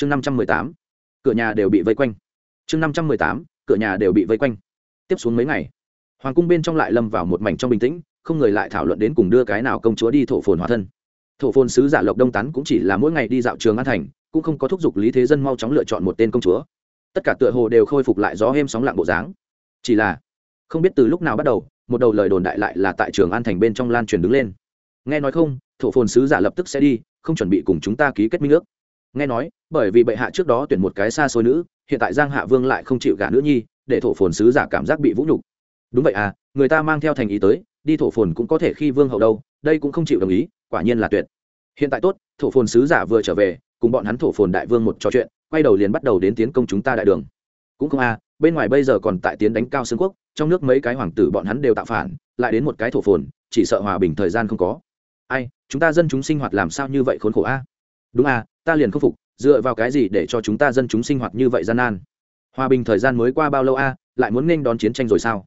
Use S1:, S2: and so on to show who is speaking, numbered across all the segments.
S1: chương năm trăm mười tám, cửa nhà đều bị vây quanh. Chương năm trăm mười tám, cửa nhà đều bị vây quanh. Tiếp xuống mấy ngày, hoàng cung bên trong lại lâm vào một mảnh trong bình tĩnh, không người lại thảo luận đến cùng đưa cái nào công chúa đi thổ phồn hóa thân. Thổ phồn sứ giả lộc đông tán cũng chỉ là mỗi ngày đi dạo trường an thành, cũng không có thúc giục lý thế dân mau chóng lựa chọn một tên công chúa. Tất cả tựa hồ đều khôi phục lại gió êm sóng lặng bộ dáng. Chỉ là, không biết từ lúc nào bắt đầu, một đầu lời đồn đại lại là tại trường an thành bên trong lan truyền đứng lên. Nghe nói không, thổ phồn sứ giả lập tức sẽ đi, không chuẩn bị cùng chúng ta ký kết minh ước nghe nói, bởi vì bệ hạ trước đó tuyển một cái xa xôi nữ, hiện tại giang hạ vương lại không chịu gả nữ nhi, để thổ phồn sứ giả cảm giác bị vũ nhục. Đúng vậy à người ta mang theo thành ý tới, đi thổ phồn cũng có thể khi vương hậu đâu, đây cũng không chịu đồng ý, quả nhiên là tuyệt. Hiện tại tốt, thổ phồn sứ giả vừa trở về, cùng bọn hắn thổ phồn đại vương một trò chuyện, quay đầu liền bắt đầu đến tiến công chúng ta đại đường. Cũng không à bên ngoài bây giờ còn tại tiến đánh cao xương quốc, trong nước mấy cái hoàng tử bọn hắn đều tạo phản, lại đến một cái thổ phồn, chỉ sợ hòa bình thời gian không có. Ai, chúng ta dân chúng sinh hoạt làm sao như vậy khốn khổ a? Đúng à ta liền không phục, dựa vào cái gì để cho chúng ta dân chúng sinh hoạt như vậy gian nan? Hòa bình thời gian mới qua bao lâu a, lại muốn nên đón chiến tranh rồi sao?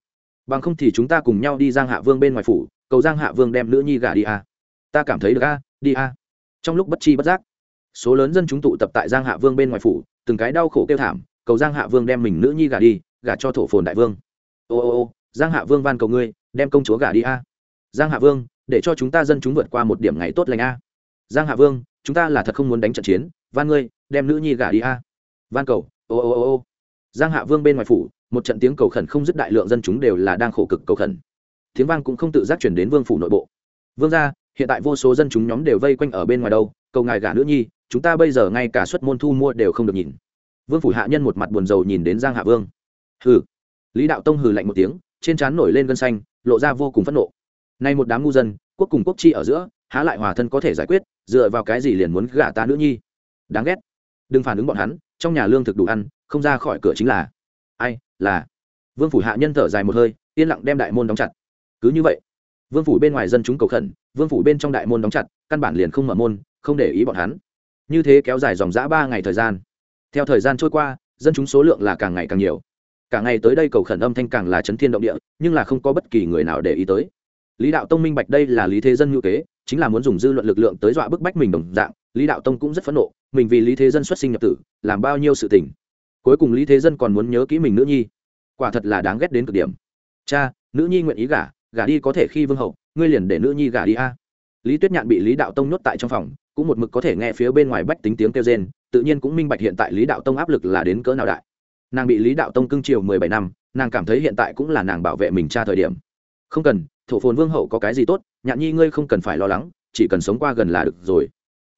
S1: Bằng không thì chúng ta cùng nhau đi giang hạ vương bên ngoài phủ, cầu giang hạ vương đem nữ nhi gả đi a. Ta cảm thấy được a, đi a. Trong lúc bất chi bất giác, số lớn dân chúng tụ tập tại giang hạ vương bên ngoài phủ, từng cái đau khổ kêu thảm, cầu giang hạ vương đem mình nữ nhi gả đi, gả cho thổ phồn đại vương. Ô ô ô, giang hạ vương van cầu ngươi, đem công chúa gả đi a. Giang hạ vương, để cho chúng ta dân chúng vượt qua một điểm ngày tốt lành a. Giang hạ vương chúng ta là thật không muốn đánh trận chiến, van ngươi, đem nữ nhi gả đi a. Van cầu, ô ô ô ô. Giang hạ vương bên ngoài phủ, một trận tiếng cầu khẩn không dứt đại lượng dân chúng đều là đang khổ cực cầu khẩn. Tiếng vang cũng không tự giác chuyển đến vương phủ nội bộ. Vương gia, hiện tại vô số dân chúng nhóm đều vây quanh ở bên ngoài đâu, cầu ngài gả nữ nhi, chúng ta bây giờ ngay cả suất môn thu mua đều không được nhìn. Vương phủ hạ nhân một mặt buồn rầu nhìn đến giang hạ vương. Hừ. Lý đạo tông hừ lạnh một tiếng, trên trán nổi lên gân xanh, lộ ra vô cùng phẫn nộ. Nay một đám ngu dân, quốc cùng quốc chi ở giữa, há lại hòa thân có thể giải quyết dựa vào cái gì liền muốn gả ta nữ nhi? Đáng ghét. Đừng phản ứng bọn hắn, trong nhà lương thực đủ ăn, không ra khỏi cửa chính là. Ai, là. Vương phủ hạ nhân thở dài một hơi, yên lặng đem đại môn đóng chặt. Cứ như vậy, vương phủ bên ngoài dân chúng cầu khẩn, vương phủ bên trong đại môn đóng chặt, căn bản liền không mở môn, không để ý bọn hắn. Như thế kéo dài dòng dã ba ngày thời gian. Theo thời gian trôi qua, dân chúng số lượng là càng ngày càng nhiều. Cả ngày tới đây cầu khẩn âm thanh càng là chấn thiên động địa, nhưng là không có bất kỳ người nào để ý tới lý đạo tông minh bạch đây là lý thế dân ngữ kế, chính là muốn dùng dư luận lực lượng tới dọa bức bách mình đồng dạng, lý đạo tông cũng rất phẫn nộ, mình vì lý thế dân xuất sinh nhập tử, làm bao nhiêu sự tình. Cuối cùng lý thế dân còn muốn nhớ kỹ mình nữ nhi. Quả thật là đáng ghét đến cực điểm. Cha, nữ nhi nguyện ý gả gả đi có thể khi vương hậu, ngươi liền để nữ nhi gả đi a. Lý tuyết nhạn bị lý đạo tông nhốt tại trong phòng, cũng một mực có thể nghe phía bên ngoài bách tính tiếng kêu rên, tự nhiên cũng minh bạch hiện tại lý đạo tông áp lực là đến cỡ nào đại. Nàng bị lý đạo tông cưng chiều mười bảy năm, nàng cảm thấy hiện tại cũng là nàng bảo vệ mình cha thời điểm. Không cần thổ phồn vương hậu có cái gì tốt, nhạn nhi ngươi không cần phải lo lắng, chỉ cần sống qua gần là được rồi.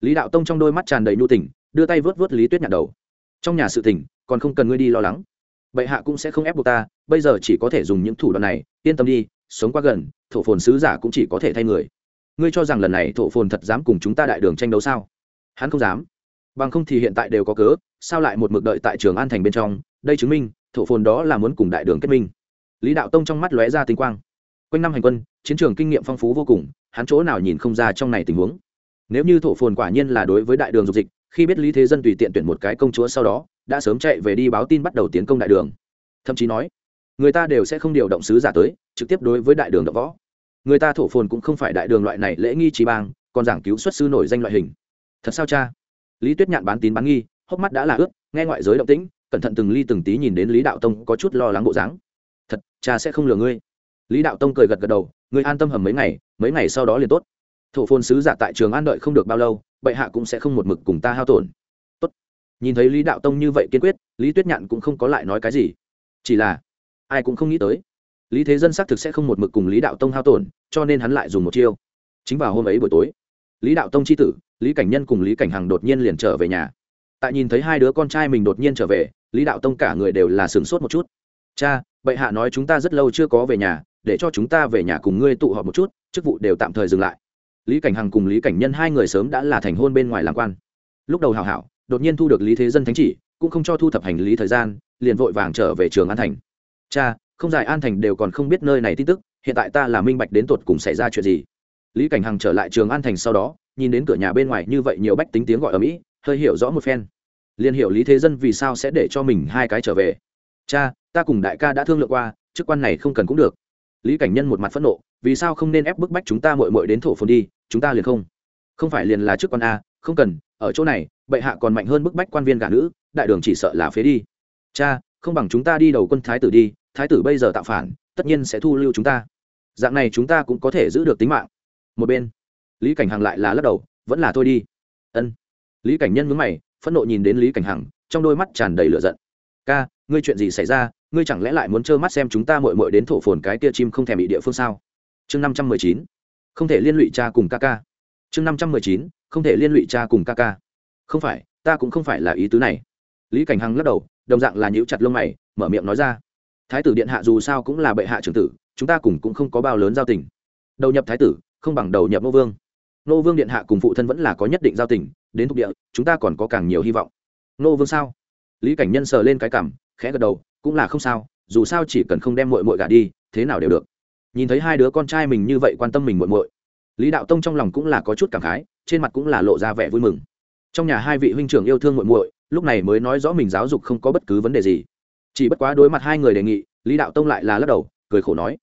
S1: Lý đạo tông trong đôi mắt tràn đầy nhu tình, đưa tay vớt vớt lý tuyết nhạt đầu. Trong nhà sự tình, còn không cần ngươi đi lo lắng. Bệ hạ cũng sẽ không ép buộc ta, bây giờ chỉ có thể dùng những thủ đoạn này, yên tâm đi, sống qua gần, thổ phồn sứ giả cũng chỉ có thể thay người. Ngươi cho rằng lần này thổ phồn thật dám cùng chúng ta đại đường tranh đấu sao? Hắn không dám. Bằng không thì hiện tại đều có cớ, sao lại một mực đợi tại trường an thành bên trong? Đây chứng minh, thổ phồn đó là muốn cùng đại đường kết minh. Lý đạo tông trong mắt lóe ra tinh quang quanh năm hành quân, chiến trường kinh nghiệm phong phú vô cùng, hắn chỗ nào nhìn không ra trong này tình huống. Nếu như thổ phồn quả nhiên là đối với đại đường dục dịch, khi biết lý thế dân tùy tiện tuyển một cái công chúa sau đó, đã sớm chạy về đi báo tin bắt đầu tiến công đại đường. Thậm chí nói, người ta đều sẽ không điều động sứ giả tới, trực tiếp đối với đại đường đập võ. Người ta thổ phồn cũng không phải đại đường loại này lễ nghi trí bang, còn giảng cứu xuất sư nổi danh loại hình. Thật sao cha? Lý tuyết nhạn bán tín bán nghi, hốc mắt đã là ướt, nghe ngoại giới động tĩnh, cẩn thận từng ly từng tí nhìn đến lý đạo tông có chút lo lắng bộ dáng. Thật, cha sẽ không lừa ngươi lý đạo tông cười gật gật đầu người an tâm hầm mấy ngày mấy ngày sau đó liền tốt. Thổ phồn sứ giả tại trường an đợi không được bao lâu, bệ hạ cũng sẽ không một mực cùng ta hao tổn. Tốt. Nhìn thấy lý đạo tông như vậy kiên quyết, lý tuyết nhạn cũng không có lại nói cái gì. Chỉ là, ai cũng không nghĩ tới, lý thế dân xác thực sẽ không một mực cùng lý đạo tông hao tổn, cho nên hắn lại dùng một chiêu. Chính vào hôm ấy buổi tối, lý đạo tông c h i tử, lý cảnh nhân cùng lý cảnh hằng đột nhiên liền trở về nhà. Tại nhìn thấy hai đứa con trai mình đột nhiên trở về, lý đạo tông cả người đều là sửng sốt một chút. Cha, bệ hạ nói chúng ta rất lâu chưa có về nhà để cho chúng ta về nhà cùng ngươi tụ họp một chút, chức vụ đều tạm thời dừng lại. Lý cảnh hằng cùng lý cảnh nhân hai người sớm đã là thành hôn bên ngoài làm quan. Lúc đầu hào hảo, đột nhiên thu được lý thế dân thánh chỉ, cũng không cho thu thập hành lý thời gian, liền vội vàng trở về trường an thành. Cha, không dài an thành đều còn không biết nơi này tin tức, hiện tại ta là minh bạch đến tột cùng xảy ra chuyện gì. Lý cảnh hằng trở lại trường an thành sau đó, nhìn đến cửa nhà bên ngoài như vậy nhiều bách tính tiếng gọi ở mỹ, hơi hiểu rõ một phen. Liền hiểu lý thế dân vì sao sẽ để cho mình hai cái trở về. Cha, ta cùng đại ca đã thương lượng qua, chức quan này không cần cũng được lý cảnh nhân một mặt phẫn nộ, vì sao không nên ép bức bách chúng ta mội mội đến thổ phồn đi, chúng ta liền không? Không phải liền là trước quan a, không cần, ở chỗ này, bệ hạ còn mạnh hơn bức bách quan viên gả nữ, đại đường chỉ sợ là phế đi. Cha, không bằng chúng ta đi đầu quân thái tử đi, thái tử bây giờ tạo phản, tất nhiên sẽ thu lưu chúng ta. Dạng này chúng ta cũng có thể giữ được tính mạng. Một bên, lý cảnh hằng lại là lắc đầu, vẫn là thôi đi. Ân. Lý cảnh nhân mướn mày, phẫn nộ nhìn đến lý cảnh hằng, trong đôi mắt tràn đầy lửa giận. Ca, ngươi chuyện gì xảy ra? Ngươi chẳng lẽ lại muốn trơ mắt xem chúng ta mội mội đến thổ phồn cái kia chim không thèm bị địa phương sao? Chương năm trăm mười chín. Không thể liên lụy cha cùng ca ca. Chương năm trăm mười chín, không thể liên lụy cha cùng ca ca. Không phải, ta cũng không phải là ý tứ này. Lý cảnh hằng lắc đầu, đồng dạng là nhíu chặt lông mày, mở miệng nói ra. Thái tử điện hạ dù sao cũng là bệ hạ trưởng tử, chúng ta cùng cũng không có bao lớn giao tình. Đầu nhập thái tử, không bằng đầu nhập nô vương. Nô vương điện hạ cùng phụ thân vẫn là có nhất định giao tình, đến thuộc địa, chúng ta còn có càng nhiều hy vọng. Nô vương sao? Lý cảnh nhân sờ lên cái cảm khẽ gật đầu cũng là không sao, dù sao chỉ cần không đem mội mội gà đi, thế nào đều được. Nhìn thấy hai đứa con trai mình như vậy quan tâm mình mội mội lý đạo tông trong lòng cũng là có chút cảm khái, trên mặt cũng là lộ ra vẻ vui mừng. Trong nhà hai vị huynh trưởng yêu thương mội mội lúc này mới nói rõ mình giáo dục không có bất cứ vấn đề gì. Chỉ bất quá đối mặt hai người đề nghị, lý đạo tông lại là lắc đầu, cười khổ nói,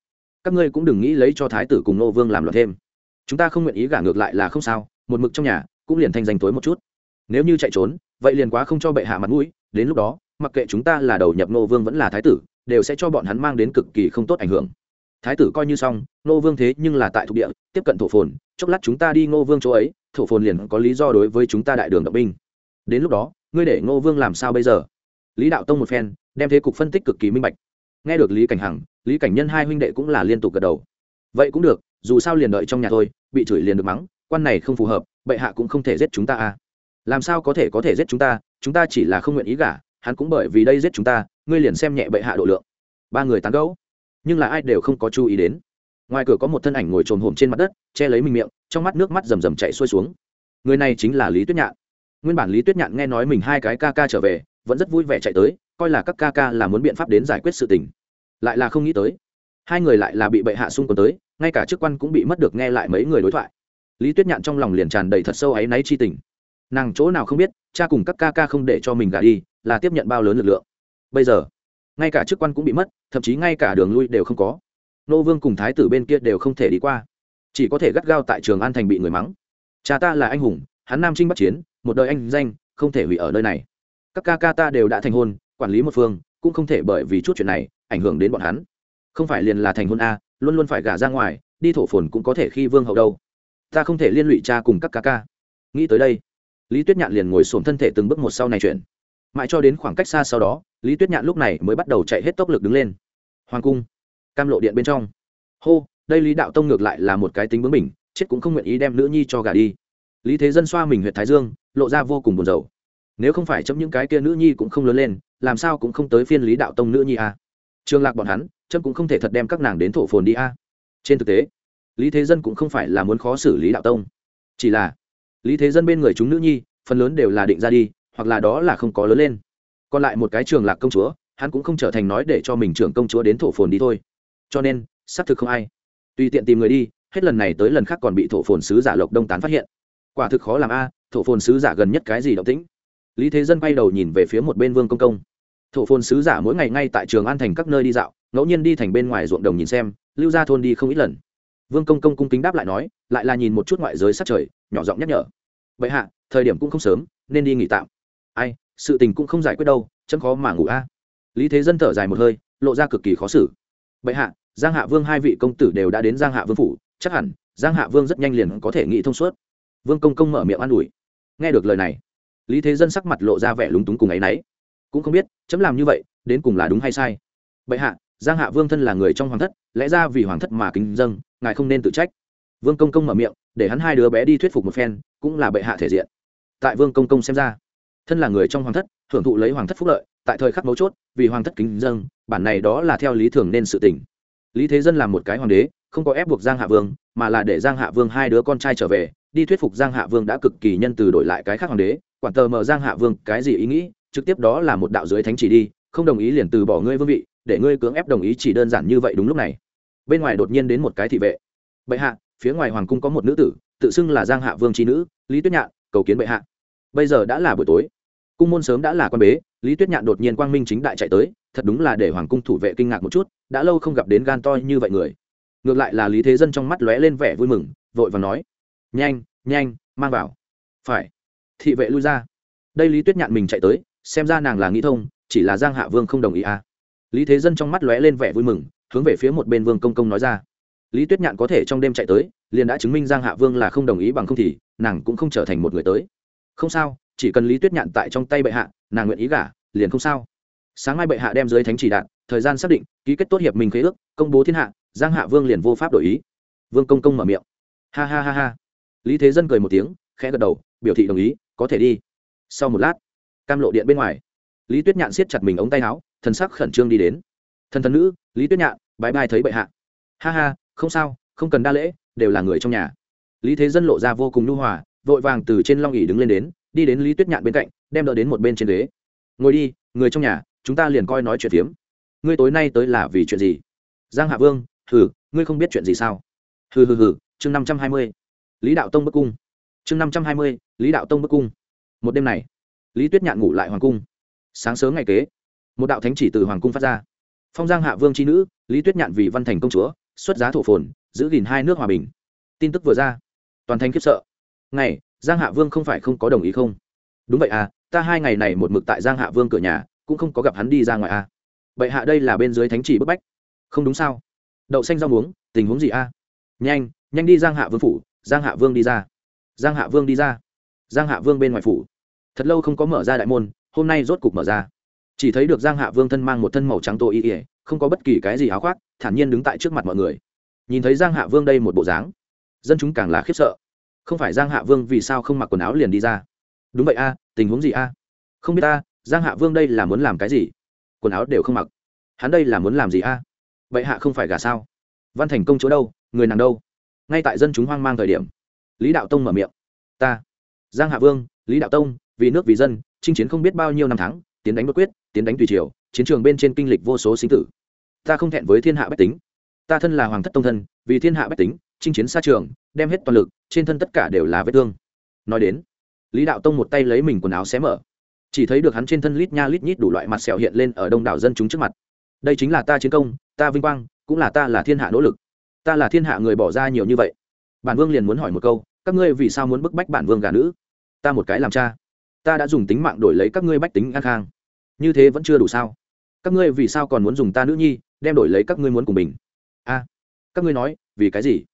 S1: các ngươi cũng đừng nghĩ lấy cho thái tử cùng nô vương làm loạn thêm. Chúng ta không nguyện ý gả ngược lại là không sao, một mực trong nhà, cũng liền thanh danh tối một chút. Nếu như chạy trốn, vậy liền quá không cho bệ hạ mặt mũi, đến lúc đó mặc kệ chúng ta là đầu nhập nô vương vẫn là thái tử, đều sẽ cho bọn hắn mang đến cực kỳ không tốt ảnh hưởng. Thái tử coi như xong nô vương thế nhưng là tại thuộc địa, tiếp cận thổ phồn, chốc lát chúng ta đi ngô vương chỗ ấy, thổ phồn liền có lý do đối với chúng ta đại đường động binh. Đến lúc đó, ngươi để ngô vương làm sao bây giờ? Lý đạo tông một phen, đem thế cục phân tích cực kỳ minh bạch. Nghe được lý cảnh hằng, lý cảnh nhân hai huynh đệ cũng là liên tục gật đầu. Vậy cũng được, dù sao liền đợi trong nhà thôi, bị chửi liền được mắng, quan này không phù hợp, bệ hạ cũng không thể giết chúng ta à. Làm sao có thể có thể giết chúng ta chúng ta chỉ là không nguyện ý gả hắn cũng bởi vì đây giết chúng ta, ngươi liền xem nhẹ bệ hạ độ lượng. Ba người tán gẫu, nhưng là ai đều không có chú ý đến. Ngoài cửa có một thân ảnh ngồi trồm hổm trên mặt đất, che lấy mình miệng, trong mắt nước mắt rầm rầm chạy xuôi xuống. Người này chính là lý tuyết nhạn. Nguyên bản lý tuyết nhạn nghe nói mình hai cái ca ca trở về, vẫn rất vui vẻ chạy tới, coi là các ca ca là muốn biện pháp đến giải quyết sự tình. Lại là không nghĩ tới, hai người lại là bị bệ hạ xung còn tới, ngay cả chức quan cũng bị mất được nghe lại mấy người đối thoại. Lý tuyết nhạn trong lòng liền tràn đầy thật sâu áy náy chi tình. Nàng chỗ nào không biết, cha cùng các ca ca không để cho mình gả đi là tiếp nhận bao lớn lực lượng. Bây giờ, ngay cả chức quan cũng bị mất, thậm chí ngay cả đường lui đều không có. Nô vương cùng thái tử bên kia đều không thể đi qua. Chỉ có thể gắt gao tại trường an thành bị người mắng. Cha ta là anh hùng, hắn nam trinh bắc chiến, một đời anh danh, không thể hủy ở nơi này. Các ca ca ta đều đã thành hôn, quản lý một phương, cũng không thể bởi vì chút chuyện này, ảnh hưởng đến bọn hắn. Không phải liền là thành hôn a, luôn luôn phải gả ra ngoài, đi thổ phồn cũng có thể khi vương hậu đâu. Ta không thể liên lụy cha cùng các ca ca. Nghĩ tới đây, lý tuyết nhạn liền ngồi xổm thân thể từng bước một sau này chuyện mãi cho đến khoảng cách xa sau đó, lý tuyết nhạn lúc này mới bắt đầu chạy hết tốc lực đứng lên. Hoàng cung, cam lộ điện bên trong. Hô, đây lý đạo tông ngược lại là một cái tính bướng mình chết cũng không nguyện ý đem nữ nhi cho gà đi. Lý thế dân xoa mình huyện thái dương, lộ ra vô cùng buồn rầu. Nếu không phải chấm những cái kia nữ nhi cũng không lớn lên, làm sao cũng không tới phiên lý đạo tông nữ nhi a à. trường lạc bọn hắn, chấm cũng không thể thật đem các nàng đến thổ phồn đi a à. trên thực tế, lý thế dân cũng không phải là muốn khó xử lý đạo tông. Chỉ là, lý thế dân bên người chúng nữ nhi, phần lớn đều là định ra đi hoặc là đó là không có lớn lên. Còn lại một cái trường lạc công chúa, hắn cũng không trở thành nói để cho mình trưởng công chúa đến thổ phồn đi thôi. Cho nên, xác thực không ai. Tùy tiện tìm người đi, hết lần này tới lần khác còn bị thổ phồn sứ giả lộc đông tán phát hiện. Quả thực khó làm a, thổ phồn sứ giả gần nhất cái gì động tĩnh? Lý thế dân quay đầu nhìn về phía một bên vương công công. Thổ phồn sứ giả mỗi ngày ngay tại trường an thành các nơi đi dạo, ngẫu nhiên đi thành bên ngoài ruộng đồng nhìn xem, lưu ra thôn đi không ít lần. Vương công công cung kính đáp lại nói, lại là nhìn một chút ngoại giới sát trời, nhỏ giọng nhắc nhở. Vậy hạ, thời điểm cũng không sớm, nên đi nghỉ tạm ai, sự tình cũng không giải quyết đâu, chấm khó mà ngủ a. Lý thế dân thở dài một hơi, lộ ra cực kỳ khó xử. Bệ hạ, giang hạ vương hai vị công tử đều đã đến giang hạ vương phủ, chắc hẳn giang hạ vương rất nhanh liền có thể nghĩ thông suốt. Vương công công mở miệng an ủi. Nghe được lời này, lý thế dân sắc mặt lộ ra vẻ lúng túng cùng ấ y n ấ y cũng không biết, chấm làm như vậy, đến cùng là đúng hay sai? Bệ hạ, giang hạ vương thân là người trong hoàng thất, lẽ ra vì hoàng thất mà kính dâng ngài không nên tự trách. Vương công công mở miệng, để hắn hai đứa bé đi thuyết phục một phen, cũng là bệ hạ thể diện. Tại vương công công xem ra thân là người trong hoàng thất hưởng thụ lấy hoàng thất phúc lợi tại thời khắc mấu chốt vì hoàng thất kính dân, bản này đó là theo lý thường nên sự tỉnh lý thế dân làm một cái hoàng đế không có ép buộc giang hạ vương mà là để giang hạ vương hai đứa con trai trở về đi thuyết phục giang hạ vương đã cực kỳ nhân từ đổi lại cái khác hoàng đế quản tờ mờ giang hạ vương cái gì ý nghĩ trực tiếp đó là một đạo dưới thánh chỉ đi không đồng ý liền từ bỏ ngươi vương vị để ngươi cưỡng ép đồng ý chỉ đơn giản như vậy đúng lúc này. Bên ngoài đột nhiên đến một cái thị vệ. Bệ hạ phía ngoài hoàng cung có một nữ tử tự xưng là giang hạ vương tri nữ lý tuyết nhạn cầu kiến bệ hạ. Bây giờ đã là buổi tối cung môn sớm đã là quan bế, lý tuyết nhạn đột nhiên quang minh chính đại chạy tới, thật đúng là để hoàng cung thủ vệ kinh ngạc một chút, đã lâu không gặp đến gan to như vậy người. Ngược lại là lý thế dân trong mắt lóe lên vẻ vui mừng, vội và nói, nhanh nhanh, mang vào. Phải. Thị vệ lui ra. Đây lý tuyết nhạn mình chạy tới, xem ra nàng là nghĩ thông, chỉ là giang hạ vương không đồng ý à. Lý thế dân trong mắt lóe lên vẻ vui mừng, hướng về phía một bên vương công công nói ra, lý tuyết nhạn có thể trong đêm chạy tới, liền đã chứng minh giang hạ vương là không đồng ý bằng không thì, nàng cũng không trở thành một người tới. Không sao chỉ cần lý tuyết nhạn tại trong tay bệ hạ, nàng nguyện ý gả, liền không sao. Sáng mai bệ hạ đem dưới thánh chỉ đạn thời gian xác định, ký kết tốt hiệp mình khế ước, công bố thiên hạ, giang hạ vương liền vô pháp đổi ý. Vương công công mở miệng. Ha ha ha ha. Lý thế dân cười một tiếng, khẽ gật đầu, biểu thị đồng ý, có thể đi. Sau một lát, cam lộ điện bên ngoài, lý tuyết nhạn siết chặt mình ống tay áo, thần sắc khẩn trương đi đến. Thần thần nữ, lý tuyết nhạn bãi bai thấy bệ hạ. Ha ha, không sao, không cần đa lễ, đều là người trong nhà. Lý thế dân lộ ra vô cùng nhu hòa, vội vàng từ trên long ỉ đứng lên đến đi đến lý tuyết nhạn bên cạnh đem đỡ đến một bên trên ghế ngồi đi người trong nhà chúng ta liền coi nói chuyện phiếm ngươi tối nay tới là vì chuyện gì giang hạ vương hừ ngươi không biết chuyện gì sao hừ hừ hừ chương năm trăm hai mươi lý đạo tông bức cung chương năm trăm hai mươi lý đạo tông bức cung một đêm này lý tuyết nhạn ngủ lại hoàng cung sáng sớm ngày kế một đạo thánh chỉ từ hoàng cung phát ra phong giang hạ vương c nữ lý tuyết nhạn vì văn thành công chúa xuất giá thổ phồn giữ gìn hai nước hòa bình tin tức vừa ra toàn thành khiếp sợ ngày giang hạ vương không phải không có đồng ý không? Đúng vậy à ta hai ngày này một mực tại giang hạ vương cửa nhà, cũng không có gặp hắn đi ra ngoài à. Vậy hạ đây là bên dưới thánh chỉ bức bách. Không đúng sao? Đậu xanh rau muống, tình huống gì à? nhanh nhanh đi giang hạ vương phủ, giang hạ vương đi ra. Giang hạ vương đi ra. Giang hạ vương bên ngoài phủ. Thật lâu không có mở ra đại môn, hôm nay rốt cục mở ra. Chỉ thấy được giang hạ vương thân mang một thân màu trắng tô y ỉa không có bất kỳ cái gì áo khoác, thản nhiên đứng tại trước mặt mọi người. Nhìn thấy giang hạ vương đây một bộ dáng, dân chúng càng là khiếp sợ không phải giang hạ vương vì sao không mặc quần áo liền đi ra? Đúng vậy a, tình huống gì a? Không biết a giang hạ vương đây là muốn làm cái gì? Quần áo đều không mặc. Hắn đây là muốn làm gì a? Vậy hạ không phải gà sao? Văn thành công chỗ đâu, người nàng đâu? Ngay tại dân chúng hoang mang thời điểm, lý đạo tông mở miệng. Ta, giang hạ vương, lý đạo tông, vì nước vì dân, chinh chiến không biết bao nhiêu năm tháng, tiến đánh bất quyết, tiến đánh tùy triều, chiến trường bên trên kinh lịch vô số sinh tử. Ta không thẹn với thiên hạ bách tính. Ta thân là hoàng thất tông thân, vì thiên hạ bách tính, chinh chiến xa trường, đem hết toàn lực trên thân tất cả đều là vết thương. Nói đến, lý đạo tông một tay lấy mình quần áo xé mở. Chỉ thấy được hắn trên thân lít nha lít nhít đủ loại mặt sẹo hiện lên ở đông đảo dân chúng trước mặt. Đây chính là ta chiến công, ta vinh quang, cũng là ta là thiên hạ nỗ lực. Ta là thiên hạ người bỏ ra nhiều như vậy. Bản vương liền muốn hỏi một câu, các ngươi vì sao muốn bức bách bản vương gà nữ? Ta một cái làm cha. Ta đã dùng tính mạng đổi lấy các ngươi bách tính an khang. Như thế vẫn chưa đủ sao? Các ngươi vì sao còn muốn dùng ta nữ nhi, đem đổi lấy các ngươi muốn cùng mình? A, các ngươi nói, vì cái gì?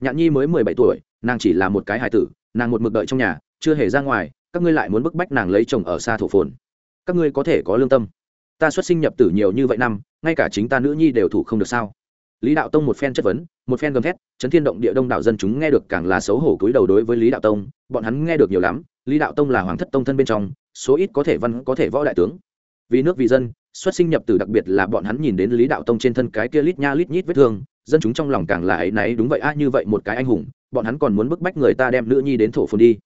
S1: Nhạn nhi mới mười bảy tuổi nàng chỉ là một cái hài tử, nàng một mực đợi trong nhà, chưa hề ra ngoài, các ngươi lại muốn bức bách nàng lấy chồng ở xa thổ phồn. Các ngươi có thể có lương tâm. Ta xuất sinh nhập tử nhiều như vậy năm, ngay cả chính ta nữ nhi đều thủ không được sao? Lý đạo tông một phen chất vấn, một phen gầm thét, chấn thiên động địa đông đảo dân chúng nghe được càng là xấu hổ cúi đầu đối với lý đạo tông, bọn hắn nghe được nhiều lắm, lý đạo tông là hoàng thất tông thân bên trong, số ít có thể văn, có thể võ đại tướng. Vì nước vì dân, xuất sinh nhập tử đặc biệt là bọn hắn nhìn đến lý đạo tông trên thân cái kia lít nha lít nhít vết thương, dân chúng trong lòng càng là ấy náy, đúng vậy a, như vậy một cái anh hùng bọn hắn còn muốn bức bách người ta đem nữ nhi đến thổ phồn đi.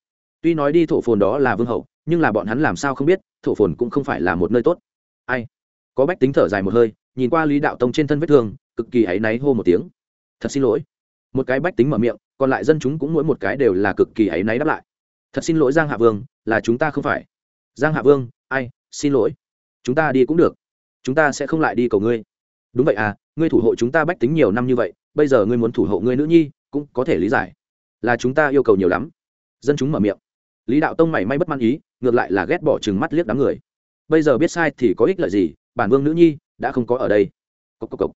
S1: Tuy nói đi thổ phồn đó là vương hậu, nhưng là bọn hắn làm sao không biết, thổ phồn cũng không phải là một nơi tốt. Ai? Có bách tính thở dài một hơi, nhìn qua lý đạo tông trên thân vết thương, cực kỳ áy náy hô một tiếng. Thật xin lỗi. Một cái bách tính mở miệng, còn lại dân chúng cũng mỗi một cái đều là cực kỳ áy náy đáp lại. Thật xin lỗi giang hạ vương, là chúng ta không phải. Giang hạ vương, ai? Xin lỗi. Chúng ta đi cũng được. Chúng ta sẽ không lại đi cầu ngươi. Đúng vậy à ngươi thủ hộ chúng ta bách tính nhiều năm như vậy, bây giờ ngươi muốn thủ hộ ngươi nữ nhi, cũng có thể lý giải là chúng ta yêu cầu nhiều lắm. Dân chúng mở miệng. Lý đạo tông mảy may bất mãn ý, ngược lại là ghét bỏ chừng mắt liếc đám người. Bây giờ biết sai thì có ích lợi gì, bản vương nữ nhi đã không có ở đây. Cốc cốc cốc.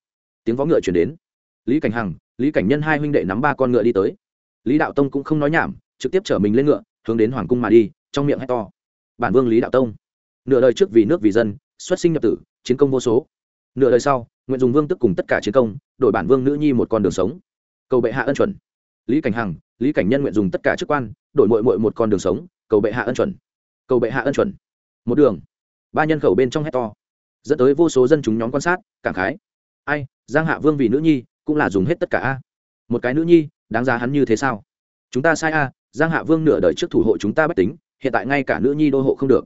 S1: tiếng vó ngựa chuyển đến. Lý cảnh hằng, lý cảnh nhân hai huynh đệ nắm ba con ngựa đi tới. Lý đạo tông cũng không nói nhảm, trực tiếp chở mình lên ngựa, hướng đến hoàng cung mà đi, trong miệng hét to. Bản vương lý đạo tông. Nửa đời trước vì nước vì dân, xuất sinh nhập tử, chiến công vô số. Nửa đời sau, nguyện dùng vương tức cùng tất cả chiến công, đổi bản vương nữ nhi một con đường sống. Cầu bệ hạ ân chuẩn. Lý cảnh hằng lý cảnh nhân nguyện dùng tất cả chức quan, đổi mội mội một con đường sống, cầu bệ hạ ân chuẩn. Cầu bệ hạ ân chuẩn. Một đường. Ba nhân khẩu bên trong hét to. Dẫn tới vô số dân chúng nhóm quan sát, cảm khái. Ai, giang hạ vương vì nữ nhi, cũng là dùng hết tất cả a. Một cái nữ nhi, đáng giá hắn như thế sao? Chúng ta sai a, giang hạ vương nửa đời trước thủ hộ chúng ta bất tính, hiện tại ngay cả nữ nhi đô hộ không được.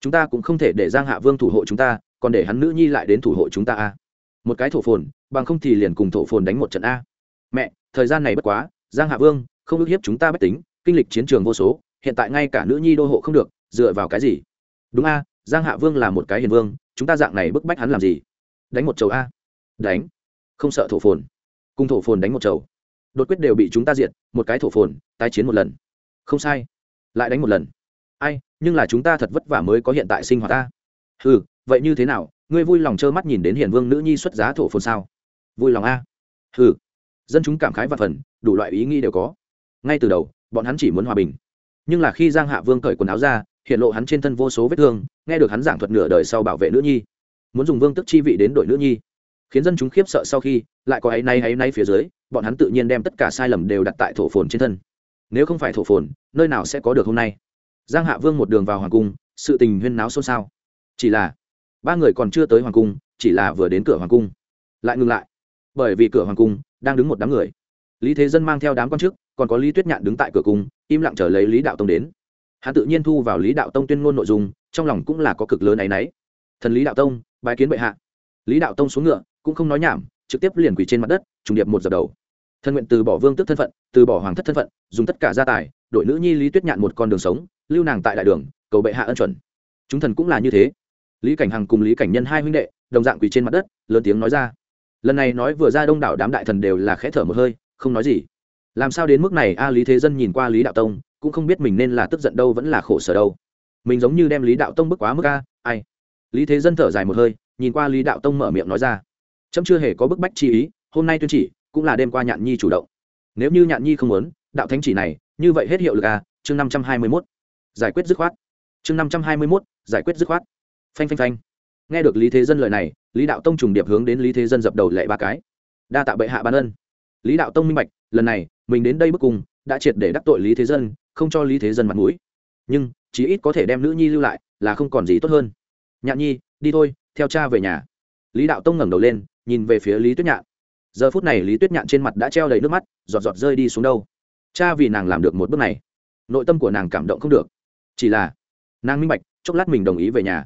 S1: Chúng ta cũng không thể để giang hạ vương thủ hộ chúng ta, còn để hắn nữ nhi lại đến thủ hộ chúng ta a. Một cái thổ phồn, bằng không thì liền cùng thổ phồn đánh một trận a. Mẹ, thời gian này bất quá, giang hạ vương không ức hiếp chúng ta bất tính, kinh lịch chiến trường vô số, hiện tại ngay cả nữ nhi đô hộ không được, dựa vào cái gì? Đúng a, giang hạ vương là một cái hiền vương, chúng ta dạng này bức bách hắn làm gì? Đánh một chầu a. Đánh. Không sợ thổ phồn. Cùng thổ phồn đánh một chầu. Đột quyết đều bị chúng ta diệt, một cái thổ phồn, tái chiến một lần. Không sai. Lại đánh một lần. Ai, nhưng là chúng ta thật vất vả mới có hiện tại sinh hoạt ta. Ừ vậy như thế nào? Ngươi vui lòng trơ mắt nhìn đến hiền vương nữ nhi xuất giá thổ phồn sao? Vui lòng a. Ừ dân chúng cảm khái và phần, đủ loại ý nghĩ đều có ngay từ đầu, bọn hắn chỉ muốn hòa bình. Nhưng là khi giang hạ vương cởi quần áo ra, hiện lộ hắn trên thân vô số vết thương, nghe được hắn giảng thuật nửa đời sau bảo vệ nữ nhi. Muốn dùng vương tức chi vị đến đội nữ nhi. Khiến dân chúng khiếp sợ sau khi, lại có áy nay áy nay phía dưới, bọn hắn tự nhiên đem tất cả sai lầm đều đặt tại thổ phồn trên thân. Nếu không phải thổ phồn, nơi nào sẽ có được hôm nay? Giang hạ vương một đường vào hoàng cung, sự tình huyên náo xôn xao. Chỉ là, ba người còn chưa tới hoàng cung, chỉ là vừa đến cửa hoàng cung. Lại ngừng lại. Bởi vì cửa hoàng cung đang đứng một đám người. Lý thế dân mang theo đám quan chức còn có lý tuyết nhạn đứng tại cửa cung, im lặng chờ lấy lý đạo tông đến. Hắn tự nhiên thu vào lý đạo tông tuyên ngôn nội dung, trong lòng cũng là có cực lớn áy náy. Thần lý đạo tông bài kiến bệ hạ. Lý đạo tông xuống ngựa, cũng không nói nhảm, trực tiếp liền quỳ trên mặt đất, trùng điệp một giờ đầu. Thân nguyện từ bỏ vương tước thân phận, từ bỏ hoàng thất thân phận, dùng tất cả gia tài, đội nữ nhi lý tuyết nhạn một con đường sống, lưu nàng tại đại đường, cầu bệ hạ ân chuẩn. Chúng thần cũng là như thế. Lý cảnh hằng cùng lý cảnh nhân hai huynh đệ, đồng dạng quỳ trên mặt đất, lớn tiếng nói ra. Lần này nói vừa ra đông đảo đám đại thần đều là khẽ thở một hơi, không nói gì làm sao đến mức này a lý thế dân nhìn qua lý đạo tông, cũng không biết mình nên là tức giận đâu vẫn là khổ sở đâu. Mình giống như đem lý đạo tông bức quá mức a, ai? Lý thế dân thở dài một hơi, nhìn qua lý đạo tông mở miệng nói ra. Trâm chưa hề có bức bách chi ý, hôm nay tuyên chỉ, cũng là đêm qua nhạn nhi chủ động. Nếu như nhạn nhi không muốn, đạo thánh chỉ này, như vậy hết hiệu lực a, chương năm trăm hai mươi mốt. Giải quyết dứt khoát. Chương năm trăm hai mươi mốt, giải quyết dứt khoát. Phanh phanh phanh. Nghe được lý thế dân lời này, lý đạo tông trùng điệp hướng đến lý thế dân dập đầu lệ ba cái. Đa tạ bệ hạ ban ân. Lý đạo tông minh bạch, lần này mình đến đây bức cùng đã triệt để đắc tội lý thế dân, không cho lý thế dân mặt mũi. Nhưng, chí ít có thể đem nữ nhi lưu lại, là không còn gì tốt hơn. Nhạn nhi, đi thôi, theo cha về nhà. Lý đạo tông ngẩng đầu lên, nhìn về phía lý tuyết nhạn. Giờ phút này lý tuyết nhạn trên mặt đã treo đầy nước mắt, giọt giọt rơi đi xuống đâu. Cha vì nàng làm được một bước này. Nội tâm của nàng cảm động không được. Chỉ là, nàng minh bạch, chốc lát mình đồng ý về nhà.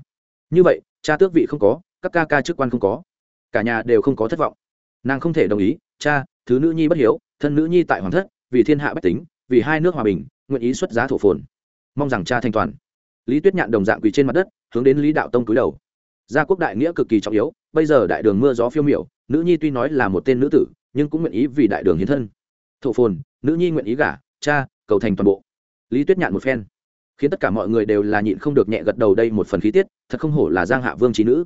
S1: Như vậy, cha tước vị không có, các ca ca chức quan không có. Cả nhà đều không có thất vọng. Nàng không thể đồng ý, cha thứ nữ nhi bất hiếu, thân nữ nhi tại hoàng thất, vì thiên hạ bách tính, vì hai nước hòa bình, nguyện ý xuất giá thổ phồn. Mong rằng cha thanh toàn. Lý tuyết nhạn đồng dạng quỳ trên mặt đất, hướng đến lý đạo tông cúi đầu. Gia quốc đại nghĩa cực kỳ trọng yếu, bây giờ đại đường mưa gió phiêu miểu, nữ nhi tuy nói là một tên nữ tử, nhưng cũng nguyện ý vì đại đường hiến thân. Thổ phồn, nữ nhi nguyện ý gả, cha, cầu thành toàn bộ. Lý tuyết nhạn một phen. Khiến tất cả mọi người đều là nhịn không được nhẹ gật đầu đây một phần khí tiết, thật không hổ là giang hạ vương trí nữ.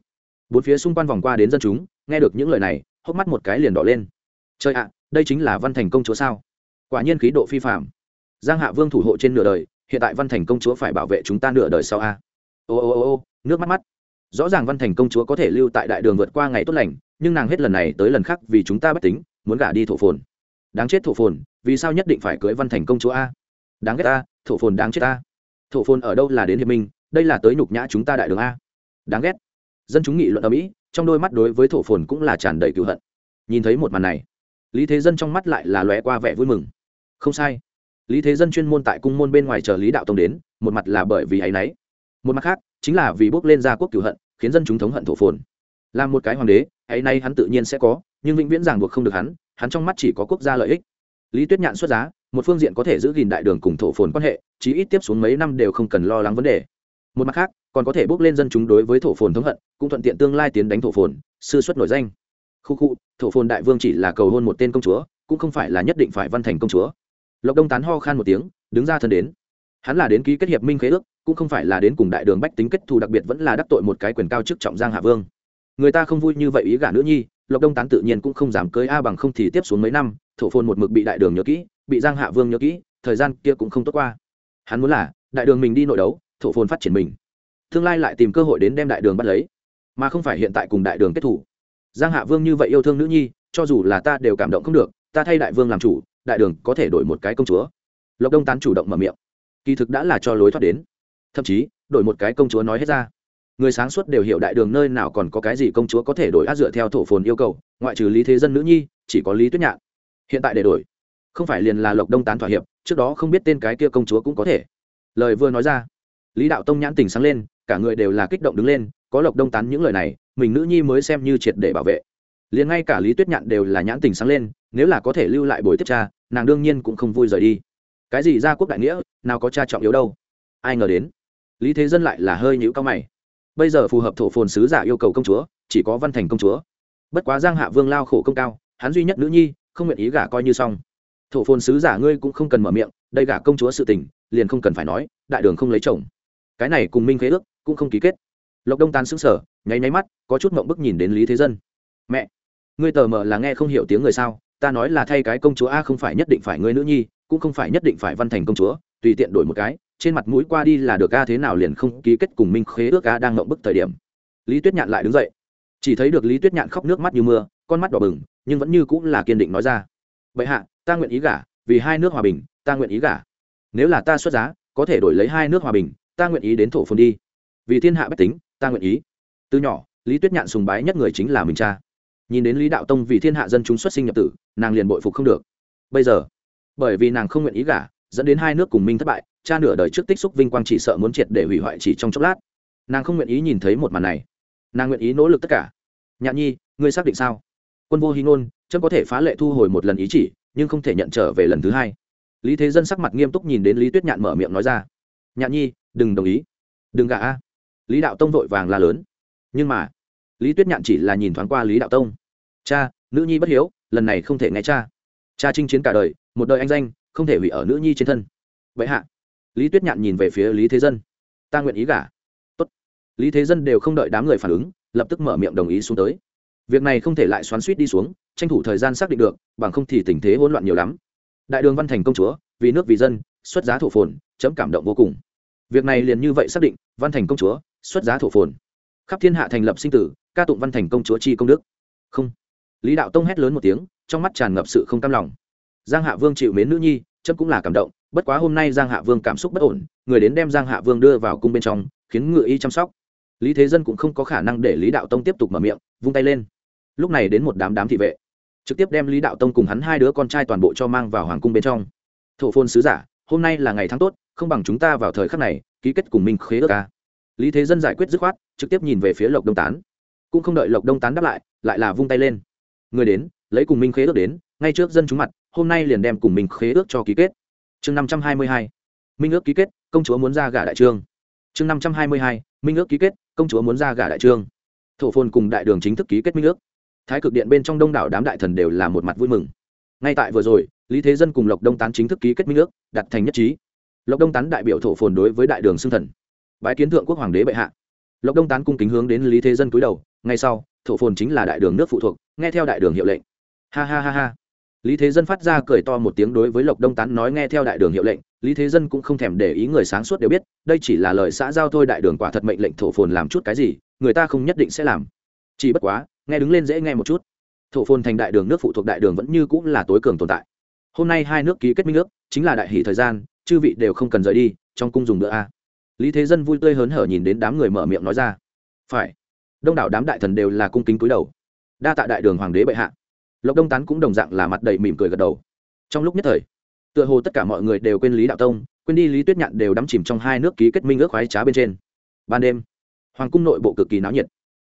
S1: Bốn phía xung quanh vòng qua đến dân chúng, nghe được những lời này, hốc mắt một cái liền đỏ lên trời ạ, đây chính là văn thành công chúa sao? Quả nhiên khí độ phi phạm giang hạ vương thủ hộ trên nửa đời, hiện tại văn thành công chúa phải bảo vệ chúng ta nửa đời sau a. Ô ô ô ô, nước mắt mắt. Rõ ràng văn thành công chúa có thể lưu tại đại đường vượt qua ngày tốt lành, nhưng nàng hết lần này tới lần khác vì chúng ta bất tính, muốn gả đi thổ phồn. Đáng chết thổ phồn, vì sao nhất định phải cưới văn thành công chúa a? Đáng ghét ta thổ phồn đáng chết ta thổ phồn ở đâu là đến hiệp minh, đây là tới nhục nhã chúng ta đại đường a. Đáng ghét. Dân chúng nghị luận ở mỹ trong đôi mắt đối với thổ phồn cũng là tràn đầy cựu hận. Nhìn thấy một màn này lý thế dân trong mắt lại là lóe qua vẻ vui mừng. Không sai. Lý thế dân chuyên môn tại cung môn bên ngoài chờ lý đạo tông đến, một mặt là bởi vì ấ y n ấ y một mặt khác, chính là vì bước lên gia quốc cửu hận, khiến dân chúng thống hận thổ phồn. Là một cái hoàng đế, ấy nay hắn tự nhiên sẽ có, nhưng vĩnh viễn ràng buộc không được hắn hắn trong mắt chỉ có quốc gia lợi ích. Lý tuyết nhạn xuất giá, một phương diện có thể giữ gìn đại đường cùng thổ phồn quan hệ, chí ít tiếp xuống mấy năm đều không cần lo lắng vấn đề. Một mặt khác, còn có thể bước lên dân chúng đối với thổ phồn thống hận, cũng thuận tiện tương lai tiến đánh thổ phồn, sư xuất nổi danh khu khu, thổ phồn đại vương chỉ là cầu hôn một tên công chúa, cũng không phải là nhất định phải văn thành công chúa. Lộc đông tán ho khan một tiếng, đứng ra thân đến. Hắn là đến ký kết hiệp minh khế ước, cũng không phải là đến cùng đại đường bách tính kết thù, đặc biệt vẫn là đắc tội một cái quyền cao chức trọng giang hạ vương. Người ta không vui như vậy ý gả nữ nhi, lộc đông tán tự nhiên cũng không dám cưới a bằng không thì tiếp xuống mấy năm, thổ phồn một mực bị đại đường nhớ kỹ, bị giang hạ vương nhớ kỹ, thời gian kia cũng không tốt qua. Hắn muốn là, đại đường mình đi nội đấu, thổ phồn phát triển mình. Tương lai lại tìm cơ hội đến đem đại đường bắt lấy. Mà không phải hiện tại cùng đại đường kết thủ giang hạ vương như vậy yêu thương nữ nhi, cho dù là ta đều cảm động không được, ta thay đại vương làm chủ, đại đường có thể đổi một cái công chúa. Lộc đông tán chủ động mở miệng. Kỳ thực đã là cho lối thoát đến. Thậm chí, đổi một cái công chúa nói hết ra. Người sáng suốt đều hiểu đại đường nơi nào còn có cái gì công chúa có thể đổi át dựa theo thổ phồn yêu cầu, ngoại trừ lý thế dân nữ nhi, chỉ có lý tuyết nhạn. Hiện tại để đổi. Không phải liền là lộc đông tán thỏa hiệp, trước đó không biết tên cái kia công chúa cũng có thể. Lời vừa nói ra, lý đạo tông nhãn tình sáng lên, cả người đều là kích động đứng lên, có lộc đông tán những lời này mình nữ nhi mới xem như triệt để bảo vệ. Liền ngay cả lý tuyết nhạn đều là nhãn tình sáng lên, nếu là có thể lưu lại buổi tiếp cha nàng đương nhiên cũng không vui rời đi. Cái gì ra quốc đại nghĩa, nào có cha trọng yếu đâu. Ai ngờ đến, lý thế dân lại là hơi nhũ cao mày. Bây giờ phù hợp thổ phồn sứ giả yêu cầu công chúa, chỉ có văn thành công chúa. Bất quá giang hạ vương lao khổ công cao, hắn duy nhất nữ nhi, không nguyện ý gả coi như xong. Thổ phồn sứ giả ngươi cũng không cần mở miệng, đây gả công chúa sự tình, liền không cần phải nói, đại đường không lấy chồng. Cái này cùng minh khế ước, cũng không ký kết. Lộc đông tán xứng sở nháy nháy mắt, có chút mộng bức nhìn đến lý thế dân. Mẹ, ngươi tờ mờ là nghe không hiểu tiếng người sao? Ta nói là thay cái công chúa a không phải nhất định phải ngươi nữ nhi, cũng không phải nhất định phải văn thành công chúa, tùy tiện đổi một cái, trên mặt mũi qua đi là được a thế nào liền không ký kết cùng minh khế ước a đang mộng bức thời điểm. Lý tuyết nhạn lại đứng dậy. Chỉ thấy được lý tuyết nhạn khóc nước mắt như mưa, con mắt đỏ bừng, nhưng vẫn như cũng là kiên định nói ra. Bệ hạ, ta nguyện ý gả, vì hai nước hòa bình, ta nguyện ý gả. Nếu là ta xuất giá, có thể đổi lấy hai nước hòa bình, ta nguyện ý đến thổ phồn đi. Vì thiên hạ bách tính, ta nguyện ý từ nhỏ, lý tuyết nhạn sùng bái nhất người chính là mình cha. Nhìn đến lý đạo tông vì thiên hạ dân chúng xuất sinh nhập tử, nàng liền bội phục không được. Bây giờ, bởi vì nàng không nguyện ý gả, dẫn đến hai nước cùng minh thất bại, cha nửa đời trước tích xúc vinh quang chỉ sợ muốn triệt để hủy hoại chỉ trong chốc lát. Nàng không nguyện ý nhìn thấy một màn này. Nàng nguyện ý nỗ lực tất cả. Nhạn nhi, ngươi xác định sao? Quân vô hy ngôn trâm có thể phá lệ thu hồi một lần ý chỉ, nhưng không thể nhận trở về lần thứ hai. Lý thế dân sắc mặt nghiêm túc nhìn đến lý tuyết nhạn mở miệng nói ra. Nhạn nhi, đừng đồng ý. Đừng gả a. Lý đạo tông vội vàng la lớn nhưng mà, lý tuyết nhạn chỉ là nhìn thoáng qua lý đạo tông. Cha, nữ nhi bất hiếu, lần này không thể nghe cha. Cha chinh chiến cả đời, một đời anh danh, không thể hủy ở nữ nhi trên thân. Vậy hạ, lý tuyết nhạn nhìn về phía lý thế dân. Ta nguyện ý gả. Tốt. lý thế dân đều không đợi đám người phản ứng, lập tức mở miệng đồng ý xuống tới. Việc này không thể lại xoắn suýt đi xuống, tranh thủ thời gian xác định được, bằng không thì tình thế hỗn loạn nhiều lắm. Đại đường văn thành công chúa, vì nước vì dân, xuất giá thổ phồn, chấm cảm động vô cùng. Việc này liền như vậy xác định, văn thành công chúa, xuất giá thổ phồn khắp thiên hạ thành lập sinh tử, ca tụng văn thành công chúa chi công đức. Không. Lý đạo tông hét lớn một tiếng, trong mắt tràn ngập sự không cam lòng. Giang hạ vương chịu mến nữ nhi, chấm cũng là cảm động, bất quá hôm nay giang hạ vương cảm xúc bất ổn, người đến đem giang hạ vương đưa vào cung bên trong, khiến ngựa y chăm sóc. Lý thế dân cũng không có khả năng để lý đạo tông tiếp tục mở miệng, vung tay lên. Lúc này đến một đám đám thị vệ, trực tiếp đem lý đạo tông cùng hắn hai đứa con trai toàn bộ cho mang vào hoàng cung bên trong. Thổ phôn sứ giả, hôm nay là ngày tháng tốt, không bằng chúng ta vào thời khắc này, ký kết cùng minh khế ước ca lý thế dân giải quyết dứt khoát, trực tiếp nhìn về phía lộc đông tán. Cũng không đợi lộc đông tán đáp lại lại là vung tay lên. Người đến, lấy cùng minh khế ước đến, ngay trước dân chúng mặt, hôm nay liền đem cùng minh khế ước cho ký kết. Chương năm trăm hai mươi hai, minh ước ký kết, công chúa muốn ra gả đại trương. Chương năm trăm hai mươi hai, minh ước ký kết, công chúa muốn ra gả đại trương. Thổ phồn cùng đại đường chính thức ký kết minh ước. Thái cực điện bên trong đông đảo đám đại thần đều là một mặt vui mừng. Ngay tại vừa rồi, lý thế dân cùng lộc đông tán chính thức ký kết minh ước, đặt thành nhất trí. Lộc đông tán đại biểu thổ phồn đối với đại đường xưng thần bái kiến thượng quốc hoàng đế bệ hạ. Lộc đông tán cung kính hướng đến lý thế dân cúi đầu, ngay sau, thổ phồn chính là đại đường nước phụ thuộc, nghe theo đại đường hiệu lệnh. Ha ha ha ha. Lý thế dân phát ra cười to một tiếng đối với lộc đông tán nói nghe theo đại đường hiệu lệnh, lý thế dân cũng không thèm để ý người sáng suốt đều biết, đây chỉ là lời xã giao thôi đại đường quả thật mệnh lệnh thổ phồn làm chút cái gì, người ta không nhất định sẽ làm. Chỉ bất quá, nghe đứng lên dễ nghe một chút. Thổ phồn thành đại đường nước phụ thuộc đại đường vẫn như cũng là tối cường tồn tại. Hôm nay hai nước ký kết minh nước chính là đại hỷ thời gian, chư vị đều không cần rời đi, trong cung dùng nữa a lý thế dân vui tươi hớn hở nhìn đến đám người mở miệng nói ra. Phải. Đông đảo đám đại thần đều là cung kính cúi đầu. Đa tạ đại đường hoàng đế bệ hạ. Lộc đông tán cũng đồng dạng là mặt đầy mỉm cười gật đầu. Trong lúc nhất thời, tựa hồ tất cả mọi người đều quên lý đạo tông, quên đi lý tuyết nhạn đều đắm chìm trong hai nước ký kết minh ước khoái trá bên trên. Ban đêm, hoàng cung nội bộ cực kỳ náo nhiệt.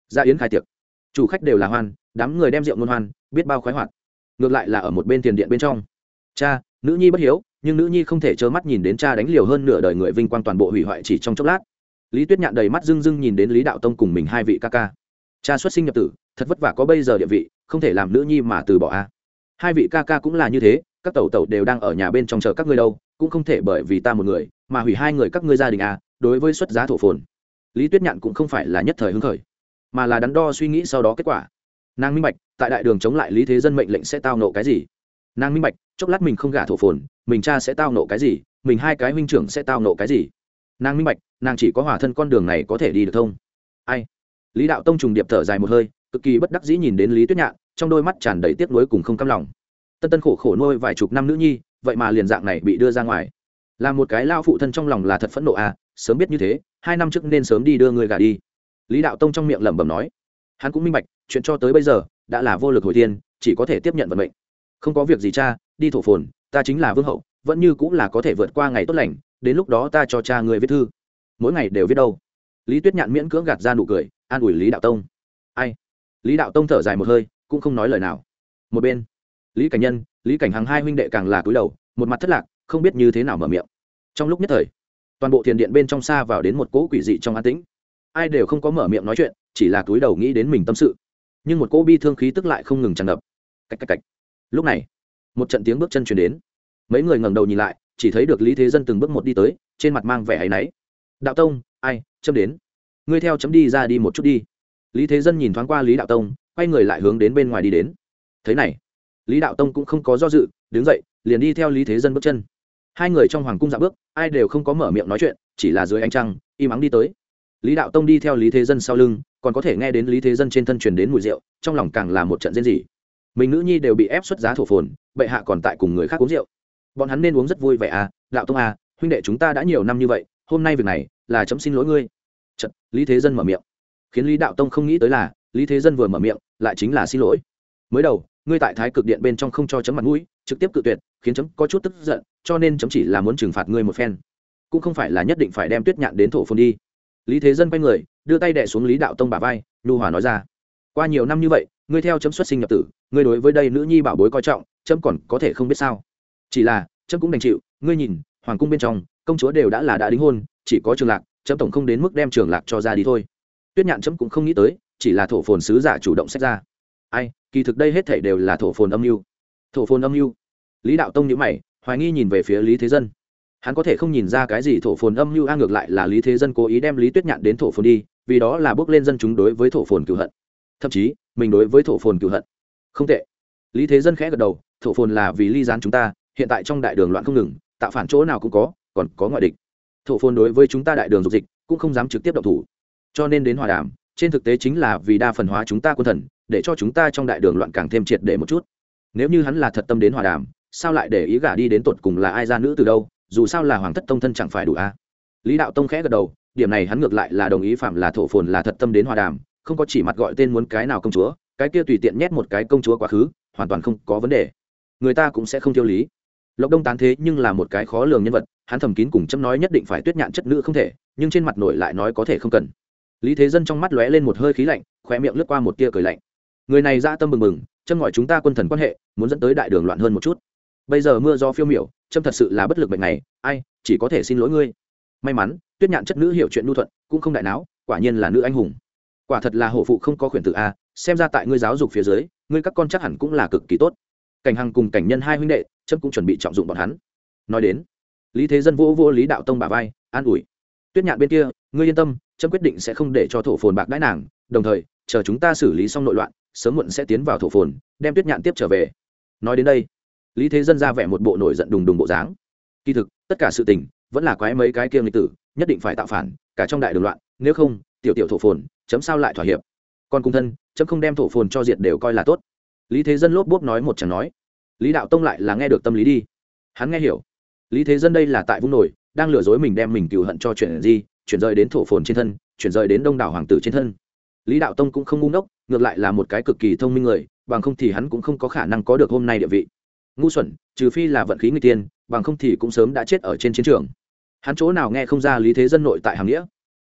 S1: Gia yến khai tiệc. Chủ khách đều là hoan, đám người đem rượu ngôn hoan, biết bao khoái hoạt. Ngược lại là ở một bên tiền điện bên trong. Cha, nữ nhi bất hiếu nhưng nữ nhi không thể trơ mắt nhìn đến cha đánh liều hơn nửa đời người vinh quang toàn bộ hủy hoại chỉ trong chốc lát. Lý tuyết nhạn đầy mắt dưng dưng nhìn đến lý đạo tông cùng mình hai vị ca ca. Cha xuất sinh nhập tử, thật vất vả có bây giờ địa vị, không thể làm nữ nhi mà từ bỏ a. Hai vị ca ca cũng là như thế, các tẩu tẩu đều đang ở nhà bên trong chờ các ngươi đâu, cũng không thể bởi vì ta một người, mà hủy hai người các ngươi gia đình a, đối với xuất giá thổ phồn. Lý tuyết nhạn cũng không phải là nhất thời hứng khởi, mà là đắn đo suy nghĩ sau đó kết quả. Nàng minh bạch, tại đại đường chống lại lý thế dân mệnh lệnh sẽ tao nộ cái gì nàng minh bạch, chốc lát mình không gả thổ phồn, mình cha sẽ tao nộ cái gì, mình hai cái huynh trưởng sẽ tao nộ cái gì. Nàng minh bạch, nàng chỉ có hòa thân con đường này có thể đi được thông ai? Lý đạo tông trùng điệp thở dài một hơi, cực kỳ bất đắc dĩ nhìn đến lý tuyết nhạn, trong đôi mắt tràn đầy tiếc nuối cùng không căm lòng. Tân tân khổ khổ nuôi vài chục năm nữ nhi, vậy mà liền dạng này bị đưa ra ngoài. Là một cái lao phụ thân trong lòng là thật phẫn nộ à sớm biết như thế, hai năm trước nên sớm đi đưa người gà đi. Lý đạo tông trong miệng lẩm bẩm nói. Hắn cũng minh bạch, chuyện cho tới bây giờ, đã là vô lực hồi thiên, chỉ có thể tiếp nhận vận mệnh không có việc gì cha, đi thổ phồn, ta chính là vương hậu, vẫn như cũng là có thể vượt qua ngày tốt lành, đến lúc đó ta cho cha người viết thư. Mỗi ngày đều viết đâu? Lý tuyết nhạn miễn cưỡng gạt ra nụ cười, an ủi lý đạo tông. Ai? Lý đạo tông thở dài một hơi, cũng không nói lời nào. Một bên, lý cảnh nhân, lý cảnh hằng hai huynh đệ càng là cúi đầu, một mặt thất lạc, không biết như thế nào mở miệng. Trong lúc nhất thời, toàn bộ thiền điện bên trong xa vào đến một cỗ quỷ dị trong an tĩnh. Ai đều không có mở miệng nói chuyện, chỉ là cúi đầu nghĩ đến mình tâm sự. Nhưng một cỗ bi thương khí tức lại không ngừng tràn ngập. Cách cách cách lúc này, một trận tiếng bước chân chuyển đến. Mấy người ngẩng đầu nhìn lại, chỉ thấy được lý thế dân từng bước một đi tới, trên mặt mang vẻ áy náy. Đạo tông, ai, chấm đến. Ngươi theo chấm đi ra đi một chút đi. Lý thế dân nhìn thoáng qua lý đạo tông, quay người lại hướng đến bên ngoài đi đến. Thế này, lý đạo tông cũng không có do dự, đứng dậy, liền đi theo lý thế dân bước chân. Hai người trong hoàng cung dạ bước, ai đều không có mở miệng nói chuyện, chỉ là dưới ánh trăng, im ắng đi tới. Lý đạo tông đi theo lý thế dân sau lưng, còn có thể nghe đến lý thế dân trên thân truyền đến mùi rượu, trong lòng càng là một trận diễn gì mình nữ nhi đều bị ép xuất giá thổ phồn bệ hạ còn tại cùng người khác uống rượu. Bọn hắn nên uống rất vui vẻ à đạo tông à huynh đệ chúng ta đã nhiều năm như vậy hôm nay việc này là chấm xin lỗi ngươi. Chật, lý thế dân mở miệng. Khiến lý đạo tông không nghĩ tới là lý thế dân vừa mở miệng lại chính là xin lỗi. Mới đầu ngươi tại thái cực điện bên trong không cho chấm mặt mũi trực tiếp cự tuyệt khiến chấm có chút tức giận cho nên chấm chỉ là muốn trừng phạt ngươi một phen. Cũng không phải là nhất định phải đem tuyết nhạn đến thổ phồn đi. Lý thế dân quay người đưa tay đẻ xuống lý đạo tông bà vai nhu hòa nói ra. Qua nhiều năm như vậy ngươi theo chấm xuất sinh nhập tử, ngươi đối với đây nữ nhi bảo bối coi trọng, chấm còn có thể không biết sao? Chỉ là, chấm cũng đành chịu, ngươi nhìn, hoàng cung bên trong, công chúa đều đã là đã đính hôn, chỉ có trường lạc, chấm tổng không đến mức đem trường lạc cho ra đi thôi. Tuyết nhạn chấm cũng không nghĩ tới, chỉ là thổ phồn sứ giả chủ động xét ra. Ai, kỳ thực đây hết thể đều là thổ phồn âm mưu. Thổ phồn âm mưu. Lý đạo tông nhữ mày, hoài nghi nhìn về phía lý thế dân. Hắn có thể không nhìn ra cái gì thổ phồn âm mưu, a ngược lại là lý thế dân cố ý đem lý tuyết nhạn đến thổ phồn đi, vì đó là bước lên dân chúng đối với thổ phồn cựu hận. Thậm chí mình đối với thổ phồn cựu hận. Không tệ. Lý thế dân khẽ gật đầu, thổ phồn là vì ly gián chúng ta, hiện tại trong đại đường loạn không ngừng, tạo phản chỗ nào cũng có, còn có ngoại địch. Thổ phồn đối với chúng ta đại đường dục dịch, cũng không dám trực tiếp động thủ. Cho nên đến hòa đàm, trên thực tế chính là vì đa phần hóa chúng ta quân thần, để cho chúng ta trong đại đường loạn càng thêm triệt để một chút. Nếu như hắn là thật tâm đến hòa đàm, sao lại để ý gả đi đến tột cùng là ai ra nữ từ đâu, dù sao là hoàng thất tông thân chẳng phải đủ a. Lý đạo tông khẽ gật đầu, điểm này hắn ngược lại là đồng ý phạm là thổ phồn là thật tâm đến hòa đàm không có chỉ mặt gọi tên muốn cái nào công chúa, cái kia tùy tiện nhét một cái công chúa quá khứ, hoàn toàn không có vấn đề. Người ta cũng sẽ không tiêu lý. Lộc đông tán thế nhưng là một cái khó lường nhân vật, hắn thầm kín cùng chấm nói nhất định phải tuyết nhạn chất nữ không thể, nhưng trên mặt nổi lại nói có thể không cần. Lý thế dân trong mắt lóe lên một hơi khí lạnh khoe miệng lướt qua một tia cười lạnh. Người này ra tâm mừng mừng châm gọi chúng ta quân thần quan hệ, muốn dẫn tới đại đường loạn hơn một chút. Bây giờ mưa do phiêu miểu châm thật sự là bất lực bệnh này, ai, chỉ có thể xin lỗi ngươi. May mắn, tuyết nhạn chất nữ hiểu chuyện nhu thuận, cũng không đại não quả nhiên là nữ anh hùng quả thật là hổ phụ không có khuyển tự a, xem ra tại ngươi giáo dục phía dưới, ngươi các con chắc hẳn cũng là cực kỳ tốt. Cảnh hằng cùng cảnh nhân hai huynh đệ trâm cũng chuẩn bị trọng dụng bọn hắn. Nói đến, lý thế dân vô vô lý đạo tông bà vai, an ủi. Tuyết nhạn bên kia, ngươi yên tâm trâm quyết định sẽ không để cho thổ phồn bạc đãi nàng, đồng thời, chờ chúng ta xử lý xong nội loạn, sớm muộn sẽ tiến vào thổ phồn, đem tuyết nhạn tiếp trở về. Nói đến đây, lý thế dân ra vẻ một bộ nổi giận đùng đùng bộ dáng. Kỳ thực, tất cả sự tình, vẫn là quái mấy cái kiêng lịch tử, nhất định phải tạo phản, cả trong đại đường loạn, nếu không, tiểu tiểu thổ phồn chấm sao lại thỏa hiệp? Còn cung thân, chấm không đem thổ phồn cho diệt đều coi là tốt. Lý thế dân lốp bốp nói một chẳng nói. Lý đạo tông lại là nghe được tâm lý đi. Hắn nghe hiểu. Lý thế dân đây là tại vung nổi, đang lừa dối mình đem mình cựu hận cho chuyện gì, chuyển rời đến thổ phồn trên thân, chuyển rời đến đông đảo hoàng tử trên thân. Lý đạo tông cũng không ngu ngốc, ngược lại là một cái cực kỳ thông minh người, bằng không thì hắn cũng không có khả năng có được hôm nay địa vị. Ngu xuẩn, trừ phi là vận khí người tiên, bằng không thì cũng sớm đã chết ở trên chiến trường. Hắn chỗ nào nghe không ra lý thế dân nội tại hàm nghĩa.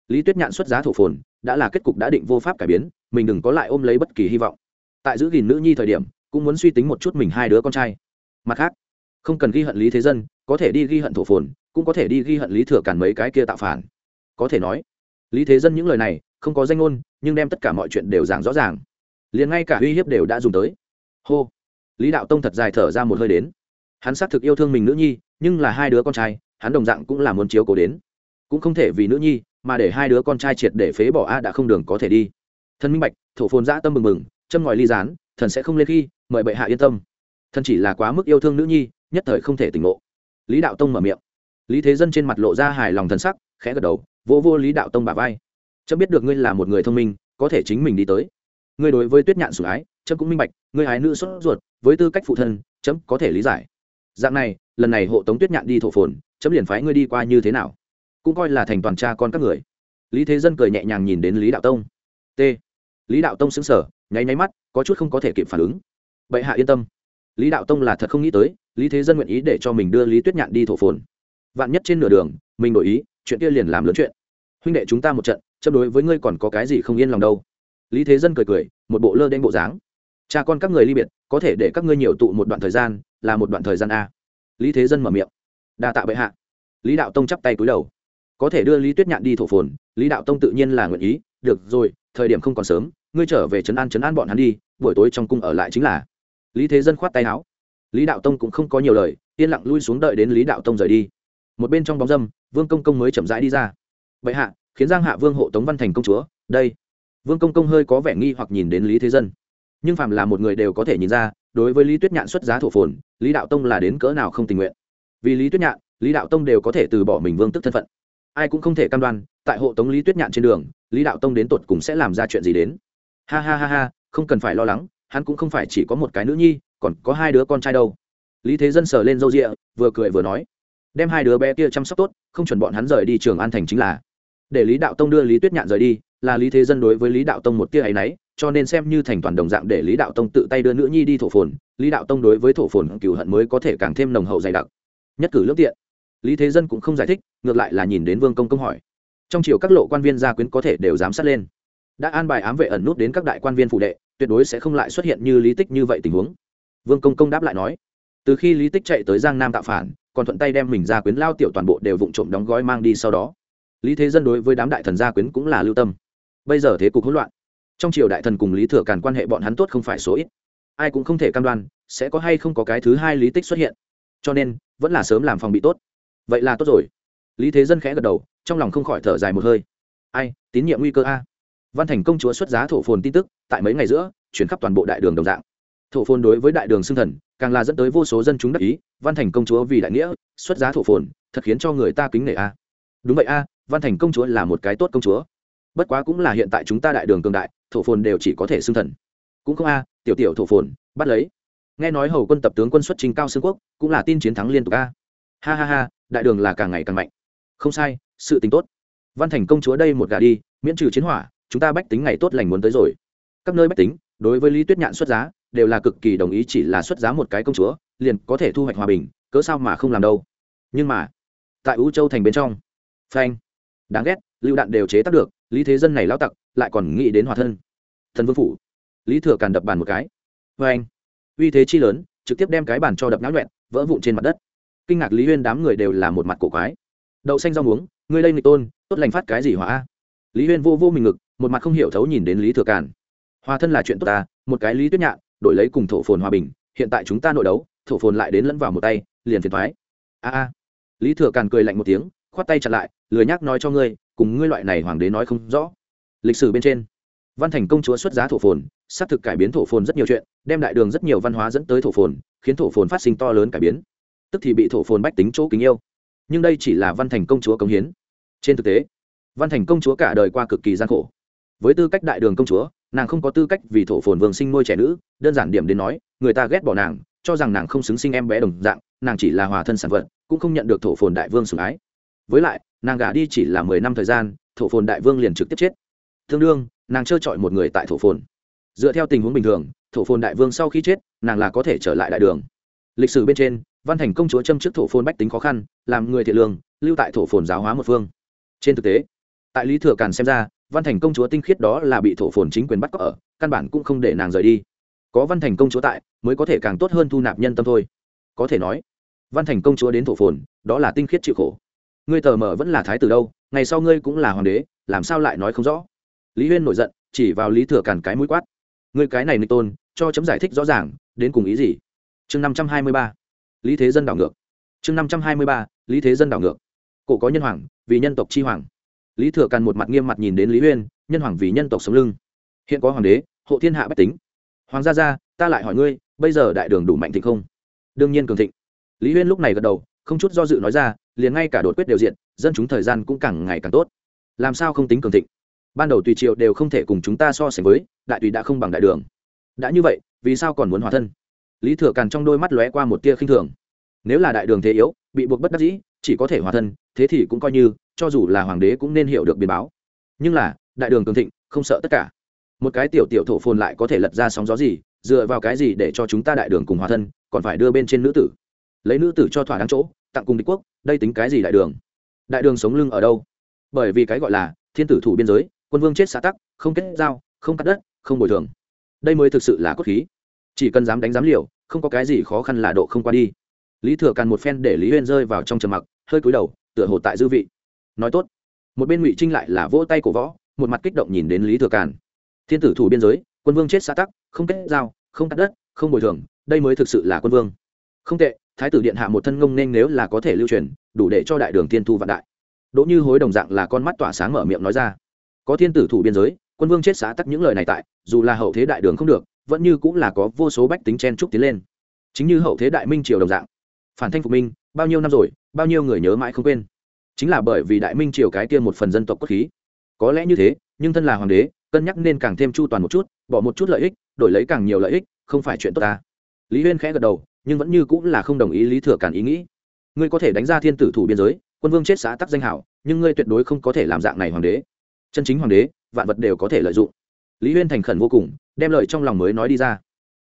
S1: Lý tuyết nhạn xuất giá thổ phồn đã là kết cục đã định vô pháp cải biến, mình đừng có lại ôm lấy bất kỳ hy vọng. Tại giữ gìn nữ nhi thời điểm, cũng muốn suy tính một chút mình hai đứa con trai. Mặt khác, không cần ghi hận lý thế dân, có thể đi ghi hận thổ phồn, cũng có thể đi ghi hận lý thừa cản mấy cái kia tạo phản. Có thể nói, lý thế dân những lời này, không có danh ngôn, nhưng đem tất cả mọi chuyện đều giảng rõ ràng. Liền ngay cả uy hiếp đều đã dùng tới. Hô. Lý đạo tông thật dài thở ra một hơi đến. Hắn xác thực yêu thương mình nữ nhi, nhưng là hai đứa con trai, hắn đồng dạng cũng là muốn chiếu cố đến. Cũng không thể vì nữ nhi mà để hai đứa con trai triệt để phế bỏ a đã không đường có thể đi. Thần minh bạch, thổ phồn dã tâm mừng mừng châm ngòi ly gián, thần sẽ không lên khi, mời bệ hạ yên tâm. Thần chỉ là quá mức yêu thương nữ nhi, nhất thời không thể tỉnh ngộ. Lý đạo tông mở miệng. Lý thế dân trên mặt lộ ra hài lòng thần sắc, khẽ gật đầu, vô vô lý đạo tông bà vai. Chấm biết được ngươi là một người thông minh, có thể chính mình đi tới. Ngươi đối với tuyết nhạn sủng ái, chấm cũng minh bạch, ngươi ái nữ sốt ruột, với tư cách phụ thân, chấm có thể lý giải. Dạng này, lần này hộ tống tuyết nhạn đi thổ phồn, chấm liền phái ngươi đi qua như thế nào? Cũng coi là thành toàn cha con các người. Lý thế dân cười nhẹ nhàng nhìn đến lý đạo tông. T. Lý đạo tông xứng sở nháy nháy mắt, có chút không có thể kịp phản ứng. Bệ hạ yên tâm. Lý đạo tông là thật không nghĩ tới, lý thế dân nguyện ý để cho mình đưa lý tuyết nhạn đi thổ phồn. Vạn nhất trên nửa đường, mình đổi ý, chuyện kia liền làm lớn chuyện. Huynh đệ chúng ta một trận châm đối với ngươi còn có cái gì không yên lòng đâu. Lý thế dân cười cười, một bộ lơ đen bộ dáng. Cha con các người ly biệt, có thể để các ngươi nhiều tụ một đoạn thời gian, là một đoạn thời gian a. Lý thế dân mở miệng. Đa tạ bệ hạ. Lý đạo tông chắp tay cúi đầu có thể đưa lý tuyết nhạn đi thổ phồn, lý đạo tông tự nhiên là nguyện ý. Được rồi, thời điểm không còn sớm, ngươi trở về trấn an trấn an bọn hắn đi, buổi tối trong cung ở lại chính là. Lý thế dân khoát tay áo. Lý đạo tông cũng không có nhiều lời, yên lặng lui xuống đợi đến lý đạo tông rời đi. Một bên trong bóng dâm, vương công công mới chậm rãi đi ra. Vậy hạ, khiến giang hạ vương hộ tống văn thành công chúa, đây. Vương công công hơi có vẻ nghi hoặc nhìn đến lý thế dân. Nhưng phàm là một người đều có thể nhìn ra, đối với lý tuyết nhạn xuất giá thổ phồn, lý đạo tông là đến cỡ nào không tình nguyện. Vì lý tuyết nhạn, lý đạo tông đều có thể từ bỏ mình vương tức thân phận ai cũng không thể cam đoan, tại hộ tống lý tuyết nhạn trên đường, lý đạo tông đến tột cùng sẽ làm ra chuyện gì đến. Ha ha ha ha, không cần phải lo lắng, hắn cũng không phải chỉ có một cái nữ nhi, còn có hai đứa con trai đâu. Lý thế dân sờ lên râu rịa, vừa cười vừa nói, đem hai đứa bé kia chăm sóc tốt, không chuẩn bọn hắn rời đi trường an thành chính là. Để lý đạo tông đưa lý tuyết nhạn rời đi, là lý thế dân đối với lý đạo tông một tia ấ y n ấ y cho nên xem như thành toàn đồng dạng để lý đạo tông tự tay đưa nữ nhi đi thổ phồn, lý đạo tông đối với thổ phồn cựu hận mới có thể càng thêm nồng hậu dày đặc. Nhất cử lước tiện lý thế dân cũng không giải thích, ngược lại là nhìn đến vương công công hỏi. Trong chiều các lộ quan viên gia quyến có thể đều giám sát lên. Đã an bài ám vệ ẩn nút đến các đại quan viên phụ đệ, tuyệt đối sẽ không lại xuất hiện như lý tích như vậy tình huống. Vương công công đáp lại nói, từ khi lý tích chạy tới giang nam tạo phản, còn thuận tay đem mình gia quyến lao tiểu toàn bộ đều vụng trộm đóng gói mang đi sau đó. Lý thế dân đối với đám đại thần gia quyến cũng là lưu tâm. Bây giờ thế cục hỗn loạn. Trong triều đại thần cùng lý thừa càn quan hệ bọn hắn tốt không phải số ít. Ai cũng không thể cam đoan, sẽ có hay không có cái thứ hai lý tích xuất hiện. Cho nên, vẫn là sớm làm phòng bị tốt vậy là tốt rồi. Lý thế dân khẽ gật đầu, trong lòng không khỏi thở dài một hơi. Ai, tín nhiệm nguy cơ a. Văn thành công chúa xuất giá thổ phồn tin tức, tại mấy ngày giữa, chuyển khắp toàn bộ đại đường đồng dạng. Thổ phồn đối với đại đường xưng thần, càng là dẫn tới vô số dân chúng đắc ý, văn thành công chúa vì đại nghĩa, xuất giá thổ phồn, thật khiến cho người ta kính nể a. Đúng vậy a, văn thành công chúa là một cái tốt công chúa. Bất quá cũng là hiện tại chúng ta đại đường cường đại, thổ phồn đều chỉ có thể xưng thần. Cũng không a, tiểu tiểu thổ phồn, bắt lấy. Nghe nói hầu quân tập tướng quân xuất trình cao xương quốc, cũng là tin chiến thắng liên tục a. Ha ha ha đại đường là càng ngày càng mạnh. Không sai, sự tính tốt. Văn thành công chúa đây một gà đi, miễn trừ chiến hỏa, chúng ta bách tính ngày tốt lành muốn tới rồi. Các nơi bách tính, đối với lý tuyết nhạn xuất giá, đều là cực kỳ đồng ý chỉ là xuất giá một cái công chúa, liền có thể thu hoạch hòa bình, cớ sao mà không làm đâu. Nhưng mà, tại ú châu thành bên trong, phanh, đáng ghét, lưu đạn đều chế tác được, lý thế dân này lao tặc, lại còn nghĩ đến hòa thân. Thần vương phủ, lý thừa càn đập bàn một cái. Vê anh uy thế chi lớn, trực tiếp đem cái bàn cho đập náo nhuẹn, vỡ vụn trên mặt đất kinh ngạc lý huyên đám người đều là một mặt cổ quái. Đậu xanh rau muống, ngươi đây nghịch tôn, tốt lành phát cái gì hỏa lý huyên vô vô mình ngực, một mặt không hiểu thấu nhìn đến lý thừa càn. Hòa thân là chuyện tốt ta, một cái lý tuyết nhạn, đổi lấy cùng thổ phồn hòa bình, hiện tại chúng ta nội đấu, thổ phồn lại đến lẫn vào một tay, liền phiền thoái. A a. Lý thừa càn cười lạnh một tiếng, khoát tay chặt lại, lười nhắc nói cho ngươi, cùng ngươi loại này hoàng đế nói không rõ. Lịch sử bên trên, văn thành công chúa xuất giá thổ phồn, xác thực cải biến thổ phồn rất nhiều chuyện, đem đại đường rất nhiều văn hóa dẫn tới thổ phồn, khiến thổ phồn phát sinh to lớn cải biến tức thì bị thổ phồn bách tính chỗ kính yêu. Nhưng đây chỉ là văn thành công chúa công hiến. Trên thực tế, văn thành công chúa cả đời qua cực kỳ gian khổ. Với tư cách đại đường công chúa, nàng không có tư cách vì thổ phồn vương sinh nuôi trẻ nữ, đơn giản điểm đến nói, người ta ghét bỏ nàng, cho rằng nàng không xứng sinh em bé đồng dạng, nàng chỉ là hòa thân sản vật, cũng không nhận được thổ phồn đại vương sủng ái. Với lại, nàng gả đi chỉ là mười năm thời gian, thổ phồn đại vương liền trực tiếp chết. Tương đương, nàng trơ trọi một người tại thổ phồn. Dựa theo tình huống bình thường, thổ phồn đại vương sau khi chết, nàng là có thể trở lại đại đường. Lịch sử bên trên văn thành công chúa châm trước thổ phồn bách tính khó khăn, làm người thiện lương, lưu tại thổ phồn giáo hóa một phương. Trên thực tế, tại lý thừa càn xem ra, văn thành công chúa tinh khiết đó là bị thổ phồn chính quyền bắt cóc ở, căn bản cũng không để nàng rời đi. Có văn thành công chúa tại, mới có thể càng tốt hơn thu nạp nhân tâm thôi. Có thể nói, văn thành công chúa đến thổ phồn, đó là tinh khiết chịu khổ. Ngươi tờ mờ vẫn là thái tử đâu, ngày sau ngươi cũng là hoàng đế, làm sao lại nói không rõ? Lý huyên nổi giận, chỉ vào lý thừa càn cái mũi quát. Ngươi cái này nịch tôn, cho chấm giải thích rõ ràng, đến cùng ý gì? Chương năm trăm hai mươi ba lý thế dân đảo ngược. Chương năm trăm hai mươi ba, lý thế dân đảo ngược. Cổ có nhân hoàng, vì nhân tộc chi hoàng. Lý thừa càn một mặt nghiêm mặt nhìn đến lý huyên nhân hoàng vì nhân tộc sống lưng. Hiện có hoàng đế, hộ thiên hạ bách tính. Hoàng gia gia, ta lại hỏi ngươi, bây giờ đại đường đủ mạnh thịnh không? Đương nhiên cường thịnh. Lý huyên lúc này gật đầu, không chút do dự nói ra, liền ngay cả đột quyết đều diện, dân chúng thời gian cũng càng ngày càng tốt. Làm sao không tính cường thịnh? Ban đầu tùy triệu đều không thể cùng chúng ta so sánh với, đại tùy đã không bằng đại đường. Đã như vậy, vì sao còn muốn hòa thân? Lý thừa càn trong đôi mắt lóe qua một tia khinh thường. Nếu là đại đường thế yếu, bị buộc bất đắc dĩ, chỉ có thể hòa thân, thế thì cũng coi như, cho dù là hoàng đế cũng nên hiểu được biến báo. Nhưng là, đại đường cường thịnh, không sợ tất cả. Một cái tiểu tiểu thổ phồn lại có thể lật ra sóng gió gì, dựa vào cái gì để cho chúng ta đại đường cùng hòa thân, còn phải đưa bên trên nữ tử. Lấy nữ tử cho thỏa đáng chỗ, tặng cùng địch quốc, đây tính cái gì đại đường? Đại đường sống lưng ở đâu? Bởi vì cái gọi là thiên tử thủ biên giới, quân vương chết xã tắc, không kết giao, không cắt đất, không bồi thường. Đây mới thực sự là cốt khí chỉ cần dám đánh dám liều, không có cái gì khó khăn là độ không qua đi. Lý thừa càn một phen để lý huyên rơi vào trong trầm mặc, hơi cúi đầu, tựa hồ tại dư vị. Nói tốt. Một bên ngụy trinh lại là vỗ tay cổ võ, một mặt kích động nhìn đến lý thừa càn. Thiên tử thủ biên giới, quân vương chết xã tắc, không kết giao, không cắt đất, không bồi thường, đây mới thực sự là quân vương. Không tệ, thái tử điện hạ một thân ngông nên nếu là có thể lưu truyền, đủ để cho đại đường tiên thu vạn đại. Đỗ như hối đồng dạng là con mắt tỏa sáng mở miệng nói ra. Có thiên tử thủ biên giới quân vương chết xã tắc những lời này tại, dù là hậu thế đại đường không được, vẫn như cũng là có vô số bách tính chen trúc tiến lên. Chính như hậu thế đại minh triều đồng dạng. Phản thanh phục minh, bao nhiêu năm rồi, bao nhiêu người nhớ mãi không quên. Chính là bởi vì đại minh triều cái kia một phần dân tộc quốc khí. Có lẽ như thế, nhưng thân là hoàng đế, cân nhắc nên càng thêm chu toàn một chút, bỏ một chút lợi ích, đổi lấy càng nhiều lợi ích, không phải chuyện tốt ta. Lý huyên khẽ gật đầu, nhưng vẫn như cũng là không đồng ý lý thừa càn ý nghĩ. Ngươi có thể đánh ra thiên tử thủ biên giới, quân vương chết xã tắc danh hảo, nhưng ngươi tuyệt đối không có thể làm dạng này hoàng đế. Chân chính hoàng đế vạn vật đều có thể lợi dụng. Lý huyên thành khẩn vô cùng, đem lời trong lòng mới nói đi ra.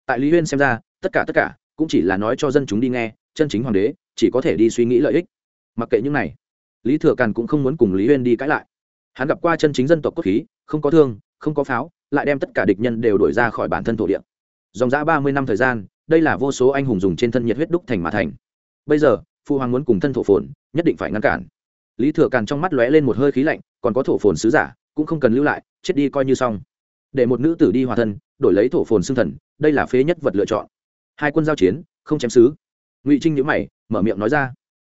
S1: Tại lý huyên xem ra, tất cả tất cả cũng chỉ là nói cho dân chúng đi nghe, chân chính hoàng đế chỉ có thể đi suy nghĩ lợi ích. Mặc kệ những này, lý thừa càn cũng không muốn cùng lý huyên đi cãi lại. Hắn gặp qua chân chính dân tộc cốt khí, không có thương, không có pháo, lại đem tất cả địch nhân đều đổi ra khỏi bản thân thổ địa. Dòng giã ba mươi năm thời gian, đây là vô số anh hùng dùng trên thân nhiệt huyết đúc thành mà thành. Bây giờ phụ hoàng muốn cùng thân thổ phồn, nhất định phải ngăn cản. Lý thừa càn trong mắt lóe lên một hơi khí lạnh, còn có thổ phồn sứ giả cũng không cần lưu lại, chết đi coi như xong. Để một nữ tử đi hòa thân, đổi lấy thổ phồn xương thần, đây là phế nhất vật lựa chọn. Hai quân giao chiến, không chém xứ. Ngụy trinh nhữ mày, mở miệng nói ra.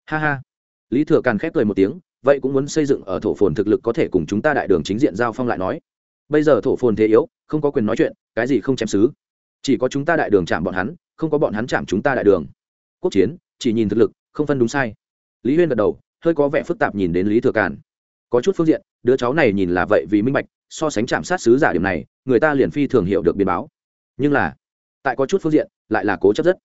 S1: Ha ha. Lý thừa càn khép cười một tiếng, vậy cũng muốn xây dựng ở thổ phồn thực lực có thể cùng chúng ta đại đường chính diện giao phong lại nói. Bây giờ thổ phồn thế yếu, không có quyền nói chuyện, cái gì không chém xứ? Chỉ có chúng ta đại đường chạm bọn hắn, không có bọn hắn chạm chúng ta đại đường. Quốc chiến, chỉ nhìn thực lực, không phân đúng sai. Lý huyên gật đầu, hơi có vẻ phức tạp nhìn đến lý thừa càn. Có chút phương diện đứa cháu này nhìn là vậy vì minh bạch, so sánh chạm sát sứ giả điểm này, người ta liền phi thường hiểu được biến báo. Nhưng là, tại có chút phương diện, lại là cố chấp rất.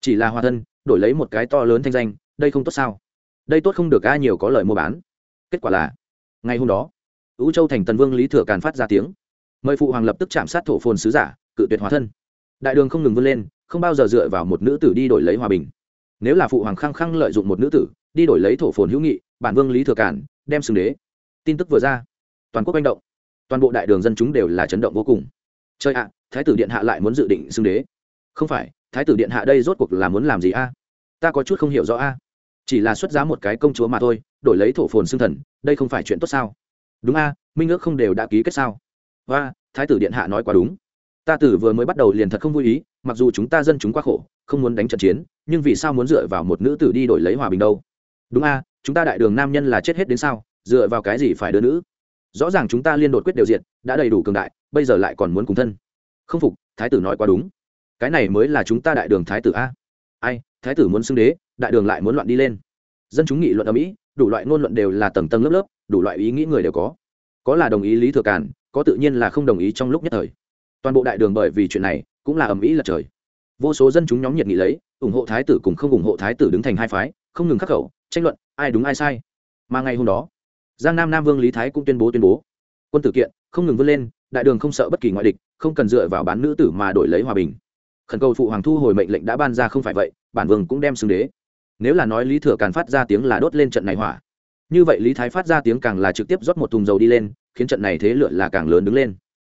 S1: Chỉ là hòa thân, đổi lấy một cái to lớn thanh danh, đây không tốt sao? Đây tốt không được ai nhiều có lời mua bán. Kết quả là, ngày hôm đó ứ châu thành tần vương lý thừa càn phát ra tiếng. Mời phụ hoàng lập tức chạm sát thổ phồn sứ giả, cự tuyệt hóa thân. Đại đường không ngừng vươn lên, không bao giờ dựa vào một nữ tử đi đổi lấy hòa bình. Nếu là phụ hoàng khăng khăng lợi dụng một nữ tử, đi đổi lấy thổ phồn hữu nghị, bản vương lý thừa cản đem xưng đế tin tức vừa ra, toàn quốc manh động, toàn bộ đại đường dân chúng đều là chấn động vô cùng. Chơi ạ, thái tử điện hạ lại muốn dự định xưng đế. Không phải, thái tử điện hạ đây rốt cuộc là muốn làm gì a? Ta có chút không hiểu rõ a. Chỉ là xuất giá một cái công chúa mà thôi, đổi lấy thổ phồn xưng thần, đây không phải chuyện tốt sao? Đúng a, minh ước không đều đã ký kết sao? Và thái tử điện hạ nói quá đúng. Ta tử vừa mới bắt đầu liền thật không vui ý, mặc dù chúng ta dân chúng quá khổ, không muốn đánh trận chiến, nhưng vì sao muốn dựa vào một nữ tử đi đổi lấy hòa bình đâu? Đúng a, chúng ta đại đường nam nhân là chết hết đến sao? Dựa vào cái gì phải đưa nữ? Rõ ràng chúng ta liên đột quyết đều diện đã đầy đủ cường đại, bây giờ lại còn muốn cùng thân. Không phục, thái tử nói quá đúng. Cái này mới là chúng ta đại đường thái tử a. Ai, thái tử muốn xưng đế, đại đường lại muốn loạn đi lên. Dân chúng nghị luận ở mỹ đủ loại ngôn luận đều là tầng tầng lớp lớp, đủ loại ý nghĩ người đều có. Có là đồng ý lý thừa cản có tự nhiên là không đồng ý trong lúc nhất thời. Toàn bộ đại đường bởi vì chuyện này, cũng là ầm ĩ lật trời. Vô số dân chúng nhóm nhiệt nghị lấy, ủng hộ thái tử cùng không ủng hộ thái tử đứng thành hai phái, không ngừng khắc khẩu, tranh luận, ai đúng ai sai. Mà ngày hôm đó giang nam nam vương lý thái cũng tuyên bố tuyên bố. Quân tử kiện, không ngừng vươn lên, đại đường không sợ bất kỳ ngoại địch, không cần dựa vào bán nữ tử mà đổi lấy hòa bình. Khẩn cầu phụ hoàng thu hồi mệnh lệnh đã ban ra không phải vậy, bản vương cũng đem xưng đế. Nếu là nói lý thừa càn phát ra tiếng là đốt lên trận này hỏa. Như vậy lý thái phát ra tiếng càng là trực tiếp rót một thùng dầu đi lên, khiến trận này thế lựa là càng lớn đứng lên.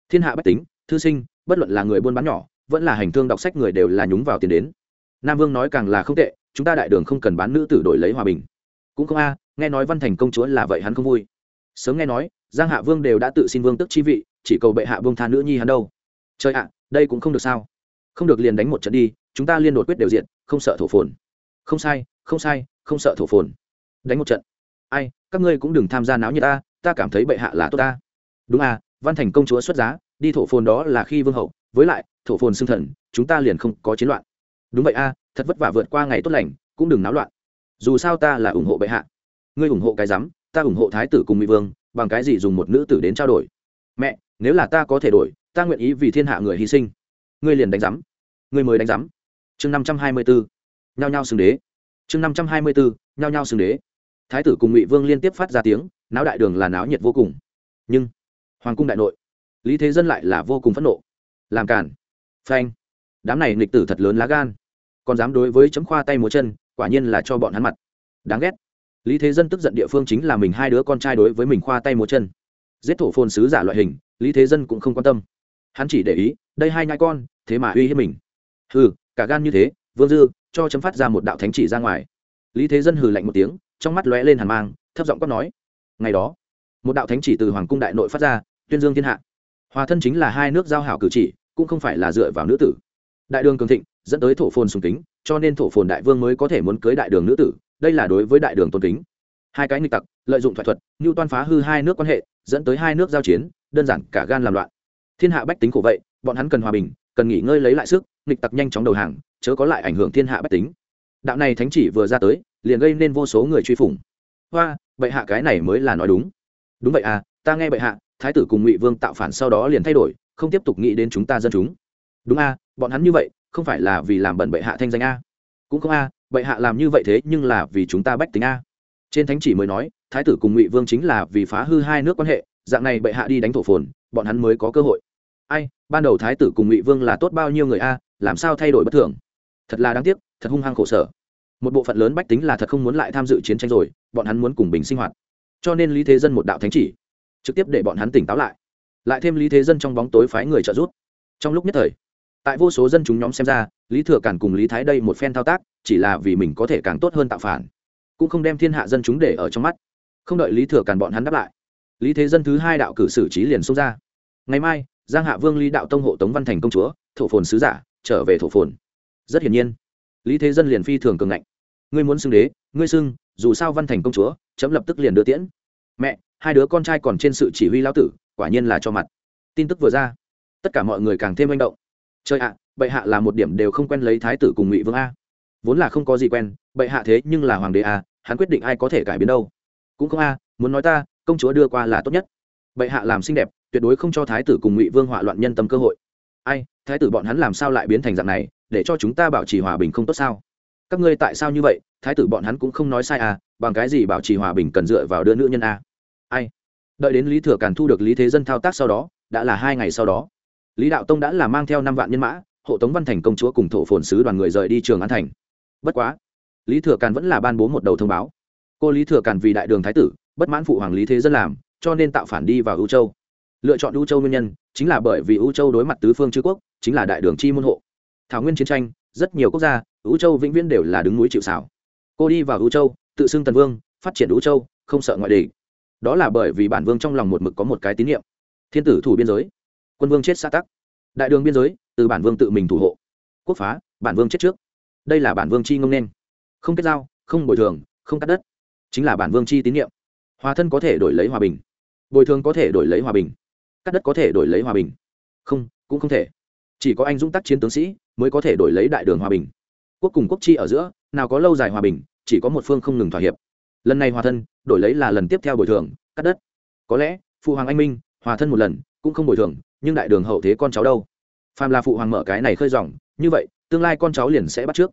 S1: Thiên hạ bách tính, thư sinh, bất luận là người buôn bán nhỏ, vẫn là hành thương đọc sách người đều là nhúng vào tiền đến. Nam vương nói càng là không tệ, chúng ta đại đường không cần bán nữ tử đổi lấy hòa bình. Cũng không a nghe nói văn thành công chúa là vậy hắn không vui. Sớm nghe nói, giang hạ vương đều đã tự xin vương tức chi vị, chỉ cầu bệ hạ vương tha nữ nhi hắn đâu. Trời ạ, đây cũng không được sao. Không được liền đánh một trận đi, chúng ta liên đột quyết đều diện không sợ thổ phồn. Không sai không sai, không sợ thổ phồn. Đánh một trận. Ai, các ngươi cũng đừng tham gia náo như ta ta cảm thấy bệ hạ là tốt ta. Đúng à văn thành công chúa xuất giá, đi thổ phồn đó là khi vương hậu, với lại, thổ phồn xưng thần, chúng ta liền không có chiến loạn. Đúng vậy a, thật vất vả vượt qua ngày tốt lành, cũng đừng náo loạn. Dù sao ta là ủng hộ bệ hạ ngươi ủng hộ cái rắm ta ủng hộ thái tử cùng mỹ vương, bằng cái gì dùng một nữ tử đến trao đổi? Mẹ, nếu là ta có thể đổi, ta nguyện ý vì thiên hạ người hy sinh. Ngươi liền đánh rắm ngươi mới đánh rắm chương năm trăm hai mươi bốn nhao nhao xưng đế. Chương năm trăm hai mươi bốn nhao nhao xưng đế. Thái tử cùng ngụy vương liên tiếp phát ra tiếng, náo đại đường là náo nhiệt vô cùng. Nhưng, hoàng cung đại nội, lý thế dân lại là vô cùng phẫn nộ. Làm cản phanh. Đám này nghịch tử thật lớn lá gan. Còn dám đối với chấm khoa tay múa chân, quả nhiên là cho bọn hắn mặt. Đáng ghét lý thế dân tức giận địa phương chính là mình hai đứa con trai đối với mình khoa tay múa chân. Giết thổ phồn sứ giả loại hình, lý thế dân cũng không quan tâm. Hắn chỉ để ý, đây hai nhai con, thế mà uy hiếp mình. Hừ, cả gan như thế, vương dư, cho chấm phát ra một đạo thánh chỉ ra ngoài. Lý thế dân hừ lạnh một tiếng, trong mắt lóe lên hàn mang, thấp giọng quát nói. Ngày đó, một đạo thánh chỉ từ hoàng cung đại nội phát ra, tuyên dương thiên hạ. Hòa thân chính là hai nước giao hảo cử chỉ, cũng không phải là dựa vào nữ tử. Đại đường cường thịnh, dẫn tới thổ phồn sùng kính, cho nên thổ phồn đại vương mới có thể muốn cưới đại đường nữ tử đây là đối với đại đường tôn kính. Hai cái nghịch tặc, lợi dụng thoại thuật như toan phá hư hai nước quan hệ, dẫn tới hai nước giao chiến, đơn giản cả gan làm loạn. Thiên hạ bách tính khổ vậy, bọn hắn cần hòa bình, cần nghỉ ngơi lấy lại sức, nghịch tặc nhanh chóng đầu hàng, chớ có lại ảnh hưởng thiên hạ bách tính. Đạo này thánh chỉ vừa ra tới, liền gây nên vô số người truy phủng. Hoa, bệ hạ cái này mới là nói đúng. Đúng vậy à ta nghe bệ hạ, thái tử cùng ngụy vương tạo phản sau đó liền thay đổi, không tiếp tục nghĩ đến chúng ta dân chúng. Đúng a bọn hắn như vậy, không phải là vì làm bẩn bệ hạ thanh danh a cũng không a bệ hạ làm như vậy thế nhưng là vì chúng ta bách tính a. Trên thánh chỉ mới nói, thái tử cùng ngụy vương chính là vì phá hư hai nước quan hệ, dạng này bệ hạ đi đánh thổ phồn, bọn hắn mới có cơ hội. Ai, ban đầu thái tử cùng ngụy vương là tốt bao nhiêu người a, làm sao thay đổi bất thường? Thật là đáng tiếc, thật hung hăng khổ sở. Một bộ phận lớn bách tính là thật không muốn lại tham dự chiến tranh rồi, bọn hắn muốn cùng bình sinh hoạt. Cho nên lý thế dân một đạo thánh chỉ, trực tiếp để bọn hắn tỉnh táo lại. Lại thêm lý thế dân trong bóng tối phái người trợ giúp. Trong lúc nhất thời, tại vô số dân chúng nhóm xem ra, lý thừa cản cùng lý thái đây một phen thao tác chỉ là vì mình có thể càng tốt hơn tạo phản, cũng không đem thiên hạ dân chúng để ở trong mắt. Không đợi lý thừa càn bọn hắn đáp lại, lý thế dân thứ hai đạo cử xử trí liền xông ra. Ngày mai, giang hạ vương lý đạo tông hộ tống văn thành công chúa, thổ phồn sứ giả, trở về thổ phồn. Rất hiển nhiên, lý thế dân liền phi thường cường ngạnh. Ngươi muốn xưng đế, ngươi xưng, dù sao văn thành công chúa, chấm lập tức liền đưa tiễn. Mẹ, hai đứa con trai còn trên sự chỉ huy lão tử, quả nhiên là cho mặt. Tin tức vừa ra, tất cả mọi người càng thêm manh động. Trời ạ, bệ hạ là một điểm đều không quen lấy thái tử cùng ngụy vương a vốn là không có gì quen, bệ hạ thế nhưng là hoàng đế a hắn quyết định ai có thể cải biến đâu. Cũng không a, muốn nói ta, công chúa đưa qua là tốt nhất. Bệ hạ làm xinh đẹp, tuyệt đối không cho thái tử cùng ngụy vương hỏa loạn nhân tâm cơ hội. Ai, thái tử bọn hắn làm sao lại biến thành dạng này, để cho chúng ta bảo trì hòa bình không tốt sao? Các ngươi tại sao như vậy, thái tử bọn hắn cũng không nói sai à bằng cái gì bảo trì hòa bình cần dựa vào đưa nữ nhân à? ai? Đợi đến lý thừa càn thu được lý thế dân thao tác sau đó, đã là hai ngày sau đó. Lý đạo tông đã là mang theo năm vạn nhân mã, hộ tống văn thành công chúa cùng thổ phồn sứ đoàn người rời đi trường an thành bất quá, lý thừa càn vẫn là ban bố một đầu thông báo. Cô lý thừa càn vì đại đường thái tử, bất mãn phụ hoàng lý thế dân làm, cho nên tạo phản đi vào ưu châu. Lựa chọn ưu châu nguyên nhân chính là bởi vì ưu châu đối mặt tứ phương chư quốc, chính là đại đường chi môn hộ. Thảo nguyên chiến tranh, rất nhiều quốc gia, ưu châu vĩnh viễn đều là đứng núi chịu xảo cô đi vào ưu châu, tự xưng tần vương, phát triển ưu châu, không sợ ngoại địch. Đó là bởi vì bản vương trong lòng một mực có một cái tín nhiệm thiên tử thủ biên giới, quân vương chết xã tắc. Đại đường biên giới, từ bản vương tự mình thủ hộ. Quốc phá, bản vương chết trước đây là bản vương chi ngông nên. Không kết giao, không bồi thường, không cắt đất. Chính là bản vương chi tín nhiệm. Hòa thân có thể đổi lấy hòa bình. Bồi thường có thể đổi lấy hòa bình. Cắt đất có thể đổi lấy hòa bình. Không, cũng không thể. Chỉ có anh dũng tác chiến tướng sĩ mới có thể đổi lấy đại đường hòa bình. Quốc cùng quốc chi ở giữa, nào có lâu dài hòa bình, chỉ có một phương không ngừng thỏa hiệp. Lần này hòa thân, đổi lấy là lần tiếp theo bồi thường, cắt đất. Có lẽ, phụ hoàng anh minh, hòa thân một lần, cũng không bồi thường, nhưng đại đường hậu thế con cháu đâu? Phàm là phụ hoàng mở cái này khơi dòng, như vậy tương lai con cháu liền sẽ bắt trước.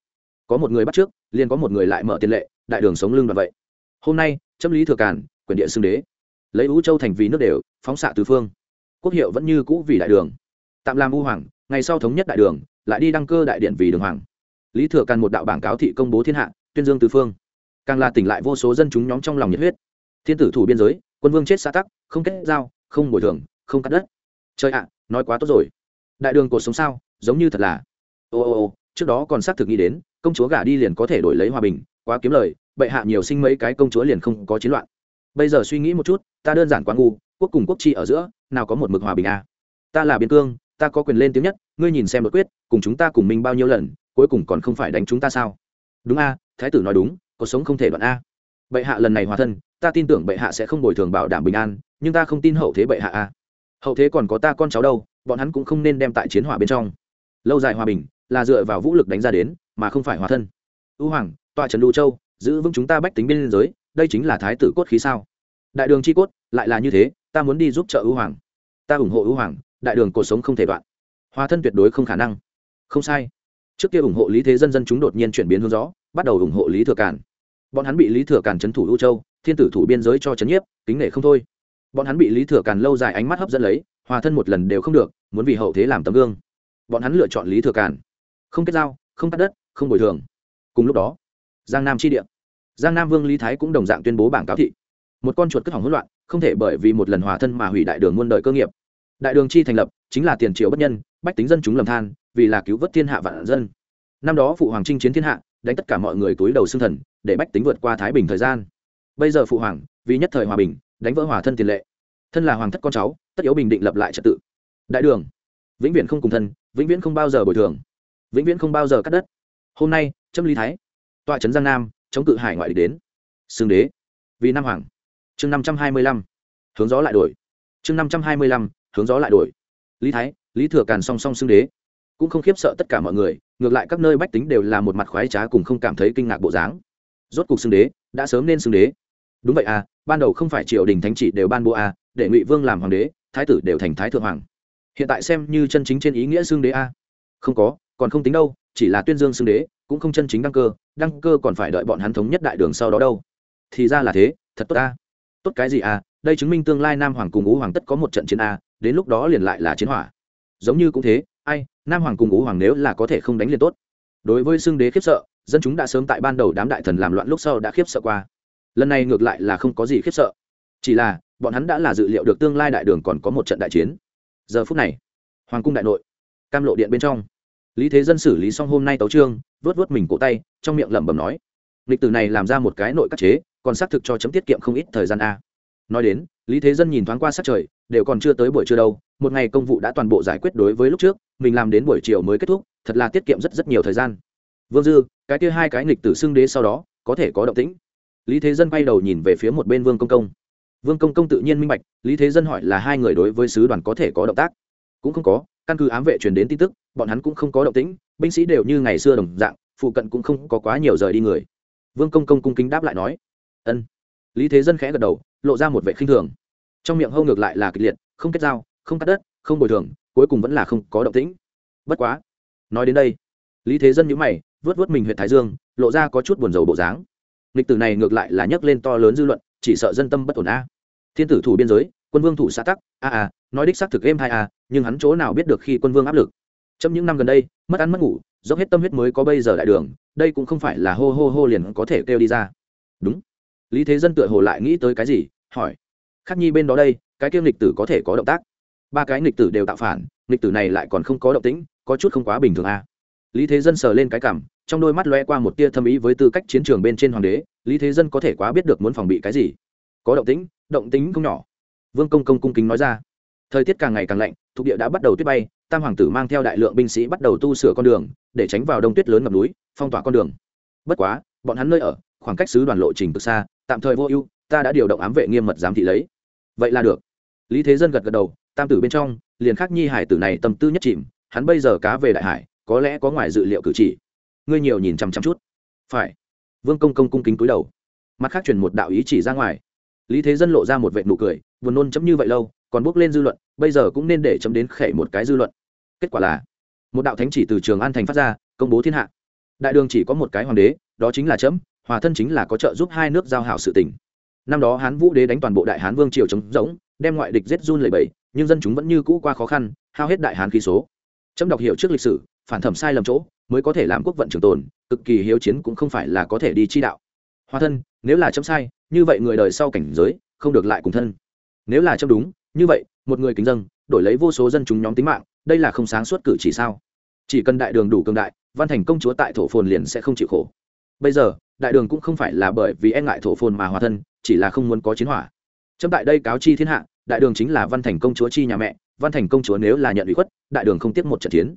S1: Có một người bắt trước, liền có một người lại mở tiền lệ, đại đường sống lưng đoạn vậy. Hôm nay chấm lý thừa càn, quyền địa xưng đế. Lấy ú châu thành vì nước đều, phóng xạ tứ phương. Quốc hiệu vẫn như cũ vì đại đường. Tạm làm u hoàng, ngày sau thống nhất đại đường, lại đi đăng cơ đại điện vì đường hoàng. Lý thừa càn một đạo bảng cáo thị công bố thiên hạ, tuyên dương tứ phương. Càng là tỉnh lại vô số dân chúng nhóm trong lòng nhiệt huyết. Thiên tử thủ biên giới, quân vương chết xã tắc, không kết giao, không bồi thường, không cắt đất. Chơi ạ, nói quá tốt rồi. Đại đường cuộc sống sao, giống như thật là ô ô ô, trước đó còn xác thực nghĩ đến, công chúa gả đi liền có thể đổi lấy hòa bình, quá kiếm lời, bệ hạ nhiều sinh mấy cái công chúa liền không có chiến loạn. Bây giờ suy nghĩ một chút, ta đơn giản quá ngu, quốc cùng quốc chi ở giữa, nào có một mực hòa bình à. ta là biên cương, ta có quyền lên tiếng nhất, ngươi nhìn xem đột quyết, cùng chúng ta cùng mình bao nhiêu lần, cuối cùng còn không phải đánh chúng ta sao? Đúng a thái tử nói đúng có sống không thể đoạn a bệ hạ lần này hòa thân, ta tin tưởng bệ hạ sẽ không bồi thường bảo đảm bình an, nhưng ta không tin hậu thế bệ hạ a hậu thế còn có ta con cháu đâu, bọn hắn cũng không nên đem tại chiến hỏa bên trong. Lâu dài hòa bình là dựa vào vũ lực đánh ra đến mà không phải hòa thân. Ưu hoàng tọa trần đu châu giữ vững chúng ta bách tính biên giới đây chính là thái tử cốt khí sao? Đại đường chi cốt lại là như thế ta muốn đi giúp trợ ưu hoàng. Ta ủng hộ ưu hoàng đại đường cuộc sống không thể đoạn. Hòa thân tuyệt đối không khả năng. Không sai. Trước kia ủng hộ lý thế dân dân chúng đột nhiên chuyển biến hướng rõ, bắt đầu ủng hộ lý thừa cản. bọn hắn bị lý thừa cản trấn thủ ưu châu thiên tử thủ biên giới cho trấn nhiếp kính nể không thôi. Bọn hắn bị lý thừa cản lâu dài ánh mắt hấp dẫn lấy hòa thân một lần đều không được muốn vì hậu thế làm tấm gương. Bọn hắn lựa chọn lý thừa cản không kết giao, không cắt đất, không bồi thường. Cùng lúc đó, giang nam chi địa. Giang nam vương lý thái cũng đồng dạng tuyên bố bảng cáo thị. Một con chuột cất hỏng hỗn loạn, không thể bởi vì một lần hòa thân mà hủy đại đường muôn đời cơ nghiệp. Đại đường chi thành lập, chính là tiền triệu bất nhân, bách tính dân chúng lầm than, vì là cứu vớt thiên hạ vạn dân. Năm đó phụ hoàng chinh chiến thiên hạ, đánh tất cả mọi người túi đầu xương thần, để bách tính vượt qua thái bình thời gian. Bây giờ phụ hoàng, vì nhất thời hòa bình, đánh vỡ hòa thân tiền lệ. Thân là hoàng thất con cháu, tất yếu bình định lập lại trật tự. Đại đường, vĩnh viễn không cùng thân, vĩnh viễn không bao giờ bồi thường vĩnh viễn không bao giờ cắt đất. Hôm nay, trâm lý thái, tọa trấn giang nam, chống cự hải ngoại địch đến. Xương đế, vì nam hoàng. Chương năm trăm hai mươi lăm, hướng gió lại đổi. Chương năm trăm hai mươi lăm, hướng gió lại đổi. Lý thái, lý thừa càn song song xương đế. Cũng không khiếp sợ tất cả mọi người, ngược lại các nơi bách tính đều là một mặt khoái trá cùng không cảm thấy kinh ngạc bộ dáng. Rốt cuộc xương đế, đã sớm nên xương đế. Đúng vậy à ban đầu không phải triều đình thánh chỉ đều ban bố à để ngụy vương làm hoàng đế, thái tử đều thành thái thượng hoàng. Hiện tại xem như chân chính trên ý nghĩa xương đế à. không có còn không tính đâu, chỉ là tuyên dương xưng đế, cũng không chân chính đăng cơ đăng cơ còn phải đợi bọn hắn thống nhất đại đường sau đó đâu. Thì ra là thế, thật tốt à. tốt cái gì à đây chứng minh tương lai nam hoàng cùng ú hoàng tất có một trận chiến a, đến lúc đó liền lại là chiến hỏa. Giống như cũng thế, ai, nam hoàng cùng ú hoàng nếu là có thể không đánh liền tốt. Đối với xưng đế khiếp sợ, dân chúng đã sớm tại ban đầu đám đại thần làm loạn lúc sau đã khiếp sợ qua. Lần này ngược lại là không có gì khiếp sợ. Chỉ là, bọn hắn đã là dự liệu được tương lai đại đường còn có một trận đại chiến. Giờ phút này, hoàng cung đại nội, cam lộ điện bên trong lý thế dân xử lý xong hôm nay tấu trương vớt vớt mình cổ tay, trong miệng lẩm bẩm nói, lịch tử này làm ra một cái nội các chế, còn xác thực cho chấm tiết kiệm không ít thời gian a. Nói đến, lý thế dân nhìn thoáng qua sát trời, đều còn chưa tới buổi trưa đâu, một ngày công vụ đã toàn bộ giải quyết đối với lúc trước, mình làm đến buổi chiều mới kết thúc, thật là tiết kiệm rất rất nhiều thời gian. Vương dư, cái kia hai cái nghịch tử xưng đế sau đó, có thể có động tĩnh. Lý thế dân quay đầu nhìn về phía một bên vương công công. Vương công công tự nhiên minh bạch, lý thế dân hỏi là hai người đối với sứ đoàn có thể có động tác? Cũng không có căn cứ ám vệ truyền đến tin tức, bọn hắn cũng không có động tĩnh, binh sĩ đều như ngày xưa đồng dạng, phụ cận cũng không có quá nhiều rời đi người. Vương công công cung kính đáp lại nói, ân. Lý thế dân khẽ gật đầu, lộ ra một vệ khinh thường. Trong miệng hâu ngược lại là kịch liệt, không kết giao, không cắt đất, không bồi thường, cuối cùng vẫn là không có động tĩnh. Bất quá, nói đến đây, lý thế dân nhữ mày vớt vớt mình huyện thái dương, lộ ra có chút buồn rầu bộ dáng. Lịch tử này ngược lại là nhấc lên to lớn dư luận, chỉ sợ dân tâm bất ổn a. Thiên tử thủ biên giới, quân vương thủ xã tắc, a a nói đích xác thực game hai a à, nhưng hắn chỗ nào biết được khi quân vương áp lực. Trong những năm gần đây, mất ăn mất ngủ, dốc hết tâm huyết mới có bây giờ đại đường, đây cũng không phải là hô hô hô liền có thể kêu đi ra. Đúng. Lý thế dân tựa hồ lại nghĩ tới cái gì, hỏi. Khắc nhi bên đó đây, cái kiêm lịch tử có thể có động tác? Ba cái lịch tử đều tạo phản lịch tử này lại còn không có động tĩnh, có chút không quá bình thường à. lý thế dân sờ lên cái cảm trong đôi mắt loe qua một tia thâm ý với tư cách chiến trường bên trên hoàng đế, lý thế dân có thể quá biết được muốn phòng bị cái gì. Có động tĩnh động tĩnh không nhỏ. Vương công công cung kính nói ra thời tiết càng ngày càng lạnh, thuộc địa đã bắt đầu tuyết bay, tam hoàng tử mang theo đại lượng binh sĩ bắt đầu tu sửa con đường, để tránh vào đông tuyết lớn ngập núi, phong tỏa con đường. Bất quá, bọn hắn nơi ở, khoảng cách sứ đoàn lộ trình từ xa, tạm thời vô ưu, ta đã điều động ám vệ nghiêm mật giám thị lấy. Vậy là được. Lý thế dân gật gật đầu, tam tử bên trong, liền khắc nhi hải tử này tâm tư nhất chìm, hắn bây giờ cá về đại hải, có lẽ có ngoài dự liệu cử chỉ. Ngươi nhiều nhìn chăm chăm chút. Phải. Vương công công cung kính cúi đầu. Mặt khác truyền một đạo ý chỉ ra ngoài. Lý thế dân lộ ra một vệ nụ cười, buồn nôn chấm như vậy lâu còn bước lên dư luận bây giờ cũng nên để chấm đến khẩy một cái dư luận. Kết quả là một đạo thánh chỉ từ trường an thành phát ra công bố thiên hạ. Đại đường chỉ có một cái hoàng đế đó chính là chấm hòa thân chính là có trợ giúp hai nước giao hảo sự tình. Năm đó hán vũ đế đánh toàn bộ đại hán vương triều chống rỗng đem ngoại địch giết run lẩy bẩy, nhưng dân chúng vẫn như cũ qua khó khăn hao hết đại hán khí số. Chấm đọc hiểu trước lịch sử phản thẩm sai lầm chỗ mới có thể làm quốc vận trường tồn cực kỳ hiếu chiến cũng không phải là có thể đi chi đạo. Hòa thân nếu là chấm sai như vậy người đời sau cảnh giới không được lại cùng thân. Nếu là chấm đúng như vậy, một người kính dân, đổi lấy vô số dân chúng nhóm tính mạng, đây là không sáng suốt cử chỉ sao? Chỉ cần đại đường đủ cường đại, văn thành công chúa tại thổ phồn liền sẽ không chịu khổ. Bây giờ, đại đường cũng không phải là bởi vì e ngại thổ phồn mà hòa thân, chỉ là không muốn có chiến hỏa. Chấm tại đây cáo chi thiên hạ, đại đường chính là văn thành công chúa chi nhà mẹ, văn thành công chúa nếu là nhận ủy khuất, đại đường không tiếp một trận chiến.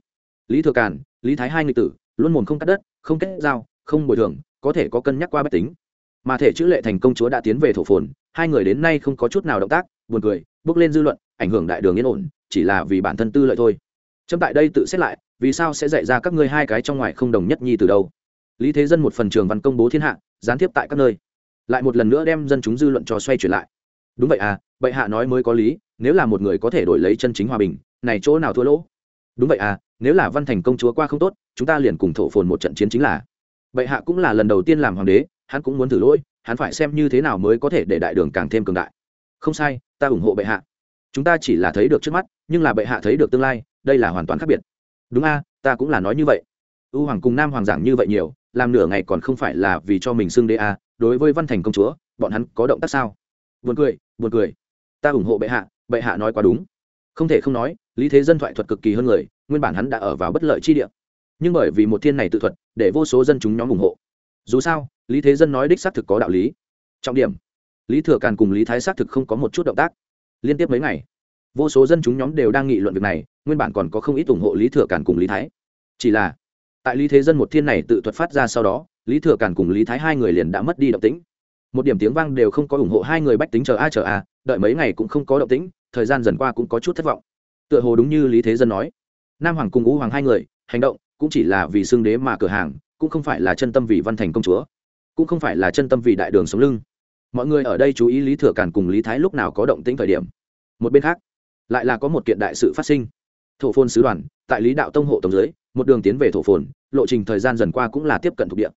S1: Lý thừa càn, lý thái hai người tử, luôn mồm không cắt đất, không kết giao, không bồi thường, có thể có cân nhắc qua bách tính. Mà thể chữ lệ thành công chúa đã tiến về thổ phồn, hai người đến nay không có chút nào động tác, buồn cười bước lên dư luận, ảnh hưởng đại đường yên ổn, chỉ là vì bản thân tư lợi thôi. Chấm tại đây tự xét lại, vì sao sẽ dạy ra các ngươi hai cái trong ngoài không đồng nhất nhi từ đâu? Lý thế dân một phần trường văn công bố thiên hạ, gián tiếp tại các nơi. Lại một lần nữa đem dân chúng dư luận cho xoay chuyển lại. Đúng vậy à bệ hạ nói mới có lý, nếu là một người có thể đổi lấy chân chính hòa bình, này chỗ nào thua lỗ? Đúng vậy à nếu là văn thành công chúa qua không tốt, chúng ta liền cùng thổ phồn một trận chiến chính là. Bệ hạ cũng là lần đầu tiên làm hoàng đế, hắn cũng muốn thử lỗi, hắn phải xem như thế nào mới có thể để đại đường càng thêm cường đại không sai, ta ủng hộ bệ hạ. Chúng ta chỉ là thấy được trước mắt, nhưng là bệ hạ thấy được tương lai, đây là hoàn toàn khác biệt. Đúng a, ta cũng là nói như vậy. U hoàng cùng nam hoàng giảng như vậy nhiều, làm nửa ngày còn không phải là vì cho mình xưng đê a, đối với văn thành công chúa, bọn hắn có động tác sao? Buồn cười buồn cười. Ta ủng hộ bệ hạ bệ hạ nói quá đúng. Không thể không nói, lý thế dân thoại thuật cực kỳ hơn người, nguyên bản hắn đã ở vào bất lợi chi địa. Nhưng bởi vì một thiên này tự thuật, để vô số dân chúng nhóm ủng hộ. Dù sao, lý thế dân nói đích xác thực có đạo lý. Trọng điểm lý thừa càn cùng lý thái xác thực không có một chút động tác. Liên tiếp mấy ngày, vô số dân chúng nhóm đều đang nghị luận việc này, nguyên bản còn có không ít ủng hộ lý thừa càn cùng lý thái. Chỉ là, tại lý thế dân một thiên này tự thuật phát ra sau đó, lý thừa càn cùng lý thái hai người liền đã mất đi động tĩnh. Một điểm tiếng vang đều không có ủng hộ hai người bách tính chờ a chờ a, đợi mấy ngày cũng không có động tĩnh, thời gian dần qua cũng có chút thất vọng. Tựa hồ đúng như lý thế dân nói, nam hoàng cùng ngũ hoàng hai người, hành động cũng chỉ là vì xương đế mà cửa hàng, cũng không phải là chân tâm vì văn thành công chúa, cũng không phải là chân tâm vì đại đường sống lưng mọi người ở đây chú ý lý thừa càn cùng lý thái lúc nào có động tĩnh thời điểm. Một bên khác, lại là có một kiện đại sự phát sinh. Thổ phồn sứ đoàn, tại lý đạo tông hộ tổng giới một đường tiến về thổ phồn, lộ trình thời gian dần qua cũng là tiếp cận thuộc địa.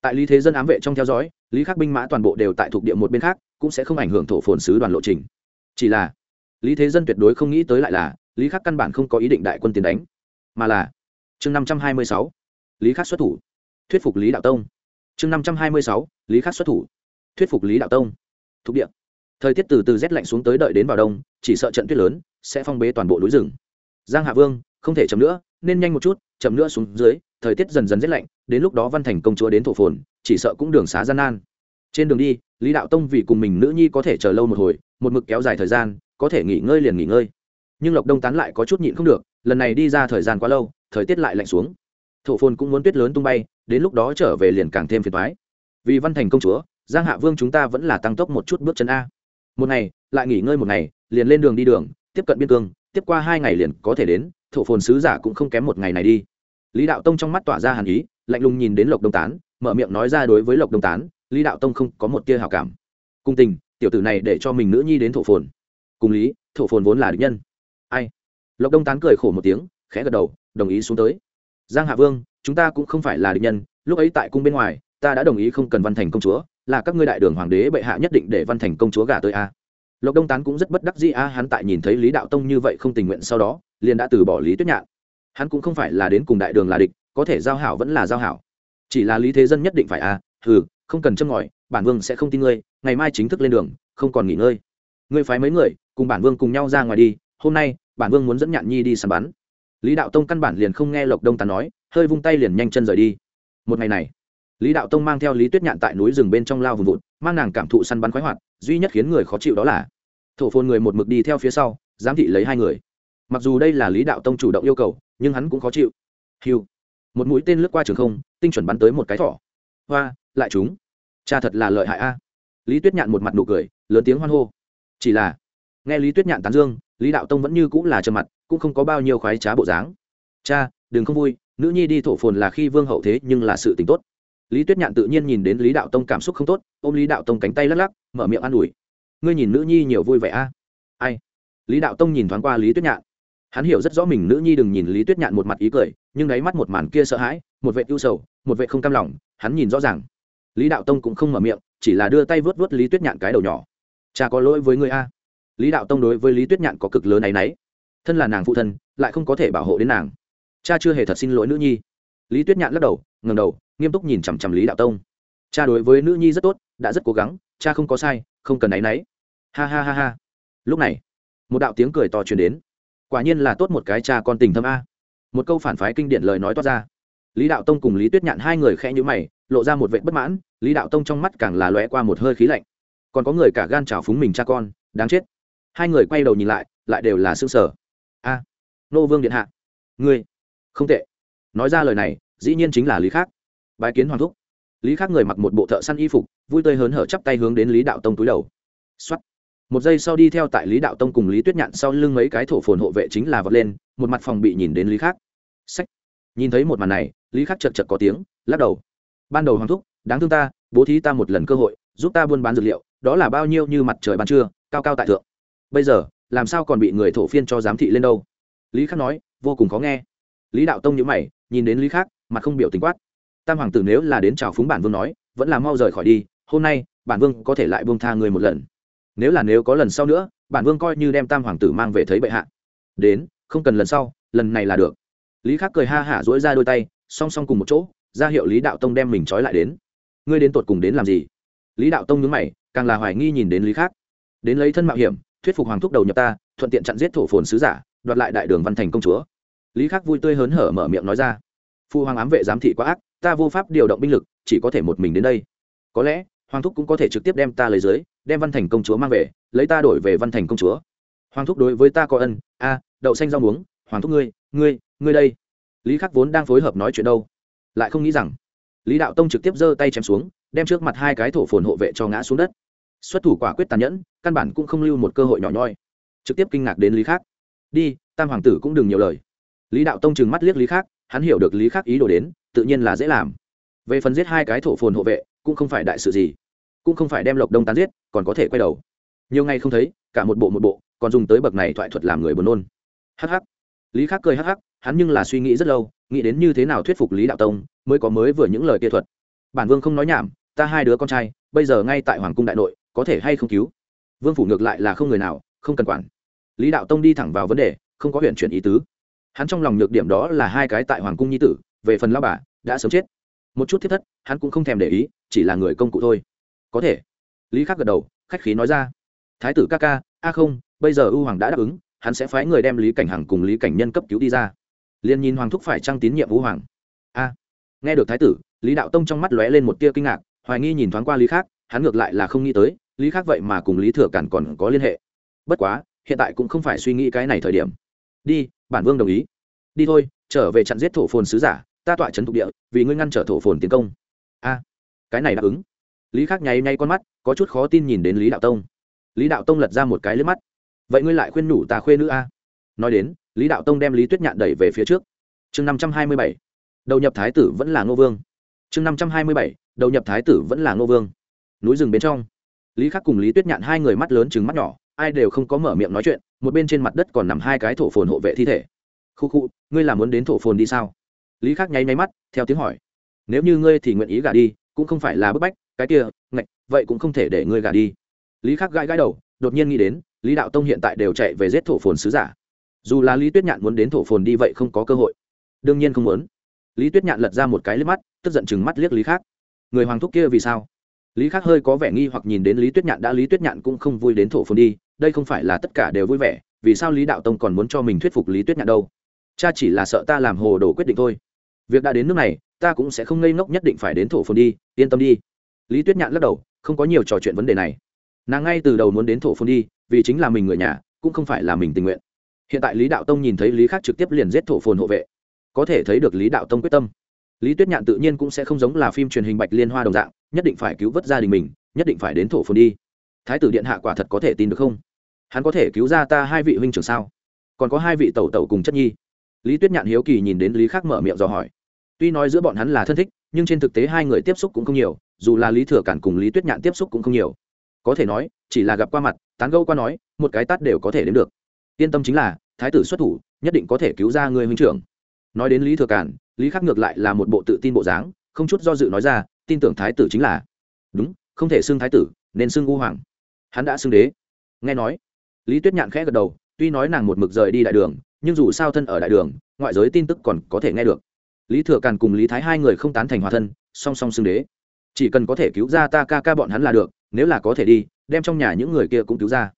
S1: Tại lý thế dân ám vệ trong theo dõi, lý khắc binh mã toàn bộ đều tại thuộc địa một bên khác, cũng sẽ không ảnh hưởng thổ phồn sứ đoàn lộ trình. Chỉ là, lý thế dân tuyệt đối không nghĩ tới lại là, lý khắc căn bản không có ý định đại quân tiến đánh, mà là chương năm trăm hai mươi sáu, lý khắc xuất thủ, thuyết phục lý đạo tông. Chương năm trăm hai mươi sáu, lý khắc xuất thủ thuyết phục lý đạo tông. Thuộc địa. Thời tiết từ từ rét lạnh xuống tới đợi đến vào đông, chỉ sợ trận tuyết lớn, sẽ phong bế toàn bộ núi rừng. Giang hạ vương, không thể chậm nữa, nên nhanh một chút, chậm nữa xuống dưới, thời tiết dần dần rét lạnh, đến lúc đó văn thành công chúa đến thổ phồn, chỉ sợ cũng đường xá gian nan. Trên đường đi, lý đạo tông vì cùng mình nữ nhi có thể chờ lâu một hồi, một mực kéo dài thời gian, có thể nghỉ ngơi liền nghỉ ngơi. Nhưng lộc đông tán lại có chút nhịn không được, lần này đi ra thời gian quá lâu, thời tiết lại lạnh xuống. Thổ phồn cũng muốn tuyết lớn tung bay, đến lúc đó trở về liền càng thêm phiền thoái vì văn thành công chúa giang hạ vương chúng ta vẫn là tăng tốc một chút bước chân a. Một ngày, lại nghỉ ngơi một ngày, liền lên đường đi đường, tiếp cận biên cương, tiếp qua hai ngày liền có thể đến, thổ phồn sứ giả cũng không kém một ngày này đi. Lý đạo tông trong mắt tỏa ra hàn ý, lạnh lùng nhìn đến lộc đông tán, mở miệng nói ra đối với lộc đông tán, lý đạo tông không có một tia hào cảm. Cung tình, tiểu tử này để cho mình nữ nhi đến thổ phồn. Cùng lý, thổ phồn vốn là địch nhân. Ai? Lộc đông tán cười khổ một tiếng, khẽ gật đầu, đồng ý xuống tới. Giang hạ vương, chúng ta cũng không phải là địch nhân, lúc ấy tại cung bên ngoài, ta đã đồng ý không cần văn thành công chúa là các ngươi đại đường hoàng đế bệ hạ nhất định để văn thành công chúa gả tới a. Lộc đông tán cũng rất bất đắc dĩ a, hắn tại nhìn thấy lý đạo tông như vậy không tình nguyện sau đó, liền đã từ bỏ lý tuyết nhạn. Hắn cũng không phải là đến cùng đại đường là địch, có thể giao hảo vẫn là giao hảo. Chỉ là lý thế dân nhất định phải a ừ không cần châm ngòi, bản vương sẽ không tin ngươi, ngày mai chính thức lên đường, không còn nghỉ ngơi. Ngươi phái mấy người, cùng bản vương cùng nhau ra ngoài đi, hôm nay, bản vương muốn dẫn nhạn nhi đi săn bắn. Lý đạo tông căn bản liền không nghe lộc đông tán nói, hơi vung tay liền nhanh chân rời đi. Một ngày này lý đạo tông mang theo lý tuyết nhạn tại núi rừng bên trong lao vùng vụt, mang nàng cảm thụ săn bắn khoái hoạt, duy nhất khiến người khó chịu đó là thổ phồn người một mực đi theo phía sau, giám thị lấy hai người. Mặc dù đây là lý đạo tông chủ động yêu cầu, nhưng hắn cũng khó chịu. Hiu một mũi tên lướt qua trường không, tinh chuẩn bắn tới một cái thỏ. Hoa, lại chúng. Cha thật là lợi hại a. Lý tuyết nhạn một mặt nụ cười, lớn tiếng hoan hô. Chỉ là, nghe lý tuyết nhạn tán dương, lý đạo tông vẫn như cũng là trầm mặt, cũng không có bao nhiêu khoái trá bộ dáng. Cha, đừng không vui, nữ nhi đi thổ phồn là khi vương hậu thế nhưng là sự t tốt lý tuyết nhạn tự nhiên nhìn đến lý đạo tông cảm xúc không tốt ôm lý đạo tông cánh tay lắc lắc mở miệng an ủi. Ngươi nhìn nữ nhi nhiều vui vẻ a. Ai? Lý đạo tông nhìn thoáng qua lý tuyết nhạn. Hắn hiểu rất rõ mình nữ nhi đừng nhìn lý tuyết nhạn một mặt ý cười nhưng đáy mắt một màn kia sợ hãi một vệ ưu sầu một vệ không cam lòng hắn nhìn rõ ràng. Lý đạo tông cũng không mở miệng chỉ là đưa tay vớt vớt lý tuyết nhạn cái đầu nhỏ. Cha có lỗi với người a. Lý đạo tông đối với lý tuyết nhạn có cực lớn ấ nấy, thân là nàng phụ thân lại không có thể bảo hộ đến nàng. Cha chưa hề thật xin lỗi nữ nhi. Lý tuyết nhạn lắc đầu ngầm đầu nghiêm túc nhìn chằm chằm lý đạo tông. Cha đối với nữ nhi rất tốt, đã rất cố gắng, cha không có sai, không cần áy náy. Ha ha ha ha. Lúc này, một đạo tiếng cười to truyền đến. Quả nhiên là tốt một cái cha con tình thâm a. Một câu phản phái kinh điển lời nói toát ra. Lý đạo tông cùng lý tuyết nhạn hai người khẽ nhữ mày, lộ ra một vệ bất mãn, lý đạo tông trong mắt càng là lóe qua một hơi khí lạnh. Còn có người cả gan trào phúng mình cha con, đáng chết. Hai người quay đầu nhìn lại lại đều là xương sở a, nô vương điện hạ. Ngươi, không tệ. Nói ra lời này, dĩ nhiên chính là lý khác bái kiến hoàng thúc. Lý khác người mặc một bộ thợ săn y phục, vui tươi hớn hở chắp tay hướng đến lý đạo tông túi đầu. X một giây sau đi theo tại lý đạo tông cùng lý tuyết nhạn sau lưng mấy cái thổ phồn hộ vệ chính là vọt lên, một mặt phòng bị nhìn đến lý khác sách. Nhìn thấy một màn này, lý khắc chật chật có tiếng, lắc đầu. Ban đầu hoàng thúc, đáng thương ta, bố thí ta một lần cơ hội, giúp ta buôn bán dược liệu, đó là bao nhiêu như mặt trời ban trưa, cao cao tại thượng. Bây giờ, làm sao còn bị người thổ phiên cho giám thị lên đâu? Lý khắc nói, vô cùng khó nghe. Lý đạo tông nhữ mày, nhìn đến lý khắc, mặt không biểu tình quát tam hoàng tử nếu là đến chào phúng bản vương nói, vẫn là mau rời khỏi đi, hôm nay, bản vương có thể lại buông tha người một lần. Nếu là nếu có lần sau nữa, bản vương coi như đem tam hoàng tử mang về thấy bệ hạ. Đến, không cần lần sau, lần này là được. Lý khắc cười ha hả dỗi ra đôi tay, song song cùng một chỗ, ra hiệu lý đạo tông đem mình trói lại đến. Ngươi đến tột cùng đến làm gì? Lý đạo tông nhớ mày, càng là hoài nghi nhìn đến lý khắc. Đến lấy thân mạo hiểm, thuyết phục hoàng thúc đầu nhập ta, thuận tiện chặn giết thổ phồn sứ giả, đoạt lại đại đường văn thành công chúa. Lý khắc vui tươi hớn hở mở miệng nói ra. Phu hoàng ám vệ giám thị quá ác ta vô pháp điều động binh lực, chỉ có thể một mình đến đây. Có lẽ, hoàng thúc cũng có thể trực tiếp đem ta lấy dưới, đem văn thành công chúa mang về, lấy ta đổi về văn thành công chúa. Hoàng thúc đối với ta có ân, a, đậu xanh rau muống, hoàng thúc ngươi ngươi ngươi đây. Lý khắc vốn đang phối hợp nói chuyện đâu, lại không nghĩ rằng, lý đạo tông trực tiếp giơ tay chém xuống, đem trước mặt hai cái thổ phồn hộ vệ cho ngã xuống đất. Xuất thủ quả quyết tàn nhẫn, căn bản cũng không lưu một cơ hội nhỏ nhoi. Trực tiếp kinh ngạc đến lý khác đi, tam hoàng tử cũng đừng nhiều lời. Lý đạo tông trừng mắt liếc lý khác hắn hiểu được lý Khắc ý đồ đến, tự nhiên là dễ làm. Về phần giết hai cái thổ phồn hộ vệ, cũng không phải đại sự gì. Cũng không phải đem lộc đông tán giết, còn có thể quay đầu. Nhiều ngày không thấy, cả một bộ một bộ, còn dùng tới bậc này thoại thuật làm người buồn nôn. Hh lý khắc cười hh hắn nhưng là suy nghĩ rất lâu, nghĩ đến như thế nào thuyết phục lý đạo tông, mới có mới vừa những lời kia thuật. Bản vương không nói nhảm, ta hai đứa con trai, bây giờ ngay tại hoàng cung đại nội, có thể hay không cứu? Vương phủ ngược lại là không người nào, không cần quản. Lý đạo tông đi thẳng vào vấn đề, không có huyện chuyển ý tứ hắn trong lòng nhược điểm đó là hai cái tại hoàng cung nhi tử, về phần lao bà, đã sớm chết. Một chút thiết thất, hắn cũng không thèm để ý, chỉ là người công cụ thôi. Có thể. Lý khắc gật đầu, khách khí nói ra. Thái tử ca ca, a không, bây giờ ưu hoàng đã đáp ứng, hắn sẽ phái người đem lý cảnh hằng cùng lý cảnh nhân cấp cứu đi ra. Liền nhìn hoàng thúc phải trăng tín nhiệm vũ hoàng? A. Nghe được thái tử, lý đạo tông trong mắt lóe lên một tia kinh ngạc, hoài nghi nhìn thoáng qua lý khác hắn ngược lại là không nghĩ tới, lý khác vậy mà cùng lý thừa cản còn có liên hệ. Bất quá, hiện tại cũng không phải suy nghĩ cái này thời điểm đi, bản vương đồng ý. Đi thôi, trở về chặn giết thổ phồn sứ giả, ta tọa trấn thuộc địa, vì ngươi ngăn trở thổ phồn tiến công. A, cái này đáp ứng. Lý khắc nháy ngay con mắt, có chút khó tin nhìn đến lý đạo tông. Lý đạo tông lật ra một cái lướp mắt. Vậy ngươi lại khuyên nhủ ta khuê nữ a? Nói đến, lý đạo tông đem lý tuyết nhạn đẩy về phía trước. Chương năm trăm hai mươi bảy. Đầu nhập thái tử vẫn là ngô vương. Chương năm trăm hai mươi bảy. Đầu nhập thái tử vẫn là ngô vương. Núi rừng bên trong. Lý khắc cùng lý tuyết nhạn hai người mắt lớn chừng mắt nhỏ, ai đều không có mở miệng nói chuyện một bên trên mặt đất còn nằm hai cái thổ phồn hộ vệ thi thể. Khu khu, ngươi là muốn đến thổ phồn đi sao? Lý khắc nháy nháy mắt, theo tiếng hỏi. Nếu như ngươi thì nguyện ý gả đi, cũng không phải là bức bách, cái kia, ngạch, vậy cũng không thể để ngươi gả đi. Lý khắc gãi gãi đầu, đột nhiên nghĩ đến, lý đạo tông hiện tại đều chạy về giết thổ phồn sứ giả. Dù là lý tuyết nhạn muốn đến thổ phồn đi vậy không có cơ hội. Đương nhiên không muốn. Lý tuyết nhạn lật ra một cái liếc mắt, tức giận chừng mắt liếc lý khác người hoàng thúc kia vì sao? Lý khác hơi có vẻ nghi hoặc nhìn đến lý tuyết nhạn đã lý tuyết nhạn cũng không vui đến thổ phồn đi đây không phải là tất cả đều vui vẻ, vì sao lý đạo tông còn muốn cho mình thuyết phục lý tuyết nhạn đâu? Cha chỉ là sợ ta làm hồ đồ quyết định thôi. Việc đã đến nước này, ta cũng sẽ không ngây ngốc nhất định phải đến thổ phồn đi, yên tâm đi. Lý tuyết nhạn lắc đầu, không có nhiều trò chuyện vấn đề này. Nàng ngay từ đầu muốn đến thổ phồn đi, vì chính là mình người nhà, cũng không phải là mình tình nguyện. Hiện tại lý đạo tông nhìn thấy lý khác trực tiếp liền giết thổ phồn hộ vệ. Có thể thấy được lý đạo tông quyết tâm. Lý tuyết nhạn tự nhiên cũng sẽ không giống là phim truyền hình bạch liên hoa đồng dạng, nhất định phải cứu vớt gia đình mình, nhất định phải đến thổ phồn đi thái tử điện hạ quả thật có thể tin được không? Hắn có thể cứu ra ta hai vị huynh trưởng sao? Còn có hai vị tẩu tẩu cùng chất nhi. Lý tuyết nhạn hiếu kỳ nhìn đến lý khắc mở miệng dò hỏi. Tuy nói giữa bọn hắn là thân thích, nhưng trên thực tế hai người tiếp xúc cũng không nhiều, dù là lý thừa cản cùng lý tuyết nhạn tiếp xúc cũng không nhiều. Có thể nói, chỉ là gặp qua mặt, tán gâu qua nói, một cái tát đều có thể đến được. Yên tâm chính là, thái tử xuất thủ, nhất định có thể cứu ra người huynh trưởng. Nói đến lý thừa cản, lý khắc ngược lại là một bộ tự tin bộ dáng, không chút do dự nói ra, tin tưởng thái tử chính là. Đúng, không thể xưng thái tử, nên xưng u hoàng hắn đã xưng đế. Nghe nói, lý tuyết nhạn khẽ gật đầu, tuy nói nàng một mực rời đi đại đường, nhưng dù sao thân ở đại đường, ngoại giới tin tức còn có thể nghe được. Lý thừa càn cùng lý thái hai người không tán thành hòa thân, song song xưng đế. Chỉ cần có thể cứu ra ta ca ca bọn hắn là được, nếu là có thể đi, đem trong nhà những người kia cũng cứu ra.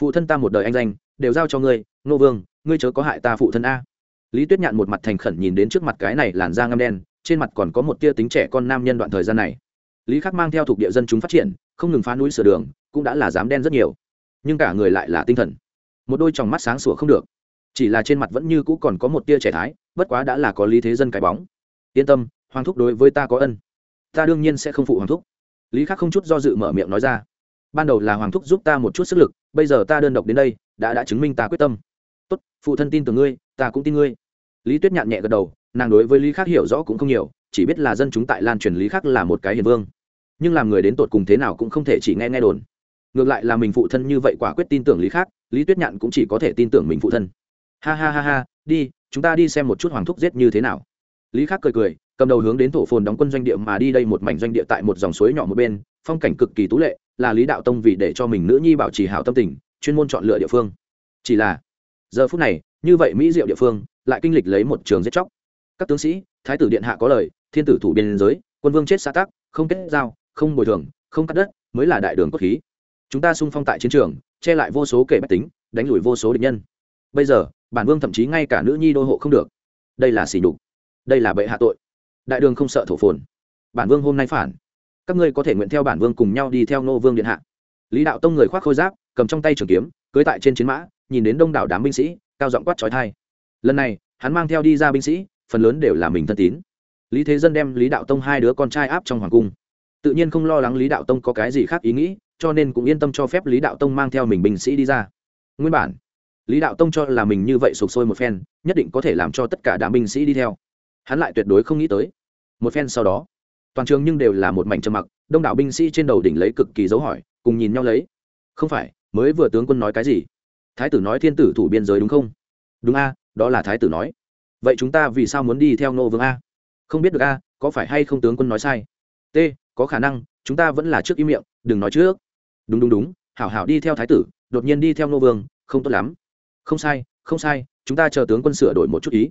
S1: Phụ thân ta một đời anh danh, đều giao cho ngươi, nô vương, ngươi chớ có hại ta phụ thân a. Lý tuyết nhạn một mặt thành khẩn nhìn đến trước mặt cái này làn da ngâm đen, trên mặt còn có một tia tính trẻ con nam nhân đoạn thời gian này. Lý khắc mang theo thuộc địa dân chúng phát triển không ngừng phá núi sửa đường, cũng đã là dám đen rất nhiều. Nhưng cả người lại là tinh thần. Một đôi tròng mắt sáng sủa không được. Chỉ là trên mặt vẫn như cũ còn có một tia trẻ thái, bất quá đã là có lý thế dân cái bóng. Yên tâm, hoàng thúc đối với ta có ân. Ta đương nhiên sẽ không phụ hoàng thúc. Lý khắc không chút do dự mở miệng nói ra. Ban đầu là hoàng thúc giúp ta một chút sức lực, bây giờ ta đơn độc đến đây, đã đã chứng minh ta quyết tâm. Tốt, phụ thân tin tưởng ngươi, ta cũng tin ngươi. Lý tuyết nhạn nhẹ gật đầu, nàng đối với lý khắc hiểu rõ cũng không nhiều, chỉ biết là dân chúng tại lan truyền lý khắc là một cái hiền vương nhưng làm người đến tột cùng thế nào cũng không thể chỉ nghe nghe đồn. Ngược lại là mình phụ thân như vậy quả quyết tin tưởng lý khắc, lý tuyết nhạn cũng chỉ có thể tin tưởng mình phụ thân. Ha ha ha ha, đi, chúng ta đi xem một chút hoàng thúc giết như thế nào. Lý khắc cười cười, cầm đầu hướng đến thổ phồn đóng quân doanh địa mà đi đây một mảnh doanh địa tại một dòng suối nhỏ một bên, phong cảnh cực kỳ tú lệ, là lý đạo tông vì để cho mình nữ nhi bảo trì hảo tâm tình, chuyên môn chọn lựa địa phương. Chỉ là, giờ phút này, như vậy mỹ diệu địa phương, lại kinh lịch lấy một trường giết chóc. Các tướng sĩ, thái tử điện hạ có lời, thiên tử thủ biên giới, quân vương chết xã tắc, không kết giao không bồi thường, không cắt đất, mới là đại đường cốt khí. Chúng ta sung phong tại chiến trường, che lại vô số kẻ bách tính, đánh lùi vô số địch nhân. Bây giờ, bản vương thậm chí ngay cả nữ nhi đô hộ không được. Đây là xỉ nhục. Đây là bệ hạ tội. Đại đường không sợ thổ phồn. Bản vương hôm nay phản. Các ngươi có thể nguyện theo bản vương cùng nhau đi theo nô vương điện hạ. Lý đạo tông người khoác khôi giáp, cầm trong tay trường kiếm cưới tại trên chiến mã, nhìn đến đông đảo đám binh sĩ, cao giọng quát trói thai. Lần này, hắn mang theo đi ra binh sĩ, phần lớn đều là mình thân tín. Lý thế dân đem lý đạo tông hai đứa con trai áp trong hoàng cung tự nhiên không lo lắng lý đạo tông có cái gì khác ý nghĩ, cho nên cũng yên tâm cho phép lý đạo tông mang theo mình binh sĩ đi ra. Nguyên bản, lý đạo tông cho là mình như vậy sụp sôi một phen, nhất định có thể làm cho tất cả đám binh sĩ đi theo. Hắn lại tuyệt đối không nghĩ tới. Một phen sau đó, toàn trường nhưng đều là một mảnh trầm mặc, đông đảo binh sĩ trên đầu đỉnh lấy cực kỳ dấu hỏi, cùng nhìn nhau lấy. Không phải, mới vừa tướng quân nói cái gì? Thái tử nói thiên tử thủ biên giới đúng không? Đúng a, đó là thái tử nói. Vậy chúng ta vì sao muốn đi theo nô vương a? Không biết được a, có phải hay không tướng quân nói sai? T có khả năng, chúng ta vẫn là trước im miệng, đừng nói trước. Đúng đúng đúng, hảo hảo đi theo thái tử, đột nhiên đi theo nô vương, không tốt lắm. Không sai không sai, chúng ta chờ tướng quân sửa đổi một chút ý.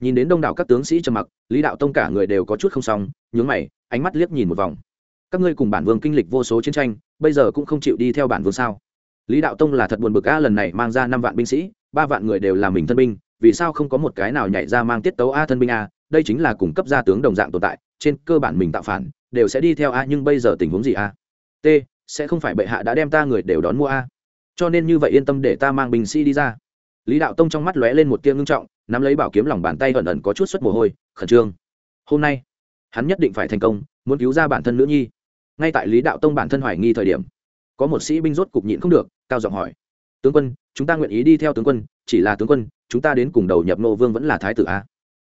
S1: Nhìn đến đông đảo các tướng sĩ trầm mặc, lý đạo tông cả người đều có chút không xong, nhướng mày, ánh mắt liếc nhìn một vòng. Các ngươi cùng bản vương kinh lịch vô số chiến tranh, bây giờ cũng không chịu đi theo bản vương sao? Lý đạo tông là thật buồn bực, a, lần này mang ra năm vạn binh sĩ, ba vạn người đều là mình thân binh, vì sao không có một cái nào nhảy ra mang tiết tấu a thân binh a, đây chính là cung cấp gia tướng đồng dạng tồn tại, trên cơ bản mình tạo phản đều sẽ đi theo a, nhưng bây giờ tình huống gì a? T, sẽ không phải bệ hạ đã đem ta người đều đón mua a. Cho nên như vậy yên tâm để ta mang bình sĩ đi ra. Lý đạo tông trong mắt lóe lên một tia ngưng trọng, nắm lấy bảo kiếm lòng bàn tay ẩn ẩn có chút xuất mồ hôi, khẩn trương. Hôm nay, hắn nhất định phải thành công, muốn cứu ra bản thân nữ nhi. Ngay tại lý đạo tông bản thân hoài nghi thời điểm, có một sĩ binh rốt cục nhịn không được, cao giọng hỏi. Tướng quân, chúng ta nguyện ý đi theo tướng quân, chỉ là tướng quân, chúng ta đến cùng đầu nhập nô vương vẫn là thái tử a?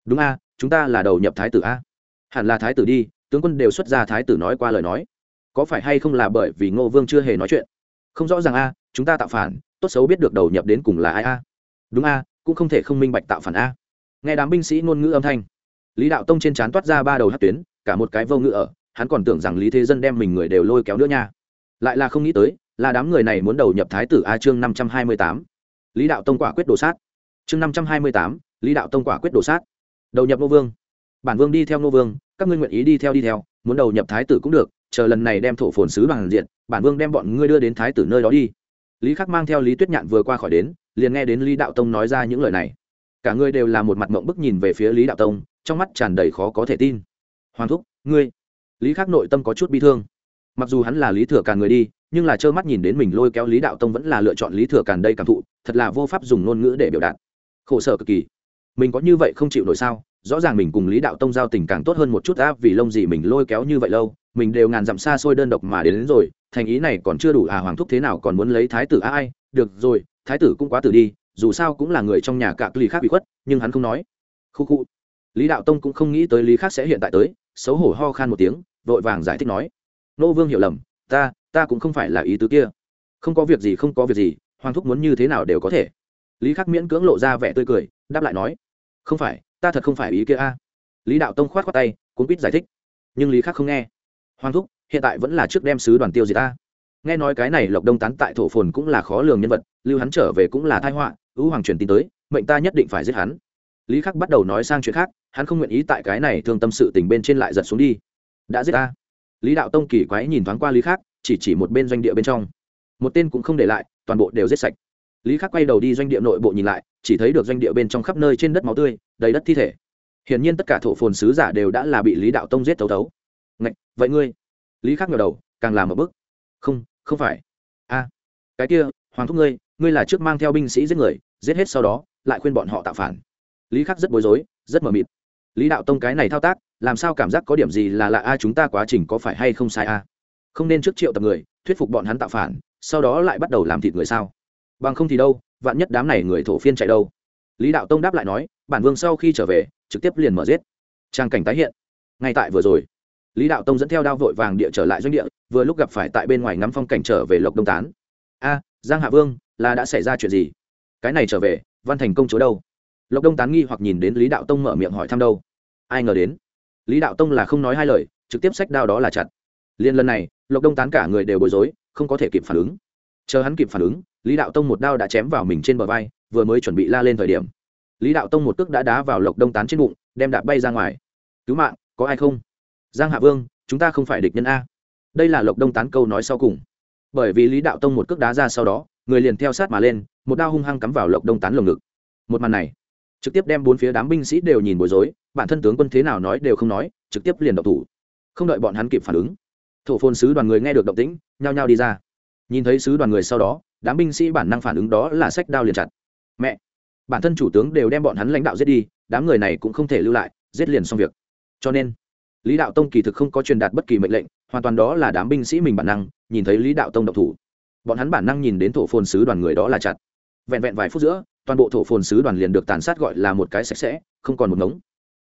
S1: Đúng a, chúng ta là đầu nhập thái tử a. Hẳn là thái tử đi tướng quân đều xuất ra thái tử nói qua lời nói. Có phải hay không là bởi vì ngô vương chưa hề nói chuyện? Không rõ ràng a, chúng ta tạo phản, tốt xấu biết được đầu nhập đến cùng là ai a. Đúng a, cũng không thể không minh bạch tạo phản a. Nghe đám binh sĩ ngôn ngữ âm thanh, lý đạo tông trên trán toát ra ba đầu hát tuyến, cả một cái vô ngữ ở, hắn còn tưởng rằng lý thế dân đem mình người đều lôi kéo nữa nha. Lại là không nghĩ tới, là đám người này muốn đầu nhập thái tử a chương năm trăm hai mươi tám. Lý đạo tông quả quyết đồ sát. Chương năm trăm hai mươi tám, lý đạo tông quả quyết đồ sát. Đầu nhập ngô vương bản vương đi theo nô vương, các ngươi nguyện ý đi theo đi theo, muốn đầu nhập thái tử cũng được, chờ lần này đem thổ phồn sứ bằng diện bản vương đem bọn ngươi đưa đến thái tử nơi đó đi. Lý khắc mang theo lý tuyết nhạn vừa qua khỏi đến, liền nghe đến lý đạo tông nói ra những lời này. Cả ngươi đều là một mặt mộng bức nhìn về phía lý đạo tông, trong mắt tràn đầy khó có thể tin. Hoàng thúc, ngươi? Lý khắc nội tâm có chút bi thương. Mặc dù hắn là lý thừa càn người đi, nhưng là trơ mắt nhìn đến mình lôi kéo lý đạo tông vẫn là lựa chọn lý thừa càn đây cảm thụ, thật là vô pháp dùng ngôn ngữ để biểu đạt. Khổ sở cực kỳ. Mình có như vậy không chịu nổi sao? Rõ ràng mình cùng lý đạo tông giao tình càng tốt hơn một chút áp vì lông gì mình lôi kéo như vậy lâu mình đều ngàn dặm xa xôi đơn độc mà đến, đến rồi thành ý này còn chưa đủ à hoàng thúc thế nào còn muốn lấy thái tử à, ai? Được rồi thái tử cũng quá tử đi dù sao cũng là người trong nhà cạc lì khác bị khuất nhưng hắn không nói. Khu khu. Lý đạo tông cũng không nghĩ tới lý khác sẽ hiện tại tới xấu hổ ho khan một tiếng vội vàng giải thích nói. Nô vương hiểu lầm ta ta cũng không phải là ý tứ kia. Không có việc gì không có việc gì hoàng thúc muốn như thế nào đều có thể. Lý khắc miễn cưỡng lộ ra vẻ tươi cười đáp lại nói. Không phải ta thật không phải ý kia a. Lý đạo tông khoát khoát tay cũng quýt giải thích. Nhưng lý khắc không nghe. Hoàng thúc, hiện tại vẫn là trước đem sứ đoàn tiêu gì ta. Nghe nói cái này lộc đông tán tại thổ phồn cũng là khó lường nhân vật, lưu hắn trở về cũng là thai họa, ưu hoàng truyền tin tới, mệnh ta nhất định phải giết hắn. Lý khắc bắt đầu nói sang chuyện khác, hắn không nguyện ý tại cái này thương tâm sự tình bên trên lại giật xuống đi. Đã giết ta. Lý đạo tông kỳ quái nhìn thoáng qua lý khắc, chỉ chỉ một bên doanh địa bên trong. Một tên cũng không để lại, toàn bộ đều giết sạch. Lý khắc quay đầu đi doanh địa nội bộ nhìn lại chỉ thấy được doanh địa bên trong khắp nơi trên đất máu tươi đầy đất thi thể. Hiển nhiên tất cả thổ phồn sứ giả đều đã là bị lý đạo tông giết thấu thấu. Ngạch, vậy ngươi? Lý khắc ngờ đầu càng làm một bức không không phải. A cái kia hoàng thúc ngươi ngươi là trước mang theo binh sĩ giết người giết hết sau đó lại khuyên bọn họ tạo phản. Lý khắc rất bối rối rất mờ mịt. Lý đạo tông cái này thao tác làm sao cảm giác có điểm gì là lạ a chúng ta quá trình có phải hay không sai a? Không nên trước triệu tập người thuyết phục bọn hắn tạo phản sau đó lại bắt đầu làm thịt người sao? Bằng không thì đâu vạn nhất đám này người thổ phiên chạy đâu? Lý đạo tông đáp lại nói, bản vương sau khi trở về, trực tiếp liền mở giết. Trang cảnh tái hiện. Ngay tại vừa rồi, lý đạo tông dẫn theo đao vội vàng địa trở lại doanh địa, vừa lúc gặp phải tại bên ngoài ngắm phong cảnh trở về lộc đông tán. A, giang hạ vương, là đã xảy ra chuyện gì? Cái này trở về, văn thành công chúa đâu? Lộc đông tán nghi hoặc nhìn đến lý đạo tông mở miệng hỏi thăm đâu. Ai ngờ đến, lý đạo tông là không nói hai lời, trực tiếp sách đao đó là chặt. Liên lần này, lộc đông tán cả người đều bối rối, không có thể kịp phản ứng. Chờ hắn kịp phản ứng lý đạo tông một đao đã chém vào mình trên bờ vai, vừa mới chuẩn bị la lên thời điểm. Lý đạo tông một cước đã đá vào lộc đông tán trên bụng, đem đạp bay ra ngoài. Cứu mạng, có ai không? Giang hạ vương, chúng ta không phải địch nhân a. Đây là lộc đông tán câu nói sau cùng. Bởi vì lý đạo tông một cước đá ra sau đó, người liền theo sát mà lên, một đao hung hăng cắm vào lộc đông tán lồng ngực. Một màn này, trực tiếp đem bốn phía đám binh sĩ đều nhìn bối rối, bản thân tướng quân thế nào nói đều không nói, trực tiếp liền độc thủ. Không đợi bọn hắn kịp phản ứng, thổ phôn sứ đoàn người nghe được động tĩnh, nhao nhao đi ra. Nhìn thấy sứ đoàn người sau đó đám binh sĩ bản năng phản ứng đó là sách đao liền chặt. Mẹ, bản thân chủ tướng đều đem bọn hắn lãnh đạo giết đi, đám người này cũng không thể lưu lại, giết liền xong việc. Cho nên, lý đạo tông kỳ thực không có truyền đạt bất kỳ mệnh lệnh, hoàn toàn đó là đám binh sĩ mình bản năng, nhìn thấy lý đạo tông độc thủ. Bọn hắn bản năng nhìn đến thổ phồn sứ đoàn người đó là chặt. Vẹn vẹn vài phút giữa, toàn bộ thổ phồn sứ đoàn liền được tàn sát gọi là một cái sạch sẽ, không còn một ngống.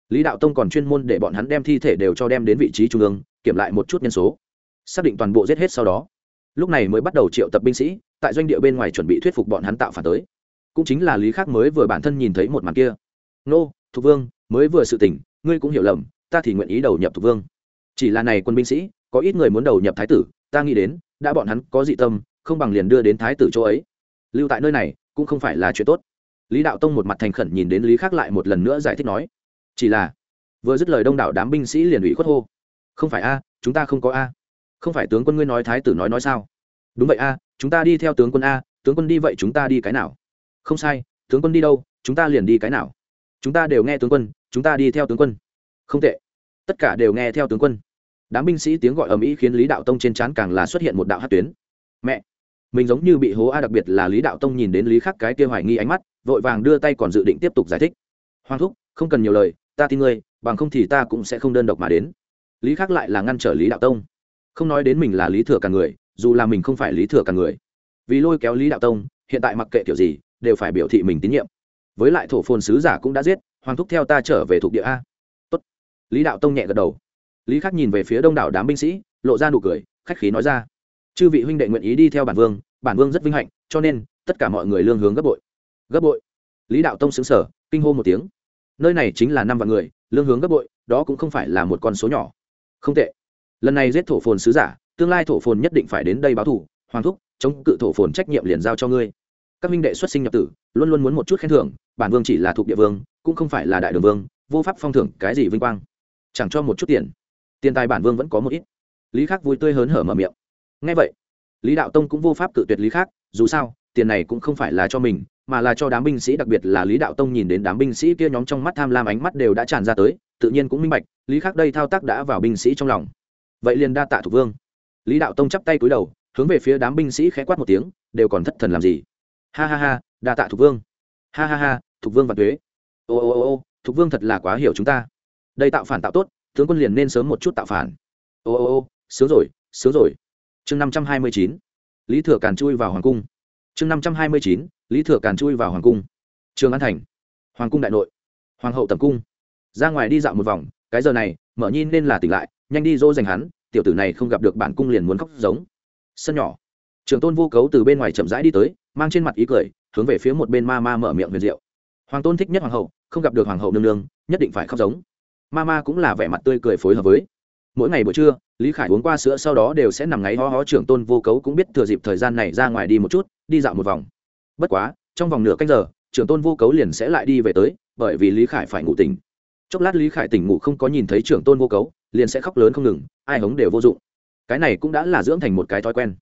S1: Lý đạo tông còn chuyên môn để bọn hắn đem thi thể đều cho đem đến vị trí trung ương, kiểm lại một chút nhân số. Xác định toàn bộ giết hết sau đó lúc này mới bắt đầu triệu tập binh sĩ, tại doanh địa bên ngoài chuẩn bị thuyết phục bọn hắn tạo phản tới. Cũng chính là lý khác mới vừa bản thân nhìn thấy một màn kia. Nô, thục vương, mới vừa sự tỉnh ngươi cũng hiểu lầm, ta thì nguyện ý đầu nhập thục vương. Chỉ là này quân binh sĩ, có ít người muốn đầu nhập thái tử, ta nghĩ đến, đã bọn hắn có dị tâm, không bằng liền đưa đến thái tử chỗ ấy. Lưu tại nơi này, cũng không phải là chuyện tốt. Lý đạo tông một mặt thành khẩn nhìn đến lý khác lại một lần nữa giải thích nói, chỉ là, vừa dứt lời đông đảo đám binh sĩ liền ủy khuất hô. Không phải a, chúng ta không có a không phải tướng quân ngươi nói thái tử nói nói sao? Đúng vậy a, chúng ta đi theo tướng quân a, tướng quân đi vậy chúng ta đi cái nào? Không sai, tướng quân đi đâu, chúng ta liền đi cái nào? Chúng ta đều nghe tướng quân, chúng ta đi theo tướng quân. Không tệ. Tất cả đều nghe theo tướng quân. Đám binh sĩ tiếng gọi ầm ĩ khiến lý đạo tông trên trán càng là xuất hiện một đạo hát tuyến. Mẹ! Mình giống như bị hố a, đặc biệt là lý đạo tông nhìn đến lý khắc cái kia hoài nghi ánh mắt, vội vàng đưa tay còn dự định tiếp tục giải thích. Hoàng thúc, không cần nhiều lời, ta tin ngươi, bằng không thì ta cũng sẽ không đơn độc mà đến. Lý khắc lại là ngăn trở lý đạo tông không nói đến mình là lý thừa cả người, dù là mình không phải lý thừa cả người. Vì lôi kéo lý đạo tông, hiện tại mặc kệ kiểu gì, đều phải biểu thị mình tín nhiệm. Với lại thổ phồn sứ giả cũng đã giết, hoàng thúc theo ta trở về thuộc địa a. Tốt. lý đạo tông nhẹ gật đầu. Lý khắc nhìn về phía đông đảo đám binh sĩ, lộ ra nụ cười, khách khí nói ra. Chư vị huynh đệ nguyện ý đi theo bản vương bản vương rất vinh hạnh, cho nên, tất cả mọi người lương hướng gấp bội. Gấp bội? Lý đạo tông xứng sở kinh hô một tiếng. Nơi này chính là năm vạn người, lương hướng gấp bội, đó cũng không phải là một con số nhỏ. Không tệ lần này giết thổ phồn sứ giả, tương lai thổ phồn nhất định phải đến đây báo thủ hoàng thúc, chống cự thổ phồn trách nhiệm liền giao cho ngươi. Các minh đệ xuất sinh nhập tử, luôn luôn muốn một chút khen thưởng, bản vương chỉ là thuộc địa vương, cũng không phải là đại đường vương, vô pháp phong thưởng cái gì vinh quang. Chẳng cho một chút tiền. Tiền tài bản vương vẫn có một ít. Lý khắc vui tươi hớn hở mở miệng. Ngay vậy, lý đạo tông cũng vô pháp cự tuyệt lý khác dù sao, tiền này cũng không phải là cho mình, mà là cho đám binh sĩ, đặc biệt là lý đạo tông nhìn đến đám binh sĩ kia nhóm trong mắt tham lam ánh mắt đều đã tràn ra tới, tự nhiên cũng minh bạch, lý khác đây thao tác đã vào binh sĩ trong lòng vậy liền đa tạ thủ vương. Lý đạo tông chắp tay cúi đầu, hướng về phía đám binh sĩ khẽ quát một tiếng, đều còn thất thần làm gì? Ha ha ha, đa tạ thủ vương. Ha ha ha, thủ vương và thuế ô ô ô ô, thủ vương thật là quá hiểu chúng ta. Đây tạo phản tạo tốt, tướng quân liền nên sớm một chút tạo phản. Ô ô ô, sướng rồi sướng rồi. Chương năm trăm hai mươi chín, lý thừa càn chui vào hoàng cung. Chương năm trăm hai mươi chín, lý thừa càn chui vào hoàng cung. Trường an thành, hoàng cung đại nội, hoàng hậu tầm cung. Ra ngoài đi dạo một vòng, cái giờ này, mở nhi nên là tỉnh lại nhanh đi dỗ dành hắn, tiểu tử này không gặp được bản cung liền muốn khóc giống. Sân nhỏ. Trường tôn vô cấu từ bên ngoài chậm rãi đi tới, mang trên mặt ý cười, hướng về phía một bên ma ma mở miệng huyền diệu. Hoàng tôn thích nhất hoàng hậu, không gặp được hoàng hậu nương nương, nhất định phải khóc giống. Ma ma cũng là vẻ mặt tươi cười phối hợp với. Mỗi ngày buổi trưa, lý khải uống qua sữa sau đó đều sẽ nằm ngáy ho ho trưởng tôn vô cấu cũng biết thừa dịp thời gian này ra ngoài đi một chút, đi dạo một vòng. Bất quá, trong vòng nửa canh giờ trưởng tôn vô cấu liền sẽ lại đi về tới, bởi vì lý khải phải ngủ tỉnh. Chốc lát lý khải tỉnh ngủ không có nhìn thấy trưởng tôn vô cấu liền sẽ khóc lớn không ngừng, ai hống đều vô dụng. Cái này cũng đã là dưỡng thành một cái thói quen.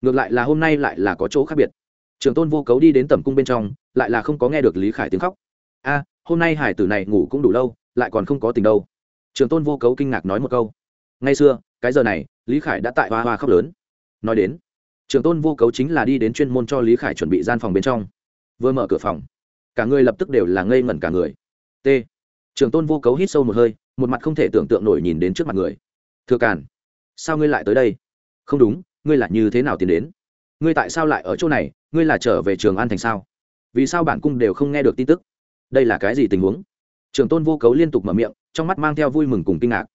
S1: Ngược lại là hôm nay lại là có chỗ khác biệt. Trường tôn vô cấu đi đến tầm cung bên trong, lại là không có nghe được lý khải tiếng khóc. A, hôm nay hải tử này ngủ cũng đủ lâu, lại còn không có tình đâu. Trường tôn vô cấu kinh ngạc nói một câu. Ngay xưa, cái giờ này, lý khải đã tại hoa hoa khóc lớn. Nói đến, trường tôn vô cấu chính là đi đến chuyên môn cho lý khải chuẩn bị gian phòng bên trong. Vừa mở cửa phòng, cả người lập tức đều là ngây ngẩn cả người. T trường tôn vô cấu hít sâu một hơi, một mặt không thể tưởng tượng nổi nhìn đến trước mặt người. Thừa càn, sao ngươi lại tới đây? Không đúng, ngươi là như thế nào tiến đến? Ngươi tại sao lại ở chỗ này? Ngươi là trở về trường an thành sao? Vì sao bản cung đều không nghe được tin tức? Đây là cái gì tình huống? Trường tôn vô cấu liên tục mở miệng, trong mắt mang theo vui mừng cùng kinh ngạc.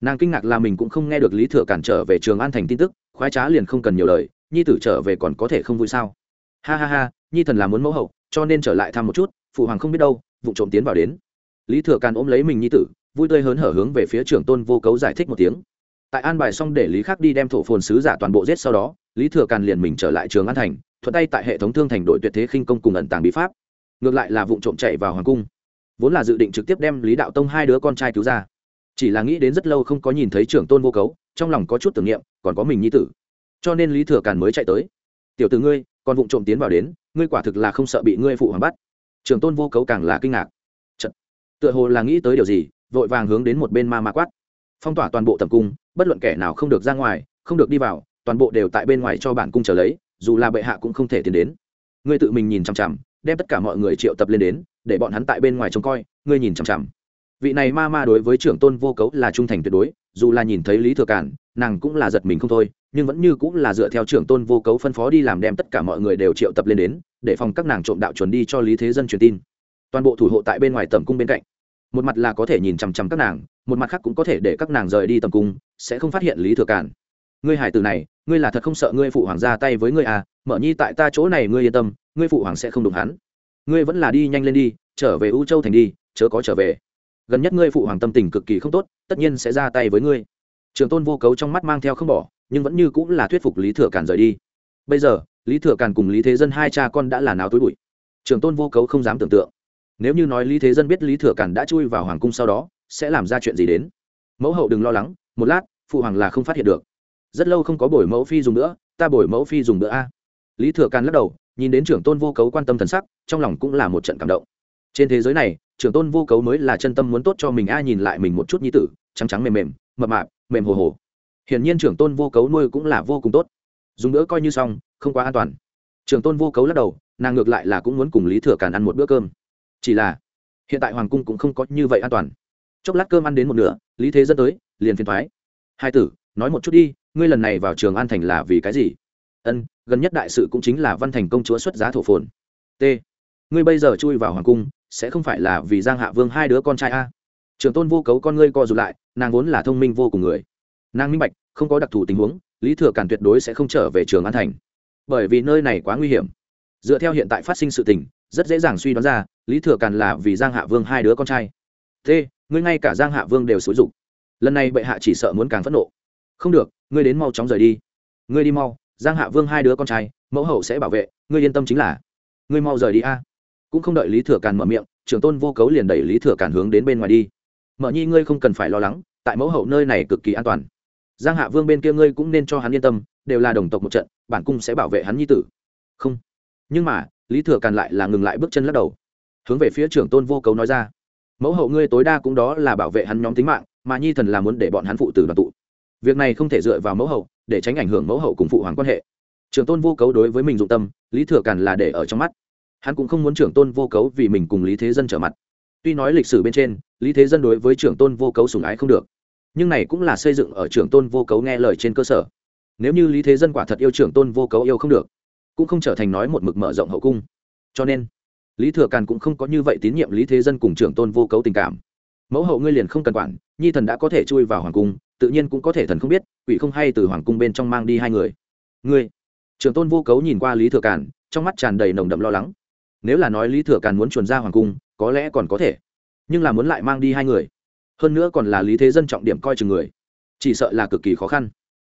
S1: Nàng kinh ngạc là mình cũng không nghe được lý thừa cản trở về trường an thành tin tức, khoái trá liền không cần nhiều lời, nhi tử trở về còn có thể không vui sao? Ha ha ha, nhi thần là muốn mẫu hậu, cho nên trở lại thăm một chút, phụ hoàng không biết đâu, vụ trộm tiến vào đến lý thừa càn ôm lấy mình nhi tử, vui tươi hớn hở hướng về phía trưởng tôn vô cấu giải thích một tiếng. Tại an bài xong để lý khắc đi đem thổ phồn sứ giả toàn bộ giết sau đó, lý thừa càn liền mình trở lại trường an thành, thuận tay tại hệ thống thương thành đội tuyệt thế khinh công cùng ẩn tàng bí pháp. Ngược lại là vụ trộm chạy vào hoàng cung. Vốn là dự định trực tiếp đem lý đạo tông hai đứa con trai cứu ra. Chỉ là nghĩ đến rất lâu không có nhìn thấy trưởng tôn vô cấu, trong lòng có chút tưởng niệm, còn có mình nhi tử. Cho nên lý thừa càn mới chạy tới. Tiểu t ử ngươi còn vụng trộm tiến vào đến, ngươi quả thực là không sợ bị ngươi phụ hoàng bắt. Trưởng tôn vô cấu càng là kinh ngạc tựa hồ là nghĩ tới điều gì, vội vàng hướng đến một bên ma ma quát. Phong tỏa toàn bộ tầm cung, bất luận kẻ nào không được ra ngoài, không được đi vào, toàn bộ đều tại bên ngoài cho bản cung trở lấy, dù là bệ hạ cũng không thể tiến đến. Ngươi tự mình nhìn chằm chằm, đem tất cả mọi người triệu tập lên đến, để bọn hắn tại bên ngoài trông coi, ngươi nhìn chằm chằm. Vị này ma ma đối với trưởng tôn vô cấu là trung thành tuyệt đối, dù là nhìn thấy lý thừa cản, nàng cũng là giật mình không thôi, nhưng vẫn như cũng là dựa theo trưởng tôn vô cấu phân phó đi làm đem tất cả mọi người đều triệu tập lên đến, để phòng các nàng trộm đạo chuẩn đi cho lý thế dân truyền tin toàn bộ thủ hộ tại bên ngoài tầm cung bên cạnh. Một mặt là có thể nhìn chằm chằm các nàng, một mặt khác cũng có thể để các nàng rời đi tầm cung, sẽ không phát hiện lý thừa cản ngươi hải tử này, ngươi là thật không sợ ngươi phụ hoàng ra tay với ngươi à? Mở nhi tại ta chỗ này ngươi yên tâm, ngươi phụ hoàng sẽ không đụng hắn. Ngươi vẫn là đi nhanh lên đi, trở về u châu thành đi, chớ có trở về. Gần nhất ngươi phụ hoàng tâm tình cực kỳ không tốt, tất nhiên sẽ ra tay với ngươi. Trường tôn vô cấu trong mắt mang theo không bỏ, nhưng vẫn như cũng là thuyết phục lý thừa Cản rời đi. Bây giờ, lý thừa Cản cùng lý thế dân hai cha con đã là nào tối bụi. Trường tôn vô cấu không dám tưởng tượng nếu như nói lý thế dân biết lý thừa càn đã chui vào hoàng cung sau đó, sẽ làm ra chuyện gì đến? Mẫu hậu đừng lo lắng, một lát, phụ hoàng là không phát hiện được. Rất lâu không có bồi mẫu phi dùng nữa, ta bồi mẫu phi dùng nữa a. Lý thừa càn lắc đầu, nhìn đến trưởng tôn vô cấu quan tâm thần sắc, trong lòng cũng là một trận cảm động. Trên thế giới này, trưởng tôn vô cấu mới là chân tâm muốn tốt cho mình a, nhìn lại mình một chút nhi tử, trắng trắng mềm mềm, mập mạp, mềm hồ hồ. Hiển nhiên trưởng tôn vô cấu nuôi cũng là vô cùng tốt. Dùng bữa coi như xong, không quá an toàn. Trưởng tôn vô cấu lắc đầu, nàng ngược lại là cũng muốn cùng lý thừa càn ăn một bữa cơm chỉ là, hiện tại hoàng cung cũng không có như vậy an toàn. Chốc lát cơm ăn đến một nửa, lý thế dân tới, liền phiền thoái. Hai tử, nói một chút đi, ngươi lần này vào trường an thành là vì cái gì? Ân, gần nhất đại sự cũng chính là văn thành công chúa xuất giá thổ phồn. T, ngươi bây giờ chui vào hoàng cung, sẽ không phải là vì giang hạ vương hai đứa con trai a? Trường tôn vô cấu con ngươi co rụt lại, nàng vốn là thông minh vô cùng người. Nàng minh bạch, không có đặc thù tình huống, lý thừa càn tuyệt đối sẽ không trở về trường an thành. Bởi vì nơi này quá nguy hiểm. Dựa theo hiện tại phát sinh sự tình rất dễ dàng suy đoán ra, lý thừa càn là vì giang hạ vương hai đứa con trai. Thế, ngươi ngay cả giang hạ vương đều xúi dục. Lần này bệ hạ chỉ sợ muốn càng phẫn nộ. Không được, ngươi đến mau chóng rời đi. Ngươi đi mau, giang hạ vương hai đứa con trai, mẫu hậu sẽ bảo vệ, ngươi yên tâm chính là. Ngươi mau rời đi a. Cũng không đợi lý thừa càn mở miệng, trưởng tôn vô cấu liền đẩy lý thừa càn hướng đến bên ngoài đi. Mở nhi ngươi không cần phải lo lắng, tại mẫu hậu nơi này cực kỳ an toàn. Giang hạ vương bên kia ngươi cũng nên cho hắn yên tâm, đều là đồng tộc một trận, bản cung sẽ bảo vệ hắn nhi tử. Không. Nhưng mà lý thừa càn lại là ngừng lại bước chân lắc đầu hướng về phía trưởng tôn vô cấu nói ra mẫu hậu ngươi tối đa cũng đó là bảo vệ hắn nhóm tính mạng mà nhi thần là muốn để bọn hắn phụ tử đoàn tụ việc này không thể dựa vào mẫu hậu để tránh ảnh hưởng mẫu hậu cùng phụ hoàng quan hệ trưởng tôn vô cấu đối với mình dụng tâm lý thừa càn là để ở trong mắt hắn cũng không muốn trưởng tôn vô cấu vì mình cùng lý thế dân trở mặt tuy nói lịch sử bên trên lý thế dân đối với trưởng tôn vô cấu sùng ái không được nhưng này cũng là xây dựng ở trưởng tôn vô cấu nghe lời trên cơ sở nếu như lý thế dân quả thật yêu trưởng tôn vô cấu yêu không được cũng không trở thành nói một mực mở rộng hậu cung. Cho nên, lý thừa càn cũng không có như vậy tín nhiệm lý thế dân cùng trưởng tôn vô cấu tình cảm. Mẫu hậu ngươi liền không cần quản, nhi thần đã có thể chui vào hoàng cung, tự nhiên cũng có thể thần không biết, quỷ không hay từ hoàng cung bên trong mang đi hai người. Ngươi, trưởng tôn vô cấu nhìn qua lý thừa càn, trong mắt tràn đầy nồng đậm lo lắng. Nếu là nói lý thừa càn muốn chuồn ra hoàng cung, có lẽ còn có thể, nhưng là muốn lại mang đi hai người. Hơn nữa còn là lý thế dân trọng điểm coi chừng người, chỉ sợ là cực kỳ khó khăn.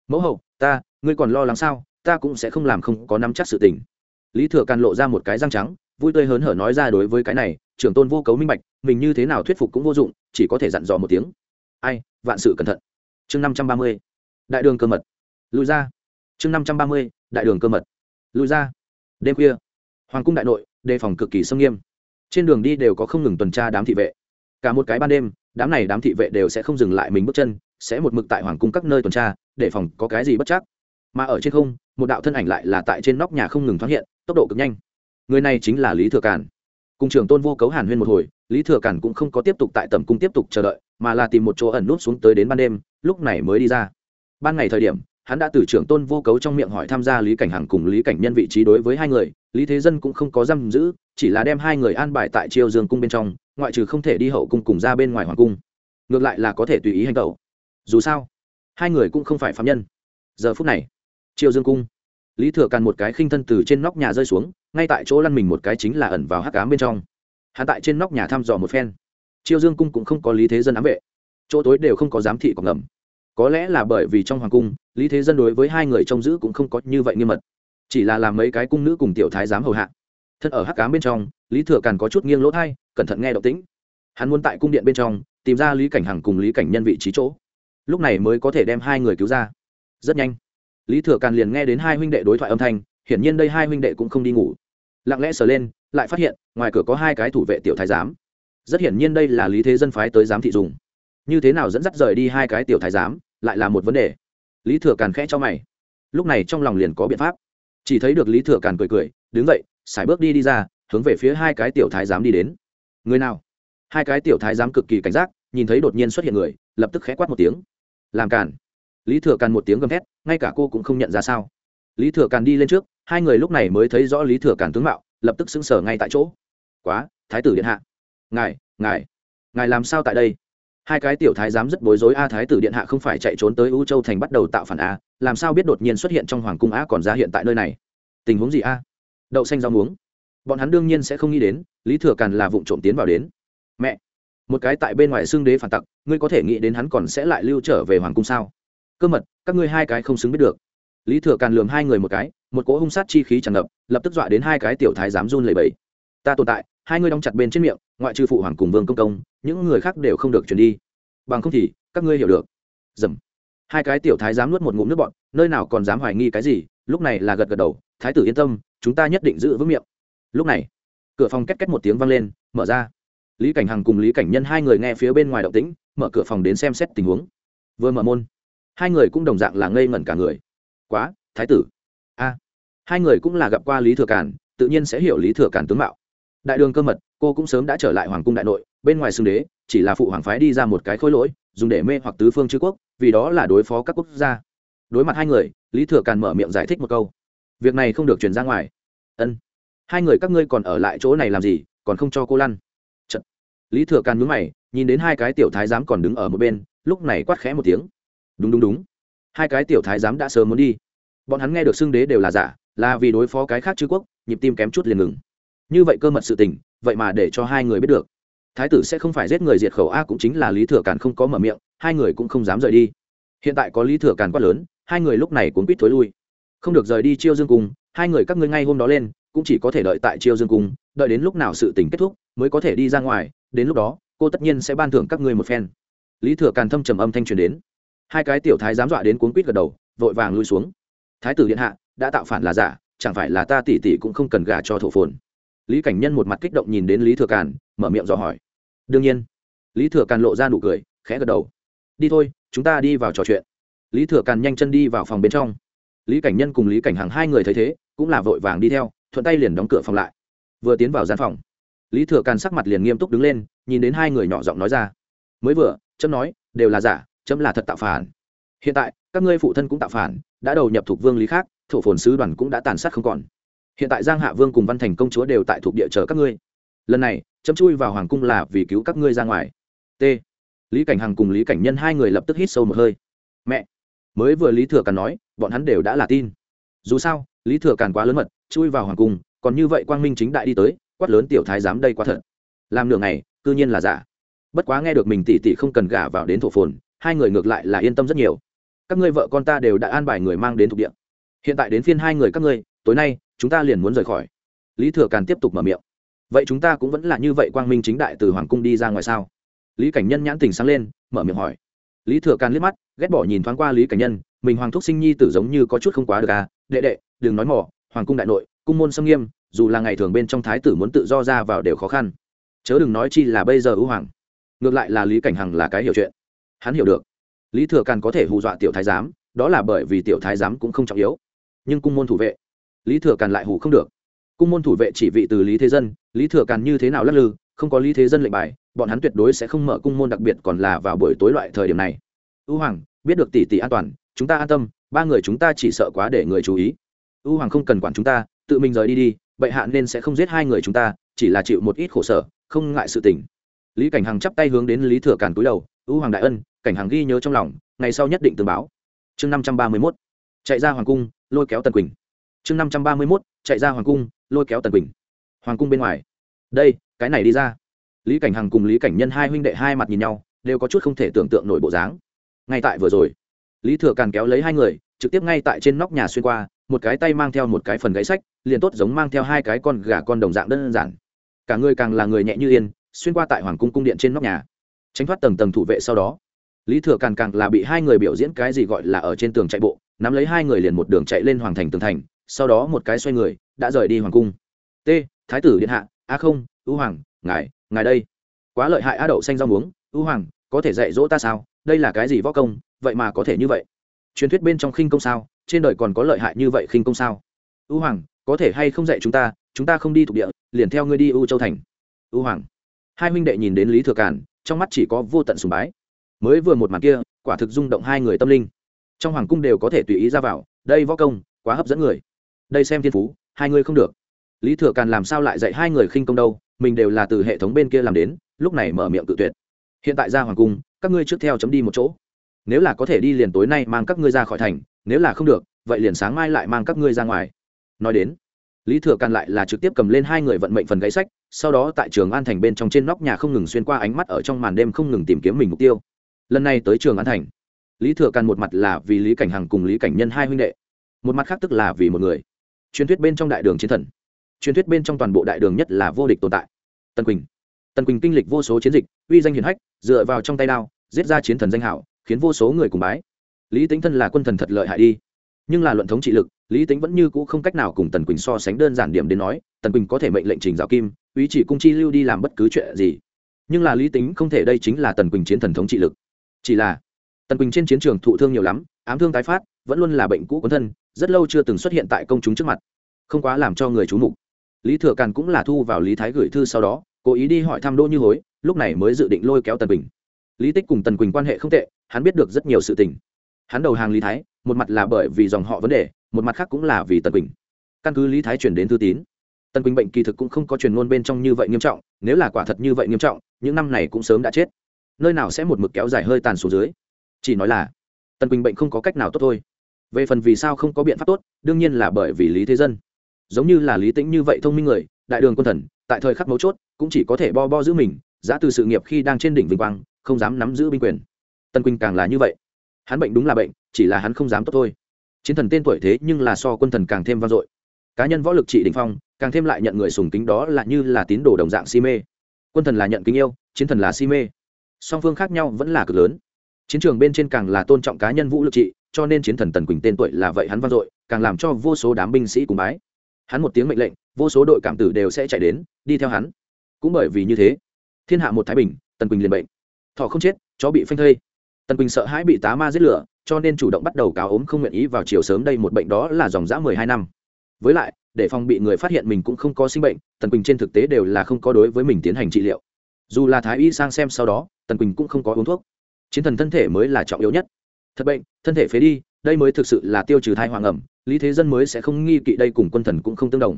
S1: Mẫu hậu, ta, ngươi còn lo lắng sao? Ta cũng sẽ không làm không có nắm chắc sự tình. Lý thừa càn lộ ra một cái răng trắng, vui tươi hớn hở nói ra đối với cái này, trưởng tôn vô cấu minh bạch, mình như thế nào thuyết phục cũng vô dụng, chỉ có thể dặn dò một tiếng. Ai, vạn sự cẩn thận. Chương năm trăm ba mươi, đại đường cơ mật. Lùi ra. Chương năm trăm ba mươi, đại đường cơ mật. Lùi ra. Đêm khuya, hoàng cung đại nội, đề phòng cực kỳ sâm nghiêm. Trên đường đi đều có không ngừng tuần tra đám thị vệ. Cả một cái ban đêm, đám này đám thị vệ đều sẽ không dừng lại mình bước chân, sẽ một mực tại hoàng cung các nơi tuần tra, để phòng có cái gì bất chắc mà ở trên không, một đạo thân ảnh lại là tại trên nóc nhà không ngừng thoát hiện, tốc độ cực nhanh. Người này chính là lý thừa càn. Cùng trưởng tôn vô cấu hàn huyên một hồi, lý thừa càn cũng không có tiếp tục tại tầm cung tiếp tục chờ đợi, mà là tìm một chỗ ẩn nút xuống tới đến ban đêm, lúc này mới đi ra. Ban ngày thời điểm, hắn đã từ trưởng tôn vô cấu trong miệng hỏi tham gia lý cảnh hằng cùng lý cảnh nhân vị trí đối với hai người, lý thế dân cũng không có giam giữ, chỉ là đem hai người an bài tại triều dương cung bên trong, ngoại trừ không thể đi hậu cung cùng ra bên ngoài hoàng cung. Ngược lại là có thể tùy ý hành tẩu. Dù sao, hai người cũng không phải phạm nhân. Giờ phút này triều dương cung. Lý thừa càn một cái khinh thân từ trên nóc nhà rơi xuống, ngay tại chỗ lăn mình một cái chính là ẩn vào hắc cám bên trong. Hắn tại trên nóc nhà thăm dò một phen. Triều dương cung cũng không có lý thế dân ám vệ. Chỗ tối đều không có giám thị còn ngầm. Có lẽ là bởi vì trong hoàng cung, lý thế dân đối với hai người trông giữ cũng không có như vậy nghiêm mật. Chỉ là làm mấy cái cung nữ cùng tiểu thái giám hầu hạ. Thân ở hắc cám bên trong, lý thừa càn có chút nghiêng lỗ thai, cẩn thận nghe động tĩnh. Hắn muốn tại cung điện bên trong, tìm ra lý cảnh hằng cùng lý cảnh nhân vị trí chỗ. Lúc này mới có thể đem hai người cứu ra. Rất nhanh lý thừa càn liền nghe đến hai huynh đệ đối thoại âm thanh, hiển nhiên đây hai huynh đệ cũng không đi ngủ. Lặng lẽ sờ lên, lại phát hiện, ngoài cửa có hai cái thủ vệ tiểu thái giám. Rất hiển nhiên đây là lý thế dân phái tới giám thị dùng. Như thế nào dẫn dắt rời đi hai cái tiểu thái giám, lại là một vấn đề. Lý thừa càn khẽ cho mày. Lúc này trong lòng liền có biện pháp. Chỉ thấy được lý thừa càn cười cười, đứng dậy sải bước đi đi ra, hướng về phía hai cái tiểu thái giám đi đến. Người nào? Hai cái tiểu thái giám cực kỳ cảnh giác, nhìn thấy đột nhiên xuất hiện người, lập tức khẽ quát một tiếng. Làm càn lý thừa càn một tiếng gầm thét, ngay cả cô cũng không nhận ra sao. Lý thừa càn đi lên trước, hai người lúc này mới thấy rõ lý thừa càn tướng mạo, lập tức sững sờ ngay tại chỗ. Quá, thái tử điện hạ. Ngài ngài ngài làm sao tại đây? Hai cái tiểu thái giám rất bối rối, a, thái tử điện hạ không phải chạy trốn tới u châu thành bắt đầu tạo phản a, làm sao biết đột nhiên xuất hiện trong hoàng cung a còn ra hiện tại nơi này? Tình huống gì a? Đậu xanh rau muống. Bọn hắn đương nhiên sẽ không nghĩ đến, lý thừa càn là vụ trộm tiến vào đến. Mẹ, một cái tại bên ngoài xương đế phản tặc, ngươi có thể nghĩ đến hắn còn sẽ lại lưu trở về hoàng cung sao? Cơ mật, các ngươi hai cái không xứng biết được. Lý thừa càn lường hai người một cái, một cỗ hung sát chi khí tràn ngập, lập tức dọa đến hai cái tiểu thái dám run lẩy bẩy. Ta tồn tại, hai ngươi đóng chặt bên trên miệng, ngoại trừ phụ hoàng cùng vương công công, những người khác đều không được chuyển đi. Bằng không thì, các ngươi hiểu được. Dầm. Hai cái tiểu thái dám nuốt một ngụm nước bọn nơi nào còn dám hoài nghi cái gì, lúc này là gật gật đầu, thái tử yên tâm, chúng ta nhất định giữ vững miệng. Lúc này, cửa phòng két két một tiếng vang lên, mở ra. Lý cảnh hằng cùng lý cảnh nhân hai người nghe phía bên ngoài động tĩnh, mở cửa phòng đến xem xét tình huống. Vừa mở môn hai người cũng đồng dạng là ngây ngẩn cả người. Quá thái tử. A. Hai người cũng là gặp qua lý thừa càn, tự nhiên sẽ hiểu lý thừa càn tướng mạo. Đại đường cơ mật cô cũng sớm đã trở lại hoàng cung đại nội bên ngoài xưng đế chỉ là phụ hoàng phái đi ra một cái khối lỗi dùng để mê hoặc tứ phương chư quốc vì đó là đối phó các quốc gia. Đối mặt hai người lý thừa càn mở miệng giải thích một câu. Việc này không được chuyển ra ngoài. Ân. Hai người các ngươi còn ở lại chỗ này làm gì còn không cho cô lăn. Chật. lý thừa càn mướn mày nhìn đến hai cái tiểu thái giám còn đứng ở một bên lúc này quát khẽ một tiếng đúng đúng đúng. Hai cái tiểu thái giám đã sớm muốn đi. Bọn hắn nghe được xưng đế đều là giả, là vì đối phó cái khác chư quốc, nhịp tim kém chút liền ngừng. Như vậy cơ mật sự tình, vậy mà để cho hai người biết được. Thái tử sẽ không phải giết người diệt khẩu a cũng chính là lý thừa càn không có mở miệng, hai người cũng không dám rời đi. Hiện tại có lý thừa càn quát lớn, hai người lúc này cũng quýt thối lui. Không được rời đi chiêu dương cung, hai người các ngươi ngay hôm đó lên, cũng chỉ có thể đợi tại chiêu dương cung, đợi đến lúc nào sự tình kết thúc mới có thể đi ra ngoài, đến lúc đó, cô tất nhiên sẽ ban thưởng các ngươi một phen. Lý thừa càn thâm trầm âm thanh truyền đến hai cái tiểu thái dám dọa đến cuốn quýt gật đầu, vội vàng lui xuống. Thái tử điện hạ, đã tạo phản là giả, chẳng phải là ta tỷ tỷ cũng không cần gả cho thổ phồn. Lý cảnh nhân một mặt kích động nhìn đến lý thừa càn, mở miệng dò hỏi. Đương nhiên. Lý thừa càn lộ ra nụ cười, khẽ gật đầu. Đi thôi, chúng ta đi vào trò chuyện. Lý thừa càn nhanh chân đi vào phòng bên trong. Lý cảnh nhân cùng lý cảnh hàng hai người thấy thế, cũng là vội vàng đi theo, thuận tay liền đóng cửa phòng lại. Vừa tiến vào gian phòng, lý thừa càn sắc mặt liền nghiêm túc đứng lên, nhìn đến hai người nhỏ giọng nói ra. Mới vừa, chấm nói, đều là giả chấm là thật tạo phản. Hiện tại, các ngươi phụ thân cũng tạo phản, đã đầu nhập thuộc vương lý khác, thổ phồn sứ đoàn cũng đã tàn sát không còn. Hiện tại giang hạ vương cùng văn thành công chúa đều tại thuộc địa chờ các ngươi. Lần này, chấm chui vào hoàng cung là vì cứu các ngươi ra ngoài. T. Lý cảnh hằng cùng lý cảnh nhân hai người lập tức hít sâu một hơi. Mẹ! Mới vừa lý thừa càn nói, bọn hắn đều đã là tin. Dù sao, lý thừa càn quá lớn mật, chui vào hoàng cung, còn như vậy quang minh chính đại đi tới, quát lớn tiểu thái dám đây quá thật. Làm nửa ngày, cư nhiên là giả. Bất quá nghe được mình tỉ tỉ không cần gả vào đến thổ phồn hai người ngược lại là yên tâm rất nhiều. Các ngươi vợ con ta đều đã an bài người mang đến thuộc địa. Hiện tại đến phiên hai người các ngươi, tối nay, chúng ta liền muốn rời khỏi. Lý thừa càn tiếp tục mở miệng. Vậy chúng ta cũng vẫn là như vậy quang minh chính đại từ hoàng cung đi ra ngoài sao? Lý cảnh nhân nhãn tình sáng lên, mở miệng hỏi. Lý thừa càn liếc mắt, ghét bỏ nhìn thoáng qua lý cảnh nhân, mình hoàng thúc sinh nhi tử giống như có chút không quá được à? Đệ đệ, đừng nói mỏ hoàng cung đại nội, cung môn xâm nghiêm, dù là ngày thường bên trong thái tử muốn tự do ra vào đều khó khăn. Chớ đừng nói chi là bây giờ ưu hoàng. Ngược lại là lý cảnh hằng là cái hiểu chuyện hắn hiểu được. Lý thừa càn có thể hù dọa tiểu thái giám, đó là bởi vì tiểu thái giám cũng không trọng yếu. Nhưng cung môn thủ vệ, lý thừa càn lại hù không được. Cung môn thủ vệ chỉ vị từ lý thế dân, lý thừa càn như thế nào lắc lư, không có lý thế dân lệnh bài, bọn hắn tuyệt đối sẽ không mở cung môn đặc biệt còn là vào buổi tối loại thời điểm này. U hoàng, biết được tỷ tỷ an toàn, chúng ta an tâm, ba người chúng ta chỉ sợ quá để người chú ý. U hoàng không cần quản chúng ta, tự mình rời đi đi, bệ hạ nên sẽ không giết hai người chúng ta, chỉ là chịu một ít khổ sở, không ngại sự tình. Lý cảnh hằng chắp tay hướng đến lý thừa càn túi đầu, U hoàng đại ân cảnh hàng ghi nhớ trong lòng, ngày sau nhất định tương báo. Chương năm trăm ba mươi mốt, chạy ra hoàng cung, lôi kéo tần quỳnh. Chương năm trăm ba mươi mốt, chạy ra hoàng cung, lôi kéo tần quỳnh. Hoàng cung bên ngoài. Đây, cái này đi ra. Lý cảnh hằng cùng lý cảnh nhân hai huynh đệ hai mặt nhìn nhau, đều có chút không thể tưởng tượng nổi bộ dáng. Ngay tại vừa rồi, lý thừa càn kéo lấy hai người, trực tiếp ngay tại trên nóc nhà xuyên qua, một cái tay mang theo một cái phần gáy sách, liền tốt giống mang theo hai cái con gà con đồng dạng đơn giản. Cả người càng là người nhẹ như yên, xuyên qua tại hoàng cung cung điện trên nóc nhà. Tránh thoát tầng tầng thủ vệ sau đó lý thừa càng càng là bị hai người biểu diễn cái gì gọi là ở trên tường chạy bộ, nắm lấy hai người liền một đường chạy lên hoàng thành tường thành, sau đó một cái xoay người, đã rời đi hoàng cung. T, thái tử điện hạ, a không, ưu hoàng, ngài ngài đây. Quá lợi hại a đậu xanh rau muống, ưu hoàng, có thể dạy dỗ ta sao? Đây là cái gì võ công, vậy mà có thể như vậy? Truyền thuyết bên trong khinh công sao? Trên đời còn có lợi hại như vậy khinh công sao? Ưu hoàng, có thể hay không dạy chúng ta chúng ta không đi thuộc địa, liền theo ngươi đi ưu châu thành. Ưu hoàng. Hai huynh đệ nhìn đến lý thừa cản trong mắt chỉ có vô tận sùng bái mới vừa một màn kia, quả thực rung động hai người tâm linh. Trong hoàng cung đều có thể tùy ý ra vào, đây võ công, quá hấp dẫn người. Đây xem thiên phú, hai người không được. Lý thừa càn làm sao lại dạy hai người khinh công đâu, mình đều là từ hệ thống bên kia làm đến, lúc này mở miệng tự tuyệt. Hiện tại ra hoàng cung, các ngươi trước theo chấm đi một chỗ. Nếu là có thể đi liền tối nay mang các ngươi ra khỏi thành, nếu là không được, vậy liền sáng mai lại mang các ngươi ra ngoài. Nói đến, lý thừa càn lại là trực tiếp cầm lên hai người vận mệnh phần gáy sách, sau đó tại trường an thành bên trong trên nóc nhà không ngừng xuyên qua ánh mắt ở trong màn đêm không ngừng tìm kiếm mình mục tiêu lần này tới trường an thành. Lý thừa càn một mặt là vì lý cảnh hằng cùng lý cảnh nhân hai huynh đệ, một mặt khác tức là vì một người. Truyền thuyết bên trong đại đường chiến thần. Truyền thuyết bên trong toàn bộ đại đường nhất là vô địch tồn tại. Tân quỳnh. Tần quỳnh kinh lịch vô số chiến dịch, uy danh hiển hách, dựa vào trong tay đao, giết ra chiến thần danh hảo, khiến vô số người cùng bái. Lý tính thân là quân thần thật lợi hại đi. Nhưng là luận thống trị lực, lý tính vẫn như cũ không cách nào cùng tần quỳnh so sánh đơn giản điểm đến nói, tần quỳnh có thể mệnh lệnh trình giáo kim, ý chỉ cung chi lưu đi làm bất cứ chuyện gì. Nhưng là lý tính không thể đây chính là tần quỳnh chiến thần thống trị lực chỉ là, tần quỳnh trên chiến trường thụ thương nhiều lắm, ám thương tái phát, vẫn luôn là bệnh cũ quấn thân, rất lâu chưa từng xuất hiện tại công chúng trước mặt. Không quá làm cho người c h mục. Lý thừa càn cũng là thu vào lý thái gửi thư sau đó, cố ý đi hỏi thăm đỗ như hối, lúc này mới dự định lôi kéo tần quỳnh. Lý tích cùng tần quỳnh quan hệ không tệ, hắn biết được rất nhiều sự tình. Hắn đầu hàng lý thái, một mặt là bởi vì dòng họ vấn đề, một mặt khác cũng là vì tần quỳnh. Căn cứ lý thái chuyển đến thư tín, tần quỳnh bệnh kỳ thực cũng không có truyền ngôn bên trong như vậy nghiêm trọng, nếu là quả thật như vậy nghiêm trọng, những năm này cũng sớm đã chết nơi nào sẽ một mực kéo dài hơi tàn xuống dưới? Chỉ nói là, tần quỳnh bệnh không có cách nào tốt thôi. Về phần vì sao không có biện pháp tốt, đương nhiên là bởi vì lý thế dân. Giống như là lý tĩnh như vậy thông minh người, đại đường quân thần, tại thời khắc mấu chốt, cũng chỉ có thể bo bo giữ mình giã từ sự nghiệp khi đang trên đỉnh vinh quang, không dám nắm giữ binh quyền. Tân quỳnh càng là như vậy. Hắn bệnh đúng là bệnh, chỉ là hắn không dám tốt thôi. Chiến thần tên tuổi thế nhưng là so quân thần càng thêm vang dội. Cá nhân võ lực trị đình phong, càng thêm lại nhận người sùng kính đó là như là tín đồ đồng dạng si mê. Quân thần là nhận kính yêu, chiến thần là si mê song phương khác nhau vẫn là cực lớn. Chiến trường bên trên càng là tôn trọng cá nhân vũ lực trị, cho nên chiến thần tần quỳnh tên tuổi là vậy hắn vang dội, càng làm cho vô số đám binh sĩ cùng bái. Hắn một tiếng mệnh lệnh, vô số đội cảm tử đều sẽ chạy đến, đi theo hắn. Cũng bởi vì như thế, thiên hạ một thái bình, tần quỳnh liền bệnh. Thọ không chết, chó bị phanh thây. Tần quỳnh sợ hãi bị tá ma giết lửa, cho nên chủ động bắt đầu cáo ốm không nguyện ý vào chiều sớm đây một bệnh đó là dòng dã mười hai năm. Với lại, để phòng bị người phát hiện mình cũng không có sinh bệnh, tần quỳnh trên thực tế đều là không có đối với mình tiến hành trị liệu dù là thái y sang xem sau đó, tần quỳnh cũng không có uống thuốc. Chiến thần thân thể mới là trọng yếu nhất. Thật bệnh, thân thể phế đi, đây mới thực sự là tiêu trừ thai hoàng ẩm, lý thế dân mới sẽ không nghi kỵ đây cùng quân thần cũng không tương đồng.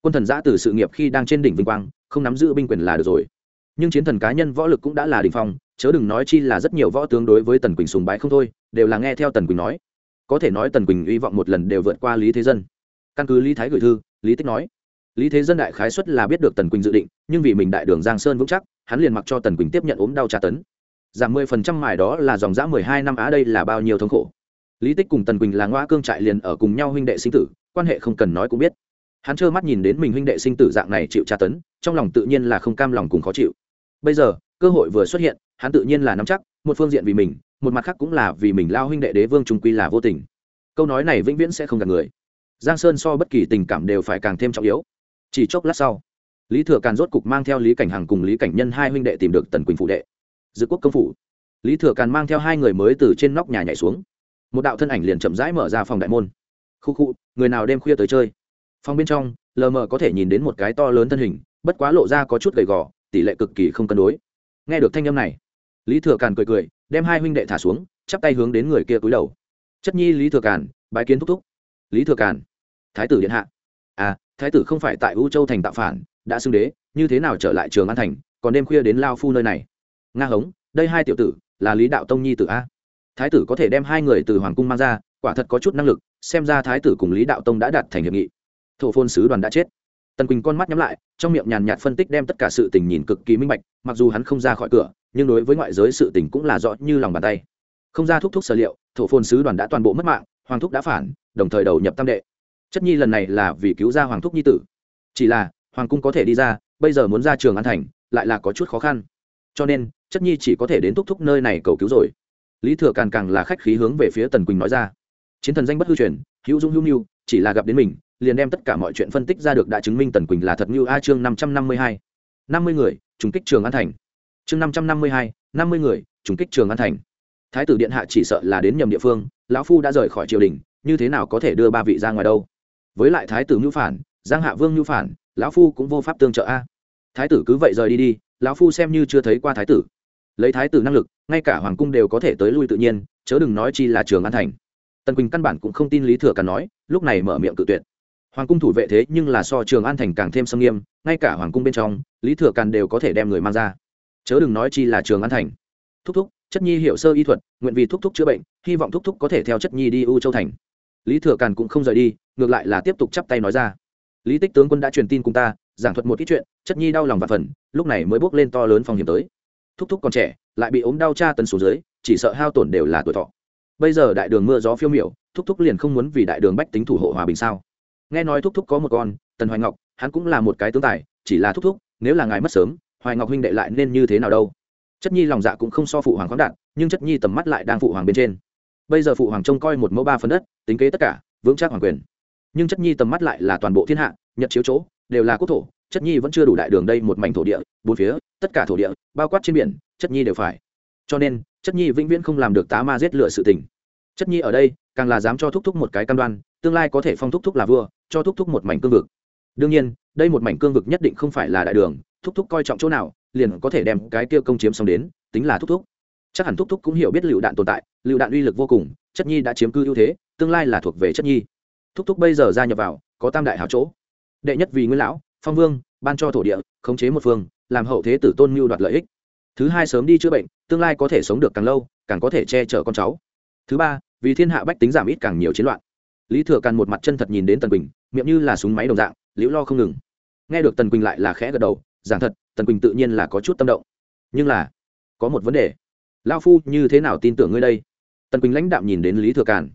S1: Quân thần giã từ sự nghiệp khi đang trên đỉnh vinh quang, không nắm giữ binh quyền là được rồi. Nhưng chiến thần cá nhân võ lực cũng đã là đ ỉ n h phong, chớ đừng nói chi là rất nhiều võ tướng đối với tần quỳnh sùng bái không thôi, đều là nghe theo tần quỳnh nói. Có thể nói tần quỳnh hy vọng một lần đều vượt qua lý thế dân. Căn cứ lý thái gửi thư, lý tích nói, lý thế dân đại khái xuất là biết được tần quỳnh dự định, nhưng vì mình đại đường giang sơn vững chắc hắn liền mặc cho tần quỳnh tiếp nhận ốm đau tra tấn. Giảm mười phần trăm mài đó là dòng giã mười hai năm á đây là bao nhiêu thống khổ. Lý tích cùng tần quỳnh là ngoa cương trại liền ở cùng nhau huynh đệ sinh tử, quan hệ không cần nói cũng biết. Hắn trơ mắt nhìn đến mình huynh đệ sinh tử dạng này chịu tra tấn, trong lòng tự nhiên là không cam lòng cùng khó chịu. Bây giờ, cơ hội vừa xuất hiện, hắn tự nhiên là nắm chắc, một phương diện vì mình, một mặt khác cũng là vì mình lao huynh đệ đế vương trung quy là vô tình. Câu nói này vĩnh viễn sẽ không gạt người. Giang sơn so bất kỳ tình cảm đều phải càng thêm trọng yếu. Chỉ chốc lát sau lý thừa càn rốt cục mang theo lý cảnh hằng cùng lý cảnh nhân hai huynh đệ tìm được tần quỳnh phụ đệ, dự quốc công phủ lý thừa càn mang theo hai người mới từ trên nóc nhà nhảy xuống. Một đạo thân ảnh liền chậm rãi mở ra phòng đại môn. Khu khu, người nào đêm khuya tới chơi? Phòng bên trong, lờ mờ có thể nhìn đến một cái to lớn thân hình, bất quá lộ ra có chút gầy gò, tỷ lệ cực kỳ không cân đối. Nghe được thanh âm này, lý thừa càn cười cười, đem hai huynh đệ thả xuống, chắp tay hướng đến người kia cúi đầu. Chất nhi lý thừa càn, bái kiến thúc thúc. Lý thừa càn, thái tử điện hạ. À thái tử không phải tại u châu thành tạo phản đã xưng đế, như thế nào trở lại trường an thành, còn đêm khuya đến lao phu nơi này? Nga hống, đây hai tiểu tử là lý đạo tông nhi tử a. Thái tử có thể đem hai người từ hoàng cung mang ra, quả thật có chút năng lực, xem ra thái tử cùng lý đạo tông đã đạt thành hiệp nghị. Thổ phôn sứ đoàn đã chết. Tần quỳnh con mắt nhắm lại, trong miệng nhàn nhạt phân tích đem tất cả sự tình nhìn cực kỳ minh bạch, mặc dù hắn không ra khỏi cửa, nhưng đối với ngoại giới sự tình cũng là rõ như lòng bàn tay. Không ra thúc thúc sở liệu, thổ phôn sứ đoàn đã toàn bộ mất mạng, hoàng thúc đã phản, đồng thời đầu nhập tam đệ. Chất nhi lần này là vì cứu ra hoàng thúc nhi tử. Chỉ là hoàng cung có thể đi ra, bây giờ muốn ra trường an thành, lại là có chút khó khăn. Cho nên, chất nhi chỉ có thể đến thúc thúc nơi này cầu cứu rồi. Lý thừa càng càng là khách khí hướng về phía tần quỳnh nói ra. Chiến thần danh bất hư truyền, hữu dung hữu mưu, chỉ là gặp đến mình, liền đem tất cả mọi chuyện phân tích ra được đã chứng minh tần quỳnh là thật như a chương năm trăm năm mươi hai. năm mươi người, trùng kích trường an thành. Chương năm trăm năm mươi hai, năm mươi người, trùng kích trường an thành. Thái tử điện hạ chỉ sợ là đến nhầm địa phương, lão phu đã rời khỏi triều đình, như thế nào có thể đưa ba vị ra ngoài đâu? Với lại thái tử ngưu phản, giang hạ vương ngưu phản lão phu cũng vô pháp tương trợ a. Thái tử cứ vậy rời đi đi, lão phu xem như chưa thấy qua thái tử. Lấy thái tử năng lực, ngay cả hoàng cung đều có thể tới lui tự nhiên, chớ đừng nói chi là trường an thành. Tần quỳnh căn bản cũng không tin lý thừa càn nói, lúc này mở miệng cự tuyệt. Hoàng cung thủ vệ thế nhưng là so trường an thành càng thêm sâm nghiêm, ngay cả hoàng cung bên trong, lý thừa càn đều có thể đem người mang ra. Chớ đừng nói chi là trường an thành. Thúc thúc, chất nhi hiểu sơ y thuật, nguyện vì thúc thúc chữa bệnh, hy vọng thúc thúc có thể theo chất nhi đi u châu thành. Lý thừa càn cũng không rời đi, ngược lại là tiếp tục chắp tay nói ra lý tích tướng quân đã truyền tin cùng ta, giảng thuật một ít chuyện, chất nhi đau lòng và phần, lúc này mới bước lên to lớn phòng hiểm tới. Thúc thúc còn trẻ, lại bị ốm đau tra tấn số dưới, chỉ sợ hao tổn đều là tuổi thọ. Bây giờ đại đường mưa gió phiêu miểu, thúc thúc liền không muốn vì đại đường bách tính thủ hộ hòa bình sao? Nghe nói thúc thúc có một con, tần hoài ngọc, hắn cũng là một cái tướng tài, chỉ là thúc thúc, nếu là ngài mất sớm, hoài ngọc huynh đệ lại nên như thế nào đâu? Chất nhi lòng dạ cũng không so phụ hoàng khoáng đạn nhưng chất nhi tầm mắt lại đang phụ hoàng bên trên. Bây giờ phụ hoàng trông coi một mẫu ba phần đất, tính kế tất cả, vững chắc hoàng quyền nhưng chất nhi tầm mắt lại là toàn bộ thiên hạ, nhật chiếu chỗ, đều là quốc thổ, chất nhi vẫn chưa đủ đại đường đây một mảnh thổ địa, bốn phía, tất cả thổ địa, bao quát trên biển, chất nhi đều phải. Cho nên, chất nhi vĩnh viễn không làm được tá ma giết lựa sự tình. Chất nhi ở đây, càng là dám cho thúc thúc một cái cam đoan, tương lai có thể phong thúc thúc là vua, cho thúc thúc một mảnh cương vực. Đương nhiên, đây một mảnh cương vực nhất định không phải là đại đường, thúc thúc coi trọng chỗ nào, liền có thể đem cái tiêu công chiếm xong đến, tính là thúc thúc. Chắc hẳn thúc thúc cũng hiểu biết lựu đạn tồn tại, lựu đạn uy lực vô cùng, chất nhi đã chiếm cư ưu thế, tương lai là thuộc về chất nhi thúc thúc bây giờ gia nhập vào, có tam đại hảo chỗ. Đệ nhất vì nguyên lão, phong vương, ban cho thổ địa, khống chế một phương, làm hậu thế tử tôn mưu đoạt lợi ích. Thứ hai sớm đi chữa bệnh, tương lai có thể sống được càng lâu, càng có thể che chở con cháu. Thứ ba, vì thiên hạ bách tính giảm ít càng nhiều chiến loạn. Lý thừa càn một mặt chân thật nhìn đến tần quỳnh, miệng như là súng máy đồng dạng, liễu lo không ngừng. Nghe được tần quỳnh lại là khẽ gật đầu, giảng thật, tần quỳnh tự nhiên là có chút tâm động. Nhưng là, có một vấn đề. Lao phu như thế nào tin tưởng ngươi đây? Tần quỳnh lãnh đạm nhìn đến lý thừa càn.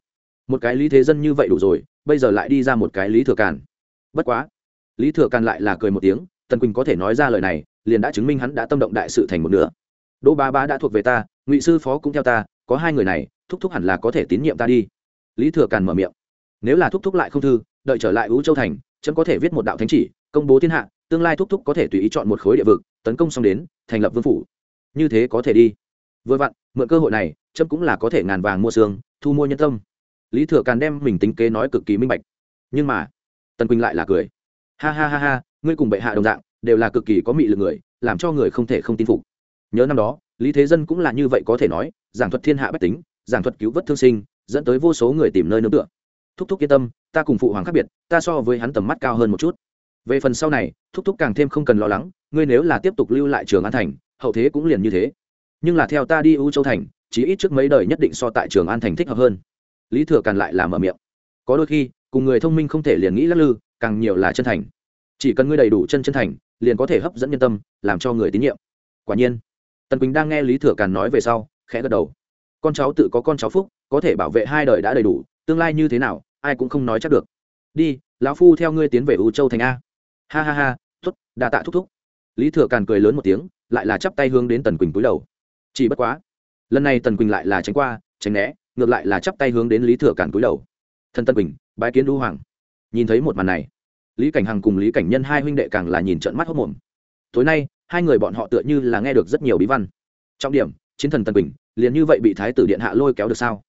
S1: Một cái lý thế dân như vậy đủ rồi bây giờ lại đi ra một cái lý thừa càn. Bất quá, lý thừa càn lại là cười một tiếng, tần quỳnh có thể nói ra lời này, liền đã chứng minh hắn đã tâm động đại sự thành một nửa. Đỗ ba ba đã thuộc về ta, ngụy sư phó cũng theo ta, có hai người này, thúc thúc hẳn là có thể tín nhiệm ta đi. Lý thừa càn mở miệng. Nếu là thúc thúc lại không thư, đợi trở lại ú châu thành, chấm có thể viết một đạo thánh chỉ, công bố thiên hạ, tương lai thúc thúc có thể tùy ý chọn một khối địa vực, tấn công xong đến, thành lập vương phủ. Như thế có thể đi. Vừa vặn, mượn cơ hội này, chấm cũng là có thể ngàn vàng mua xương, thu mua nhân tâm lý thừa càn đem mình tính kế nói cực kỳ minh bạch. Nhưng mà, tần quỳnh lại là cười. Ha ha ha ha, ngươi cùng bệ hạ đồng dạng, đều là cực kỳ có mị lực người, làm cho người không thể không tin phục. Nhớ năm đó, lý thế dân cũng là như vậy có thể nói, giảng thuật thiên hạ bách tính, giảng thuật cứu vớt thương sinh, dẫn tới vô số người tìm nơi nương tựa. Thúc thúc yên tâm, ta cùng phụ hoàng khác biệt, ta so với hắn tầm mắt cao hơn một chút. Về phần sau này, thúc thúc càng thêm không cần lo lắng, ngươi nếu là tiếp tục lưu lại trường an thành, hậu thế cũng liền như thế. Nhưng là theo ta đi u châu thành chỉ ít trước mấy đời nhất định so tại trường an thành thích hợp hơn lý thừa càn lại là mở miệng. Có đôi khi, cùng người thông minh không thể liền nghĩ lắc lư, càng nhiều là chân thành. Chỉ cần ngươi đầy đủ chân chân thành, liền có thể hấp dẫn nhân tâm, làm cho người tín nhiệm. Quả nhiên, tần quỳnh đang nghe lý thừa càn nói về sau, khẽ gật đầu. Con cháu tự có con cháu phúc, có thể bảo vệ hai đời đã đầy đủ, tương lai như thế nào, ai cũng không nói chắc được. Đi, lão phu theo ngươi tiến về u châu thành a. Ha ha ha t ố t đa tạ thúc thúc. Lý thừa càn cười lớn một tiếng, lại là chắp tay hướng đến tần quỳnh cúi đầu. Chỉ bất quá, lần này tần quỳnh lại là tránh qua, tránh né ngược lại là chắp tay hướng đến lý thừa cản cúi đầu. Thân tân bình bái kiến đu hoàng. Nhìn thấy một màn này, lý cảnh hằng cùng lý cảnh nhân hai huynh đệ càng là nhìn trận mắt hốc mồm tối nay, hai người bọn họ tựa như là nghe được rất nhiều bí văn. Trọng điểm, chiến thần tân bình liền như vậy bị thái tử điện hạ lôi kéo được sao?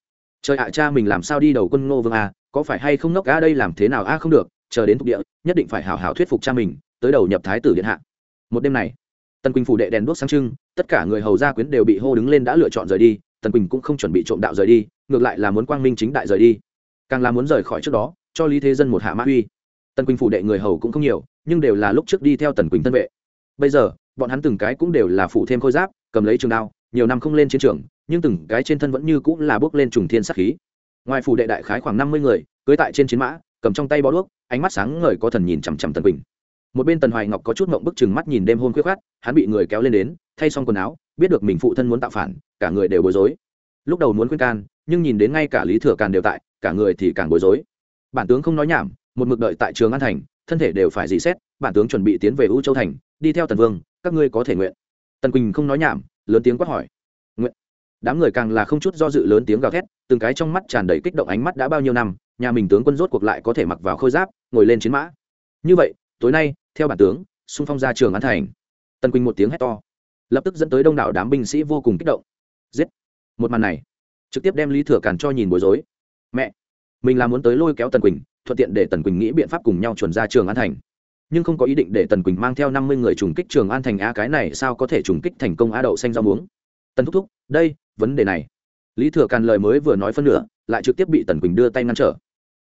S1: Trời hạ cha mình làm sao đi đầu quân ngô vương a có phải hay không ngốc a đây làm thế nào a không được, chờ đến thuộc địa, nhất định phải hào hào thuyết phục cha mình, tới đầu nhập thái tử điện hạ. Một đêm này, tân quỳnh phủ đệ đèn đuốc sáng trưng, tất cả người hầu gia quyến đều bị hô đứng lên đã lựa chọn rời đi tần quỳnh cũng không chuẩn bị trộm đạo rời đi, ngược lại là muốn quang minh chính đại rời đi. Càng là muốn rời khỏi trước đó, cho lý thế dân một hạ mã uy. Tần quỳnh phủ đệ người hầu cũng không nhiều, nhưng đều là lúc trước đi theo tần quỳnh tân vệ. Bây giờ, bọn hắn từng cái cũng đều là phụ thêm khôi giáp, cầm lấy trường đao, nhiều năm không lên chiến trường, nhưng từng cái trên thân vẫn như cũng là bước lên trùng thiên sắc khí. Ngoài phủ đệ đại khái khoảng năm mươi người, cưới tại trên chiến mã, cầm trong tay bó đuốc, ánh mắt sáng ngời có thần nhìn chằm chằm tần quỳnh. Một bên tần hoài ngọc có chút mộng bức chừng mắt nhìn đêm hôn khuyết khát hắn bị người kéo lên đến, thay xong quần áo biết được mình phụ thân muốn tạo phản, cả người đều bối rối. Lúc đầu muốn khuyên can, nhưng nhìn đến ngay cả lý thừa càn đều tại, cả người thì càng bối rối. Bản tướng không nói nhảm, một mực đợi tại trường an thành, thân thể đều phải dì xét, bản tướng chuẩn bị tiến về u châu thành, đi theo tần vương, các ngươi có thể nguyện. Tần quỳnh không nói nhảm, lớn tiếng quát hỏi. Nguyện. Đám người càng là không chút do dự lớn tiếng gào thét, từng cái trong mắt tràn đầy kích động ánh mắt đã bao nhiêu năm, nhà mình tướng quân rốt cuộc lại có thể mặc vào khôi giáp, ngồi lên chiến mã. Như vậy, tối nay, theo bản tướng, xung phong ra trường an thành. Tần quỳnh một tiếng hét to lập tức dẫn tới đông đảo đám binh sĩ vô cùng kích động. Giết! Một màn này, trực tiếp đem lý thừa càn cho nhìn bối rối. Mẹ! Mình là muốn tới lôi kéo tần quỳnh, thuận tiện để tần quỳnh nghĩ biện pháp cùng nhau chuẩn ra trường an thành. Nhưng không có ý định để tần quỳnh mang theo năm mươi người trùng kích trường an thành a cái này sao có thể trùng kích thành công a đậu xanh rau muống? Tần thúc thúc, đây, vấn đề này. Lý thừa càn lời mới vừa nói phân nửa, lại trực tiếp bị tần quỳnh đưa tay ngăn trở.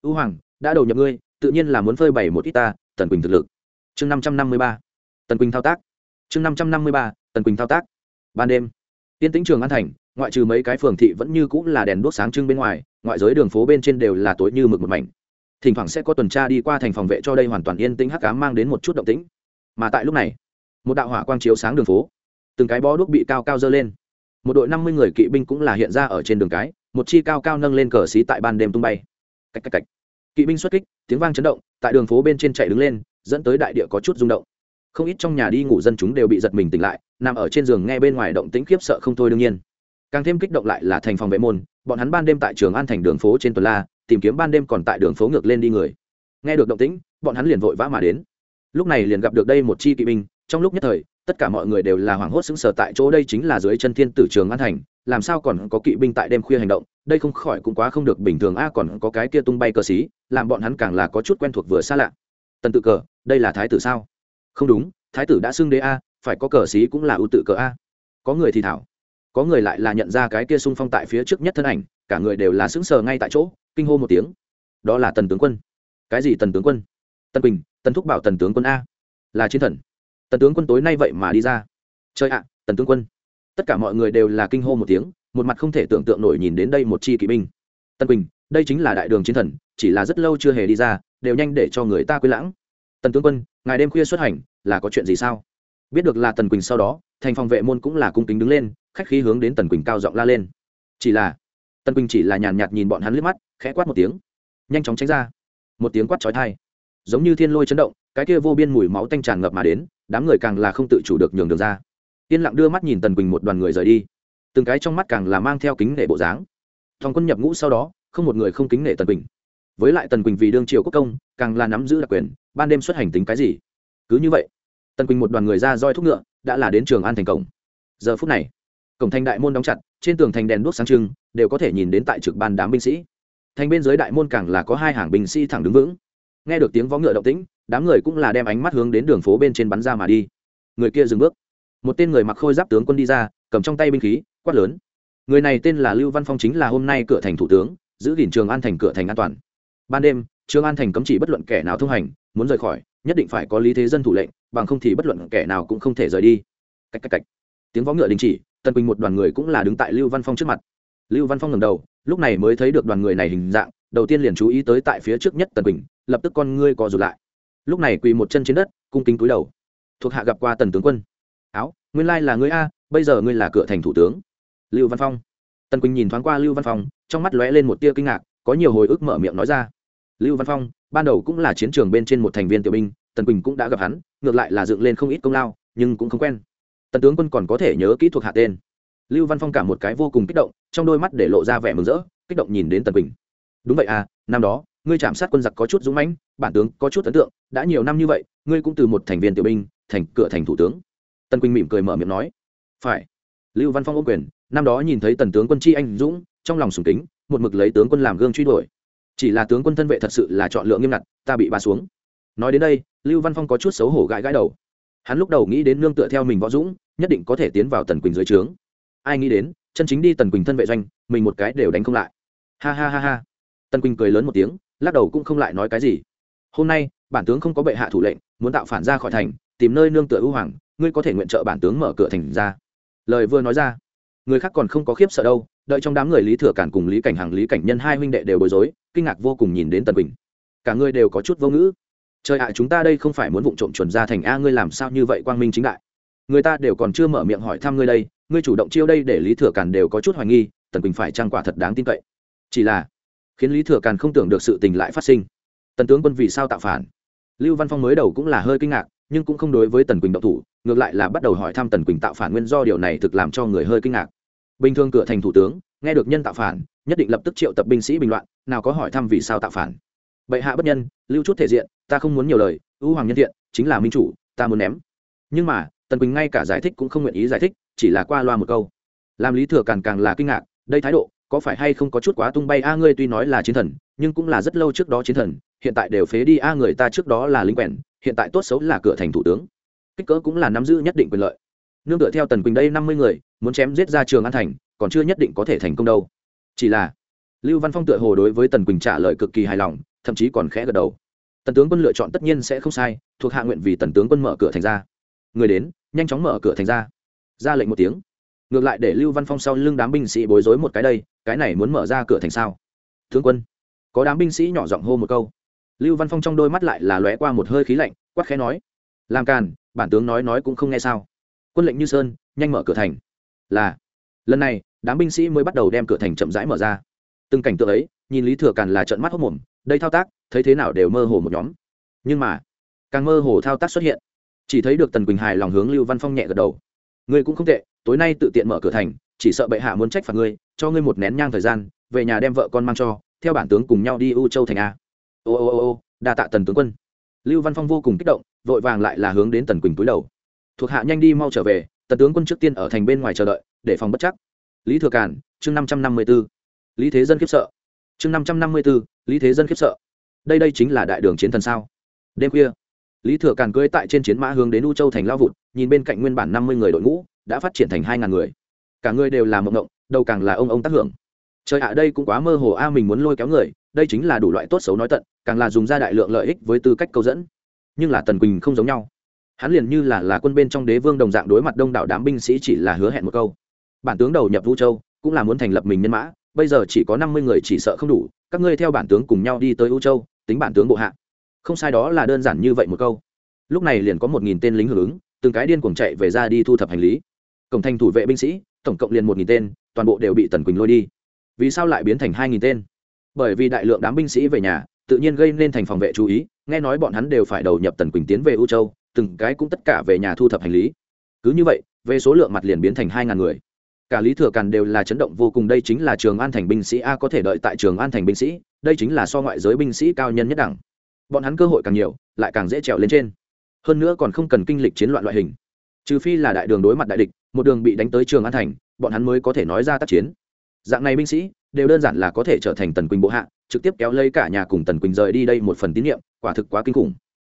S1: Ưu hoàng, đã đầu nhập ngươi, tự nhiên là muốn phơi bày một ít ta, tần quỳnh thực lực. Chương năm trăm năm mươi ba. Tần quỳnh thao tác. Chương năm trăm năm mươi ba tần quỳnh thao tác. Ban đêm tiên tĩnh trường an thành, ngoại trừ mấy cái phường thị vẫn như cũng là đèn đuốc sáng trưng bên ngoài, ngoại giới đường phố bên trên đều là tối như mực một mảnh. Thỉnh thoảng sẽ có tuần tra đi qua thành phòng vệ cho đây hoàn toàn yên tĩnh hắc cám mang đến một chút động tĩnh. Mà tại lúc này, một đạo hỏa quang chiếu sáng đường phố. Từng cái bó đuốc bị cao cao dơ lên. Một đội năm mươi người kỵ binh cũng là hiện ra ở trên đường cái, một chi cao cao nâng lên cờ xí tại ban đêm tung bay. Cách cách cách kỵ binh xuất kích, tiếng vang chấn động, tại đường phố bên trên chạy đứng lên, dẫn tới đại địa có chút rung động. Không ít trong nhà đi ngủ dân chúng đều bị giật mình tỉnh lại nằm ở trên giường nghe bên ngoài động tĩnh khiếp sợ không thôi đương nhiên. Càng thêm kích động lại là thành phòng vệ môn, bọn hắn ban đêm tại trường an thành đường phố trên tuần la, tìm kiếm ban đêm còn tại đường phố ngược lên đi người. Nghe được động tĩnh, bọn hắn liền vội vã mà đến. Lúc này liền gặp được đây một chi kỵ binh, trong lúc nhất thời, tất cả mọi người đều là hoảng hốt sững sờ tại chỗ đây chính là dưới chân thiên tử trường an thành, làm sao còn có kỵ binh tại đêm khuya hành động, đây không khỏi cũng quá không được bình thường a, còn có cái kia tung bay cờ xí, làm bọn hắn càng là có chút quen thuộc vừa xa lạ. Tần tự cờ, đây là thái tử sao? Không đúng, thái tử đã xưng đế a phải có cờ xí cũng là ưu tự cờ a. Có người thì thảo, có người lại là nhận ra cái kia sung phong tại phía trước nhất thân ảnh, cả người đều là sững sờ ngay tại chỗ, kinh hô một tiếng. Đó là tần tướng quân. Cái gì tần tướng quân? Tần bình tần thúc bảo tần tướng quân a. Là chiến thần. Tần tướng quân tối nay vậy mà đi ra. Chơi ạ, tần tướng quân. Tất cả mọi người đều là kinh hô một tiếng, một mặt không thể tưởng tượng nổi nhìn đến đây một chi kỵ binh. Tân quỳnh, đây chính là đại đường chiến thần, chỉ là rất lâu chưa hề đi ra, đều nhanh để cho người ta quên lãng. Tần tướng quân, ngày đêm khuya xuất hành, là có chuyện gì sao? Biết được là tần quỳnh sau đó, thành phòng vệ môn cũng là cung kính đứng lên, khách khí hướng đến tần quỳnh cao giọng la lên. Chỉ là, tần quỳnh chỉ là nhàn nhạt nhìn bọn hắn liếc mắt, khẽ quát một tiếng. Nhanh chóng tránh ra. Một tiếng quát trói thai giống như thiên lôi chấn động, cái kia vô biên mùi máu tanh tràn ngập mà đến, đám người càng là không tự chủ được nhường đường ra. Yên lặng đưa mắt nhìn tần quỳnh một đoàn người rời đi. Từng cái trong mắt càng là mang theo kính nể bộ dáng. Thòng quân nhập ngũ sau đó, không một người không kính nể tần quỳnh. Với lại tần quỳnh vì đương triều quốc công, càng là nắm giữ đặc quyền, ban đêm xuất hành tính cái gì? Cứ như vậy tần quỳnh một đoàn người ra roi thúc ngựa, đã là đến trường an thành cổng. Giờ phút này, cổng thành đại môn đóng chặt, trên tường thành đèn đuốc sáng trưng, đều có thể nhìn đến tại trực ban đám binh sĩ. Thành bên dưới đại môn càng là có hai hàng binh sĩ thẳng đứng vững. Nghe được tiếng vó ngựa động tĩnh, đám người cũng là đem ánh mắt hướng đến đường phố bên trên bắn ra mà đi. Người kia dừng bước. Một tên người mặc khôi giáp tướng quân đi ra, cầm trong tay binh khí, quát lớn. Người này tên là lưu văn phong chính là hôm nay cửa thành thủ tướng, giữ gìn trường an thành cửa thành an toàn. Ban đêm, trường an thành cấm chỉ bất luận kẻ nào thông hành, muốn rời khỏi nhất định phải có lý thế dân thủ lệnh, bằng không thì bất luận kẻ nào cũng không thể rời đi. Cách cách cách. Tiếng võ ngựa đình chỉ, tần quỳnh một đoàn người cũng là đứng tại lưu văn phong trước mặt. Lưu văn phong ngầm đầu, lúc này mới thấy được đoàn người này hình dạng, đầu tiên liền chú ý tới tại phía trước nhất tần quỳnh, lập tức con ngươi co rụt lại. Lúc này quỳ một chân trên đất, cung kính cúi đầu. Thuộc hạ gặp qua tần tướng quân. Áo, nguyên lai là ngươi a, bây giờ ngươi là cửa thành thủ tướng. Lưu văn phong. Tần quỳnh nhìn thoáng qua lưu văn phong, trong mắt lóe lên một tia kinh ngạc, có nhiều hồi ức mở miệng nói ra. Lưu văn phong ban đầu cũng là chiến trường bên trên một thành viên tiểu binh, tần quỳnh cũng đã gặp hắn, ngược lại là dựng lên không ít công lao, nhưng cũng không quen. Tần tướng quân còn có thể nhớ kỹ thuật hạ tên. Lưu văn phong cả một cái vô cùng kích động, trong đôi mắt để lộ ra vẻ mừng rỡ, kích động nhìn đến tần quỳnh. Đúng vậy à năm đó, ngươi chạm sát quân giặc có chút dũng mãnh, bản tướng có chút ấn tượng, đã nhiều năm như vậy, ngươi cũng từ một thành viên tiểu binh thành cửa thành thủ tướng. Tần quỳnh mỉm cười mở miệng nói. Phải. Lưu văn phong ô quyền, năm đó nhìn thấy tần tướng quân chi anh dũng, trong lòng sùng kính, một mực lấy tướng quân làm gương truy đuổi chỉ là tướng quân thân vệ thật sự là chọn lựa nghiêm ngặt, ta bị bà xuống. Nói đến đây, lưu văn phong có chút xấu hổ gãi gãi đầu. Hắn lúc đầu nghĩ đến nương tựa theo mình võ dũng, nhất định có thể tiến vào tần quỳnh dưới trướng. Ai nghĩ đến, chân chính đi tần quỳnh thân vệ doanh, mình một cái đều đánh không lại. Ha ha ha ha. Tần quỳnh cười lớn một tiếng, lắc đầu cũng không lại nói cái gì. Hôm nay, bản tướng không có bệ hạ thủ lệnh, muốn tạo phản ra khỏi thành, tìm nơi nương tựa ưu hoàng, ngươi có thể nguyện trợ bản tướng mở cửa thành ra. Lời vừa nói ra, người khác còn không có khiếp sợ đâu đợi trong đám người lý thừa cản cùng lý cảnh hàng lý cảnh nhân hai huynh đệ đều bối rối, kinh ngạc vô cùng nhìn đến tần quỳnh. Cả ngươi đều có chút vô ngữ. Trời ạ, chúng ta đây không phải muốn vụ trộm chuẩn ra thành a, ngươi làm sao như vậy quang minh chính đại? Người ta đều còn chưa mở miệng hỏi thăm ngươi đây, ngươi chủ động chiêu đây để lý thừa càn đều có chút hoài nghi, tần quỳnh phải trang quả thật đáng tin cậy? Chỉ là, khiến lý thừa càn không tưởng được sự tình lại phát sinh. Tần tướng quân vì sao tạo phản? Lưu văn phong mới đầu cũng là hơi kinh ngạc, nhưng cũng không đối với tần quỳnh độc thủ, ngược lại là bắt đầu hỏi thăm tần quỳnh tạo phản nguyên do điều này thực làm cho người hơi kinh ngạc bình thường cửa thành thủ tướng, nghe được nhân tạo phản, nhất định lập tức triệu tập binh sĩ bình loạn, nào có hỏi thăm vì sao tạo phản. Bệ hạ bất nhân, lưu chút thể diện, ta không muốn nhiều lời, ưu hoàng nhân thiện, chính là minh chủ, ta muốn ném. Nhưng mà, tần quỳnh ngay cả giải thích cũng không nguyện ý giải thích, chỉ là qua loa một câu. Làm lý thừa càng càng là kinh ngạc, đây thái độ, có phải hay không có chút quá tung bay? A ngươi tuy nói là chiến thần, nhưng cũng là rất lâu trước đó chiến thần, hiện tại đều phế đi, a người ta trước đó là lính quèn, hiện tại tốt xấu là cửa thành thủ tướng. Kích cỡ cũng là nắm giữ nhất định quyền lợi nương tựa theo tần quỳnh đây năm mươi người, muốn chém giết ra trường an thành, còn chưa nhất định có thể thành công đâu. Chỉ là, lưu văn phong tựa hồ đối với tần quỳnh trả lời cực kỳ hài lòng, thậm chí còn khẽ gật đầu. Tần tướng quân lựa chọn tất nhiên sẽ không sai, thuộc hạ nguyện vì tần tướng quân mở cửa thành ra. Người đến, nhanh chóng mở cửa thành ra. Ra lệnh một tiếng. Ngược lại để lưu văn phong sau lưng đám binh sĩ bối rối một cái đây, cái này muốn mở ra cửa thành sao? Tướng quân, có đám binh sĩ nhỏ giọng hô một câu. Lưu văn phong trong đôi mắt lại là lóe qua một hơi khí lạnh quắc khẽ nói. Làm càn, bản tướng nói nói cũng không nghe sao quân lệnh như sơn, nhanh mở cửa thành. Là, lần này, đám binh sĩ mới bắt đầu đem cửa thành chậm rãi mở ra. Từng cảnh tượng ấy, nhìn lý thừa càn là trận mắt hốc mồm đây thao tác, thấy thế nào đều mơ hồ một nhóm. Nhưng mà, càng mơ hồ thao tác xuất hiện. Chỉ thấy được tần quỳnh hài lòng hướng lưu văn phong nhẹ gật đầu. Ngươi cũng không tệ, tối nay tự tiện mở cửa thành, chỉ sợ bệ hạ muốn trách phạt ngươi, cho ngươi một nén nhang thời gian, về nhà đem vợ con mang cho, theo bản tướng cùng nhau đi u châu thành a. Ô ô ô ô, đa tạ tần tướng quân. Lưu văn phong vô cùng kích động, vội vàng lại là hướng đến tần quỳnh túi đầu thuộc hạ nhanh đi mau trở về, tần tướng quân trước tiên ở thành bên ngoài chờ đợi, để phòng bất chắc. Lý thừa cản chương năm trăm năm mươi b ố lý thế dân khiếp sợ. Chương năm trăm năm mươi b ố lý thế dân khiếp sợ. Đây đây chính là đại đường chiến thần sao? Đêm khuya, lý thừa càn cưỡi tại trên chiến mã hướng đến u châu thành lao vụt, nhìn bên cạnh nguyên bản năm mươi người đội ngũ, đã phát triển thành hai ngàn người. Cả người đều là mộng động, đầu càng là ông ông tác hưởng. Trời ạ, đây cũng quá mơ hồ a, mình muốn lôi kéo người, đây chính là đủ loại tốt xấu nói tận, càng là dùng ra đại lượng lợi ích với tư cách câu dẫn. Nhưng là tần quỳnh không giống nhau hắn liền như là là quân bên trong đế vương đồng dạng đối mặt đông đảo đám binh sĩ chỉ là hứa hẹn một câu. Bản tướng đầu nhập vũ châu, cũng là muốn thành lập mình nhân mã, bây giờ chỉ có năm mươi người chỉ sợ không đủ, các ngươi theo bản tướng cùng nhau đi tới u châu, tính bản tướng bộ hạ. Không sai đó là đơn giản như vậy một câu. Lúc này liền có một nghìn tên lính hưởng ứng, từng cái điên cuồng chạy về ra đi thu thập hành lý. Cổng thành thủ vệ binh sĩ, tổng cộng liền một nghìn tên, toàn bộ đều bị tần quỳnh lôi đi. Vì sao lại biến thành hai nghìn tên? Bởi vì đại lượng đám binh sĩ về nhà, tự nhiên gây nên thành phòng vệ chú ý, nghe nói bọn hắn đều phải đầu nhập tần quỳnh tiến về u châu từng cái cũng tất cả về nhà thu thập hành lý. Cứ như vậy, về số lượng mặt liền biến thành hai ngàn người. Cả lý thừa càn đều là chấn động vô cùng, đây chính là trường an thành binh sĩ a có thể đợi tại trường an thành binh sĩ, đây chính là so ngoại giới binh sĩ cao nhân nhất đẳng. Bọn hắn cơ hội càng nhiều, lại càng dễ trèo lên trên. Hơn nữa còn không cần kinh lịch chiến loạn loại hình. Trừ phi là đại đường đối mặt đại địch, một đường bị đánh tới trường an thành, bọn hắn mới có thể nói ra tác chiến. Dạng này binh sĩ, đều đơn giản là có thể trở thành tần quỳnh bộ hạ, trực tiếp kéo lấy cả nhà cùng tần quỳnh rời đi đây một phần tín nhiệm, quả thực quá kinh khủng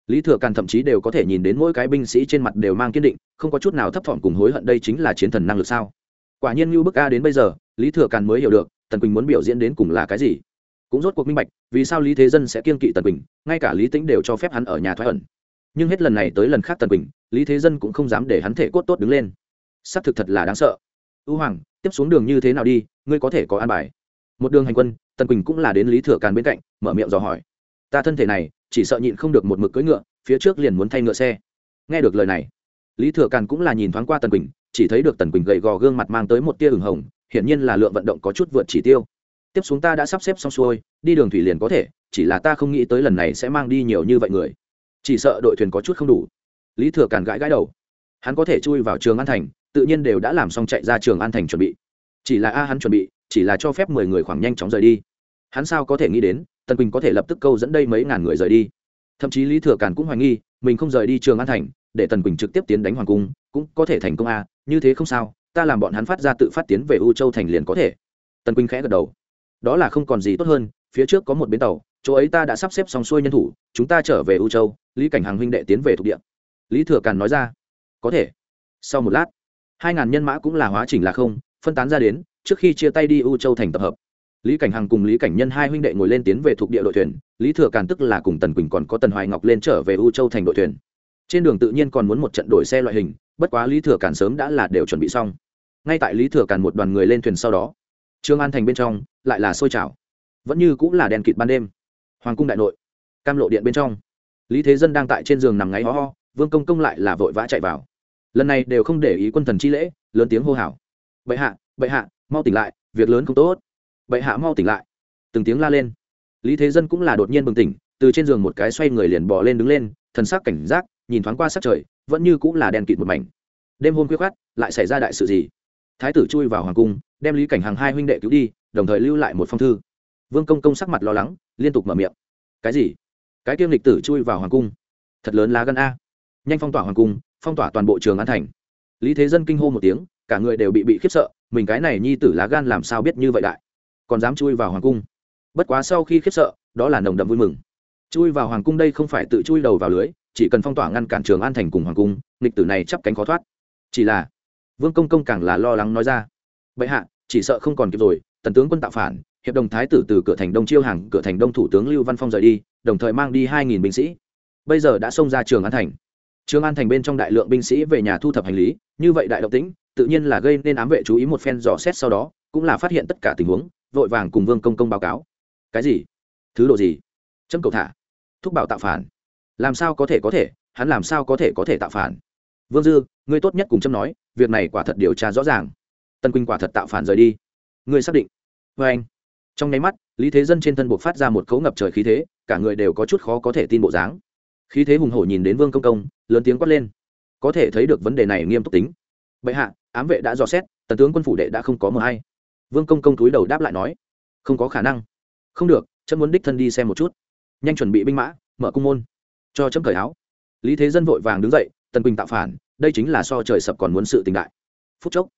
S1: lý thừa càn thậm chí đều có thể nhìn đến mỗi cái binh sĩ trên mặt đều mang kiên định, không có chút nào thấp thỏm cùng hối hận đây chính là chiến thần năng lực sao? Quả nhiên như bức a đến bây giờ, lý thừa càn mới hiểu được, tần quỳnh muốn biểu diễn đến cùng là cái gì. Cũng rốt cuộc minh bạch, vì sao lý thế dân sẽ kiên kỵ tần quỳnh, ngay cả lý tĩnh đều cho phép hắn ở nhà thoái ẩn. Nhưng hết lần này tới lần khác tần quỳnh, lý thế dân cũng không dám để hắn thể cốt tốt đứng lên. Xác thực thật là đáng sợ. Ưu hoàng, tiếp xuống đường như thế nào đi, ngươi có thể có an bài. Một đường hành quân, tần quỳnh cũng là đến lý thừa càn bên cạnh, mở miệng dò hỏi. Ta thân thể này chỉ sợ nhịn không được một mực cưỡi ngựa, phía trước liền muốn thay ngựa xe. Nghe được lời này, lý thừa càn cũng là nhìn thoáng qua tần quỳnh, chỉ thấy được tần quỳnh gầy gò gương mặt mang tới một tia ửng hồng, hiển nhiên là lượng vận động có chút vượt chỉ tiêu. Tiếp xuống ta đã sắp xếp xong xuôi, đi đường thủy liền có thể, chỉ là ta không nghĩ tới lần này sẽ mang đi nhiều như vậy người. Chỉ sợ đội thuyền có chút không đủ. Lý thừa càn gãi gãi đầu. Hắn có thể chui vào trường an thành, tự nhiên đều đã làm xong chạy ra trường an thành chuẩn bị. Chỉ là a, hắn chuẩn bị, chỉ là cho phép mười người khoảng nhanh chóng rời đi. Hắn sao có thể nghĩ đến tần quỳnh có thể lập tức câu dẫn đây mấy ngàn người rời đi. Thậm chí lý thừa càn cũng hoài nghi, mình không rời đi trường an thành, để tần quỳnh trực tiếp tiến đánh hoàng cung, cũng có thể thành công a như thế không sao, ta làm bọn hắn phát ra tự phát tiến về u châu thành liền có thể. Tần quỳnh khẽ gật đầu. Đó là không còn gì tốt hơn, phía trước có một bến tàu, chỗ ấy ta đã sắp xếp xong xuôi nhân thủ, chúng ta trở về u châu, lý cảnh hàng huynh đệ tiến về thuộc địa. Lý thừa càn nói ra. Có thể. Sau một lát, hai ngàn nhân mã cũng là hóa chỉnh là không, phân tán ra đến, trước khi chia tay đi u châu thành tập hợp lý cảnh hằng cùng lý cảnh nhân hai huynh đệ ngồi lên tiến về thuộc địa đội thuyền, lý thừa càn tức là cùng tần quỳnh còn có tần hoài ngọc lên trở về u châu thành đội thuyền. Trên đường tự nhiên còn muốn một trận đổi xe loại hình, bất quá lý thừa càn sớm đã là đều chuẩn bị xong. Ngay tại lý thừa càn một đoàn người lên thuyền sau đó, trương an thành bên trong lại là sôi trào. Vẫn như cũng là đèn kịt ban đêm. Hoàng cung đại nội, cam lộ điện bên trong. Lý thế dân đang tại trên giường nằm ngáy ho ho, vương công công lại là vội vã chạy vào. Lần này đều không để ý quân thần chi lễ, lớn tiếng hô hào. Bệ hạ bệ hạ, mau tỉnh lại, việc lớn không tốt bệ hạ mau tỉnh lại. Từng tiếng la lên. Lý thế dân cũng là đột nhiên bừng tỉnh, từ trên giường một cái xoay người liền bỏ lên đứng lên, thần sắc cảnh giác, nhìn thoáng qua sắc trời, vẫn như cũng là đèn kịt một mảnh. Đêm hôm khuya khoát lại xảy ra đại sự gì? Thái tử chui vào hoàng cung, đem lý cảnh hàng hai huynh đệ cứu đi, đồng thời lưu lại một phong thư. Vương công công sắc mặt lo lắng, liên tục mở miệng. Cái gì? Cái tiêm lịch tử chui vào hoàng cung. Thật lớn lá gan a. Nhanh phong tỏa hoàng cung, phong tỏa toàn bộ trường an thành. Lý thế dân kinh hô một tiếng, cả người đều bị bị khiếp sợ, mình cái này nhi tử lá gan làm sao biết như vậy đại? Còn dám chui vào hoàng cung. Bất quá sau khi khiếp sợ, đó là nồng đậm vui mừng. Chui vào hoàng cung đây không phải tự chui đầu vào lưới, chỉ cần phong tỏa ngăn cản trường an thành cùng hoàng cung, nghịch tử này chắp cánh khó thoát. Chỉ là, vương công công càng là lo lắng nói ra. Bệ hạ, chỉ sợ không còn kịp rồi, tần tướng quân tạo phản, hiệp đồng thái tử từ cửa thành đông chiêu hàng, cửa thành đông thủ tướng lưu văn phong rời đi, đồng thời mang đi hai nghìn binh sĩ. Bây giờ đã xông ra trường an thành. Trường an thành bên trong đại lượng binh sĩ về nhà thu thập hành lý, như vậy đại động tĩnh, tự nhiên là gây nên ám vệ chú ý một phen dò xét sau đó, cũng là phát hiện tất cả tình huống vội vàng cùng vương công công báo cáo. Cái gì? Thứ độ gì? Chấm cầu thả. Thúc bảo tạo phản. Làm sao có thể có thể? Hắn làm sao có thể có thể tạo phản? Vương dư, ngươi tốt nhất cùng chấm nói, việc này quả thật điều tra rõ ràng. Tân quỳnh quả thật tạo phản rời đi. Ngươi xác định. Vê anh. Trong nháy mắt, lý thế dân trên thân buộc phát ra một cấu ngập trời khí thế, cả người đều có chút khó có thể tin bộ dáng. Khí thế hùng hổ nhìn đến vương công công, lớn tiếng quát lên. Có thể thấy được vấn đề này nghiêm túc tính. Bệ hạ, ám vệ đã dò xét, tần tướng quân phủ đệ đã không có mờ hay vương công công túi đầu đáp lại nói, không có khả năng. Không được chấm muốn đích thân đi xem một chút. Nhanh chuẩn bị binh mã, mở cung môn, cho chấm cởi áo. Lý thế dân vội vàng đứng dậy, tần quỳnh tạo phản, đây chính là so trời sập còn muốn sự tình đại. Phút chốc,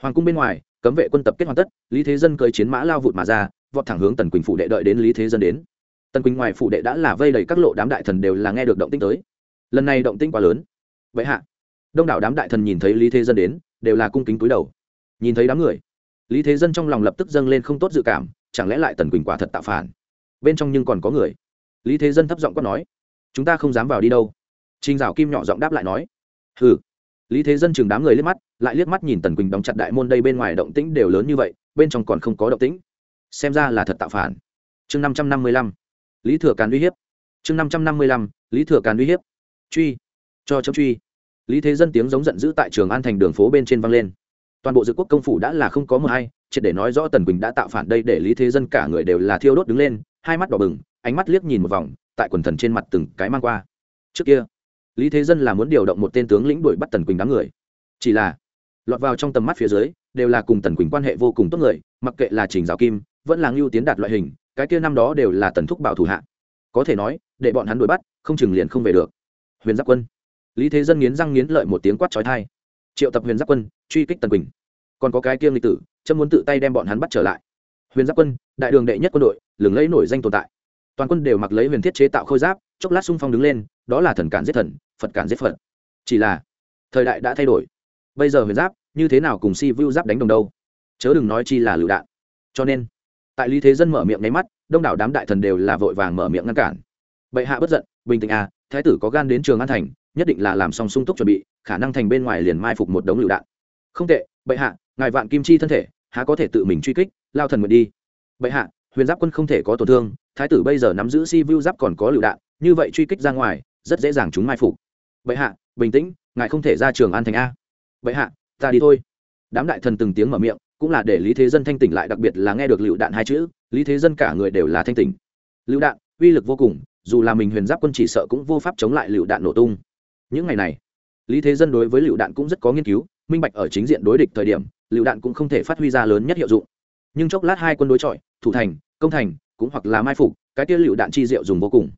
S1: hoàng cung bên ngoài, cấm vệ quân tập kết hoàn tất, lý thế dân cưới chiến mã lao vụt mà ra, vọt thẳng hướng tần quỳnh phụ đệ đợi đến lý thế dân đến. Tần quỳnh ngoài phụ đệ đã là vây đầy các lộ đám đại thần đều là nghe được động tinh tới. Lần này động tinh quá lớn. Vậy hạ. Đông đảo đám đại thần nhìn thấy lý thế dân đến, đều là cung kính túi đầu. Nhìn thấy đám người lý thế dân trong lòng lập tức dâng lên không tốt dự cảm, chẳng lẽ lại tần quỳnh quả thật tạo phản? Bên trong nhưng còn có người. Lý thế dân thấp giọng quát nói, chúng ta không dám vào đi đâu. Trinh dạo kim nhỏ giọng đáp lại nói, hừ. Lý thế dân chừng đám người liếc mắt, lại liếc mắt nhìn tần quỳnh đóng chặt đại môn đây bên ngoài động tĩnh đều lớn như vậy, bên trong còn không có động tĩnh. Xem ra là thật tạo phản. Chương năm trăm năm mươi lăm, lý thừa càn uy hiếp. Chương năm trăm năm mươi lăm, lý thừa càn uy hiếp. Truy. Cho chấm truy. Lý thế dân tiếng giống giận dữ tại trường an thành đường phố bên trên vang lên toàn bộ dự quốc công phủ đã là không có mờ hay triệt để nói rõ tần quỳnh đã tạo phản đây để lý thế dân cả người đều là thiêu đốt đứng lên, hai mắt đỏ bừng, ánh mắt liếc nhìn một vòng, tại quần thần trên mặt từng cái mang qua. Trước kia, lý thế dân là muốn điều động một tên tướng lĩnh đuổi bắt tần quỳnh đám người. Chỉ là, lọt vào trong tầm mắt phía dưới, đều là cùng tần quỳnh quan hệ vô cùng tốt người, mặc kệ là trình giáo kim, vẫn là ngưu tiến đạt loại hình, cái kia năm đó đều là tần thúc bảo thủ hạ. Có thể nói, để bọn hắn đuổi bắt, không chừng liền không về được. Huyền giáp quân. Lý thế dân nghiến răng nghiến lợi một tiếng quát trói thai triệu tập huyền giáp quân truy kích tần quỳnh. Còn có cái kiêng lịch tử, chấm muốn tự tay đem bọn hắn bắt trở lại. Huyền giáp quân, đại đường đệ nhất quân đội, lừng lẫy nổi danh tồn tại. Toàn quân đều mặc lấy huyền thiết chế tạo khôi giáp, chốc lát xung phong đứng lên, đó là thần cản giết thần, phật cản giết phật. Chỉ là, thời đại đã thay đổi. Bây giờ huyền giáp, như thế nào cùng si vu giáp đánh đồng đâu? Chớ đừng nói chi là lựu đạn. Cho nên, tại lý thế dân mở miệng nháy mắt, đông đảo đám đại thần đều là vội vàng mở miệng ngăn cản. Bệ hạ bất giận, bình tĩnh à thái tử có gan đến trường an thành, nhất định là làm xong sung túc chuẩn bị, khả năng thành bên ngoài liền mai phục một đống lựu đạn không tệ, bệ hạ, ngài vạn kim chi thân thể, há có thể tự mình truy kích, lao thần nguyện đi. Bệ hạ, huyền giáp quân không thể có tổn thương, thái tử bây giờ nắm giữ si vu giáp còn có lựu đạn, như vậy truy kích ra ngoài, rất dễ dàng chúng mai phục. Bệ hạ, bình tĩnh, ngài không thể ra trường an thành a. Bệ hạ, ta đi thôi. Đám đại thần từng tiếng mở miệng, cũng là để lý thế dân thanh tỉnh lại, đặc biệt là nghe được lựu đạn hai chữ, lý thế dân cả người đều là thanh tỉnh. Lựu đạn, uy lực vô cùng, dù là mình huyền giáp quân chỉ sợ cũng vô pháp chống lại lựu đạn nổ tung. Những ngày này, lý thế dân đối với lựu đạn cũng rất có nghiên cứu minh bạch ở chính diện đối địch thời điểm, lựu đạn cũng không thể phát huy ra lớn nhất hiệu dụng. Nhưng chốc lát hai quân đối chọi, thủ thành, công thành, cũng hoặc là mai phục, cái tiêu lựu đạn chi diệu dùng vô cùng.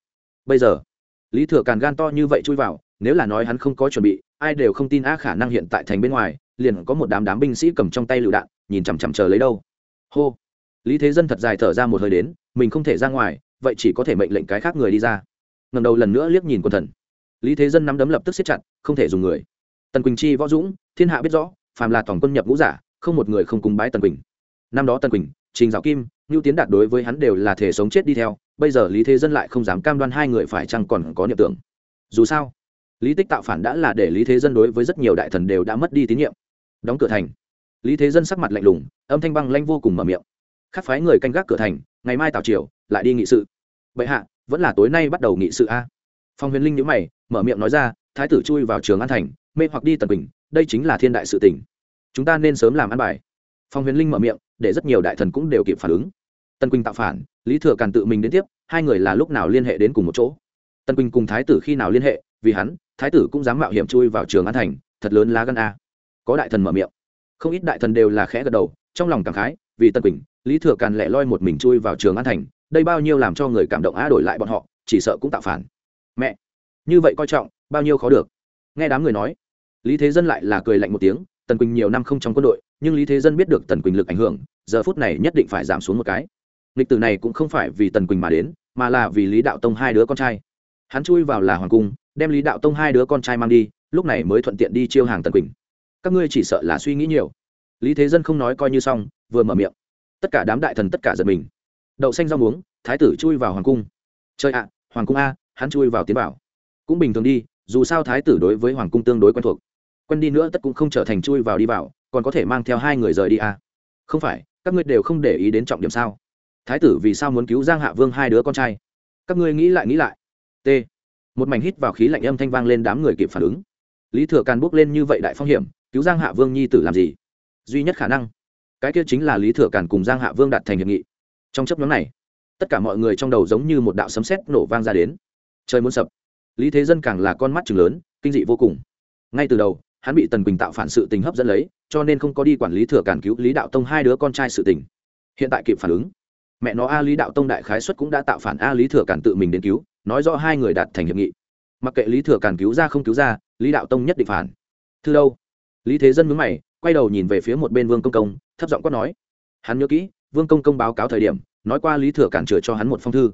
S1: Bây giờ, lý thừa càn gan to như vậy chui vào, nếu là nói hắn không có chuẩn bị, ai đều không tin Á khả năng hiện tại thành bên ngoài, liền có một đám đám binh sĩ cầm trong tay lựu đạn, nhìn chằm chằm chờ lấy đâu. Hô. Lý thế dân thật dài thở ra một hơi đến, mình không thể ra ngoài, vậy chỉ có thể mệnh lệnh cái khác người đi ra. Ngầm đầu lần nữa liếc nhìn quân thần. Lý thế dân nắm đấm lập tức siết chặt, không thể dùng người tần quỳnh chi, võ dũng, thiên hạ biết rõ, phàm là toàn quân nhập ngũ giả, không một người không cùng bái tần quỳnh. Năm đó tần quỳnh, trình giáo kim ngưu tiến đạt đối với hắn đều là thể sống chết đi theo, bây giờ lý thế dân lại không dám cam đoan hai người phải chăng còn có niệm tưởng. Dù sao, lý tích tạo phản đã là để lý thế dân đối với rất nhiều đại thần đều đã mất đi tín nhiệm. Đóng cửa thành. Lý thế dân sắc mặt lạnh lùng, âm thanh băng lanh vô cùng mở miệng. Khắc phái người canh gác cửa thành, ngày mai tào triều, lại đi nghị sự. Bệ hạ, vẫn là tối nay bắt đầu nghị sự a. Phong huyền linh nhữ mày, mở miệng nói ra, thái tử chui vào trường an thành mê hoặc đi tần bình đây chính là thiên đại sự tình, chúng ta nên sớm làm ăn bài. Phong huyền linh mở miệng để rất nhiều đại thần cũng đều kịp phản ứng. Tân quỳnh tạo phản lý thừa càn tự mình đến tiếp hai người là lúc nào liên hệ đến cùng một chỗ? Tân quỳnh cùng thái tử khi nào liên hệ? Vì hắn thái tử cũng dám mạo hiểm chui vào trường an thành thật lớn lá gan a. Có đại thần mở miệng. Không ít đại thần đều là khẽ gật đầu trong lòng cảm khái vì tân quỳnh lý thừa càn lẻ loi một mình chui vào trường an thành đây bao nhiêu làm cho người cảm động á đổi lại bọn họ chỉ sợ cũng tạo phản. Mẹ như vậy coi trọng bao nhiêu khó được nghe đám người nói, lý thế dân lại là cười lạnh một tiếng, tần quỳnh nhiều năm không trong quân đội, nhưng lý thế dân biết được tần quỳnh lực ảnh hưởng, giờ phút này nhất định phải giảm xuống một cái. Lịch tử này cũng không phải vì tần quỳnh mà đến, mà là vì lý đạo tông hai đứa con trai. Hắn chui vào là hoàng cung, đem lý đạo tông hai đứa con trai mang đi, lúc này mới thuận tiện đi chiêu hàng tần quỳnh. Các ngươi chỉ sợ là suy nghĩ nhiều. Lý thế dân không nói coi như xong, vừa mở miệng. Tất cả đám đại thần tất cả giật mình. Đậu xanh rau muống, thái tử chui vào hoàng cung. Chơi ạ, hoàng cung a, hắn chui vào tiến bảo cũng bình thường đi dù sao thái tử đối với hoàng cung tương đối quen thuộc. Quen đi nữa tất cũng không trở thành chui vào đi vào, còn có thể mang theo hai người rời đi à? không phải, các ngươi đều không để ý đến trọng điểm sao? Thái tử vì sao muốn cứu giang hạ vương hai đứa con trai? Các ngươi nghĩ lại nghĩ lại. T. Một mảnh hít vào khí lạnh âm thanh vang lên đám người kịp phản ứng. Lý thừa càn bước lên như vậy đại phong hiểm, cứu giang hạ vương nhi tử làm gì? Duy nhất khả năng, cái kia chính là lý thừa càn cùng giang hạ vương đạt thành hiệp nghị. Trong chấp nhóm này, tất cả mọi người trong đầu giống như một đạo sấm sét nổ vang ra đến. Trời muốn sập lý thế dân càng là con mắt chừng lớn, kinh dị vô cùng. Ngay từ đầu, hắn bị tần quỳnh tạo phản sự tình hấp dẫn lấy, cho nên không có đi quản lý thừa Cản cứu lý đạo tông hai đứa con trai sự tình. Hiện tại kịp phản ứng. Mẹ nó a lý đạo tông đại khái xuất cũng đã tạo phản a lý thừa Cản tự mình đến cứu, nói rõ hai người đạt thành hiệp nghị. Mặc kệ lý thừa Cản cứu ra không cứu ra, lý đạo tông nhất định phản. Thư đâu? Lý thế dân mướn mày, quay đầu nhìn về phía một bên vương công công, thấp giọng quát nói. Hắn nhớ kỹ, vương công công báo cáo thời điểm, nói qua lý thừa cản chừa cho hắn một phong thư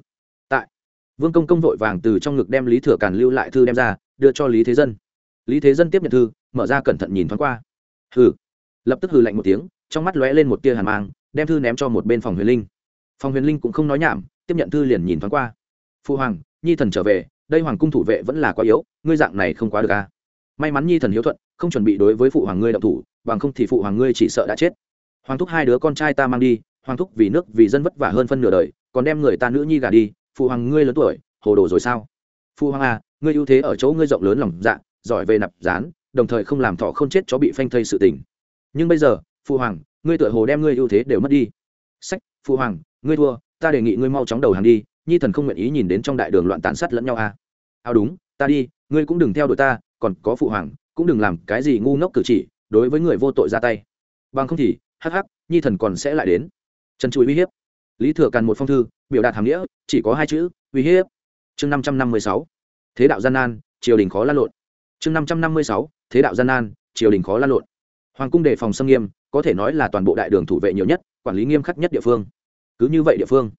S1: vương công công vội vàng từ trong ngực đem lý thừa cản lưu lại thư đem ra, đưa cho lý thế dân. Lý thế dân tiếp nhận thư, mở ra cẩn thận nhìn thoáng qua. Hừ. Lập tức hừ lạnh một tiếng, trong mắt lóe lên một tia hàn mang, đem thư ném cho một bên phòng huyền linh. Phòng huyền linh cũng không nói nhảm, tiếp nhận thư liền nhìn thoáng qua. Phu hoàng, nhi thần trở về, đây hoàng cung thủ vệ vẫn là quá yếu, ngươi dạng này không quá được a à? may mắn nhi thần hiếu thuận, không chuẩn bị đối với phụ hoàng ngươi động thủ, bằng không thì phụ hoàng ngươi chỉ sợ đã chết. Hoàng thúc hai đứa con trai ta mang đi, hoàng thúc vì nước vì dân vất vả hơn phân nửa đời, còn đem người ta nữ nhi gả đi phụ hoàng, ngươi lớn tuổi, hồ đồ rồi sao? Phụ hoàng à ngươi ưu thế ở chỗ ngươi rộng lớn lòng dạ giỏi về nạp dán, đồng thời không làm thọ không chết chó bị phanh thây sự tình. Nhưng bây giờ phụ hoàng, ngươi tựa hồ đem ngươi ưu thế đều mất đi. Sách phụ hoàng, ngươi thua, ta đề nghị ngươi mau chóng đầu hàng đi, nhi thần không nguyện ý nhìn đến trong đại đường loạn tàn sát lẫn nhau à. Ao đúng, ta đi, ngươi cũng đừng theo đuổi ta, còn có phụ hoàng, cũng đừng làm cái gì ngu ngốc cử chỉ, đối với người vô tội ra tay. Bằng không thì, hắc hắc, nhi thần còn sẽ lại đến. Trần chuối uy hiếp lý thừa càn một phong thư, biểu đạt hàm nghĩa, chỉ có hai chữ, uy hiếp. Chương năm trăm năm mươi sáu, thế đạo gian nan, triều đình khó lan lộn. Chương năm trăm năm mươi sáu, thế đạo gian nan, triều đình khó lan lộn. Hoàng cung đề phòng xâm nghiêm, có thể nói là toàn bộ đại đường thủ vệ nhiều nhất, quản lý nghiêm khắc nhất địa phương. Cứ như vậy địa phương,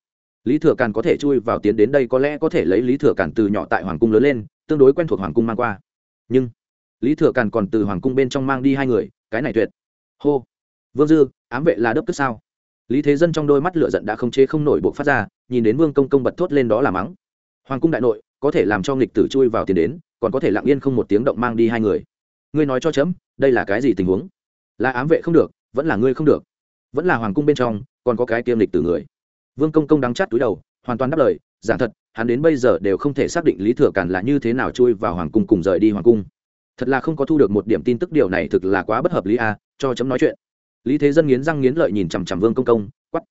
S1: lý thừa càn có thể chui vào tiến đến đây có lẽ có thể lấy lý thừa càn từ nhỏ tại hoàng cung lớn lên, tương đối quen thuộc hoàng cung mang qua. Nhưng, lý thừa càn còn từ hoàng cung bên trong mang đi hai người, cái này tuyệt. Hô, vương dư, ám vệ là đốc tức sao? Lý thế dân trong đôi mắt lửa giận đã không chế không nổi buộc phát ra, nhìn đến vương công công bật thốt lên đó là mắng. Hoàng cung đại nội, có thể làm cho nghịch tử chui vào tiền đến, còn có thể lặng yên không một tiếng động mang đi hai người. Ngươi nói cho chấm, đây là cái gì tình huống? Là ám vệ không được, vẫn là ngươi không được? Vẫn là hoàng cung bên trong, còn có cái tiêm lịch tử người. Vương công công đắng chát túi đầu, hoàn toàn đáp lời, giảng thật, hắn đến bây giờ đều không thể xác định lý thừa càn là như thế nào chui vào hoàng cung cùng rời đi hoàng cung. Thật là không có thu được một điểm tin tức điều này thực là quá bất hợp lý a, cho chấm nói chuyện lý thế dân nghiến răng nghiến lợi nhìn chằm chằm vương công công quắp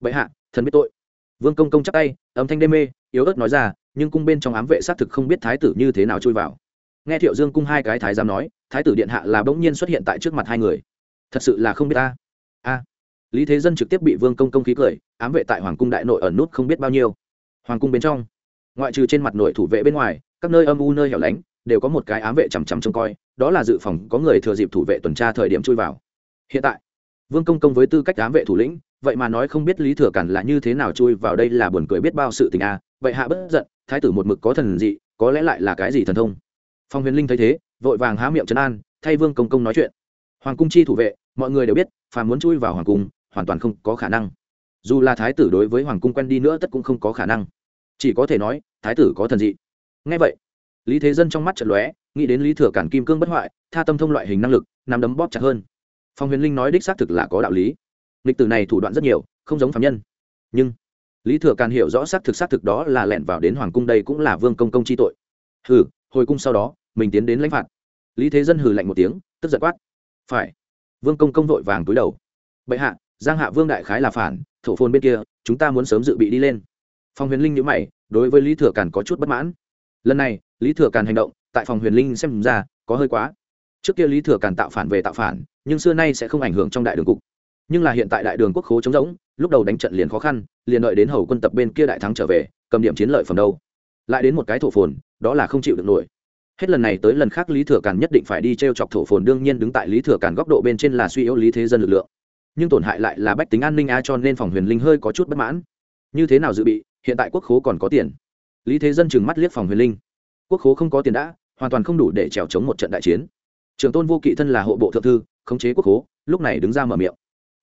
S1: bệ hạ, thần biết tội. Vương công công chắc tay, âm thanh đê mê, yếu ớt nói ra, nhưng cung bên trong ám vệ xác thực không biết thái tử như thế nào chui vào. Nghe thiệu dương cung hai cái thái giám nói, thái tử điện hạ là bỗng nhiên xuất hiện tại trước mặt hai người. Thật sự là không biết ta. A. Lý thế dân trực tiếp bị vương công công khí cười, ám vệ tại hoàng cung đại nội ở nút không biết bao nhiêu. Hoàng cung bên trong, ngoại trừ trên mặt nội thủ vệ bên ngoài, các nơi âm u nơi hẻo lánh, đều có một cái ám vệ chằm chằm trông coi, đó là dự phòng có người thừa dịp thủ vệ tuần tra thời điểm chui vào. Hiện tại vương công công với tư cách ám vệ thủ lĩnh, vậy mà nói không biết lý thừa cản là như thế nào chui vào đây là buồn cười biết bao sự tình a vậy hạ bất giận, thái tử một mực có thần dị, có lẽ lại là cái gì thần thông? Phong huyền linh thấy thế, vội vàng há miệng trấn an, thay vương công công nói chuyện. Hoàng cung chi thủ vệ, mọi người đều biết, phàm muốn chui vào hoàng cung, hoàn toàn không có khả năng. Dù là thái tử đối với hoàng cung quen đi nữa tất cũng không có khả năng. Chỉ có thể nói, thái tử có thần dị. Ngay vậy, lý thế dân trong mắt trận lóe, nghĩ đến lý thừa cản kim cương bất hoại, tha tâm thông loại hình năng lực nằm đấm bóp chặt hơn phong huyền linh nói đích xác thực là có đạo lý. Lịch tử này thủ đoạn rất nhiều, không giống phạm nhân. Nhưng, lý thừa càn hiểu rõ xác thực xác thực đó là lẻn vào đến hoàng cung đây cũng là vương công công chi tội. Hừ, hồi cung sau đó, mình tiến đến lãnh phạt. Lý thế dân hừ lạnh một tiếng, tức giật quát. Phải. Vương công công vội vàng túi đầu. Bệ hạ, giang hạ vương đại khái là phản, thổ phồn bên kia, chúng ta muốn sớm dự bị đi lên. Phong huyền linh nhữ mày, đối với lý thừa càn có chút bất mãn. Lần này, lý thừa càn hành động, tại phòng huyền linh xem ra, có hơi quá. Trước kia lý thừa càn tạo phản về tạo phản nhưng xưa nay sẽ không ảnh hưởng trong đại đường cục. Nhưng là hiện tại đại đường quốc khố chống rỗng, lúc đầu đánh trận liền khó khăn, liền đợi đến hầu quân tập bên kia đại thắng trở về, cầm điểm chiến lợi phẩm đâu. Lại đến một cái thổ phồn, đó là không chịu được nổi. Hết lần này tới lần khác lý thừa càn nhất định phải đi t r e o chọc thổ phồn, đương nhiên đứng tại lý thừa càn góc độ bên trên là suy yếu lý thế dân lực lượng. Nhưng tổn hại lại là bách tính an ninh a cho nên phòng huyền linh hơi có chút bất mãn. Như thế nào dự bị, hiện tại quốc khố còn có tiền. Lý thế dân chừng mắt liếc phòng huyền linh. Quốc khố không có tiền đã, hoàn toàn không đủ để trèo chống một trận đại chiến. Trường tôn vô kỵ thân là hộ bộ thượng thư khống chế quốc hố, lúc này đứng ra mở miệng.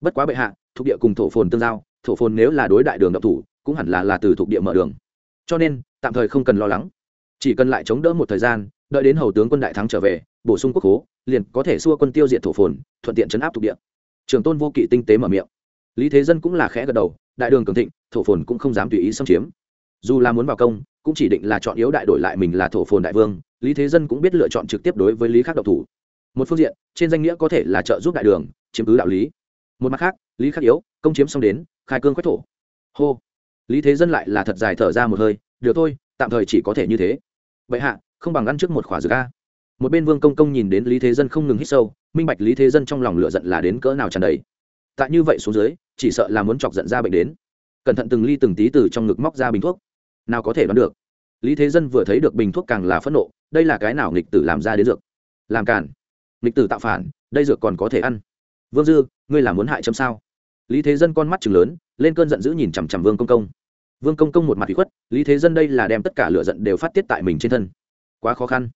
S1: Bất quá bệ hạ, thuộc địa cùng thổ phồn tương giao, thổ phồn nếu là đối đại đường độc thủ, cũng hẳn là là từ thuộc địa mở đường. Cho nên, tạm thời không cần lo lắng. Chỉ cần lại chống đỡ một thời gian, đợi đến hầu tướng quân đại thắng trở về, bổ sung quốc hố, liền có thể xua quân tiêu diệt thổ phồn, thuận tiện chấn áp thuộc địa. Trường tôn vô kỵ tinh tế mở miệng. Lý thế dân cũng là khẽ gật đầu, đại đường cường thịnh, thổ phồn cũng không dám tùy ý xâm chiếm. Dù là muốn vào công, cũng chỉ định là chọn yếu đại đổi lại mình là thổ phồn đại vương, lý thế dân cũng biết lựa chọn trực tiếp đối với lý khắc độc thủ một phương diện, trên danh nghĩa có thể là trợ giúp đại đường, chiếm cứ đạo lý. Một mặt khác, lý khắc yếu, công chiếm xong đến, khai cương quách thổ. Hô. Lý thế dân lại là thật dài thở ra một hơi, được thôi, tạm thời chỉ có thể như thế. Vậy hạ, không bằng ăn trước một khỏa dược a. Một bên vương công công nhìn đến lý thế dân không ngừng hít sâu, minh bạch lý thế dân trong lòng lửa giận là đến cỡ nào tràn đầy. Tại như vậy xuống dưới, chỉ sợ là muốn chọc giận ra bệnh đến. Cẩn thận từng ly từng tí từ trong ngực móc ra bình thuốc. Nào có thể đoán được. Lý thế dân vừa thấy được bình thuốc càng là phẫn nộ, đây là cái nào nghịch tử làm ra đến dược? Làm cản nghịch tử tạo phản, đây dược còn có thể ăn. Vương dư, ngươi là muốn hại chấm sao? Lý thế dân con mắt chừng lớn, lên cơn giận dữ nhìn chằm chằm vương công công. Vương công công một mặt bị khuất, lý thế dân đây là đem tất cả lửa giận đều phát tiết tại mình trên thân. Quá khó khăn.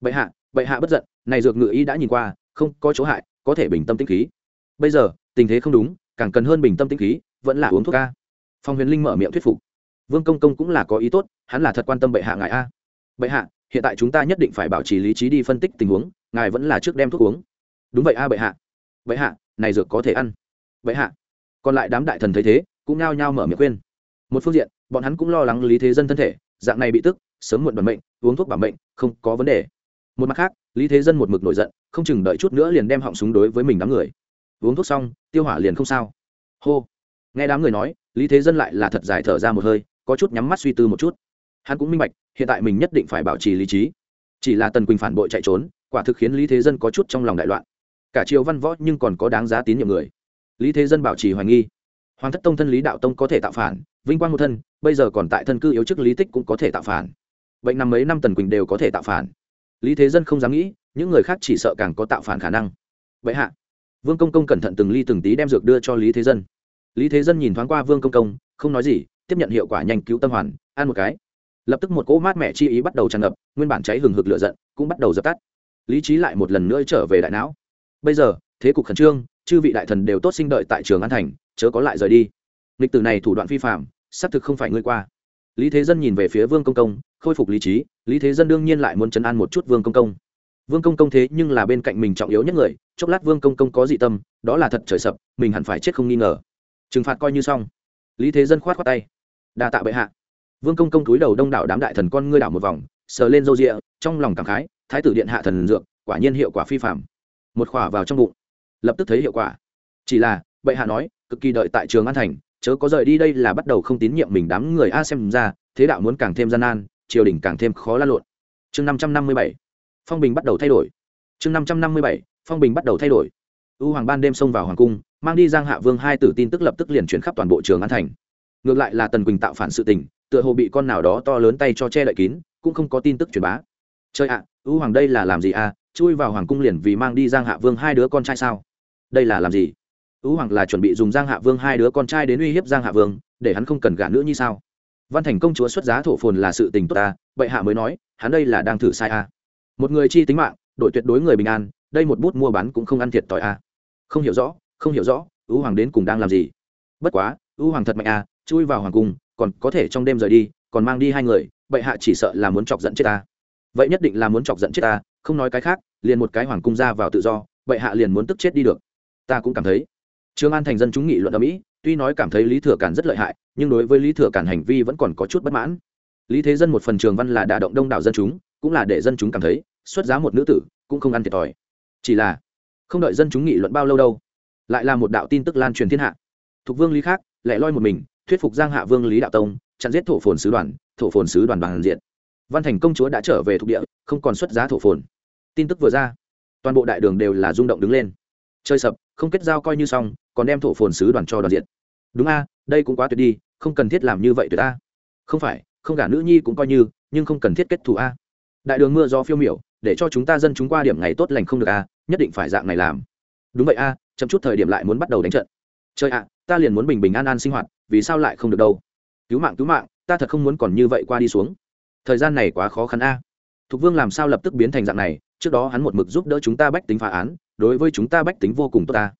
S1: Bệ hạ bệ hạ bất giận, này dược ngự ý đã nhìn qua, không có chỗ hại, có thể bình tâm tĩnh khí. Bây giờ, tình thế không đúng, càng cần hơn bình tâm tĩnh khí, vẫn là uống thuốc ca phong huyền linh mở miệng thuyết phục. Vương công công cũng là có ý tốt, hắn là thật quan tâm bệ hạ ngài a. Bệ hạ, hiện tại chúng ta nhất định phải bảo trì lý trí đi phân tích tình huống ngài vẫn là trước đem thuốc uống. Đúng vậy a, bệ hạ. Bệ hạ, này dược có thể ăn. Bệ hạ. Còn lại đám đại thần thấy thế, cũng nao nhao mở miệng khuyên. Một phương diện, bọn hắn cũng lo lắng lý thế dân thân thể, dạng này bị tức, sớm muộn bẩn bệnh, uống thuốc bảo bệnh không có vấn đề. Một mặt khác, lý thế dân một mực nổi giận, không chừng đợi chút nữa liền đem họng súng đối với mình đám người. Uống thuốc xong, tiêu hỏa liền không sao. Hô. Nghe đám người nói, lý thế dân lại là thật dài thở ra một hơi, có chút nhắm mắt suy tư một chút. Hắn cũng minh bạch, hiện tại mình nhất định phải bảo trì lý trí chỉ là tần quỳnh phản bội chạy trốn, quả thực khiến lý thế dân có chút trong lòng đại loạn. Cả triều văn võ nhưng còn có đáng giá tín nhiệm người. Lý thế dân bảo trì hoài nghi. Hoàng thất tông thân lý đạo tông có thể tạo phản, vinh quang một thân, bây giờ còn tại thân cư yếu chức lý tích cũng có thể tạo phản. Vậy năm mấy năm tần quỳnh đều có thể tạo phản. Lý thế dân không dám nghĩ, những người khác chỉ sợ càng có tạo phản khả năng. Vậy hạ, vương công công cẩn thận từng ly từng tí đem dược đưa cho lý thế dân. Lý thế dân nhìn thoáng qua vương công công, không nói gì, tiếp nhận hiệu quả nhanh cứu tâm hoàn, ăn một cái lập tức một cỗ mát mẹ chi ý bắt đầu tràn ngập, nguyên bản cháy hừng hực lửa giận cũng bắt đầu dập tắt. Lý trí lại một lần nữa trở về đại não. Bây giờ, thế cục khẩn trương, chư vị đại thần đều tốt sinh đợi tại trường an thành, chớ có lại rời đi. Lịch tử này thủ đoạn phi phạm xác thực không phải ngươi qua. Lý thế dân nhìn về phía vương công công, khôi phục lý trí, lý thế dân đương nhiên lại muốn chấn an một chút vương công công. Vương công công thế nhưng là bên cạnh mình trọng yếu nhất người, chốc lát vương công công có dị tâm, đó là thật trời sập, mình hẳn phải chết không nghi ngờ. Trừng phạt coi như xong. Lý thế dân khoát khoát tay. Đa tạ bệ hạ vương công công túi đầu đông đảo đám đại thần con ngươi đảo một vòng, sờ lên râu rịa, trong lòng cảm khái, thái tử điện hạ thần dược, quả nhiên hiệu quả phi phạm một khỏa vào trong bụng, lập tức thấy hiệu quả. Chỉ là, bệ hạ nói, cực kỳ đợi tại trường an thành, chớ có rời đi đây là bắt đầu không tín nhiệm mình đám người a xem ra, thế đạo muốn càng thêm gian nan, triều đình càng thêm khó lan lộn. Chương năm trăm năm mươi bảy, phong bình bắt đầu thay đổi. Chương năm trăm năm mươi bảy, phong bình bắt đầu thay đổi. U hoàng ban đêm xông vào hoàng cung, mang đi giang hạ vương hai tử tin tức lập tức liền chuyển khắp toàn bộ trường an thành. Ngược lại là tần quỳnh tạo phản sự tình tựa hồ bị con nào đó to lớn tay cho che đậy kín, cũng không có tin tức truyền bá. Chơi ạ ưu hoàng đây là làm gì à? Chui vào hoàng cung liền vì mang đi giang hạ vương hai đứa con trai sao? Đây là làm gì? Ưu hoàng là chuẩn bị dùng giang hạ vương hai đứa con trai đến uy hiếp giang hạ vương, để hắn không cần gả nữa như sao? Văn thành công chúa xuất giá thổ phồn là sự tình tốt ta bệ hạ mới nói, hắn đây là đang thử sai a một người chi tính mạng, đội tuyệt đối người bình an, đây một bút mua bán cũng không ăn thiệt tỏi a à? không hiểu rõ, không hiểu rõ ưu hoàng đến cùng đang làm gì? Bất quá ưu hoàng thật mạnh a chui vào hoàng cung còn có thể trong đêm rời đi, còn mang đi hai người, bệ hạ chỉ sợ là muốn chọc giận chết ta. Vậy nhất định là muốn chọc giận chết ta, không nói cái khác, liền một cái hoàng cung ra vào tự do, bệ hạ liền muốn tức chết đi được. Ta cũng cảm thấy. Trương an thành dân chúng nghị luận ở mỹ, tuy nói cảm thấy lý thừa cản rất lợi hại, nhưng đối với lý thừa cản hành vi vẫn còn có chút bất mãn. Lý thế dân một phần trường văn là đả động đông đảo dân chúng, cũng là để dân chúng cảm thấy, xuất giá một nữ tử, cũng không ăn thiệt thòi. Chỉ là, không đợi dân chúng nghị luận bao lâu đâu, lại là một đạo tin tức lan truyền thiên hạ. Thục vương lý khác lại loi một mình thuyết phục giang hạ vương lý đạo tông, chặn giết thổ phồn sứ đoàn, thổ phồn sứ đoàn bằng diện. Văn thành công chúa đã trở về thuộc địa, không còn xuất giá thổ phồn. Tin tức vừa ra, toàn bộ đại đường đều là rung động đứng lên. Chơi sập, không kết giao coi như xong, còn đem thổ phồn sứ đoàn cho đoàn diện. Đúng a, đây cũng quá tuyệt đi, không cần thiết làm như vậy tuyệt a. Không phải, không gả nữ nhi cũng coi như, nhưng không cần thiết kết thù a. Đại đường mưa gió phiêu miểu, để cho chúng ta dân chúng qua điểm ngày tốt lành không được a, nhất định phải dạng này làm. Đúng vậy a, chậm chút thời điểm lại muốn bắt đầu đánh trận. Chơi ạ, ta liền muốn bình bình an an sinh hoạt vì sao lại không được đâu? Cứu mạng cứu mạng, ta thật không muốn còn như vậy qua đi xuống. Thời gian này quá khó khăn a. Thục vương làm sao lập tức biến thành dạng này? Trước đó hắn một mực giúp đỡ chúng ta bách tính phá án, đối với chúng ta bách tính vô cùng tốt ta.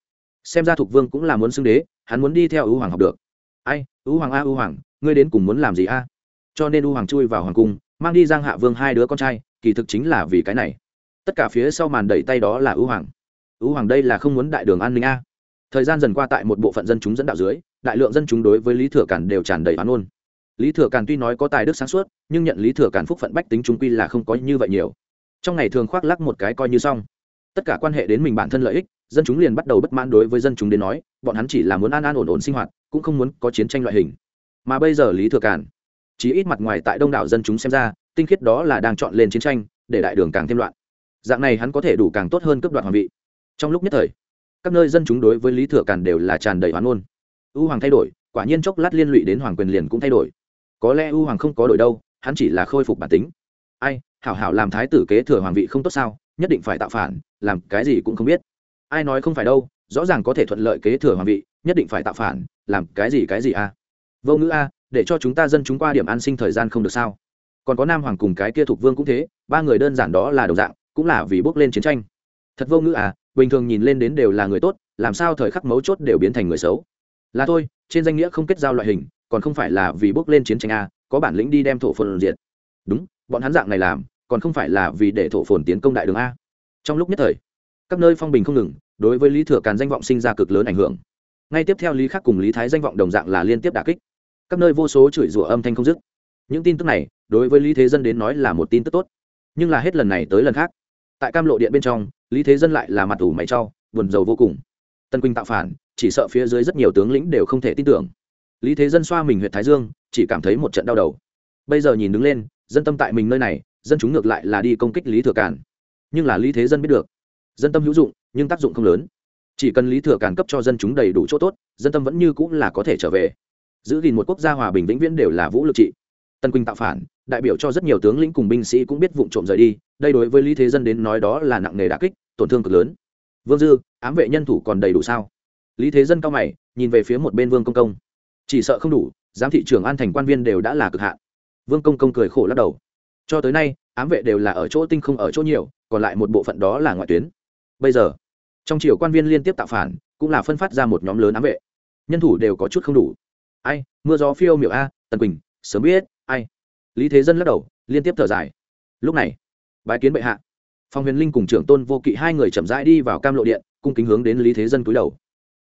S1: Xem ra thục vương cũng là muốn xưng đế, hắn muốn đi theo ưu hoàng học được. Ai ưu hoàng a ưu hoàng, ngươi đến cùng muốn làm gì a? Cho nên ưu hoàng chui vào hoàng cung, mang đi giang hạ vương hai đứa con trai, kỳ thực chính là vì cái này. Tất cả phía sau màn đẩy tay đó là ưu hoàng. Ưu hoàng đây là không muốn đại đường an ninh a thời gian dần qua tại một bộ phận dân chúng dẫn đạo dưới, đại lượng dân chúng đối với lý thừa cản đều tràn đầy oán ôn. Lý thừa cản tuy nói có tài đức sáng suốt, nhưng nhận lý thừa cản phúc phận bách tính chúng quy là không có như vậy nhiều. Trong ngày thường khoác lắc một cái coi như xong. Tất cả quan hệ đến mình bản thân lợi ích, dân chúng liền bắt đầu bất mãn đối với dân chúng đến nói, bọn hắn chỉ là muốn an an ổn ổn sinh hoạt, cũng không muốn có chiến tranh loại hình. Mà bây giờ lý thừa cản chỉ ít mặt ngoài tại đông đảo dân chúng xem ra, tinh khiết đó là đang chọn lên chiến tranh, để đại đường càng thêm loạn. Dạng này hắn có thể đủ càng tốt hơn cấp đoạn hoàng vị. Trong lúc nhất thời các nơi dân chúng đối với lý thừa càn đều là tràn đầy oán ôn u hoàng thay đổi, quả nhiên chốc lát liên lụy đến hoàng quyền liền cũng thay đổi. Có lẽ u hoàng không có đổi đâu, hắn chỉ là khôi phục bản tính. Ai, hảo hảo làm thái tử kế thừa hoàng vị không tốt sao, nhất định phải tạo phản, làm cái gì cũng không biết. Ai nói không phải đâu, rõ ràng có thể thuận lợi kế thừa hoàng vị, nhất định phải tạo phản, làm cái gì cái gì a? À? vô ngữ a, để cho chúng ta dân chúng qua điểm an sinh thời gian không được sao? Còn có nam hoàng cùng cái kia thuộc vương cũng thế, ba người đơn giản đó là đồng dạng, cũng là vì bước lên chiến tranh thật vô ngữ à bình thường nhìn lên đến đều là người tốt, làm sao thời khắc mấu chốt đều biến thành người xấu? Là thôi, trên danh nghĩa không kết giao loại hình, còn không phải là vì bước lên chiến tranh a có bản lĩnh đi đem thổ phồn diệt. Đúng, bọn hắn dạng này làm, còn không phải là vì để thổ phồn tiến công đại đường a. Trong lúc nhất thời, các nơi phong bình không ngừng, đối với lý thừa càn danh vọng sinh ra cực lớn ảnh hưởng. Ngay tiếp theo lý khắc cùng lý thái danh vọng đồng dạng là liên tiếp đà kích. Các nơi vô số chửi rủa âm thanh không dứt. Những tin tức này, đối với lý thế dân đến nói là một tin tức tốt. Nhưng là hết lần này tới lần khác, tại cam lộ điện bên trong lý thế dân lại là mặt ủ mày trao, buồn rầu vô cùng. Tân quỳnh tạo phản chỉ sợ phía dưới rất nhiều tướng lĩnh đều không thể tin tưởng. Lý thế dân xoa mình huyện thái dương chỉ cảm thấy một trận đau đầu. Bây giờ nhìn đứng lên dân tâm tại mình nơi này dân chúng ngược lại là đi công kích lý thừa cản nhưng là lý thế dân biết được dân tâm hữu dụng nhưng tác dụng không lớn. Chỉ cần lý thừa cản cấp cho dân chúng đầy đủ chỗ tốt dân tâm vẫn như cũng là có thể trở về. Giữ gìn một quốc gia hòa bình vĩnh viễn đều là vũ lực trị tân quỳnh tạo phản, đại biểu cho rất nhiều tướng lĩnh cùng binh sĩ cũng biết vụ trộm rời đi, đây đối với lý thế dân đến nói đó là nặng nề đà kích, tổn thương cực lớn. Vương dư, ám vệ nhân thủ còn đầy đủ sao? Lý thế dân cao mày, nhìn về phía một bên vương công công. Chỉ sợ không đủ, giám thị trưởng an thành quan viên đều đã là cực hạn. Vương công công cười khổ lắc đầu. Cho tới nay, ám vệ đều là ở chỗ tinh không ở chỗ nhiều, còn lại một bộ phận đó là ngoại tuyến. Bây giờ, trong triều quan viên liên tiếp tạo phản, cũng là phân phát ra một nhóm lớn ám vệ. Nhân thủ đều có chút không đủ. Ai, mưa gió phiêu miểu a, tần quỳnh, sớm biết ai? Lý thế dân lắc đầu, liên tiếp thở dài. Lúc này, bái kiến bệ hạ. Phong huyền linh cùng trưởng tôn vô kỵ hai người chậm rãi đi vào cam lộ điện, cung kính hướng đến lý thế dân cúi đầu.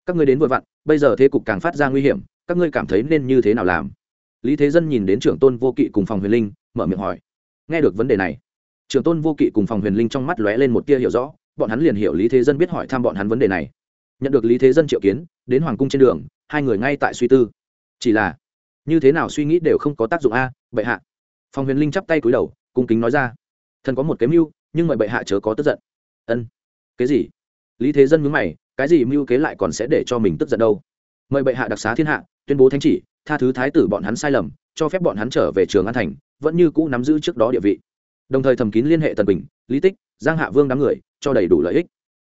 S1: Các ngươi đến vội vặn, bây giờ thế cục càng phát ra nguy hiểm, các ngươi cảm thấy nên như thế nào làm? Lý thế dân nhìn đến trưởng tôn vô kỵ cùng phòng huyền linh, mở miệng hỏi. Nghe được vấn đề này, trưởng tôn vô kỵ cùng phòng huyền linh trong mắt lóe lên một tia hiểu rõ, bọn hắn liền hiểu lý thế dân biết hỏi thăm bọn hắn vấn đề này. Nhận được lý thế dân triệu kiến, đến hoàng cung trên đường, hai người ngay tại suy tư. Chỉ là như thế nào suy nghĩ đều không có tác dụng a, bệ hạ. Phòng huyền linh chắp tay cúi đầu, cung kính nói ra. Thần có một cái mưu, nhưng mời bệ hạ chớ có tức giận. Ân. Cái gì? Lý thế dân mướn mày, cái gì mưu kế lại còn sẽ để cho mình tức giận đâu? Mời bệ hạ đặc xá thiên hạ, tuyên bố thánh chỉ, tha thứ thái tử bọn hắn sai lầm, cho phép bọn hắn trở về trường an thành, vẫn như cũ nắm giữ trước đó địa vị. Đồng thời thầm kín liên hệ tần bình, lý tích, giang hạ vương đám người, cho đầy đủ lợi ích.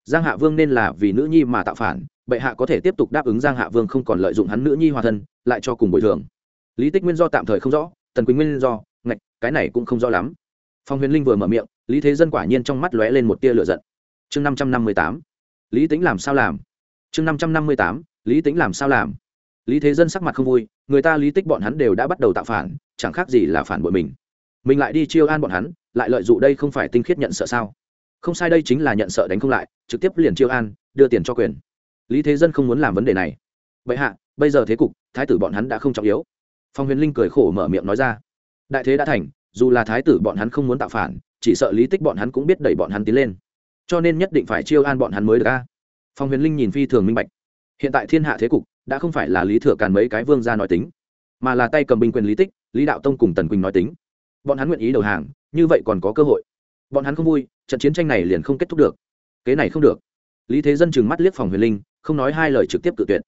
S1: Giang hạ vương nên là vì nữ nhi mà tạo phản, bệ hạ có thể tiếp tục đáp ứng giang hạ vương không còn lợi dụng hắn nữ nhi hòa thân, lại cho cùng bồi thường lý tích nguyên do tạm thời không rõ, tần quỳnh nguyên do, ngạch, cái này cũng không rõ lắm. Phong huyền linh vừa mở miệng, lý thế dân quả nhiên trong mắt lóe lên một tia lửa giận. Chương năm trăm năm mươi tám, lý tính làm sao làm? Chương năm trăm năm mươi tám, lý tính làm sao làm? Lý thế dân sắc mặt không vui, người ta lý tích bọn hắn đều đã bắt đầu tạo phản, chẳng khác gì là phản bội mình. Mình lại đi chiêu an bọn hắn, lại lợi dụng đây không phải tinh khiết nhận sợ sao? Không sai đây chính là nhận sợ đánh không lại, trực tiếp liền chiêu an, đưa tiền cho quyền. Lý thế dân không muốn làm vấn đề này. Vậy hạ, bây giờ thế cục, thái tử bọn hắn đã không trọng yếu phong huyền linh cười khổ mở miệng nói ra. Đại thế đã thành, dù là thái tử bọn hắn không muốn tạo phản, chỉ sợ lý tích bọn hắn cũng biết đẩy bọn hắn tiến lên. Cho nên nhất định phải chiêu an bọn hắn mới được a. Phong huyền linh nhìn phi thường minh bạch. Hiện tại thiên hạ thế cục, đã không phải là lý thừa càn mấy cái vương ra nói tính, mà là tay cầm binh quyền lý tích, lý đạo tông cùng tần quỳnh nói tính. Bọn hắn nguyện ý đầu hàng, như vậy còn có cơ hội. Bọn hắn không vui, trận chiến tranh này liền không kết thúc được. Kế này không được. Lý thế dân chừng mắt liếc phòng huyền linh, không nói hai lời trực tiếp tự tuyệt.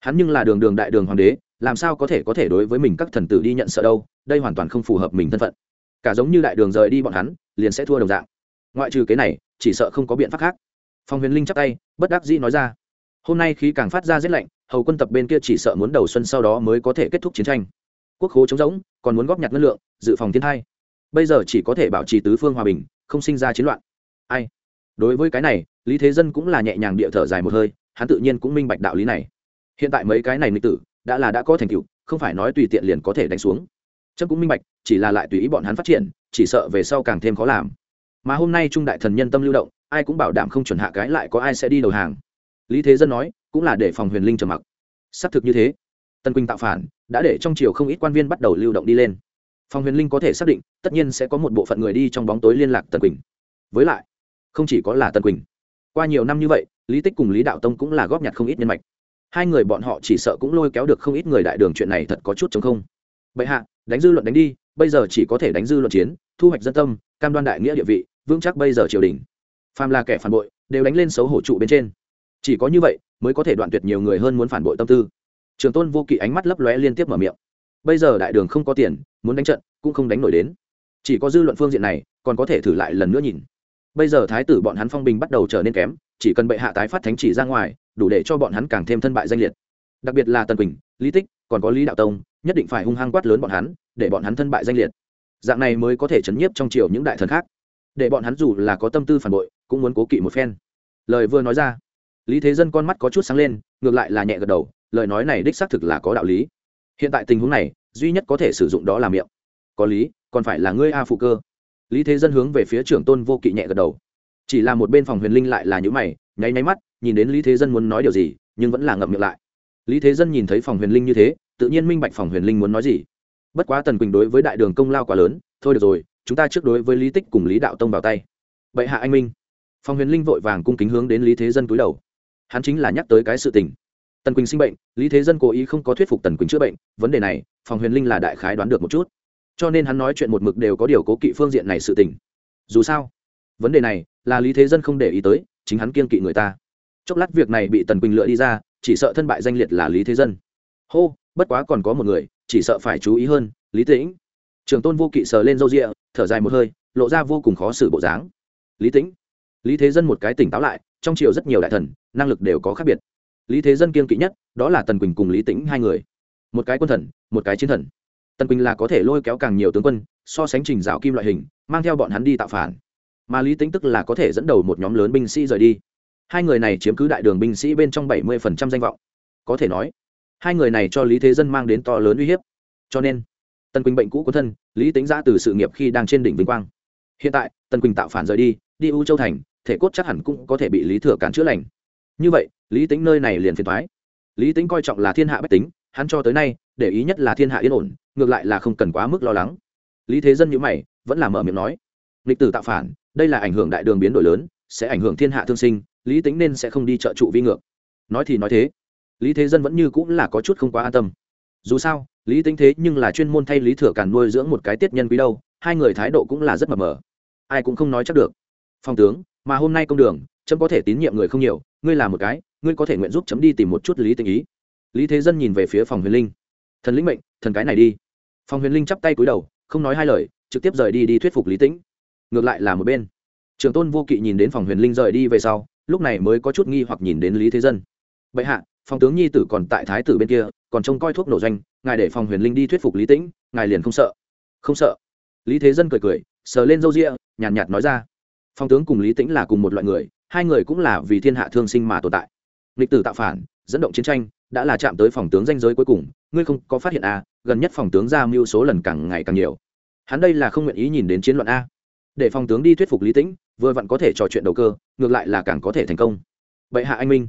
S1: Hắn nhưng là đường đường đại đường hoàng đế làm sao có thể có thể đối với mình các thần tử đi nhận sợ đâu, đây hoàn toàn không phù hợp mình thân phận. Cả giống như đại đường rời đi bọn hắn, liền sẽ thua đồng dạng. Ngoại trừ cái này, chỉ sợ không có biện pháp khác. Phong huyền linh chắp tay, bất đắc dĩ nói ra. Hôm nay khí càng phát ra rét lạnh, hầu quân tập bên kia chỉ sợ muốn đầu xuân sau đó mới có thể kết thúc chiến tranh. Quốc khố chống rỗng, còn muốn góp nhặt ngân lượng, dự phòng thiên hai bây giờ chỉ có thể bảo trì tứ phương hòa bình, không sinh ra chiến loạn. Ai? Đối với cái này, lý thế dân cũng là nhẹ nhàng địa thở dài một hơi, hắn tự nhiên cũng minh bạch đạo lý này. Hiện tại mấy cái này nghịch tử đã là đã có thành tựu, không phải nói tùy tiện liền có thể đánh xuống. Trâm cũng minh bạch, chỉ là lại tùy ý bọn hắn phát triển, chỉ sợ về sau càng thêm khó làm. Mà hôm nay trung đại thần nhân tâm lưu động, ai cũng bảo đảm không chuẩn hạ cái lại có ai sẽ đi đầu hàng. Lý thế dân nói, cũng là để phòng huyền linh trầm mặc. Xác thực như thế. Tân quỳnh tạo phản, đã để trong triều không ít quan viên bắt đầu lưu động đi lên. Phòng huyền linh có thể xác định, tất nhiên sẽ có một bộ phận người đi trong bóng tối liên lạc tần quỳnh. Với lại, không chỉ có là tần quỳnh. Qua nhiều năm như vậy, lý tích cùng lý đạo tông cũng là góp nhặt không ít nhân mạch hai người bọn họ chỉ sợ cũng lôi kéo được không ít người đại đường chuyện này thật có chút chống không. Bệ hạ, đánh dư luận đánh đi, bây giờ chỉ có thể đánh dư luận chiến, thu hoạch dân tâm, cam đoan đại nghĩa địa vị, vững chắc bây giờ triều đình. Phàm là kẻ phản bội, đều đánh lên xấu hổ trụ bên trên. Chỉ có như vậy, mới có thể đoạn tuyệt nhiều người hơn muốn phản bội tâm tư. Trường tôn vô kỵ ánh mắt lấp lóe liên tiếp mở miệng. Bây giờ đại đường không có tiền, muốn đánh trận, cũng không đánh nổi đến. Chỉ có dư luận phương diện này, còn có thể thử lại lần nữa nhìn. Bây giờ thái tử bọn hắn phong bình bắt đầu trở nên kém, chỉ cần bệ hạ tái phát thánh chỉ ra ngoài đủ để cho bọn hắn càng thêm thân bại danh liệt. Đặc biệt là tần quỳnh, lý tích, còn có lý đạo tông, nhất định phải hung hăng quát lớn bọn hắn, để bọn hắn thân bại danh liệt. Dạng này mới có thể chấn nhiếp trong triều những đại thần khác. Để bọn hắn dù là có tâm tư phản bội, cũng muốn cố kỵ một phen. Lời vừa nói ra, lý thế dân con mắt có chút sáng lên, ngược lại là nhẹ gật đầu, lời nói này đích xác thực là có đạo lý. Hiện tại tình huống này, duy nhất có thể sử dụng đó là miệng. Có lý, còn phải là ngươi a phụ cơ. Lý thế dân hướng về phía trưởng tôn vô kỵ nhẹ gật đầu. Chỉ là một bên phòng huyền linh lại là những mày, nháy nháy mắt nhìn đến lý thế dân muốn nói điều gì, nhưng vẫn là ngậm miệng lại. Lý thế dân nhìn thấy phòng huyền linh như thế, tự nhiên minh bạch phòng huyền linh muốn nói gì. Bất quá tần quỳnh đối với đại đường công lao quá lớn, thôi được rồi, chúng ta trước đối với lý tích cùng lý đạo tông vào tay. Bệ hạ anh minh. Phòng huyền linh vội vàng cung kính hướng đến lý thế dân cúi đầu. Hắn chính là nhắc tới cái sự tình. Tần quỳnh sinh bệnh, lý thế dân cố ý không có thuyết phục tần quỳnh chữa bệnh, vấn đề này, phòng huyền linh là đại khái đoán được một chút. Cho nên hắn nói chuyện một mực đều có điều cố kỵ phương diện này sự tình. Dù sao, vấn đề này là lý thế dân không để ý tới, chính hắn kiên kỵ người ta chốc lát việc này bị tần quỳnh lựa đi ra, chỉ sợ thân bại danh liệt là lý thế dân. Hô, bất quá còn có một người, chỉ sợ phải chú ý hơn, lý tĩnh. Trường tôn vô kỵ sờ lên râu rịa thở dài một hơi, lộ ra vô cùng khó xử bộ dáng. Lý tĩnh. Lý thế dân một cái tỉnh táo lại, trong triều rất nhiều đại thần, năng lực đều có khác biệt. Lý thế dân kiên kỵ nhất, đó là tần quỳnh cùng lý tĩnh hai người. Một cái quân thần, một cái chiến thần. Tần quỳnh là có thể lôi kéo càng nhiều tướng quân, so sánh trình dạo kim loại hình, mang theo bọn hắn đi tạo phản. Mà lý tĩnh tức là có thể dẫn đầu một nhóm lớn binh sĩ rời đi hai người này chiếm cứ đại đường binh sĩ bên trong bảy mươi phần trăm danh vọng. Có thể nói, hai người này cho lý thế dân mang đến to lớn uy hiếp. Cho nên, tần quỳnh bệnh cũ của thân, lý tính ra từ sự nghiệp khi đang trên đỉnh vinh quang. Hiện tại, tần quỳnh tạo phản rời đi đi u châu thành, thể cốt chắc hẳn cũng có thể bị lý thừa cản chữa lành. Như vậy, lý tính nơi này liền phiền thoái lý tính coi trọng là thiên hạ bách tính, hắn cho tới nay, để ý nhất là thiên hạ yên ổn, ngược lại là không cần quá mức lo lắng. Lý thế dân nhữ mày, vẫn là mở miệng nói lịch tử tạo phản, đây là ảnh hưởng đại đường biến đổi lớn, sẽ ảnh hưởng thiên hạ thương sinh lý tính nên sẽ không đi trợ trụ vi ngược. Nói thì nói thế. Lý thế dân vẫn như cũng là có chút không quá an tâm. Dù sao, lý tính thế nhưng là chuyên môn thay lý thừa càn nuôi dưỡng một cái tiết nhân quý đâu, hai người thái độ cũng là rất mập mờ. Ai cũng không nói chắc được. Phong tướng, mà hôm nay công đường, chấm có thể tín nhiệm người không nhiều, ngươi là một cái, ngươi có thể nguyện giúp chấm đi tìm một chút lý tình ý. Lý thế dân nhìn về phía phòng huyền linh. Thần lĩnh mệnh, thần cái này đi. Phòng huyền linh chắp tay cúi đầu, không nói hai lời, trực tiếp rời đi đi thuyết phục lý tĩnh ngược lại là một bên. Trường tôn vô kỵ nhìn đến phòng huyền linh rời đi về sau lúc này mới có chút nghi hoặc nhìn đến lý thế dân. Bệ hạ phòng tướng nhi tử còn tại thái tử bên kia còn trông coi thuốc nổ doanh ngài để phòng huyền linh đi thuyết phục lý tĩnh ngài liền không sợ. Không sợ. Lý thế dân cười cười sờ lên râu ria nhàn nhạt, nhạt nói ra. Phòng tướng cùng lý tĩnh là cùng một loại người hai người cũng là vì thiên hạ thương sinh mà tồn tại. Lịch tử tạo phản dẫn động chiến tranh đã là chạm tới phòng tướng danh giới cuối cùng ngươi không có phát hiện à gần nhất phòng tướng ra mưu số lần càng ngày càng nhiều. Hắn đây là không nguyện ý nhìn đến chiến luận a. Để phòng tướng đi thuyết phục lý tĩnh vừa vặn có thể trò chuyện đầu cơ, ngược lại là càng có thể thành công. Bệ hạ anh minh.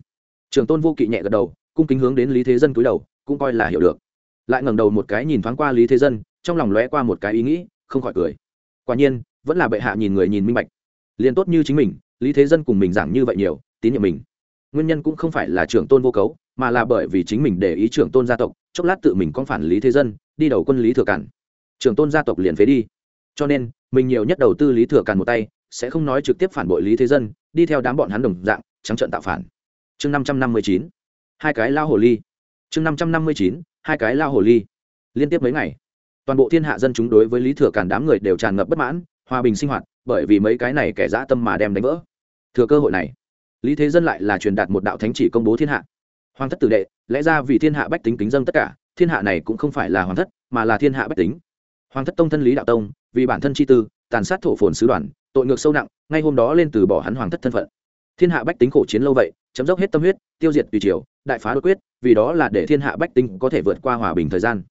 S1: Trường tôn vô kỵ nhẹ gật đầu, cung kính hướng đến lý thế dân cúi đầu, cũng coi là hiểu được. Lại ngẩng đầu một cái nhìn thoáng qua lý thế dân, trong lòng lóe qua một cái ý nghĩ, không khỏi cười. Quả nhiên, vẫn là bệ hạ nhìn người nhìn minh bạch. Liền tốt như chính mình, lý thế dân cùng mình giảng như vậy nhiều, tín nhiệm mình. Nguyên nhân cũng không phải là trưởng tôn vô cấu, mà là bởi vì chính mình để ý trưởng tôn gia tộc, chốc lát tự mình con phản lý thế dân, đi đầu quân lý thừa cản trưởng tôn gia tộc liền phế đi. Cho nên, mình nhiều nhất đầu tư lý thừa cản một tay sẽ không nói trực tiếp phản bội lý thế dân, đi theo đám bọn hắn đồng dạng, trắng trợn tạo phản. Chương năm trăm năm mươi chín, hai cái lao hồ ly. Chương năm trăm năm mươi chín, hai cái lao hồ ly. Liên tiếp mấy ngày, toàn bộ thiên hạ dân chúng đối với lý thừa cản đám người đều tràn ngập bất mãn, hòa bình sinh hoạt, bởi vì mấy cái này kẻ dã tâm mà đem đánh vỡ. Thừa cơ hội này, lý thế dân lại là truyền đạt một đạo thánh chỉ công bố thiên hạ. Hoàng thất tử đệ, lẽ ra vì thiên hạ bách tính kính dân tất cả, thiên hạ này cũng không phải là hoàng thất, mà là thiên hạ bách tính. Hoàng thất tông thân lý đạo tông, vì bản thân chi tư, tàn sát thổ phồn sứ đoàn tội ngược sâu nặng, ngay hôm đó lên từ bỏ hắn hoàng thất thân phận. Thiên hạ bách tính khổ chiến lâu vậy, chấm dốc hết tâm huyết, tiêu diệt tùy triều, đại phá đột quyết, vì đó là để thiên hạ bách tính có thể vượt qua hòa bình thời gian.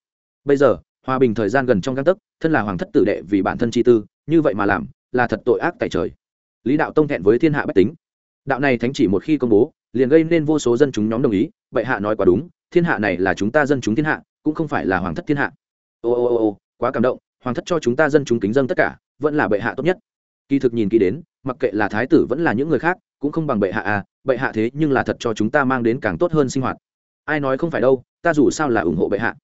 S1: Bây giờ, hòa bình thời gian gần trong găng tấc, thân là hoàng thất tử đệ vì bản thân chi tư, như vậy mà làm, là thật tội ác tại trời. Lý đạo tông thẹn với thiên hạ bách tính. Đạo này thánh chỉ một khi công bố, liền gây nên vô số dân chúng nhóm đồng ý, bệ hạ nói quá đúng, thiên hạ này là chúng ta dân chúng thiên hạ, cũng không phải là hoàng thất thiên hạ. Ô ô ô ô, quá cảm động, hoàng thất cho chúng ta dân chúng kính dân tất cả, vẫn là bệ hạ tốt nhất kỳ thực nhìn kỹ đến, mặc kệ là thái tử vẫn là những người khác, cũng không bằng bệ hạ à bệ hạ thế nhưng là thật cho chúng ta mang đến càng tốt hơn sinh hoạt. Ai nói không phải đâu, ta dù sao là ủng hộ bệ hạ.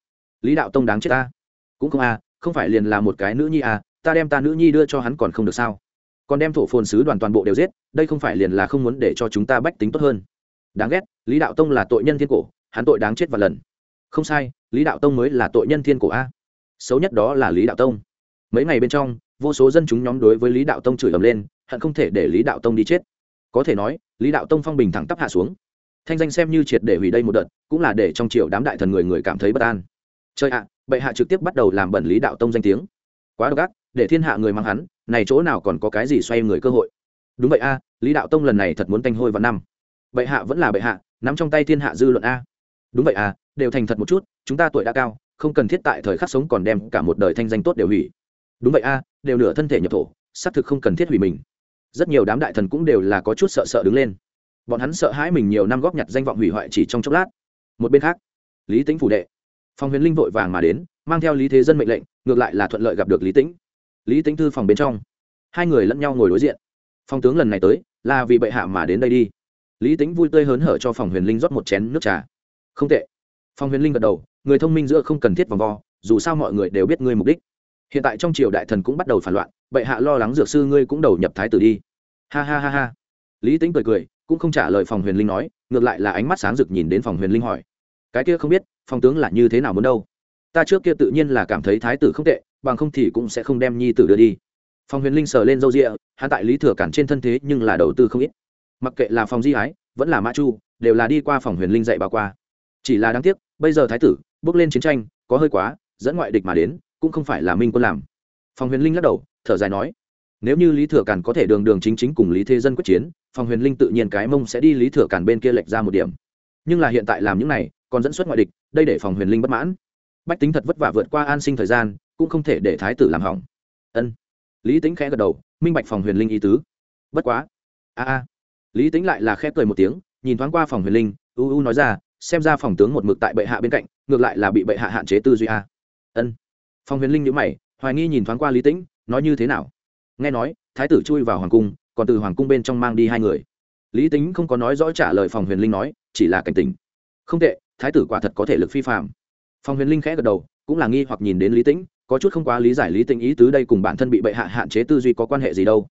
S1: Lý đạo tông đáng chết ta. Cũng không à không phải liền là một cái nữ nhi à ta đem ta nữ nhi đưa cho hắn còn không được sao? Còn đem thổ phồn sứ đoàn toàn bộ đều giết, đây không phải liền là không muốn để cho chúng ta bách tính tốt hơn. Đáng ghét, lý đạo tông là tội nhân thiên cổ, hắn tội đáng chết và lần. Không sai, lý đạo tông mới là tội nhân thiên cổ a. Xấu nhất đó là lý đạo tông. Mấy ngày bên trong vô số dân chúng nhóm đối với lý đạo tông chửi ầm lên, hận không thể để lý đạo tông đi chết. Có thể nói, lý đạo tông phong bình thẳng tắp hạ xuống. Thanh danh xem như triệt để hủy đây một đợt, cũng là để trong triều đám đại thần người người cảm thấy bất an. Chơi ạ, bệ hạ trực tiếp bắt đầu làm bẩn lý đạo tông danh tiếng. Quá độc ác, để thiên hạ người mang hắn, này chỗ nào còn có cái gì xoay người cơ hội. Đúng vậy a, lý đạo tông lần này thật muốn tanh hôi vào năm. Bệ hạ vẫn là bệ hạ, nắm trong tay thiên hạ dư luận a. Đúng vậy à đều thành thật một chút, chúng ta tuổi đã cao, không cần thiết tại thời khắc sống còn đem cả một đời thanh danh tốt đều hủy đúng vậy a, đều nửa thân thể nhập thổ, xác thực không cần thiết hủy mình. Rất nhiều đám đại thần cũng đều là có chút sợ sợ đứng lên. Bọn hắn sợ hãi mình nhiều năm góp nhặt danh vọng hủy hoại chỉ trong chốc lát. Một bên khác, lý tính phủ đệ. Phòng huyền linh vội vàng mà đến, mang theo lý thế dân mệnh lệnh, ngược lại là thuận lợi gặp được lý tĩnh. Lý tĩnh thư phòng bên trong, hai người lẫn nhau ngồi đối diện. Phong tướng lần này tới, là vì bệ hạ mà đến đây đi. Lý tính vui tươi hớn hở cho phòng huyền linh rót một chén nước trà. Không tệ. Phòng huyền linh gật đầu, người thông minh giữa không cần thiết vòng vo, dù sao mọi người đều biết ngươi mục đích hiện tại trong triều đại thần cũng bắt đầu phản loạn, bệ hạ lo lắng dược sư ngươi cũng đầu nhập thái tử đi. Ha ha ha ha. Lý tính cười cười, cũng không trả lời phòng huyền linh nói, ngược lại là ánh mắt sáng rực nhìn đến phòng huyền linh hỏi. Cái kia không biết, phòng tướng là như thế nào muốn đâu? Ta trước kia tự nhiên là cảm thấy thái tử không tệ, bằng không thì cũng sẽ không đem nhi tử đưa đi. Phòng huyền linh sờ lên râu rịa hạ tại lý thừa cản trên thân thế nhưng là đầu tư không ít. Mặc kệ là phòng di ái, vẫn là mã chu, đều là đi qua phòng huyền linh dạy bà qua. Chỉ là đáng tiếc, bây giờ thái tử bước lên chiến tranh, có hơi quá, dẫn ngoại địch mà đến cũng không phải là minh quân làm. Phòng huyền linh lắc đầu, thở dài nói, nếu như lý thừa càn có thể đường đường chính chính cùng lý thế dân quyết chiến, phòng huyền linh tự nhiên cái mông sẽ đi lý thừa càn bên kia lệch ra một điểm. Nhưng là hiện tại làm những này, còn dẫn xuất ngoại địch, đây để phòng huyền linh bất mãn. Bách tính thật vất vả vượt qua an sinh thời gian, cũng không thể để thái tử làm hỏng. Ân. Lý tính khẽ gật đầu, minh bạch phòng huyền linh ý tứ. Bất quá. A a. Lý tính lại là khẽ cười một tiếng, nhìn thoáng qua phòng huyền linh, u u nói ra, xem ra phòng tướng một mực tại bệ hạ bên cạnh, ngược lại là bị bệ hạ hạn chế tư duy a. Ân. Phong huyền linh nhữ mày, hoài nghi nhìn thoáng qua lý tĩnh, nói như thế nào? Nghe nói, thái tử chui vào hoàng cung, còn từ hoàng cung bên trong mang đi hai người. Lý tính không có nói rõ trả lời phòng huyền linh nói, chỉ là cảnh tình không tệ, thái tử quả thật có thể lực phi phạm phòng huyền linh khẽ gật đầu, cũng là nghi hoặc nhìn đến lý tĩnh, có chút không quá lý giải lý tĩnh ý tứ đây cùng bản thân bị bệ hạ hạn chế tư duy có quan hệ gì đâu.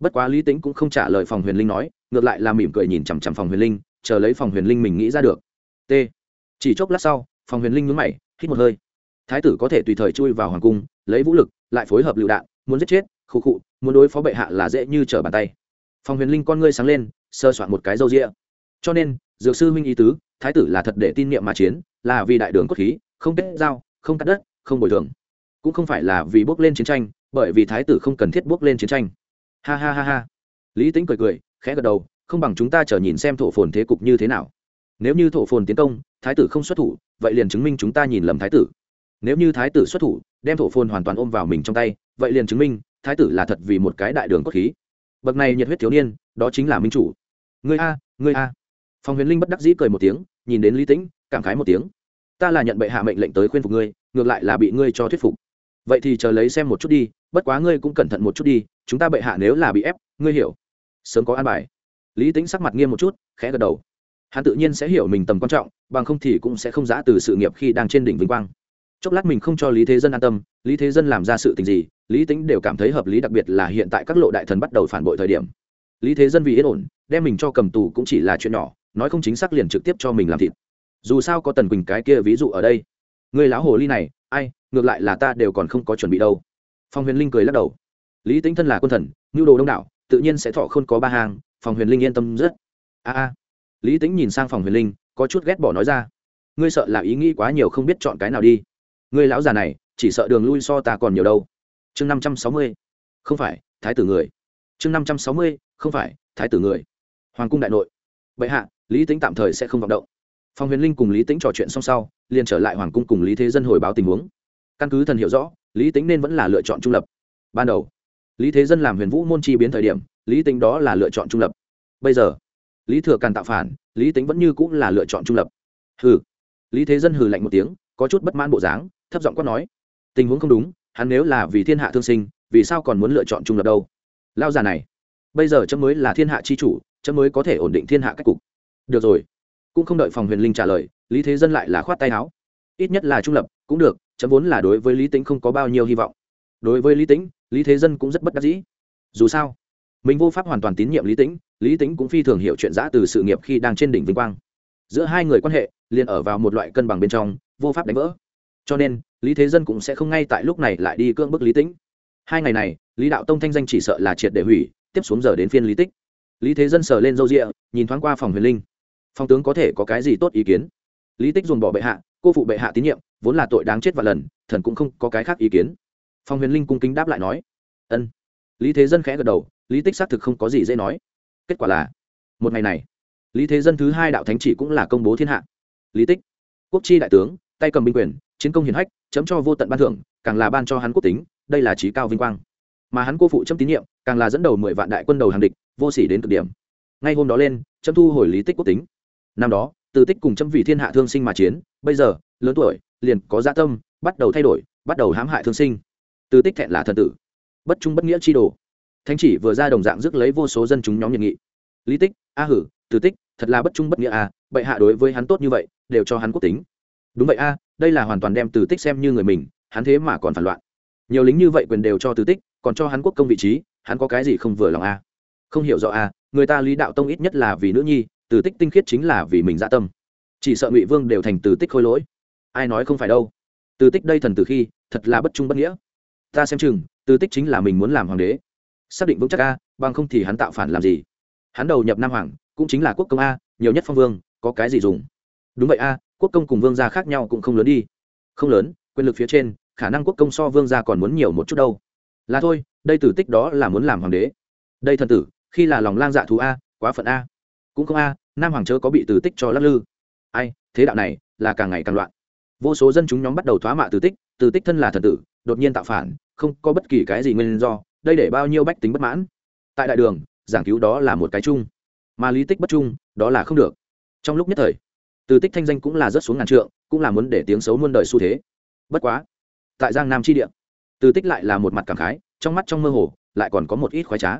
S1: Bất quá lý tĩnh cũng không trả lời phòng huyền linh nói, ngược lại là mỉm cười nhìn chằm chằm phòng huyền linh, chờ lấy phòng huyền linh mình nghĩ ra được. T. Chỉ chốc lát sau phòng huyền linh nhúng mày, hít một hơi thái tử có thể tùy thời chui vào hoàng cung, lấy vũ lực, lại phối hợp lựu đạn, muốn giết chết, khụ khụ, muốn đối phó bệ hạ là dễ như trở bàn tay. Phòng huyền linh con ngươi sáng lên, sơ soạn một cái râu rĩa cho nên, dược sư huynh ý tứ, thái tử là thật để tin niệm mà chiến, là vì đại đường cốt khí, không kết giao, không cắt đất, không bồi thường. Cũng không phải là vì bước lên chiến tranh, bởi vì thái tử không cần thiết bước lên chiến tranh. Ha ha ha ha. Lý tính cười cười, khẽ gật đầu, không bằng chúng ta chờ nhìn xem thổ phồn thế cục như thế nào. Nếu như thổ phồn tiến công, thái tử không xuất thủ, vậy liền chứng minh chúng ta nhìn lầm thái tử nếu như thái tử xuất thủ, đem thổ phồn hoàn toàn ôm vào mình trong tay, vậy liền chứng minh, thái tử là thật vì một cái đại đường cốt khí. Bậc này nhiệt huyết thiếu niên, đó chính là minh chủ. Người a người a. Phòng huyền linh bất đắc dĩ cười một tiếng, nhìn đến lý tĩnh, cảm khái một tiếng. Ta là nhận bệ hạ mệnh lệnh tới khuyên phục ngươi, ngược lại là bị ngươi cho thuyết phục. Vậy thì chờ lấy xem một chút đi, bất quá ngươi cũng cẩn thận một chút đi, chúng ta bệ hạ nếu là bị ép, ngươi hiểu. Sớm có an bài. Lý tính sắc mặt nghiêm một chút, khẽ gật đầu. Hắn tự nhiên sẽ hiểu mình tầm quan trọng, bằng không thì cũng sẽ không giã từ sự nghiệp khi đang trên đỉnh vinh quang chốc lát mình không cho lý thế dân an tâm, lý thế dân làm ra sự tình gì, lý tính đều cảm thấy hợp lý, đặc biệt là hiện tại các lộ đại thần bắt đầu phản bội thời điểm. Lý thế dân vì yên ổn, đem mình cho cầm tù cũng chỉ là chuyện nhỏ, nói không chính xác liền trực tiếp cho mình làm thịt. Dù sao có tần quỳnh cái kia ví dụ ở đây. Người lão hồ ly này, ai, ngược lại là ta đều còn không có chuẩn bị đâu. Phong huyền linh cười lắc đầu. Lý tính thân là quân thần, nhu đồ đông đảo, tự nhiên sẽ thọ không có ba hàng phòng huyền linh yên tâm rất. A a. Lý tính nhìn sang phòng huyền linh, có chút ghét bỏ nói ra. Ngươi sợ là ý nghĩ quá nhiều không biết chọn cái nào đi. Người lão già này, chỉ sợ đường lui so ta còn nhiều đâu. Chương năm trăm sáu mươi. Không phải, thái tử người. Chương năm trăm sáu mươi, không phải, thái tử người. Hoàng cung đại nội. Bệ hạ, lý tính tạm thời sẽ không vọng động. Phong huyền linh cùng lý tính trò chuyện xong sau, liền trở lại hoàng cung cùng lý thế dân hồi báo tình huống. Căn cứ thần hiểu rõ, lý tính nên vẫn là lựa chọn trung lập. Ban đầu, lý thế dân làm huyền vũ môn chi biến thời điểm, lý tính đó là lựa chọn trung lập. Bây giờ, lý thừa càn tạo phản, lý tính vẫn như cũng là lựa chọn trung lập. Hừ. Lý thế dân hừ lạnh một tiếng, có chút bất mãn bộ dáng thấp giọng quát nói, tình huống không đúng, hắn nếu là vì thiên hạ thương sinh, vì sao còn muốn lựa chọn trung lập đâu? Lao già này, bây giờ chấm mới là thiên hạ chi chủ, chấm mới có thể ổn định thiên hạ cách cục. Được rồi. Cũng không đợi phòng huyền linh trả lời, lý thế dân lại là khoát tay áo. Ít nhất là trung lập, cũng được, chấm vốn là đối với lý tính không có bao nhiêu hy vọng. Đối với lý tính lý thế dân cũng rất bất đắc dĩ. Dù sao, mình vô pháp hoàn toàn tín nhiệm lý tính lý tính cũng phi thường hiểu chuyện giã từ sự nghiệp khi đang trên đỉnh vinh quang. Giữa hai người quan hệ, liền ở vào một loại cân bằng bên trong, vô pháp đánh vỡ cho nên, lý thế dân cũng sẽ không ngay tại lúc này lại đi cưỡng bức lý tĩnh. Hai ngày này, lý đạo tông thanh danh chỉ sợ là triệt để hủy, tiếp xuống giờ đến phiên lý tích. Lý thế dân sờ lên râu rịa, nhìn thoáng qua phòng huyền linh. Phong tướng có thể có cái gì tốt ý kiến? Lý tích dùng bỏ bệ hạ, cô phụ bệ hạ tín nhiệm, vốn là tội đáng chết và lần, thần cũng không có cái khác ý kiến. Phong huyền linh cung kính đáp lại nói. Ân. Lý thế dân khẽ gật đầu, lý tích xác thực không có gì dễ nói. Kết quả là, một ngày này, lý thế dân thứ hai đạo thánh chỉ cũng là công bố thiên hạ. Lý tích, quốc chi đại tướng tay cầm binh quyền, chiến công hiển hách, chấm cho vô tận ban thưởng, càng là ban cho hắn quốc tính, đây là trí cao vinh quang. Mà hắn cô phụ chấm tín nhiệm, càng là dẫn đầu mười vạn đại quân đầu hàng địch, vô sỉ đến cực điểm. Ngay hôm đó lên, chấm thu hồi lý tích quốc tính. Năm đó, từ tích cùng chấm vì thiên hạ thương sinh mà chiến, bây giờ, lớn tuổi, liền có gia dạ tâm, bắt đầu thay đổi, bắt đầu hãm hại thương sinh. Từ tích thẹn là thần tử. Bất trung bất nghĩa chi đồ. Thánh chỉ vừa ra đồng dạng rước lấy vô số dân chúng nhóm nhiệt nghị. Lý tích, a hử, từ tích, thật là bất trung bất nghĩa à bệ hạ đối với hắn tốt như vậy, đều cho hắn quốc tính đúng vậy a, đây là hoàn toàn đem từ tích xem như người mình, hắn thế mà còn phản loạn. Nhiều lính như vậy quyền đều cho từ tích, còn cho hắn quốc công vị trí, hắn có cái gì không vừa lòng a? Không hiểu rõ a, người ta lý đạo tông ít nhất là vì nữ nhi, từ tích tinh khiết chính là vì mình dạ tâm. Chỉ sợ ngụy vương đều thành từ tích khôi lỗi. Ai nói không phải đâu. Từ tích đây thần từ khi, thật là bất trung bất nghĩa. Ta xem chừng, từ tích chính là mình muốn làm hoàng đế. Xác định vững chắc a, bằng không thì hắn tạo phản làm gì? Hắn đầu nhập nam hoàng, cũng chính là quốc công a, nhiều nhất phong vương, có cái gì dùng? Đúng vậy a quốc công cùng vương gia khác nhau cũng không lớn đi. Không lớn, quyền lực phía trên, khả năng quốc công so vương gia còn muốn nhiều một chút đâu. Là thôi, đây tử tích đó là muốn làm hoàng đế. Đây thần tử, khi là lòng lang dạ thú a, quá phận a. Cũng không a, nam hoàng chớ có bị tử tích cho lắc lư. Ai, thế đạo này là càng ngày càng loạn. Vô số dân chúng nhóm bắt đầu thoá mạ tử tích tử tích thân là thần tử, đột nhiên tạo phản, không có bất kỳ cái gì nguyên do, đây để bao nhiêu bách tính bất mãn. Tại đại đường, giảng cứu đó là một cái chung, mà lý tích bất chung đó là không được. Trong lúc nhất thời từ tích thanh danh cũng là rất xuống ngàn trượng, cũng là muốn để tiếng xấu muôn đời xu thế. Bất quá, tại giang nam tri địa, từ tích lại là một mặt cảm khái, trong mắt trong mơ hồ, lại còn có một ít khoái trá.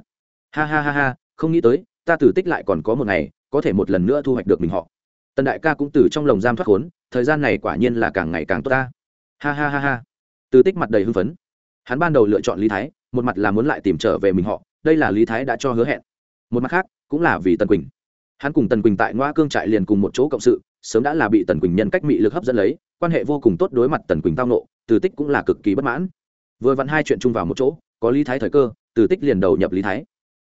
S1: Ha ha ha ha, không nghĩ tới, ta từ tích lại còn có một ngày, có thể một lần nữa thu hoạch được mình họ. Tần đại ca cũng từ trong lồng giam thoát khốn, thời gian này quả nhiên là càng ngày càng tốt ta. Ha ha ha ha. Từ tích mặt đầy hưng phấn. Hắn ban đầu lựa chọn lý thái, một mặt là muốn lại tìm trở về mình họ, đây là lý thái đã cho hứa hẹn. Một mặt khác, cũng là vì tần quỳnh hắn cùng tần quỳnh tại ngoa cương trại liền cùng một chỗ cộng sự, sớm đã là bị tần quỳnh nhân cách mị lực hấp dẫn lấy, quan hệ vô cùng tốt đối mặt tần quỳnh tao nộ, từ tích cũng là cực kỳ bất mãn. Vừa vặn hai chuyện chung vào một chỗ, có lý thái thời cơ, từ tích liền đầu nhập lý thái.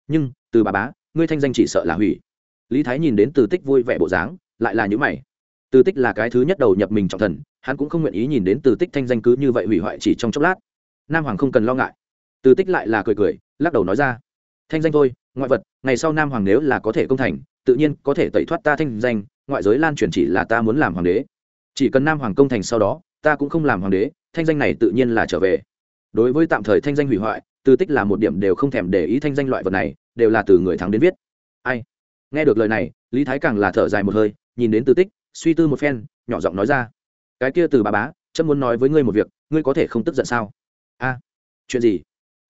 S1: Nhưng, từ bà bá, ngươi thanh danh chỉ sợ là hủy. Lý thái nhìn đến từ tích vui vẻ bộ dáng, lại là những mày. Từ tích là cái thứ nhất đầu nhập mình trọng thần, hắn cũng không nguyện ý nhìn đến từ tích thanh danh cứ như vậy hủy hoại chỉ trong chốc lát. Nam hoàng không cần lo ngại. Từ tích lại là cười cười, lắc đầu nói ra. Thanh danh thôi, ngoại vật, ngày sau nam hoàng nếu là có thể công thành tự nhiên có thể tẩy thoát ta thanh danh, ngoại giới lan truyền chỉ là ta muốn làm hoàng đế. Chỉ cần nam hoàng công thành sau đó, ta cũng không làm hoàng đế, thanh danh này tự nhiên là trở về. Đối với tạm thời thanh danh hủy hoại từ tích là một điểm đều không thèm để ý thanh danh loại vật này, đều là từ người thắng đến viết. Ai? Nghe được lời này, lý thái càng là thở dài một hơi, nhìn đến từ tích, suy tư một phen, nhỏ giọng nói ra. Cái kia từ bà bá, chấm muốn nói với ngươi một việc, ngươi có thể không tức giận sao? A, chuyện gì?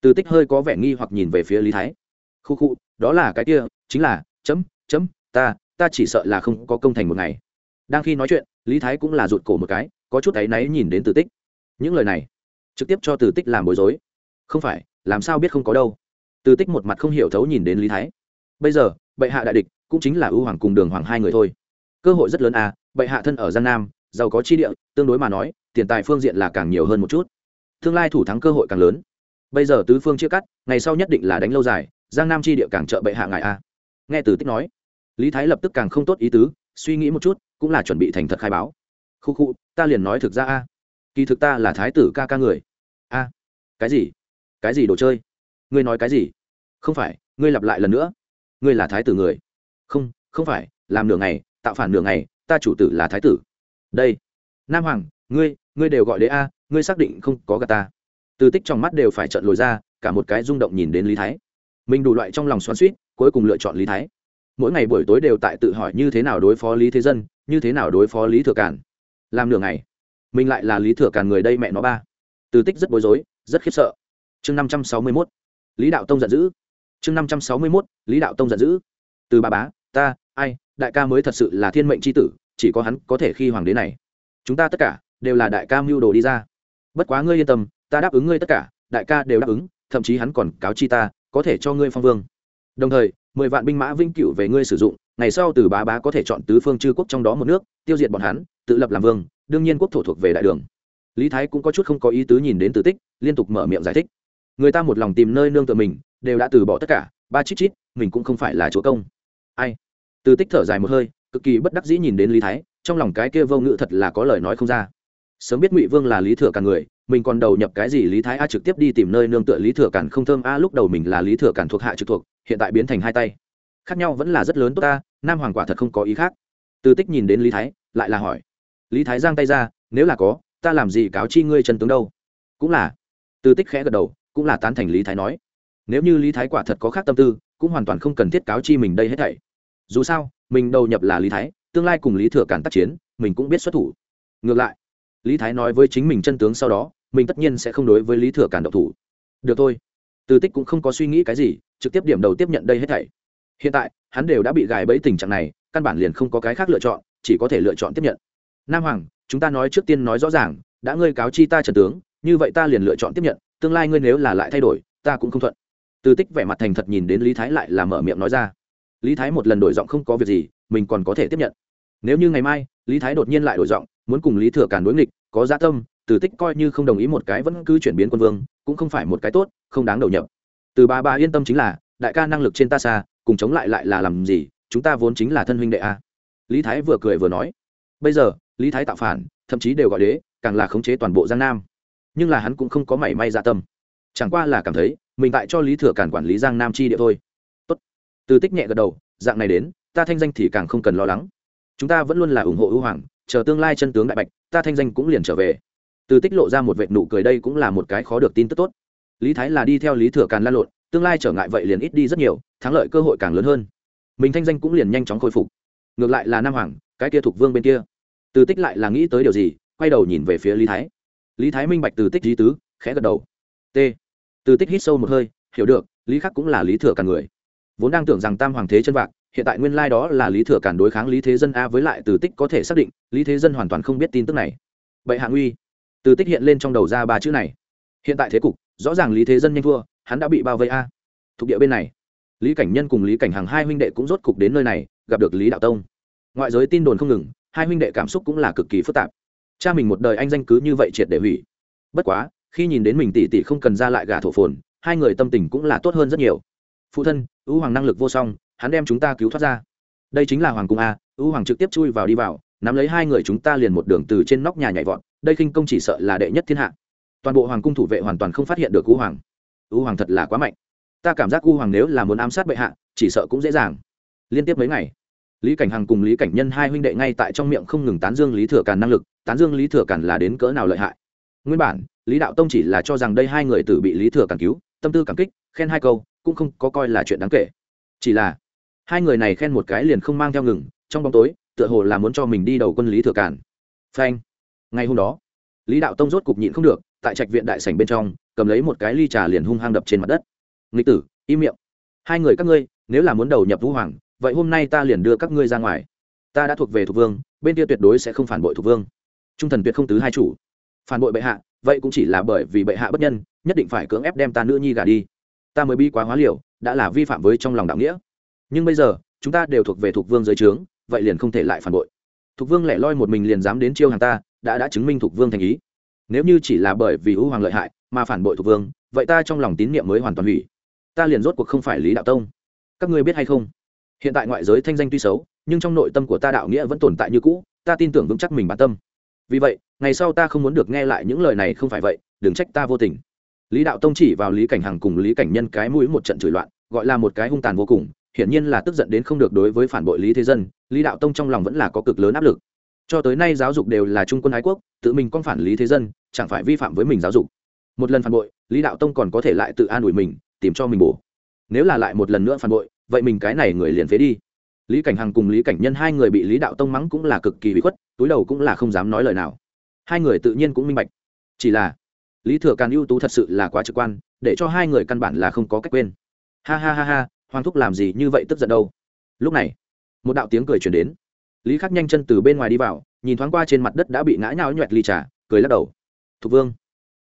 S1: Từ tích hơi có vẻ nghi hoặc nhìn về phía lý thái. Khu khu, đó là cái kia, chính là, chấm chấm, ta ta chỉ sợ là không có công thành một ngày. Đang khi nói chuyện, lý thái cũng là rụt cổ một cái, có chút áy náy nhìn đến từ tích. Những lời này, trực tiếp cho từ tích làm bối rối. Không phải, làm sao biết không có đâu? Từ tích một mặt không hiểu thấu nhìn đến lý thái. Bây giờ, bệ hạ đại địch cũng chính là ưu hoàng cùng đường hoàng hai người thôi. Cơ hội rất lớn à bệ hạ thân ở giang nam, giàu có chi địa, tương đối mà nói, tiền tài phương diện là càng nhiều hơn một chút. Tương lai thủ thắng cơ hội càng lớn. Bây giờ tứ phương chia cắt, ngày sau nhất định là đánh lâu dài, giang nam chi địa càng trợ bệ hạ ngại a à nghe từ tích nói, lý thái lập tức càng không tốt ý tứ, suy nghĩ một chút, cũng là chuẩn bị thành thật khai báo. Khu khu, ta liền nói thực ra a. Kỳ thực ta là thái tử ca ca người. A. Cái gì? Cái gì đồ chơi? Ngươi nói cái gì? Không phải, ngươi lặp lại lần nữa. Ngươi là thái tử người. Không không phải, làm nửa ngày, tạo phản nửa ngày, ta chủ tử là thái tử. Đây. Nam hoàng, ngươi ngươi đều gọi đế a, ngươi xác định không có gà ta. Từ tích trong mắt đều phải trận lồi ra, cả một cái rung động nhìn đến lý thái mình đủ loại trong lòng xoắn suýt, cuối cùng lựa chọn lý thái. Mỗi ngày buổi tối đều tại tự hỏi như thế nào đối phó lý thế dân, như thế nào đối phó lý thừa cản làm nửa ngày, mình lại là lý thừa cản người đây mẹ nó ba. Từ tích rất bối rối, rất khiếp sợ. Chương năm trăm sáu mươi mốt, lý đạo tông giận dữ. Chương năm trăm sáu mươi mốt, lý đạo tông giận dữ. Từ ba bá, ta, ai, đại ca mới thật sự là thiên mệnh c h i tử, chỉ có hắn có thể khi hoàng đế này. Chúng ta tất cả đều là đại ca mưu đồ đi ra. Bất quá ngươi yên tâm, ta đáp ứng ngươi tất cả, đại ca đều đáp ứng, thậm chí hắn còn cáo chi ta có thể cho ngươi phong vương. Đồng thời, mười vạn binh mã vinh cửu về ngươi sử dụng, ngày sau từ bá bá có thể chọn tứ phương chư quốc trong đó một nước, tiêu diệt bọn hắn, tự lập làm vương, đương nhiên quốc thổ thuộc về đại đường. Lý thái cũng có chút không có ý tứ nhìn đến từ tích, liên tục mở miệng giải thích. Người ta một lòng tìm nơi nương tựa mình, đều đã từ bỏ tất cả, ba chít chít, mình cũng không phải là chúa công. Ai? Từ tích thở dài một hơi, cực kỳ bất đắc dĩ nhìn đến lý thái, trong lòng cái kia vô ngữ thật là có lời nói không ra sớm biết ngụy vương là lý thừa càn người, mình còn đầu nhập cái gì lý thái a trực tiếp đi tìm nơi nương tựa lý thừa càn không thơm a, lúc đầu mình là lý thừa càn thuộc hạ trực thuộc, hiện tại biến thành hai tay. Khác nhau vẫn là rất lớn tốt ta nam hoàng quả thật không có ý khác. Từ tích nhìn đến lý thái, lại là hỏi. Lý thái giang tay ra, nếu là có, ta làm gì cáo chi ngươi chân tướng đâu? Cũng là. Từ tích khẽ gật đầu, cũng là tán thành lý thái nói. Nếu như lý thái quả thật có khác tâm tư, cũng hoàn toàn không cần thiết cáo chi mình đây hết thảy. Dù sao, mình đầu nhập là lý thái, tương lai cùng lý thừa cản tác chiến, mình cũng biết xuất thủ. Ngược lại lý thái nói với chính mình chân tướng sau đó, mình tất nhiên sẽ không đối với lý thừa cản độc thủ. Được thôi. Từ tích cũng không có suy nghĩ cái gì, trực tiếp điểm đầu tiếp nhận đây hết thảy. Hiện tại, hắn đều đã bị gài bẫy tình trạng này, căn bản liền không có cái khác lựa chọn, chỉ có thể lựa chọn tiếp nhận. Nam hoàng, chúng ta nói trước tiên nói rõ ràng, đã ngươi cáo chi ta trần tướng, như vậy ta liền lựa chọn tiếp nhận, tương lai ngươi nếu là lại thay đổi, ta cũng không thuận. Từ tích vẻ mặt thành thật nhìn đến lý thái lại là mở miệng nói ra. Lý thái một lần đổi giọng không có việc gì, mình còn có thể tiếp nhận. Nếu như ngày mai lý thái đột nhiên lại đổi giọng, muốn cùng lý thừa càn đối nghịch, có gia tâm, từ tích coi như không đồng ý một cái vẫn cứ chuyển biến quân vương, cũng không phải một cái tốt, không đáng đầu nhập. Từ ba ba yên tâm chính là, đại ca năng lực trên ta xa, cùng chống lại lại là làm gì, chúng ta vốn chính là thân huynh đệ a. Lý thái vừa cười vừa nói. Bây giờ, lý thái tạo phản, thậm chí đều gọi đế, càng là khống chế toàn bộ giang nam. Nhưng là hắn cũng không có mảy may dạ tâm. Chẳng qua là cảm thấy, mình tại cho lý thừa cản quản lý giang nam chi địa thôi. Tốt. từ tích nhẹ gật đầu, dạng này đến, ta thanh danh thì càng không cần lo lắng chúng ta vẫn luôn là ủng hộ ưu hoàng, chờ tương lai chân tướng đại bạch, ta thanh danh cũng liền trở về. Từ tích lộ ra một vệ nụ cười đây cũng là một cái khó được tin tức tốt. Lý thái là đi theo lý thừa càn lan lộn, tương lai trở ngại vậy liền ít đi rất nhiều, thắng lợi cơ hội càng lớn hơn. Mình thanh danh cũng liền nhanh chóng khôi phục. Ngược lại là nam hoàng, cái kia thuộc vương bên kia. Từ tích lại là nghĩ tới điều gì, quay đầu nhìn về phía lý thái. Lý thái minh bạch từ tích lý tứ, khẽ gật đầu. T. Từ tích hít sâu một hơi, hiểu được, lý khắc cũng là lý thừa càn người. Vốn đang tưởng rằng tam hoàng thế chân vạc hiện tại nguyên lai đó là lý thừa cản đối kháng lý thế dân a với lại từ tích có thể xác định, lý thế dân hoàn toàn không biết tin tức này. Vậy hạ nguy, từ tích hiện lên trong đầu ra ba chữ này. Hiện tại thế cục, rõ ràng lý thế dân nhanh thua, hắn đã bị bao vây a. Thuộc địa bên này, lý cảnh nhân cùng lý cảnh hàng hai huynh đệ cũng rốt cục đến nơi này, gặp được lý đạo tông. Ngoại giới tin đồn không ngừng, hai huynh đệ cảm xúc cũng là cực kỳ phức tạp. Cha mình một đời anh danh cứ như vậy triệt để hủy. Bất quá, khi nhìn đến mình tỷ tỷ không cần ra lại gả thổ phồn, hai người tâm tình cũng là tốt hơn rất nhiều phụ thân, ưu hoàng năng lực vô song, hắn đem chúng ta cứu thoát ra. Đây chính là hoàng cung a, ưu hoàng trực tiếp chui vào đi vào, nắm lấy hai người chúng ta liền một đường từ trên nóc nhà nhảy vọt, đây khinh công chỉ sợ là đệ nhất thiên hạ. Toàn bộ hoàng cung thủ vệ hoàn toàn không phát hiện được ưu hoàng. Ưu hoàng thật là quá mạnh. Ta cảm giác ưu hoàng nếu là muốn ám sát bệ hạ, chỉ sợ cũng dễ dàng. Liên tiếp mấy ngày, lý cảnh hằng cùng lý cảnh nhân hai huynh đệ ngay tại trong miệng không ngừng tán dương lý thừa càn năng lực, tán dương lý thừa càn là đến cỡ nào lợi hại? Nguyên bản, lý đạo tông chỉ là cho rằng đây hai người tử bị lý thừa càn cứu, tâm tư cảm kích, khen hai câu cũng không có coi là chuyện đáng kể. Chỉ là, hai người này khen một cái liền không mang theo ngừng, trong bóng tối, tựa hồ là muốn cho mình đi đầu quân lý thừa cản. phanh. Ngay hôm đó, lý đạo tông rốt cục nhịn không được, tại trạch viện đại sảnh bên trong, cầm lấy một cái ly trà liền hung hăng đập trên mặt đất. Nghịch tử, im miệng. Hai người các ngươi, nếu là muốn đầu nhập vũ hoàng, vậy hôm nay ta liền đưa các ngươi ra ngoài. Ta đã thuộc về thuộc vương, bên kia tuyệt đối sẽ không phản bội thuộc vương. Trung thần tuyệt không tứ hai chủ. Phản bội bệ hạ, vậy cũng chỉ là bởi vì bệ hạ bất nhân, nhất định phải cưỡng ép đem ta nữ nhi gả đi ta mới bi quá hóa liều, đã là vi phạm với trong lòng đạo nghĩa. Nhưng bây giờ, chúng ta đều thuộc về thuộc vương dưới trướng, vậy liền không thể lại phản bội. Thuộc vương lẻ loi một mình liền dám đến chiêu hàng ta, đã đã chứng minh thuộc vương thành ý. Nếu như chỉ là bởi vì ưu hoàng lợi hại mà phản bội thuộc vương, vậy ta trong lòng tín nhiệm mới hoàn toàn hủy. Ta liền rốt cuộc không phải lý đạo tông. Các ngươi biết hay không? Hiện tại ngoại giới thanh danh tuy xấu, nhưng trong nội tâm của ta đạo nghĩa vẫn tồn tại như cũ, ta tin tưởng vững chắc mình bản tâm. Vì vậy, ngày sau ta không muốn được nghe lại những lời này không phải vậy, đừng trách ta vô tình lý đạo tông chỉ vào lý cảnh hằng cùng lý cảnh nhân cái mũi một trận chửi loạn, gọi là một cái hung tàn vô cùng, hiển nhiên là tức giận đến không được đối với phản bội lý thế dân, lý đạo tông trong lòng vẫn là có cực lớn áp lực. Cho tới nay giáo dục đều là trung quân ái quốc, tự mình con phản lý thế dân, chẳng phải vi phạm với mình giáo dục. Một lần phản bội, lý đạo tông còn có thể lại tự an ủi mình, tìm cho mình bổ. Nếu là lại một lần nữa phản bội, vậy mình cái này người liền phế đi. Lý cảnh hằng cùng lý cảnh nhân hai người bị lý đạo tông mắng cũng là cực kỳ bị khuất, túi đầu cũng là không dám nói lời nào. Hai người tự nhiên cũng minh bạch. Chỉ là lý thừa càn ưu tú thật sự là quá trực quan, để cho hai người căn bản là không có cách quên. Ha ha ha ha, hoàng thúc làm gì như vậy tức giận đâu. Lúc này, một đạo tiếng cười chuyển đến. Lý khắc nhanh chân từ bên ngoài đi vào, nhìn thoáng qua trên mặt đất đã bị ngã nhào nhoẹt ly trà, cười lắc đầu. Thục vương,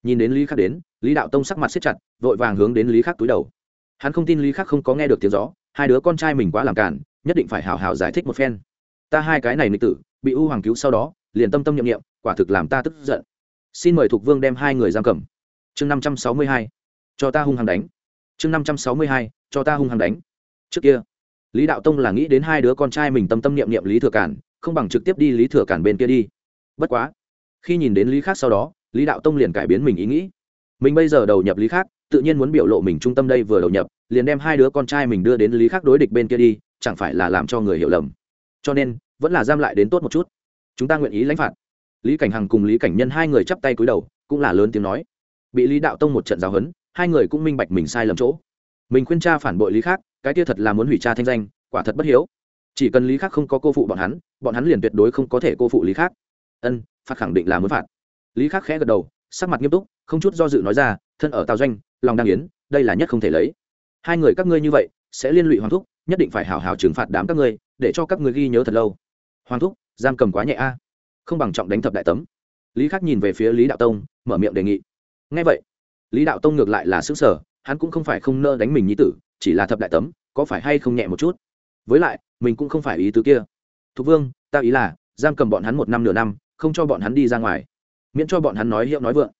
S1: nhìn đến lý khắc đến, lý đạo tông sắc mặt siết chặt, vội vàng hướng đến lý khắc túi đầu. Hắn không tin lý khắc không có nghe được tiếng gió, hai đứa con trai mình quá làm cản nhất định phải hào hào giải thích một phen. Ta hai cái này nịch tử, bị u hoàng cứu sau đó, liền tâm tâm nhiệm nghiệm quả thực làm ta tức giận xin mời thục vương đem hai người giam cầm. Chương năm trăm sáu mươi hai, cho ta hung hăng đánh. Chương năm trăm sáu mươi hai, cho ta hung hăng đánh. Trước kia, lý đạo tông là nghĩ đến hai đứa con trai mình tâm tâm niệm niệm lý thừa cản, không bằng trực tiếp đi lý thừa cản bên kia đi. Bất quá, khi nhìn đến lý khác sau đó, lý đạo tông liền cải biến mình ý nghĩ. Mình bây giờ đầu nhập lý khác, tự nhiên muốn biểu lộ mình trung tâm đây vừa đầu nhập, liền đem hai đứa con trai mình đưa đến lý khác đối địch bên kia đi, chẳng phải là làm cho người hiểu lầm. Cho nên, vẫn là giam lại đến tốt một chút. Chúng ta nguyện ý lãnh phạt lý cảnh hằng cùng lý cảnh nhân hai người chắp tay cúi đầu, cũng là lớn tiếng nói. Bị lý đạo tông một trận giáo huấn, hai người cũng minh bạch mình sai lầm chỗ. Mình khuyên cha phản bội lý khác, cái kia thật là muốn hủy cha thanh danh, quả thật bất hiếu. Chỉ cần lý khác không có cô phụ bọn hắn bọn hắn liền tuyệt đối không có thể cô phụ lý khác. Ân, phạt khẳng định là muốn phạt. Lý khác khẽ gật đầu, sắc mặt nghiêm túc, không chút do dự nói ra, thân ở tào doanh, lòng đang yến, đây là nhất không thể lấy. Hai người các ngươi như vậy, sẽ liên lụy hoàng thúc, nhất định phải hảo hảo trừng phạt đám các ngươi, để cho các ngươi ghi nhớ thật lâu. Hoàng thúc, giam cầm quá nhẹ a không bằng trọng đánh thập đại tấm. Lý khắc nhìn về phía lý đạo tông, mở miệng đề nghị. Ngay vậy, lý đạo tông ngược lại là xứng sở hắn cũng không phải không nỡ đánh mình như tử, chỉ là thập đại tấm, có phải hay không nhẹ một chút? Với lại, mình cũng không phải ý tứ kia. Thục vương, ta ý là, giam cầm bọn hắn một năm nửa năm, không cho bọn hắn đi ra ngoài. Miễn cho bọn hắn nói hiệu nói vượng.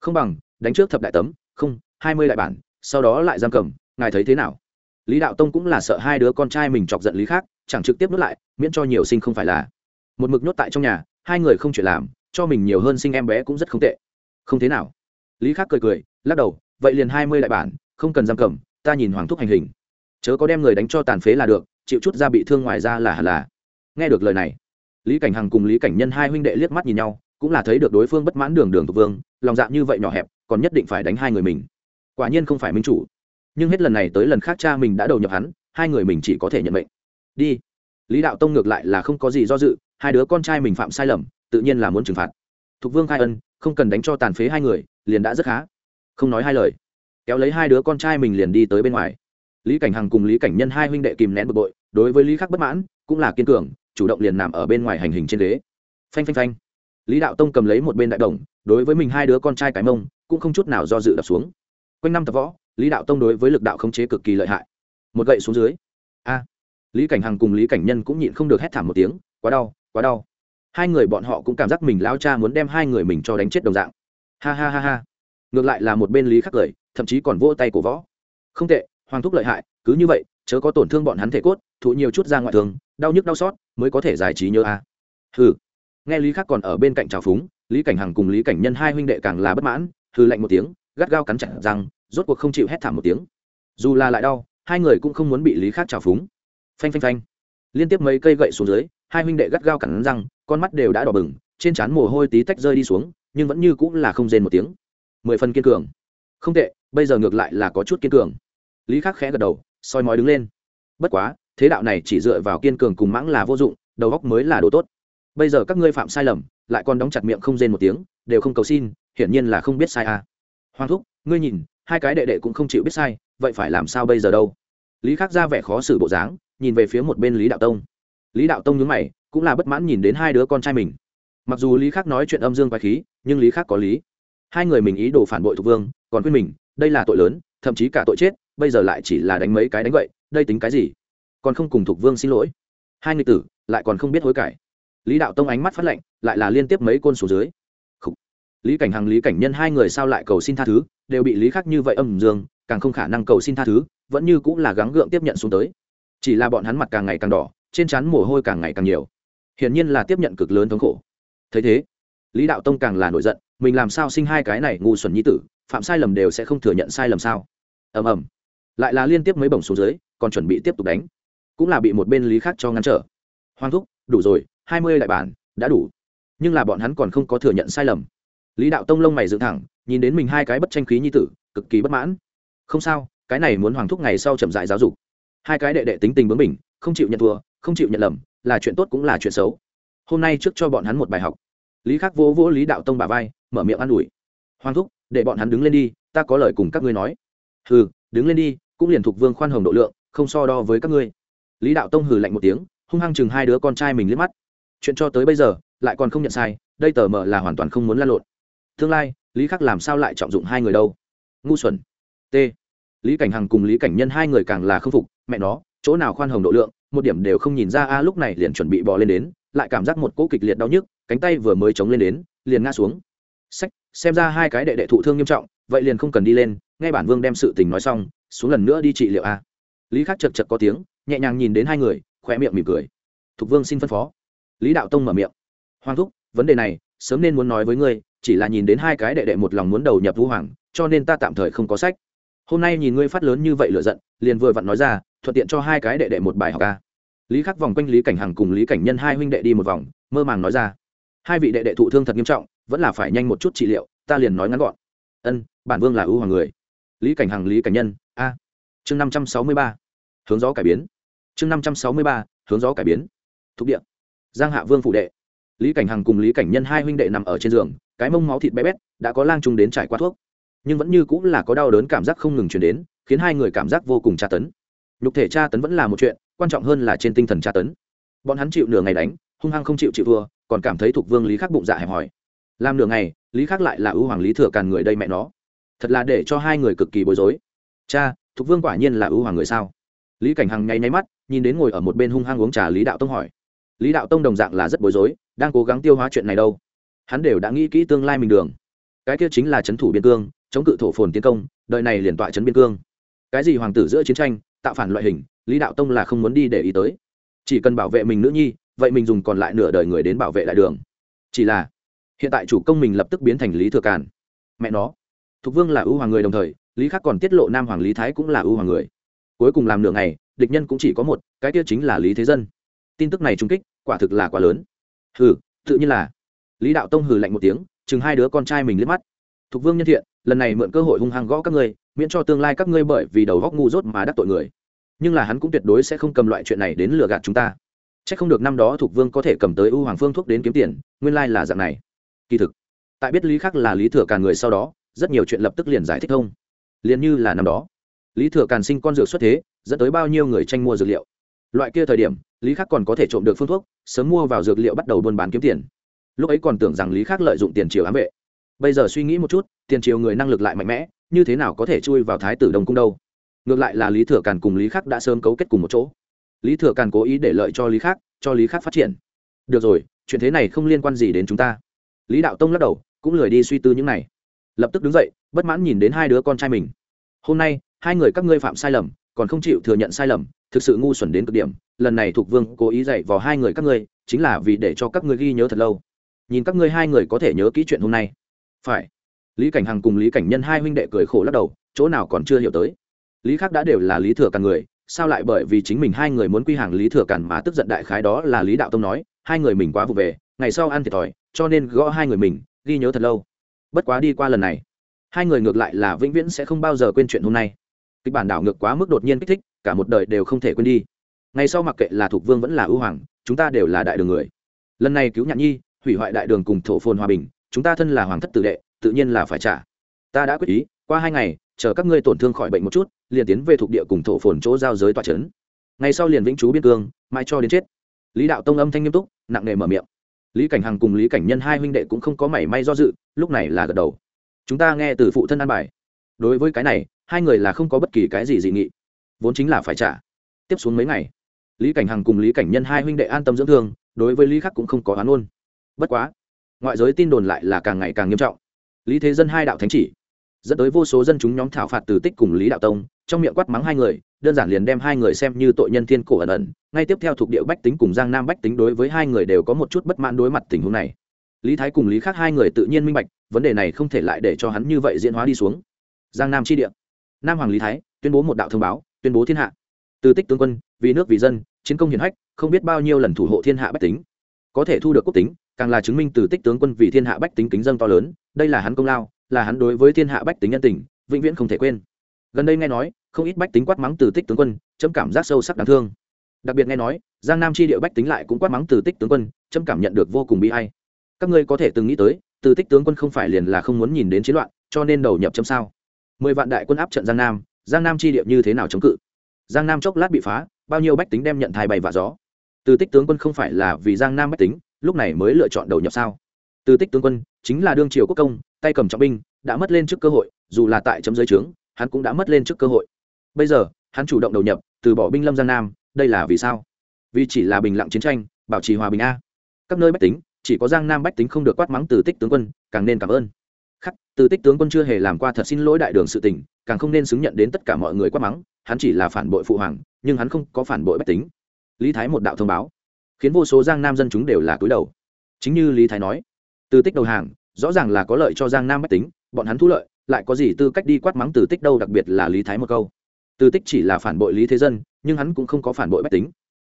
S1: Không bằng, đánh trước thập đại tấm, không, hai mươi đại bản, sau đó lại giam cầm, ngài thấy thế nào? Lý đạo tông cũng là sợ hai đứa con trai mình chọc giận lý khác chẳng trực tiếp nuốt lại, miễn cho nhiều sinh không phải là. Một mực nhốt tại trong nhà hai người không chuyện làm, cho mình nhiều hơn sinh em bé cũng rất không tệ. Không thế nào. Lý Khắc cười cười, lắc đầu, vậy liền hai mươi đại bản, không cần giam cầm, ta nhìn hoàng thúc hành hình. Chớ có đem người đánh cho tàn phế là được, chịu chút ra bị thương ngoài ra là hẳn là. Nghe được lời này, lý cảnh hằng cùng lý cảnh nhân hai huynh đệ liếc mắt nhìn nhau, cũng là thấy được đối phương bất mãn đường đường tục vương, lòng dạ như vậy nhỏ hẹp, còn nhất định phải đánh hai người mình. Quả nhiên không phải minh chủ. Nhưng hết lần này tới lần khác cha mình đã đầu nhập hắn, hai người mình chỉ có thể nhận mệnh. Đi. Lý đạo tông ngược lại là không có gì do dự hai đứa con trai mình phạm sai lầm, tự nhiên là muốn trừng phạt. Thục vương khai ân, không cần đánh cho tàn phế hai người, liền đã rất khá. Không nói hai lời, kéo lấy hai đứa con trai mình liền đi tới bên ngoài. Lý cảnh hằng cùng lý cảnh nhân hai huynh đệ kìm nén bực bội, đối với lý khắc bất mãn, cũng là kiên cường, chủ động liền nằm ở bên ngoài hành hình trên ghế. Phanh phanh phanh. Lý đạo tông cầm lấy một bên đại đồng, đối với mình hai đứa con trai cái mông, cũng không chút nào do dự đập xuống. Quanh năm tập võ, lý đạo tông đối với lực đạo khống chế cực kỳ lợi hại. Một gậy xuống dưới. A. Lý cảnh hằng cùng lý cảnh nhân cũng nhịn không được hét thảm một tiếng, quá đau quá đau. Hai người bọn họ cũng cảm giác mình lao cha muốn đem hai người mình cho đánh chết đồng dạng. Ha ha ha ha. Ngược lại là một bên lý khắc cười, thậm chí còn vỗ tay cổ võ. Không tệ, hoàng thúc lợi hại, cứ như vậy, chớ có tổn thương bọn hắn thể cốt, thụ nhiều chút ra ngoại thường đau nhức đau xót, mới có thể giải trí nhớ a. À. hừ. Nghe lý khắc còn ở bên cạnh trào phúng, lý cảnh hằng cùng lý cảnh nhân hai huynh đệ càng là bất mãn, hừ lạnh một tiếng, gắt gao cắn chặt rằng rốt cuộc không chịu hét thảm một tiếng. Dù là lại đau, hai người cũng không muốn bị lý khắc trào phúng. Phanh phanh phanh. Liên tiếp mấy cây gậy xuống dưới hai huynh đệ gắt gao cắn răng, con mắt đều đã đỏ bừng, trên trán mồ hôi tí tách rơi đi xuống, nhưng vẫn như cũng là không rên một tiếng. Mười phần kiên cường. Không tệ, bây giờ ngược lại là có chút kiên cường. Lý khắc khẽ gật đầu, soi mói đứng lên. Bất quá, thế đạo này chỉ dựa vào kiên cường cùng mãng là vô dụng, đầu góc mới là đồ tốt. Bây giờ các ngươi phạm sai lầm, lại còn đóng chặt miệng không rên một tiếng, đều không cầu xin, hiển nhiên là không biết sai à. hoàng thúc, ngươi nhìn, hai cái đệ đệ cũng không chịu biết sai, vậy phải làm sao bây giờ đâu? Lý khắc ra vẻ khó xử bộ dáng, nhìn về phía một bên lý đạo tông lý đạo tông nhớ mày, cũng là bất mãn nhìn đến hai đứa con trai mình. Mặc dù lý khắc nói chuyện âm dương quái khí, nhưng lý khắc có lý. Hai người mình ý đồ phản bội Thục vương, còn khuyên mình, đây là tội lớn, thậm chí cả tội chết, bây giờ lại chỉ là đánh mấy cái đánh vậy đây tính cái gì? Còn không cùng Thục vương xin lỗi. Hai người tử, lại còn không biết hối cải. Lý đạo tông ánh mắt phát lệnh lại là liên tiếp mấy côn số dưới. Lý cảnh hằng, lý cảnh nhân hai người sao lại cầu xin tha thứ, đều bị lý khắc như vậy âm dương, càng không khả năng cầu xin tha thứ, vẫn như cũng là gắng gượng tiếp nhận xuống tới. Chỉ là bọn hắn mặt càng ngày càng đỏ trên trán mồ hôi càng ngày càng nhiều. Hiển nhiên là tiếp nhận cực lớn thống khổ. Thấy thế, lý đạo tông càng là nổi giận, mình làm sao sinh hai cái này ngu xuẩn nhi tử, phạm sai lầm đều sẽ không thừa nhận sai lầm sao? Ầm ầm. Lại là liên tiếp mấy bổng xuống dưới, còn chuẩn bị tiếp tục đánh. Cũng là bị một bên lý khác cho ngăn trở. Hoàng thúc, đủ rồi, hai mươi đại bản, đã đủ. Nhưng là bọn hắn còn không có thừa nhận sai lầm. Lý đạo tông lông mày dựng thẳng, nhìn đến mình hai cái bất tranh khí như tử, cực kỳ bất mãn. Không sao, cái này muốn hoàng thúc ngày sau chậm dại giáo dục. Hai cái đệ đệ tính tình bướng mình không chịu nhận thua không chịu nhận lầm, là chuyện tốt cũng là chuyện xấu. Hôm nay trước cho bọn hắn một bài học. Lý khắc vỗ vỗ lý đạo tông bà vai, mở miệng an ủi. Hoàng thúc, để bọn hắn đứng lên đi, ta có lời cùng các ngươi nói. Hừ, đứng lên đi, cũng liền thuộc vương khoan hồng độ lượng, không so đo với các ngươi. Lý đạo tông hừ lạnh một tiếng, hung hăng chừng hai đứa con trai mình liếc mắt. Chuyện cho tới bây giờ, lại còn không nhận sai, đây tờ mờ là hoàn toàn không muốn lan lộn. Tương lai, lý khắc làm sao lại trọng dụng hai người đâu? Ngu xuẩn. T. Lý cảnh hằng cùng lý cảnh nhân hai người càng là không phục, mẹ nó, chỗ nào khoan hồng độ lượng một điểm đều không nhìn ra a, lúc này liền chuẩn bị bò lên đến, lại cảm giác một cỗ kịch liệt đau nhức, cánh tay vừa mới chống lên đến, liền ngã xuống. Sách, xem ra hai cái đệ đệ thụ thương nghiêm trọng, vậy liền không cần đi lên ngay bản vương đem sự tình nói xong, xuống lần nữa đi trị liệu a. Lý khắc chật chật có tiếng, nhẹ nhàng nhìn đến hai người khỏe miệng mỉm cười. Thục vương xin phân phó. Lý đạo tông mở miệng. Hoàng thúc, vấn đề này, sớm nên muốn nói với ngươi, chỉ là nhìn đến hai cái đệ đệ một lòng muốn đầu nhập vũ hoàng, cho nên ta tạm thời không có sách hôm nay nhìn ngươi phát lớn như vậy lựa giận, liền vừa vặn nói ra, thuận tiện cho hai cái đệ đệ một bài học ca lý khắc vòng quanh lý cảnh hằng cùng lý cảnh nhân hai huynh đệ đi một vòng, mơ màng nói ra. Hai vị đệ đệ thụ thương thật nghiêm trọng, vẫn là phải nhanh một chút trị liệu, ta liền nói ngắn gọn. Ân, bản vương là ưu hoàng người. Lý cảnh hằng, lý cảnh nhân, a. Chương năm trăm sáu mươi ba, hướng gió cải biến. Chương năm trăm sáu mươi ba, hướng gió cải biến. Thục địa giang hạ vương phụ đệ. Lý cảnh hằng cùng lý cảnh nhân hai huynh đệ nằm ở trên giường, cái mông máu thịt bé bét, đã có lang trung đến trải qua thuốc nhưng vẫn như cũng là có đau đớn cảm giác không ngừng chuyển đến, khiến hai người cảm giác vô cùng tra tấn. Nhục thể tra tấn vẫn là một chuyện, quan trọng hơn là trên tinh thần tra tấn. Bọn hắn chịu nửa ngày đánh, hung hăng không chịu chịu thua, còn cảm thấy thuộc vương lý khắc bụng dạ hẹp hòi. Làm nửa ngày, lý khắc lại là ưu hoàng lý thừa càn người đây mẹ nó. Thật là để cho hai người cực kỳ bối rối. Cha, thuộc vương quả nhiên là ưu hoàng người sao? Lý cảnh hằng nháy nháy mắt, nhìn đến ngồi ở một bên hung hăng uống trà lý đạo tông hỏi. Lý đạo tông đồng dạng là rất bối rối, đang cố gắng tiêu hóa chuyện này đâu. Hắn đều đã nghĩ kỹ tương lai mình đường. Cái kia chính là c h ấ n thủ biên cương chống cự thổ phồn tiến công đợi này liền tọa trấn biên cương. Cái gì hoàng tử giữa chiến tranh, tạo phản loại hình, lý đạo tông là không muốn đi để ý tới. Chỉ cần bảo vệ mình nữ nhi, vậy mình dùng còn lại nửa đời người đến bảo vệ lại đường. Chỉ là, hiện tại chủ công mình lập tức biến thành lý thừa càn. Mẹ nó, thục vương là ưu hoàng người đồng thời, lý khắc còn tiết lộ nam hoàng lý thái cũng là ưu hoàng người. Cuối cùng làm nửa ngày, địch nhân cũng chỉ có một, cái kia chính là lý thế dân. Tin tức này trung kích, quả thực là quá lớn. Hừ, tự nhiên là. Lý đạo tông hừ lạnh một tiếng, chừng hai đứa con trai mình liếc mắt thục vương nhân thiện, lần này mượn cơ hội hung hăng gõ các ngươi, miễn cho tương lai các ngươi bởi vì đầu góc ngu dốt mà đắc tội người. Nhưng là hắn cũng tuyệt đối sẽ không cầm loại chuyện này đến lừa gạt chúng ta. C h ắ c không được năm đó thục vương có thể cầm tới ưu hoàng phương thuốc đến kiếm tiền, nguyên lai là dạng này. Kỳ thực, tại biết lý khắc là lý thừa càn người sau đó, rất nhiều chuyện lập tức liền giải thích thông. Liền như là năm đó, lý thừa càn sinh con dược xuất thế, dẫn tới bao nhiêu người tranh mua dược liệu. Loại kia thời điểm, lý khắc còn có thể trộm được phương thuốc, sớm mua vào dược liệu bắt đầu buôn bán kiếm tiền. Lúc ấy còn tưởng rằng lý khắc lợi dụng tiền triều ám vệ bây giờ suy nghĩ một chút, tiền triều người năng lực lại mạnh mẽ, như thế nào có thể chui vào thái tử đông cung đâu? Ngược lại là lý thừa càn cùng lý khắc đã sớm cấu kết cùng một chỗ. Lý thừa càn cố ý để lợi cho lý khắc, cho lý khắc phát triển. Được rồi, chuyện thế này không liên quan gì đến chúng ta. Lý đạo tông lắc đầu, cũng lười đi suy tư những này. Lập tức đứng dậy, bất mãn nhìn đến hai đứa con trai mình. Hôm nay, hai người các ngươi phạm sai lầm, còn không chịu thừa nhận sai lầm, thực sự ngu xuẩn đến cực điểm. Lần này thuộc vương cố ý dạy vào hai người các ngươi, chính là vì để cho các ngươi ghi nhớ thật lâu. Nhìn các ngươi hai người có thể nhớ kỹ chuyện hôm nay phải. Lý cảnh hằng cùng lý cảnh nhân hai huynh đệ cười khổ lắc đầu, chỗ nào còn chưa hiểu tới. Lý khác đã đều là lý thừa càn người, sao lại bởi vì chính mình hai người muốn quy hàng lý thừa càn mà tức giận đại khái đó là lý đạo tông nói, hai người mình quá vụ về, ngày sau ăn thiệt thòi, cho nên gõ hai người mình, ghi nhớ thật lâu. Bất quá đi qua lần này, hai người ngược lại là vĩnh viễn sẽ không bao giờ quên chuyện hôm nay. Kịch bản đảo ngược quá mức đột nhiên kích thích, cả một đời đều không thể quên đi. Ngày sau mặc kệ là thuộc vương vẫn là ưu hoàng, chúng ta đều là đại đường người. Lần này cứu nhạn nhi, hủy hoại đại đường cùng thổ phồn hòa bình chúng ta thân là hoàng thất tử đệ, tự nhiên là phải trả. Ta đã quyết ý, qua hai ngày, chờ các ngươi tổn thương khỏi bệnh một chút, liền tiến về thuộc địa cùng thổ phồn chỗ giao giới tòa trấn ngày sau liền vĩnh chú biên cương mai cho đến chết. Lý đạo tông âm thanh nghiêm túc, nặng nề mở miệng. Lý cảnh hằng cùng lý cảnh nhân hai huynh đệ cũng không có mảy may do dự, lúc này là gật đầu. Chúng ta nghe từ phụ thân an bài. Đối với cái này, hai người là không có bất kỳ cái gì dị nghị. Vốn chính là phải trả. Tiếp xuống mấy ngày, lý cảnh hằng cùng lý cảnh nhân hai huynh đệ an tâm dưỡng thương, đối với lý khắc cũng không có oán ôn. Bất quá ngoại giới tin đồn lại là càng ngày càng nghiêm trọng. Lý thế dân hai đạo thánh chỉ, dẫn tới vô số dân chúng nhóm thảo phạt từ tích cùng lý đạo tông, trong miệng quát mắng hai người, đơn giản liền đem hai người xem như tội nhân thiên cổ ẩn ẩn, ngay tiếp theo thuộc địa bách tính cùng giang nam bách tính đối với hai người đều có một chút bất mãn đối mặt tình huống này. Lý thái cùng lý khác hai người tự nhiên minh bạch, vấn đề này không thể lại để cho hắn như vậy diễn hóa đi xuống. Giang nam chi địa, nam hoàng lý thái, tuyên bố một đạo thông báo, tuyên bố thiên hạ. Từ tích tướng quân, vì nước vì dân, chiến công hiển hách, không biết bao nhiêu lần thủ hộ thiên hạ bách tính. Có thể thu được quốc tính càng là chứng minh từ tích tướng quân vì thiên hạ bách tính kính dân to lớn, đây là hắn công lao, là hắn đối với thiên hạ bách tính nhân tình, vĩnh viễn không thể quên. Gần đây nghe nói, không ít bách tính quát mắng từ tích tướng quân, chấm cảm giác sâu sắc đáng thương. Đặc biệt nghe nói, giang nam tri địa bách tính lại cũng quát mắng từ tích tướng quân, chấm cảm nhận được vô cùng bị hay các ngươi có thể từng nghĩ tới, từ tích tướng quân không phải liền là không muốn nhìn đến chiến loạn, cho nên đầu nhập chấm sao? Mười vạn đại quân áp trận giang nam giang nam tri địa như thế nào chống cự? Giang nam chốc lát bị phá, bao nhiêu bách tính đem nhận thai bày và gió? Từ tích tướng quân không phải là vì giang nam bách tính lúc này mới lựa chọn đầu nhập sao? Từ tích tướng quân, chính là đương triều quốc công, tay cầm trọng binh, đã mất lên trước cơ hội, dù là tại chấm giới trướng, hắn cũng đã mất lên trước cơ hội. Bây giờ, hắn chủ động đầu nhập, từ bỏ binh lâm giang nam, đây là vì sao? Vì chỉ là bình lặng chiến tranh, bảo trì hòa bình a. Các nơi bách tính, chỉ có giang nam bách tính không được quát mắng từ tích tướng quân, càng nên cảm ơn. Khắc, từ tích tướng quân chưa hề làm qua thật xin lỗi đại đường sự tình, càng không nên xứng nhận đến tất cả mọi người quát mắng, hắn chỉ là phản bội phụ hoàng, nhưng hắn không có phản bội bách tính. Lý thái một đạo thông báo khiến vô số giang nam dân chúng đều là cúi đầu. Chính như lý thái nói, từ tích đầu hàng, rõ ràng là có lợi cho giang nam bách tính, bọn hắn thu lợi, lại có gì tư cách đi quát mắng từ tích đâu, đặc biệt là lý thái một câu. Từ tích chỉ là phản bội lý thế dân, nhưng hắn cũng không có phản bội bách tính.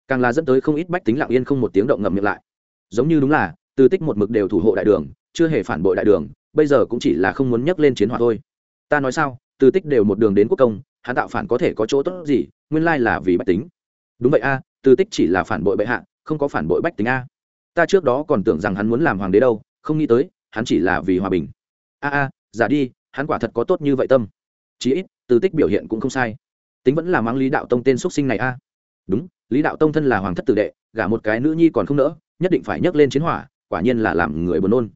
S1: Càng là dẫn tới không ít bách tính lặng yên không một tiếng động ngậm miệng lại. Giống như đúng là, từ tích một mực đều thủ hộ đại đường, chưa hề phản bội đại đường, bây giờ cũng chỉ là không muốn nhắc lên chiến hỏa thôi. Ta nói sao, từ tích đều một đường đến quốc công, hắn tạo phản có thể có chỗ tốt gì, nguyên lai là vì bách tính. Đúng vậy a, từ tích chỉ là phản bội bệ hạ không có phản bội bách tính a. Ta trước đó còn tưởng rằng hắn muốn làm hoàng đế đâu, không nghĩ tới, hắn chỉ là vì hòa bình. A a, giả đi, hắn quả thật có tốt như vậy tâm. Chí ít, từ tích biểu hiện cũng không sai. Tính vẫn là mang lý đạo tông tên xuất sinh này a. Đúng, lý đạo tông thân là hoàng thất tử đệ, gả một cái nữ nhi còn không nỡ, nhất định phải nhấc lên chiến hỏa, quả nhiên là làm người buồn nôn.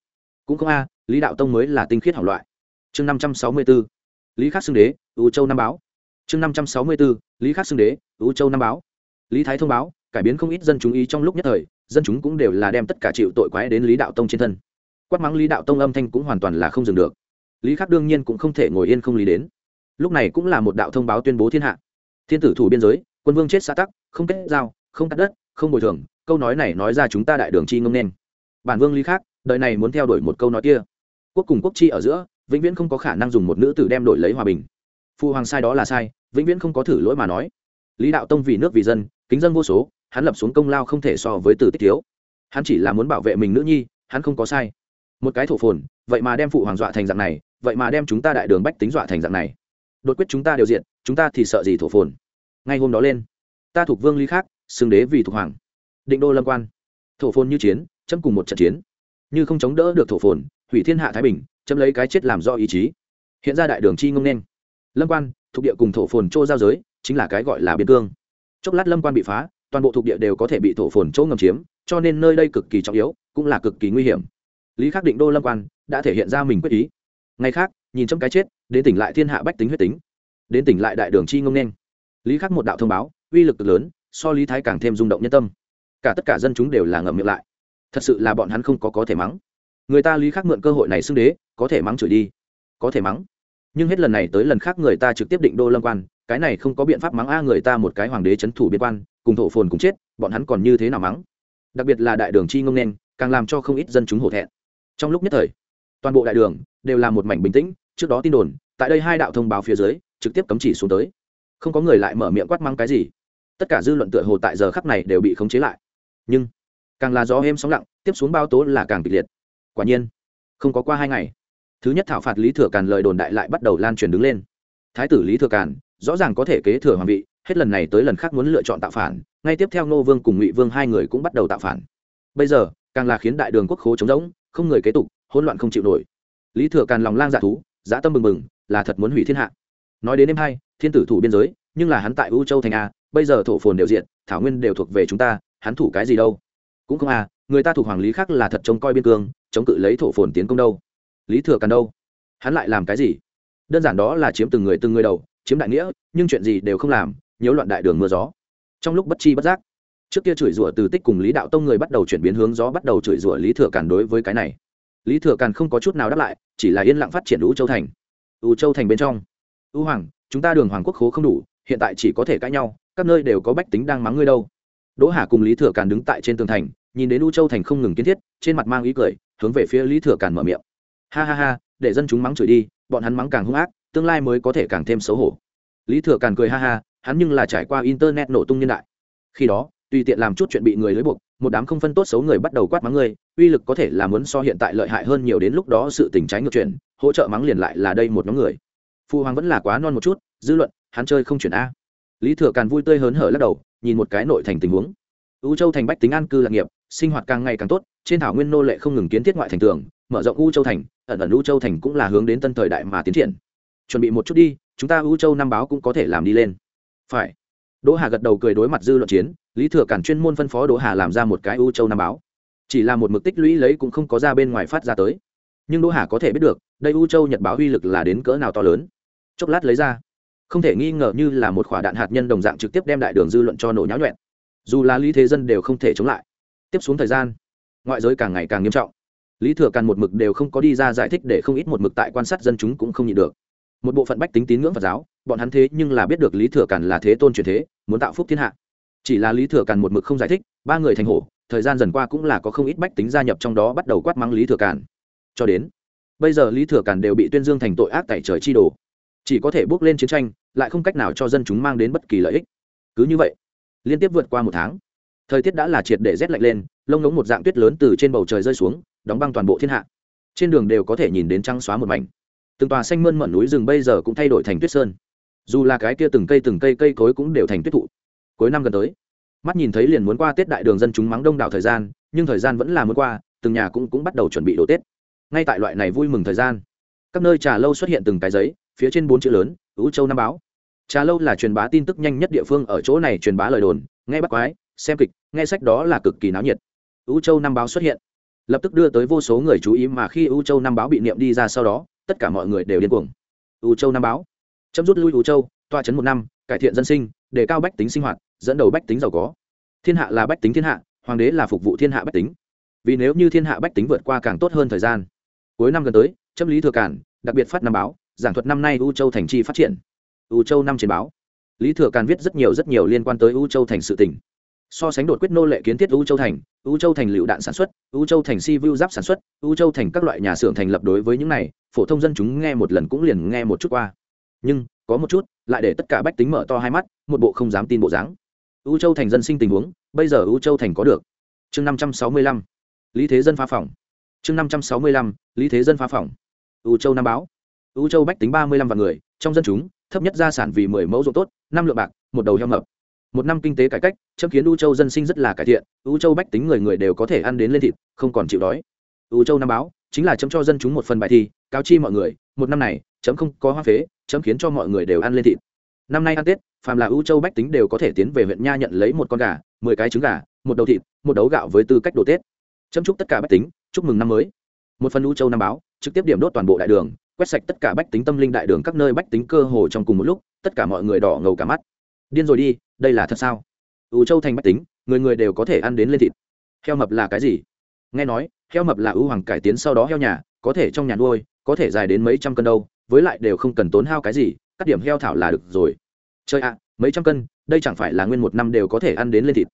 S1: Cũng không a, lý đạo tông mới là tinh khiết hảo loại. Chương năm trăm sáu mươi b ố lý khắc xưng đế ưu châu nam báo. Chương năm trăm sáu mươi b ố lý khắc xưng đế ưu châu nam báo. Lý thái thông báo cải biến không ít dân chúng ý trong lúc nhất thời, dân chúng cũng đều là đem tất cả chịu tội quái đến lý đạo tông trên thân. Quát mắng lý đạo tông âm thanh cũng hoàn toàn là không dừng được. Lý khắc đương nhiên cũng không thể ngồi yên không lý đến. Lúc này cũng là một đạo thông báo tuyên bố thiên hạ. Thiên tử thủ biên giới, quân vương chết xã tắc, không kết giao, không cắt đất, không bồi thường, câu nói này nói ra chúng ta đại đường chi ngông nên. Bản vương lý khác đời này muốn theo đuổi một câu nói kia. Quốc cùng quốc chi ở giữa, vĩnh viễn không có khả năng dùng một nữ tử đem đổi lấy hòa bình. Phu hoàng sai đó là sai, vĩnh viễn không có thử lỗi mà nói. Lý đạo tông vì nước vì dân, kính dân vô số hắn lập xuống công lao không thể so với tử tích thiếu. Hắn chỉ là muốn bảo vệ mình nữ nhi, hắn không có sai. Một cái thổ phồn, vậy mà đem phụ hoàng dọa thành dạng này, vậy mà đem chúng ta đại đường bách tính dọa thành dạng này. Đột quyết chúng ta đều diện chúng ta thì sợ gì thổ phồn? Ngay hôm đó lên, ta thuộc vương ly khác, xưng đế vì thuộc hoàng. Định đô lâm quan. Thổ phồn như chiến, chấm cùng một trận chiến. Như không chống đỡ được thổ phồn, hủy thiên hạ thái bình, chấm lấy cái chết làm do ý chí. Hiện ra đại đường chi ngông nên. Lâm quan, thuộc địa cùng thổ phồn chô giao giới, chính là cái gọi là biên cương. Chốc lát lâm quan bị phá toàn bộ thuộc địa đều có thể bị thổ phồn chỗ ngầm chiếm, cho nên nơi đây cực kỳ trọng yếu, cũng là cực kỳ nguy hiểm. Lý khắc định đô lâm quan đã thể hiện ra mình quyết ý. Ngày khác, nhìn trong cái chết, đến tỉnh lại thiên hạ bách tính huyết tính. Đến tỉnh lại đại đường chi ngông nên lý khắc một đạo thông báo, uy lực cực lớn, so lý thái càng thêm rung động nhân tâm. Cả tất cả dân chúng đều là ngậm miệng lại. Thật sự là bọn hắn không có có thể mắng. Người ta lý khắc mượn cơ hội này xưng đế, có thể mắng chửi đi. Có thể mắng. Nhưng hết lần này tới lần khác người ta trực tiếp định đô lâm quan, cái này không có biện pháp mắng a, người ta một cái hoàng đế c h ấ n thủ biên quan cùng thổ phồn cùng chết, bọn hắn còn như thế nào mắng? Đặc biệt là đại đường chi ngông nên, càng làm cho không ít dân chúng hổ thẹn. Trong lúc nhất thời, toàn bộ đại đường đều là một mảnh bình tĩnh, trước đó tin đồn, tại đây hai đạo thông báo phía dưới, trực tiếp cấm chỉ xuống tới. Không có người lại mở miệng quát mắng cái gì. Tất cả dư luận tựa hồ tại giờ khắc này đều bị khống chế lại. Nhưng, càng là gió êm sóng lặng, tiếp xuống bao tố là càng kịch liệt. Quả nhiên, không có qua hai ngày, thứ nhất thảo phạt lý thừa càn lời đồn đại lại bắt đầu lan truyền đứng lên. Thái tử lý thừa càn rõ ràng có thể kế thừa hoàng vị hết lần này tới lần khác muốn lựa chọn tạo phản, ngay tiếp theo nô vương cùng ngụy vương hai người cũng bắt đầu tạo phản. Bây giờ, càng là khiến đại đường quốc khố trống rỗng, không người kế tục, hỗn loạn không chịu nổi. Lý thừa càn lòng lang dạ thú, dã tâm mừng mừng là thật muốn hủy thiên hạ. Nói đến đêm hai, thiên tử thủ biên giới, nhưng là hắn tại u châu thành a, bây giờ thổ phồn đều diện thảo nguyên đều thuộc về chúng ta, hắn thủ cái gì đâu? Cũng không a người ta thuộc hoàng lý khác là thật trông coi biên cương, chống cự lấy thổ phồn tiến công đâu. Lý thừa càn đâu? Hắn lại làm cái gì? Đơn giản đó là chiếm từng người từng người đầu, chiếm đại nghĩa, nhưng chuyện gì đều không làm nhiễu loạn đại đường mưa gió. Trong lúc bất chi bất giác, trước kia chửi rủa từ tích cùng lý đạo tông người bắt đầu chuyển biến hướng gió bắt đầu chửi rủa lý thừa càn đối với cái này. Lý thừa càn không có chút nào đáp lại, chỉ là yên lặng phát triển u châu thành. U châu thành bên trong. U hoàng, chúng ta đường hoàng quốc khố không đủ, hiện tại chỉ có thể cãi nhau, các nơi đều có bách tính đang mắng ngươi đâu. Đỗ hà cùng lý thừa càn đứng tại trên tường thành, nhìn đến u châu thành không ngừng kiến thiết, trên mặt mang ý cười, hướng về phía lý thừa càn mở miệng. Ha ha ha, để dân chúng mắng chửi đi, bọn hắn mắng càng hung ác, tương lai mới có thể càng thêm xấu hổ. Lý thừa càn cười ha ha hắn nhưng là trải qua internet nổ tung niên đại. Khi đó, tùy tiện làm chút chuyện bị người lưới buộc, một đám không phân tốt xấu người bắt đầu quát mắng người uy lực có thể là muốn so hiện tại lợi hại hơn nhiều đến lúc đó sự tình trái ngược chuyển hỗ trợ mắng liền lại là đây một nhóm người. Phu hoàng vẫn là quá non một chút, dư luận, hắn chơi không chuyển a. Lý thừa càn vui tươi hớn hở lắc đầu, nhìn một cái nội thành tình huống. U châu thành bách tính an cư lạc nghiệp, sinh hoạt càng ngày càng tốt, trên thảo nguyên nô lệ không ngừng kiến thiết ngoại thành tường, mở rộng u châu thành, ẩn ẩn u châu thành cũng là hướng đến tân thời đại mà tiến triển. Chuẩn bị một chút đi, chúng ta u châu năm báo cũng có thể làm đi lên phải. Đỗ hà gật đầu cười đối mặt dư luận chiến, lý thừa cản chuyên môn phân phó đỗ hà làm ra một cái u châu nam báo. Chỉ là một mực tích lũy lấy cũng không có ra bên ngoài phát ra tới. Nhưng đỗ hà có thể biết được, đây u châu nhật báo uy lực là đến cỡ nào to lớn. Chốc lát lấy ra. Không thể nghi ngờ như là một quả đạn hạt nhân đồng dạng trực tiếp đem đại đường dư luận cho nổ nháo nhuẹn. Dù là lý thế dân đều không thể chống lại. Tiếp xuống thời gian, ngoại giới càng ngày càng nghiêm trọng. Lý thừa càn một mực đều không có đi ra giải thích để không ít một mực tại quan sát dân chúng cũng không nhịn được một bộ phận bách tính tín ngưỡng phật giáo, bọn hắn thế nhưng là biết được lý thừa càn là thế tôn truyền thế, muốn tạo phúc thiên hạ. Chỉ là lý thừa càn một mực không giải thích, ba người thành hổ, thời gian dần qua cũng là có không ít bách tính gia nhập trong đó bắt đầu quát mắng lý thừa càn. Cho đến, bây giờ lý thừa càn đều bị tuyên dương thành tội ác tại trời chi đồ. Chỉ có thể bước lên chiến tranh, lại không cách nào cho dân chúng mang đến bất kỳ lợi ích. Cứ như vậy, liên tiếp vượt qua một tháng. Thời tiết đã là triệt để rét lạnh lên, lông ngống một dạng tuyết lớn từ trên bầu trời rơi xuống, đóng băng toàn bộ thiên hạ. Trên đường đều có thể nhìn đến trăng xóa một mảnh từng tòa xanh mơn mận núi rừng bây giờ cũng thay đổi thành tuyết sơn. Dù là cái kia từng cây từng cây cây cối cũng đều thành tuyết thụ. Cuối năm gần tới, mắt nhìn thấy liền muốn qua tết đại đường dân chúng mắng đông đảo thời gian, nhưng thời gian vẫn là muốn qua, từng nhà cũng cũng bắt đầu chuẩn bị đồ tết. Ngay tại loại này vui mừng thời gian, các nơi trà lâu xuất hiện từng cái giấy, phía trên bốn chữ lớn ứ châu nam báo. Trà lâu là truyền bá tin tức nhanh nhất địa phương ở chỗ này truyền bá lời đồn, nghe bắt quái, xem kịch, nghe sách đó là cực kỳ náo nhiệt. Ứ châu nam báo xuất hiện, lập tức đưa tới vô số người chú ý mà khi ứ châu nam báo bị niệm đi ra sau đó tất cả mọi người đều điên cuồng. U châu nam báo. Chấm rút lui U châu toa chấn một năm, cải thiện dân sinh đề cao bách tính sinh hoạt, dẫn đầu bách tính giàu có. Thiên hạ là bách tính thiên hạ, hoàng đế là phục vụ thiên hạ bách tính. Vì nếu như thiên hạ bách tính vượt qua càng tốt hơn thời gian. Cuối năm gần tới, chấm lý thừa cản, đặc biệt phát năm báo, giảng thuật năm nay u châu thành chi phát triển. U châu năm trên báo. Lý thừa càn viết rất nhiều rất nhiều liên quan tới u châu thành sự tỉnh so sánh đột quyết nô lệ kiến thiết u châu thành, u châu thành lựu đạn sản xuất, u châu thành si vu giáp sản xuất, u châu thành các loại nhà xưởng thành lập đối với những này phổ thông dân chúng nghe một lần cũng liền nghe một chút qua. Nhưng, có một chút, lại để tất cả bách tính mở to hai mắt, một bộ không dám tin bộ dáng. U châu thành dân sinh tình huống, bây giờ u châu thành có được. Chương năm trăm sáu mươi lăm, lý thế dân phá phòng. Chương năm trăm sáu mươi lăm, lý thế dân phá phòng. U châu nam báo. U châu bách tính ba mươi lăm vạn người, trong dân chúng, thấp nhất gia sản vì mười mẫu ruộng tốt, năm lượng bạc, một đầu heo mập. Một năm kinh tế cải cách chấm kiến u châu dân sinh rất là cải thiện, u châu bách tính người người đều có thể ăn đến lên thịt, không còn chịu đói. U châu nam báo chính là chấm cho dân chúng một phần bài thi, cáo chi mọi người, một năm này, chấm không có hoa phế, chấm khiến cho mọi người đều ăn lên thịt. Năm nay ăn tết, phàm là ưu châu bách tính đều có thể tiến về huyện nha nhận lấy một con gà, mười cái trứng gà, một đầu thịt, một đấu gạo với tư cách đồ tết. Chấm chúc tất cả bách tính, chúc mừng năm mới. Một phần ưu châu năm báo, trực tiếp điểm đốt toàn bộ đại đường, quét sạch tất cả bách tính tâm linh đại đường các nơi bách tính cơ hồ trong cùng một lúc, tất cả mọi người đỏ ngầu cả mắt. Điên rồi đi, đây là thật sao? Ưu châu thành bách tính, người người đều có thể ăn đến lên thịt. Heo mập là cái gì? Nghe nói heo mập là ưu hoàng cải tiến sau đó heo nhà, có thể trong nhà nuôi, có thể dài đến mấy trăm cân đâu, với lại đều không cần tốn hao cái gì, cắt điểm heo thảo là được rồi. Chơi ạ, mấy trăm cân, đây chẳng phải là nguyên một năm đều có thể ăn đến lên thịt.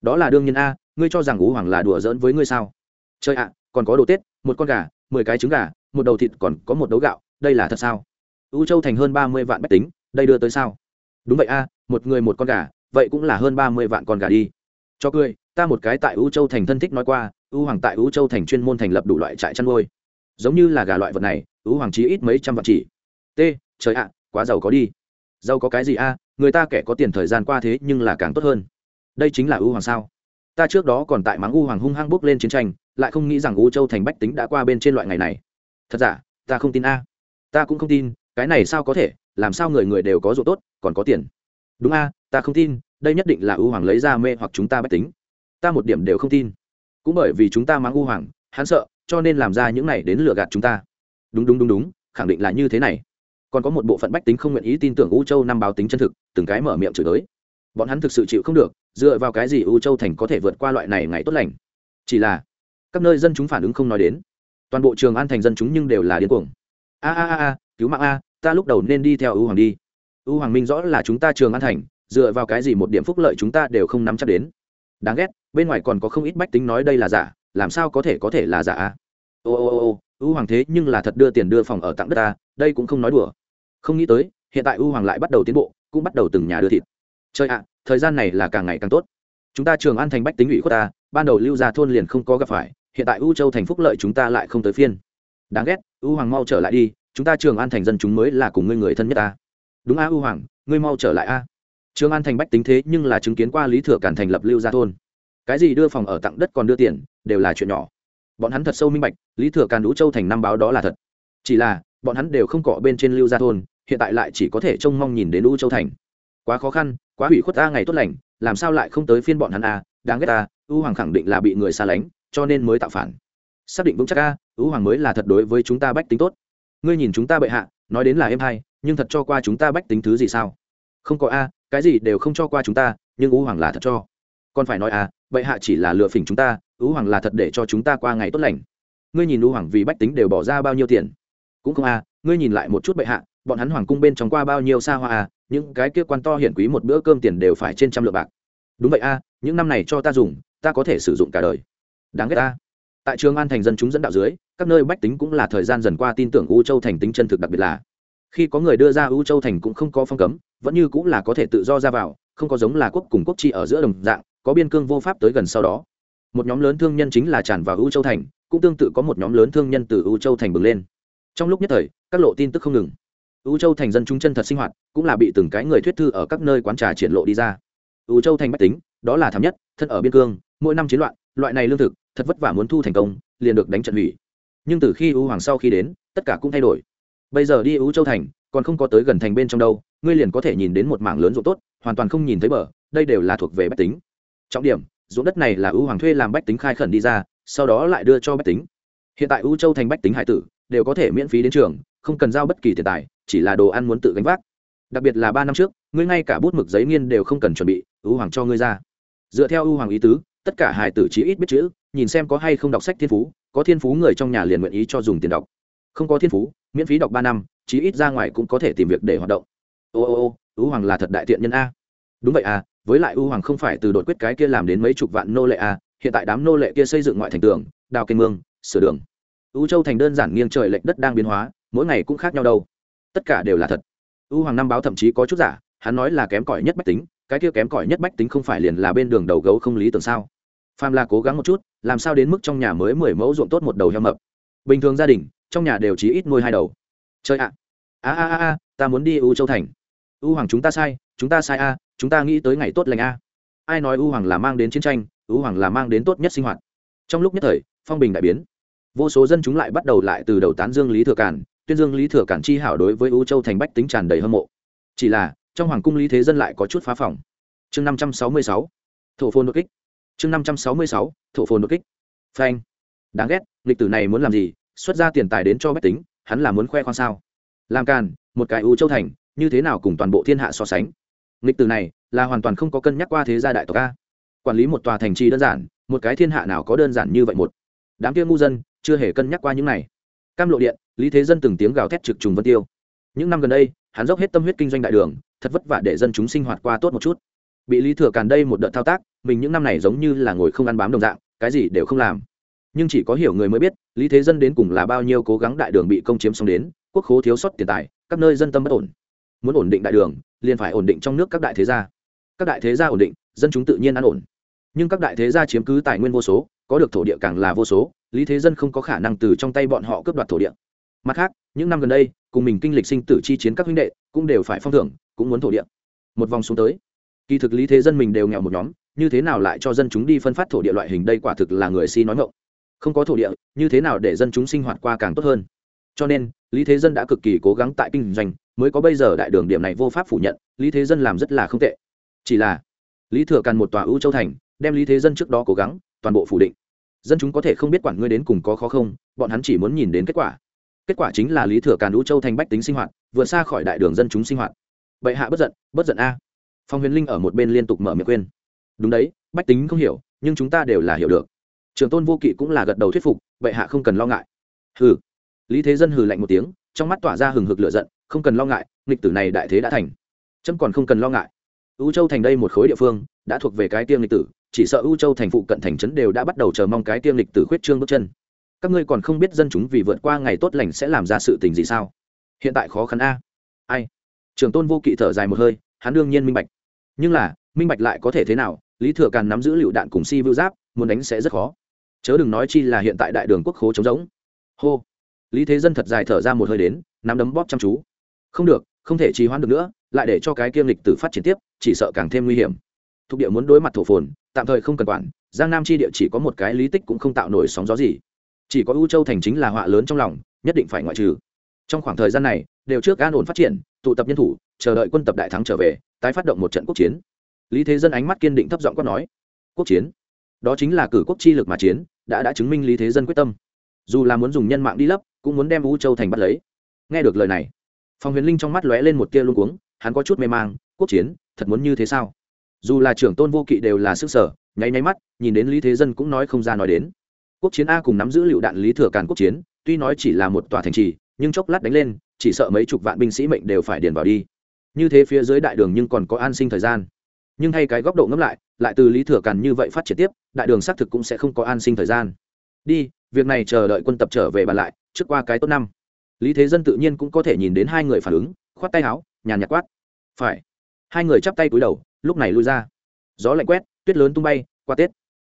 S1: Đó là đương nhiên a, ngươi cho rằng ú hoàng là đùa giỡn với ngươi sao? Chơi ạ, còn có đồ tết, một con gà, mười cái trứng gà, một đầu thịt còn có một đấu gạo, đây là thật sao? U châu thành hơn ba mươi vạn bách tính, đây đưa tới sao? Đúng vậy a, một người một con gà, vậy cũng là hơn ba mươi vạn con gà đi. Cho cười ta một cái tại u châu thành thân thích nói qua, u hoàng tại u châu thành chuyên môn thành lập đủ loại trại chăn nuôi. Giống như là gà loại vật này, u hoàng chí ít mấy trăm vạn chỉ. T, trời ạ, quá giàu có đi. Giàu có cái gì a, người ta kẻ có tiền thời gian qua thế nhưng là càng tốt hơn. Đây chính là u hoàng sao? Ta trước đó còn tại mắng u hoàng hung hăng bước lên chiến tranh, lại không nghĩ rằng u châu thành bách tính đã qua bên trên loại ngày này. Thật giả, ta không tin a. Ta cũng không tin, cái này sao có thể, làm sao người người đều có ruộng tốt, còn có tiền. Đúng a, ta không tin, đây nhất định là ưu hoàng lấy ra mê hoặc chúng ta bách tính ta một điểm đều không tin. Cũng bởi vì chúng ta mang ưu hoàng, hắn sợ, cho nên làm ra những này đến lừa gạt chúng ta. Đúng đúng đúng đúng, khẳng định là như thế này. Còn có một bộ phận bách tính không nguyện ý tin tưởng u châu năm báo tính chân thực, từng cái mở miệng chửi tới bọn hắn thực sự chịu không được, dựa vào cái gì u châu thành có thể vượt qua loại này ngày tốt lành? Chỉ là, các nơi dân chúng phản ứng không nói đến. Toàn bộ trường an thành dân chúng nhưng đều là điên cuồng. A a a a, cứu mạng a, ta lúc đầu nên đi theo ưu hoàng đi. Ưu hoàng minh rõ là chúng ta trường an thành, dựa vào cái gì một điểm phúc lợi chúng ta đều không nắm chắc đến đáng ghét, bên ngoài còn có không ít bách tính nói đây là giả, làm sao có thể có thể là giả a? Ô ô ô ô, ưu hoàng thế nhưng là thật đưa tiền đưa phòng ở tặng đất ta, đây cũng không nói đùa. Không nghĩ tới, hiện tại ưu hoàng lại bắt đầu tiến bộ, cũng bắt đầu từng nhà đưa thịt. Chơi ạ, thời gian này là càng ngày càng tốt. Chúng ta trường an thành bách tính ủy khuất ta, ban đầu lưu ra thôn liền không có gặp phải, hiện tại u châu thành phúc lợi chúng ta lại không tới phiên. Đáng ghét u hoàng mau trở lại đi, chúng ta trường an thành dân chúng mới là cùng ngươi người thân nhất ta. Đúng a u hoàng, ngươi mau trở lại a trường an thành bách tính thế nhưng là chứng kiến qua lý thừa cản thành lập lưu gia thôn. Cái gì đưa phòng ở tặng đất còn đưa tiền, đều là chuyện nhỏ. Bọn hắn thật sâu minh bạch, lý thừa Cản đũ châu thành năm báo đó là thật. Chỉ là, bọn hắn đều không cọ bên trên lưu gia thôn, hiện tại lại chỉ có thể trông mong nhìn đến đũ châu thành. Quá khó khăn, quá hủy khuất ta ngày tốt lành, làm sao lại không tới phiên bọn hắn a đáng ghét ta, u hoàng khẳng định là bị người xa lánh, cho nên mới tạo phản. Xác định vững chắc a, u hoàng mới là thật đối với chúng ta bách tính tốt. Ngươi nhìn chúng ta bệ hạ, nói đến là em hay, nhưng thật cho qua chúng ta bách tính thứ gì sao? Không có a cái gì đều không cho qua chúng ta nhưng u hoàng là thật cho. Còn phải nói à, bệ hạ chỉ là lựa phỉnh chúng ta u hoàng là thật để cho chúng ta qua ngày tốt lành. Ngươi nhìn u hoàng vì bách tính đều bỏ ra bao nhiêu tiền? Cũng không à, ngươi nhìn lại một chút bệ hạ bọn hắn hoàng cung bên trong qua bao nhiêu xa hoa à? những cái kia quan to hiển quý một bữa cơm tiền đều phải trên trăm lượng bạc. Đúng vậy à, những năm này cho ta dùng ta có thể sử dụng cả đời. Đáng ghét ta. Tại trường an thành dân chúng dẫn đạo dưới các nơi bách tính cũng là thời gian dần qua tin tưởng u châu thành tính chân thực đặc biệt là khi có người đưa ra u châu thành cũng không có phong cấm, vẫn như cũng là có thể tự do ra vào, không có giống là quốc cùng quốc trị ở giữa đồng dạng, có biên cương vô pháp tới gần sau đó. Một nhóm lớn thương nhân chính là tràn vào u châu thành, cũng tương tự có một nhóm lớn thương nhân từ u châu thành bừng lên. Trong lúc nhất thời, các lộ tin tức không ngừng. U châu thành dân chúng chân thật sinh hoạt, cũng là bị từng cái người thuyết thư ở các nơi quán trà triển lộ đi ra. U châu thành bách tính, đó là thảm nhất, thân ở biên cương, mỗi năm chiến loạn, loại này lương thực, thật vất vả muốn thu thành công, liền được đánh trận hủy. Nhưng từ khi u hoàng sau khi đến, tất cả cũng thay đổi bây giờ đi u châu thành, còn không có tới gần thành bên trong đâu, ngươi liền có thể nhìn đến một mảng lớn ruộng tốt, hoàn toàn không nhìn thấy bờ, đây đều là thuộc về bách tính. Trọng điểm, ruộng đất này là u hoàng thuê làm bách tính khai khẩn đi ra, sau đó lại đưa cho bách tính. Hiện tại u châu thành bách tính hải tử, đều có thể miễn phí đến trường, không cần giao bất kỳ tiền tài, chỉ là đồ ăn muốn tự gánh vác. Đặc biệt là ba năm trước, ngươi ngay cả bút mực giấy nghiên đều không cần chuẩn bị u hoàng cho ngươi ra. Dựa theo u hoàng ý tứ, tất cả hải tử chí ít biết chữ, nhìn xem có hay không đọc sách thiên phú, có thiên phú người trong nhà liền nguyện ý cho dùng tiền đọc. Không có thiên phú miễn phí đọc ba năm, chí ít ra ngoài cũng có thể tìm việc để hoạt động. Ô ô ô, u hoàng là thật đại tiện nhân a. Đúng vậy à với lại u hoàng không phải từ đột quyết cái kia làm đến mấy chục vạn nô lệ a, hiện tại đám nô lệ kia xây dựng ngoại thành tường, đào kênh mương, sửa đường. U châu thành đơn giản nghiêng trời lệch đất đang biến hóa, mỗi ngày cũng khác nhau đâu. Tất cả đều là thật. U hoàng năm báo thậm chí có chút giả, hắn nói là kém cỏi nhất bách tính, cái kia kém cỏi nhất bách tính không phải liền là bên đường đầu gấu không lý tưởng sao? Phàm là cố gắng một chút, làm sao đến mức trong nhà mới mười mẫu ruộng tốt một đầu heo mập? Bình thường gia đình trong nhà đều chỉ ít nuôi hai đầu. Chơi ạ! A a a a, ta muốn đi u châu thành. U hoàng chúng ta sai, chúng ta sai a, chúng ta nghĩ tới ngày tốt lành a. Ai nói u hoàng là mang đến chiến tranh, u hoàng là mang đến tốt nhất sinh hoạt. Trong lúc nhất thời, phong bình đại biến. Vô số dân chúng lại bắt đầu lại từ đầu tán dương lý thừa cản, tuyên dương lý thừa cản chi hảo đối với u châu thành bách tính tràn đầy hâm mộ. Chỉ là, trong hoàng cung lý thế dân lại có chút phá phòng. Chương năm trăm sáu mươi sáu, thổ phồn đột kích. Chương năm trăm sáu mươi sáu, thổ phồn đột kích. Phanh. Đáng ghét lịch tử này muốn làm gì xuất ra tiền tài đến cho bách tính, hắn là muốn khoe khoang sao? Làm càn, một cái u châu thành, như thế nào cùng toàn bộ thiên hạ so sánh? Nghịch từ này, là hoàn toàn không có cân nhắc qua thế gia đại tộc a. Quản lý một tòa thành trì đơn giản, một cái thiên hạ nào có đơn giản như vậy một? Đám kia ngu dân, chưa hề cân nhắc qua những này. Cam lộ điện, lý thế dân từng tiếng gào thét trực trùng vân tiêu. Những năm gần đây, hắn dốc hết tâm huyết kinh doanh đại đường, thật vất vả để dân chúng sinh hoạt qua tốt một chút. Bị lý thừa càn đây một đợt thao tác, mình những năm này giống như là ngồi không ăn bám đồng dạng, cái gì đều không làm nhưng chỉ có hiểu người mới biết, lý thế dân đến cùng là bao nhiêu cố gắng đại đường bị công chiếm xong đến, quốc khố thiếu sót tiền tài, các nơi dân tâm bất ổn. Muốn ổn định đại đường, liền phải ổn định trong nước các đại thế gia. Các đại thế gia ổn định, dân chúng tự nhiên an ổn. Nhưng các đại thế gia chiếm cứ tài nguyên vô số, có được thổ địa càng là vô số, lý thế dân không có khả năng từ trong tay bọn họ cướp đoạt thổ địa. Mặt khác, những năm gần đây, cùng mình kinh lịch sinh tử chi chiến các huynh đệ cũng đều phải phong thưởng, cũng muốn thổ địa. Một vòng xuống tới, kỳ thực lý thế dân mình đều nghèo một nhóm, như thế nào lại cho dân chúng đi phân phát thổ địa loại hình đây quả thực là người si nói ngộng không có thổ địa, như thế nào để dân chúng sinh hoạt qua càng tốt hơn? Cho nên, lý thế dân đã cực kỳ cố gắng tại kinh doanh, mới có bây giờ đại đường điểm này vô pháp phủ nhận, lý thế dân làm rất là không tệ. Chỉ là, lý thừa càn một tòa ưu châu thành, đem lý thế dân trước đó cố gắng, toàn bộ phủ định. Dân chúng có thể không biết quản ngươi đến cùng có khó không, bọn hắn chỉ muốn nhìn đến kết quả. Kết quả chính là lý thừa càn ưu châu thành bách tính sinh hoạt, vượt xa khỏi đại đường dân chúng sinh hoạt. Bệ hạ bất giận bất giận a. Phong huyền linh ở một bên liên tục mở miệng khuyên. Đúng đấy, bách tính không hiểu, nhưng chúng ta đều là hiểu được trường tôn vô kỵ cũng là gật đầu thuyết phục, bệ hạ không cần lo ngại. Hừ. Lý thế dân hừ lạnh một tiếng, trong mắt tỏa ra hừng hực lửa giận, không cần lo ngại, nghịch tử này đại thế đã thành. Chấm còn không cần lo ngại. U châu thành đây một khối địa phương, đã thuộc về cái tiêm lịch tử, chỉ sợ u châu thành phụ cận thành trấn đều đã bắt đầu chờ mong cái tiêm lịch tử khuyết trương bước chân. Các ngươi còn không biết dân chúng vì vượt qua ngày tốt lành sẽ làm ra sự tình gì sao? Hiện tại khó khăn a. Ai? Trường tôn vô kỵ thở dài một hơi, hắn đương nhiên minh bạch. Nhưng là, minh bạch lại có thể thế nào? Lý thừa càn nắm giữ lựu đạn cùng si vưu giáp, muốn đánh sẽ rất khó chớ đừng nói chi là hiện tại đại đường quốc khố trống rỗng. Hô. Lý thế dân thật dài thở ra một hơi đến, nắm đấm bóp chăm chú. Không được, không thể trì hoãn được nữa, lại để cho cái kiêm lịch tử phát triển tiếp, chỉ sợ càng thêm nguy hiểm. Thuộc địa muốn đối mặt thổ phồn, tạm thời không cần quản, giang nam chi địa chỉ có một cái lý tích cũng không tạo nổi sóng gió gì. Chỉ có u châu thành chính là họa lớn trong lòng, nhất định phải ngoại trừ. Trong khoảng thời gian này, đều trước an ổn phát triển, tụ tập nhân thủ, chờ đợi quân tập đại thắng trở về, tái phát động một trận quốc chiến. Lý thế dân ánh mắt kiên định thấp giọng quát nói, quốc chiến? Đó chính là cử quốc chi lực mà chiến đã đã chứng minh lý thế dân quyết tâm. Dù là muốn dùng nhân mạng đi lấp, cũng muốn đem u châu thành bắt lấy. Nghe được lời này phòng huyền linh trong mắt lóe lên một tia luôn cuống, hắn có chút mê mang, quốc chiến, thật muốn như thế sao? Dù là trưởng tôn vô kỵ đều là sức sở, nháy nháy mắt, nhìn đến lý thế dân cũng nói không ra nói đến. Quốc chiến a cùng nắm giữ lựu đạn lý thừa càn quốc chiến, tuy nói chỉ là một tòa thành trì, nhưng chốc lát đánh lên, chỉ sợ mấy chục vạn binh sĩ mệnh đều phải điền vào đi. Như thế phía dưới đại đường nhưng còn có an sinh thời gian nhưng thay cái góc độ ngẫm lại lại từ lý thừa càn như vậy phát triển tiếp, đại đường xác thực cũng sẽ không có an sinh thời gian. Đi, việc này chờ đợi quân tập trở về bàn lại, trước qua cái tốt năm. Lý thế dân tự nhiên cũng có thể nhìn đến hai người phản ứng, khoát tay áo, nhàn nhạt quát. Phải. Hai người chắp tay cúi đầu, lúc này lui ra. Gió lạnh quét, tuyết lớn tung bay, qua tết.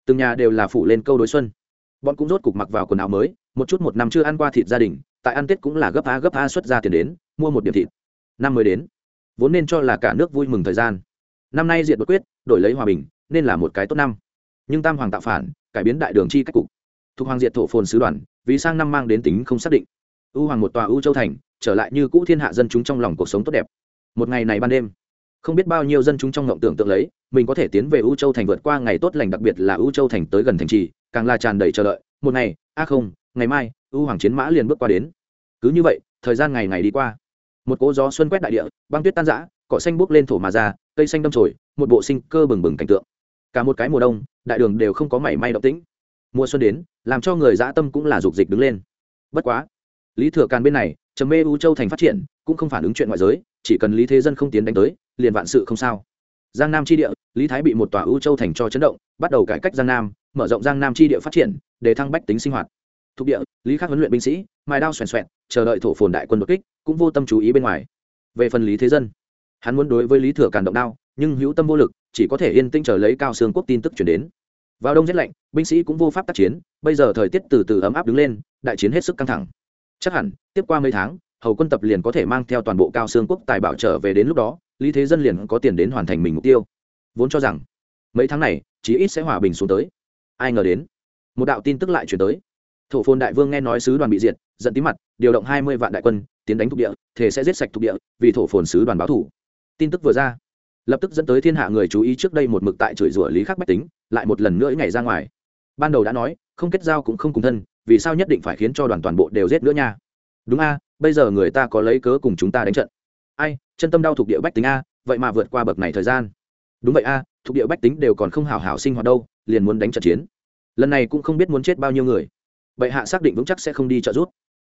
S1: Từng nhà đều là phủ lên câu đối xuân. Bọn cũng rốt cục mặc vào quần áo mới, một chút một năm chưa ăn qua thịt gia đình, tại ăn tết cũng là gấp a gấp a xuất ra tiền đến, mua một điểm thịt. Năm mới đến. Vốn nên cho là cả nước vui mừng thời gian năm nay diện đột quyết, đổi lấy hòa bình, nên là một cái tốt năm. Nhưng tam hoàng tạo phản, cải biến đại đường chi cách cục. Thuộc hoàng diệt thổ phồn sứ đoàn, vì sang năm mang đến tính không xác định. U hoàng một tòa u châu thành, trở lại như cũ thiên hạ dân chúng trong lòng cuộc sống tốt đẹp. Một ngày này ban đêm, không biết bao nhiêu dân chúng trong ngộng tưởng tượng lấy, mình có thể tiến về u châu thành vượt qua ngày tốt lành đặc biệt là u châu thành tới gần thành trì, càng là tràn đầy chờ đợi. Một ngày, a không, ngày mai, u hoàng chiến mã liền bước qua đến. Cứ như vậy, thời gian ngày ngày đi qua. Một cỗ gió xuân quét đại địa, băng tuyết tan rã, cỏ xanh bước lên thổ mà ra cây xanh đâm trồi một bộ sinh cơ bừng bừng cảnh tượng. Cả một cái mùa đông, đại đường đều không có mảy may động tĩnh. Mùa xuân đến, làm cho người dã tâm cũng là dục dịch đứng lên. Bất quá, lý thừa càn bên này, trầm mê u châu thành phát triển, cũng không phản ứng chuyện ngoại giới, chỉ cần lý thế dân không tiến đánh tới, liền vạn sự không sao. Giang nam tri địa, lý thái bị một tòa u châu thành cho chấn động, bắt đầu cải cách giang nam, mở rộng giang nam tri địa phát triển, để thăng bách tính sinh hoạt. Thuộc địa, lý khắc huấn luyện binh sĩ, mài đao xoèn xoẹn chờ đợi thổ phồn đại quân đột kích, cũng vô tâm chú ý bên ngoài. Về phần lý thế dân hắn muốn đối với lý thừa càn động đao, nhưng hữu tâm vô lực, chỉ có thể yên tĩnh chờ lấy cao xương quốc tin tức chuyển đến. Vào đông rét lạnh, binh sĩ cũng vô pháp tác chiến, bây giờ thời tiết từ từ ấm áp đứng lên, đại chiến hết sức căng thẳng. Chắc hẳn, tiếp qua mấy tháng, hầu quân tập liền có thể mang theo toàn bộ cao xương quốc tài bảo trở về đến lúc đó, lý thế dân liền có tiền đến hoàn thành mình mục tiêu. Vốn cho rằng, mấy tháng này, chí ít sẽ hòa bình xuống tới. Ai ngờ đến, một đạo tin tức lại chuyển tới. Thổ phồn đại vương nghe nói sứ đoàn bị diệt, giận tí mặt, điều động hai mươi vạn đại quân, tiến đánh thuộc địa thể sẽ giết sạch thuộc địa, vì thổ phồn sứ đoàn báo thủ tin tức vừa ra, lập tức dẫn tới thiên hạ người chú ý trước đây một mực tại chửi rủa lý khắc bách tính, lại một lần nữa ngày ra ngoài. Ban đầu đã nói, không kết giao cũng không cùng thân, vì sao nhất định phải khiến cho đoàn toàn bộ đều giết nữa nha? Đúng a, bây giờ người ta có lấy cớ cùng chúng ta đánh trận. Ai, chân tâm đau thuộc địa bách tính a, vậy mà vượt qua bậc này thời gian. Đúng vậy a, thuộc địa bách tính đều còn không hào hảo sinh hoạt đâu, liền muốn đánh trận chiến. Lần này cũng không biết muốn chết bao nhiêu người. Bệ hạ xác định vững chắc sẽ không đi trợ giúp.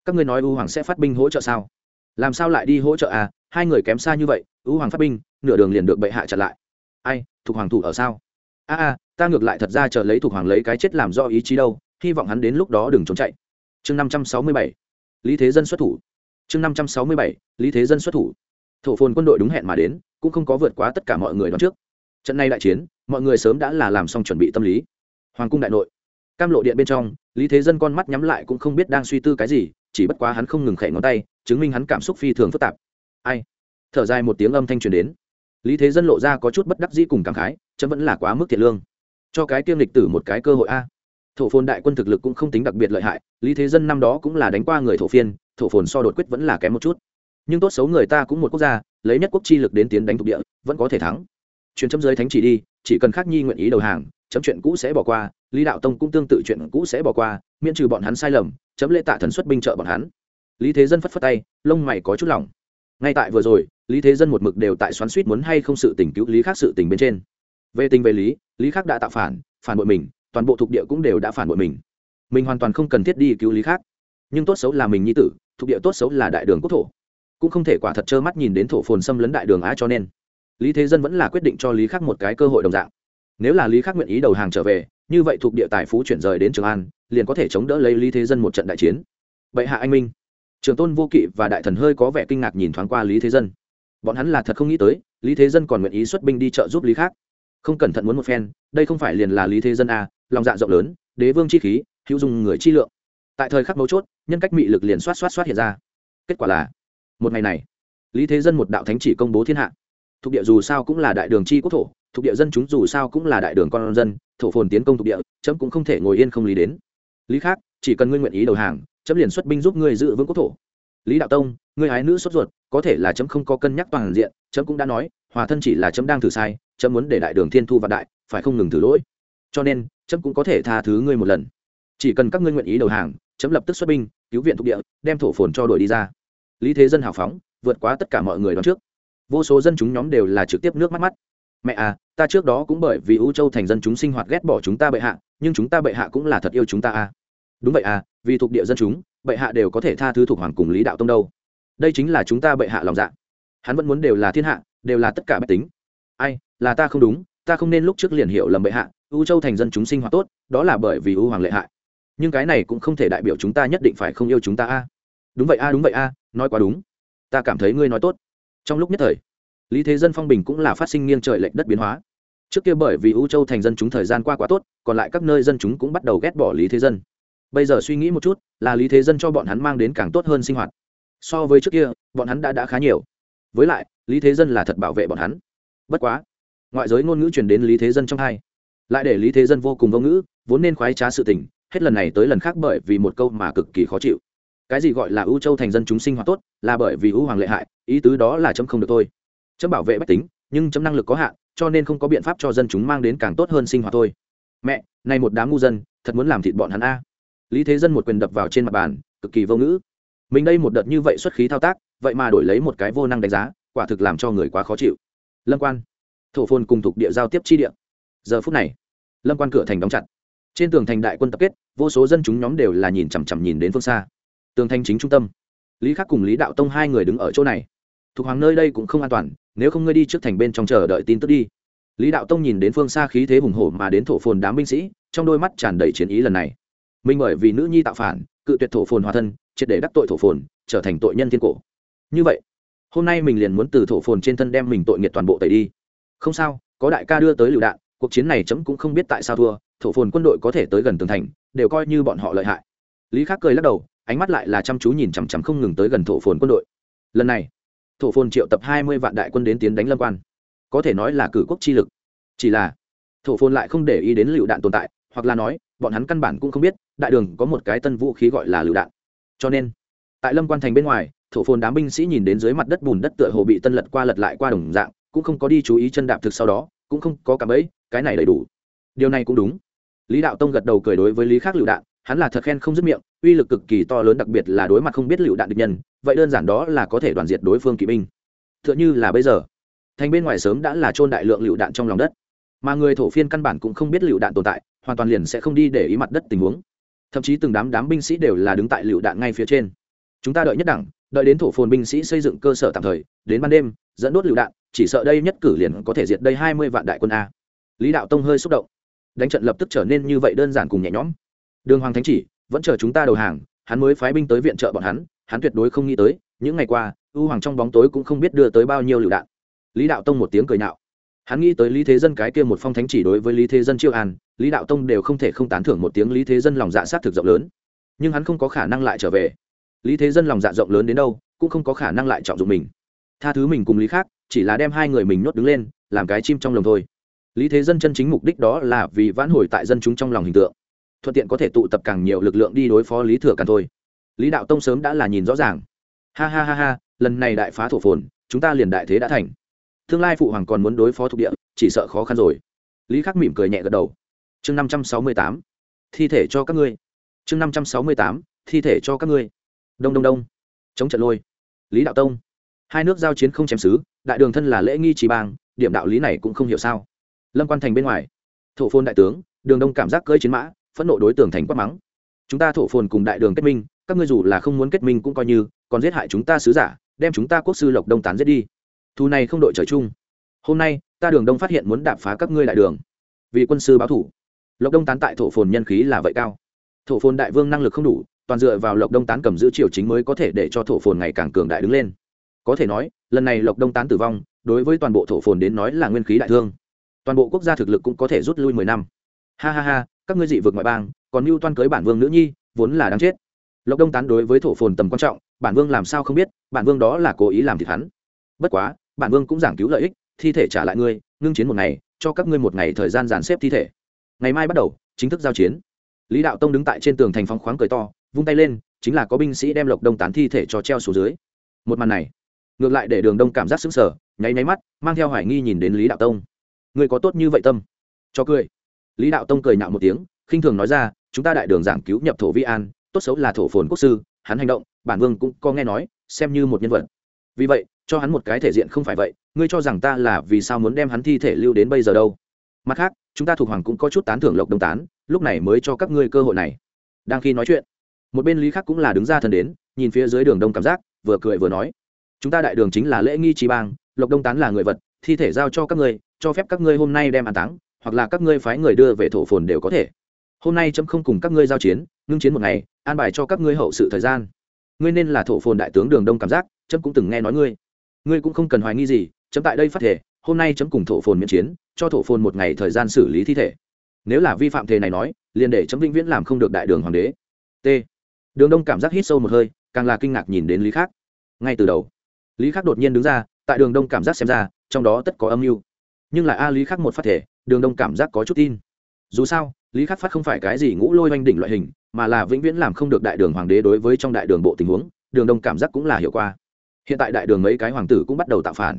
S1: Các ngươi nói u hoàng sẽ phát binh hỗ trợ sao? Làm sao lại đi hỗ trợ à? Hai người kém xa như vậy u hoàng phát binh, nửa đường liền được bệ hạ chặn lại. Ai, thuộc hoàng thủ ở sao? A a, ta ngược lại thật ra chờ lấy thuộc hoàng lấy cái chết làm do ý chí đâu, hy vọng hắn đến lúc đó đừng trốn chạy. Chương năm trăm sáu mươi bảy, lý thế dân xuất thủ. Chương năm trăm sáu mươi bảy, lý thế dân xuất thủ. Thổ phồn quân đội đúng hẹn mà đến, cũng không có vượt quá tất cả mọi người đón trước. Trận này đại chiến, mọi người sớm đã là làm xong chuẩn bị tâm lý. Hoàng cung đại nội, cam lộ điện bên trong, lý thế dân con mắt nhắm lại cũng không biết đang suy tư cái gì, chỉ bất quá hắn không ngừng khẽ ngón tay, chứng minh hắn cảm xúc phi thường phức tạp ai? Thở dài một tiếng âm thanh truyền đến. Lý thế dân lộ ra có chút bất đắc dĩ cùng cảm khái, chấm vẫn là quá mức thiệt lương. Cho cái tiêm lịch tử một cái cơ hội a. Thổ phồn đại quân thực lực cũng không tính đặc biệt lợi hại, lý thế dân năm đó cũng là đánh qua người thổ phiên, thổ phồn so đột quyết vẫn là kém một chút. Nhưng tốt xấu người ta cũng một quốc gia, lấy nhất quốc chi lực đến tiến đánh thuộc địa, vẫn có thể thắng. Truyền chấm giới thánh chỉ đi, chỉ cần khắc nhi nguyện ý đầu hàng, chấm chuyện cũ sẽ bỏ qua, lý đạo tông cũng tương tự chuyện cũ sẽ bỏ qua, miễn trừ bọn hắn sai lầm, chấm lễ tạ thần xuất binh trợ bọn hắn. Lý thế dân phất phất tay, lông mày có chút lòng ngay tại vừa rồi, lý thế dân một mực đều tại xoắn suýt muốn hay không sự tình cứu lý khác sự tình bên trên. Về tình về lý lý khác đã tạo phản phản bội mình, toàn bộ thuộc địa cũng đều đã phản bội mình. Mình hoàn toàn không cần thiết đi cứu lý khác nhưng tốt xấu là mình nhi tử, thuộc địa tốt xấu là đại đường quốc thổ. Cũng không thể quả thật trơ mắt nhìn đến thổ phồn xâm lấn đại đường á cho nên. Lý thế dân vẫn là quyết định cho lý khắc một cái cơ hội đồng dạng. Nếu là lý khắc nguyện ý đầu hàng trở về, như vậy thuộc địa tài phú chuyển rời đến trường an, liền có thể chống đỡ lấy lý thế dân một trận đại chiến. Bệ hạ anh minh trường tôn vô kỵ và đại thần hơi có vẻ kinh ngạc nhìn thoáng qua lý thế dân. Bọn hắn là thật không nghĩ tới, lý thế dân còn nguyện ý xuất binh đi trợ giúp lý khác. Không cẩn thận muốn một phen, đây không phải liền là lý thế dân à? lòng dạ rộng lớn, đế vương chi khí, hữu dùng người chi lượng. Tại thời khắc mấu chốt, nhân cách mị lực liền xoát xoát xoát hiện ra. Kết quả là, một ngày này, lý thế dân một đạo thánh chỉ công bố thiên hạ. Thuộc địa dù sao cũng là đại đường chi quốc thổ, thuộc địa dân chúng dù sao cũng là đại đường con dân, thổ phồn tiến công thuộc địa, chấm cũng không thể ngồi yên không lý đến. Lý khác, chỉ cần ngươi nguyện ý đầu hàng chấm liền xuất binh giúp ngươi giữ vững quốc thổ. Lý đạo tông, ngươi hái nữ sốt ruột, có thể là chấm không có cân nhắc toàn diện, chấm cũng đã nói, hòa thân chỉ là chấm đang thử sai, chấm muốn để đại đường thiên thu vạn đại, phải không ngừng thử lỗi. Cho nên, chấm cũng có thể tha thứ ngươi một lần. Chỉ cần các ngươi nguyện ý đầu hàng, chấm lập tức xuất binh, cứu viện thuộc địa, đem thổ phồn cho đổi đi ra. Lý thế dân hào phóng, vượt quá tất cả mọi người đón trước. Vô số dân chúng nhóm đều là trực tiếp nước mắt mắt. Mẹ à ta trước đó cũng bởi vì ưu châu thành dân chúng sinh hoạt ghét bỏ chúng ta bệ hạ, nhưng chúng ta bệ hạ cũng là thật yêu chúng ta à đúng vậy à vì thuộc địa dân chúng, bệ hạ đều có thể tha thứ thuộc hoàng cùng lý đạo tông đâu. Đây chính là chúng ta bệ hạ lòng dạ. Hắn vẫn muốn đều là thiên hạ, đều là tất cả bách tính. Ai, là ta không đúng, ta không nên lúc trước liền hiểu lầm bệ hạ ưu châu thành dân chúng sinh hoạt tốt, đó là bởi vì ưu hoàng lệ hại. Nhưng cái này cũng không thể đại biểu chúng ta nhất định phải không yêu chúng ta a. Đúng vậy a, đúng vậy a, nói quá đúng. Ta cảm thấy ngươi nói tốt. Trong lúc nhất thời, lý thế dân phong bình cũng là phát sinh nghiêng trời lệch đất biến hóa. Trước kia bởi vì ưu châu thành dân chúng thời gian qua quá tốt, còn lại các nơi dân chúng cũng bắt đầu ghét bỏ lý thế dân bây giờ suy nghĩ một chút, là lý thế dân cho bọn hắn mang đến càng tốt hơn sinh hoạt. So với trước kia, bọn hắn đã đã khá nhiều. Với lại, lý thế dân là thật bảo vệ bọn hắn. Bất quá, ngoại giới ngôn ngữ truyền đến lý thế dân trong hai lại để lý thế dân vô cùng vô ngữ, vốn nên khoái trá sự tình, hết lần này tới lần khác bởi vì một câu mà cực kỳ khó chịu. Cái gì gọi là ưu châu thành dân chúng sinh hoạt tốt, là bởi vì ưu hoàng lệ hại, ý tứ đó là chấm không được thôi. Chấm bảo vệ bách tính, nhưng chấm năng lực có hạn, cho nên không có biện pháp cho dân chúng mang đến càng tốt hơn sinh hoạt thôi. Mẹ, này một đám ngu dân, thật muốn làm thịt bọn hắn a lý thế dân một quyền đập vào trên mặt bàn, cực kỳ vô ngữ. Mình đây một đợt như vậy xuất khí thao tác, vậy mà đổi lấy một cái vô năng đánh giá, quả thực làm cho người quá khó chịu. Lâm quan. Thổ phồn cùng thuộc địa giao tiếp chi địa. Giờ phút này, lâm quan cửa thành đóng chặt. Trên tường thành đại quân tập kết, vô số dân chúng nhóm đều là nhìn chằm chằm nhìn đến phương xa. Tường thành chính trung tâm. Lý khắc cùng lý đạo tông hai người đứng ở chỗ này. Thuộc hoàng nơi đây cũng không an toàn, nếu không ngươi đi trước thành bên trong chờ đợi tin tức đi. Lý đạo tông nhìn đến phương xa khí thế hùng hổ mà đến thổ phồn đám binh sĩ, trong đôi mắt tràn đầy chiến ý lần này mình bởi vì nữ nhi tạo phản, cự tuyệt thổ phồn hòa thân, triệt để đắc tội thổ phồn, trở thành tội nhân thiên cổ. Như vậy, hôm nay mình liền muốn từ thổ phồn trên thân đem mình tội nghiệt toàn bộ tẩy đi. Không sao, có đại ca đưa tới lựu đạn, cuộc chiến này chấm cũng không biết tại sao thua, thổ phồn quân đội có thể tới gần tường thành, đều coi như bọn họ lợi hại. Lý khắc cười lắc đầu, ánh mắt lại là chăm chú nhìn chằm chằm không ngừng tới gần thổ phồn quân đội. Lần này, thổ phồn triệu tập hai mươi vạn đại quân đến tiến đánh lâm quan. Có thể nói là cử quốc chi lực. Chỉ là, thổ phồn lại không để ý đến lựu đạn tồn tại hoặc là nói, bọn hắn căn bản cũng không biết, đại đường có một cái tân vũ khí gọi là lựu đạn. Cho nên, tại lâm quan thành bên ngoài, thổ phồn đám binh sĩ nhìn đến dưới mặt đất bùn đất tựa hồ bị tân lật qua lật lại qua đồng dạng, cũng không có đi chú ý chân đạp thực sau đó, cũng không có cảm ấy, cái này đầy đủ. Điều này cũng đúng. Lý đạo tông gật đầu cười đối với lý khác lựu đạn, hắn là thật khen không dứt miệng, uy lực cực kỳ to lớn đặc biệt là đối mặt không biết lựu đạn địch nhân, vậy đơn giản đó là có thể đoàn diệt đối phương kỵ binh. T h ư ợ n h ư là bây giờ, thành bên ngoài sớm đã là trôn đại lượng lựu đạn trong lòng đất, mà người thổ phiên căn bản cũng không biết lựu đạn tồn tại hoàn toàn liền sẽ không đi để ý mặt đất tình huống. Thậm chí từng đám đám binh sĩ đều là đứng tại lựu đạn ngay phía trên. Chúng ta đợi nhất đẳng, đợi đến thổ phồn binh sĩ xây dựng cơ sở tạm thời, đến ban đêm, dẫn đốt lựu đạn, chỉ sợ đây nhất cử liền có thể diệt đây hai mươi vạn đại quân a. Lý đạo tông hơi xúc động. Đánh trận lập tức trở nên như vậy đơn giản cùng nhẹ nhõm. Đường hoàng thánh chỉ, vẫn chờ chúng ta đầu hàng, hắn mới phái binh tới viện trợ bọn hắn hắn tuyệt đối không nghĩ tới, những ngày qua, ưu hoàng trong bóng tối cũng không biết đưa tới bao nhiêu lựu đạn. Lý đạo tông một tiếng cười nạo hắn nghĩ tới lý thế dân cái kia một phong thánh chỉ đối với lý thế dân chiêu an, lý đạo tông đều không thể không tán thưởng một tiếng lý thế dân lòng dạ sát thực rộng lớn. Nhưng hắn không có khả năng lại trở về. Lý thế dân lòng dạ rộng lớn đến đâu, cũng không có khả năng lại trọng dụng mình. Tha thứ mình cùng lý khác, chỉ là đem hai người mình nhốt đứng lên, làm cái chim trong lồng thôi. Lý thế dân chân chính mục đích đó là vì vãn hồi tại dân chúng trong lòng hình tượng. Thuận tiện có thể tụ tập càng nhiều lực lượng đi đối phó lý thừa càng thôi. Lý đạo tông sớm đã là nhìn rõ ràng. Ha ha ha ha, lần này đại phá thổ phồn, chúng ta liền đại thế đã thành tương lai phụ hoàng còn muốn đối phó thuộc địa, chỉ sợ khó khăn rồi. Lý khắc mỉm cười nhẹ gật đầu. Chương năm trăm sáu mươi tám. Thi thể cho các ngươi. Chương năm trăm sáu mươi tám. Thi thể cho các ngươi. Đông đông đông. Chống trận lôi. Lý đạo tông. Hai nước giao chiến không chém xứ, đại đường thân là lễ nghi trì bang, điểm đạo lý này cũng không hiểu sao. Lâm quan thành bên ngoài. Thổ phồn đại tướng, đường đông cảm giác cơi chiến mã, phẫn nộ đối tượng thành quát mắng. Chúng ta thổ phồn cùng đại đường kết minh, các ngươi dù là không muốn kết minh cũng coi như, còn giết hại chúng ta sứ giả, đem chúng ta quốc sư lộc đông tán giết đi thu này không đội trời chung. Hôm nay, ta đường đông phát hiện muốn đạp phá các ngươi đại đường. Vì quân sư báo thủ. Lộc đông tán tại thổ phồn nhân khí là vậy cao. Thổ phồn đại vương năng lực không đủ, toàn dựa vào lộc đông tán cầm giữ triều chính mới có thể để cho thổ phồn ngày càng cường đại đứng lên. Có thể nói, lần này lộc đông tán tử vong, đối với toàn bộ thổ phồn đến nói là nguyên khí đại thương. Toàn bộ quốc gia thực lực cũng có thể rút lui mười năm. Ha ha ha, các ngươi dị vực ngoại bang, còn mưu toan cưới bản vương nữ nhi, vốn là đáng chết. Lộc đông tán đối với thổ phồn tầm quan trọng, bản vương làm sao không biết, bản vương đó là cố ý làm thịt hắn. Bất quá bản vương cũng giảng cứu lợi ích, thi thể trả lại ngươi, ngưng chiến một ngày, cho các ngươi một ngày thời gian dàn xếp thi thể. Ngày mai bắt đầu, chính thức giao chiến. Lý đạo tông đứng tại trên tường thành phóng khoáng cười to, vung tay lên, chính là có binh sĩ đem lộc đông tán thi thể cho treo xuống dưới. Một màn này, ngược lại để đường đông cảm giác sững sờ, nháy nháy mắt, mang theo hoài nghi nhìn đến lý đạo tông. Người có tốt như vậy tâm? Cho cười. Lý đạo tông cười nhạo một tiếng, khinh thường nói ra, chúng ta đại đường giảng cứu nhập thổ vi an, tốt xấu là thổ phồn quốc sư, hắn hành động, bản vương cũng có nghe nói, xem như một nhân vật. Vì vậy cho hắn một cái thể diện không phải vậy, ngươi cho rằng ta là vì sao muốn đem hắn thi thể lưu đến bây giờ đâu? Mặt khác, chúng ta thuộc hoàng cũng có chút tán thưởng lộc đông tán, lúc này mới cho các ngươi cơ hội này. Đang khi nói chuyện, một bên lý khác cũng là đứng ra thần đến, nhìn phía dưới đường đông cảm giác, vừa cười vừa nói, chúng ta đại đường chính là lễ nghi trí bang, lộc đông tán là người vật, thi thể giao cho các ngươi, cho phép các ngươi hôm nay đem an táng, hoặc là các ngươi phái người đưa về thổ phồn đều có thể. Hôm nay trâm không cùng các ngươi giao chiến, ngưng chiến một ngày, an bài cho các ngươi hậu sự thời gian. Ngươi nên là thổ phồn đại tướng đường đông cảm giác trâm cũng từng nghe nói ngươi ngươi cũng không cần hoài nghi gì, chấm tại đây phát thể, hôm nay chấm cùng thổ phồn miễn chiến, cho thổ phồn một ngày thời gian xử lý thi thể. Nếu là vi phạm thể này nói, liền để chấm vĩnh viễn làm không được đại đường hoàng đế. T. Đường đông cảm giác hít sâu một hơi, càng là kinh ngạc nhìn đến lý khác ngay từ đầu, lý khắc đột nhiên đứng ra, tại đường đông cảm giác xem ra, trong đó tất có âm mưu. Nhưng lại a, lý khắc một phát thể, đường đông cảm giác có chút tin. Dù sao, lý khắc phát không phải cái gì ngũ lôi oanh đỉnh loại hình, mà là vĩnh viễn làm không được đại đường hoàng đế đối với trong đại đường bộ tình huống, đường đông cảm giác cũng là hiệu quả hiện tại đại đường mấy cái hoàng tử cũng bắt đầu tạo phản.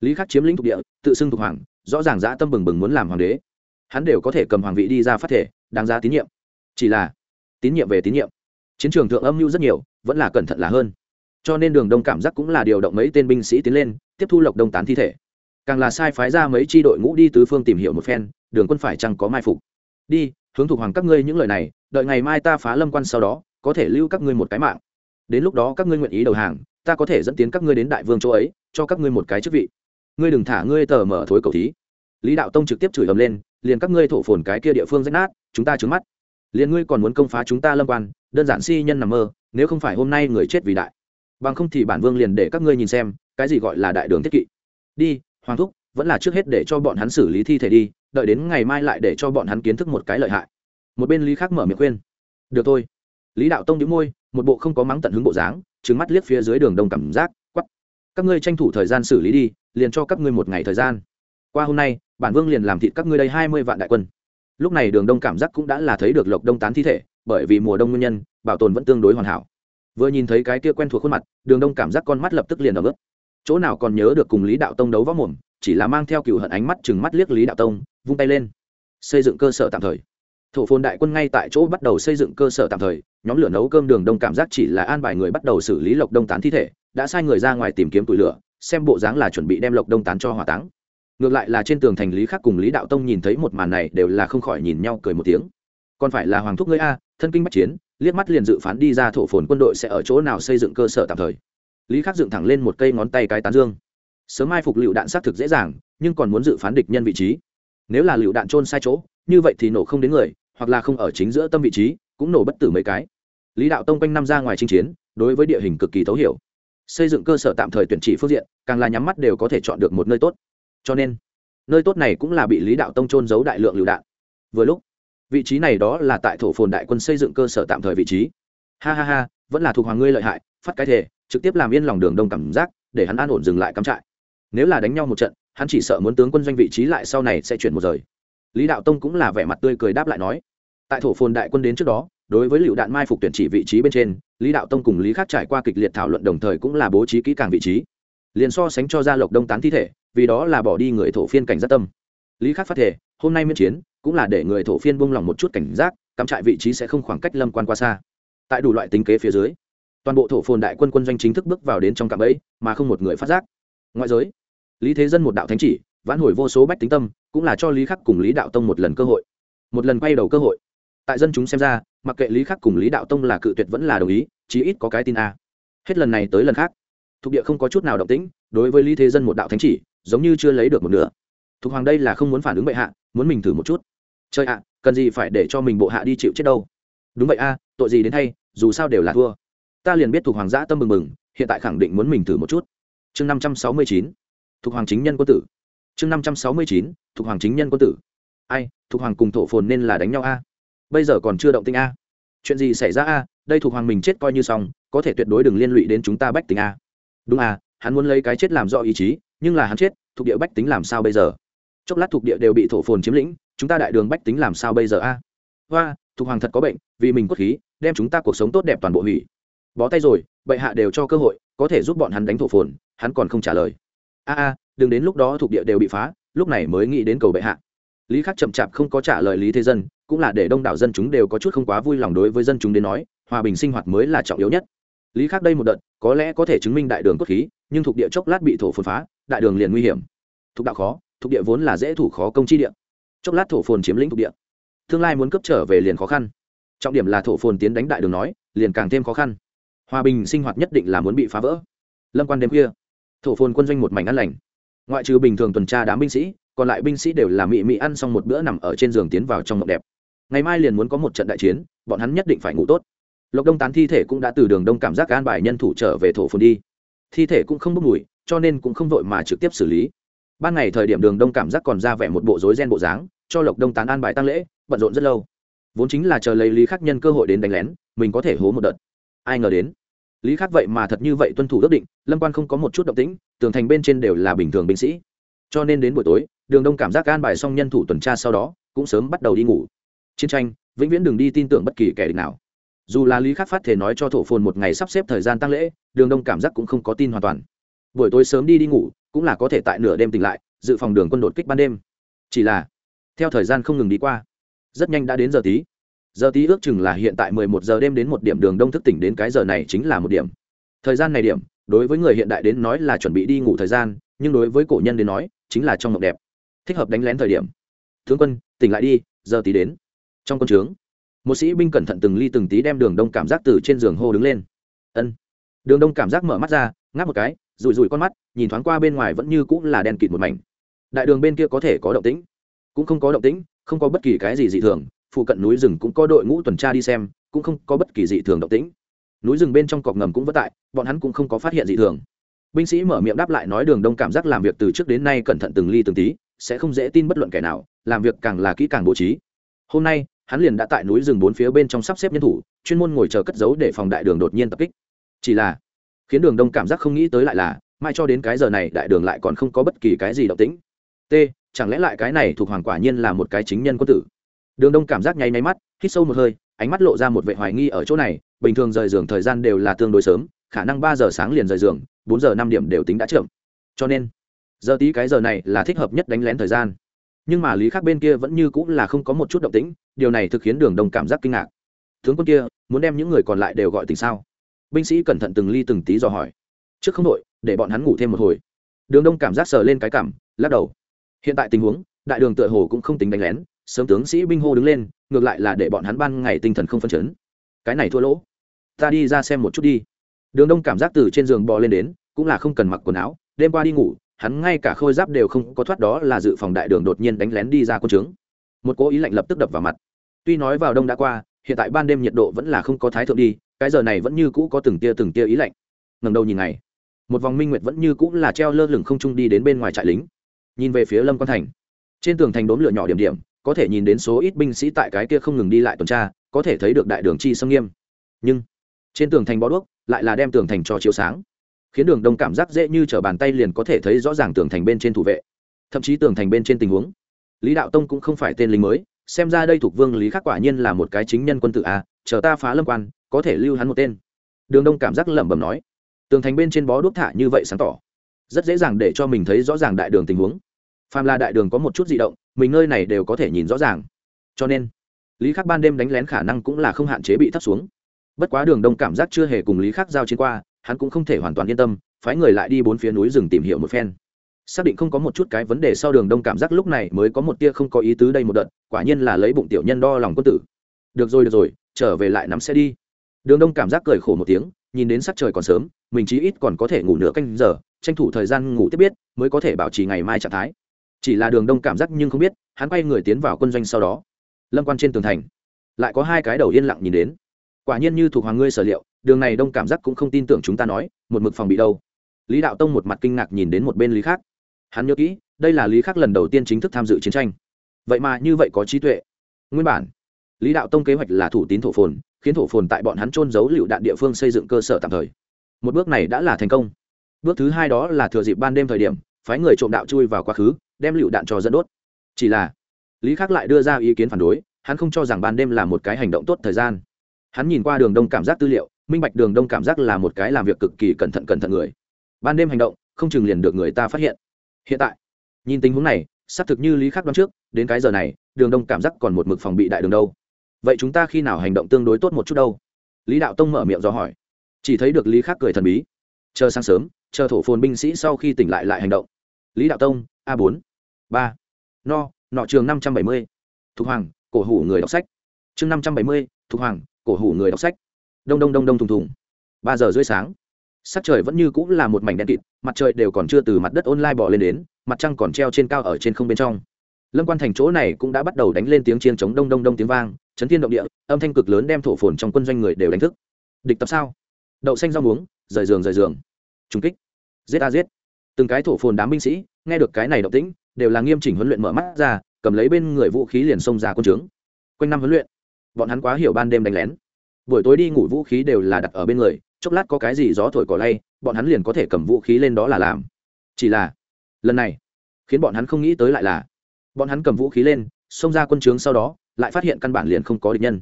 S1: Lý khắc chiếm lĩnh thuộc địa, tự xưng thuộc hoàng, rõ ràng dã tâm bừng bừng muốn làm hoàng đế. Hắn đều có thể cầm hoàng vị đi ra phát thể, đáng ra tín nhiệm. Chỉ là, tín nhiệm về tín nhiệm. Chiến trường thượng âm mưu rất nhiều, vẫn là cẩn thận là hơn. Cho nên đường đông cảm giác cũng là điều động mấy tên binh sĩ tiến lên, tiếp thu lộc đông tán thi thể. Càng là sai phái ra mấy tri đội ngũ đi tứ phương tìm hiểu một phen, đường quân phải chăng có mai phục. Đi, hướng thuộc hoàng các ngươi những lời này, đợi ngày mai ta phá lâm quan sau đó, có thể lưu các ngươi một cái mạng. Đến lúc đó các ngươi nguyện ý đầu hàng ta có thể dẫn tiến các ngươi đến đại vương chỗ ấy, cho các ngươi một cái chức vị. Ngươi đừng thả ngươi tờ mở thối cầu thí. Lý đạo tông trực tiếp chửi ầm lên, liền các ngươi thổ phồn cái kia địa phương rách nát, chúng ta trứng mắt. Liền ngươi còn muốn công phá chúng ta lâm quan, đơn giản si nhân nằm mơ, nếu không phải hôm nay người chết vì đại. Bằng không thì bản vương liền để các ngươi nhìn xem, cái gì gọi là đại đường thiết kỵ. Đi, hoàng thúc, vẫn là trước hết để cho bọn hắn xử lý thi thể đi, đợi đến ngày mai lại để cho bọn hắn kiến thức một cái lợi hại. Một bên lý khác mở miệng khuyên, được thôi. Lý đạo tông đĩu môi, một bộ không có mắng tận hứng bộ dáng trứng mắt liếc phía dưới đường đông cảm giác quắp các ngươi tranh thủ thời gian xử lý đi, liền cho các ngươi một ngày thời gian. Qua hôm nay, bản vương liền làm thịt các ngươi đây hai mươi vạn đại quân. Lúc này đường đông cảm giác cũng đã là thấy được lộc đông tán thi thể, bởi vì mùa đông nguyên nhân, bảo tồn vẫn tương đối hoàn hảo. Vừa nhìn thấy cái kia quen thuộc khuôn mặt, đường đông cảm giác con mắt lập tức liền ở bước chỗ nào còn nhớ được cùng lý đạo tông đấu võ mồm, chỉ là mang theo cựu hận ánh mắt chừng mắt liếc lý đạo tông, vung tay lên. Xây dựng cơ sở tạm thời. Thổ phồn đại quân ngay tại chỗ bắt đầu xây dựng cơ sở tạm thời nhóm lửa nấu cơm đường đông cảm giác chỉ là an bài người bắt đầu xử lý lộc đông tán thi thể, đã sai người ra ngoài tìm kiếm tủi lửa, xem bộ dáng là chuẩn bị đem lộc đông tán cho hỏa táng. Ngược lại là trên tường thành lý khắc cùng lý đạo tông nhìn thấy một màn này đều là không khỏi nhìn nhau cười một tiếng. Còn phải là hoàng thúc ngươi a, thân kinh bắt chiến, liếc mắt liền dự phán đi ra thổ phồn quân đội sẽ ở chỗ nào xây dựng cơ sở tạm thời. Lý khắc dựng thẳng lên một cây ngón tay cái tán dương. Sớm mai phục lựu đạn xác thực dễ dàng, nhưng còn muốn dự phán địch nhân vị trí. Nếu là lựu đạn trôn sai chỗ, như vậy thì nổ không đến người, hoặc là không ở chính giữa tâm vị trí, cũng nổ bất tử mấy cái lý đạo tông quanh năm ra ngoài chinh chiến, đối với địa hình cực kỳ thấu hiểu. Xây dựng cơ sở tạm thời tuyển chỉ phương diện, càng là nhắm mắt đều có thể chọn được một nơi tốt. Cho nên, nơi tốt này cũng là bị lý đạo tông trôn giấu đại lượng lựu đạn. Vừa lúc, vị trí này đó là tại thổ phồn đại quân xây dựng cơ sở tạm thời vị trí. Ha ha ha, vẫn là thuộc hoàng ngươi lợi hại, phát cái thể trực tiếp làm yên lòng đường đông cảm giác, để hắn an ổn dừng lại cắm trại. Nếu là đánh nhau một trận, hắn chỉ sợ muốn tướng quân doanh vị trí lại sau này sẽ chuyển một rời. Lý đạo tông cũng là vẻ mặt tươi cười đáp lại nói tại thổ phồn đại quân đến trước đó, đối với lựu đạn mai phục tuyển chỉ vị trí bên trên, lý đạo tông cùng lý khắc trải qua kịch liệt thảo luận đồng thời cũng là bố trí kỹ càng vị trí. Liền so sánh cho gia lộc đông tán thi thể, vì đó là bỏ đi người thổ phiên cảnh giác tâm. Lý khắc phát thể, hôm nay miễn chiến, cũng là để người thổ phiên buông lòng một chút cảnh giác, cắm trại vị trí sẽ không khoảng cách lâm quan qua xa. Tại đủ loại tính kế phía dưới, toàn bộ thổ phồn đại quân quân doanh chính thức bước vào đến trong cạm ấy mà không một người phát giác. Ngoại giới, lý thế dân một đạo thánh chỉ, vãn hồi vô số bách tính tâm, cũng là cho lý khắc cùng lý đạo tông một lần cơ hội. Một lần quay đầu cơ hội tại dân chúng xem ra, mặc kệ lý khắc cùng lý đạo tông là cự tuyệt vẫn là đồng ý, chí ít có cái tin a. Hết lần này tới lần khác, thuộc địa không có chút nào động tĩnh, đối với lý thế dân một đạo thánh chỉ, giống như chưa lấy được một nửa. Thuộc hoàng đây là không muốn phản ứng bệ hạ, muốn mình thử một chút. Chơi ạ, cần gì phải để cho mình bộ hạ đi chịu chết đâu? Đúng vậy a, tội gì đến hay dù sao đều là thua. Ta liền biết thuộc hoàng giã tâm mừng mừng hiện tại khẳng định muốn mình thử một chút. Chương năm trăm sáu mươi chín, thuộc hoàng chính nhân quân tử. Chương năm trăm sáu mươi chín, thuộc hoàng chính nhân quân tử. Ai, thuộc hoàng cùng thổ phồn nên là đánh nhau a bây giờ còn chưa động tinh a. Chuyện gì xảy ra a? Đây thuộc hoàng mình chết coi như xong, có thể tuyệt đối đừng liên lụy đến chúng ta bách tính a. Đúng à hắn muốn lấy cái chết làm rõ ý chí, nhưng là hắn chết, thuộc địa bách tính làm sao bây giờ? Chốc lát thuộc địa đều bị thổ phồn chiếm lĩnh, chúng ta đại đường bách tính làm sao bây giờ a? Hoa, thuộc hoàng thật có bệnh, vì mình cốt khí, đem chúng ta cuộc sống tốt đẹp toàn bộ hủy. Bó tay rồi, bệ hạ đều cho cơ hội, có thể giúp bọn hắn đánh thổ phồn, hắn còn không trả lời. A a, đừng đến lúc đó thuộc địa đều bị phá, lúc này mới nghĩ đến cầu bệ hạ lý khắc chậm chạp không có trả lời lý thế dân, cũng là để đông đảo dân chúng đều có chút không quá vui lòng đối với dân chúng đến nói, hòa bình sinh hoạt mới là trọng yếu nhất. Lý khắc đây một đợt, có lẽ có thể chứng minh đại đường cốt khí, nhưng thuộc địa chốc lát bị thổ phồn phá, đại đường liền nguy hiểm. Thuộc đạo khó, thuộc địa vốn là dễ thủ khó công chi địa. Chốc lát thổ phồn chiếm lĩnh thuộc địa. Tương lai muốn cấp trở về liền khó khăn. Trọng điểm là thổ phồn tiến đánh đại đường nói, liền càng thêm khó khăn. Hòa bình sinh hoạt nhất định là muốn bị phá vỡ. Lâm quan đêm khuya, thổ phồn quân doanh một mảnh ăn lành ngoại trừ bình thường tuần tra đám binh sĩ, còn lại binh sĩ đều là mị mị ăn xong một bữa nằm ở trên giường tiến vào trong mộng đẹp. Ngày mai liền muốn có một trận đại chiến, bọn hắn nhất định phải ngủ tốt. Lộc đông tán thi thể cũng đã từ đường đông cảm giác an bài nhân thủ trở về thổ phồn đi. Thi thể cũng không bốc mùi, cho nên cũng không vội mà trực tiếp xử lý. Ban ngày thời điểm đường đông cảm giác còn ra vẻ một bộ rối gen bộ dáng, cho lộc đông tán an bài tăng lễ, bận rộn rất lâu. Vốn chính là chờ lấy lý khắc nhân cơ hội đến đánh lén, mình có thể hố một đợt. Ai ngờ đến lý khắc vậy mà thật như vậy tuân thủ ước định, lâm quan không có một chút động tĩnh, tường thành bên trên đều là bình thường binh sĩ. Cho nên đến buổi tối, đường đông cảm giác an bài xong nhân thủ tuần tra sau đó, cũng sớm bắt đầu đi ngủ. Chiến tranh, vĩnh viễn đừng đi tin tưởng bất kỳ kẻ địch nào. Dù là lý khắc phát thể nói cho thổ phồn một ngày sắp xếp thời gian tăng lễ, đường đông cảm giác cũng không có tin hoàn toàn. Buổi tối sớm đi đi ngủ, cũng là có thể tại nửa đêm tỉnh lại, dự phòng đường quân đột kích ban đêm. Chỉ là, theo thời gian không ngừng đi qua, rất nhanh đã đến giờ tí giờ tí ước chừng là hiện tại mười một giờ đêm đến một điểm đường đông thức tỉnh đến cái giờ này chính là một điểm. Thời gian này điểm, đối với người hiện đại đến nói là chuẩn bị đi ngủ thời gian, nhưng đối với cổ nhân đến nói, chính là trong mộng đẹp. Thích hợp đánh lén thời điểm. Tướng quân, tỉnh lại đi, giờ tí đến. Trong quân trướng, một sĩ binh cẩn thận từng ly từng tí đem đường đông cảm giác từ trên giường hô đứng lên. Ân. Đường đông cảm giác mở mắt ra, ngáp một cái, rủi rủi con mắt, nhìn thoáng qua bên ngoài vẫn như cũng là đen kịt một mảnh. Đại đường bên kia có thể có động tĩnh, cũng không có động tĩnh, không có bất kỳ cái gì dị thường phụ cận núi rừng cũng có đội ngũ tuần tra đi xem, cũng không có bất kỳ dị thường động tĩnh. Núi rừng bên trong cọc ngầm cũng vất tại, bọn hắn cũng không có phát hiện dị thường. Binh sĩ mở miệng đáp lại nói đường đông cảm giác làm việc từ trước đến nay cẩn thận từng ly từng tí, sẽ không dễ tin bất luận kẻ nào, làm việc càng là kỹ càng bố trí. Hôm nay, hắn liền đã tại núi rừng bốn phía bên trong sắp xếp nhân thủ, chuyên môn ngồi chờ cất giấu để phòng đại đường đột nhiên tập kích. Chỉ là, khiến đường đông cảm giác không nghĩ tới lại là, mai cho đến cái giờ này đại đường lại còn không có bất kỳ cái gì động tĩnh. T, chẳng lẽ lại cái này thuộc hoàng quả nhiên là một cái chính nhân quân tử? Đường đông cảm giác nháy nháy mắt, hít sâu một hơi, ánh mắt lộ ra một vệ hoài nghi ở chỗ này, bình thường rời giường thời gian đều là tương đối sớm, khả năng ba giờ sáng liền rời giường, bốn giờ năm điểm đều tính đã chậm. Cho nên, giờ tí cái giờ này là thích hợp nhất đánh lén thời gian. Nhưng mà lý khác bên kia vẫn như cũng là không có một chút động tĩnh, điều này thực khiến đường đông cảm giác kinh ngạc. Tướng quân kia, muốn đem những người còn lại đều gọi tình sao? Binh sĩ cẩn thận từng ly từng tí dò hỏi. Trước không đội, để bọn hắn ngủ thêm một hồi. Đường đông cảm giác sờ lên cái cảm, lắc đầu. Hiện tại tình huống, đại đường tựa hồ cũng không tính đánh lén sớm tướng sĩ binh hô đứng lên ngược lại là để bọn hắn ban ngày tinh thần không phân chấn. Cái này thua lỗ. Ta đi ra xem một chút đi. Đường đông cảm giác từ trên giường bò lên đến cũng là không cần mặc quần áo đêm qua đi ngủ hắn ngay cả khôi giáp đều không có thoát đó là dự phòng đại đường đột nhiên đánh lén đi ra quân trướng. Một cố ý lạnh lập tức đập vào mặt. Tuy nói vào đông đã qua hiện tại ban đêm nhiệt độ vẫn là không có thái thượng đi cái giờ này vẫn như cũ có từng tia từng tia ý lạnh. Ngầm đầu nhìn này, một vòng minh nguyệt vẫn như cũ là treo lơ lửng không trung đi đến bên ngoài trại lính. Nhìn về phía lâm quan thành. Trên tường thành đốm lửa nhỏ điểm điểm có thể nhìn đến số ít binh sĩ tại cái kia không ngừng đi lại tuần tra, có thể thấy được đại đường chi sâm nghiêm. Nhưng, trên tường thành bó đuốc lại là đem tường thành cho chiếu sáng, khiến đường đông cảm giác dễ như t bàn tay liền có thể thấy rõ ràng tường thành bên trên thủ vệ. Thậm chí tường thành bên trên tình huống, lý đạo tông cũng không phải tên lính mới, xem ra đây thuộc vương lý khắc quả nhiên là một cái chính nhân quân tự a, chờ ta phá lâm quan, có thể lưu hắn một tên. Đường đông cảm giác lẩm bẩm nói, tường thành bên trên bó đuốc thả như vậy sáng tỏ, rất dễ dàng để cho mình thấy rõ ràng đại đường tình huống. Phàm là đại đường có một chút di động mình nơi này đều có thể nhìn rõ ràng. Cho nên, lý khắc ban đêm đánh lén khả năng cũng là không hạn chế bị thấp xuống. Bất quá đường đông cảm giác chưa hề cùng lý khắc giao chiến qua, hắn cũng không thể hoàn toàn yên tâm, phái người lại đi bốn phía núi rừng tìm hiểu một phen. Xác định không có một chút cái vấn đề sau đường đông cảm giác lúc này mới có một tia không có ý tứ đây một đợt, quả nhiên là lấy bụng tiểu nhân đo lòng quân tử. Được rồi được rồi, trở về lại nắm xe đi. Đường đông cảm giác cười khổ một tiếng, nhìn đến sắc trời còn sớm, mình chí ít còn có thể ngủ nửa canh giờ, tranh thủ thời gian ngủ tiếp biết, mới có thể bảo trì ngày mai trạng thái chỉ là đường đông cảm giác nhưng không biết, hắn quay người tiến vào quân doanh sau đó. Lâm quan trên tường thành, lại có hai cái đầu yên lặng nhìn đến. Quả nhiên như thuộc hoàng ngươi sở liệu, đường này đông cảm giác cũng không tin tưởng chúng ta nói, một mực phòng bị đâu. Lý đạo tông một mặt kinh ngạc nhìn đến một bên lý khác hắn nhớ kỹ, đây là lý khắc lần đầu tiên chính thức tham dự chiến tranh. Vậy mà như vậy có trí tuệ. Nguyên bản, lý đạo tông kế hoạch là thủ tín thổ phồn, khiến thổ phồn tại bọn hắn trôn giấu lựu đạn địa phương xây dựng cơ sở tạm thời. Một bước này đã là thành công. Bước thứ hai đó là thừa dịp ban đêm thời điểm, phái người trộm đạo chui vào quá khứ đem lựu đạn cho dẫn đốt. Chỉ là, lý khắc lại đưa ra ý kiến phản đối, hắn không cho rằng ban đêm là một cái hành động tốt thời gian. Hắn nhìn qua đường đông cảm giác tư liệu, minh bạch đường đông cảm giác là một cái làm việc cực kỳ cẩn thận cẩn thận người. Ban đêm hành động, không chừng liền được người ta phát hiện. Hiện tại, nhìn tình huống này, xác thực như lý khắc đoán trước, đến cái giờ này, đường đông cảm giác còn một mực phòng bị đại đường đâu. Vậy chúng ta khi nào hành động tương đối tốt một chút đâu? Lý đạo tông mở miệng do hỏi. Chỉ thấy được lý khắc cười thần bí. Chờ sáng sớm, chờ thổ phồn binh sĩ sau khi tỉnh lại lại hành động. Lý đạo tông a bốn. Ba. No, nọ trường năm trăm bảy mươi. Thục hoàng, cổ hủ người đọc sách. Chương năm trăm bảy mươi, thục hoàng, cổ hủ người đọc sách. Đông đông đông đông thùng thùng. Ba giờ rưỡi sáng. Sắc trời vẫn như cũng là một mảnh đen kịt, mặt trời đều còn chưa từ mặt đất online bỏ lên đến, mặt trăng còn treo trên cao ở trên không bên trong. Lâm quan thành chỗ này cũng đã bắt đầu đánh lên tiếng chiên chống đông đông đông tiếng vang, chấn thiên động địa, âm thanh cực lớn đem thổ phồn trong quân doanh người đều đánh thức. Địch tập sao? Đậu xanh rau muống, rời giường rời giường. Trung kích. Giết a giết từng cái thổ phồn đám binh sĩ, nghe được cái này động tĩnh, đều là nghiêm chỉnh huấn luyện mở mắt ra, cầm lấy bên người vũ khí liền xông ra quân trướng. Quanh năm huấn luyện, bọn hắn quá hiểu ban đêm đánh lén. Buổi tối đi ngủ vũ khí đều là đặt ở bên người, chốc lát có cái gì gió thổi cỏ lay, bọn hắn liền có thể cầm vũ khí lên đó là làm. Chỉ là, lần này, khiến bọn hắn không nghĩ tới lại là, bọn hắn cầm vũ khí lên, xông ra quân trướng sau đó, lại phát hiện căn bản liền không có địch nhân.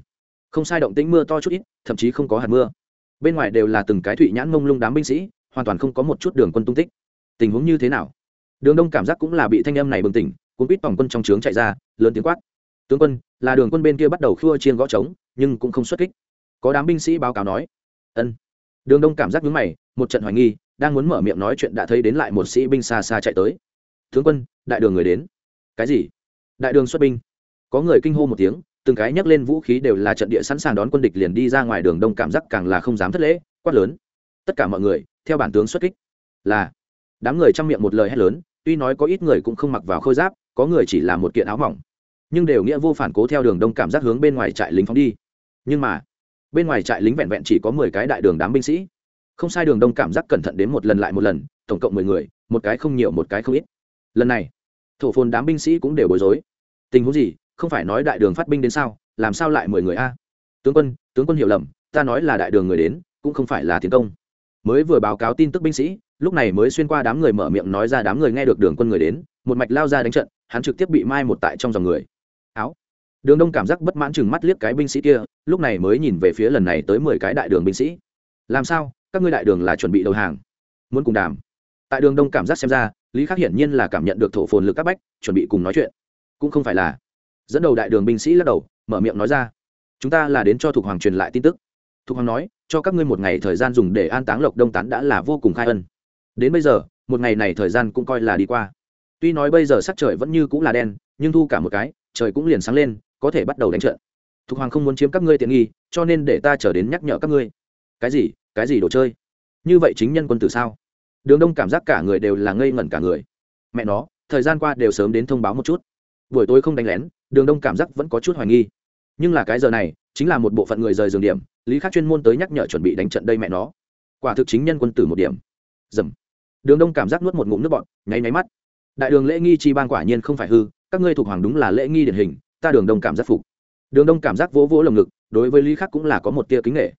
S1: Không sai động tĩnh mưa to chút ít, thậm chí không có hạt mưa. Bên ngoài đều là từng cái thụy nhãn mông lung đám binh sĩ, hoàn toàn không có một chút đường quân tung tích tình huống như thế nào? Đường đông cảm giác cũng là bị thanh âm này bừng tỉnh cũng quýt vòng quân trong trướng chạy ra, lớn tiếng quát. Tướng quân, là đường quân bên kia bắt đầu khua chiên gõ trống, nhưng cũng không xuất kích. Có đám binh sĩ báo cáo nói. Ân. Đường đông cảm giác vướng mày, một trận hoài nghi, đang muốn mở miệng nói chuyện đã thấy đến lại một sĩ binh xa xa chạy tới. Tướng quân, đại đường người đến. Cái gì? Đại đường xuất binh. Có người kinh hô một tiếng, từng cái nhấc lên vũ khí đều là trận địa sẵn sàng đón quân địch liền đi ra ngoài đường đông cảm giác càng là không dám thất lễ, quát lớn. Tất cả mọi người, theo bản tướng xuất kích. Là đám người trong miệng một lời hét lớn, tuy nói có ít người cũng không mặc vào khôi giáp, có người chỉ là một kiện áo mỏng. Nhưng đều nghĩa vô phản cố theo đường đông cảm giác hướng bên ngoài trại lính phóng đi. Nhưng mà, bên ngoài trại lính vẹn vẹn chỉ có mười cái đại đường đám binh sĩ. Không sai đường đông cảm giác cẩn thận đến một lần lại một lần, tổng cộng mười người, một cái không nhiều, một cái không ít. Lần này, thổ phồn đám binh sĩ cũng đều bối rối. Tình huống gì? Không phải nói đại đường phát binh đến sao? Làm sao lại mười người a? Tướng quân tướng quân hiểu lầm, ta nói là đại đường người đến, cũng không phải là tiến công. Mới vừa báo cáo tin tức binh sĩ lúc này mới xuyên qua đám người mở miệng nói ra đám người nghe được đường quân người đến, một mạch lao ra đánh trận, hắn trực tiếp bị mai một tại trong dòng người. Áo. Đường đông cảm giác bất mãn chừng mắt liếc cái binh sĩ kia, lúc này mới nhìn về phía lần này tới mười cái đại đường binh sĩ. Làm sao? Các ngươi đại đường là chuẩn bị đầu hàng. Muốn cùng đàm. Tại đường đông cảm giác xem ra, lý khắc hiển nhiên là cảm nhận được thổ phồn lực các bách, chuẩn bị cùng nói chuyện. Cũng không phải là. Dẫn đầu đại đường binh sĩ lắc đầu, mở miệng nói ra. Chúng ta là đến cho thục hoàng truyền lại tin tức. Thục hoàng nói, cho các ngươi một ngày thời gian dùng để an táng lộc đông tán đã là vô cùng khai ân đến bây giờ, một ngày này thời gian cũng coi là đi qua. Tuy nói bây giờ sắc trời vẫn như cũng là đen, nhưng thu cả một cái, trời cũng liền sáng lên, có thể bắt đầu đánh trận. Thục hoàng không muốn chiếm các ngươi tiện nghi, cho nên để ta trở đến nhắc nhở các ngươi. Cái gì? Cái gì đồ chơi? Như vậy chính nhân quân tử sao? Đường đông cảm giác cả người đều là ngây ngẩn cả người. Mẹ nó, thời gian qua đều sớm đến thông báo một chút. Buổi tối không đánh lén, đường đông cảm giác vẫn có chút hoài nghi. Nhưng là cái giờ này, chính là một bộ phận người rời giường điểm, lý khắc chuyên môn tới nhắc nhở chuẩn bị đánh trận đây mẹ nó. Quả thực chính nhân quân tử một điểm. Dầm đường đông cảm giác nuốt một ngụm nước bọt nháy nháy mắt. Đại đường lễ nghi chi ban quả nhiên không phải hư các ngươi thuộc hoàng đúng là lễ nghi điển hình ta đường đông cảm giác phục. Đường đông cảm giác vỗ vỗ lồng ngực đối với lý khắc cũng là có một tia kính nghệ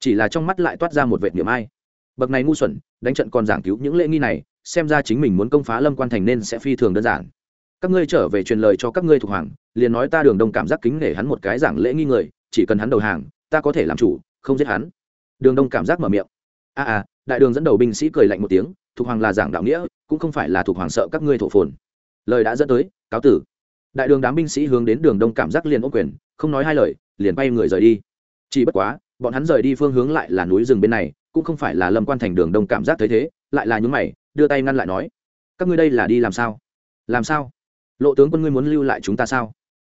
S1: chỉ là trong mắt lại toát ra một vệt niệm ai. Bậc này ngu xuẩn đánh trận còn giảng cứu những lễ nghi này xem ra chính mình muốn công phá lâm quan thành nên sẽ phi thường đơn giản. Các ngươi trở về truyền lời cho các ngươi thuộc hoàng liền nói ta đường đông cảm giác kính nể hắn một cái giảng lễ nghi người chỉ cần hắn đầu hàng ta có thể làm chủ không giết hắn. Đường đông cảm giác mở miệng. A à, à đại đường dẫn đầu binh sĩ cười lạnh một tiếng thuộc hoàng là giảng đạo nghĩa, cũng không phải là thuộc hoàng sợ các ngươi thổ phồn. Lời đã dẫn tới, cáo tử. Đại đường đám binh sĩ hướng đến đường đông cảm giác liền ôm quyền, không nói hai lời, liền bay người rời đi. Chỉ bất quá, bọn hắn rời đi phương hướng lại là núi rừng bên này, cũng không phải là lâm quan thành đường đông cảm giác thấy thế, lại là những mày, đưa tay ngăn lại nói, các ngươi đây là đi làm sao? Làm sao? Lộ tướng quân ngươi muốn lưu lại chúng ta sao?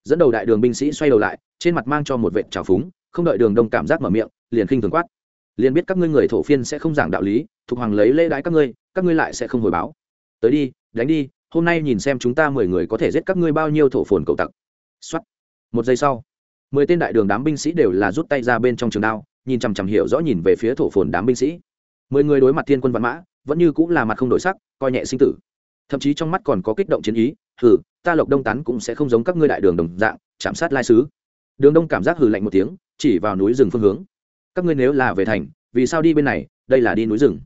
S1: Dẫn đầu đại đường binh sĩ xoay đầu lại, trên mặt mang cho một vệ trào phúng, không đợi đường đông cảm giác mở miệng, liền khinh thường quát, liền biết các ngươi người thổ phiên sẽ không giảng đạo lý thuộc hoàng lấy lễ đái các ngươi các ngươi lại sẽ không hồi báo. Tới đi, đánh đi, hôm nay nhìn xem chúng ta mười người có thể giết các ngươi bao nhiêu thổ phồn cầu tặc. Xuất một giây sau, mười tên đại đường đám binh sĩ đều là rút tay ra bên trong trường đao, nhìn chằm chằm hiểu rõ nhìn về phía thổ phồn đám binh sĩ. Mười người đối mặt thiên quân văn mã, vẫn như cũng là mặt không đổi sắc, coi nhẹ sinh tử. Thậm chí trong mắt còn có kích động chiến ý, hừ, ta lộc đông tán cũng sẽ không giống các ngươi đại đường đồng dạng, chạm sát lai sứ. Đường đông cảm giác hừ lạnh một tiếng, chỉ vào núi rừng phương hướng. Các ngươi nếu là về thành, vì sao đi bên này? Đây là đi núi rừng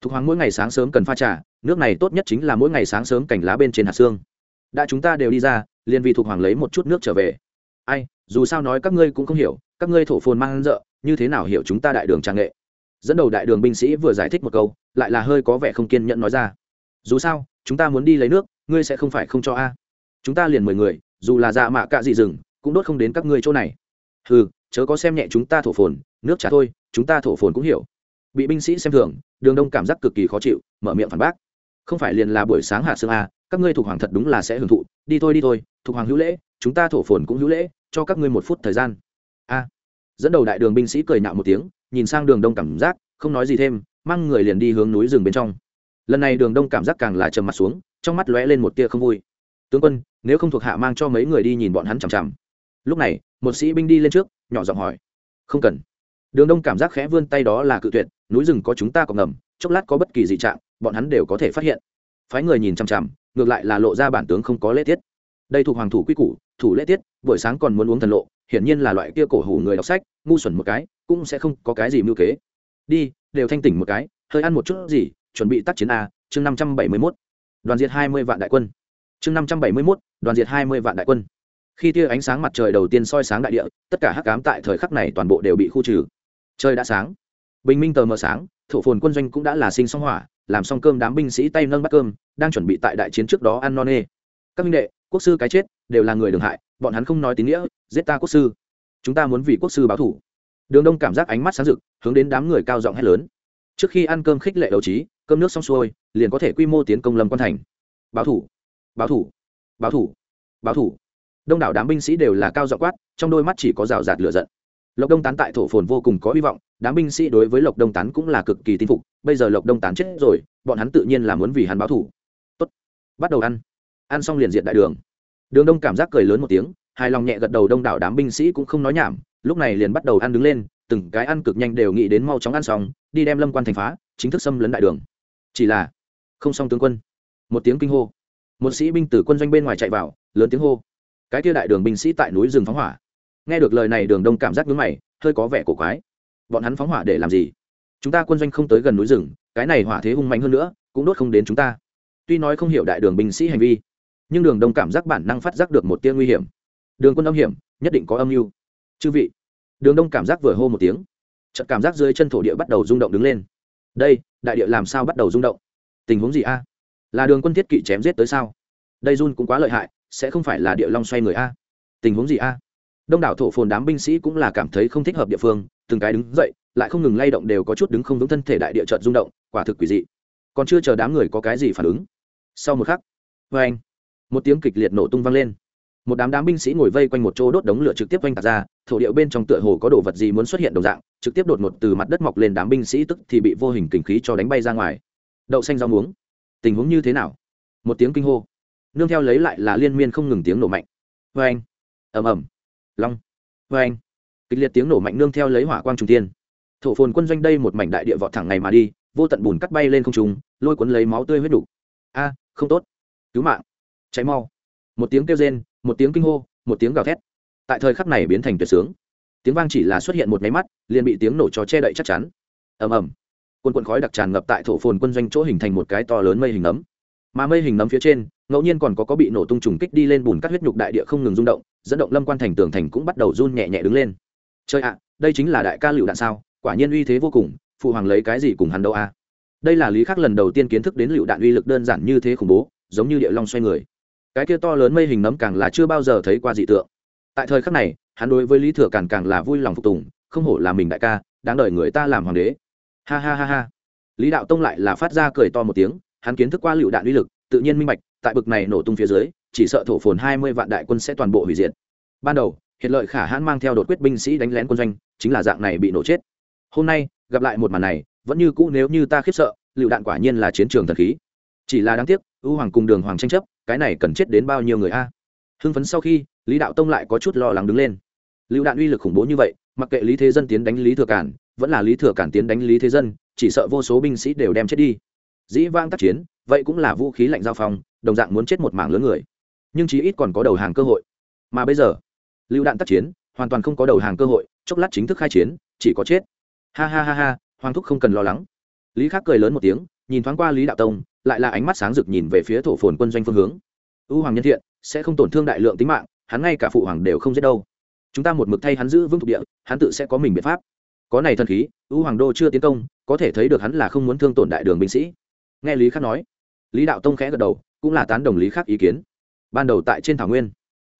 S1: thục hoàng mỗi ngày sáng sớm cần pha trà, nước này tốt nhất chính là mỗi ngày sáng sớm cảnh lá bên trên hạt xương. Đã chúng ta đều đi ra, liền vì thục hoàng lấy một chút nước trở về. Ai, dù sao nói các ngươi cũng không hiểu, các ngươi thổ phồn mang rợ, như thế nào hiểu chúng ta đại đường trang nghệ? Dẫn đầu đại đường binh sĩ vừa giải thích một câu, lại là hơi có vẻ không kiên nhẫn nói ra. Dù sao, chúng ta muốn đi lấy nước, ngươi sẽ không phải không cho a. Chúng ta liền mười người, dù là dạ mạ cạ dị rừng cũng đốt không đến các ngươi chỗ này. Ừ chớ có xem nhẹ chúng ta thổ phồn, nước trả thôi, chúng ta thổ phồn cũng hiểu. Bị binh sĩ xem thường đường đông cảm giác cực kỳ khó chịu, mở miệng phản bác. Không phải liền là buổi sáng hạ sương à các ngươi thuộc hoàng thật đúng là sẽ hưởng thụ. Đi thôi đi thôi, thuộc hoàng hữu lễ, chúng ta thổ phồn cũng hữu lễ, cho các ngươi một phút thời gian. A. Dẫn đầu đại đường binh sĩ cười nạo một tiếng, nhìn sang đường đông cảm giác, không nói gì thêm, mang người liền đi hướng núi rừng bên trong. Lần này đường đông cảm giác càng là trầm mặt xuống, trong mắt lóe lên một tia không vui. Tướng quân, nếu không thuộc hạ mang cho mấy người đi nhìn bọn hắn chằm chằm. Lúc này, một sĩ binh đi lên trước, nhỏ giọng hỏi. Không cần đường đông cảm giác khẽ vươn tay đó là cự tuyệt, núi rừng có chúng ta còn ngầm, chốc lát có bất kỳ dị trạng, bọn hắn đều có thể phát hiện. Phái người nhìn chằm chằm, ngược lại là lộ ra bản tướng không có lễ tiết. Đây thuộc hoàng thủ quy củ, thủ lễ tiết, buổi sáng còn muốn uống thần lộ, hiển nhiên là loại kia cổ hủ người đọc sách, ngu xuẩn một cái, cũng sẽ không có cái gì mưu kế. Đi, đều thanh tỉnh một cái, hơi ăn một chút gì, chuẩn bị tác chiến a, chương năm trăm bảy mươi mốt. Đoàn diệt hai mươi vạn đại quân. Chương năm trăm bảy mươi mốt, đoàn diệt hai mươi vạn đại quân. Khi tia ánh sáng mặt trời đầu tiên soi sáng đại địa, tất cả hắc cám tại thời khắc này toàn bộ đều bị khu trừ trời đã sáng. Bình minh tờ mờ sáng, thổ phồn quân doanh cũng đã là sinh xong hỏa, làm xong cơm đám binh sĩ tay nâng bắt cơm, đang chuẩn bị tại đại chiến trước đó ăn non nê. Các minh đệ, quốc sư cái chết, đều là người đường hại, bọn hắn không nói tín nghĩa, giết ta quốc sư. Chúng ta muốn vì quốc sư báo thủ. Đường đông cảm giác ánh mắt sáng rực, hướng đến đám người cao giọng hét lớn. Trước khi ăn cơm khích lệ đầu trí, cơm nước xong xuôi, liền có thể quy mô tiến công lâm quan thành. Báo thủ. Báo thủ. Báo thủ. Báo thủ. Đông đảo đám binh sĩ đều là cao giọng quát, trong đôi mắt chỉ có rào rạt lửa giận lộc đông tán tại thổ phồn vô cùng có hy vọng, đám binh sĩ đối với lộc đông tán cũng là cực kỳ tin phục, bây giờ lộc đông tán chết rồi, bọn hắn tự nhiên là muốn vì hắn báo thủ tốt, bắt đầu ăn. Ăn xong liền diện đại đường. Đường đông cảm giác cười lớn một tiếng, hài lòng nhẹ gật đầu đông đảo đám binh sĩ cũng không nói nhảm, lúc này liền bắt đầu ăn đứng lên, từng cái ăn cực nhanh đều nghĩ đến mau chóng ăn xong, đi đem lâm quan thành phá, chính thức xâm lấn đại đường. Chỉ là, không xong tướng quân. Một tiếng kinh hô. Một sĩ binh từ quân doanh bên ngoài chạy vào, lớn tiếng hô. Cái kia đại đường binh sĩ tại núi rừng phóng hỏa nghe được lời này đường đông cảm giác núi mày, hơi có vẻ cổ quái. Bọn hắn phóng hỏa để làm gì? Chúng ta quân doanh không tới gần núi rừng, cái này hỏa thế hung mạnh hơn nữa, cũng đốt không đến chúng ta. Tuy nói không hiểu đại đường binh sĩ hành vi, nhưng đường đông cảm giác bản năng phát giác được một tia nguy hiểm. Đường quân âm hiểm, nhất định có âm mưu. Chư vị, đường đông cảm giác vừa hô một tiếng trận cảm giác dưới chân thổ địa bắt đầu rung động đứng lên. Đây, đại địa làm sao bắt đầu rung động? Tình huống gì a? Là đường quân thiết kỵ chém giết tới sao? Đây run cũng quá lợi hại, sẽ không phải là địa long xoay người a. Tình huống gì a? Đông đảo thổ phồn đám binh sĩ cũng là cảm thấy không thích hợp địa phương, từng cái đứng dậy, lại không ngừng lay động đều có chút đứng không vững thân thể đại địa trợt rung động, quả thực quỷ dị. Còn chưa chờ đám người có cái gì phản ứng, sau một khắc vê anh, một tiếng kịch liệt nổ tung vang lên. Một đám đám binh sĩ ngồi vây quanh một chỗ đốt đống lửa trực tiếp quanh tạt ra, thổ điệu bên trong tựa hồ có đồ vật gì muốn xuất hiện đồng dạng, trực tiếp đột ngột từ mặt đất mọc lên đám binh sĩ tức thì bị vô hình kình khí cho đánh bay ra ngoài. Đậu xanh rau muống, tình huống như thế nào? Một tiếng kinh hô, nương theo lấy lại là liên miên không ngừng tiếng nổ mạnh. Vê anh, ầm ầm long vê anh kịch liệt tiếng nổ mạnh nương theo lấy hỏa quang trung tiên thổ phồn quân doanh đây một mảnh đại địa vọt thẳng ngày mà đi, vô tận bùn cắt bay lên không trùng lôi cuốn lấy máu tươi huyết đủ. a, không tốt. Cứu mạng. Cháy mau. Một tiếng kêu rên, một tiếng kinh hô, một tiếng gào thét. Tại thời khắc này biến thành tuyệt sướng. Tiếng vang chỉ là xuất hiện một máy mắt, liền bị tiếng nổ cho che đậy chắc chắn. Ầm ầm. Quân quận khói đặc tràn ngập tại thổ phồn quân doanh chỗ hình thành một cái to lớn mây hình nấm. Mà mây hình nấm phía trên, ngẫu nhiên còn có có bị nổ tung trùng kích đi lên bùn cắt huyết nhục đại địa không ngừng rung động dẫn động lâm quan thành tường thành cũng bắt đầu run nhẹ nhẹ đứng lên. Chơi ạ, đây chính là đại ca lựu đạn sao? Quả nhiên uy thế vô cùng, phụ hoàng lấy cái gì cùng hắn đâu a? Đây là lý khắc lần đầu tiên kiến thức đến lựu đạn uy lực đơn giản như thế khủng bố, giống như địa long xoay người. Cái kia to lớn mây hình nấm càng là chưa bao giờ thấy qua dị tượng. Tại thời khắc này, hắn đối với lý thừa càng càng là vui lòng phục tùng, không hổ là mình đại ca, đáng đợi người ta làm hoàng đế. Ha ha ha ha. Lý đạo tông lại là phát ra cười to một tiếng, hắn kiến thức qua lựu đạn uy lực, tự nhiên minh bạch, tại bực này nổ tung phía dưới chỉ sợ thổ phồn hai mươi vạn đại quân sẽ toàn bộ hủy diệt. Ban đầu hiện lợi khả hãn mang theo đột quyết binh sĩ đánh lén quân doanh, chính là dạng này bị nổ chết. Hôm nay, gặp lại một màn này, vẫn như cũ nếu như ta khiếp sợ, lựu đạn quả nhiên là chiến trường thần khí. Chỉ là đáng tiếc, ưu hoàng cùng đường hoàng tranh chấp, cái này cần chết đến bao nhiêu người a? Hưng phấn sau khi, lý đạo tông lại có chút lo lắng đứng lên. Lựu đạn uy lực khủng bố như vậy, mặc kệ lý thế dân tiến đánh lý thừa cản, vẫn là lý thừa cản tiến đánh lý thế dân, chỉ sợ vô số binh sĩ đều đem chết đi. Dĩ vang tác chiến, vậy cũng là vũ khí lạnh giao phong, đồng dạng muốn chết một mảng lớn người nhưng chí ít còn có đầu hàng cơ hội. Mà bây giờ, lựu đạn tác chiến, hoàn toàn không có đầu hàng cơ hội, chốc lát chính thức khai chiến, chỉ có chết. Ha ha ha ha, hoàng thúc không cần lo lắng. Lý khắc cười lớn một tiếng, nhìn thoáng qua lý đạo tông, lại là ánh mắt sáng rực nhìn về phía thổ phồn quân doanh phương hướng. U hoàng nhân thiện, sẽ không tổn thương đại lượng tính mạng, hắn ngay cả phụ hoàng đều không giết đâu. Chúng ta một mực thay hắn giữ vững thuộc địa, hắn tự sẽ có mình biện pháp. Có này thần khí, u hoàng đô chưa tiến công, có thể thấy được hắn là không muốn thương tổn đại đường binh sĩ. Nghe lý khắc nói, lý đạo tông khẽ gật đầu, cũng là tán đồng lý khắc ý kiến ban đầu tại trên thảo nguyên.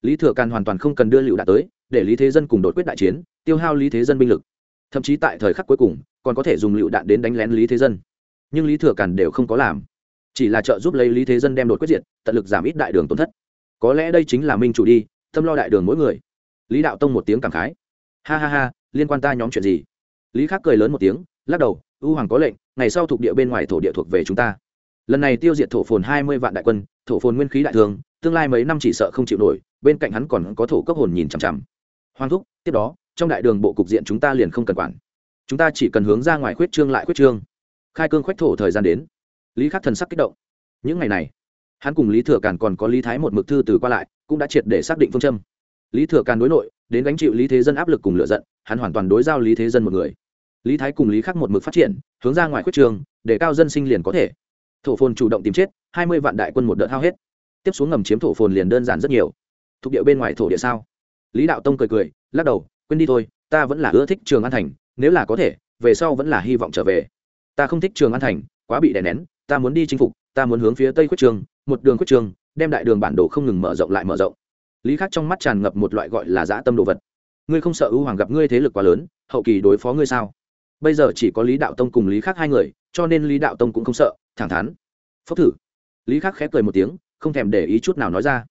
S1: Lý thừa càn hoàn toàn không cần đưa lựu đạn tới, để lý thế dân cùng đột quyết đại chiến, tiêu hao lý thế dân binh lực. Thậm chí tại thời khắc cuối cùng, còn có thể dùng lựu đạn đến đánh lén lý thế dân. Nhưng lý thừa càn đều không có làm. Chỉ là trợ giúp lấy lý thế dân đem đột quyết diệt, tận lực giảm ít đại đường tổn thất. Có lẽ đây chính là minh chủ đi tâm lo đại đường mỗi người. Lý đạo tông một tiếng cảm khái. Ha ha ha, liên quan ta nhóm chuyện gì? Lý khắc cười lớn một tiếng, lắc đầu ưu hoàng có lệnh, ngày sau thuộc địa bên ngoài thổ địa thuộc về chúng ta lần này tiêu diệt thổ phồn hai mươi vạn đại quân, thổ phồn nguyên khí đại thường, tương lai mấy năm chỉ sợ không chịu nổi, bên cạnh hắn còn có thổ cấp hồn nhìn chằm chằm. Hoàng thúc, tiếp đó, trong đại đường bộ cục diện chúng ta liền không cần quản. Chúng ta chỉ cần hướng ra ngoài khuyết trương lại khuyết trương. Khai cương khoách thổ thời gian đến. Lý khắc thần sắc kích động. Những ngày này, hắn cùng lý thừa càn còn có lý thái một mực thư từ qua lại, cũng đã triệt để xác định phương châm. Lý thừa càn đối nội, đến gánh chịu lý thế dân áp lực cùng lựa giận, hắn hoàn toàn đối giao lý thế dân một người. Lý thái cùng lý khắc một mực phát triển, hướng ra ngoài khuyết trường để cao dân sinh liền có thể thổ phồn chủ động tìm chết, hai mươi vạn đại quân một đợt hao hết. Tiếp xuống ngầm chiếm thổ phồn liền đơn giản rất nhiều. Thuộc địa bên ngoài thổ địa sao? Lý đạo tông cười cười, lắc đầu, quên đi thôi, ta vẫn là ưa thích trường an thành, nếu là có thể, về sau vẫn là hy vọng trở về. Ta không thích trường an thành, quá bị đè nén, ta muốn đi chinh phục, ta muốn hướng phía tây quyết trường, một đường quyết trường, đem đại đường bản đồ không ngừng mở rộng lại mở rộng. Lý khắc trong mắt tràn ngập một loại gọi là dã tâm đồ vật. Ngươi không sợ ưu hoàng gặp ngươi thế lực quá lớn, hậu kỳ đối phó ngươi sao? Bây giờ chỉ có lý đạo tông cùng lý khắc hai người, cho nên lý đạo tông cũng không sợ thẳng thắn. Phốc thử. Lý khắc khép cười một tiếng, không thèm để ý chút nào nói ra.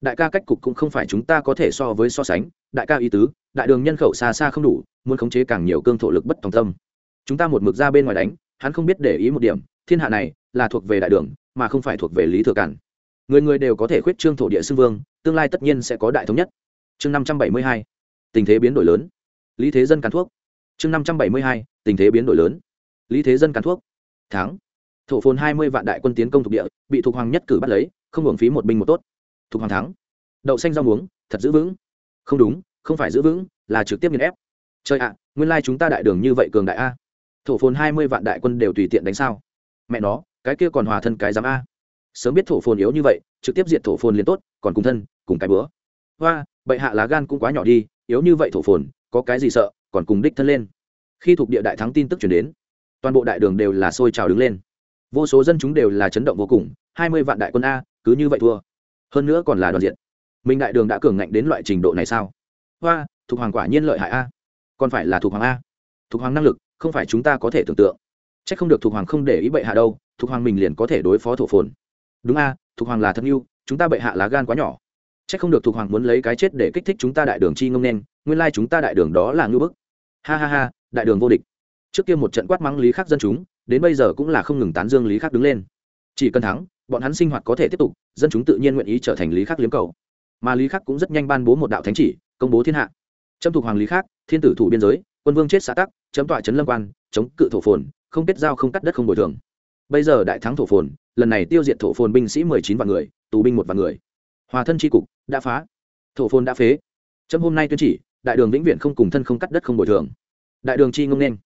S1: Đại ca cách cục cũng không phải chúng ta có thể so với so sánh, đại ca ý tứ, đại đường nhân khẩu xa xa không đủ, muốn khống chế càng nhiều cương thổ lực bất tòng tâm. Chúng ta một mực ra bên ngoài đánh, hắn không biết để ý một điểm, thiên hạ này là thuộc về đại đường, mà không phải thuộc về lý thừa cản người người đều có thể khuyết trương thổ địa xưng vương, tương lai tất nhiên sẽ có đại thống nhất. Chương năm trăm bảy mươi hai, tình thế biến đổi lớn. Lý thế dân cắn thuốc. Chương năm trăm bảy mươi hai, tình thế biến đổi lớn. Lý thế dân cắn thuốc. Tháng thổ phồn hai mươi vạn đại quân tiến công thuộc địa, bị thuộc hoàng nhất cử bắt lấy, không hưởng phí một binh một tốt. Thuộc hoàng thắng. Đậu xanh rau muống, thật giữ vững. Không đúng, không phải giữ vững, là trực tiếp nghiền ép. Trời ạ, nguyên lai chúng ta đại đường như vậy cường đại a. Thổ phồn hai mươi vạn đại quân đều tùy tiện đánh sao? Mẹ nó, cái kia còn hòa thân cái giám a. Sớm biết thổ phồn yếu như vậy, trực tiếp diệt thổ phồn liền tốt, còn cùng thân, cùng cái bữa. Hoa, bệ hạ lá gan cũng quá nhỏ đi, yếu như vậy thổ phồn, có cái gì sợ, còn cùng đích thân lên. Khi thuộc địa đại thắng tin tức chuyển đến, toàn bộ đại đường đều là sôi trào đứng lên vô số dân chúng đều là chấn động vô cùng, hai mươi vạn đại quân a, cứ như vậy thua. Hơn nữa còn là đoàn diện. Minh đại đường đã cường ngạnh đến loại trình độ này sao? Hoa thuộc hoàng quả nhiên lợi hại a. Còn phải là thuộc hoàng a. Thuộc hoàng năng lực, không phải chúng ta có thể tưởng tượng. C h ắ c không được thuộc hoàng không để ý bệ hạ đâu thuộc hoàng mình liền có thể đối phó thổ phồn. Đúng a thuộc hoàng là thân yêu, chúng ta bệ hạ lá gan quá nhỏ. C h ắ c không được thuộc hoàng muốn lấy cái chết để kích thích chúng ta đại đường chi ngông nen nguyên lai chúng ta đại đường đó là ngưỡng bức. Ha ha ha, đại đường vô địch. Trước kia một trận quát mắng lý khắc dân chúng đến bây giờ cũng là không ngừng tán dương lý khắc đứng lên. Chỉ cần thắng, bọn hắn sinh hoạt có thể tiếp tục, dân chúng tự nhiên nguyện ý trở thành lý khắc liếm cầu. Mà lý khắc cũng rất nhanh ban bố một đạo thánh chỉ, công bố thiên hạ. Trâm thuộc hoàng lý khắc, thiên tử thủ biên giới, quân vương chết xã tắc, chấm tọa trấn lâm quan, chống cự thổ phồn, không kết giao không cắt đất không bồi thường. Bây giờ đại thắng thổ phồn, lần này tiêu diệt thổ phồn binh sĩ mười chín vạn người, tù binh một vạn người. Hòa thân tri cục đã phá. Thổ phồn đã phế. Chấm hôm nay tuyên chỉ, đại đường vĩnh viễn không cùng thân không cắt đất không bồi thường. Đại đường chi ngông nên.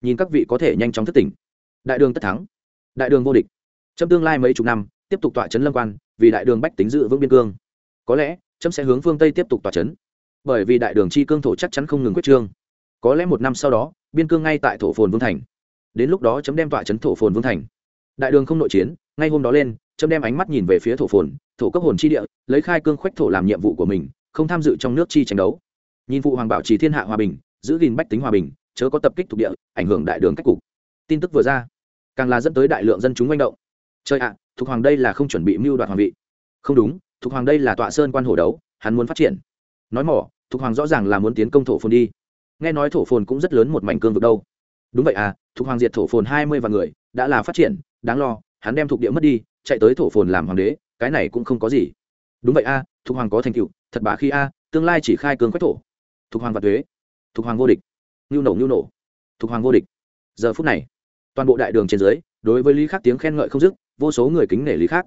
S1: Nhìn các vị có thể nhanh chóng thất tỉnh đại đường tất thắng, đại đường vô địch. Chấm tương lai mấy chục năm, tiếp tục tọa trấn lâm quan, vì đại đường bách tính dự vững biên cương. Có lẽ trâm sẽ hướng phương tây tiếp tục tọa trấn bởi vì đại đường chi cương thổ chắc chắn không ngừng quyết trương. Có lẽ một năm sau đó, biên cương ngay tại thổ phồn vương thành. Đến lúc đó chấm đem tọa chấn thổ phồn vương thành. Đại đường không nội chiến, ngay hôm đó lên, chấm đem ánh mắt nhìn về phía thổ phồn, thổ cấp hồn chi địa, lấy khai cương khoách thổ làm nhiệm vụ của mình, không tham dự trong nước chi tranh đấu. Nhìn phụ hoàng bảo trì thiên hạ hòa bình, giữ gìn bách tính hòa bình, chớ có tập kích thuộc địa, ảnh hưởng đại đường cách cục. Tin tức vừa ra càng là dẫn tới đại lượng dân chúng manh động. Chơi ạ à, hoàng đây là không chuẩn bị mưu đoạt hoàng vị. Không đúng thục hoàng đây là tọa sơn quan hổ đấu hắn muốn phát triển. Nói mỏ thục hoàng rõ ràng là muốn tiến công thổ phồn đi. Nghe nói thổ phồn cũng rất lớn một mảnh cương vực đâu. Đúng vậy à thục hoàng diệt thổ phồn hai mươi vạn người đã là phát triển đáng lo hắn đem thục địa mất đi chạy tới thổ phồn làm hoàng đế cái này cũng không có gì. Đúng vậy a à, hoàng có thành tựu thật bá khi a à, tương lai chỉ khai cường quách thổ. Thục hoàng và thuế thục hoàng vô địch. Ngưu nổ ngưu nổ. Thục hoàng vô địch. Giờ phút này toàn bộ đại đường trên dưới, đối với lý khắc tiếng khen ngợi không dứt, vô số người kính nể lý khắc.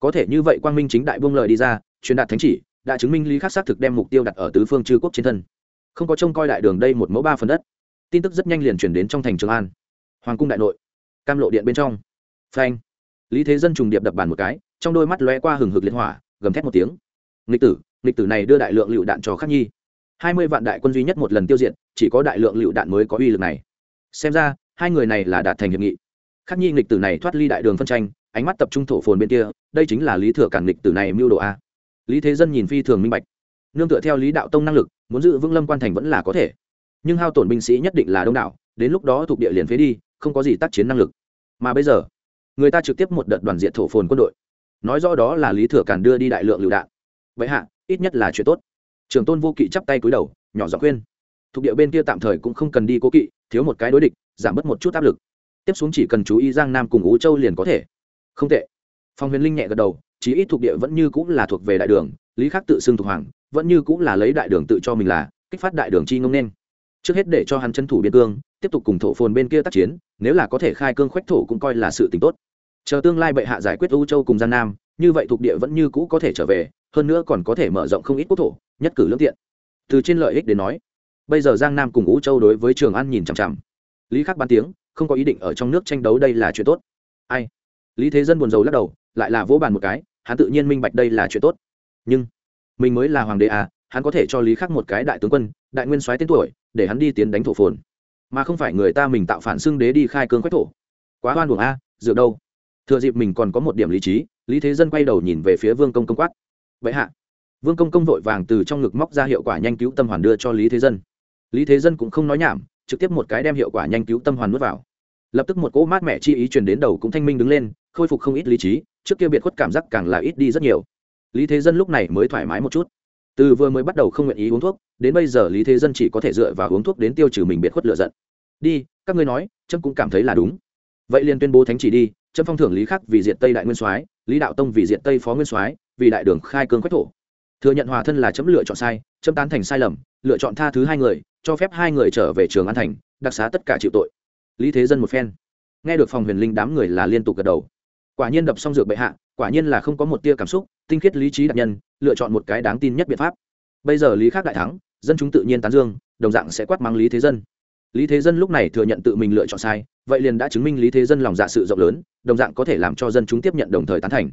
S1: Có thể như vậy quang minh chính đại buông lời đi ra, truyền đạt thánh chỉ, đã chứng minh lý khắc xác thực đem mục tiêu đặt ở tứ phương chư quốc trên thân. Không có trông coi đại đường đây một mẫu ba phần đất. Tin tức rất nhanh liền chuyển đến trong thành trường an. Hoàng cung đại nội, cam lộ điện bên trong. Phanh. Lý thế dân trùng điệp đập bàn một cái, trong đôi mắt lóe qua hừng hực liên hỏa, gầm thét một tiếng. Nghịch tử nghịch tử này đưa đại lượng lựu đạn cho khắc nhi. Hai mươi vạn đại quân duy nhất một lần tiêu diệt, chỉ có đại lượng lựu đạn mới có uy lực này. Xem ra hai người này là đạt thành hiệp nghị. Khắc nhi nghịch tử này thoát ly đại đường phân tranh, ánh mắt tập trung thổ phồn bên kia, đây chính là lý thừa cản nghịch tử này mưu đồ a. Lý thế dân nhìn phi thường minh bạch. Nương tựa theo lý đạo tông năng lực, muốn giữ vững lâm quan thành vẫn là có thể. Nhưng hao tổn binh sĩ nhất định là đông đảo, đến lúc đó thuộc địa liền phế đi, không có gì tác chiến năng lực. Mà bây giờ, người ta trực tiếp một đợt đoàn diện thổ phồn quân đội. Nói rõ đó là lý thừa cản đưa đi đại lượng lựu đạn. Vậy hạ, ít nhất là chuyện tốt. Trường tôn vô kỵ chắp tay cúi đầu, nhỏ giọng khuyên. Thuộc địa bên kia tạm thời cũng không cần đi cố kỵ, thiếu một cái đối địch giảm bớt một chút áp lực. Tiếp xuống chỉ cần chú ý giang nam cùng ú châu liền có thể. Không tệ. Phong huyền linh nhẹ gật đầu, chí ít thuộc địa vẫn như cũng là thuộc về đại đường, lý khắc tự xưng thuộc hoàng, vẫn như cũng là lấy đại đường tự cho mình là, kích phát đại đường chi ngông nên. Trước hết để cho hắn chân thủ biên cương, tiếp tục cùng thổ phồn bên kia tác chiến, nếu là có thể khai cương khoách thổ cũng coi là sự t tốt. Chờ tương lai bệ hạ giải quyết u châu cùng giang nam, như vậy thuộc địa vẫn như cũ có thể trở về, hơn nữa còn có thể mở rộng không ít quốc thổ, nhất cử lương tiện. Từ trên lợi ích đến nói, bây giờ giang nam cùng u châu đối với trường an nhìn chằm chằm lý khắc ban tiếng, không có ý định ở trong nước tranh đấu đây là chuyện tốt. Ai? Lý thế dân buồn rầu lắc đầu, lại là vỗ bàn một cái, hắn tự nhiên minh bạch đây là chuyện tốt. Nhưng, mình mới là hoàng đế à hắn có thể cho lý khắc một cái đại tướng quân, đại nguyên soái tên tuổi, để hắn đi tiến đánh thổ phồn. Mà không phải người ta mình tạo phản xưng đế đi khai cương quách thổ. Quá hoan buồng a, dựa đâu? Thừa dịp mình còn có một điểm lý trí, lý thế dân quay đầu nhìn về phía vương công công quát. Vậy hạ, vương công công vội vàng từ trong ngực móc ra hiệu quả nhanh cứu tâm hoàn đưa cho lý thế dân. Lý thế dân cũng không nói nhảm trực tiếp một cái đem hiệu quả nhanh cứu tâm hoàn nuốt vào. Lập tức một cỗ mát mẻ chi ý truyền đến đầu cũng thanh minh đứng lên, khôi phục không ít lý trí, trước kia biệt khuất cảm giác càng là ít đi rất nhiều. Lý thế dân lúc này mới thoải mái một chút. Từ vừa mới bắt đầu không nguyện ý uống thuốc, đến bây giờ lý thế dân chỉ có thể dựa vào uống thuốc đến tiêu trừ mình biệt khuất lựa giận. Đi, các ngươi nói, trâm cũng cảm thấy là đúng. Vậy liền tuyên bố thánh chỉ đi, trâm phong thưởng lý khắc vì diện tây đại nguyên soái, lý đạo tông vì diện tây phó nguyên soái, vì đại đường khai cương quách thổ. Thừa nhận hòa thân là chấm lựa chọn sai chấm tán thành sai lầm, lựa chọn tha thứ hai người cho phép hai người trở về trường an thành, đặc xá tất cả chịu tội. Lý thế dân một phen. Nghe được phòng huyền linh đám người là liên tục gật đầu. Quả nhiên đập xong dược bệ hạ, quả nhiên là không có một tia cảm xúc, tinh khiết lý trí đặc nhân, lựa chọn một cái đáng tin nhất biện pháp. Bây giờ lý khác đại thắng, dân chúng tự nhiên tán dương, đồng dạng sẽ quát mắng lý thế dân. Lý thế dân lúc này thừa nhận tự mình lựa chọn sai, vậy liền đã chứng minh lý thế dân lòng dạ sự rộng lớn, đồng dạng có thể làm cho dân chúng tiếp nhận đồng thời tán thành.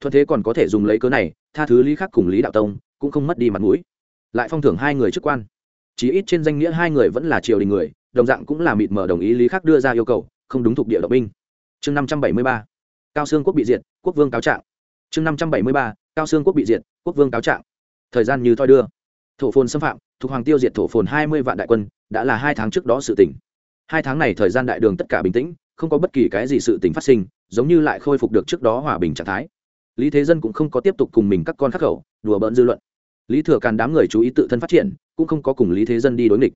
S1: Thuận thế còn có thể dùng lấy cớ này, tha thứ lý Khác cùng lý đạo tông, cũng không mất đi mặt mũi. Lại phong thưởng hai người chức quan chí ít trên danh nghĩa hai người vẫn là triều đình người, đồng dạng cũng là mịt mờ đồng ý lý khác đưa ra yêu cầu, không đúng thuộc địa động binh. Chương năm trăm bảy mươi ba, cao xương quốc bị diệt, quốc vương cáo trạng. Chương năm trăm bảy mươi ba, cao xương quốc bị diệt, quốc vương cáo trạng. Thời gian như thoi đưa. Thổ phồn xâm phạm, thuộc hoàng tiêu diệt thổ phồn hai mươi vạn đại quân, đã là hai tháng trước đó sự tỉnh hai tháng này thời gian đại đường tất cả bình tĩnh, không có bất kỳ cái gì sự tình phát sinh, giống như lại khôi phục được trước đó hòa bình trạng thái. Lý thế dân cũng không có tiếp tục cùng mình các con khắc khẩu, đùa bỡn dư luận lý thừa càn đám người chú ý tự thân phát triển, cũng không có cùng lý thế dân đi đối nghịch.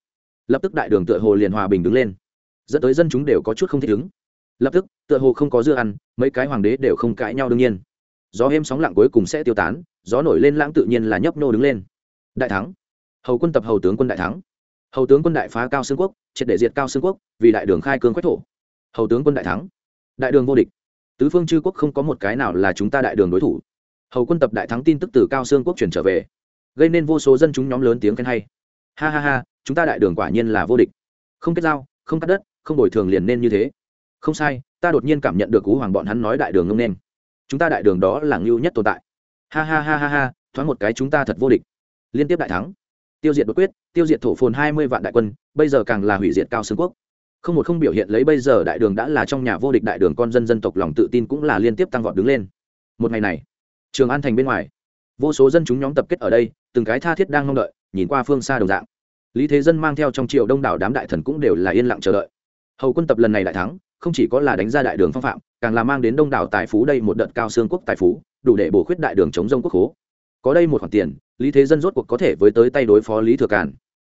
S1: Lập tức đại đường tựa hồ liền hòa bình đứng lên. Dẫn tới dân chúng đều có chút không thích ứng. Lập tức, tựa hồ không có dưa ăn, mấy cái hoàng đế đều không cãi nhau đương nhiên. Gió êm sóng lặng cuối cùng sẽ tiêu tán, gió nổi lên lãng tự nhiên là nhấp nô đứng lên. Đại thắng. Hầu quân tập hầu tướng quân đại thắng. Hầu tướng quân đại phá cao xương quốc, triệt để diệt cao xương quốc, vì đại đường khai cương quách thổ. Hầu tướng quân đại thắng. Đại đường vô địch. Tứ phương chư quốc không có một cái nào là chúng ta đại đường đối thủ. Hầu quân tập đại thắng tin tức từ cao xương quốc chuyển trở về gây nên vô số dân chúng nhóm lớn tiếng khen hay. Ha ha ha, chúng ta đại đường quả nhiên là vô địch. Không kết giao, không cắt đất, không bồi thường liền nên như thế. Không sai, ta đột nhiên cảm nhận được cú hoàng bọn hắn nói đại đường ngông nên. Chúng ta đại đường đó là ngưu nhất tồn tại. Ha ha ha ha ha, thoáng một cái chúng ta thật vô địch. Liên tiếp đại thắng. Tiêu diệt bất quyết, tiêu diệt thổ phồn hai mươi vạn đại quân, bây giờ càng là hủy diệt cao xương quốc. Không một không biểu hiện lấy bây giờ đại đường đã là trong nhà vô địch đại đường con dân dân tộc lòng tự tin cũng là liên tiếp tăng vọt đứng lên. Một ngày này, trường an thành bên ngoài, vô số dân chúng nhóm tập kết ở đây từng cái tha thiết đang mong đợi, nhìn qua phương xa đồng dạng. Lý thế dân mang theo trong triệu đông đảo đám đại thần cũng đều là yên lặng chờ đợi. Hầu quân tập lần này đại thắng, không chỉ có là đánh ra đại đường phong phạm, càng là mang đến đông đảo tài phú đây một đợt cao xương quốc tài phú, đủ để bổ khuyết đại đường chống rông quốc hố. Có đây một khoản tiền, lý thế dân rốt cuộc có thể với tới tay đối phó lý thừa càn.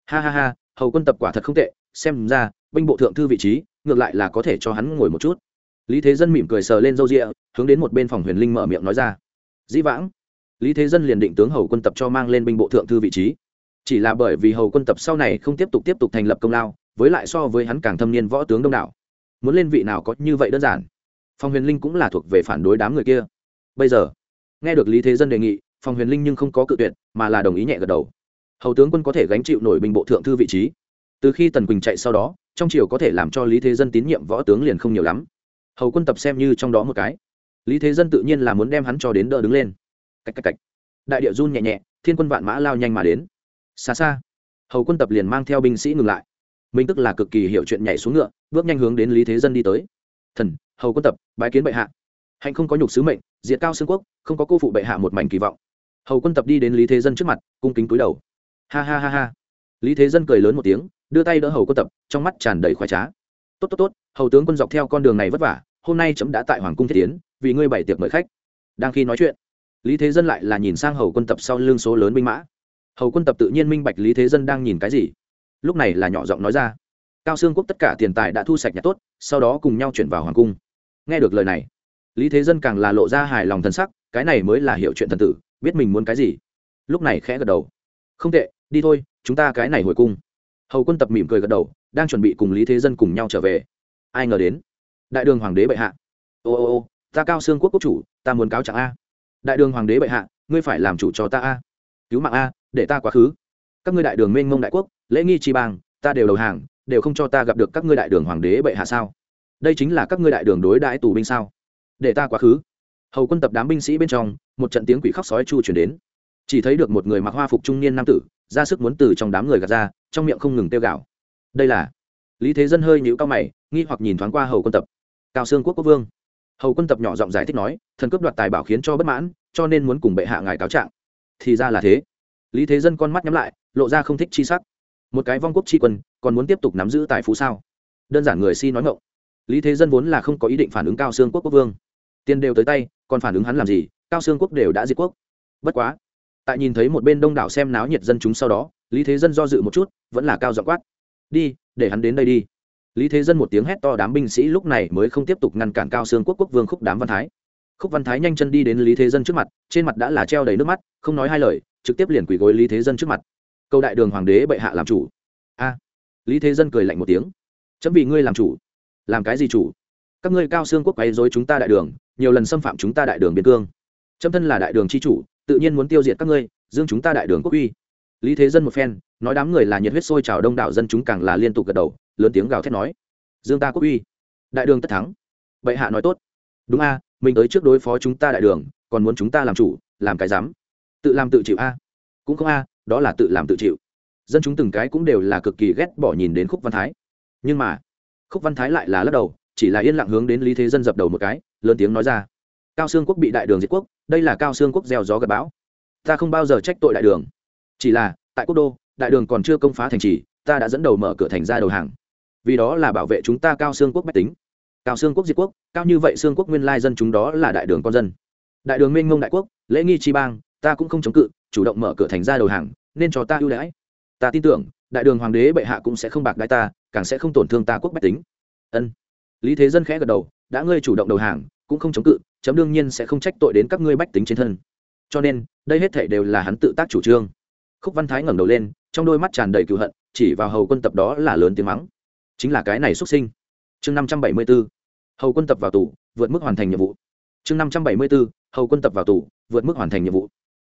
S1: Ha ha ha, hầu quân tập quả thật không tệ, xem ra, binh bộ thượng thư vị trí, ngược lại là có thể cho hắn ngồi một chút. Lý thế dân mỉm cười sờ lên râu rịa hướng đến một bên phòng huyền linh mở miệng nói ra. Dĩ vãng lý thế dân liền định tướng hầu quân tập cho mang lên binh bộ thượng thư vị trí. Chỉ là bởi vì hầu quân tập sau này không tiếp tục tiếp tục thành lập công lao, với lại so với hắn càng thâm niên võ tướng đông đảo. Muốn lên vị nào có như vậy đơn giản. Phong huyền linh cũng là thuộc về phản đối đám người kia. Bây giờ, nghe được lý thế dân đề nghị, phong huyền linh nhưng không có cự tuyệt, mà là đồng ý nhẹ gật đầu. Hầu tướng quân có thể gánh chịu nổi binh bộ thượng thư vị trí. Từ khi tần quỳnh chạy sau đó, trong triều có thể làm cho lý thế dân tín nhiệm võ tướng liền không nhiều lắm. Hầu quân tập xem như trong đó một cái. Lý thế dân tự nhiên là muốn đem hắn cho đến đỡ đứng lên cách cách cách. Đại địa run nhẹ nhẹ, thiên quân vạn mã lao nhanh mà đến. Xa xa, hầu quân tập liền mang theo binh sĩ ngừng lại. Minh tức là cực kỳ hiểu chuyện nhảy xuống ngựa, bước nhanh hướng đến lý thế dân đi tới. Thần, hầu quân tập, bái kiến bệ hạ. Hạnh không có nhục sứ mệnh, diệt cao xương quốc, không có cô phụ bệ hạ một mảnh kỳ vọng. Hầu quân tập đi đến lý thế dân trước mặt, cung kính cúi đầu. Ha ha ha ha. Lý thế dân cười lớn một tiếng, đưa tay đỡ hầu quân tập, trong mắt tràn đầy khoái trá. Tốt tốt tốt, hầu tướng quân dọc theo con đường này vất vả, hôm nay chấm đã tại hoàng cung thiết tiến, vì ngươi bày tiệc mời khách. Đang khi nói chuyện lý thế dân lại là nhìn sang hầu quân tập sau lưng số lớn binh mã. Hầu quân tập tự nhiên minh bạch lý thế dân đang nhìn cái gì. Lúc này là nhỏ giọng nói ra. Cao xương quốc tất cả tiền tài đã thu sạch nhà tốt, sau đó cùng nhau chuyển vào hoàng cung. Nghe được lời này, lý thế dân càng là lộ ra hài lòng thân sắc, cái này mới là hiệu chuyện thần tử, biết mình muốn cái gì. Lúc này khẽ gật đầu. Không tệ, đi thôi, chúng ta cái này hồi cung. Hầu quân tập mỉm cười gật đầu, đang chuẩn bị cùng lý thế dân cùng nhau trở về. Ai ngờ đến, đại đường hoàng đế bệ hạ. Ô ô ô, ta cao xương quốc quốc chủ, ta muốn cáo trạng a đại đường hoàng đế bệ hạ, ngươi phải làm chủ cho ta a. Cứu mạng a, để ta quá khứ. Các ngươi đại đường mênh mông đại quốc, lễ nghi tri bang, ta đều đầu hàng, đều không cho ta gặp được các ngươi đại đường hoàng đế bệ hạ sao? Đây chính là các ngươi đại đường đối đãi tù binh sao? Để ta quá khứ. Hầu quân tập đám binh sĩ bên trong, một trận tiếng quỷ khóc sói chu chuyển đến. Chỉ thấy được một người mặc hoa phục trung niên nam tử, ra sức muốn từ trong đám người gạt ra, trong miệng không ngừng tiêu gạo đây là lý thế dân hơi nhũ cao mày, nghi hoặc nhìn thoáng qua hầu quân tập. Cao xương quốc quốc vương hầu quân tập nhỏ giọng giải thích nói, thần cướp đoạt tài bảo khiến cho bất mãn, cho nên muốn cùng bệ hạ ngài cáo trạng. Thì ra là thế. Lý thế dân con mắt nhắm lại, lộ ra không thích chi sắc. Một cái vong quốc tri quân, còn muốn tiếp tục nắm giữ tài phú sao? Đơn giản người si nói ngộng lý thế dân vốn là không có ý định phản ứng cao xương quốc quốc vương. Tiền đều tới tay, còn phản ứng hắn làm gì? Cao xương quốc đều đã diệt quốc. Bất quá, tại nhìn thấy một bên đông đảo xem náo nhiệt dân chúng sau đó, lý thế dân do dự một chút, vẫn là cao dọ quát. Đi, để hắn đến đây đi lý thế dân một tiếng hét to đám binh sĩ lúc này mới không tiếp tục ngăn cản cao xương quốc quốc vương khúc đám văn thái. Khúc văn thái nhanh chân đi đến lý thế dân trước mặt, trên mặt đã là treo đầy nước mắt, không nói hai lời, trực tiếp liền quỳ gối lý thế dân trước mặt. Câu đại đường hoàng đế bệ hạ làm chủ. A. Lý thế dân cười lạnh một tiếng. Chấm vì ngươi làm chủ. Làm cái gì chủ? Các ngươi cao xương quốc quấy dối chúng ta đại đường, nhiều lần xâm phạm chúng ta đại đường biên cương. Chấm thân là đại đường c h i chủ, tự nhiên muốn tiêu diệt các ngươi, dương chúng ta đại đường quốc uy lý thế dân một phen, nói đám người là nhiệt huyết sôi trào đông đảo dân chúng càng là liên tục gật đầu, lớn tiếng gào thét nói. Dương ta quốc uy. Đại đường tất thắng. Bệ hạ nói tốt. Đúng a, mình tới trước đối phó chúng ta đại đường, còn muốn chúng ta làm chủ, làm cái dám tự làm tự chịu a. Cũng không a, đó là tự làm tự chịu. Dân chúng từng cái cũng đều là cực kỳ ghét bỏ nhìn đến khúc văn thái. Nhưng mà, khúc văn thái lại là lắc đầu, chỉ là yên lặng hướng đến lý thế dân dập đầu một cái, lớn tiếng nói ra. Cao xương quốc bị đại đường diệt quốc, đây là cao xương quốc gieo gió gặp bão. Ta không bao giờ trách tội đại đường chỉ là, tại quốc đô, đại đường còn chưa công phá thành trì, ta đã dẫn đầu mở cửa thành ra đầu hàng. Vì đó là bảo vệ chúng ta cao xương quốc bách tính. Cao xương quốc diệt quốc, cao như vậy xương quốc nguyên lai dân chúng đó là đại đường con dân. Đại đường minh ngông đại quốc, lễ nghi chi bang, ta cũng không chống cự, chủ động mở cửa thành ra đầu hàng, nên cho ta ưu đãi. Ta tin tưởng, đại đường hoàng đế bệ hạ cũng sẽ không bạc đái ta, càng sẽ không tổn thương ta quốc bách tính. Ân. Lý thế dân khẽ gật đầu, đã ngươi chủ động đầu hàng, cũng không chống cự, chấm đương nhiên sẽ không trách tội đến các ngươi bách tính trên thân. Cho nên, đây hết thể đều là hắn tự tác chủ trương khúc văn thái ngẩng đầu lên, trong đôi mắt tràn đầy cựu hận, chỉ vào hầu quân tập đó là lớn tiếng mắng. Chính là cái này xuất sinh. Chương năm trăm bảy mươi b ố hầu quân tập vào tù, vượt mức hoàn thành nhiệm vụ. Chương năm trăm bảy mươi b ố hầu quân tập vào tù, vượt mức hoàn thành nhiệm vụ.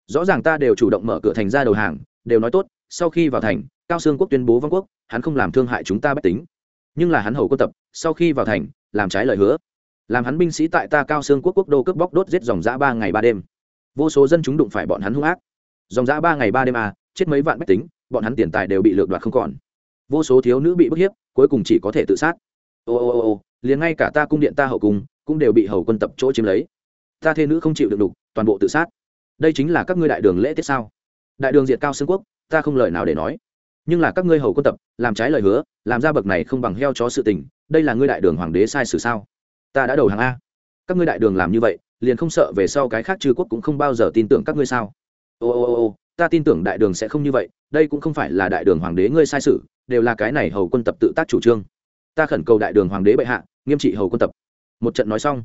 S1: Rõ ràng ta đều chủ động mở cửa thành ra đầu hàng, đều nói tốt, sau khi vào thành, cao sương quốc tuyên bố vong quốc, hắn không làm thương hại chúng ta bách tính. Nhưng là hắn hầu quân tập, sau khi vào thành, làm trái lời hứa. Làm hắn binh sĩ tại ta cao sương quốc quốc đô cướp bóc đốt giết dòng giã ba ngày ba đêm. Vô số dân chúng đụng phải bọn hắn hung ác. Dòng giã ba ngày ba đêm à chết mấy vạn bách tính, bọn hắn tiền tài đều bị lược đoạt không còn. Vô số thiếu nữ bị bức hiếp, cuối cùng chỉ có thể tự sát. Ô ô ô ô, liền ngay cả ta cung điện ta hậu cung, cũng đều bị hầu quân tập chỗ chiếm lấy. Ta thê nữ không chịu được đục, toàn bộ tự sát. Đây chính là các ngươi đại đường lễ tiết sao? Đại đường diệt cao xương quốc, ta không lời nào để nói. Nhưng là các ngươi hầu quân tập, làm trái lời hứa, làm ra bậc này không bằng heo chó sự tình, đây là ngươi đại đường hoàng đế sai sử sao? Ta đã đầu hàng a. Các ngươi đại đường làm như vậy, liền không sợ về sau cái khác chư quốc cũng không bao giờ tin tưởng các ngươi sao? Ô ô ô ô ta tin tưởng đại đường sẽ không như vậy, đây cũng không phải là đại đường hoàng đế ngươi sai sự, đều là cái này hầu quân tập tự tác chủ trương. Ta khẩn cầu đại đường hoàng đế bệ hạ, nghiêm trị hầu quân tập. Một trận nói xong,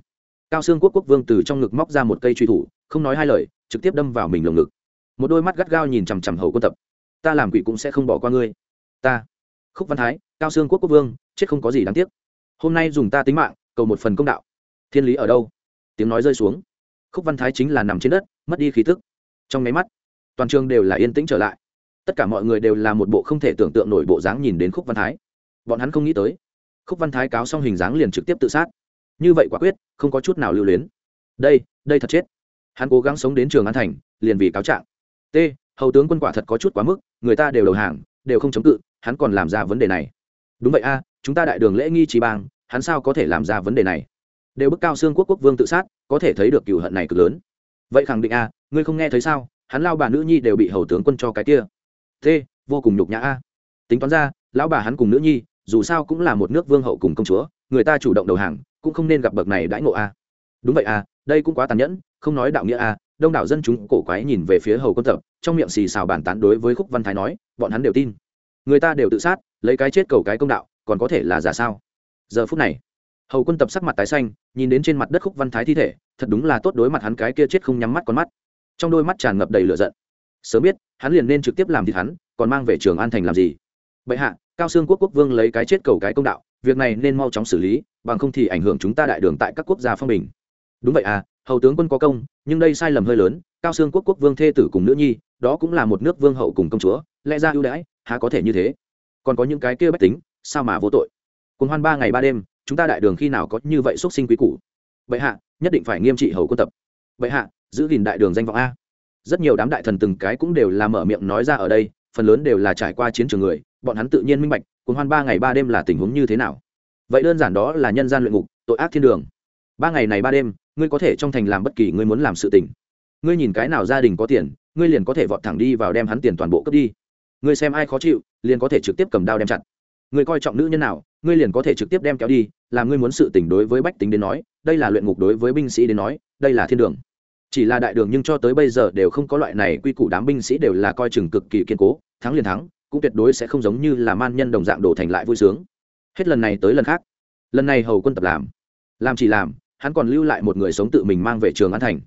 S1: cao xương quốc quốc vương từ trong ngực móc ra một cây truy thủ, không nói hai lời, trực tiếp đâm vào mình lồng ngực. Một đôi mắt gắt gao nhìn chằm chằm hầu quân tập. Ta làm quỷ cũng sẽ không bỏ qua ngươi. Ta. Khúc văn thái, cao xương quốc quốc vương, chết không có gì đáng tiếc. Hôm nay dùng ta tính mạng, cầu một phần công đạo. Thiên lý ở đâu? Tiếng nói rơi xuống. Khúc văn thái chính là nằm trên đất, mất đi khí tức. trong máy mắt toàn trường đều là yên tĩnh trở lại. Tất cả mọi người đều là một bộ không thể tưởng tượng nổi bộ dáng nhìn đến khúc văn thái. Bọn hắn không nghĩ tới, khúc văn thái cáo xong hình dáng liền trực tiếp tự sát. Như vậy quả quyết, không có chút nào lưu luyến. Đây đây thật chết. Hắn cố gắng sống đến trường an thành, liền vì cáo trạng. T, hầu tướng quân quả thật có chút quá mức, người ta đều đầu hàng, đều không chống cự, hắn còn làm ra vấn đề này. Đúng vậy a, chúng ta đại đường lễ nghi trí bang, hắn sao có thể làm ra vấn đề này? Đều bức cao xương quốc quốc vương tự sát, có thể thấy được cựu hận này cực lớn. Vậy khẳng định a, ngươi không nghe thấy sao? Hắn lao bà nữ nhi đều bị hầu tướng quân cho cái kia. T vô cùng nhục nhã a. Tính toán ra, lão bà hắn cùng nữ nhi, dù sao cũng là một nước vương hậu cùng công chúa, người ta chủ động đầu hàng, cũng không nên gặp bậc này đãi ngộ a. Đúng vậy a, đây cũng quá tàn nhẫn, không nói đạo nghĩa a, đông đảo dân chúng cổ quái nhìn về phía hầu quân tập, trong miệng xì xào bàn tán đối với khúc văn thái nói, bọn hắn đều tin. Người ta đều tự sát, lấy cái chết cầu cái công đạo, còn có thể là giả sao? Giờ phút này, hầu quân tập sắc mặt tái xanh, nhìn đến trên mặt đất khúc văn thái thi thể, thật đúng là tốt đối mặt hắn cái kia chết không nhắm mắt con mắt trong đôi mắt tràn ngập đầy lửa giận. Sớm biết, hắn liền nên trực tiếp làm thịt hắn, còn mang về trường an thành làm gì? Bệ hạ, cao xương quốc quốc vương lấy cái chết cầu cái công đạo, việc này nên mau chóng xử lý, bằng không thì ảnh hưởng chúng ta đại đường tại các quốc gia phong bình. Đúng vậy à hầu tướng quân có công, nhưng đây sai lầm hơi lớn, cao xương quốc quốc vương thê tử cùng nữ nhi, đó cũng là một nước vương hậu cùng công chúa, lẽ ra ưu đãi, há có thể như thế? Còn có những cái kia bách tính, sao mà vô tội? Cùng hoan ba ngày ba đêm, chúng ta đại đường khi nào có như vậy xuất sinh quý cũ? bệ hạ, nhất định phải nghiêm trị hầu quân tập. Bệ hạ giữ gìn đại đường danh vọng a. Rất nhiều đám đại thần từng cái cũng đều là mở miệng nói ra ở đây, phần lớn đều là trải qua chiến trường người, bọn hắn tự nhiên minh bạch cuốn hoan ba ngày ba đêm là tình huống như thế nào. Vậy đơn giản đó là nhân gian luyện ngục, tội ác thiên đường. Ba ngày này ba đêm, ngươi có thể trong thành làm bất kỳ ngươi muốn làm sự tình. Ngươi nhìn cái nào gia đình có tiền, ngươi liền có thể vọt thẳng đi vào đem hắn tiền toàn bộ cướp đi. Ngươi xem ai khó chịu, liền có thể trực tiếp cầm đao đem chặt. Ngươi coi trọng nữ nhân nào, ngươi liền có thể trực tiếp đem kéo đi, làm ngươi muốn sự tình đối với bách tính đến nói, đây là luyện ngục đối với binh sĩ đến nói, đây là thiên đường chỉ là đại đường nhưng cho tới bây giờ đều không có loại này quy củ đám binh sĩ đều là coi chừng cực kỳ kiên cố, thắng liền thắng, cũng tuyệt đối sẽ không giống như là man nhân đồng dạng đổ thành lại vui sướng. Hết lần này tới lần khác. Lần này hầu quân tập làm. Làm chỉ làm, hắn còn lưu lại một người sống tự mình mang về trường an thành.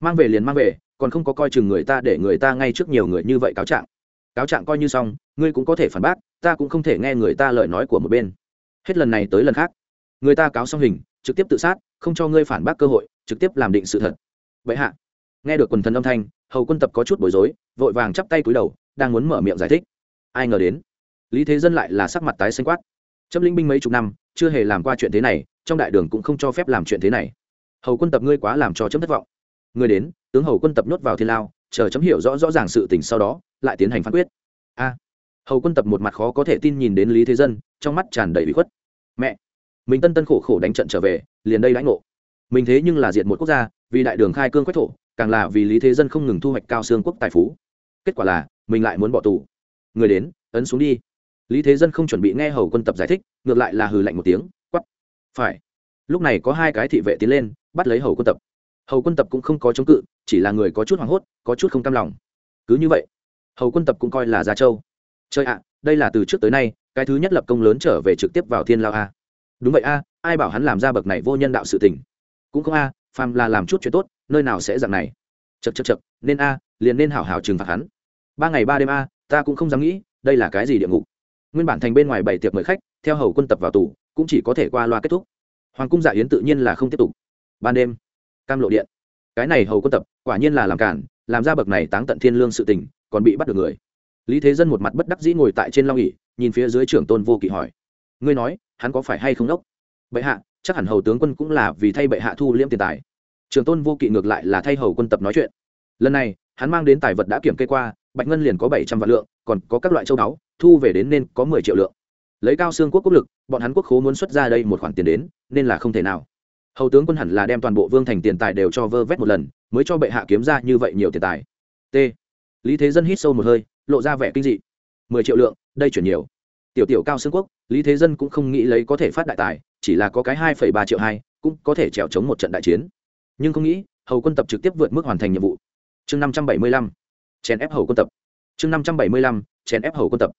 S1: Mang về liền mang về, còn không có coi chừng người ta để người ta ngay trước nhiều người như vậy cáo trạng. Cáo trạng coi như xong, ngươi cũng có thể phản bác, ta cũng không thể nghe người ta lời nói của một bên. Hết lần này tới lần khác. Người ta cáo xong hình, trực tiếp tự sát, không cho ngươi phản bác cơ hội, trực tiếp làm định sự thật vậy hạ. Nghe được quần thần âm thanh, hầu quân tập có chút bối rối, vội vàng chắp tay cúi đầu, đang muốn mở miệng giải thích. Ai ngờ đến, lý thế dân lại là sắc mặt tái xanh quát. Chấm linh binh mấy chục năm, chưa hề làm qua chuyện thế này, trong đại đường cũng không cho phép làm chuyện thế này. Hầu quân tập ngươi quá làm cho chấm thất vọng. Người đến, tướng hầu quân tập nhốt vào thiên lao, chờ chấm hiểu rõ rõ ràng sự tình sau đó, lại tiến hành phán quyết. A. Hầu quân tập một mặt khó có thể tin nhìn đến lý thế dân, trong mắt tràn đầy bị khuất. Mẹ, mình tân tân khổ khổ đánh trận trở về, liền đây lãnh ngộ. Mình thế nhưng là diệt một quốc gia vì đại đường khai cương quách thổ, càng là vì lý thế dân không ngừng thu hoạch cao xương quốc tài phú. Kết quả là, mình lại muốn bỏ tù. Người đến, ấn xuống đi. Lý thế dân không chuẩn bị nghe hầu quân tập giải thích, ngược lại là hừ lạnh một tiếng quắp phải. Lúc này có hai cái thị vệ tiến lên, bắt lấy hầu quân tập. Hầu quân tập cũng không có chống cự, chỉ là người có chút hoảng hốt, có chút không cam lòng. Cứ như vậy, hầu quân tập cũng coi là gia châu. Chơi ạ, đây là từ trước tới nay, cái thứ nhất lập công lớn trở về trực tiếp vào thiên lao a. Đúng vậy a, ai bảo hắn làm ra bậc này vô nhân đạo sự tình? Cũng không a phàm là làm chút chuyện tốt, nơi nào sẽ dạng này? Chật chật chật nên a, liền nên hảo hảo trừng phạt hắn. Ba ngày ba đêm a, ta cũng không dám nghĩ, đây là cái gì địa ngục? Nguyên bản thành bên ngoài bảy tiệc mời khách, theo hầu quân tập vào tù, cũng chỉ có thể qua loa kết thúc. Hoàng cung dạ yến tự nhiên là không tiếp tục. Ban đêm, cam lộ điện. Cái này hầu quân tập, quả nhiên là làm cản, làm ra bậc này táng tận thiên lương sự tình, còn bị bắt được người. Lý thế dân một mặt bất đắc dĩ ngồi tại trên long ỉ nhìn phía dưới trưởng tôn vô kỵ hỏi. Ngươi nói, hắn có phải hay không đốc? Bệ hạ chắc hẳn hầu tướng quân cũng là vì thay bệ hạ thu liễm tiền tài. Trường tôn vô kỵ ngược lại là thay hầu quân tập nói chuyện. Lần này, hắn mang đến tài vật đã kiểm kê qua, bạch ngân liền có bảy trăm vạn lượng, còn có các loại châu báu, thu về đến nên có mười triệu lượng. Lấy cao xương quốc quốc lực, bọn hắn quốc khố muốn xuất ra đây một khoản tiền đến, nên là không thể nào. Hầu tướng quân hẳn là đem toàn bộ vương thành tiền tài đều cho vơ vét một lần, mới cho bệ hạ kiếm ra như vậy nhiều tiền tài. T. Lý thế dân hít sâu một hơi, lộ ra vẻ kinh dị. Mười triệu lượng, đây chuyển nhiều. Tiểu tiểu cao xương quốc, lý thế dân cũng không nghĩ lấy có thể phát đại tài chỉ là có cái hai phẩy ba triệu hai, cũng có thể trèo chống một trận đại chiến. Nhưng không nghĩ, hầu quân tập trực tiếp vượt mức hoàn thành nhiệm vụ. Chương năm trăm bảy mươi lăm, chèn ép hầu quân tập. Chương năm trăm bảy mươi lăm, chèn ép hầu quân tập.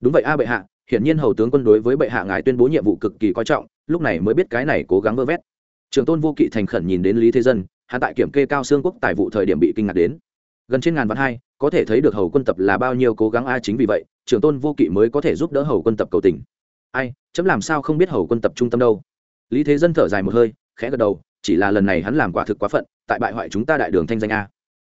S1: Đúng vậy a bệ hạ, hiển nhiên hầu tướng quân đối với bệ hạ ngài tuyên bố nhiệm vụ cực kỳ coi trọng, lúc này mới biết cái này cố gắng vơ vét. Trường tôn vô kỵ thành khẩn nhìn đến lý thế dân hạ tại kiểm kê cao xương quốc tài vụ thời điểm bị kinh ngạc đến. Gần trên ngàn vạn hai, có thể thấy được hầu quân tập là bao nhiêu cố gắng a chính vì vậy, trường tôn vô kỵ mới có thể giúp đỡ hầu quân tập cầu tình ai, chấm làm sao không biết hầu quân tập trung tâm đâu? Lý thế dân thở dài một hơi, khẽ gật đầu, chỉ là lần này hắn làm quả thực quá phận, tại bại hoại chúng ta đại đường thanh danh a.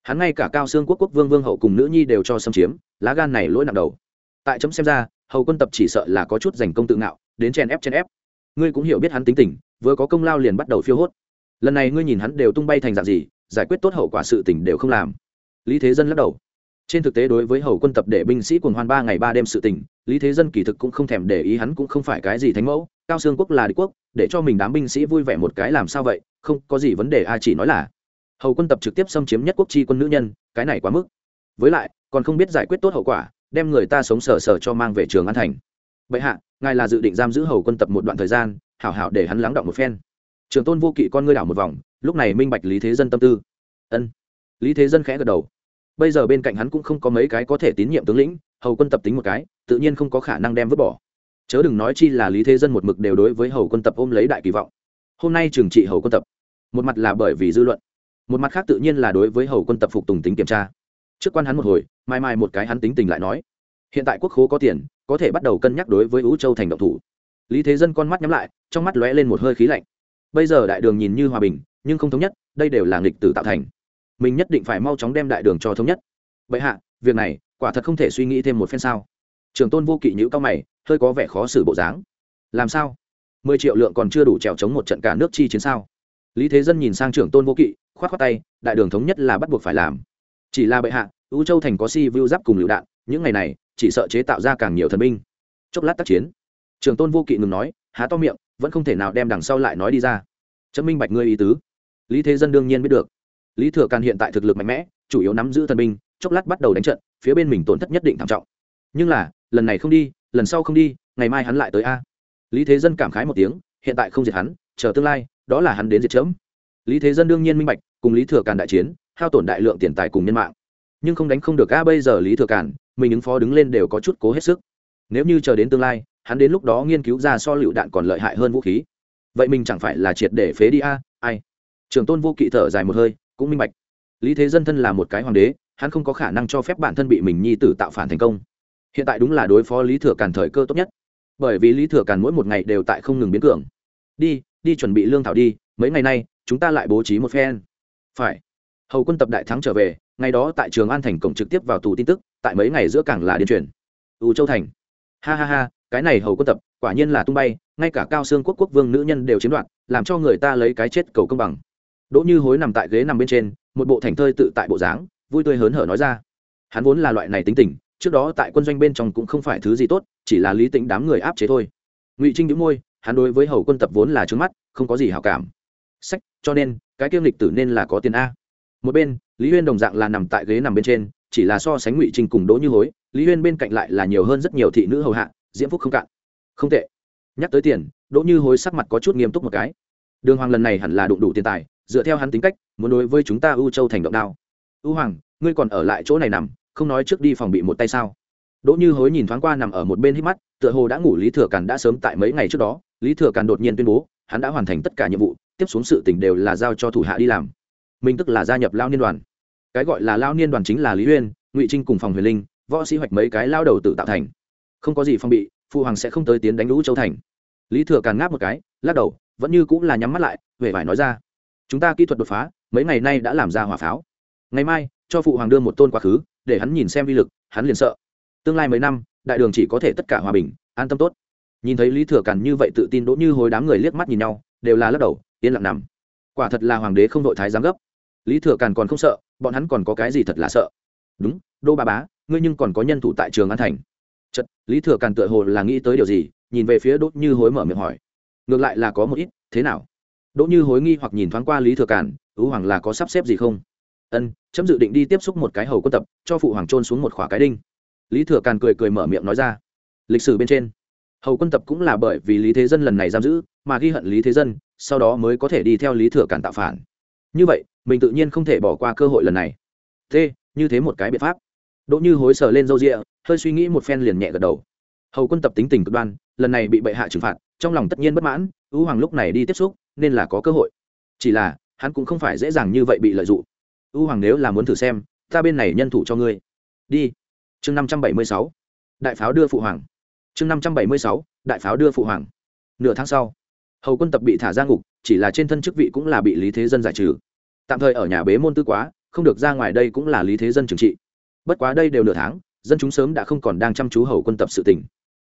S1: Hắn ngay cả cao xương quốc quốc vương vương hậu cùng nữ nhi đều cho xâm chiếm, lá gan này lỗi nặng đầu. Tại chấm xem ra, hầu quân tập chỉ sợ là có chút giành công tự ngạo, đến chen ép chen ép. Ngươi cũng hiểu biết hắn tính tình, vừa có công lao liền bắt đầu phiêu hốt. Lần này ngươi nhìn hắn đều tung bay thành dạng gì, giải quyết tốt hậu quả sự tình đều không làm. Lý thế dân lắc đầu trên thực tế đối với hầu quân tập để binh sĩ quần hoan ba ngày ba đêm sự tình, lý thế dân kỳ thực cũng không thèm để ý hắn cũng không phải cái gì thánh mẫu, cao xương quốc là đế quốc, để cho mình đám binh sĩ vui vẻ một cái làm sao vậy, không có gì vấn đề ai chỉ nói là. Hầu quân tập trực tiếp xâm chiếm nhất quốc chi quân nữ nhân, cái này quá mức. Với lại, còn không biết giải quyết tốt hậu quả, đem người ta sống sờ sờ cho mang về trường an thành. Vậy hạ, ngài là dự định giam giữ hầu quân tập một đoạn thời gian, hảo hảo để hắn lắng động một phen. Trường tôn vô kỵ con ngươi đảo một vòng, lúc này minh bạch lý thế dân tâm tư. Ân. Lý thế dân khẽ gật đầu bây giờ bên cạnh hắn cũng không có mấy cái có thể tín nhiệm tướng lĩnh, hầu quân tập tính một cái, tự nhiên không có khả năng đem vứt bỏ. Chớ đừng nói chi là lý thế dân một mực đều đối với hầu quân tập ôm lấy đại kỳ vọng. Hôm nay trừng trị hầu quân tập. Một mặt là bởi vì dư luận, một mặt khác tự nhiên là đối với hầu quân tập phục tùng tính kiểm tra. Trước quan hắn một hồi, mai mai một cái hắn tính tình lại nói, hiện tại quốc khố có tiền, có thể bắt đầu cân nhắc đối với ú châu thành động thủ. Lý thế dân con mắt nhắm lại, trong mắt lóe lên một hơi khí lạnh. Bây giờ đại đường nhìn như hòa bình, nhưng không thống nhất, đây đều là nghịch tử tạo thành mình nhất định phải mau chóng đem đại đường cho thống nhất. Vậy hạ, việc này, quả thật không thể suy nghĩ thêm một phen sao? Trường tôn vô kỵ nhữ cao mày, hơi có vẻ khó xử bộ dáng. Làm sao? Mười triệu lượng còn chưa đủ trèo chống một trận cả nước chi chiến sao? Lý thế dân nhìn sang trưởng tôn vô kỵ k h o á t k h o á tay, đại đường thống nhất là bắt buộc phải làm. Chỉ là bệ hạ ưu châu thành có si vưu giáp cùng lựu đạn, những ngày này, chỉ sợ chế tạo ra càng nhiều thần binh. Chốc lát tác chiến. Trường tôn vô kỵ ngừng nói, há to miệng, vẫn không thể nào đem đằng sau lại nói đi ra. Chấm minh bạch ngươi ý tứ. Lý thế dân đương nhiên biết được lý thừa càn hiện tại thực lực mạnh mẽ, chủ yếu nắm giữ thần binh, chốc lát bắt đầu đánh trận, phía bên mình tổn thất nhất định thảm trọng. Nhưng là, lần này không đi, lần sau không đi, ngày mai hắn lại tới a. Lý thế dân cảm khái một tiếng, hiện tại không diệt hắn, chờ tương lai, đó là hắn đến diệt chớm. Lý thế dân đương nhiên minh bạch, cùng lý thừa càn đại chiến, hao tổn đại lượng tiền tài cùng nhân mạng. Nhưng không đánh không được a, bây giờ lý thừa càn mình ứng phó đứng lên đều có chút cố hết sức. Nếu như chờ đến tương lai, hắn đến lúc đó nghiên cứu ra so lựu đạn còn lợi hại hơn vũ khí. Vậy mình chẳng phải là triệt để phế đi a, ai? Trường tôn vô kỵ thở dài một hơi cũng minh bạch. Lý thế dân thân là một cái hoàng đế, hắn không có khả năng cho phép bản thân bị mình nhi tử tạo phản thành công. Hiện tại đúng là đối phó lý thừa càn thời cơ tốt nhất. Bởi vì lý thừa càn mỗi một ngày đều tại không ngừng biến cường. Đi đi chuẩn bị lương thảo đi, mấy ngày nay, chúng ta lại bố trí một phen. Phải. Hầu quân tập đại thắng trở về, ngày đó tại trường an thành cổng trực tiếp vào tù tin tức, tại mấy ngày giữa cảng là điên truyền. Ưu châu thành. Ha ha ha, cái này hầu quân tập, quả nhiên là tung bay, ngay cả cao xương quốc quốc vương nữ nhân đều chiếm đoạt, làm cho người ta lấy cái chết cầu công bằng đỗ như hối nằm tại ghế nằm bên trên, một bộ thành thơi tự tại bộ dáng, vui tươi hớn hở nói ra. Hắn vốn là loại này tính tình, trước đó tại quân doanh bên trong cũng không phải thứ gì tốt, chỉ là lý tính đám người áp chế thôi. Ngụy trinh đĩu môi, hắn đối với hầu quân tập vốn là trướng mắt, không có gì hảo cảm. Sách, cho nên, cái kiêm lịch tử nên là có tiền a. Một bên, lý huyên đồng dạng là nằm tại ghế nằm bên trên, chỉ là so sánh ngụy trinh cùng đỗ như hối, lý huyên bên cạnh lại là nhiều hơn rất nhiều thị nữ hầu hạ, diễm phúc không cạn. Không tệ. Nhắc tới tiền, đỗ như hối sắc mặt có chút nghiêm túc một cái. Đường hoàng lần này hẳn là đụng đủ tiền tài dựa theo hắn tính cách, muốn đối với chúng ta ưu châu thành động đao. Ưu hoàng, ngươi còn ở lại chỗ này nằm, không nói trước đi phòng bị một tay sao? Đỗ như hối nhìn thoáng qua nằm ở một bên hít mắt, tựa hồ đã ngủ, lý thừa càn đã sớm tại mấy ngày trước đó. Lý thừa càn đột nhiên tuyên bố, hắn đã hoàn thành tất cả nhiệm vụ, tiếp xuống sự tỉnh đều là giao cho thủ hạ đi làm. Mình tức là gia nhập lao niên đoàn. Cái gọi là lao niên đoàn chính là lý uyên, ngụy trinh cùng phòng huyền linh, võ sĩ hoạch mấy cái lao đầu tự tạo thành. Không có gì phong bị phụ hoàng sẽ không tới tiến đánh lũ châu thành. Lý thừa càn ngáp một cái, lắc đầu, vẫn như cũng là nhắm mắt lại về vải nói ra chúng ta kỹ thuật đột phá, mấy ngày nay đã làm ra hỏa pháo. Ngày mai, cho phụ hoàng đưa một tôn quá khứ, để hắn nhìn xem vi lực, hắn liền sợ. Tương lai mấy năm, đại đường chỉ có thể tất cả hòa bình, an tâm tốt. Nhìn thấy lý thừa càn như vậy tự tin đỗ như hồi đám người liếc mắt nhìn nhau, đều là lắc đầu, yên lặng nằm. Quả thật là hoàng đế không đội thái giám gấp. Lý thừa càn còn không sợ, bọn hắn còn có cái gì thật là sợ? Đúng đô ba bá, ngươi nhưng còn có nhân thủ tại trường an thành. Chật, lý thừa càn tựa hồ là nghĩ tới điều gì, nhìn về phía đỗ như hối mở miệng hỏi. Ngược lại là có một ít, thế nào? Đỗ như hối nghi hoặc nhìn thoáng qua lý thừa cản ưu hoàng là có sắp xếp gì không? Ân, chấm dự định đi tiếp xúc một cái hầu quân tập, cho phụ hoàng trôn xuống một khỏa cái đinh. Lý thừa càn cười cười mở miệng nói ra. Lịch sử bên trên, hầu quân tập cũng là bởi vì lý thế dân lần này giam giữ, mà ghi hận lý thế dân, sau đó mới có thể đi theo lý thừa càn tạo phản. Như vậy, mình tự nhiên không thể bỏ qua cơ hội lần này. Thế, như thế một cái biện pháp. Đỗ như hối sờ lên râu rịa hơi suy nghĩ một phen liền nhẹ gật đầu. Hầu quân tập tính tình cực đoan, lần này bị bệ hạ trừng phạt, trong lòng tất nhiên bất mãn ưu hoàng lúc này đi tiếp xúc nên là có cơ hội. Chỉ là, hắn cũng không phải dễ dàng như vậy bị lợi dụng. U hoàng nếu là muốn thử xem, ta bên này nhân thủ cho ngươi. Đi. Chương năm trăm bảy mươi sáu. Đại pháo đưa phụ hoàng. Chương năm trăm bảy mươi sáu. Đại pháo đưa phụ hoàng. Nửa tháng sau, hầu quân tập bị thả ra ngục, chỉ là trên thân chức vị cũng là bị lý thế dân giải trừ. Tạm thời ở nhà bế môn tư quá, không được ra ngoài đây cũng là lý thế dân trừng trị. Bất quá đây đều nửa tháng, dân chúng sớm đã không còn đang chăm chú hầu quân tập sự tình.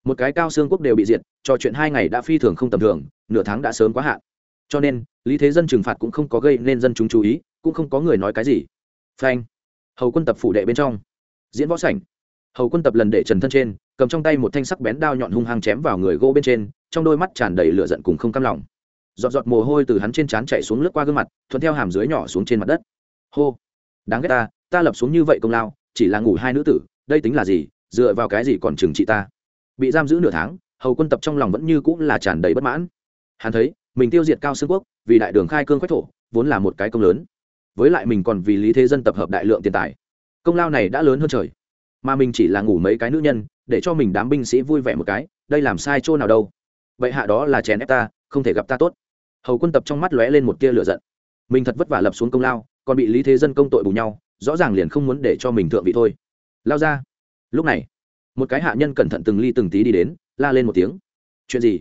S1: Một cái cao xương quốc đều bị diệt trò chuyện hai ngày đã phi thường không tầm thường, nửa tháng đã sớm quá hạn cho nên, lý thế dân trừng phạt cũng không có gây nên dân chúng chú ý, cũng không có người nói cái gì. Phanh. Hầu quân tập phủ đệ bên trong. Diễn võ sảnh. Hầu quân tập lần để trần thân trên, cầm trong tay một thanh sắc bén đao nhọn hung hăng chém vào người gỗ bên trên, trong đôi mắt tràn đầy lửa giận cùng không cam lòng. Giọt giọt mồ hôi từ hắn trên trán chạy xuống lướt qua gương mặt, thuận theo hàm dưới nhỏ xuống trên mặt đất. Hô. Đáng ghét ta ta lập xuống như vậy công lao, chỉ là ngủ hai nữ tử, đây tính là gì, dựa vào cái gì còn trừng trị ta? Bị giam giữ nửa tháng, hầu quân tập trong lòng vẫn như cũng là tràn đầy bất mãn. Hắn thấy mình tiêu diệt cao xương quốc, vì đại đường khai cương quách thổ, vốn là một cái công lớn. Với lại mình còn vì lý thế dân tập hợp đại lượng tiền tài. Công lao này đã lớn hơn trời. Mà mình chỉ là ngủ mấy cái nữ nhân, để cho mình đám binh sĩ vui vẻ một cái, đây làm sai chỗ nào đâu. Vậy hạ đó là chèn ép ta, không thể gặp ta tốt. Hầu quân tập trong mắt lóe lên một tia lửa giận. Mình thật vất vả lập xuống công lao, còn bị lý thế dân công tội bù nhau, rõ ràng liền không muốn để cho mình thượng vị thôi. Lao ra. Lúc này, một cái hạ nhân cẩn thận từng ly từng tí đi đến, la lên một tiếng. Chuyện gì?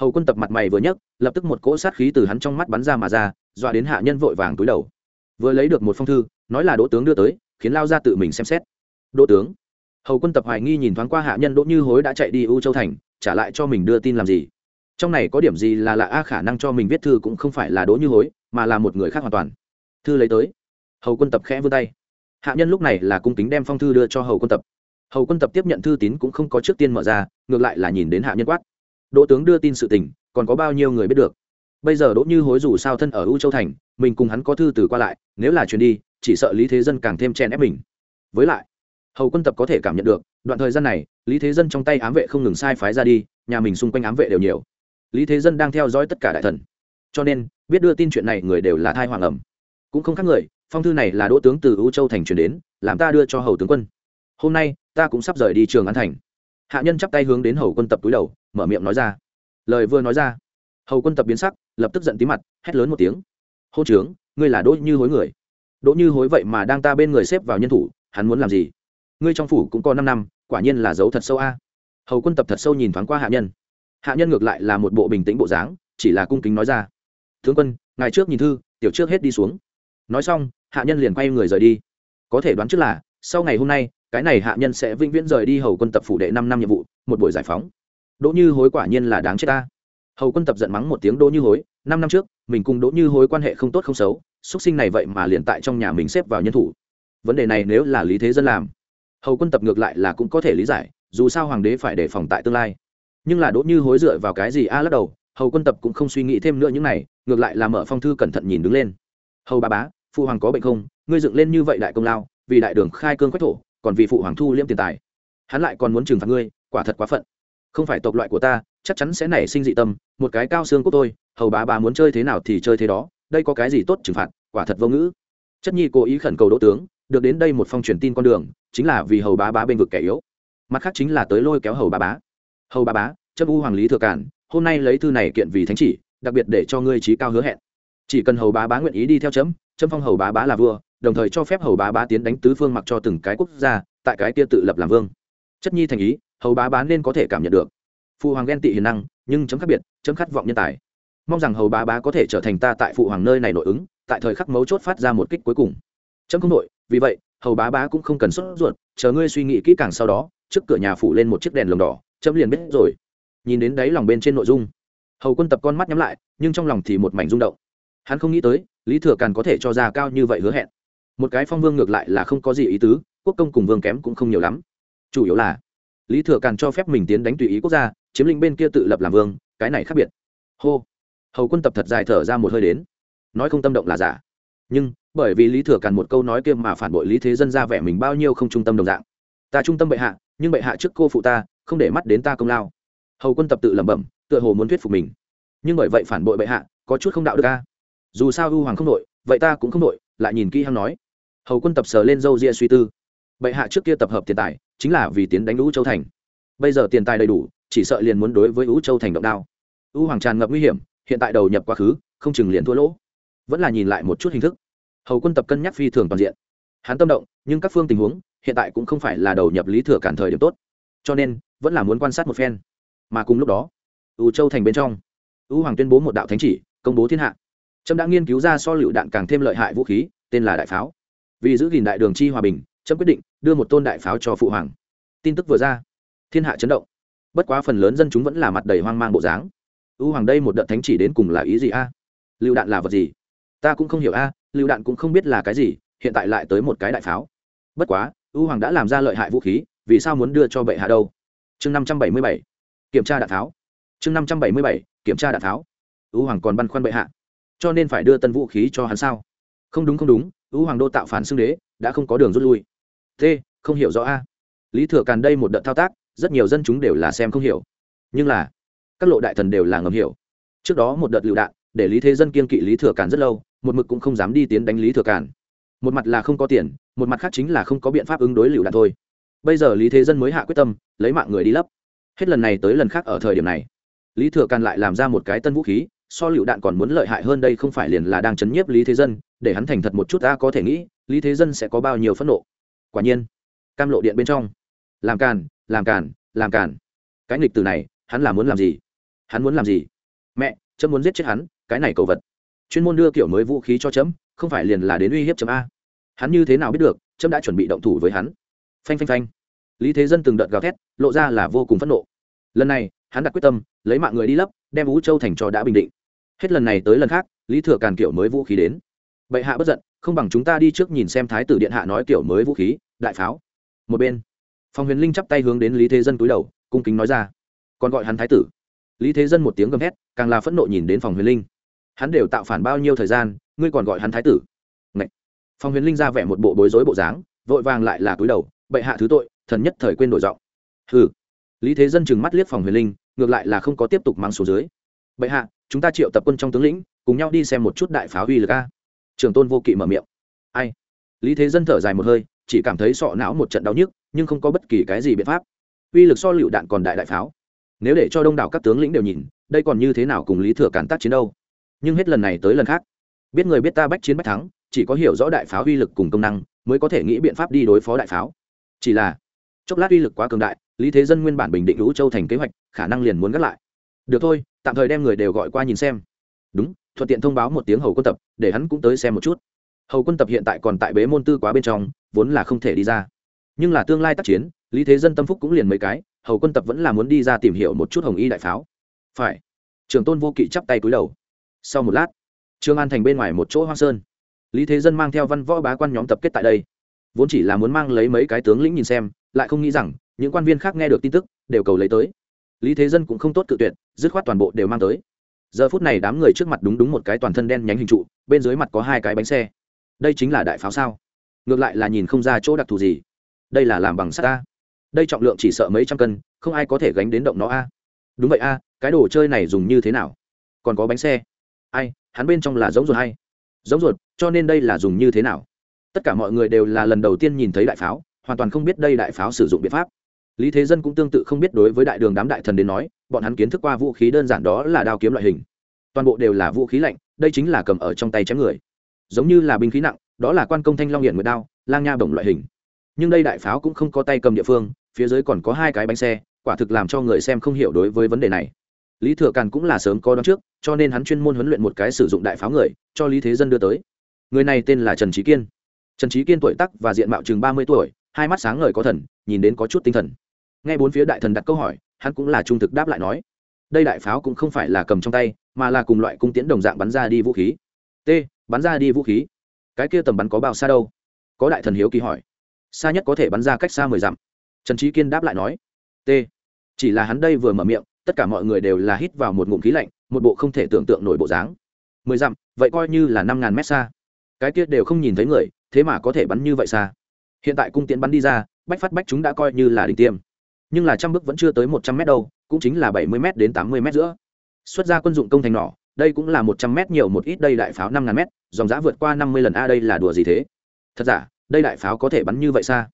S1: Hầu quân tập mặt mày vừa nhấc, lập tức một cỗ sát khí từ hắn trong mắt bắn ra mà ra, dọa đến hạ nhân vội vàng túi đầu. Vừa lấy được một phong thư, nói là đỗ tướng đưa tới, khiến lao ra tự mình xem xét. Đỗ tướng. Hầu quân tập hoài nghi nhìn thoáng qua hạ nhân đỗ như hối đã chạy đi u châu thành, trả lại cho mình đưa tin làm gì? Trong này có điểm gì là lạ a, khả năng cho mình viết thư cũng không phải là đỗ như hối, mà là một người khác hoàn toàn. Thư lấy tới. Hầu quân tập khẽ vươn tay. Hạ nhân lúc này là cung kính đem phong thư đưa cho hầu quân tập. Hầu quân tập tiếp nhận thư tín cũng không có trước tiên mở ra, ngược lại là nhìn đến hạ nhân quát đỗ tướng đưa tin sự tình, còn có bao nhiêu người biết được? Bây giờ đỗ như hối dù sao thân ở u châu thành, mình cùng hắn có thư từ qua lại, nếu là chuyền đi, chỉ sợ lý thế dân càng thêm chen ép mình. Với lại, hầu quân tập có thể cảm nhận được, đoạn thời gian này, lý thế dân trong tay ám vệ không ngừng sai phái ra đi, nhà mình xung quanh ám vệ đều nhiều. Lý thế dân đang theo dõi tất cả đại thần. Cho nên, biết đưa tin chuyện này người đều là thai hoàng ẩm. Cũng không khác người, phong thư này là đỗ tướng từ u châu thành chuyển đến, làm ta đưa cho hầu tướng quân. Hôm nay, ta cũng sắp rời đi trường an thành hạ nhân chắp tay hướng đến hầu quân tập túi đầu, mở miệng nói ra. Lời vừa nói ra, hầu quân tập biến sắc, lập tức giận tí mặt, hét lớn một tiếng. Hô trướng ngươi là đỗ như hối người. Đỗ như hối vậy mà đang ta bên người xếp vào nhân thủ, hắn muốn làm gì? Ngươi trong phủ cũng có năm năm, quả nhiên là dấu thật sâu a. Hầu quân tập thật sâu nhìn thoáng qua hạ nhân. Hạ nhân ngược lại là một bộ bình tĩnh bộ dáng, chỉ là cung kính nói ra. Tướng quân ngày trước nhìn thư, tiểu trước hết đi xuống. Nói xong, hạ nhân liền quay người rời đi. Có thể đoán trước là, sau ngày hôm nay cái này hạ nhân sẽ vĩnh viễn rời đi hầu quân tập phủ đệ năm năm nhiệm vụ, một buổi giải phóng. Đỗ như hối quả nhiên là đáng chết ta. Hầu quân tập giận mắng một tiếng đỗ như hối, năm năm trước, mình cùng đỗ như hối quan hệ không tốt không xấu, xuất sinh này vậy mà liền tại trong nhà mình xếp vào nhân thủ. Vấn đề này nếu là lý thế dân làm, hầu quân tập ngược lại là cũng có thể lý giải, dù sao hoàng đế phải đề phòng tại tương lai. Nhưng là đỗ như hối dựa vào cái gì a à lắc đầu, hầu quân tập cũng không suy nghĩ thêm nữa những này, ngược lại là mở phong thư cẩn thận nhìn đứng lên. Hầu bà bá phụ hoàng có bệnh không? Ngươi dựng lên như vậy đại công lao, vì đại đường khai cương quách thổ còn vì phụ hoàng thu liêm tiền tài. Hắn lại còn muốn trừng phạt ngươi, quả thật quá phận. Không phải tộc loại của ta, chắc chắn sẽ nảy sinh dị tâm, một cái cao xương của tôi, hầu bá bà muốn chơi thế nào thì chơi thế đó, đây có cái gì tốt trừng phạt, quả thật vô ngữ. Chất nhi cố ý khẩn cầu đỗ tướng, được đến đây một phong truyền tin con đường, chính là vì hầu bá bá bên vực kẻ yếu. Mặt khác chính là tới lôi kéo hầu bá bá. Hầu bá bá chấp u hoàng lý thừa cản hôm nay lấy thư này kiện vì thánh chỉ, đặc biệt để cho ngươi trí cao hứa hẹn. Chỉ cần hầu bá bá nguyện ý đi theo chấm chấm phong hầu bá bá là vua đồng thời cho phép hầu bá bá tiến đánh tứ phương mặc cho từng cái quốc gia, tại cái kia tự lập làm vương. Chất nhi thành ý, hầu bá bá nên có thể cảm nhận được. Phụ hoàng ghen tị hiền năng, nhưng chấm khác biệt, chấm khát vọng nhân tài. Mong rằng hầu bá bá có thể trở thành ta tại phụ hoàng nơi này nội ứng, tại thời khắc mấu chốt phát ra một kích cuối cùng. Chấm không nội vì vậy, hầu bá bá cũng không cần sốt ruột, chờ ngươi suy nghĩ kỹ càng sau đó, trước cửa nhà phủ lên một chiếc đèn lồng đỏ, chấm liền biết rồi. Nhìn đến đáy lòng bên trên nội dung, hầu quân tập con mắt nhắm lại, nhưng trong lòng thì một mảnh rung động. Hắn không nghĩ tới, lý thừa càn có thể cho ra cao như vậy hứa hẹn một cái phong vương ngược lại là không có gì ý tứ, quốc công cùng vương kém cũng không nhiều lắm. Chủ yếu là, lý thừa càn cho phép mình tiến đánh tùy ý quốc gia, chiếm lĩnh bên kia tự lập làm vương, cái này khác biệt. Hô. Hầu quân tập thật dài thở ra một hơi đến. Nói không tâm động là giả. Nhưng, bởi vì lý thừa càn một câu nói kia mà phản bội lý thế dân ra vẻ mình bao nhiêu không trung tâm đồng dạng. Ta trung tâm bệ hạ, nhưng bệ hạ trước cô phụ ta, không để mắt đến ta công lao. Hầu quân tập tự lẩm bẩm, tựa hồ muốn thuyết phục mình. Nhưng bởi vậy phản bội bệ hạ, có chút không đạo đức ca dù sao ưu hoàng không nội, vậy ta cũng không nội, lại nhìn kỹ hăng nói hầu quân tập sờ lên dâu ria suy tư. Bệ hạ trước kia tập hợp tiền tài, chính là vì tiến đánh lũ châu thành. Bây giờ tiền tài đầy đủ, chỉ sợ liền muốn đối với lũ châu thành động đao. U hoàng tràn ngập nguy hiểm, hiện tại đầu nhập quá khứ, không chừng liền thua lỗ. Vẫn là nhìn lại một chút hình thức. Hầu quân tập cân nhắc phi thường toàn diện. Hắn tâm động, nhưng các phương tình huống, hiện tại cũng không phải là đầu nhập lý thừa cản thời điểm tốt. Cho nên, vẫn là muốn quan sát một phen. Mà cùng lúc đó, U châu thành bên trong, U hoàng tuyên bố một đạo thánh chỉ, công bố thiên hạ. Trâm đã nghiên cứu ra so lựu đạn càng thêm lợi hại vũ khí, tên là đại pháo vì giữ gìn đại đường chi hòa bình, chấm quyết định đưa một tôn đại pháo cho phụ hoàng. Tin tức vừa ra, thiên hạ chấn động. Bất quá phần lớn dân chúng vẫn là mặt đầy hoang mang bộ dáng. Ưu hoàng đây một đợt thánh chỉ đến cùng là ý gì a? Lựu đạn là vật gì? Ta cũng không hiểu a lựu đạn cũng không biết là cái gì, hiện tại lại tới một cái đại pháo. Bất quá ưu hoàng đã làm ra lợi hại vũ khí, vì sao muốn đưa cho bệ hạ đâu? Chương năm trăm bảy mươi bảy, kiểm tra đạn pháo. Chương năm trăm bảy mươi bảy, kiểm tra đạn pháo. Ưu hoàng còn băn khoăn bệ hạ, cho nên phải đưa tân vũ khí cho hắn sao? Không đúng không đúng ưu hoàng đô tạo phản xưng đế, đã không có đường rút lui. T, không hiểu rõ a. Lý thừa càn đây một đợt thao tác, rất nhiều dân chúng đều là xem không hiểu. Nhưng là, các lộ đại thần đều là ngầm hiểu. Trước đó một đợt lựu đạn, để lý thế dân kiên kỵ lý thừa càn rất lâu, một mực cũng không dám đi tiến đánh lý thừa càn. Một mặt là không có tiền, một mặt khác chính là không có biện pháp ứng đối lựu đạn thôi. Bây giờ lý thế dân mới hạ quyết tâm, lấy mạng người đi lấp. Hết lần này tới lần khác ở thời điểm này, lý thừa càn lại làm ra một cái tân vũ khí so lựu đạn còn muốn lợi hại hơn đây không phải liền là đang chấn nhiếp lý thế dân, để hắn thành thật một chút ta có thể nghĩ, lý thế dân sẽ có bao nhiêu phẫn nộ. Quả nhiên, cam lộ điện bên trong. Làm càn làm càn làm càn. Cái nghịch từ này, hắn là muốn làm gì? Hắn muốn làm gì? Mẹ, chấm muốn giết chết hắn, cái này cầu vật. Chuyên môn đưa kiểu mới vũ khí cho chấm, không phải liền là đến uy hiếp chấm a. Hắn như thế nào biết được, chấm đã chuẩn bị động thủ với hắn. Phanh phanh phanh. Lý thế dân từng đợt gào thét, lộ ra là vô cùng phẫn nộ. Lần này, hắn đặt quyết tâm, lấy mạng người đi lấp, đem vũ châu thành cho đã bình định hết lần này tới lần khác, lý thừa càn kiểu mới vũ khí đến. Bệ hạ bất giận, không bằng chúng ta đi trước nhìn xem thái tử điện hạ nói kiểu mới vũ khí, đại pháo. Một bên phòng huyền linh chắp tay hướng đến lý thế dân cúi đầu, cung kính nói ra. Còn gọi hắn thái tử. Lý thế dân một tiếng gầm hét, càng là phẫn nộ nhìn đến phòng huyền linh. Hắn đều tạo phản bao nhiêu thời gian, ngươi còn gọi hắn thái tử? Ngậy. phòng huyền linh ra vẻ một bộ bối rối bộ dáng, vội vàng lại là cúi đầu, bệ hạ thứ tội, thần nhất thời quên đổi giọng. Hừ. Lý thế dân chừng mắt liếc phòng huyền linh, ngược lại là không có tiếp tục mang số dưới. Bệ hạ chúng ta triệu tập quân trong tướng lĩnh, cùng nhau đi xem một chút đại pháo uy lực a. Trường tôn vô kỵ mở miệng. Ai? Lý thế dân thở dài một hơi, chỉ cảm thấy sọ não một trận đau nhức, nhưng không có bất kỳ cái gì biện pháp. Uy lực so lựu đạn còn đại đại pháo. Nếu để cho đông đảo các tướng lĩnh đều nhìn, đây còn như thế nào cùng lý thừa cản tác chiến đâu? Nhưng hết lần này tới lần khác, biết người biết ta bách chiến bách thắng, chỉ có hiểu rõ đại pháo uy lực cùng công năng, mới có thể nghĩ biện pháp đi đối phó đại pháo. Chỉ là, chốc lát uy lực quá cường đại, lý thế dân nguyên bản bình định lũ châu thành kế hoạch, khả năng liền muốn gác lại được thôi, tạm thời đem người đều gọi qua nhìn xem. Đúng, thuận tiện thông báo một tiếng hầu quân tập, để hắn cũng tới xem một chút. Hầu quân tập hiện tại còn tại bế môn tư quá bên trong, vốn là không thể đi ra. Nhưng là tương lai tác chiến, lý thế dân tâm phúc cũng liền mấy cái, hầu quân tập vẫn là muốn đi ra tìm hiểu một chút hồng y đại pháo. Phải. Trường tôn vô kỵ chắp tay cúi đầu. Sau một lát, trương an thành bên ngoài một chỗ hoang sơn. Lý thế dân mang theo văn võ bá quan nhóm tập kết tại đây. Vốn chỉ là muốn mang lấy mấy cái tướng lĩnh nhìn xem, lại không nghĩ rằng những quan viên khác nghe được tin tức, đều cầu lấy tới lý thế dân cũng không tốt cự tuyệt, dứt khoát toàn bộ đều mang tới. Giờ phút này đám người trước mặt đúng đúng một cái toàn thân đen nhánh hình trụ, bên dưới mặt có hai cái bánh xe. Đây chính là đại pháo sao? Ngược lại là nhìn không ra chỗ đặc thù gì. Đây là làm bằng sắt a. Đây trọng lượng chỉ sợ mấy trăm cân, không ai có thể gánh đến động nó a. Đúng vậy a, cái đồ chơi này dùng như thế nào? Còn có bánh xe. Ai, hắn bên trong là giống ruột hay? Giống ruột, cho nên đây là dùng như thế nào? Tất cả mọi người đều là lần đầu tiên nhìn thấy đại pháo, hoàn toàn không biết đây đại pháo sử dụng biện pháp lý thế dân cũng tương tự không biết đối với đại đường đám đại thần đến nói, bọn hắn kiến thức qua vũ khí đơn giản đó là đao kiếm loại hình. Toàn bộ đều là vũ khí lạnh, đây chính là cầm ở trong tay chém người. Giống như là binh khí nặng, đó là quan công thanh long hiện nguyệt đao, lang nha bổng loại hình. Nhưng đây đại pháo cũng không có tay cầm địa phương, phía dưới còn có hai cái bánh xe, quả thực làm cho người xem không hiểu đối với vấn đề này. Lý thừa càn cũng là sớm có đón trước, cho nên hắn chuyên môn huấn luyện một cái sử dụng đại pháo người, cho lý thế dân đưa tới. Người này tên là trần trí kiên. Trần trí kiên tuổi tắc và diện mạo chừng ba mươi tuổi, hai mắt sáng ngời có thần, nhìn đến có chút tinh thần nghe bốn phía đại thần đặt câu hỏi, hắn cũng là trung thực đáp lại nói, đây đại pháo cũng không phải là cầm trong tay, mà là cùng loại cung tiễn đồng dạng bắn ra đi vũ khí. T, bắn ra đi vũ khí? Cái kia tầm bắn có bao xa đâu? Có đại thần hiếu kỳ hỏi. Xa nhất có thể bắn ra cách xa mười dặm. Trần trí kiên đáp lại nói, t, chỉ là hắn đây vừa mở miệng, tất cả mọi người đều là hít vào một ngụm khí lạnh, một bộ không thể tưởng tượng nổi bộ dáng. Mười dặm, vậy coi như là năm ngàn mét xa. Cái kia đều không nhìn thấy người, thế mà có thể bắn như vậy xa. Hiện tại cung tiễn bắn đi ra, bách phát bách chúng đã coi như là đỉnh tiêm nhưng là trăm bước vẫn chưa tới một trăm mét đâu, cũng chính là bảy mươi m đến tám mươi m giữa. Xuất ra quân dụng công thành nỏ, đây cũng là một trăm m nhiều một ít, đây đại pháo năm ngàn m dòng giã vượt qua năm mươi lần, a, đây là đùa gì thế? Thật giả, đây đại pháo có thể bắn như vậy xa?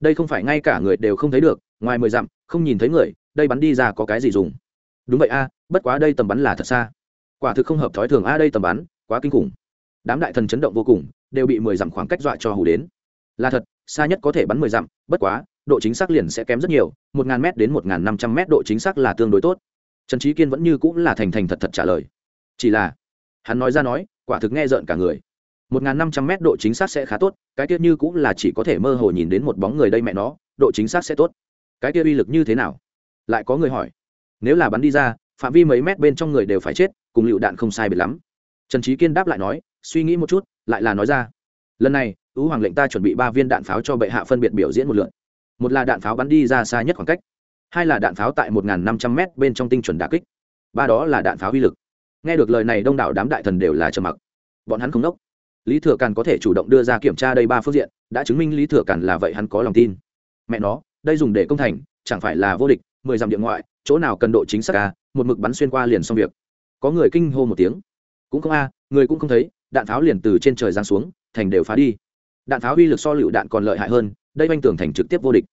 S1: Đây không phải ngay cả người đều không thấy được, ngoài mười dặm, không nhìn thấy người, đây bắn đi ra có cái gì dùng? Đúng vậy, a, bất quá đây tầm bắn là thật xa. Quả thực không hợp thói thường, a, đây tầm bắn, quá kinh khủng. Đám đại thần chấn động vô cùng, đều bị mười dặm khoảng cách dọa cho hù đến. Là thật, xa nhất có thể bắn mười dặm, bất quá độ chính xác liền sẽ kém rất nhiều, một ngàn m đến một ngàn năm trăm m độ chính xác là tương đối tốt. Trần trí kiên vẫn như cũng là thành thành thật thật trả lời. Chỉ là, hắn nói ra nói, quả thực nghe rợn cả người. Một n năm trăm mét độ chính xác sẽ khá tốt, cái tiết như cũng là chỉ có thể mơ hồ nhìn đến một bóng người đây mẹ nó, độ chính xác sẽ tốt. Cái kia uy lực như thế nào? Lại có người hỏi. Nếu là bắn đi ra, phạm vi mấy mét bên trong người đều phải chết, cùng lựu đạn không sai biệt lắm. Trần trí kiên đáp lại nói, suy nghĩ một chút, lại là nói ra. Lần này ứ hoàng lệnh ta chuẩn bị ba viên đạn pháo cho bệ hạ phân biệt biểu diễn một lượn một là đạn pháo bắn đi ra xa nhất khoảng cách, hai là đạn pháo tại một năm trăm m bên trong tinh chuẩn đà kích, ba đó là đạn pháo uy lực. Nghe được lời này đông đảo đám đại thần đều là trầm mặc. Bọn hắn không đốc. Lý thừa càn có thể chủ động đưa ra kiểm tra đây ba phương diện, đã chứng minh lý thừa càn là vậy hắn có lòng tin. Mẹ nó, đây dùng để công thành, chẳng phải là vô địch, mười dặm điện ngoại, chỗ nào cần độ chính xác ca một mực bắn xuyên qua liền xong việc. Có người kinh hô một tiếng. Cũng không a, người cũng không thấy, đạn pháo liền từ trên trời giáng xuống, thành đều phá đi. Đạn pháo uy lực so lựu đạn còn lợi hại hơn đây banh tường thành trực tiếp vô địch.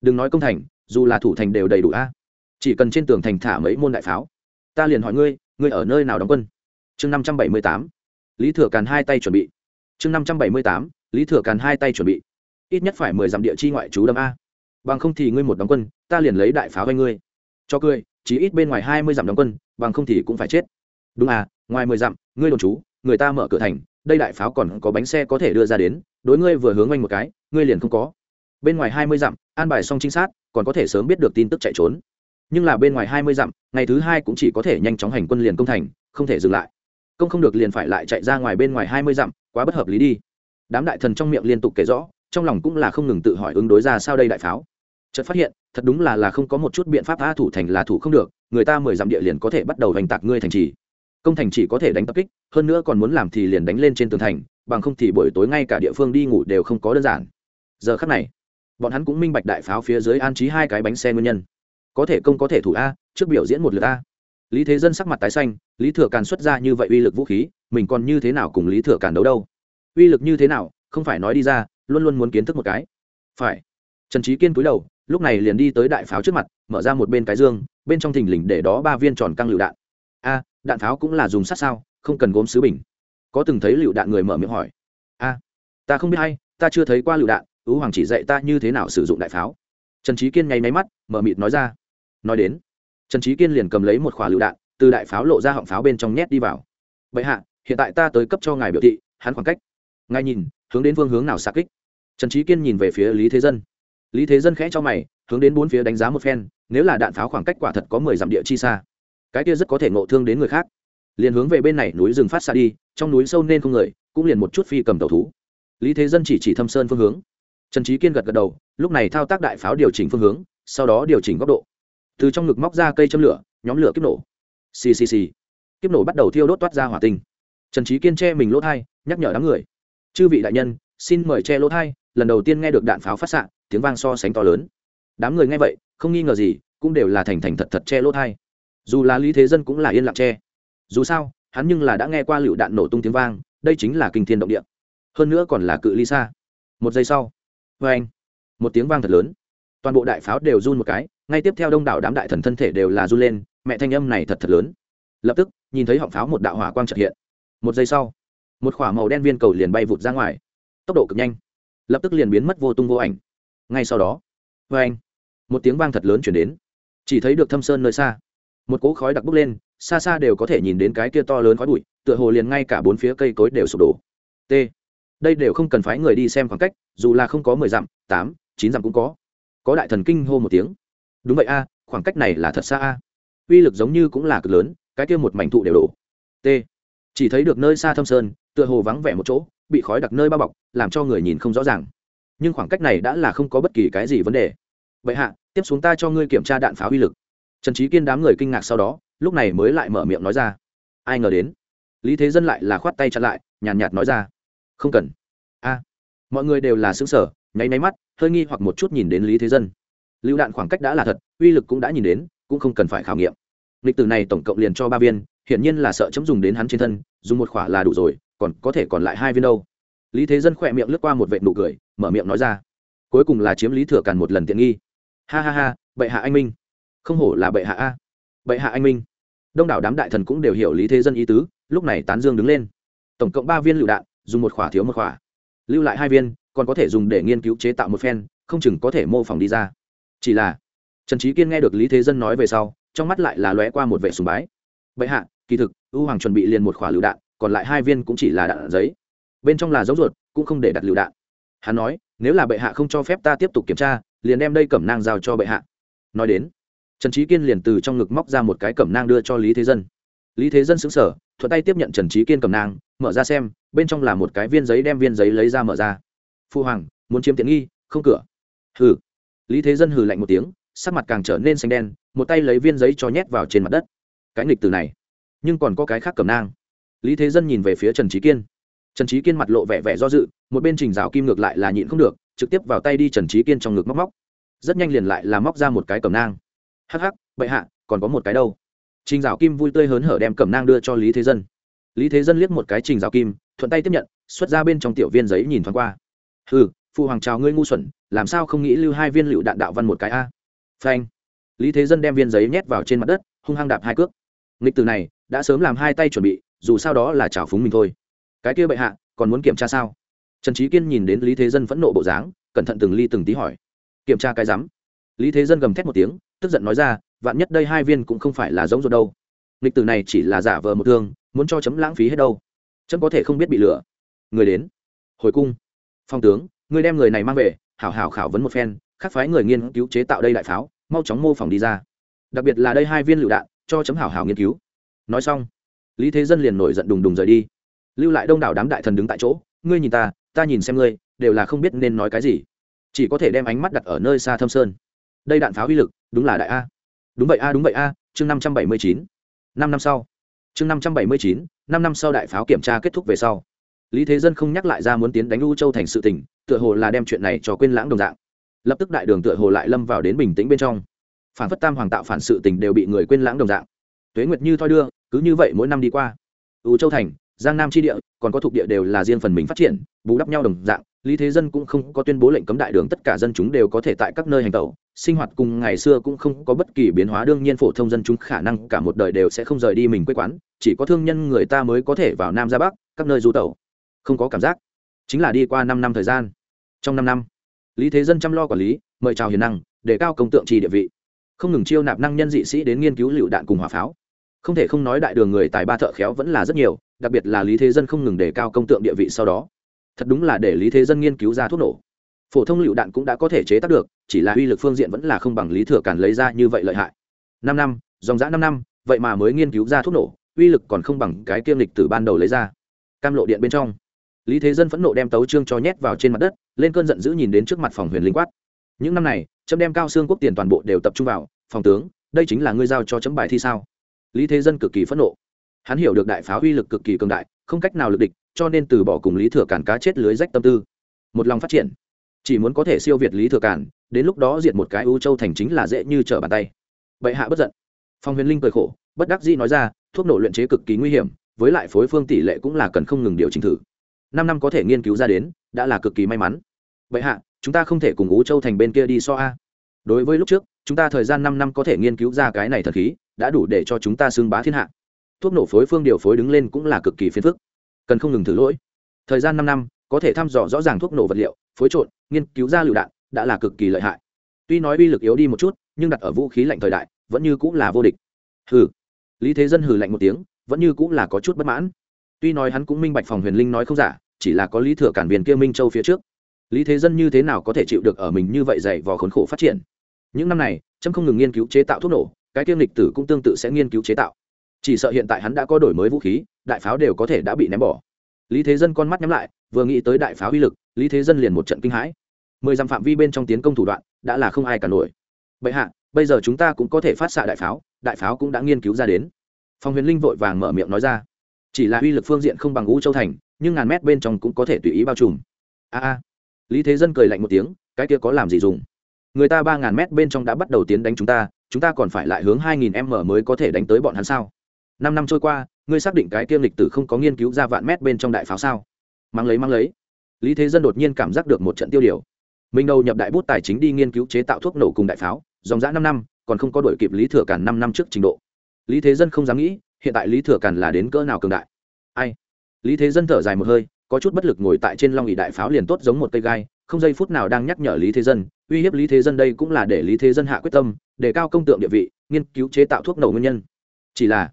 S1: Đừng nói công thành, dù là thủ thành đều đầy đủ a. Chỉ cần trên tường thành thả mấy môn đại pháo, ta liền hỏi ngươi ngươi ở nơi nào đóng quân? Chương năm trăm bảy mươi tám, lý thừa càn hai tay chuẩn bị. Chương năm trăm bảy mươi tám, lý thừa càn hai tay chuẩn bị. Ít nhất phải mười dặm địa chi ngoại trú đâm a. Bằng không thì ngươi một đóng quân, ta liền lấy đại pháo với ngươi. Cho cười, chỉ ít bên ngoài hai mươi dặm đóng quân, bằng không thì cũng phải chết. Đúng à ngoài mười dặm, ngươi đồn trú, người ta mở cửa thành, đây đại pháo còn có bánh xe có thể đưa ra đến, đối ngươi vừa hướng anh một cái, ngươi liền không có bên ngoài hai mươi dặm, an bài xong trinh sát, còn có thể sớm biết được tin tức chạy trốn. Nhưng là bên ngoài hai mươi dặm, ngày thứ hai cũng chỉ có thể nhanh chóng hành quân liền công thành, không thể dừng lại. Công không được liền phải lại chạy ra ngoài bên ngoài hai mươi dặm, quá bất hợp lý đi. Đám đại thần trong miệng liên tục kể rõ, trong lòng cũng là không ngừng tự hỏi ứng đối ra sao đây đại pháo. Chợt phát hiện, thật đúng là là không có một chút biện pháp tha thủ thành là thủ không được, người ta mười dặm địa liền có thể bắt đầu hành tạc ngươi thành trì. Công thành chỉ có thể đánh tập kích, hơn nữa còn muốn làm thì liền đánh lên trên tường thành, bằng không thì buổi tối ngay cả địa phương đi ngủ đều không có đơn giản. Giờ khắc này bọn hắn cũng minh bạch đại pháo phía dưới an trí hai cái bánh xe nguyên nhân. Có thể công có thể thủ a, trước biểu diễn một lượt a. Lý thế dân sắc mặt tái xanh, lý thừa càn xuất ra như vậy uy lực vũ khí, mình còn như thế nào cùng lý thừa càn đấu đâu? Uy lực như thế nào, không phải nói đi ra, luôn luôn muốn kiến thức một cái. Phải. Trần trí kiên cúi đầu, lúc này liền đi tới đại pháo trước mặt, mở ra một bên cái dương, bên trong thình lình để đó ba viên tròn căng lựu đạn. A, đạn pháo cũng là dùng sắt sao, không cần gốm sứ bình. Có từng thấy lựu đạn người mở miệng hỏi. A, ta không biết hay, ta chưa thấy qua lựu đạn ú hoàng chỉ dạy ta như thế nào sử dụng đại pháo. Trần trí kiên nháy máy mắt, mở mịt nói ra. Nói đến, trần trí kiên liền cầm lấy một khỏa lựu đạn, từ đại pháo lộ ra họng pháo bên trong nhét đi vào. Vậy hạ, hiện tại ta tới cấp cho ngài biểu thị, hắn khoảng cách. Ngài nhìn, hướng đến phương hướng nào xa kích? Trần trí kiên nhìn về phía lý thế dân. Lý thế dân khẽ cho mày, hướng đến bốn phía đánh giá một phen, nếu là đạn pháo khoảng cách quả thật có mười dặm địa chi xa, cái kia rất có thể ngộ thương đến người khác. Liền hướng về bên này núi rừng phát xa đi, trong núi sâu nên không người, cũng liền một chút phi cầm tàu thú. Lý thế dân chỉ chỉ thâm sơn phương hướng trần trí kiên gật gật đầu, lúc này thao tác đại pháo điều chỉnh phương hướng, sau đó điều chỉnh góc độ. Từ trong ngực móc ra cây châm lửa, nhóm lửa kiếp nổ. Xì xì xì. Kiếp nổ bắt đầu thiêu đốt toát ra hỏa tinh. Trần trí kiên che mình lỗ thai, nhắc nhở đám người. Chư vị đại nhân, xin mời che lỗ thai. Lần đầu tiên nghe được đạn pháo phát xạ, tiếng vang so sánh to lớn. Đám người nghe vậy, không nghi ngờ gì, cũng đều là thành thành thật thật che lỗ thai. Dù là lý thế dân cũng là yên lặng che. Dù sao, hắn nhưng là đã nghe qua lựu đạn nổ tung tiếng vang, đây chính là kinh thiên động địa. Hơn nữa còn là cự ly xa. Một giây sau vê anh, một tiếng vang thật lớn. Toàn bộ đại pháo đều run một cái, ngay tiếp theo đông đảo đám đại thần thân thể đều là run lên, mẹ thanh âm này thật thật lớn. Lập tức, nhìn thấy họng pháo một đạo hỏa quang trật hiện. Một giây sau, một k h ỏ a màu đen viên cầu liền bay vụt ra ngoài. Tốc độ cực nhanh, lập tức liền biến mất vô tung vô ảnh. Ngay sau đó vê anh, một tiếng vang thật lớn chuyển đến. Chỉ thấy được thâm sơn nơi xa, một cỗ khói đặc bốc lên, xa xa đều có thể nhìn đến cái kia to lớn khói bụi, tựa hồ liền ngay cả bốn phía cây cối đều sụp đổ. T đây đều không cần phái người đi xem khoảng cách, dù là không có mười dặm, tám, chín dặm cũng có. Có đại thần kinh hô một tiếng. Đúng vậy a, khoảng cách này là thật xa a. Uy lực giống như cũng là cực lớn, cái kia một mảnh thụ đều đổ. T. Chỉ thấy được nơi xa thâm sơn, tựa hồ vắng vẻ một chỗ, bị khói đặc nơi bao bọc, làm cho người nhìn không rõ ràng. Nhưng khoảng cách này đã là không có bất kỳ cái gì vấn đề. Vậy hạ, tiếp xuống ta cho ngươi kiểm tra đạn pháo uy lực. Trần trí kiên đám người kinh ngạc sau đó, lúc này mới lại mở miệng nói ra. Ai ngờ đến? Lý thế dân lại là khoát tay chặn lại, nhàn nhạt nói ra không cần. A. Mọi người đều là xứng sở nháy máy mắt, hơi nghi hoặc một chút nhìn đến lý thế dân. Lựu đạn khoảng cách đã là thật, uy lực cũng đã nhìn đến, cũng không cần phải khảo nghiệm. Lịch từ này tổng cộng liền cho ba viên, hiển nhiên là sợ chấm dùng đến hắn trên thân, dùng một khỏa là đủ rồi, còn có thể còn lại hai viên đâu. Lý thế dân khỏe miệng lướt qua một vệ nụ cười, mở miệng nói ra. Cuối cùng là chiếm lý thừa càn một lần tiện nghi. Ha ha ha, bệ hạ anh minh. Không hổ là bệ hạ a. Bệ hạ anh minh. Đông đảo đám đại thần cũng đều hiểu lý thế dân ý tứ, lúc này tán dương đứng lên. Tổng cộng ba viên lựu đạn dùng một khỏa thiếu một khỏa. Lưu lại hai viên, còn có thể dùng để nghiên cứu chế tạo một phen, không chừng có thể mô phỏng đi ra. Chỉ là, trần trí kiên nghe được lý thế dân nói về sau, trong mắt lại là lóe qua một vẻ sùng bái. Bệ hạ, kỳ thực ưu hoàng chuẩn bị liền một khỏa lựu đạn, còn lại hai viên cũng chỉ là đạn giấy. Bên trong là dấu ruột, cũng không để đặt lựu đạn. Hắn nói, nếu là bệ hạ không cho phép ta tiếp tục kiểm tra, liền đem đây cẩm nang giao cho bệ hạ. Nói đến, trần trí kiên liền từ trong ngực móc ra một cái cẩm nang đưa cho lý thế dân. Lý thế dân xứng sở thuận tay tiếp nhận trần trí kiên cầm nang, mở ra xem, bên trong là một cái viên giấy đem viên giấy lấy ra mở ra. Phu hoàng, muốn chiếm tiện nghi, không cửa. Hừ. Lý thế dân hừ lạnh một tiếng, sắc mặt càng trở nên xanh đen, một tay lấy viên giấy cho nhét vào trên mặt đất. Cái nghịch từ này, nhưng còn có cái khác cầm nang. Lý thế dân nhìn về phía trần trí kiên. Trần trí kiên mặt lộ vẻ vẻ do dự, một bên trình rào kim ngược lại là nhịn không được, trực tiếp vào tay đi trần trí kiên trong ngực móc móc. Rất nhanh liền lại là móc ra một cái cầm nang. Hắc hắc, bệ hạ, còn có một cái đâu? Trình dạo kim vui tươi hớn hở đem cẩm nang đưa cho lý thế dân. Lý thế dân liếc một cái trình dạo kim, thuận tay tiếp nhận, xuất ra bên trong tiểu viên giấy nhìn thoáng qua. Ừ phụ hoàng chào ngươi ngu xuẩn, làm sao không nghĩ lưu hai viên lựu đạn đạo văn một cái a? Phanh. Lý thế dân đem viên giấy nhét vào trên mặt đất, hung hăng đạp hai cước. Nghịch từ này, đã sớm làm hai tay chuẩn bị, dù sao đó là trào phúng mình thôi. Cái kia bệ hạ, còn muốn kiểm tra sao? Trần trí kiên nhìn đến lý thế dân phẫn nộ bộ dáng, cẩn thận từng ly từng tí hỏi. Kiểm tra cái rắm. Lý thế dân gầm thét một tiếng, tức giận nói ra vạn nhất đây hai viên cũng không phải là giống rồi đâu. Lịch tử này chỉ là giả vờ một thương, muốn cho chấm lãng phí hết đâu. Chấm có thể không biết bị lừa. Người đến. Hồi cung. Phong tướng, người đem người này mang về, hảo hảo khảo vấn một phen khắc phái người nghiên cứu chế tạo đây đại pháo, mau chóng mô phỏng đi ra. Đặc biệt là đây hai viên lựu đạn, cho chấm hảo hảo nghiên cứu. Nói xong, lý thế dân liền nổi giận đùng đùng rời đi. Lưu lại đông đảo đám đại thần đứng tại chỗ, ngươi nhìn ta ta nhìn xem ngươi, đều là không biết nên nói cái gì. Chỉ có thể đem ánh mắt đặt ở nơi xa thâm sơn. Đây đạn pháo uy lực, đúng là đại a đúng vậy a, đúng vậy a, chương năm trăm bảy mươi chín. Năm năm sau. Chương năm trăm bảy mươi chín, năm năm sau đại pháo kiểm tra kết thúc về sau. Lý thế dân không nhắc lại ra muốn tiến đánh u châu thành sự tỉnh tựa hồ là đem chuyện này cho quên lãng đồng dạng. Lập tức đại đường tựa hồ lại lâm vào đến bình tĩnh bên trong. Phản phất tam hoàng tạo phản sự tình đều bị người quên lãng đồng dạng. Tuế nguyệt như thoi đưa, cứ như vậy mỗi năm đi qua. U châu thành, giang nam tri địa, còn có thuộc địa đều là riêng phần mình phát triển, bù đắp nhau đồng dạng lý thế dân cũng không có tuyên bố lệnh cấm đại đường, tất cả dân chúng đều có thể tại các nơi hành tẩu. Sinh hoạt cùng ngày xưa cũng không có bất kỳ biến hóa, đương nhiên phổ thông dân chúng khả năng cả một đời đều sẽ không rời đi mình quê quán, chỉ có thương nhân người ta mới có thể vào nam ra bắc, các nơi du tẩu. Không có cảm giác. Chính là đi qua năm năm thời gian. Trong năm năm, lý thế dân chăm lo quản lý, mời chào hiền năng, để cao công tượng trì địa vị. Không ngừng chiêu nạp năng nhân dị sĩ đến nghiên cứu lựu đạn cùng hỏa pháo. Không thể không nói đại đường người tài ba thợ khéo vẫn là rất nhiều, đặc biệt là lý thế dân không ngừng đề cao công tượng địa vị sau đó thật đúng là để lý thế dân nghiên cứu ra thuốc nổ. Phổ thông lựu đạn cũng đã có thể chế tác được, chỉ là uy lực phương diện vẫn là không bằng lý thừa càn lấy ra như vậy lợi hại. Năm năm, dòng dã năm năm, vậy mà mới nghiên cứu ra thuốc nổ, uy lực còn không bằng cái kiêm lịch từ ban đầu lấy ra. Cam lộ điện bên trong, lý thế dân phẫn nộ đem tấu trương cho nhét vào trên mặt đất, lên cơn giận dữ nhìn đến trước mặt phòng huyền linh quát. Những năm này trâm đem cao xương quốc tiền toàn bộ đều tập trung vào, phòng tướng, đây chính là ngươi giao cho chấm bài thi sao? Lý thế dân cực kỳ phẫn nộ. Hắn hiểu được đại pháo uy lực cực kỳ cường đại, không cách nào lực địch cho nên từ bỏ cùng lý thừa cản cá chết lưới rách tâm tư. Một lòng phát triển. Chỉ muốn có thể siêu việt lý thừa cản đến lúc đó diệt một cái ưu châu thành chính là dễ như trở bàn tay. Bệ hạ bất giận. Phong huyền linh cười khổ, bất đắc dĩ nói ra, thuốc nổ luyện chế cực kỳ nguy hiểm, với lại phối phương tỷ lệ cũng là cần không ngừng điều chỉnh thử. Năm năm có thể nghiên cứu ra đến, đã là cực kỳ may mắn. Bệ hạ, chúng ta không thể cùng ú châu thành bên kia đi so a. Đối với lúc trước, chúng ta thời gian năm năm có thể nghiên cứu ra cái này thật khí, đã đủ để cho chúng ta xưng bá thiên hạ. Thuốc nổ phối phương điều phối đứng lên cũng là cực kỳ phiền phức cần không ngừng thử lỗi. Thời gian năm năm, có thể thăm dò rõ ràng thuốc nổ vật liệu, phối trộn, nghiên cứu ra lựu đạn, đã là cực kỳ lợi hại. Tuy nói uy lực yếu đi một chút, nhưng đặt ở vũ khí lạnh thời đại, vẫn như cũng là vô địch. Hừ. Lý thế dân hừ lạnh một tiếng, vẫn như cũng là có chút bất mãn. Tuy nói hắn cũng minh bạch phòng huyền linh nói không giả, chỉ là có lý thừa cản viên kia minh châu phía trước. Lý thế dân như thế nào có thể chịu được ở mình như vậy dày vò khốn khổ phát triển? Những năm này trâm không ngừng nghiên cứu chế tạo thuốc nổ, cái kiêm lịch tử cũng tương tự sẽ nghiên cứu chế tạo chỉ sợ hiện tại hắn đã có đổi mới vũ khí, đại pháo đều có thể đã bị ném bỏ. Lý thế dân con mắt nhắm lại, vừa nghĩ tới đại pháo uy lực, lý thế dân liền một trận kinh hãi. Mười dặm phạm vi bên trong tiến công thủ đoạn, đã là không ai cả nổi. Bệ hạ, bây giờ chúng ta cũng có thể phát xạ đại pháo đại pháo cũng đã nghiên cứu ra đến. Phòng huyền linh vội vàng mở miệng nói ra. Chỉ là uy lực phương diện không bằng ngũ châu thành, nhưng ngàn mét bên trong cũng có thể tùy ý bao trùm. A a. Lý thế dân cười lạnh một tiếng, cái kia có làm gì dùng? Người ta ba ngàn mét bên trong đã bắt đầu tiến đánh chúng ta chúng ta còn phải lại hướng hai nghìn m mới có thể đánh tới bọn hắn sao? Năm năm trôi qua, ngươi xác định cái kiêm lịch tử không có nghiên cứu ra vạn mét bên trong đại pháo sao? Mang lấy mang lấy. Lý thế dân đột nhiên cảm giác được một trận tiêu điều. Mình đầu nhập đại bút tài chính đi nghiên cứu chế tạo thuốc nổ cùng đại pháo, dòng dã năm năm, còn không có đổi kịp lý thừa cản năm năm trước trình độ. Lý thế dân không dám nghĩ, hiện tại lý thừa cản là đến cỡ nào cường đại? Ai? Lý thế dân thở dài một hơi, có chút bất lực ngồi tại trên long ỉ đại pháo liền tốt giống một cây gai, không giây phút nào đang nhắc nhở lý thế dân, uy hiếp lý thế dân đây cũng là để lý thế dân hạ quyết tâm, để cao công tượng địa vị, nghiên cứu chế tạo thuốc nổ nguyên nhân. Chỉ là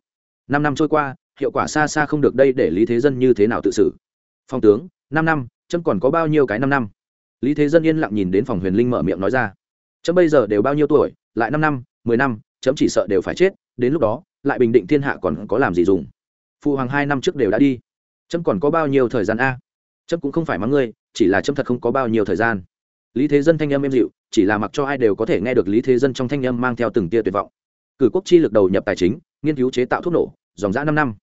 S1: năm năm trôi qua, hiệu quả xa xa không được đây để lý thế dân như thế nào tự xử? Phong tướng, năm năm trâm còn có bao nhiêu cái năm năm? Lý thế dân yên lặng nhìn đến phòng huyền linh mở miệng nói ra. Trâm bây giờ đều bao nhiêu tuổi? Lại năm năm, mười năm, chấm chỉ sợ đều phải chết, đến lúc đó, lại bình định thiên hạ còn có làm gì dùng? Phụ hoàng hai năm trước đều đã đi. Trâm còn có bao nhiêu thời gian a? Trâm cũng không phải mắng ngươi, chỉ là trâm thật không có bao nhiêu thời gian. Lý thế dân thanh âm êm dịu, chỉ là mặc cho ai đều có thể nghe được lý thế dân trong thanh âm mang theo từng tia tuyệt vọng cử quốc chi lực đầu nhập tài chính, nghiên cứu chế tạo thuốc nổ, dòng dã năm năm.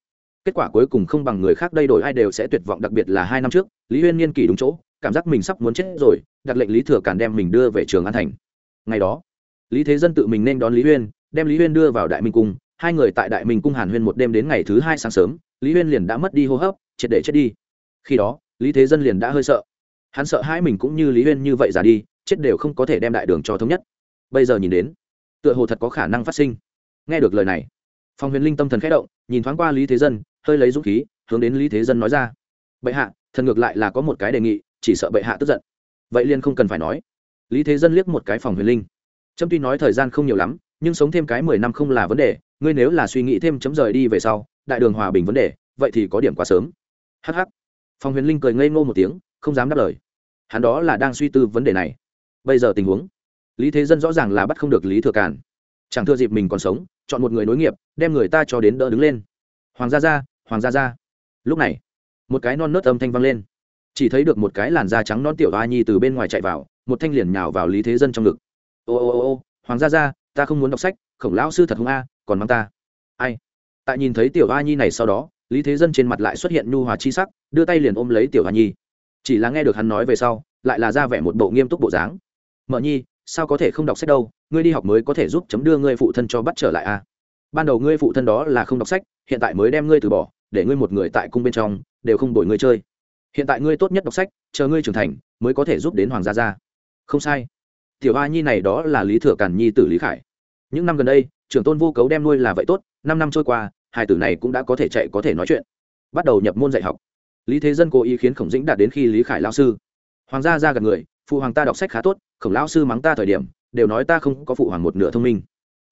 S1: Kết quả cuối cùng không bằng người khác đây đổi ai đều sẽ tuyệt vọng, đặc biệt là hai năm trước, lý huyên niên kỷ đúng chỗ, cảm giác mình sắp muốn chết rồi, đặt lệnh lý thừa càn đem mình đưa về trường an thành. Ngày đó, lý thế dân tự mình nên đón lý huyên, đem lý huyên đưa vào đại minh cung, hai người tại đại minh cung hàn huyên một đêm đến ngày thứ hai sáng sớm, lý huyên liền đã mất đi hô hấp, triệt để chết đi. Khi đó, lý thế dân liền đã hơi sợ. Hắn sợ hai mình cũng như lý huyên như vậy già đi, chết đều không có thể đem đại đường cho thống nhất. Bây giờ nhìn đến, tựa hồ thật có khả năng phát sinh nghe được lời này, phong huyền linh tâm thần khẽ động, nhìn thoáng qua lý thế dân, hơi lấy dũng khí, hướng đến lý thế dân nói ra. Bệ hạ, thần ngược lại là có một cái đề nghị, chỉ sợ bệ hạ tức giận. Vậy liên không cần phải nói. Lý thế dân liếc một cái phòng huyền linh. Trâm tuy nói thời gian không nhiều lắm, nhưng sống thêm cái mười năm không là vấn đề, ngươi nếu là suy nghĩ thêm chấm rời đi về sau, đại đường hòa bình vấn đề, vậy thì có điểm quá sớm. Hh phòng huyền linh cười ngây ngô một tiếng, không dám đáp lời. Hắn đó là đang suy tư vấn đề này. Bây giờ tình huống. Lý thế dân rõ ràng là bắt không được lý thừa càn chẳng thừa dịp mình còn sống, chọn một người nối nghiệp, đem người ta cho đến đỡ đứng lên. Hoàng gia gia, hoàng gia gia. Lúc này, một cái non nớt âm thanh vang lên. Chỉ thấy được một cái làn da trắng non tiểu a nhi từ bên ngoài chạy vào, một thanh liền nhào vào lý thế dân trong ngực. Ô ô ô ô, hoàng gia gia, ta không muốn đọc sách, khổng lão sư thật hung a, còn mang ta. Ai? Tại nhìn thấy tiểu a nhi này sau đó, lý thế dân trên mặt lại xuất hiện nhu hòa chi sắc, đưa tay liền ôm lấy tiểu a nhi. Chỉ là nghe được hắn nói về sau, lại là ra vẻ một bộ nghiêm túc bộ dáng. Mợ nhi, sao có thể không đọc sách đâu? Ngươi đi học mới có thể giúp chấm đưa ngươi phụ thân cho bắt trở lại a ban đầu ngươi phụ thân đó là không đọc sách, hiện tại mới đem ngươi từ bỏ, để ngươi một người tại cung bên trong, đều không đổi ngươi chơi. Hiện tại ngươi tốt nhất đọc sách, chờ ngươi trưởng thành, mới có thể giúp đến hoàng gia gia. Không sai. Tiểu a nhi này đó là lý thừa càn nhi tử lý khải. Những năm gần đây, trưởng tôn vô cấu đem nuôi là vậy tốt, năm năm trôi qua, hai tử này cũng đã có thể chạy có thể nói chuyện. Bắt đầu nhập môn dạy học. Lý thế dân cố ý khiến khổng dĩnh đạt đến khi lý khải lao sư. Hoàng gia ra gần người, phụ hoàng ta đọc sách khá tốt, khổng lao sư mắng ta thời điểm đều nói ta không có phụ hoàng một nửa thông minh.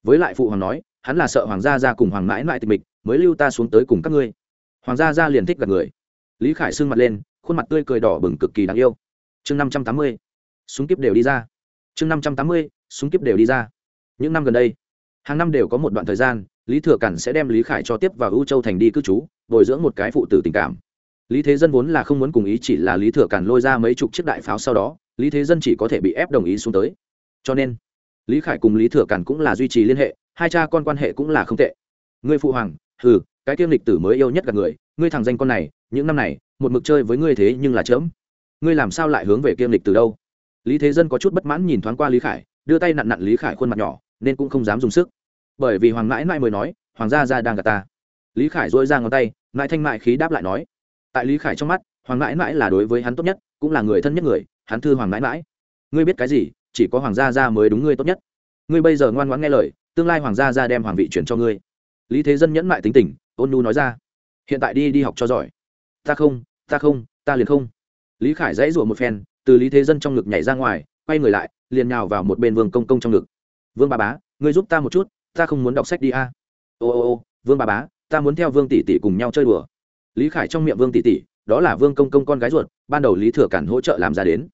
S1: Với lại phụ hoàng nói, hắn là sợ hoàng gia ra cùng hoàng mãi mãi tịch mịch, mới lưu ta xuống tới cùng các ngươi. Hoàng gia ra liền thích gặp người. Lý khải sưng mặt lên, khuôn mặt tươi cười đỏ bừng cực kỳ đáng yêu. Chương năm trăm tám mươi, súng kíp đều đi ra. Chương năm trăm tám mươi, súng kíp đều đi ra. Những năm gần đây, hàng năm đều có một đoạn thời gian, lý thừa cản sẽ đem lý khải cho tiếp vào ưu châu thành đi cư trú, bồi dưỡng một cái phụ tử tình cảm. Lý thế dân vốn là không muốn cùng ý chỉ là lý thừa cản lôi ra mấy chục chiếc đại pháo sau đó, lý thế dân chỉ có thể bị ép đồng ý xuống tới cho nên, lý khải cùng lý thừa càn cũng là duy trì liên hệ, hai cha con quan hệ cũng là không tệ. Ngươi phụ hoàng, hừ, cái tiêm lịch tử mới yêu nhất gặp người, ngươi thằng danh con này, những năm này, một mực chơi với ngươi thế nhưng là chớm. Ngươi làm sao lại hướng về kiêm lịch từ đâu? Lý thế dân có chút bất mãn nhìn thoáng qua lý khải, đưa tay nặn nặn lý khải khuôn mặt nhỏ, nên cũng không dám dùng sức. Bởi vì hoàng mãi mãi mới nói, hoàng gia ra đang gặp ta. Lý khải dỗi ra ngón tay, mãi thanh mại khí đáp lại nói, tại lý khải trong mắt, hoàng mãi mãi là đối với hắn tốt nhất, cũng là người thân nhất người, hắn thư hoàng mãi mãi. Ngươi biết cái gì? Chỉ có hoàng gia gia mới đúng ngươi tốt nhất. Ngươi bây giờ ngoan ngoãn nghe lời, tương lai hoàng gia gia đem hoàng vị chuyển cho ngươi. Lý thế dân nhẫn mại tính tình, ôn nu nói ra. Hiện tại đi đi học cho giỏi. Ta không ta không, ta liền không. Lý khải dãy rủa một phen, từ lý thế dân trong ngực nhảy ra ngoài, quay người lại, liền nhào vào một bên vương công công trong ngực. Vương ba bá, ngươi giúp ta một chút, ta không muốn đọc sách đi a. Ô ô ô, vương ba bá, ta muốn theo vương tỷ tỷ cùng nhau chơi đùa. Lý khải trong miệng vương tỷ tỷ, đó là vương công công con gái ruột, ban đầu lý thừa cản hỗ trợ làm ra đến.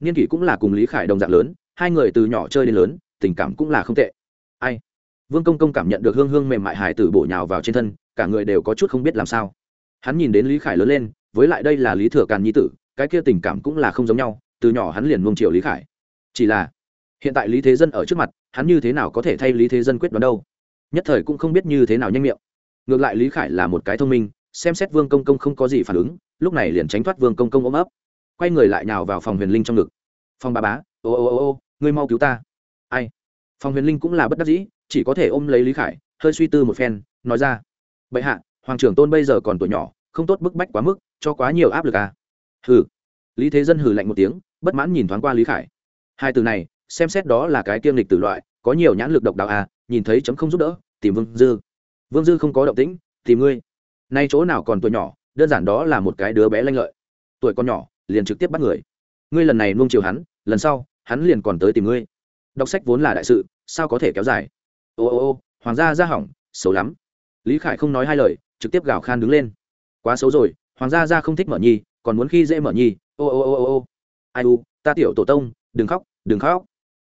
S1: Niên kỷ cũng là cùng lý khải đồng dạng lớn hai người từ nhỏ chơi đến lớn, tình cảm cũng là không tệ. Ai? Vương công công cảm nhận được hương hương mềm mại hải tử bổ nhào vào trên thân, cả người đều có chút không biết làm sao. Hắn nhìn đến lý khải lớn lên, với lại đây là lý thừa càn nhi tử, cái kia tình cảm cũng là không giống nhau, từ nhỏ hắn liền mông chiều lý khải. Chỉ là, hiện tại lý thế dân ở trước mặt, hắn như thế nào có thể thay lý thế dân quyết đoán đâu? Nhất thời cũng không biết như thế nào nhanh miệng. Ngược lại lý khải là một cái thông minh, xem xét vương công công không có gì phản ứng, lúc này liền tránh thoát vương công công ôm ấp, quay người lại nhào vào phòng huyền linh trong ngực. Phòng bà bá ô ô ô ô, ngươi mau cứu ta. Ai? Phòng huyền linh cũng là bất đắc dĩ, chỉ có thể ôm lấy lý khải, hơi suy tư một phen, nói ra. Bệ hạ, hoàng trưởng tôn bây giờ còn tuổi nhỏ, không tốt bức bách quá mức, cho quá nhiều áp lực à? Hừ. Lý thế dân hừ lạnh một tiếng, bất mãn nhìn thoáng qua lý khải. Hai từ này, xem xét đó là cái kiêm lịch tử loại, có nhiều nhãn lực độc đạo à nhìn thấy chấm không giúp đỡ, tìm vương dư. Vương dư không có động tĩnh, tìm ngươi. Nay chỗ nào còn tuổi nhỏ, đơn giản đó là một cái đứa bé lanh lợi. Tuổi con nhỏ, liền trực tiếp bắt người. Ngươi lần này nuông chiều hắn, lần sau hắn liền còn tới tìm ngươi. Đọc sách vốn là đại sự, sao có thể kéo dài? Ô ô ô, hoàng gia ra hỏng, xấu lắm. Lý khải không nói hai lời, trực tiếp gào khan đứng lên. Quá xấu rồi, hoàng gia ra không thích mở nhi, còn muốn khi dễ mở nhi. Ô ô ô ô ô. Ai u, ta tiểu tổ tông, đừng khóc đừng khóc.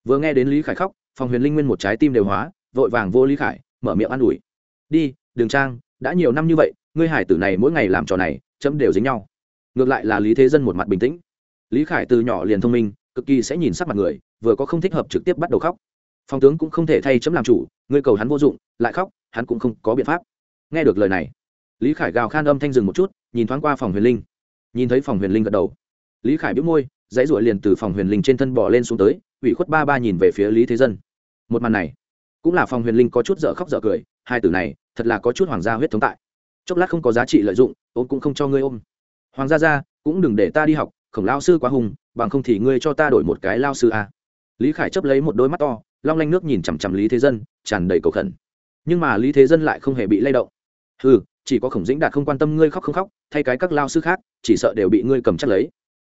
S1: Vừa nghe đến lý khải khóc, phòng huyền linh nguyên một trái tim đều hóa, vội vàng vô lý khải, mở miệng an ủi. Đi đường trang, đã nhiều năm như vậy, ngươi hải tử này mỗi ngày làm trò này, chấm đều dính nhau. Ngược lại là lý thế dân một mặt bình tĩnh. Lý khải từ nhỏ liền thông minh cực kỳ sẽ nhìn sắc mặt người, vừa có không thích hợp trực tiếp bắt đầu khóc. Phòng tướng cũng không thể thay chấm làm chủ, ngươi cầu hắn vô dụng, lại khóc, hắn cũng không có biện pháp. Nghe được lời này, lý khải gào khan âm thanh dừng một chút, nhìn thoáng qua phòng huyền linh. Nhìn thấy phòng huyền linh gật đầu. Lý khải biếu môi, dãy ruổi liền từ phòng huyền linh trên thân bỏ lên xuống tới, ủy khuất ba ba nhìn về phía lý thế dân. Một màn này, cũng là phòng huyền linh có chút dở khóc dở cười, hai từ này, thật là có chút hoàng gia huyết thống tại. Chốc lát không có giá trị lợi dụng ôm cũng không cho ngươi ôm. Hoàng gia gia, cũng đừng để ta đi học, khổng lao sư quá hùng bằng không thì ngươi cho ta đổi một cái lao sư a. Lý khải chấp lấy một đôi mắt to, long lanh nước nhìn chằm chằm lý thế dân, tràn đầy cầu khẩn. Nhưng mà lý thế dân lại không hề bị lay động. Ừ chỉ có khổng dĩnh đạt không quan tâm ngươi khóc không khóc, thay cái các lao sư khác, chỉ sợ đều bị ngươi cầm chắc lấy.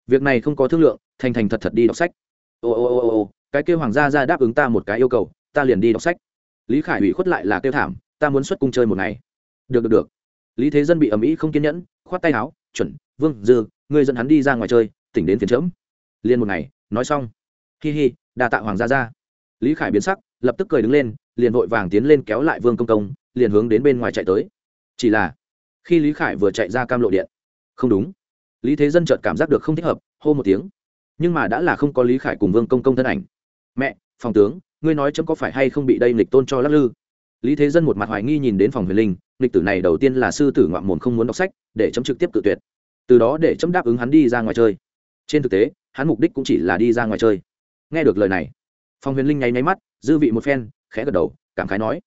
S1: Việc này không có thương lượng, thành thành thật thật đi đọc sách. Ô ô ô ô ô, cái kêu hoàng gia ra đáp ứng ta một cái yêu cầu, ta liền đi đọc sách. Lý khải ủy khuất lại là kêu thảm, ta muốn xuất cung chơi một ngày. Được được được. Lý thế dân bị ầm ĩ không kiên nhẫn, khoát tay áo, chuẩn, vương, dư, ngươi dẫn hắn đi ra ngoài chơi, tỉnh đến phiền chớm liền một ngày, nói xong. Hi hi, đa tạ hoàng gia ra lý khải biến sắc, lập tức cười đứng lên, liền vội vàng tiến lên kéo lại vương công công, liền hướng đến bên ngoài chạy tới. Chỉ là, khi lý khải vừa chạy ra cam lộ điện, không đúng. Lý thế dân chợt cảm giác được không thích hợp, hô một tiếng. Nhưng mà đã là không có lý khải cùng vương công công thân ảnh. Mẹ, phòng tướng, ngươi nói chấm có phải hay không bị đây lịch tôn cho lắc lư? Lý thế dân một mặt hoài nghi nhìn đến phòng huyền linh lịch tử này đầu tiên là sư tử ngoạm mồm không muốn đọc sách, để chấm trực tiếp tự tuyệt. Từ đó để chấm đáp ứng hắn đi ra ngoài chơi. Trên thực tế hắn mục đích cũng chỉ là đi ra ngoài chơi. Nghe được lời này, phong huyền linh nháy nháy mắt, dư vị một phen, khẽ gật đầu, cảm khái nói,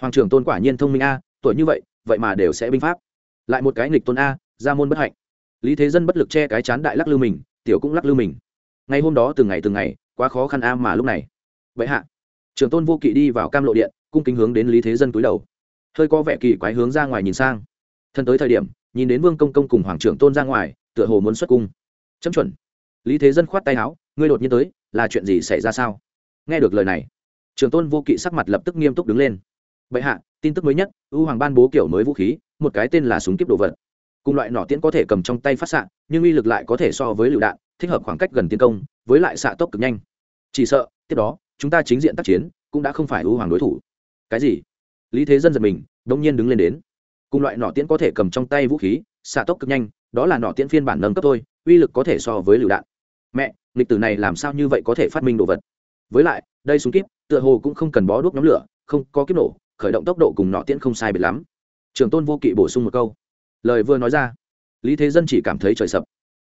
S1: hoàng trưởng tôn quả nhiên thông minh a, tuổi như vậy vậy mà đều sẽ binh pháp. Lại một cái nghịch tôn a, ra môn bất hạnh. Lý thế dân bất lực che cái chán đại lắc lư mình, tiểu cũng lắc lư mình. Ngày hôm đó từng ngày từng ngày, quá khó khăn a mà lúc này. Vậy hạ, trưởng tôn vô kỵ đi vào cam lộ điện, cung kính hướng đến lý thế dân túi đầu. Hơi có vẻ kỳ quái hướng ra ngoài nhìn sang. Thân tới thời điểm, nhìn đến vương công công cùng hoàng trưởng tôn ra ngoài, tựa hồ muốn xuất cung. Chấm chuẩn lý thế dân khoát tay áo, ngươi đột nhiên tới, là chuyện gì xảy ra sao? Nghe được lời này, Trường tôn vô kỵ sắc mặt lập tức nghiêm túc đứng lên. Bệ hạ, tin tức mới nhất, U hoàng ban bố kiểu mới vũ khí, một cái tên là súng kiếp đồ vật. Cùng loại nỏ tiễn có thể cầm trong tay phát xạ, nhưng uy lực lại có thể so với lựu đạn, thích hợp khoảng cách gần tiến công, với lại xạ tốc cực nhanh. Chỉ sợ, tiếp đó, chúng ta chính diện tác chiến, cũng đã không phải U hoàng đối thủ. Cái gì? Lý thế dân giật mình đông nhiên đứng lên đến. Cùng loại nỏ tiễn có thể cầm trong tay vũ khí, xạ tốc cực nhanh, đó là nỏ tiễn phiên bản nâng cấp thôi, uy lực có thể so với lựu đạn mẹ lịch tử này làm sao như vậy có thể phát minh đồ vật? Với lại, đây súng kíp, tựa hồ cũng không cần bó đuốc nhóm lửa, không có kiếp nổ, khởi động tốc độ cùng nọ tiễn không sai biệt lắm. Trường tôn vô kỵ bổ sung một câu. Lời vừa nói ra, lý thế dân chỉ cảm thấy trời sập.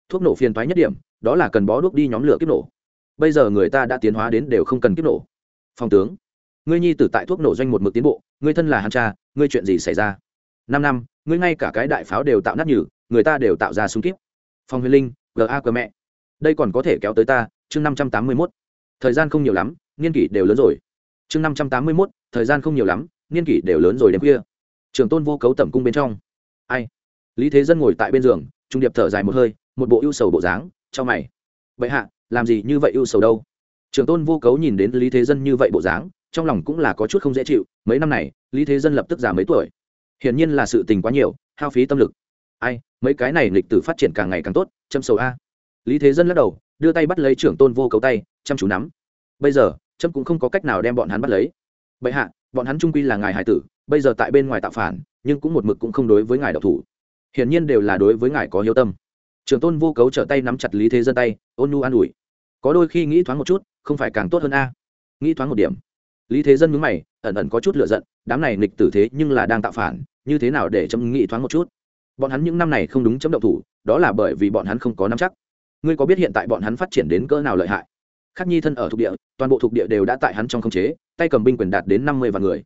S1: Thuốc nổ phiền thoái nhất điểm, đó là cần bó đuốc đi nhóm lửa kiếp nổ. Bây giờ người ta đã tiến hóa đến đều không cần kiếp nổ. Phòng tướng, ngươi nhi tử tại thuốc nổ doanh một mực tiến bộ, ngươi thân là hàn cha, ngươi chuyện gì xảy ra? Năm năm, ngươi ngay cả cái đại pháo đều tạo nát nhử người ta đều tạo ra súng kíp. Phòng huyền linh ga của mẹ đây còn có thể kéo tới ta, chương năm trăm tám mươi mốt. Thời gian không nhiều lắm, niên kỷ đều lớn rồi. Chương năm trăm tám mươi mốt, thời gian không nhiều lắm, niên kỷ đều lớn rồi đêm khuya. Trường tôn vô cấu tẩm cung bên trong. Ai? Lý thế dân ngồi tại bên giường, trung điệp thở dài một hơi, một bộ ưu sầu bộ dáng, cho mày. Vậy hạ, làm gì như vậy ưu sầu đâu? Trường tôn vô cấu nhìn đến lý thế dân như vậy bộ dáng, trong lòng cũng là có chút không dễ chịu, mấy năm này, lý thế dân lập tức già mấy tuổi. Hiển nhiên là sự tình quá nhiều, hao phí tâm lực. Ai, mấy cái này lịch tử phát triển càng ngày càng tốt, châm sầu a lý thế dân lắc đầu, đưa tay bắt lấy trưởng tôn vô cấu tay, chăm chú nắm. Bây giờ, trâm cũng không có cách nào đem bọn hắn bắt lấy. Bệ hạ, bọn hắn trung quy là ngài hải tử, bây giờ tại bên ngoài tạo phản, nhưng cũng một mực cũng không đối với ngài độc thủ. Hiển nhiên đều là đối với ngài có hiếu tâm. Trường tôn vô cấu trở tay nắm chặt lý thế dân tay, ôn nu an ủi. Có đôi khi nghĩ thoáng một chút, không phải càng tốt hơn a? Nghĩ thoáng một điểm. Lý thế dân mướn mày, ẩn ẩn có chút lựa giận, đám này nghịch tử thế nhưng là đang tạo phản, như thế nào để chấm nghĩ thoáng một chút? Bọn hắn những năm này không đúng chấm động thủ, đó là bởi vì bọn hắn không có nắm chắc ngươi có biết hiện tại bọn hắn phát triển đến cỡ nào lợi hại? Khắc nhi thân ở thuộc địa, toàn bộ thuộc địa đều đã tại hắn trong khống chế, tay cầm binh quyền đạt đến năm mươi vạn người.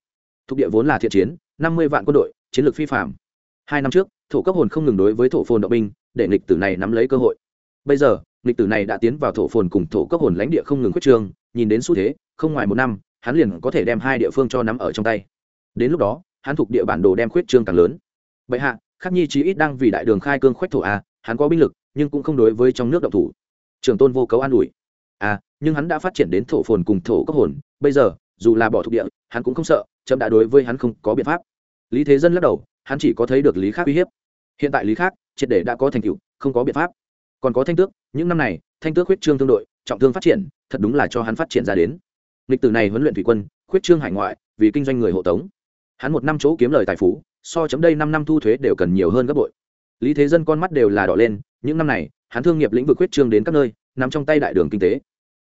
S1: Thuộc địa vốn là thiện chiến, năm mươi vạn quân đội, chiến lược phi phạm hai năm trước, thổ cấp hồn không ngừng đối với thổ phồn động binh, để nghịch tử này nắm lấy cơ hội. Bây giờ, nghịch tử này đã tiến vào thổ phồn cùng thổ cấp hồn lãnh địa không ngừng khuyết trương nhìn đến xu thế, không ngoài một năm, hắn liền có thể đem hai địa phương cho nắm ở trong tay. Đến lúc đó, hắn thuộc địa bản đồ đem khuyết trương càng lớn. Bệ hạ, khắc nhi chí ít đang vì đại đường khai cương khoách thổ a, hắn có binh lực nhưng cũng không đối với trong nước động thủ. Trường tôn vô cấu an ủi. À nhưng hắn đã phát triển đến thổ phồn cùng thổ cốc hồn, bây giờ, dù là bỏ thuộc địa, hắn cũng không sợ trẫm đã đối với hắn không có biện pháp. Lý thế dân lắc đầu, hắn chỉ có thấy được lý khác uy hiếp. Hiện tại lý khác, triệt để đã có thành tựu, không có biện pháp. Còn có thanh tước, những năm này, thanh tước huyết trương thương đội, trọng thương phát triển, thật đúng là cho hắn phát triển ra đến. Lịch tử này huấn luyện thủy quân khuyết trương hải ngoại, vì kinh doanh người hộ tống. Hắn một năm chỗ kiếm lời tài phú, so chấm đây năm năm thu thuế đều cần nhiều hơn gấp bội. Lý thế dân con mắt đều là đỏ lên những năm này, hắn thương nghiệp lĩnh vực quyết trương đến các nơi, nằm trong tay đại đường kinh tế.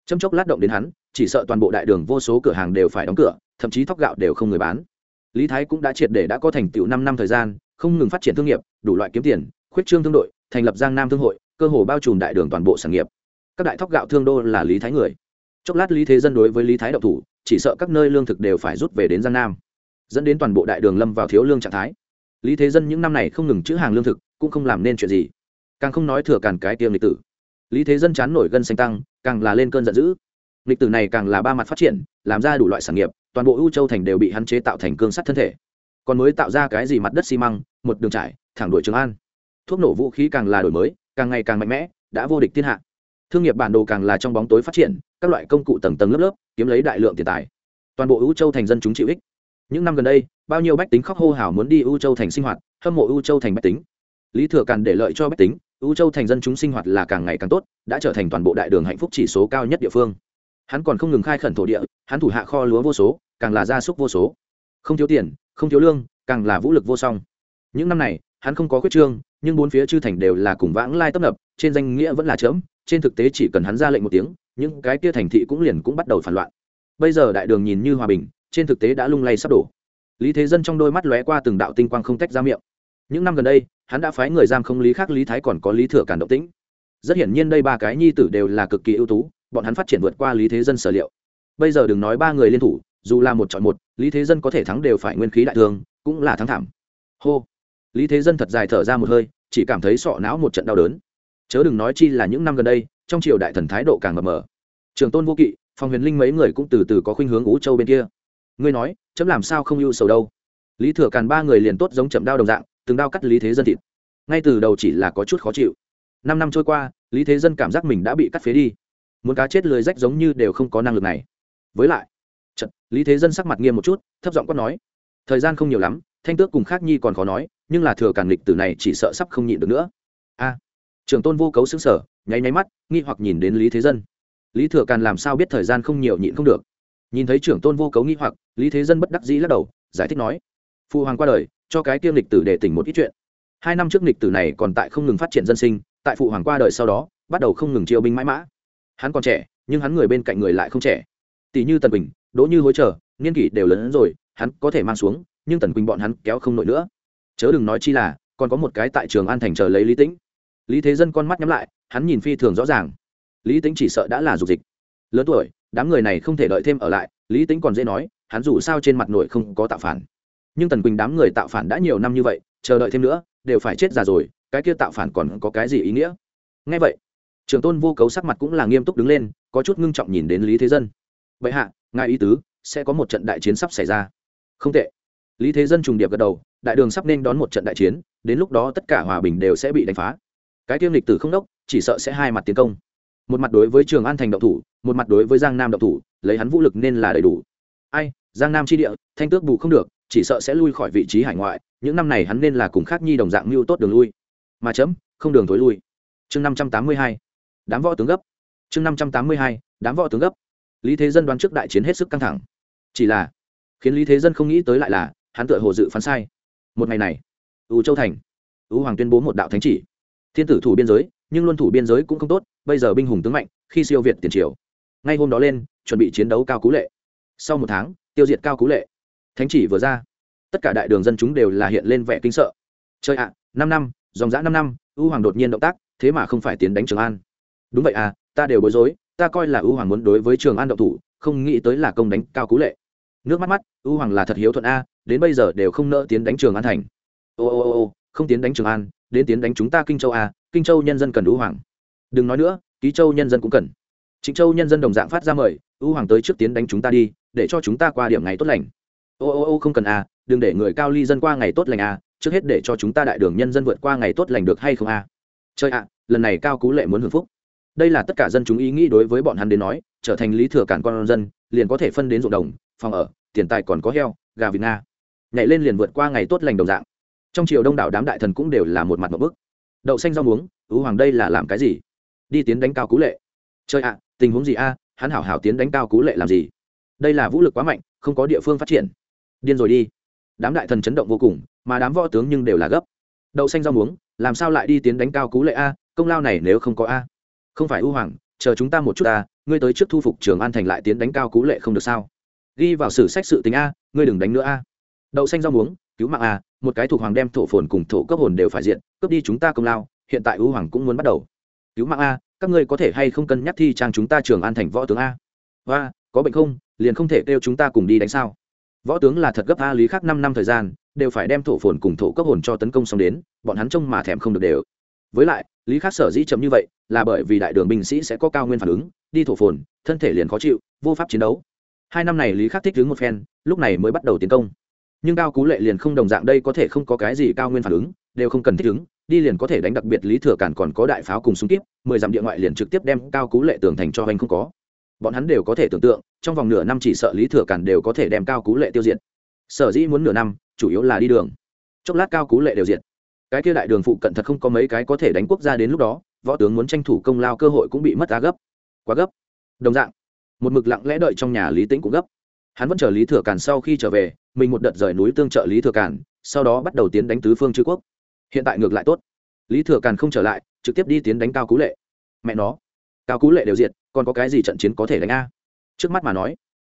S1: Châm chốc lát động đến hắn, chỉ sợ toàn bộ đại đường vô số cửa hàng đều phải đóng cửa, thậm chí thóc gạo đều không người bán. Lý thái cũng đã triệt để đã có thành tựu năm năm thời gian, không ngừng phát triển thương nghiệp, đủ loại kiếm tiền, khuyết trương thương đội, thành lập giang nam thương hội, cơ hồ bao trùm đại đường toàn bộ sản nghiệp. Các đại thóc gạo thương đô là lý thái người. Chốc lát lý thế dân đối với lý thái độc thủ, chỉ sợ các nơi lương thực đều phải rút về đến giang nam. Dẫn đến toàn bộ đại đường lâm vào thiếu lương trạng thái. Lý thế dân những năm này không ngừng chữ hàng lương thực, cũng không làm nên chuyện gì càng không nói thừa càn cái tiêm lịch tử. Lý thế dân chán nổi gân xanh tăng, càng là lên cơn giận dữ. Lịch tử này càng là ba mặt phát triển, làm ra đủ loại sản nghiệp, toàn bộ ưu châu thành đều bị hắn chế tạo thành cương sắt thân thể. Còn mới tạo ra cái gì mặt đất xi măng, một đường trải, thẳng đuổi trường an. Thuốc nổ vũ khí càng là đổi mới, càng ngày càng mạnh mẽ, đã vô địch thiên hạ. Thương nghiệp bản đồ càng là trong bóng tối phát triển, các loại công cụ tầng tầng lớp lớp, kiếm lấy đại lượng tiền tài. Toàn bộ ưu châu thành dân chúng chịu ích. Những năm gần đây, bao nhiêu bách tính khóc hô hào muốn đi ưu châu thành sinh hoạt, hâm mộ ưu châu thành bách tính. Lý thừa càn để lợi cho bách tính ưu châu thành dân chúng sinh hoạt là càng ngày càng tốt, đã trở thành toàn bộ đại đường hạnh phúc chỉ số cao nhất địa phương. Hắn còn không ngừng khai khẩn thổ địa, hắn thủ hạ kho lúa vô số, càng là gia súc vô số. Không thiếu tiền, không thiếu lương, càng là vũ lực vô song. Những năm này, hắn không có khuyết trương, nhưng bốn phía chư thành đều là cùng vãng lai tấp nập, trên danh nghĩa vẫn là chớm, trên thực tế chỉ cần hắn ra lệnh một tiếng, những cái kia thành thị cũng liền cũng bắt đầu phản loạn. Bây giờ đại đường nhìn như hòa bình, trên thực tế đã lung lay sắp đổ. Lý thế dân trong đôi mắt lóe qua từng đạo tinh quang không tách ra miệng những năm gần đây, hắn đã phái người giam không lý khác lý thái còn có lý thừa cản động tĩnh. Rất hiển nhiên đây ba cái nhi tử đều là cực kỳ ưu tú, bọn hắn phát triển vượt qua lý thế dân sở liệu. Bây giờ đừng nói ba người liên thủ, dù là một chọn một, lý thế dân có thể thắng đều phải nguyên khí đại thương, cũng là thắng thảm. Hô. Lý thế dân thật dài thở ra một hơi, chỉ cảm thấy sọ não một trận đau đớn. Chớ đừng nói chi là những năm gần đây, trong triều đại thần thái độ càng mờ mờ. Trường tôn vô kỵ phòng huyền linh mấy người cũng từ từ có khuynh hướng ú châu bên kia. Ngươi nói, chấm làm sao không ưu sầu đâu? Lý thừa càn ba người liền tốt giống chậm đao đồng dạng từng đao cắt lý thế dân thịt. Ngay từ đầu chỉ là có chút khó chịu. Năm năm trôi qua, lý thế dân cảm giác mình đã bị cắt phế đi. Muốn cá chết lười rách giống như đều không có năng lực này. Với lại chật lý thế dân sắc mặt nghiêm một chút, thấp giọng quát nói, thời gian không nhiều lắm, thanh tước cùng khác nhi còn khó nói, nhưng là thừa càn lịch tử này chỉ sợ sắp không nhịn được nữa. A Trường tôn vô cấu xứng sở nháy nháy mắt, nghi hoặc nhìn đến lý thế dân. Lý thừa càn làm sao biết thời gian không nhiều nhịn không được? Nhìn thấy trưởng tôn vô cấu nghi hoặc, lý thế dân bất đắc dĩ lắc đầu, giải thích nói phụ hoàng qua đời cho cái tiêm lịch tử để tỉnh một ít chuyện. Hai năm trước lịch tử này còn tại không ngừng phát triển dân sinh, tại phụ hoàng qua đời sau đó, bắt đầu không ngừng chiêu binh mãi mã. Hắn còn trẻ, nhưng hắn người bên cạnh người lại không trẻ. Tỷ như tần bình đỗ như hối trở niên kỷ đều lớn hơn rồi, hắn có thể mang xuống, nhưng tần quỳnh bọn hắn kéo không nổi nữa. Chớ đừng nói chi là, còn có một cái tại trường an thành chờ lấy lý tĩnh. Lý thế dân con mắt nhắm lại, hắn nhìn phi thường rõ ràng. Lý tĩnh chỉ sợ đã là dục dịch. Lớn tuổi, đám người này không thể đợi thêm ở lại, lý tĩnh còn dễ nói, hắn dù sao trên mặt nội không có tạo phản nhưng tần quỳnh đám người tạo phản đã nhiều năm như vậy, chờ đợi thêm nữa, đều phải chết già rồi, cái kia tạo phản còn có cái gì ý nghĩa? Ngay vậy trường tôn vô cấu sắc mặt cũng là nghiêm túc đứng lên, có chút ngưng trọng nhìn đến lý thế dân. Vậy hạ, ngài ý tứ, sẽ có một trận đại chiến sắp xảy ra. Không tệ. Lý thế dân trùng điệp gật đầu, đại đường sắp nên đón một trận đại chiến, đến lúc đó tất cả hòa bình đều sẽ bị đánh phá. Cái tiêm lịch tử không đốc, chỉ sợ sẽ hai mặt tiến công. Một mặt đối với trường an thành động thủ, một mặt đối với giang nam động thủ, lấy hắn vũ lực nên là đầy đủ. Ai, giang nam tri địa, thanh tước bù không được chỉ sợ sẽ lui khỏi vị trí hải ngoại, những năm này hắn nên là cùng khác nhi đồng dạng mưu tốt đường lui. Mà chấm, không đường thối lui. Chương năm trăm tám mươi hai, đám võ tướng gấp. Chương năm trăm tám mươi hai, đám võ tướng gấp. Lý thế dân đoán trước đại chiến hết sức căng thẳng. Chỉ là, khiến lý thế dân không nghĩ tới lại là, hắn tựa hồ dự phán sai. Một ngày này, u châu thành, u hoàng tuyên bố một đạo thánh chỉ. Thiên tử thủ biên giới, nhưng luân thủ biên giới cũng không tốt, bây giờ binh hùng tướng mạnh, khi siêu việt tiền triều. Ngay hôm đó lên, chuẩn bị chiến đấu cao cú lệ. Sau một tháng, tiêu diệt cao cú lệ thánh chỉ vừa ra. Tất cả đại đường dân chúng đều là hiện lên vẻ kinh sợ. Chơi ạ, năm năm, dòng dã năm năm U hoàng đột nhiên động tác, thế mà không phải tiến đánh trường an. Đúng vậy à ta đều bối rối, ta coi là U hoàng muốn đối với trường an động thủ, không nghĩ tới là công đánh cao cú lệ. Nước mắt mắt U hoàng là thật hiếu thuận a, đến bây giờ đều không nỡ tiến đánh trường an thành. Ô ô ô ô, không tiến đánh trường an, đến tiến đánh chúng ta kinh châu a, kinh châu nhân dân cần U hoàng. Đừng nói nữa, ký châu nhân dân cũng cần. Trịnh châu nhân dân đồng dạng phát ra mời U hoàng tới trước tiến đánh chúng ta đi, để cho chúng ta qua điểm ngày tốt lành ô ô ô không cần à, đừng để người cao ly dân qua ngày tốt lành à. trước hết để cho chúng ta đại đường nhân dân vượt qua ngày tốt lành được hay không à? chơi ạ lần này cao cú lệ muốn hưởng phúc. Đây là tất cả dân chúng ý nghĩ đối với bọn hắn đến nói trở thành lý thừa cản con dân liền có thể phân đến ruộng đồng phòng ở tiền tài còn có heo gà vịt nga. Nhảy lên liền vượt qua ngày tốt lành đồng dạng. Trong triều đông đảo đám đại thần cũng đều là một mặt một bức. Đậu xanh rau muống ứ hoàng đây là làm cái gì? Đi tiến đánh cao cú lệ. Chơi ạ tình huống gì a? Hắn hảo hảo tiến đánh cao cú lệ làm gì? Đây là vũ lực quá mạnh không có địa phương phát triển điên rồi đi. Đám đại thần chấn động vô cùng, mà đám võ tướng nhưng đều là gấp. Đậu xanh rau muống, làm sao lại đi tiến đánh cao cú lệ a, công lao này nếu không có a. Không phải ưu hoàng, chờ chúng ta một chút a, ngươi tới trước thu phục trường an thành lại tiến đánh cao cú lệ không được sao? Ghi vào sử sách sự tính a, ngươi đừng đánh nữa a. Đậu xanh rau muống, cứu mạng a, một cái thuộc hoàng đem thổ phồn cùng thổ cấp hồn đều phải diện, cướp đi chúng ta công lao, hiện tại ưu hoàng cũng muốn bắt đầu. Cứu mạng a, các ngươi có thể hay không cân nhắc thi trang chúng ta trường an thành võ tướng a? Và có bệnh không? Liền không thể kêu chúng ta cùng đi đánh sao? Võ tướng là thật gấp a lý khác năm năm thời gian, đều phải đem thổ phồn cùng thổ cấp hồn cho tấn công xong đến, bọn hắn trông mà thèm không được đều. Với lại, lý khác sở dĩ chậm như vậy, là bởi vì đại đường binh sĩ sẽ có cao nguyên phản ứng, đi thổ phồn, thân thể liền khó chịu, vô pháp chiến đấu. Hai năm này lý khắc thích đứng một phen, lúc này mới bắt đầu tiến công. Nhưng cao cú lệ liền không đồng dạng đây có thể không có cái gì cao nguyên phản ứng, đều không cần thích ứng, đi liền có thể đánh đặc biệt lý thừa cản còn có đại pháo cùng súng kíp, mười dặm địa ngoại liền trực tiếp đem cao cú lệ tường thành cho anh không có bọn hắn đều có thể tưởng tượng, trong vòng nửa năm chỉ sợ lý thừa cản đều có thể đem cao cú lệ tiêu diệt. Sở dĩ muốn nửa năm, chủ yếu là đi đường. Chốc lát cao cú lệ đều diệt. Cái kia đại đường phụ cận thật không có mấy cái có thể đánh quốc gia đến lúc đó, võ tướng muốn tranh thủ công lao cơ hội cũng bị mất á gấp. Quá gấp. Đồng dạng, một mực lặng lẽ đợi trong nhà lý tĩnh cũng gấp. Hắn vẫn chờ lý thừa càn sau khi trở về, mình một đợt rời núi tương trợ lý thừa càn, sau đó bắt đầu tiến đánh tứ phương chư quốc. Hiện tại ngược lại tốt. Lý thừa càn không trở lại, trực tiếp đi tiến đánh cao cú lệ. Mẹ nó. Cao cú lệ đều diện còn có cái gì trận chiến có thể đánh a? Trước mắt mà nói,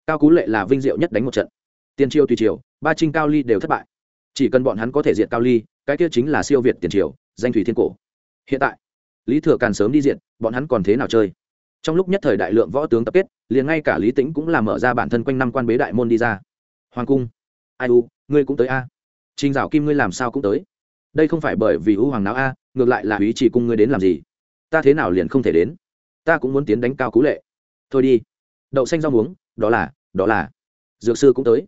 S1: cao cú lệ là vinh diệu nhất đánh một trận. Tiền triều tùy triều, ba trinh cao ly đều thất bại. Chỉ cần bọn hắn có thể diện cao ly, cái kia chính là siêu việt tiền triều, danh thủy thiên cổ. Hiện tại, lý thừa càn sớm đi diện bọn hắn còn thế nào chơi? Trong lúc nhất thời đại lượng võ tướng tập kết, liền ngay cả lý tĩnh cũng làm mở ra bản thân quanh năm quan bế đại môn đi ra. Hoàng cung, ai u, ngươi cũng tới a. Trình dạo kim ngươi làm sao cũng tới? Đây không phải bởi vì u hoàng não a, ngược lại là ý chỉ cung ngươi đến làm gì? Ta thế nào liền không thể đến? Ta cũng muốn tiến đánh cao cú lệ. Thôi đi. Đậu xanh rau muống, đó là đó là. Dược sư cũng tới.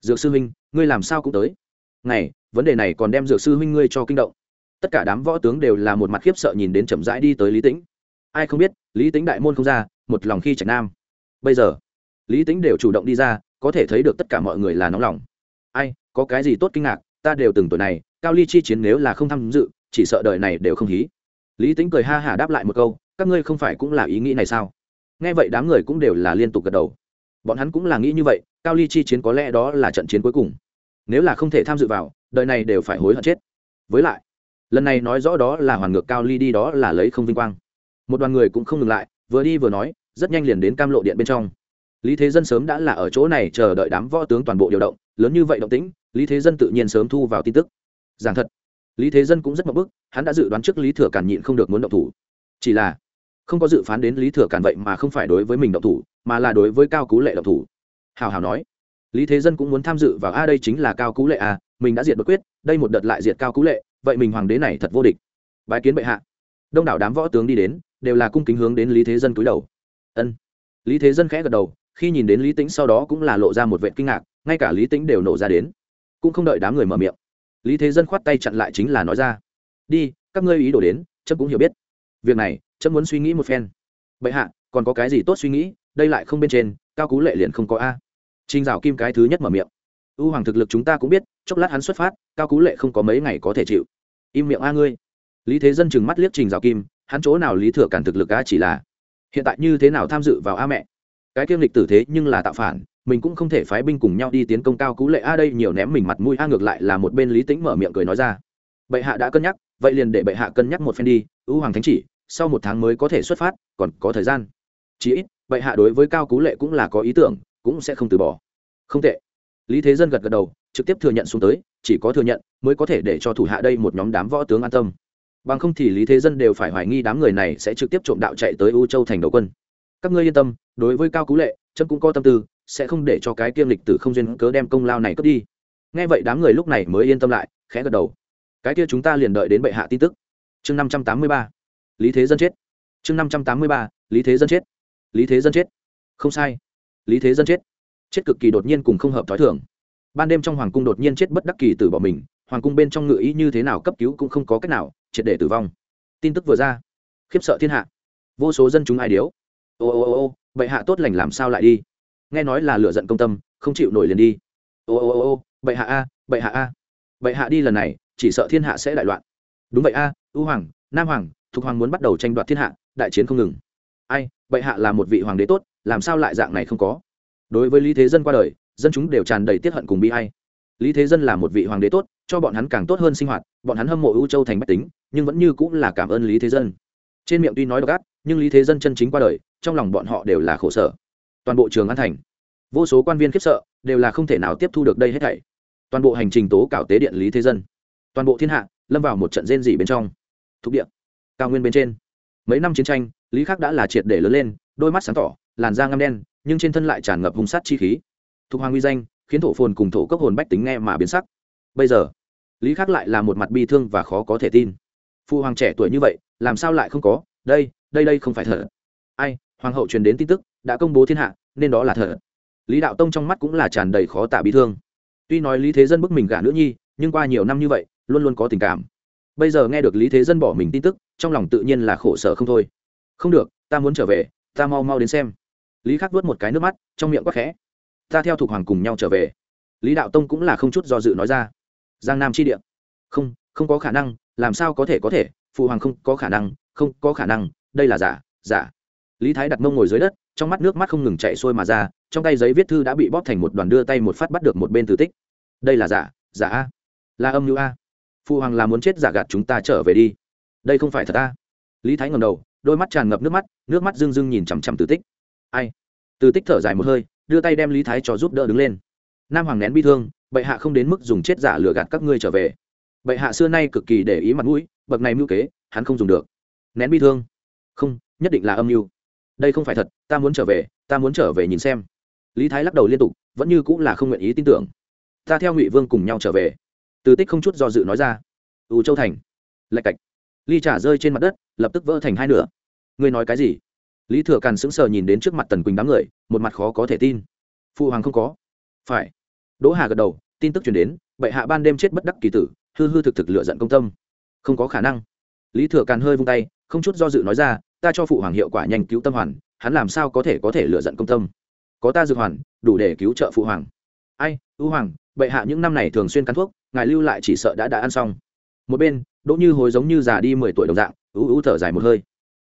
S1: Dược sư huynh, ngươi làm sao cũng tới. Này, vấn đề này còn đem dược sư huynh ngươi cho kinh động. Tất cả đám võ tướng đều là một mặt khiếp sợ nhìn đến chậm rãi đi tới lý tĩnh. Ai không biết, lý tĩnh đại môn không ra, một lòng khi trạch nam. Bây giờ, lý tĩnh đều chủ động đi ra, có thể thấy được tất cả mọi người là nóng lòng. Ai, có cái gì tốt kinh ngạc, ta đều từng tuổi này, cao ly chi chiến nếu là không tham dự, chỉ sợ đời này đều không hí. Lý tĩnh cười ha hả đáp lại một câu các ngươi không phải cũng là ý nghĩ này sao? Nghe vậy đám người cũng đều là liên tục gật đầu. Bọn hắn cũng là nghĩ như vậy, cao ly chi chiến có lẽ đó là trận chiến cuối cùng. Nếu là không thể tham dự vào, đời này đều phải hối hận chết. Với lại, lần này nói rõ đó là hoàn ngược cao ly đi đó là lấy không vinh quang. Một đoàn người cũng không ngừng lại, vừa đi vừa nói, rất nhanh liền đến cam lộ điện bên trong. Lý thế dân sớm đã là ở chỗ này chờ đợi đám võ tướng toàn bộ điều động, lớn như vậy động tĩnh, lý thế dân tự nhiên sớm thu vào tin tức. Giảng thật, lý thế dân cũng rất mập bức, hắn đã dự đoán trước lý thừa cản nhịn không được muốn động thủ. Chỉ là không có dự phán đến lý thừa càn vậy mà không phải đối với mình động thủ, mà là đối với cao cú lệ động thủ. Hào hào nói, lý thế dân cũng muốn tham dự vào, a, đây chính là cao cú lệ a mình đã diệt bất quyết, đây một đợt lại diệt cao cú lệ, vậy mình hoàng đế này thật vô địch. Bái kiến bệ hạ. Đông đảo đám võ tướng đi đến, đều là cung kính hướng đến lý thế dân cúi đầu. Ân. Lý thế dân khẽ gật đầu, khi nhìn đến lý tĩnh sau đó cũng là lộ ra một vệ kinh ngạc, ngay cả lý tĩnh đều nổ ra đến. Cũng không đợi đám người mở miệng, lý thế dân khoát tay chặn lại chính là nói ra, đi, các ngươi ý đồ đến chấp cũng hiểu biết. Việc này chấm muốn suy nghĩ một phen. Bệ hạ, còn có cái gì tốt suy nghĩ? Đây lại không bên trên, cao cú lệ liền không có a. Trinh dạo kim cái thứ nhất mở miệng. U hoàng thực lực chúng ta cũng biết, chốc lát hắn xuất phát, cao cú lệ không có mấy ngày có thể chịu. Im miệng a ngươi. Lý thế dân chừng mắt liếc trình dạo kim, hắn chỗ nào lý thừa cản thực lực a chỉ là, hiện tại như thế nào tham dự vào a mẹ? Cái kiêm lịch tử thế nhưng là tạo phản, mình cũng không thể phái binh cùng nhau đi tiến công cao cú lệ a, đây nhiều ném mình mặt mũi a, ngược lại là một bên lý tính mở miệng cười nói ra. Bệ hạ đã cân nhắc, vậy liền để bệ hạ cân nhắc một phen đi ưu hoàng thánh chỉ sau một tháng mới có thể xuất phát, còn có thời gian. Chí ít, bệ hạ đối với cao cú lệ cũng là có ý tưởng, cũng sẽ không từ bỏ. Không tệ. Lý thế dân gật gật đầu, trực tiếp thừa nhận xuống tới, chỉ có thừa nhận, mới có thể để cho thủ hạ đây một nhóm đám võ tướng an tâm. Bằng không thì lý thế dân đều phải hoài nghi đám người này sẽ trực tiếp trộm đạo chạy tới u châu thành đầu quân. Các ngươi yên tâm, đối với cao cú lệ trâm cũng có tâm tư, sẽ không để cho cái kiêm lịch tử không duyên cớ đem công lao này cướp đi. Nghe vậy đám người lúc này mới yên tâm lại, khẽ gật đầu. Cái kia chúng ta liền đợi đến bệ hạ tin tức. Chương năm trăm tám mươi ba lý thế dân chết. Chương năm trăm tám mươi ba, lý thế dân chết. Lý thế dân chết. Không sai. Lý thế dân chết. Chết cực kỳ đột nhiên cùng không hợp t h ó i thường. Ban đêm trong hoàng cung đột nhiên chết bất đắc kỳ từ bỏ mình, hoàng cung bên trong ngự ý như thế nào cấp cứu cũng không có cách nào, triệt để tử vong. Tin tức vừa ra, khiếp sợ thiên hạ. Vô số dân chúng ai điếu. Ô ô ô ô, bệ hạ tốt lành làm sao lại đi? Nghe nói là lựa giận công tâm, không chịu nổi liền đi. Ô ô ô ô, bệ hạ a, bệ hạ a. Bệ hạ đi lần này, chỉ sợ thiên hạ sẽ đại loạn. Đúng vậy a, ưu hoàng, nam hoàng thục hoàng muốn bắt đầu tranh đoạt thiên hạ, đại chiến không ngừng. Ai, bệ hạ là một vị hoàng đế tốt, làm sao lại dạng này không có? Đối với lý thế dân qua đời, dân chúng đều tràn đầy tiết hận cùng bi hay lý thế dân là một vị hoàng đế tốt, cho bọn hắn càng tốt hơn sinh hoạt, bọn hắn hâm mộ ưu châu thành bách tính, nhưng vẫn như cũng là cảm ơn lý thế dân. Trên miệng tuy nói độc ác, nhưng lý thế dân chân chính qua đời, trong lòng bọn họ đều là khổ sở. Toàn bộ trường an thành, vô số quan viên khiếp sợ, đều là không thể nào tiếp thu được đây hết thảy. Toàn bộ hành trình tố cảo tế điện lý thế dân. Toàn bộ thiên hạ, lâm vào một trận rên rỉ bên trong. Thục địa cao nguyên bên trên. Mấy năm chiến tranh, lý khắc đã là triệt để lớn lên, đôi mắt sáng tỏ, làn da ngăm đen, nhưng trên thân lại tràn ngập hung sát chi khí. Thục hoàng uy danh, khiến thổ phồn cùng thổ cốc hồn bách tính nghe mà biến sắc. Bây giờ, lý khắc lại là một mặt bi thương và khó có thể tin. Phụ hoàng trẻ tuổi như vậy, làm sao lại không có? Đây đây đây không phải thở. Ai, hoàng hậu truyền đến tin tức, đã công bố thiên hạ, nên đó là thở. Lý đạo tông trong mắt cũng là tràn đầy khó tả bi thương. Tuy nói lý thế dân bức mình gả nữ nhi, nhưng qua nhiều năm như vậy, luôn luôn có tình cảm. Bây giờ nghe được lý thế dân bỏ mình tin tức trong lòng tự nhiên là khổ sở không thôi. Không được, ta muốn trở về, ta mau mau đến xem. Lý khắc vớt một cái nước mắt, trong miệng quắc khẽ. Ta theo thục hoàng cùng nhau trở về. Lý đạo tông cũng là không chút do dự nói ra. Giang nam chi địa. Không không có khả năng, làm sao có thể có thể? Phụ hoàng không có khả năng, không có khả năng, đây là giả giả. Lý thái đặt mông ngồi dưới đất, trong mắt nước mắt không ngừng chạy sôi mà ra, trong tay giấy viết thư đã bị bóp thành một đoàn đưa tay một phát bắt được một bên từ tích. Đây là giả giả a. Là âm mưu a. Phụ hoàng là muốn chết giả gạt chúng ta trở về đi đây không phải thật ta. Lý thái ngầm đầu, đôi mắt tràn ngập nước mắt nước mắt rưng rưng nhìn chằm chằm từ tích. Ai? Từ tích thở dài một hơi, đưa tay đem lý thái cho giúp đỡ đứng lên. Nam hoàng nén bi thương, bệ hạ không đến mức dùng chết giả lừa gạt các ngươi trở về. Bệ hạ xưa nay cực kỳ để ý mặt mũi, bậc này mưu kế, hắn không dùng được. Nén bi thương? Không, nhất định là âm mưu. Đây không phải thật, ta muốn trở về, ta muốn trở về nhìn xem. Lý thái lắc đầu liên tục, vẫn như cũng là không nguyện ý tin tưởng. Ta theo ngụy vương cùng nhau trở về. Từ tích không chút do dự nói ra. Ưu châu thành. Lạch cạch ly trả rơi trên mặt đất, lập tức vỡ thành hai nửa. Ngươi nói cái gì? Lý thừa càn sững sờ nhìn đến trước mặt tần quỳnh đám người, một mặt khó có thể tin. Phụ hoàng không có. Phải. Đỗ hà gật đầu, tin tức chuyển đến, bệ hạ ban đêm chết bất đắc kỳ tử, hư hư thực thực lựa giận công tâm. Không có khả năng. Lý thừa càn hơi vung tay, không chút do dự nói ra, ta cho phụ hoàng hiệu quả nhanh cứu tâm hoàn, hắn làm sao có thể có thể lựa giận công tâm? Có ta dược hoàn, đủ để cứu trợ phụ hoàng. Ai ưu hoàng, bệ hạ những năm này thường xuyên cắn thuốc, ngài lưu lại chỉ sợ đã đã ăn xong. Một bên đỗ như hối giống như già đi mười tuổi đồng dạng, ú ú thở dài một hơi.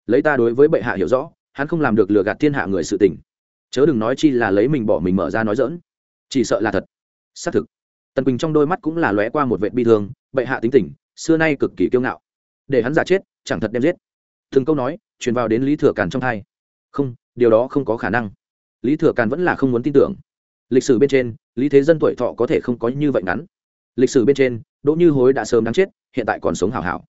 S1: Lấy ta đối với bệ hạ hiểu rõ, hắn không làm được lừa gạt thiên hạ người sự tình. Chớ đừng nói chi là lấy mình bỏ mình mở ra nói dỡn chỉ sợ là thật. Xác thực. Tần quỳnh trong đôi mắt cũng là lóe qua một vệ bi thương, bệ hạ tính tình, xưa nay cực kỳ kiêu ngạo. Để hắn giả chết, chẳng thật đem giết. Thường câu nói, truyền vào đến lý thừa càn trong thai không, điều đó không có khả năng. Lý thừa càn vẫn là không muốn tin tưởng. Lịch sử bên trên, lý thế dân tuổi thọ có thể không có như vậy ngắn. Lịch sử bên trên đỗ như hối đã sớm đáng chết, hiện tại còn sống hảo hảo.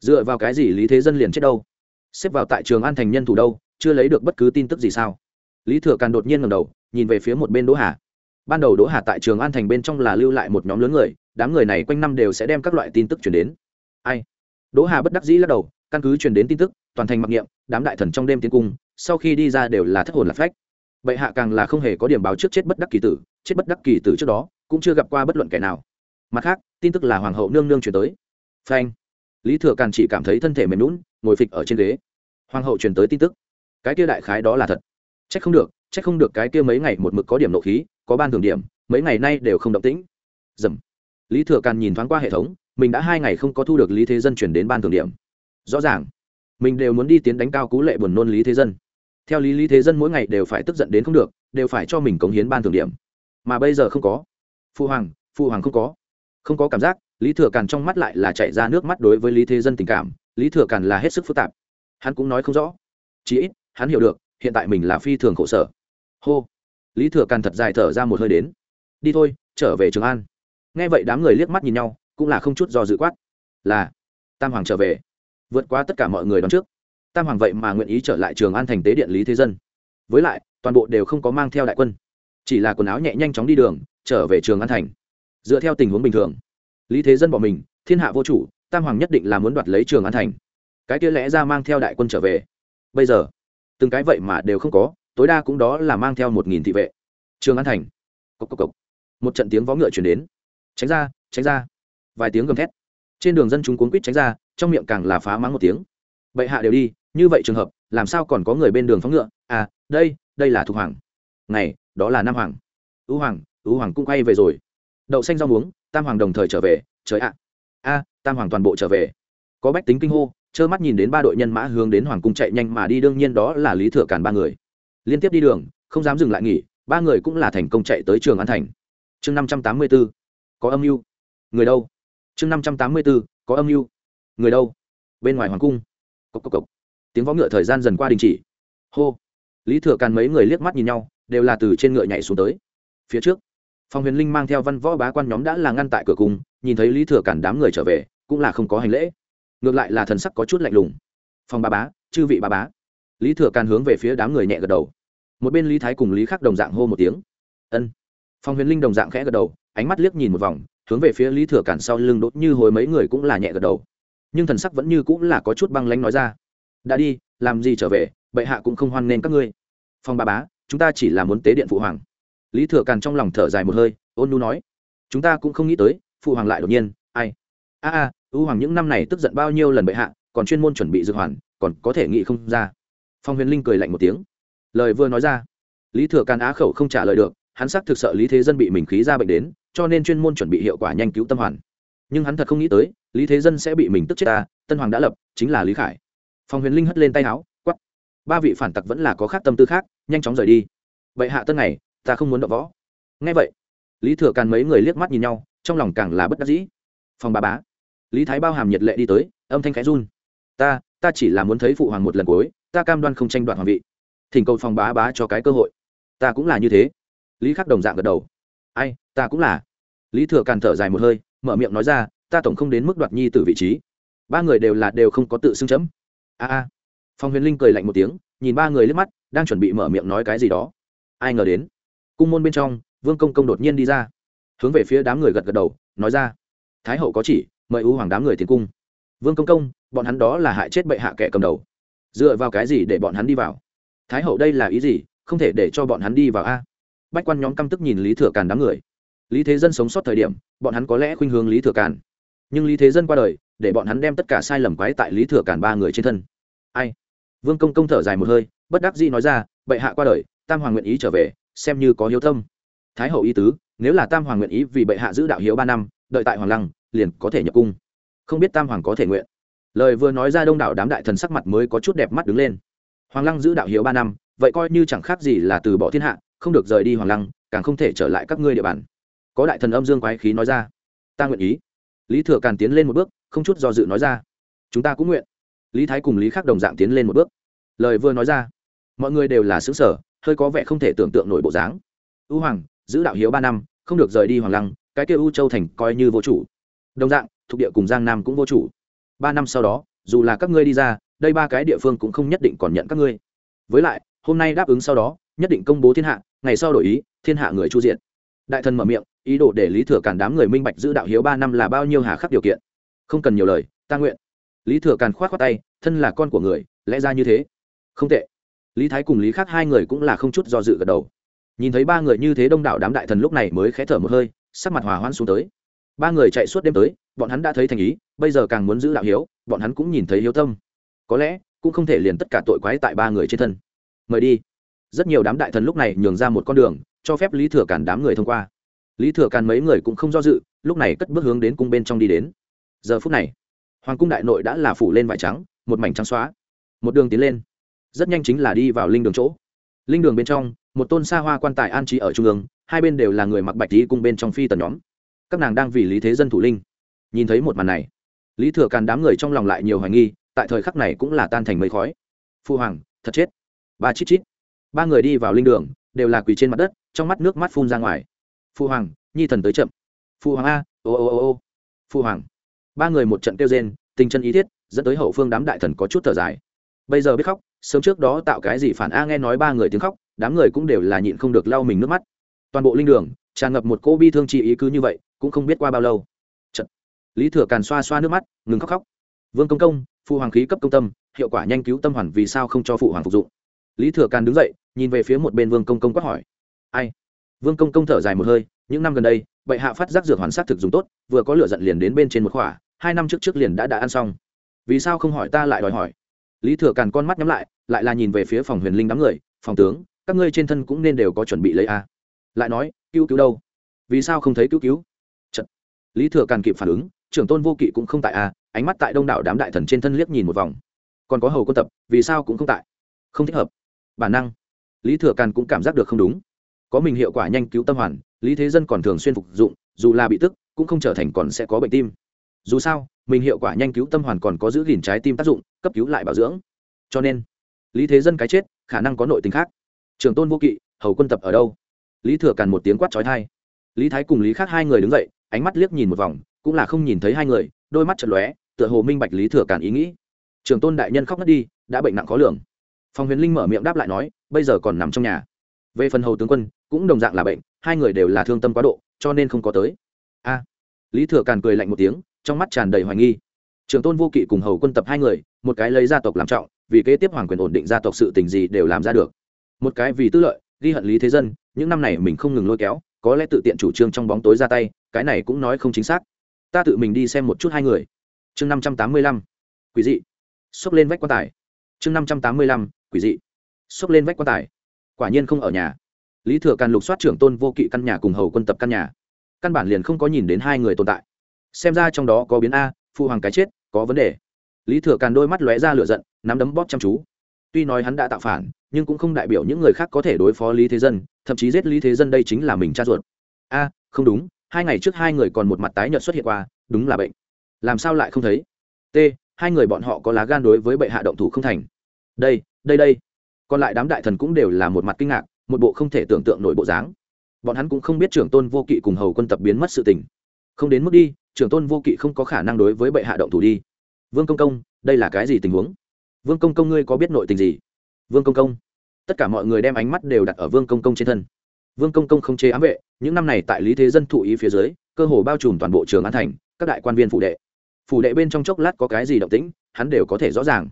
S1: Dựa vào cái gì lý thế dân liền chết đâu? Xếp vào tại trường an thành nhân thủ đâu, chưa lấy được bất cứ tin tức gì sao? Lý thừa càn đột nhiên ngầm đầu, nhìn về phía một bên đỗ hà. Ban đầu đỗ hà tại trường an thành bên trong là lưu lại một nhóm lớn người, đám người này quanh năm đều sẽ đem các loại tin tức chuyển đến. Ai? Đỗ hà bất đắc dĩ lắc đầu, căn cứ truyền đến tin tức, toàn thành mặc niệm, đám đại thần trong đêm tiến cung, sau khi đi ra đều là thất hồn lạc phách. Bệ hạ càng là không hề có điểm báo trước chết bất đắc kỳ tử, chết bất đắc kỳ tử trước đó, cũng chưa gặp qua bất luận kẻ nào mặt khác, tin tức là hoàng hậu nương nương chuyển tới. Phanh. Lý thừa càn chỉ cảm thấy thân thể mềm lún ngồi phịch ở trên ghế. Hoàng hậu truyền tới tin tức. Cái kia đại khái đó là thật. Trách không được trách không được cái kia mấy ngày một mực có điểm nộ khí, có ban thường điểm, mấy ngày nay đều không động tĩnh. Dầm. Lý thừa càn nhìn thoáng qua hệ thống, mình đã hai ngày không có thu được lý thế dân chuyển đến ban thường điểm. Rõ ràng, mình đều muốn đi tiến đánh cao cú lệ buồn nôn lý thế dân. Theo lý lý thế dân mỗi ngày đều phải tức giận đến không được, đều phải cho mình cống hiến ban thường điểm. Mà bây giờ không có. Phụ hoàng phụ hoàng không có không có cảm giác, lý thừa càn trong mắt lại là chạy ra nước mắt đối với lý thế dân tình cảm, lý thừa càn là hết sức phức tạp. Hắn cũng nói không rõ. Chí ít, hắn hiểu được, hiện tại mình là phi thường khổ sở. Hô. Lý thừa càn thật dài thở ra một hơi đến. Đi thôi, trở về trường an. Nghe vậy đám người liếc mắt nhìn nhau, cũng là không chút do dự quát. Là. Tam hoàng trở về. Vượt qua tất cả mọi người đón trước. Tam hoàng vậy mà nguyện ý trở lại trường an thành tế điện lý thế dân. Với lại, toàn bộ đều không có mang theo đại quân. Chỉ là quần áo nhẹ nhanh chóng đi đường, trở về trường an thành dựa theo tình huống bình thường. Lý thế dân bỏ mình, thiên hạ vô chủ, tam hoàng nhất định là muốn đoạt lấy trường an thành. Cái kia lẽ ra mang theo đại quân trở về. Bây giờ, từng cái vậy mà đều không có, tối đa cũng đó là mang theo một nghìn thị vệ. Trường an thành. Cốc cốc cốc. một trận tiếng vó ngựa chuyển đến. Tránh ra tránh ra. Vài tiếng gầm thét. Trên đường dân chúng cuốn quýt tránh ra, trong miệng càng là phá mắng một tiếng. Bệ hạ đều đi, như vậy trường hợp, làm sao còn có người bên đường phóng ngựa? À đây đây là thục hoàng. Này đó là nam hoàng. Ưu hoàng ưu hoàng cũng quay về rồi đậu xanh rau muống, tam hoàng đồng thời trở về, trời ạ. A, tam hoàng toàn bộ trở về. Có bách tính kinh hô, trơ mắt nhìn đến ba đội nhân mã hướng đến hoàng cung chạy nhanh mà đi, đương nhiên đó là lý thừa càn ba người. Liên tiếp đi đường, không dám dừng lại nghỉ, ba người cũng là thành công chạy tới trường an thành. Chương năm trăm tám mươi b ố có âm mưu. Người đâu? Chương năm trăm tám mươi b ố có âm mưu. Người đâu? Bên ngoài hoàng cung. Cốc cốc cốc. tiếng võ ngựa thời gian dần qua đình chỉ. Hô. Lý thừa càn mấy người liếc mắt nhìn nhau, đều là từ trên ngựa nhảy xuống tới. Phía trước phòng huyền linh mang theo văn võ bá quan nhóm đã là ngăn tại cửa cung, nhìn thấy lý thừa Cản đám người trở về, cũng là không có hành lễ. Ngược lại là thần sắc có chút lạnh lùng. Phòng bà bá, chư vị bà bá. Lý thừa càn hướng về phía đám người nhẹ gật đầu. Một bên lý thái cùng lý khắc đồng dạng hô một tiếng. Ân. Phòng huyền linh đồng dạng khẽ gật đầu, ánh mắt liếc nhìn một vòng, hướng về phía lý thừa càn sau lưng đốt như hồi mấy người cũng là nhẹ gật đầu. Nhưng thần sắc vẫn như cũng là có chút băng lánh nói ra. Đã đi, làm gì trở về, bệ hạ cũng không hoan nghênh các ngươi. Phong bà bá, chúng ta chỉ là muốn tế điện phụ hoàng lý thừa càn trong lòng thở dài một hơi, ôn nu nói, chúng ta cũng không nghĩ tới, phụ hoàng lại đột nhiên, ai? A a ưu hoàng những năm này tức giận bao nhiêu lần bệ hạ, còn chuyên môn chuẩn bị dược hoàn, còn có thể nghĩ không ra. Phong huyền linh cười lạnh một tiếng. Lời vừa nói ra, lý thừa càn á khẩu không trả lời được, hắn xác thực sợ lý thế dân bị mình khí ra bệnh đến, cho nên chuyên môn chuẩn bị hiệu quả nhanh cứu tâm hoàn. Nhưng hắn thật không nghĩ tới, lý thế dân sẽ bị mình tức chết ta, tân hoàng đã lập, chính là lý khải. Phong huyền linh hất lên tay áo quắp ba vị phản tặc vẫn là có khác tâm tư khác, nhanh chóng rời đi. Vậy hạ tân này ta không muốn đọ võ. Ngay vậy, lý thừa càn mấy người liếc mắt nhìn nhau, trong lòng càng là bất đắc dĩ. Phòng bà bá, lý thái bao hàm nhiệt lệ đi tới, âm thanh khẽ run. Ta ta chỉ là muốn thấy phụ hoàng một lần cuối, ta cam đoan không tranh đoạt hoàng vị. Thỉnh cầu phòng bá bá cho cái cơ hội. Ta cũng là như thế. Lý khắc đồng dạng gật đầu. Ai, ta cũng là. Lý thừa càn thở dài một hơi, mở miệng nói ra, ta tổng không đến mức đoạt nhi từ vị trí. Ba người đều là đều không có tự xưng chấm. A a. Phong huyền linh cười lạnh một tiếng, nhìn ba người liếc mắt, đang chuẩn bị mở miệng nói cái gì đó. Ai ngờ đến cung môn bên trong, vương công công đột nhiên đi ra. Hướng về phía đám người gật gật đầu, nói ra, thái hậu có chỉ, mời ưu hoàng đám người tiến cung. Vương công công, bọn hắn đó là hại chết bệ hạ kẻ cầm đầu. Dựa vào cái gì để bọn hắn đi vào? Thái hậu đây là ý gì? Không thể để cho bọn hắn đi vào a. Bách quan nhóm căm tức nhìn lý thừa càn đám người. Lý thế dân sống sót thời điểm, bọn hắn có lẽ khuynh hướng lý thừa càn. Nhưng lý thế dân qua đời, để bọn hắn đem tất cả sai lầm quái tại lý thừa càn ba người trên thân. Ai? Vương công công thở dài một hơi, bất đắc dĩ nói ra, bệ hạ qua đời, tam hoàng nguyện ý trở về xem như có hiếu tâm. Thái hậu ý tứ, nếu là tam hoàng nguyện ý vì bệ hạ giữ đạo hiếu ba năm, đợi tại hoàng lăng, liền có thể nhập cung. Không biết tam hoàng có thể nguyện. Lời vừa nói ra đông đảo đám đại thần sắc mặt mới có chút đẹp mắt đứng lên. Hoàng lăng giữ đạo hiếu ba năm, vậy coi như chẳng khác gì là từ bỏ thiên hạ, không được rời đi hoàng lăng, càng không thể trở lại các ngươi địa bàn. Có đại thần âm dương quái khí nói ra. Ta nguyện ý. Lý thừa càn tiến lên một bước, không chút do dự nói ra. Chúng ta cũng nguyện. Lý thái cùng lý khắc đồng dạng tiến lên một bước. Lời vừa nói ra, mọi người đều là xứ sở hơi có vẻ không thể tưởng tượng nổi bộ dáng. Ưu hoàng, giữ đạo hiếu ba năm, không được rời đi hoàng lăng, cái kêu u châu thành coi như vô chủ. Đồng dạng, thuộc địa cùng giang nam cũng vô chủ. Ba năm sau đó, dù là các ngươi đi ra, đây ba cái địa phương cũng không nhất định còn nhận các ngươi. Với lại, hôm nay đáp ứng sau đó, nhất định công bố thiên hạ, ngày sau đổi ý, thiên hạ người chu diện. Đại thần mở miệng, ý đồ để lý thừa càn đám người minh bạch giữ đạo hiếu ba năm là bao nhiêu hà khắc điều kiện. Không cần nhiều lời, ta nguyện. Lý thừa càn k h o á t khoác tay, thân là con của người, lẽ ra như thế. Không tệ lý thái cùng lý khác hai người cũng là không chút do dự gật đầu. Nhìn thấy ba người như thế đông đảo đám đại thần lúc này mới khé thở một hơi, sắc mặt hòa hoan xuống tới. Ba người chạy suốt đêm tới, bọn hắn đã thấy thành ý, bây giờ càng muốn giữ đạo hiếu, bọn hắn cũng nhìn thấy hiếu tâm. Có lẽ, cũng không thể liền tất cả tội quái tại ba người trên thân. Mời đi. Rất nhiều đám đại thần lúc này nhường ra một con đường, cho phép lý thừa cản đám người thông qua. Lý thừa cản mấy người cũng không do dự, lúc này cất bước hướng đến cung bên trong đi đến. Giờ phút này, hoàng cung đại nội đã là phủ lên vải trắng, một mảnh trắng xóa. Một đường tiến lên rất nhanh chính là đi vào linh đường chỗ. Linh đường bên trong, một tôn xa hoa quan tài an trí ở trung ương, hai bên đều là người mặc bạch tí cùng bên trong phi tần nhóm. Các nàng đang vì lý thế dân thủ linh. Nhìn thấy một màn này, lý thừa càn đám người trong lòng lại nhiều hoài nghi, tại thời khắc này cũng là tan thành mây khói. Phu hoàng, thật chết. Ba chít chít. Ba người đi vào linh đường, đều là quỳ trên mặt đất, trong mắt nước mắt phun ra ngoài. Phu hoàng, nhi thần tới chậm. Phu hoàng a, ô ô ô ô. Phu hoàng. Ba người một trận kêu rên, tình chân ý thiết, dẫn tới hậu phương đám đại thần có chút thở dài. Bây giờ biết khóc sớm trước đó tạo cái gì phản a nghe nói ba người tiếng khóc, đám người cũng đều là nhịn không được lau mình nước mắt. Toàn bộ linh đường, tràn ngập một cô bi thương chi ý cứ như vậy, cũng không biết qua bao lâu. Trận. lý thừa càn xoa xoa nước mắt, ngừng khóc khóc. Vương công công, phụ hoàng khí cấp công tâm, hiệu quả nhanh cứu tâm hoàn vì sao không cho phụ hoàng phục dụng? Lý thừa càn đứng dậy, nhìn về phía một bên vương công công quát hỏi. Ai? Vương công công thở dài một hơi, những năm gần đây, bệ hạ phát giác dược hoàn sát thực dùng tốt, vừa có lửa giận liền đến bên trên một khỏa, hai năm trước trước liền đã đã ăn xong. Vì sao không hỏi ta lại đòi hỏi? Lý thừa càn con mắt nhắm lại lại là nhìn về phía phòng huyền linh đám người, phòng tướng, các ngươi trên thân cũng nên đều có chuẩn bị lấy a. Lại nói, cứu cứu đâu? Vì sao không thấy cứu cứu? Lý thừa càn kịp phản ứng, trưởng tôn vô kỵ cũng không tại a, ánh mắt tại đông đảo đám đại thần trên thân liếc nhìn một vòng. Còn có hầu quân tập, vì sao cũng không tại? Không thích hợp. Bản năng. Lý thừa càn cũng cảm giác được không đúng. Có mình hiệu quả nhanh cứu tâm hoàn, lý thế dân còn thường xuyên phục dụng, dù là bị tức, cũng không trở thành còn sẽ có bệnh tim. Dù sao, mình hiệu quả nhanh cứu tâm hoàn còn có giữ gìn trái tim tác dụng, cấp cứu lại bảo dưỡng. Cho nên lý thế dân cái chết, khả năng có nội tình khác. Trường tôn vô kỵ, hầu quân tập ở đâu? Lý thừa càn một tiếng quát trói thai lý thái cùng lý khác hai người đứng dậy, ánh mắt liếc nhìn một vòng, cũng là không nhìn thấy hai người, đôi mắt chật lóe, tựa hồ minh bạch lý thừa càn ý nghĩ. Trường tôn đại nhân khóc ngất đi, đã bệnh nặng khó lường. Phòng huyền linh mở miệng đáp lại nói, bây giờ còn nằm trong nhà. Về phần hầu tướng quân, cũng đồng dạng là bệnh, hai người đều là thương tâm quá độ, cho nên không có tới. A. Lý thừa càn cười lạnh một tiếng, trong mắt tràn đầy hoài nghi. Trường tôn vô kỵ cùng hầu quân tập hai người, một cái lấy gia tộc làm trọng vì kế tiếp hoàng quyền ổn định gia tộc sự tình gì đều làm ra được. Một cái vì tư lợi, ghi hận lý thế dân, những năm này mình không ngừng lôi kéo, có lẽ tự tiện chủ trương trong bóng tối ra tay, cái này cũng nói không chính xác. Ta tự mình đi xem một chút hai người. Chương năm trăm tám mươi lăm. Quý dị. Xốc lên vách quan tài. Chương năm trăm tám mươi lăm. Quý dị. Xốc lên vách quan tài. Quả nhiên không ở nhà. Lý thừa càn lục soát trưởng tôn vô kỵ căn nhà cùng hầu quân tập căn nhà. Căn bản liền không có nhìn đến hai người tồn tại. Xem ra trong đó có biến a, phụ hoàng cái chết, có vấn đề. Lý thừa càn đôi mắt lóe ra lửa giận nắm đấm bóp chăm chú. Tuy nói hắn đã tạo phản, nhưng cũng không đại biểu những người khác có thể đối phó lý thế dân, thậm chí giết lý thế dân đây chính là mình cha ruột. A, không đúng, hai ngày trước hai người còn một mặt tái nhợt xuất hiện qua, đúng là bệnh. Làm sao lại không thấy? T, hai người bọn họ có lá gan đối với bệ hạ động thủ không thành. Đây đây đây. Còn lại đám đại thần cũng đều là một mặt kinh ngạc, một bộ không thể tưởng tượng nổi bộ dáng. Bọn hắn cũng không biết trưởng tôn vô kỵ cùng hầu quân tập biến mất sự tình. Không đến mức đi, trưởng tôn vô kỵ không có khả năng đối với bệ hạ động thủ đi. Vương công công, đây là cái gì tình huống? Vương công công ngươi có biết nội tình gì? Vương công công. Tất cả mọi người đem ánh mắt đều đặt ở vương công công trên thân. Vương công công không chế ám vệ, những năm này tại lý thế dân thụ ý phía dưới, cơ hồ bao trùm toàn bộ trường an thành, các đại quan viên phủ đệ. Phủ đệ bên trong chốc lát có cái gì động tĩnh, hắn đều có thể rõ ràng.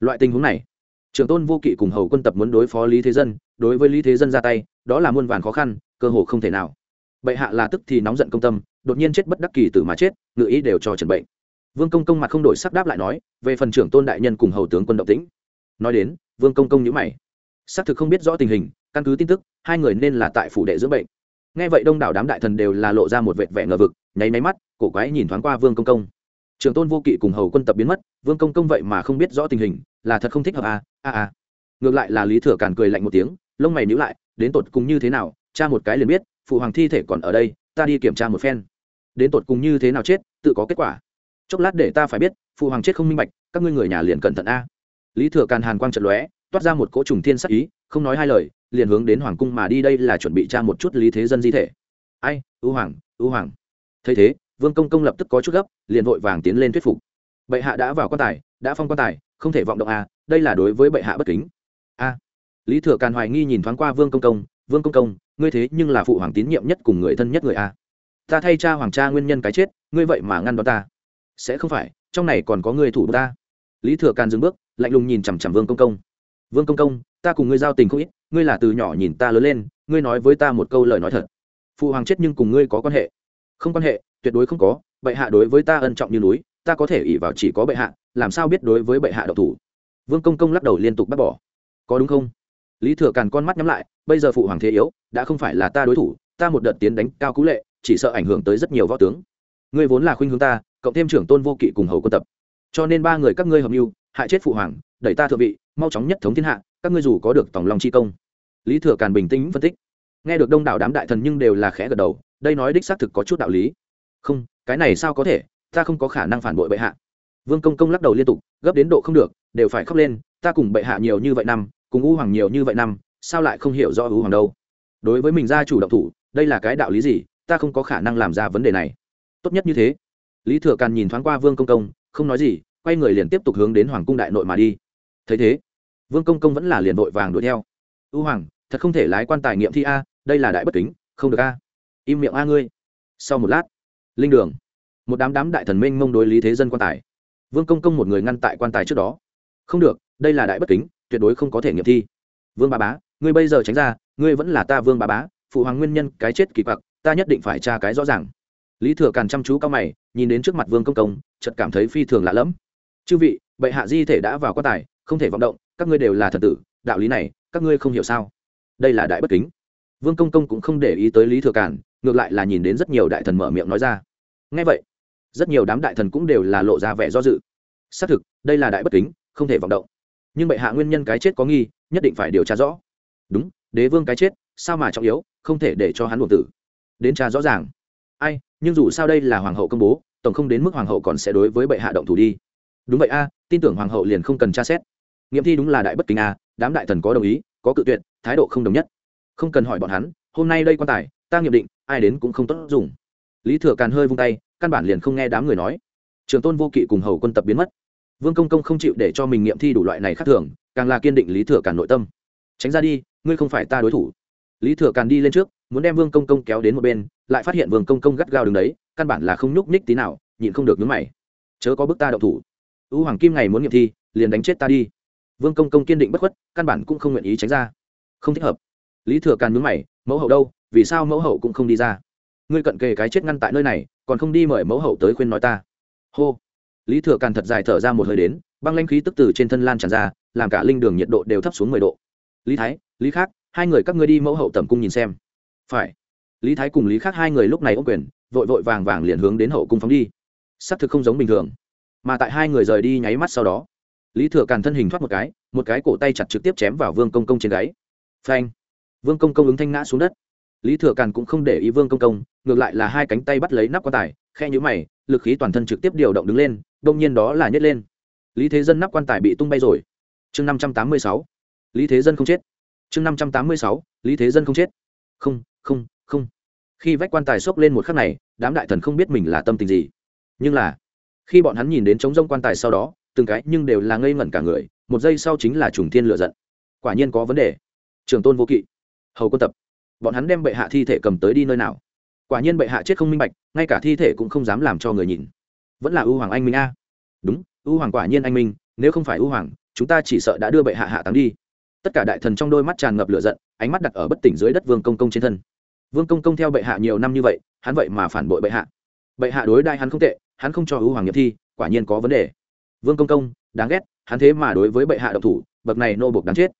S1: Loại tình huống này, trường tôn vô kỵ cùng hầu quân tập muốn đối phó lý thế dân, đối với lý thế dân ra tay, đó là muôn vàn khó khăn, cơ hồ không thể nào. Bệ hạ là tức thì nóng giận công tâm, đột nhiên chết bất đắc kỳ tử mà chết ngự ý đều cho trần bệnh vương công công mặt không đổi sắc đáp lại nói, về phần trưởng tôn đại nhân cùng hầu tướng quân động tĩnh. Nói đến, vương công công nhữ mày. Xác thực không biết rõ tình hình, căn cứ tin tức, hai người nên là tại phủ đệ dưỡng bệnh. Nghe vậy đông đảo đám đại thần đều là lộ ra một vệt vẻ ngờ vực, nháy máy mắt, cổ quái nhìn thoáng qua vương công công. Trường tôn vô kỵ cùng hầu quân tập biến mất, vương công công vậy mà không biết rõ tình hình, là thật không thích hợp à à à. Ngược lại là lý thừa càn cười lạnh một tiếng, lông mày nhíu lại, đến tột cùng như thế nào, cha một cái liền biết, phụ hoàng thi thể còn ở đây, ta đi kiểm tra một phen. Đến tột cùng như thế nào chết, tự có kết quả chốc lát để ta phải biết, phụ hoàng chết không minh bạch, các ngươi người nhà liền cẩn thận a. Lý thừa càn hàn quang trận lóe, toát ra một cỗ trùng thiên sắc ý, không nói hai lời, liền hướng đến hoàng cung mà đi, đây là chuẩn bị tra một chút lý thế dân di thể. Ai, ưu hoàng ưu hoàng. Thấy thế, vương công công lập tức có chút gấp, liền vội vàng tiến lên thuyết phục. Bệ hạ đã vào quan tài, đã phong quan tài, không thể vọng động a đây là đối với bệ hạ bất kính. A. Lý thừa càn hoài nghi nhìn thoáng qua vương công công, vương công công, ngươi thế nhưng là phụ hoàng tín nhiệm nhất cùng người thân nhất người a ta thay cha hoàng cha nguyên nhân cái chết, ngươi vậy mà ngăn đó ta sẽ không phải, trong này còn có người thủ ta. Lý thừa càn dừng bước, lạnh lùng nhìn chằm chằm vương công công. Vương công công, ta cùng ngươi giao tình không ít, ngươi là từ nhỏ nhìn ta lớn lên, ngươi nói với ta một câu lời nói thật. Phụ hoàng chết nhưng cùng ngươi có quan hệ? Không quan hệ, tuyệt đối không có, bệ hạ đối với ta ân trọng như núi, ta có thể ỷ vào chỉ có bệ hạ, làm sao biết đối với bệ hạ độc thủ? Vương công công lắc đầu liên tục bác bỏ. Có đúng không? Lý thừa càn con mắt nhắm lại, bây giờ phụ hoàng thế yếu, đã không phải là ta đối thủ, ta một đợt tiến đánh cao cú lệ, chỉ sợ ảnh hưởng tới rất nhiều võ tướng. Ngươi vốn là khuynh hướng ta cộng thêm trưởng tôn vô kỵ cùng hầu quân tập. Cho nên ba người các ngươi hợp mưu, hại chết phụ hoàng, đẩy ta thượng vị, mau chóng nhất thống thiên hạ, các ngươi dù có được tổng lòng chi công. Lý thừa càn bình tĩnh phân tích. Nghe được đông đảo đám đại thần nhưng đều là khẽ gật đầu, đây nói đích xác thực có chút đạo lý. Không, cái này sao có thể, ta không có khả năng phản bội bệ hạ. Vương công công lắc đầu liên tục, gấp đến độ không được, đều phải khóc lên, ta cùng bệ hạ nhiều như vậy năm, cùng u hoàng nhiều như vậy năm, sao lại không hiểu rõ u hoàng đâu? Đối với mình gia chủ động thủ, đây là cái đạo lý gì, ta không có khả năng làm ra vấn đề này. Tốt nhất như thế lý thừa càn nhìn thoáng qua vương công công, không nói gì, quay người liền tiếp tục hướng đến hoàng cung đại nội mà đi. Thấy thế, vương công công vẫn là liền vội vàng đuổi theo. U hoàng, thật không thể lái quan tài nghiệm thi a, đây là đại bất kính, không được a. Im miệng a ngươi. Sau một lát, linh đường, một đám đám đại thần minh mông đối lý thế dân quan tài. Vương công công một người ngăn tại quan tài trước đó. Không được, đây là đại bất kính, tuyệt đối không có thể nghiệm thi. Vương bà bá, ngươi bây giờ tránh ra, ngươi vẫn là ta vương bà bá, phụ hoàng nguyên nhân cái chết kỳ quặc, ta nhất định phải tra cái rõ ràng lý thừa càn chăm chú cao mày, nhìn đến trước mặt vương công công, chợt cảm thấy phi thường lạ lẫm. Chư vị, bệ hạ di thể đã vào quan tài, không thể vọng động, các ngươi đều là thần tử, đạo lý này, các ngươi không hiểu sao? Đây là đại bất kính. Vương công công cũng không để ý tới lý thừa càn, ngược lại là nhìn đến rất nhiều đại thần mở miệng nói ra. Ngay vậy, rất nhiều đám đại thần cũng đều là lộ ra vẻ do dự. Xác thực, đây là đại bất kính, không thể vọng động. Nhưng bệ hạ nguyên nhân cái chết có nghi, nhất định phải điều tra rõ. Đúng, đế vương cái chết, sao mà trọng yếu, không thể để cho hắn buồn tử. Đến tra rõ ràng. Ai nhưng dù sao đây là hoàng hậu công bố, tổng không đến mức hoàng hậu còn sẽ đối với bệ hạ động thủ đi. Đúng vậy a, tin tưởng hoàng hậu liền không cần tra xét. Nghiệm thi đúng là đại bất kính a, đám đại thần có đồng ý, có cự tuyệt, thái độ không đồng nhất. Không cần hỏi bọn hắn, hôm nay đây quan tài, ta nghiệm định, ai đến cũng không tốt dùng. Lý thừa càn hơi vung tay, căn bản liền không nghe đám người nói. Trường tôn vô kỵ cùng hầu quân tập biến mất. Vương công công không chịu để cho mình nghiệm thi đủ loại này khác thường, càng là kiên định lý thừa càn nội tâm. Tránh ra đi, ngươi không phải ta đối thủ. Lý thừa càn đi lên trước muốn đem vương công công kéo đến một bên, lại phát hiện vương công công gắt gao đứng đấy, căn bản là không nhúc nhích tí nào, nhịn không được nhúng mày. Chớ có bức ta đậu thủ. Ưu hoàng kim này muốn nghiệm thi, liền đánh chết ta đi. Vương công công kiên định bất khuất, căn bản cũng không nguyện ý tránh ra. Không thích hợp. Lý thừa càn nhúng mày, mẫu hậu đâu? Vì sao mẫu hậu cũng không đi ra? Ngươi cận kề cái chết ngăn tại nơi này, còn không đi mời mẫu hậu tới khuyên nói ta. Hô. Lý thừa càn thật dài thở ra một hơi đến, băng lanh khí tức từ trên thân lan tràn ra, làm cả linh đường nhiệt độ đều thấp xuống mười độ. Lý thái, lý khác, hai người các ngươi đi mẫu hậu tẩm cung nhìn xem phải. Lý thái cùng lý khác hai người lúc này ô quyền, vội vội vàng vàng liền hướng đến hậu cung phóng đi. Xác thực không giống bình thường. Mà tại hai người rời đi nháy mắt sau đó, lý thừa càn thân hình thoát một cái một cái cổ tay chặt trực tiếp chém vào vương công công trên gáy. Phanh. Vương công công ứng thanh ngã xuống đất. Lý thừa càn cũng không để ý vương công công, ngược lại là hai cánh tay bắt lấy nắp quan tài, khe nhũ mày, lực khí toàn thân trực tiếp điều động đứng lên, đông nhiên đó là nhét lên. Lý thế dân nắp quan tài bị tung bay rồi. Chương năm trăm tám mươi sáu. Lý thế dân không chết. Chương năm trăm tám mươi sáu. Lý thế dân không chết. Không không không. Khi vách quan tài xốc lên một khắc này, đám đại thần không biết mình là tâm tình gì. Nhưng là, khi bọn hắn nhìn đến trống rông quan tài sau đó, từng cái nhưng đều là ngây ngẩn cả người, một giây sau chính là trùng thiên lựa giận. Quả nhiên có vấn đề. Trường tôn vô kỵ, hầu quân tập, bọn hắn đem bệ hạ thi thể cầm tới đi nơi nào? Quả nhiên bệ hạ chết không minh bạch, ngay cả thi thể cũng không dám làm cho người nhìn. Vẫn là ưu hoàng anh minh a. Đúng ưu hoàng quả nhiên anh minh, nếu không phải ưu hoàng, chúng ta chỉ sợ đã đưa bệ hạ hạ táng đi. Tất cả đại thần trong đôi mắt tràn ngập lửa giận, ánh mắt đặt ở bất tỉnh dưới đất vương công công trên thân vương công công theo bệ hạ nhiều năm như vậy, hắn vậy mà phản bội bệ hạ. Bệ hạ đối đại hắn không tệ, hắn không cho ưu hoàng nghiệp thi, quả nhiên có vấn đề. Vương công công, đáng ghét, hắn thế mà đối với bệ hạ độc thủ, bậc này nô buộc đáng chết.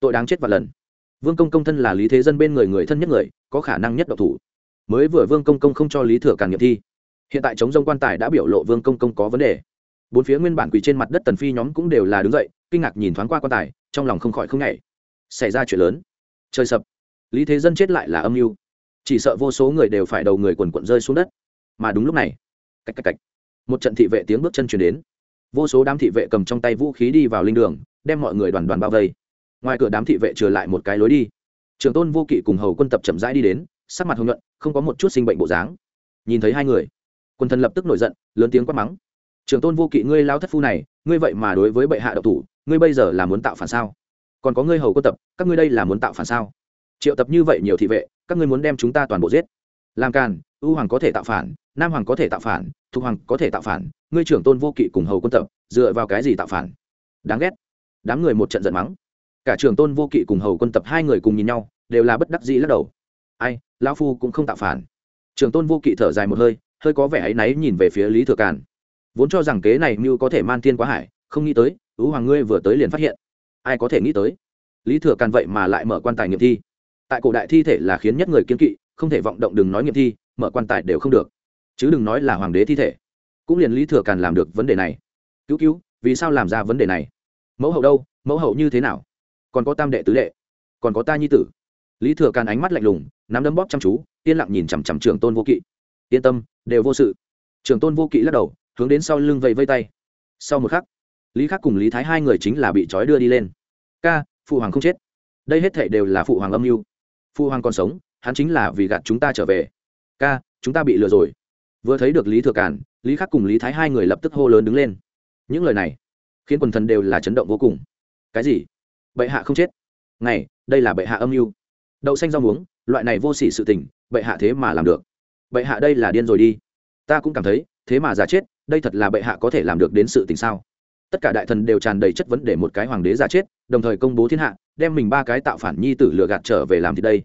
S1: Tội đáng chết và lần. Vương công công thân là lý thế dân bên người người thân nhất người, có khả năng nhất độc thủ. Mới vừa vương công công không cho lý thừa càn nghiệp thi. Hiện tại chống dông quan tài đã biểu lộ vương công công có vấn đề. Bốn phía nguyên bản quỳ trên mặt đất tần phi nhóm cũng đều là đứng dậy, kinh ngạc nhìn thoáng qua quan tài, trong lòng không khỏi không nhảy xảy ra chuyện lớn. Trời sập. Lý thế dân chết lại là âm mưu chỉ sợ vô số người đều phải đầu người quần quận rơi xuống đất. Mà đúng lúc này, cách cách cách, một trận thị vệ tiếng bước chân chuyển đến. Vô số đám thị vệ cầm trong tay vũ khí đi vào linh đường, đem mọi người đoàn đoàn bao vây. Ngoài cửa đám thị vệ trừ lại một cái lối đi. Trường tôn vô kỵ cùng hầu quân tập chậm rãi đi đến, sắc mặt hồng nhuận, không có một chút sinh bệnh bộ dáng. Nhìn thấy hai người, quân thần lập tức nổi giận, lớn tiếng quát mắng. Trường tôn vô kỵ, ngươi lao thất phu này, ngươi vậy mà đối với bệ hạ độc thủ, ngươi bây giờ là muốn tạo phản sao? Còn có ngươi hầu quân tập, các ngươi đây là muốn tạo phản sao? Triệu tập như vậy nhiều thị vệ các ngươi muốn đem chúng ta toàn bộ giết. Làm càn ưu hoàng có thể tạo phản, nam hoàng có thể tạo phản, thục hoàng có thể tạo phản, ngươi trưởng tôn vô kỵ cùng hầu quân tập, dựa vào cái gì tạo phản? Đáng ghét. Đám người một trận giận mắng. Cả trưởng tôn vô kỵ cùng hầu quân tập hai người cùng nhìn nhau, đều là bất đắc dĩ lắc đầu. Ai, lão phu cũng không tạo phản. Trưởng tôn vô kỵ thở dài một hơi hơi có vẻ áy náy nhìn về phía lý thừa càn. Vốn cho rằng kế này mưu có thể man thiên quá hải, không nghĩ tới, U hoàng ngươi vừa tới liền phát hiện. Ai có thể nghĩ tới? Lý thừa càn vậy mà lại mở quan tài nghiệm thi tại cổ đại thi thể là khiến nhất người kiên kỵ, không thể vọng động đừng nói nghiệm thi, mở quan tài đều không được. Chứ đừng nói là hoàng đế thi thể. Cũng liền lý thừa càn làm được vấn đề này. Cứu cứu, vì sao làm ra vấn đề này? Mẫu hậu đâu, mẫu hậu như thế nào? Còn có tam đệ tứ đệ, còn có ta nhi tử. Lý thừa càn ánh mắt lạnh lùng, nắm đấm bóp chăm chú, yên lặng nhìn chằm chằm trường tôn vô kỵ. Yên tâm, đều vô sự. Trường tôn vô kỵ lắc đầu, hướng đến sau lưng vẫy vây tay. Sau một khắc, lý khắc cùng lý thái hai người chính là bị trói đưa đi lên. Ca, phụ hoàng không chết. Đây hết thể đều là phụ hoàng âm mưu. Phu hoàng còn sống, hắn chính là vì gạt chúng ta trở về. Ca, chúng ta bị lừa rồi. Vừa thấy được lý thừa cản lý khắc cùng lý thái hai người lập tức hô lớn đứng lên. Những lời này, khiến quần thần đều là chấn động vô cùng. Cái gì? Bệ hạ không chết? Này, đây là bệ hạ âm mưu. Đậu xanh rau muống, loại này vô s ỉ sự tình, bệ hạ thế mà làm được. Bệ hạ đây là điên rồi đi. Ta cũng cảm thấy, thế mà giả chết, đây thật là bệ hạ có thể làm được đến sự tình sao? Tất cả đại thần đều tràn đầy chất vấn để một cái hoàng đế giả chết, đồng thời công bố thiên hạ đem mình ba cái tạo phản nhi tử lừa gạt trở về làm thì đây.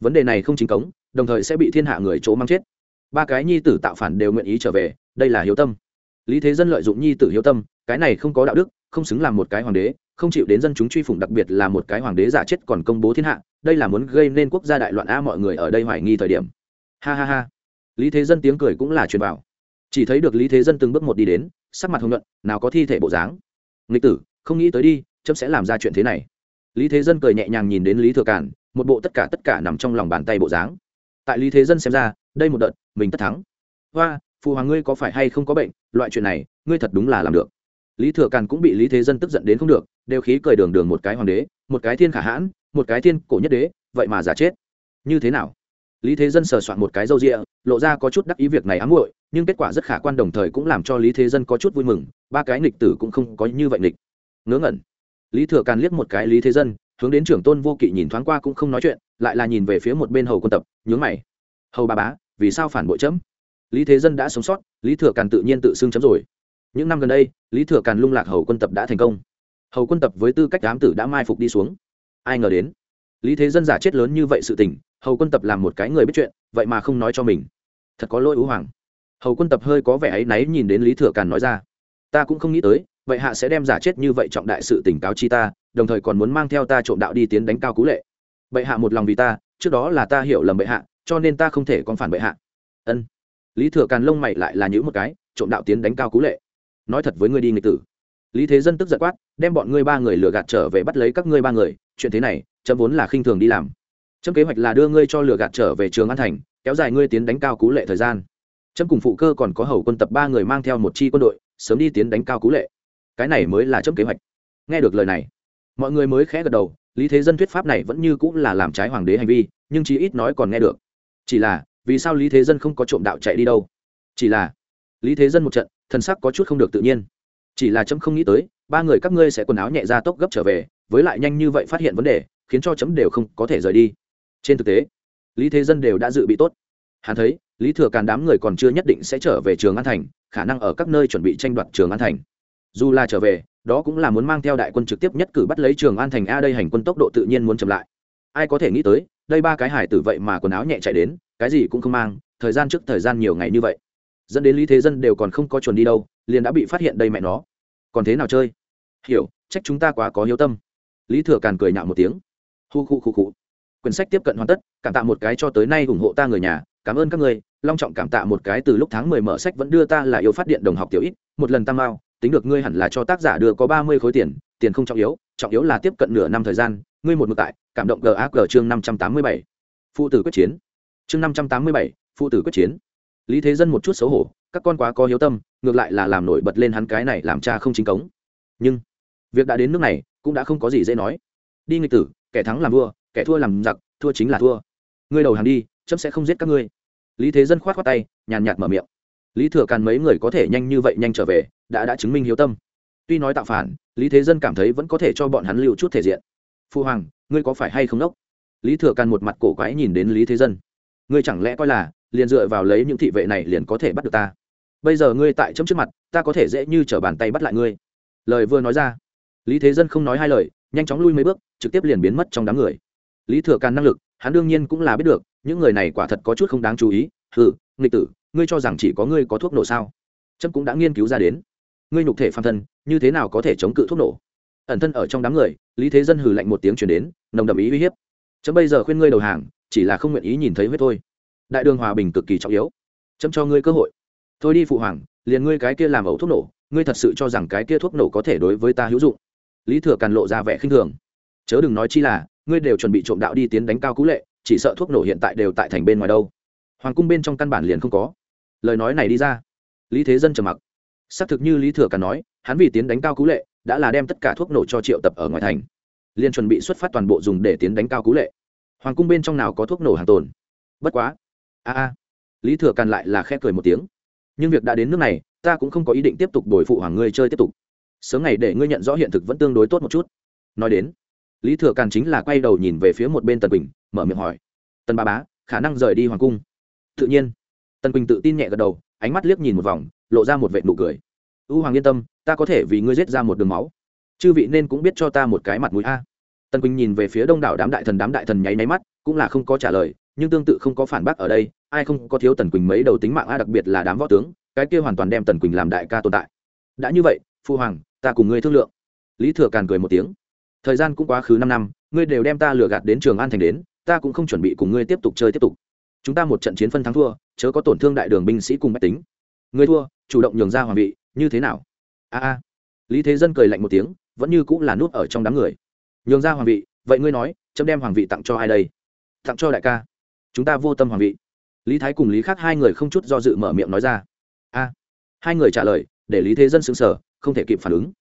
S1: Vấn đề này không chính cống, đồng thời sẽ bị thiên hạ người chỗ mang chết. Ba cái nhi tử tạo phản đều nguyện ý trở về, đây là hiếu tâm. Lý thế dân lợi dụng nhi tử hiếu tâm, cái này không có đạo đức, không xứng làm một cái hoàng đế, không chịu đến dân chúng truy phủng đặc biệt là một cái hoàng đế giả chết còn công bố thiên hạ, đây là muốn gây nên quốc gia đại loạn a mọi người ở đây hoài nghi thời điểm. Ha ha ha. Lý thế dân tiếng cười cũng là truyền vào. Chỉ thấy được lý thế dân từng bước một đi đến, sắc mặt hồng nhuận, nào có thi thể bộ dáng. Nghịch tử, không nghĩ tới đi, chấm sẽ làm ra chuyện thế này lý thế dân cười nhẹ nhàng nhìn đến lý thừa cản, một bộ tất cả tất cả nằm trong lòng bàn tay bộ dáng. Tại lý thế dân xem ra, đây một đợt, mình tất thắng. Hoa phụ hoàng ngươi có phải hay không có bệnh? Loại chuyện này, ngươi thật đúng là làm được. Lý thừa càn cũng bị lý thế dân tức giận đến không được, đều khí cười đường đường một cái hoàng đế, một cái thiên khả hãn, một cái thiên cổ nhất đế, vậy mà giả chết. Như thế nào? Lý thế dân sờ soạn một cái râu rịa lộ ra có chút đắc ý việc này ám muội, nhưng kết quả rất khả quan đồng thời cũng làm cho lý thế dân có chút vui mừng, ba cái nghịch tử cũng không có như vậy nghịch. Ngớ ngẩn lý thừa càn liếc một cái lý thế dân, hướng đến trưởng tôn vô kỵ nhìn thoáng qua cũng không nói chuyện, lại là nhìn về phía một bên hầu quân tập, nhướng mày. Hầu ba bá, vì sao phản bội chấm? Lý thế dân đã sống sót, lý thừa càn tự nhiên tự xưng chấm rồi. Những năm gần đây, lý thừa càn lung lạc hầu quân tập đã thành công. Hầu quân tập với tư cách đám tử đã mai phục đi xuống. Ai ngờ đến, lý thế dân giả chết lớn như vậy sự tình, hầu quân tập làm một cái người biết chuyện, vậy mà không nói cho mình. Thật có lỗi ú hoàng. Hầu quân tập hơi có vẻ áy náy nhìn đến lý thừa càn nói ra. Ta cũng không nghĩ tới vậy hạ sẽ đem giả chết như vậy trọng đại sự tỉnh cáo chi ta, đồng thời còn muốn mang theo ta trộm đạo đi tiến đánh cao cú lệ. Bệ hạ một lòng vì ta, trước đó là ta hiểu lầm bệ hạ, cho nên ta không thể còn phản bệ hạ. Ân. Lý thừa càn lông mày lại là những một cái, trộm đạo tiến đánh cao cú lệ. Nói thật với ngươi đi nghịch tử. Lý thế dân tức giận quát, đem bọn ngươi ba người lừa gạt trở về bắt lấy các ngươi ba người, chuyện thế này, chấm vốn là khinh thường đi làm. Chấm kế hoạch là đưa ngươi cho lừa gạt trở về trường an thành, kéo dài ngươi tiến đánh cao cú lệ thời gian. Chấm cùng phụ cơ còn có hầu quân tập ba người mang theo một chi quân đội, sớm đi tiến đánh cao cú lệ cái này mới là chấm kế hoạch. Nghe được lời này, mọi người mới khẽ gật đầu, lý thế dân thuyết pháp này vẫn như cũng là làm trái hoàng đế hành vi, nhưng chí ít nói còn nghe được. Chỉ là, vì sao lý thế dân không có trộm đạo chạy đi đâu? Chỉ là, lý thế dân một trận, thần sắc có chút không được tự nhiên. Chỉ là chấm không nghĩ tới, ba người các ngươi sẽ quần áo nhẹ ra tốc gấp trở về, với lại nhanh như vậy phát hiện vấn đề, khiến cho chấm đều không có thể rời đi. Trên thực tế, lý thế dân đều đã dự bị tốt. Hắn thấy, lý thừa càn đám người còn chưa nhất định sẽ trở về trường an thành, khả năng ở các nơi chuẩn bị tranh đoạt trường an thành dù là trở về, đó cũng là muốn mang theo đại quân trực tiếp nhất cử bắt lấy trường an thành a đây hành quân tốc độ tự nhiên muốn chậm lại. Ai có thể nghĩ tới, đây ba cái hải tử vậy mà quần áo nhẹ chạy đến, cái gì cũng không mang, thời gian trước thời gian nhiều ngày như vậy. Dẫn đến lý thế dân đều còn không có chuẩn đi đâu, liền đã bị phát hiện đây mẹ nó. Còn thế nào chơi? Hiểu, trách chúng ta quá có hiếu tâm. Lý thừa càn cười nhạo một tiếng. Hu khu khu khu. Quyển sách tiếp cận hoàn tất, cảm tạ một cái cho tới nay ủng hộ ta người nhà, cảm ơn các người. Long trọng cảm tạ một cái từ lúc tháng mười mở sách vẫn đưa ta là yêu phát điện đồng học tiểu ít, một lần tam mao tính được ngươi hẳn là cho tác giả đưa có ba mươi khối tiền tiền không trọng yếu trọng yếu là tiếp cận nửa năm thời gian, ngươi một mực tại, cảm động gag chương năm trăm tám mươi bảy. Phụ tử quyết chiến. Chương năm trăm tám mươi bảy, phụ tử quyết chiến. Lý thế dân một chút xấu hổ, các con quá có hiếu tâm, ngược lại là làm nổi bật lên hắn cái này làm cha không chính cống. Nhưng, việc đã đến nước này, cũng đã không có gì dễ nói. Đi nghịch tử, kẻ thắng làm vua, kẻ thua làm giặc, thua chính là thua. Ngươi đầu hàng đi, chấm sẽ không giết các ngươi. Lý thế dân khoát khoát tay, nhàn nhạt mở miệng lý thừa càn mấy người có thể nhanh như vậy nhanh trở về, đã đã chứng minh hiếu tâm. Tuy nói tạo phản, lý thế dân cảm thấy vẫn có thể cho bọn hắn lưu chút thể diện. Phu hoàng, ngươi có phải hay không đốc? Lý thừa càn một mặt cổ quái nhìn đến lý thế dân. Ngươi chẳng lẽ coi là, liền dựa vào lấy những thị vệ này liền có thể bắt được ta? Bây giờ ngươi tại chấm trước mặt, ta có thể dễ như t r ở bàn tay bắt lại ngươi. Lời vừa nói ra, lý thế dân không nói hai lời, nhanh chóng lui mấy bước, trực tiếp liền biến mất trong đám người. Lý thừa càn năng lực, hắn đương nhiên cũng là biết được, những người này quả thật có chút không đáng chú ý. Hừ, nghịch tử ngươi cho rằng chỉ có ngươi có thuốc nổ sao? Trâm cũng đã nghiên cứu ra đến. Ngươi nhục thể phan thân, như thế nào có thể chống cự thuốc nổ? Ẩn thân ở trong đám người, lý thế dân hừ lạnh một tiếng chuyển đến, nồng đậm ý uy hiếp. Trâm bây giờ khuyên ngươi đầu hàng, chỉ là không nguyện ý nhìn thấy huyết thôi. Đại đường hòa bình cực kỳ trọng yếu. Trâm cho ngươi cơ hội. Thôi đi phụ hoàng, liền ngươi cái kia làm ẩu thuốc nổ, ngươi thật sự cho rằng cái kia thuốc nổ có thể đối với ta hữu dụng? Lý thừa càn lộ ra vẻ khinh thường. Chớ đừng nói chi là, ngươi đều chuẩn bị trộm đạo đi tiến đánh cao cú lệ, chỉ sợ thuốc nổ hiện tại đều tại thành bên ngoài đâu. Hoàng cung bên trong căn bản liền không có lời nói này đi ra. Lý thế dân trầm mặc. Xác thực như lý thừa càn nói hắn vì tiến đánh cao cú lệ đã là đem tất cả thuốc nổ cho triệu tập ở ngoài thành. Liền chuẩn bị xuất phát toàn bộ dùng để tiến đánh cao cú lệ. Hoàng cung bên trong nào có thuốc nổ hàng tồn? Bất quá. A a. Lý thừa càn lại là khẽ cười một tiếng. Nhưng việc đã đến nước này ta cũng không có ý định tiếp tục đổi phụ hoàng ngươi chơi tiếp tục. Sớm ngày để ngươi nhận rõ hiện thực vẫn tương đối tốt một chút. Nói đến lý thừa càn chính là quay đầu nhìn về phía một bên tần bình, mở miệng hỏi. Tần ba bá khả năng rời đi hoàng cung. Tự nhiên tần quỳnh tự tin nhẹ gật đầu, ánh mắt liếc nhìn một vòng, lộ ra một vệ nụ cười. U hoàng yên tâm, ta có thể vì ngươi giết ra một đường máu. Chư vị nên cũng biết cho ta một cái mặt mũi a. Tần quỳnh nhìn về phía đông đảo đám đại thần, đám đại thần nháy máy mắt, cũng là không có trả lời, nhưng tương tự không có phản bác ở đây, ai không có thiếu tần quỳnh mấy đầu tính mạng a, đặc biệt là đám võ tướng, cái kia hoàn toàn đem tần quỳnh làm đại ca tồn tại. Đã như vậy, phu hoàng, ta cùng ngươi thương lượng. Lý thừa càn cười một tiếng. Thời gian cũng quá khứ năm năm, ngươi đều đem ta lừa gạt đến trường an thành đến, ta cũng không chuẩn bị cùng ngươi tiếp tục chơi tiếp tục chúng ta một trận chiến phân thắng thua, chớ có tổn thương đại đường binh sĩ cùng bách tính. Người thua, chủ động nhường ra hoàng vị, như thế nào? A a. Lý thế dân cười lạnh một tiếng, vẫn như cũng là nút ở trong đám người. Nhường ra hoàng vị, vậy ngươi nói, chấm đem hoàng vị tặng cho ai đây? Tặng cho đại ca. Chúng ta vô tâm hoàng vị. Lý thái cùng lý khác hai người không chút do dự mở miệng nói ra. A. Hai người trả lời, để lý thế dân sững sờ, không thể kịp phản ứng.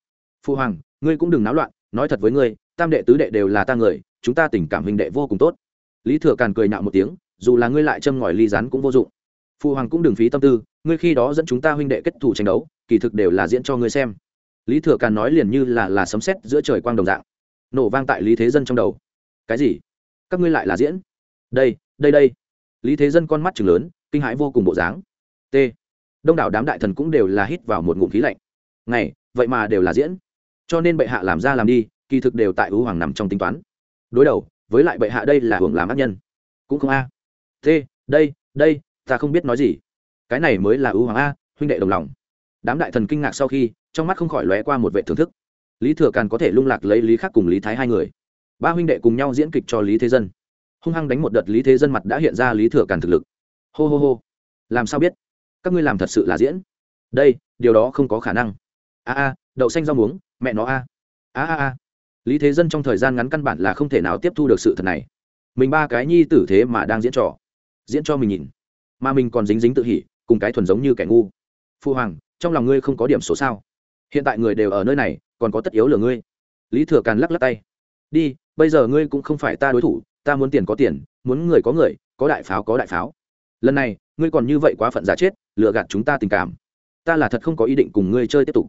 S1: Phu hoàng, ngươi cũng đừng náo loạn, nói thật với ngươi, tam đệ tứ đệ đều là ta người, chúng ta tình cảm huynh đệ vô cùng tốt. Lý thừa càn cười nhạo một tiếng dù là ngươi lại châm ngòi ly rán cũng vô dụng. Phụ hoàng cũng đừng phí tâm tư, ngươi khi đó dẫn chúng ta huynh đệ kết thủ tranh đấu, kỳ thực đều là diễn cho ngươi xem. Lý thừa càn nói liền như là là sấm sét giữa trời quang đồng dạng. Nổ vang tại lý thế dân trong đầu. Cái gì? Các ngươi lại là diễn? Đây đây đây. Lý thế dân con mắt chừng lớn, kinh hãi vô cùng bộ dáng. T. Đông đảo đám đại thần cũng đều là hít vào một ngụm khí lạnh. Này vậy mà đều là diễn. Cho nên bệ hạ làm ra làm đi, kỳ thực đều tại ưu hoàng nằm trong tính toán. Đối đầu, với lại bệ hạ đây là hưởng làm ác nhân. Cũng không a. à. Thế, đây đây ta không biết nói gì. Cái này mới là ưu hoàng a huynh đệ đồng lòng. Đám đại thần kinh ngạc sau khi trong mắt không khỏi lóe qua một vệ thưởng thức. Lý thừa càn có thể lung lạc lấy lý khắc cùng lý thái hai người. Ba huynh đệ cùng nhau diễn kịch cho lý thế dân. Hung hăng đánh một đợt lý thế dân mặt đã hiện ra lý thừa càn thực lực. Hô hô hô. Làm sao biết? Các ngươi làm thật sự là diễn. Đây điều đó không có khả năng. A a đậu xanh rau muống mẹ nó a. A a a. Lý thế dân trong thời gian ngắn căn bản là không thể nào tiếp thu được sự thật này. Mình ba cái nhi tử thế mà đang diễn trò diễn cho mình nhìn. Mà mình còn dính dính tự hỉ, cùng cái thuần giống như kẻ ngu. Phu hoàng, trong lòng ngươi không có điểm số sao? Hiện tại người đều ở nơi này, còn có tất yếu lừa ngươi. Lý thừa càn lắc lắc tay. Đi, bây giờ ngươi cũng không phải ta đối thủ, ta muốn tiền có tiền, muốn người có người, có đại pháo có đại pháo. Lần này, ngươi còn như vậy quá phận giả chết, lừa gạt chúng ta tình cảm. Ta là thật không có ý định cùng ngươi chơi tiếp tục.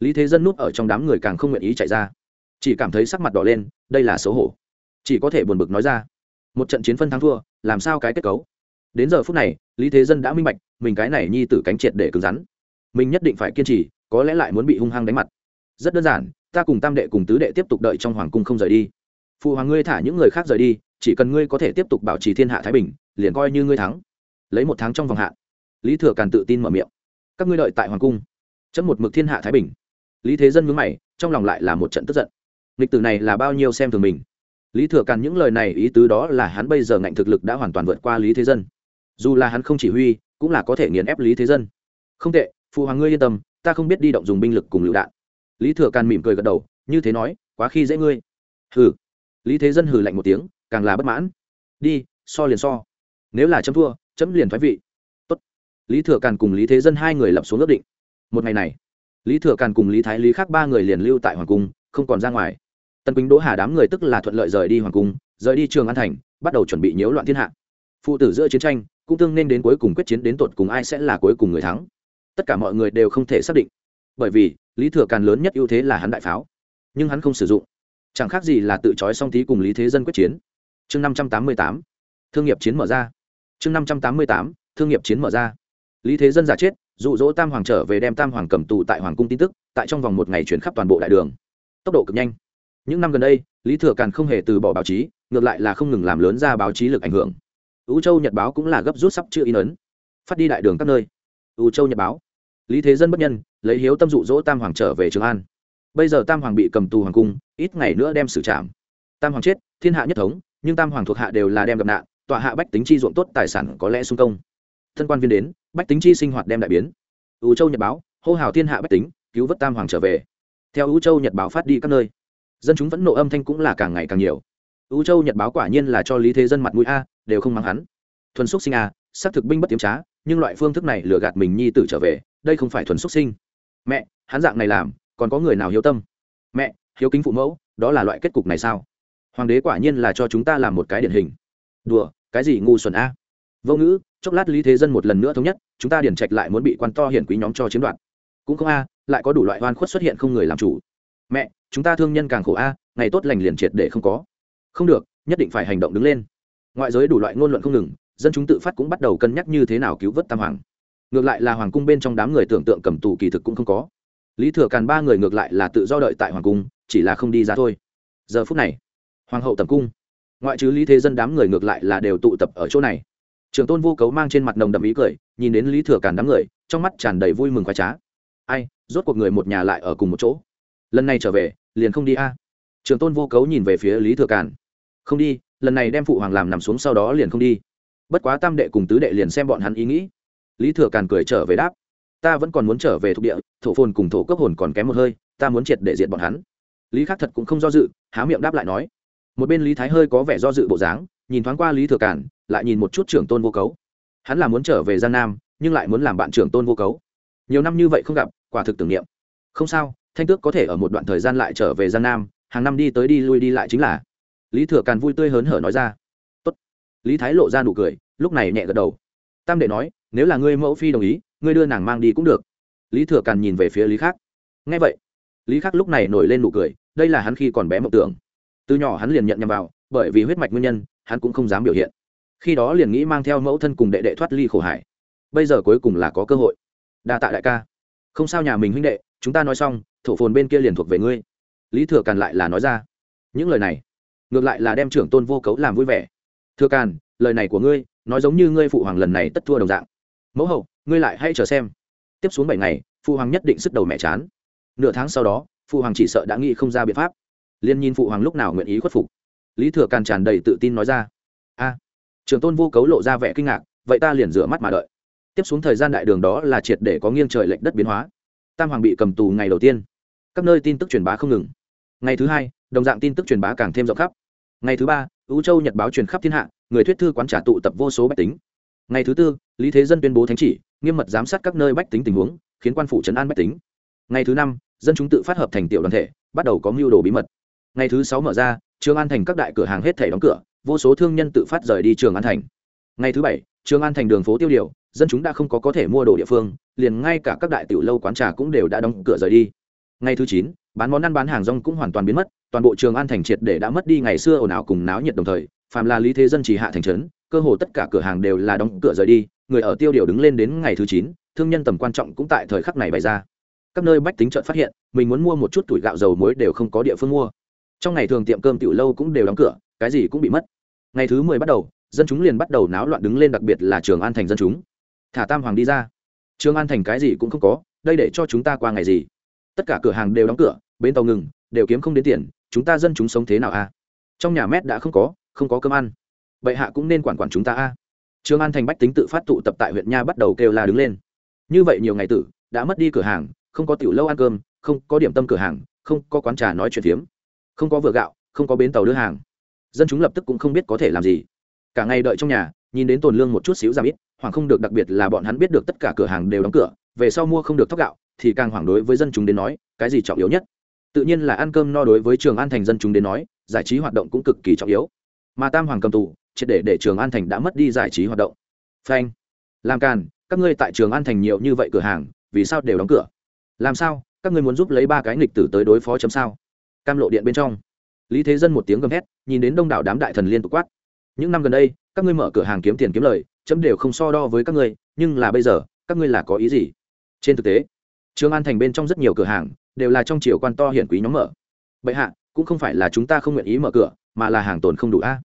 S1: Lý thế dân núp ở trong đám người càng không nguyện ý chạy ra. Chỉ cảm thấy sắc mặt đỏ lên, đây là xấu hổ. Chỉ có thể buồn bực nói ra. Một trận chiến phân thắng thua, làm sao cái kết cấu? Đến giờ phút này, lý thế dân đã minh bạch, mình cái này nhi tử cánh triệt để cứng rắn. Mình nhất định phải kiên trì, có lẽ lại muốn bị hung hăng đánh mặt. Rất đơn giản, ta cùng tam đệ cùng tứ đệ tiếp tục đợi trong hoàng cung không rời đi. Phụ hoàng ngươi thả những người khác rời đi, chỉ cần ngươi có thể tiếp tục bảo trì thiên hạ thái bình, liền coi như ngươi thắng. Lấy một tháng trong vòng hạ. Lý thừa càn tự tin mở miệng. Các ngươi đợi tại hoàng cung. Chấm một mực thiên hạ thái bình. Lý thế dân mướn mày, trong lòng lại là một trận tức giận. Lịch tử này là bao nhiêu xem thường mình. Lý thừa càn những lời này ý tứ đó là hắn bây giờ ngạnh thực lực đã hoàn toàn vượt qua lý thế dân dù là hắn không chỉ huy, cũng là có thể nghiền ép lý thế dân. Không tệ phụ hoàng ngươi yên tâm, ta không biết đi động dùng binh lực cùng lựu đạn. Lý thừa càn mỉm cười gật đầu, như thế nói, quá khi dễ ngươi. Hừ. Lý thế dân hừ lạnh một tiếng, càng là bất mãn. Đi, so liền so. Nếu là chấm thua, chấm liền thoái vị. Tốt. lý thừa càn cùng lý thế dân hai người lập xuống ước định. Một ngày này, lý thừa càn cùng lý thái lý khác ba người liền lưu tại hoàng cung, không còn ra ngoài. Tân quýnh đỗ hà đám người tức là thuận lợi rời đi hoàng cung, rời đi trường an thành, bắt đầu chuẩn bị nhiễu loạn thiên hạ. Phụ tử giữa chiến tranh cũng tương nên đến cuối cùng quyết chiến đến tột cùng ai sẽ là cuối cùng người thắng. Tất cả mọi người đều không thể xác định. Bởi vì, lý thừa càn lớn nhất ưu thế là hắn đại pháo. Nhưng hắn không sử dụng. Chẳng khác gì là tự trói song thí cùng lý thế dân quyết chiến. Chương năm trăm tám mươi tám, thương nghiệp chiến mở ra. Chương năm trăm tám mươi tám, thương nghiệp chiến mở ra. Lý thế dân giả chết, dụ dỗ tam hoàng trở về đem tam hoàng cầm tù tại hoàng cung tin tức, tại trong vòng một ngày chuyển khắp toàn bộ đại đường. Tốc độ cực nhanh. Những năm gần đây, lý thừa càn không hề từ bỏ báo chí, ngược lại là không ngừng làm lớn ra báo chí lực ảnh hưởng ưu châu nhật báo cũng là gấp rút sắp chưa in ấn. Phát đi đại đường các nơi. Ưu châu nhật báo. Lý thế dân bất nhân, lấy hiếu tâm dụ dỗ tam hoàng trở về trường an. Bây giờ tam hoàng bị cầm tù hoàng cung, ít ngày nữa đem xử trảm. Tam hoàng chết, thiên hạ nhất thống, nhưng tam hoàng thuộc hạ đều là đem gặp nạn, tọa hạ bách tính chi ruộng tốt tài sản có lẽ sung công. Thân quan viên đến, bách tính chi sinh hoạt đem đại biến. Ưu châu nhật báo, hô hào thiên hạ bách tính, cứu vớt tam hoàng trở về. Theo ưu châu nhật báo phát đi các nơi, dân chúng vẫn nộ âm thanh cũng là càng ngày càng nhiều. Ưu châu nhật báo quả nhiên là cho lý thế dân mặt mũi a đều không mắng hắn. Thuần xúc sinh à, xác thực binh bất tiếm trá nhưng loại phương thức này lừa gạt mình nhi tử trở về đây không phải thuần xúc sinh. Mẹ hắn dạng này làm còn có người nào hiếu tâm? Mẹ hiếu kính phụ mẫu đó là loại kết cục này sao? Hoàng đế quả nhiên là cho chúng ta làm một cái điển hình. Đùa cái gì ngu xuẩn a? Vô ngữ chốc lát lý thế dân một lần nữa thống nhất chúng ta điển trạch lại muốn bị quan to hiển quý nhóm cho chiếm đoạt. Cũng không a lại có đủ loại oan khuất xuất hiện không người làm chủ. Mẹ chúng ta thương nhân càng khổ a ngày tốt lành liền triệt để không có. Không được nhất định phải hành động đứng lên ngoại giới đủ loại ngôn luận không ngừng, dân chúng tự phát cũng bắt đầu cân nhắc như thế nào cứu vớt tam hoàng. Ngược lại là hoàng cung bên trong đám người tưởng tượng cầm tù kỳ thực cũng không có. Lý thừa càn ba người ngược lại là tự do đợi tại hoàng cung, chỉ là không đi ra thôi. Giờ phút này, hoàng hậu tầm cung. Ngoại trừ lý thế dân đám người ngược lại là đều tụ tập ở chỗ này. Trường tôn vô cấu mang trên mặt nồng đậm ý cười, nhìn đến lý thừa càn đám người, trong mắt tràn đầy vui mừng khoái trá. Ai, rốt cuộc người một nhà lại ở cùng một chỗ. Lần này trở về, liền không đi a. Trường tôn vô cấu nhìn về phía lý thừa càn. Không đi lần này đem phụ hoàng làm nằm xuống sau đó liền không đi. Bất quá tam đệ cùng tứ đệ liền xem bọn hắn ý nghĩ. Lý thừa càn cười trở về đáp, ta vẫn còn muốn trở về thuộc địa, thổ phồn cùng thổ cốc hồn còn kém một hơi, ta muốn triệt để diện bọn hắn. Lý khắc thật cũng không do dự, há miệng đáp lại nói. Một bên lý thái hơi có vẻ do dự bộ dáng, nhìn thoáng qua lý thừa cản lại nhìn một chút trưởng tôn vô cấu. Hắn là muốn trở về gian nam, nhưng lại muốn làm bạn trưởng tôn vô cấu. Nhiều năm như vậy không gặp, quả thực tưởng niệm. Không sao, thanh tước có thể ở một đoạn thời gian lại trở về gian nam, hàng năm đi tới đi lui đi lại chính là lý thừa càn vui tươi hớn hở nói ra. Tốt. lý thái lộ ra nụ cười, lúc này nhẹ gật đầu. Tam đệ nói, nếu là ngươi mẫu phi đồng ý, ngươi đưa nàng mang đi cũng được. Lý thừa càn nhìn về phía lý khác Nghe vậy. Lý khác lúc này nổi lên nụ cười, đây là hắn khi còn bé mộng tưởng. Từ nhỏ hắn liền nhận nhầm vào, bởi vì huyết mạch nguyên nhân, hắn cũng không dám biểu hiện. Khi đó liền nghĩ mang theo mẫu thân cùng đệ đệ thoát ly khổ hải. Bây giờ cuối cùng là có cơ hội. Đa tạ đại ca. Không sao nhà mình huynh đệ, chúng ta nói xong, thổ phồn bên kia liền thuộc về ngươi. Lý thừa càn lại là nói ra. Những lời này ngược lại là đem trưởng tôn vô cấu làm vui vẻ. Thừa càn, lời này của ngươi, nói giống như ngươi phụ hoàng lần này tất thua đồng dạng. Mẫu hậu, ngươi lại hãy chờ xem. Tiếp xuống bảy ngày, phụ hoàng nhất định sức đầu mẹ chán. Nửa tháng sau đó, phụ hoàng chỉ sợ đã nghĩ không ra biện pháp. Liên nhìn phụ hoàng lúc nào nguyện ý khuất phục. Lý thừa càn tràn đầy tự tin nói ra. A, trưởng tôn vô cấu lộ ra vẻ kinh ngạc, vậy ta liền rửa mắt mà đợi. Tiếp xuống thời gian đại đường đó là triệt để có nghiêng trời lệnh đất biến hóa. Tam hoàng bị cầm tù ngày đầu tiên. Các nơi tin tức truyền bá không ngừng. Ngày thứ hai, đồng dạng tin tức truyền bá càng thêm rộng khắp ngày thứ ba ưu châu nhật báo truyền khắp thiên hạ, người thuyết thư quán trả tụ tập vô số bách tính. Ngày thứ tư, lý thế dân tuyên bố thánh chỉ, nghiêm mật giám sát các nơi bách tính tình huống, khiến quan phủ trấn an bách tính. Ngày thứ năm, dân chúng tự phát hợp thành tiểu đoàn thể, bắt đầu có mưu đồ bí mật. Ngày thứ sáu mở ra, trường an thành các đại cửa hàng hết thể đóng cửa, vô số thương nhân tự phát rời đi trường an thành. Ngày thứ bảy, trường an thành đường phố tiêu điều, dân chúng đã không có có thể mua đồ địa phương, liền ngay cả các đại tiểu lâu quán trà cũng đều đã đóng cửa rời đi. Ngày thứ chín bán món ăn bán hàng rong cũng hoàn toàn biến mất, toàn bộ trường an thành triệt để đã mất đi ngày xưa ồn ào cùng náo nhiệt đồng thời, phàm là lý thế dân chỉ hạ thành trấn, cơ hồ tất cả cửa hàng đều là đóng cửa rời đi, người ở tiêu điều đứng lên đến ngày thứ chín, thương nhân tầm quan trọng cũng tại thời khắc này bày ra. Các nơi bách tính trợn phát hiện, mình muốn mua một chút tuổi gạo dầu muối đều không có địa phương mua. Trong ngày thường tiệm cơm tiểu lâu cũng đều đóng cửa, cái gì cũng bị mất. Ngày thứ mười bắt đầu, dân chúng liền bắt đầu náo loạn đứng lên đặc biệt là trường an thành dân chúng. Thả tam hoàng đi ra. Trường an thành cái gì cũng không có, đây để cho chúng ta qua ngày gì? Tất cả cửa hàng đều đóng cửa, bến tàu ngừng, đều kiếm không đến tiền, chúng ta dân chúng sống thế nào a? Trong nhà mét đã không có không có cơm ăn. Bệ hạ cũng nên quản quản chúng ta a. Trương an thành bách tính tự phát tụ tập tại huyện nha bắt đầu kêu la đứng lên. Như vậy nhiều ngày tử, đã mất đi cửa hàng, không có tiểu lâu ăn cơm, không có điểm tâm cửa hàng, không có quán trà nói chuyện phiếm, không có vừa gạo, không có bến tàu đưa hàng. Dân chúng lập tức cũng không biết có thể làm gì. Cả ngày đợi trong nhà, nhìn đến tồn lương một chút xíu giảm ít hoặc không được đặc biệt là bọn hắn biết được tất cả cửa hàng đều đóng cửa, về sau mua không được thóc gạo thì càng hoảng đối với dân chúng đến nói, cái gì trọng yếu nhất? Tự nhiên là ăn cơm no đối với trường an thành dân chúng đến nói, giải trí hoạt động cũng cực kỳ trọng yếu. Mà tam hoàng cầm tù, triệt để để trường an thành đã mất đi giải trí hoạt động. Phanh. Làm càn, các ngươi tại trường an thành nhiều như vậy cửa hàng, vì sao đều đóng cửa? Làm sao, các ngươi muốn giúp lấy ba cái nghịch tử tới đối phó chấm sao? Cam lộ điện bên trong. Lý thế dân một tiếng gầm hét nhìn đến đông đảo đám đại thần liên tục quát. Những năm gần đây, các ngươi mở cửa hàng kiếm tiền kiếm lời, chấm đều không so đo với các ngươi, nhưng là bây giờ, các ngươi là có ý gì? Trên thực tế trường an thành bên trong rất nhiều cửa hàng đều là trong triều quan to hiển quý nhóm mở. Bệ hạ, cũng không phải là chúng ta không nguyện ý mở cửa, mà là hàng tồn không đủ a.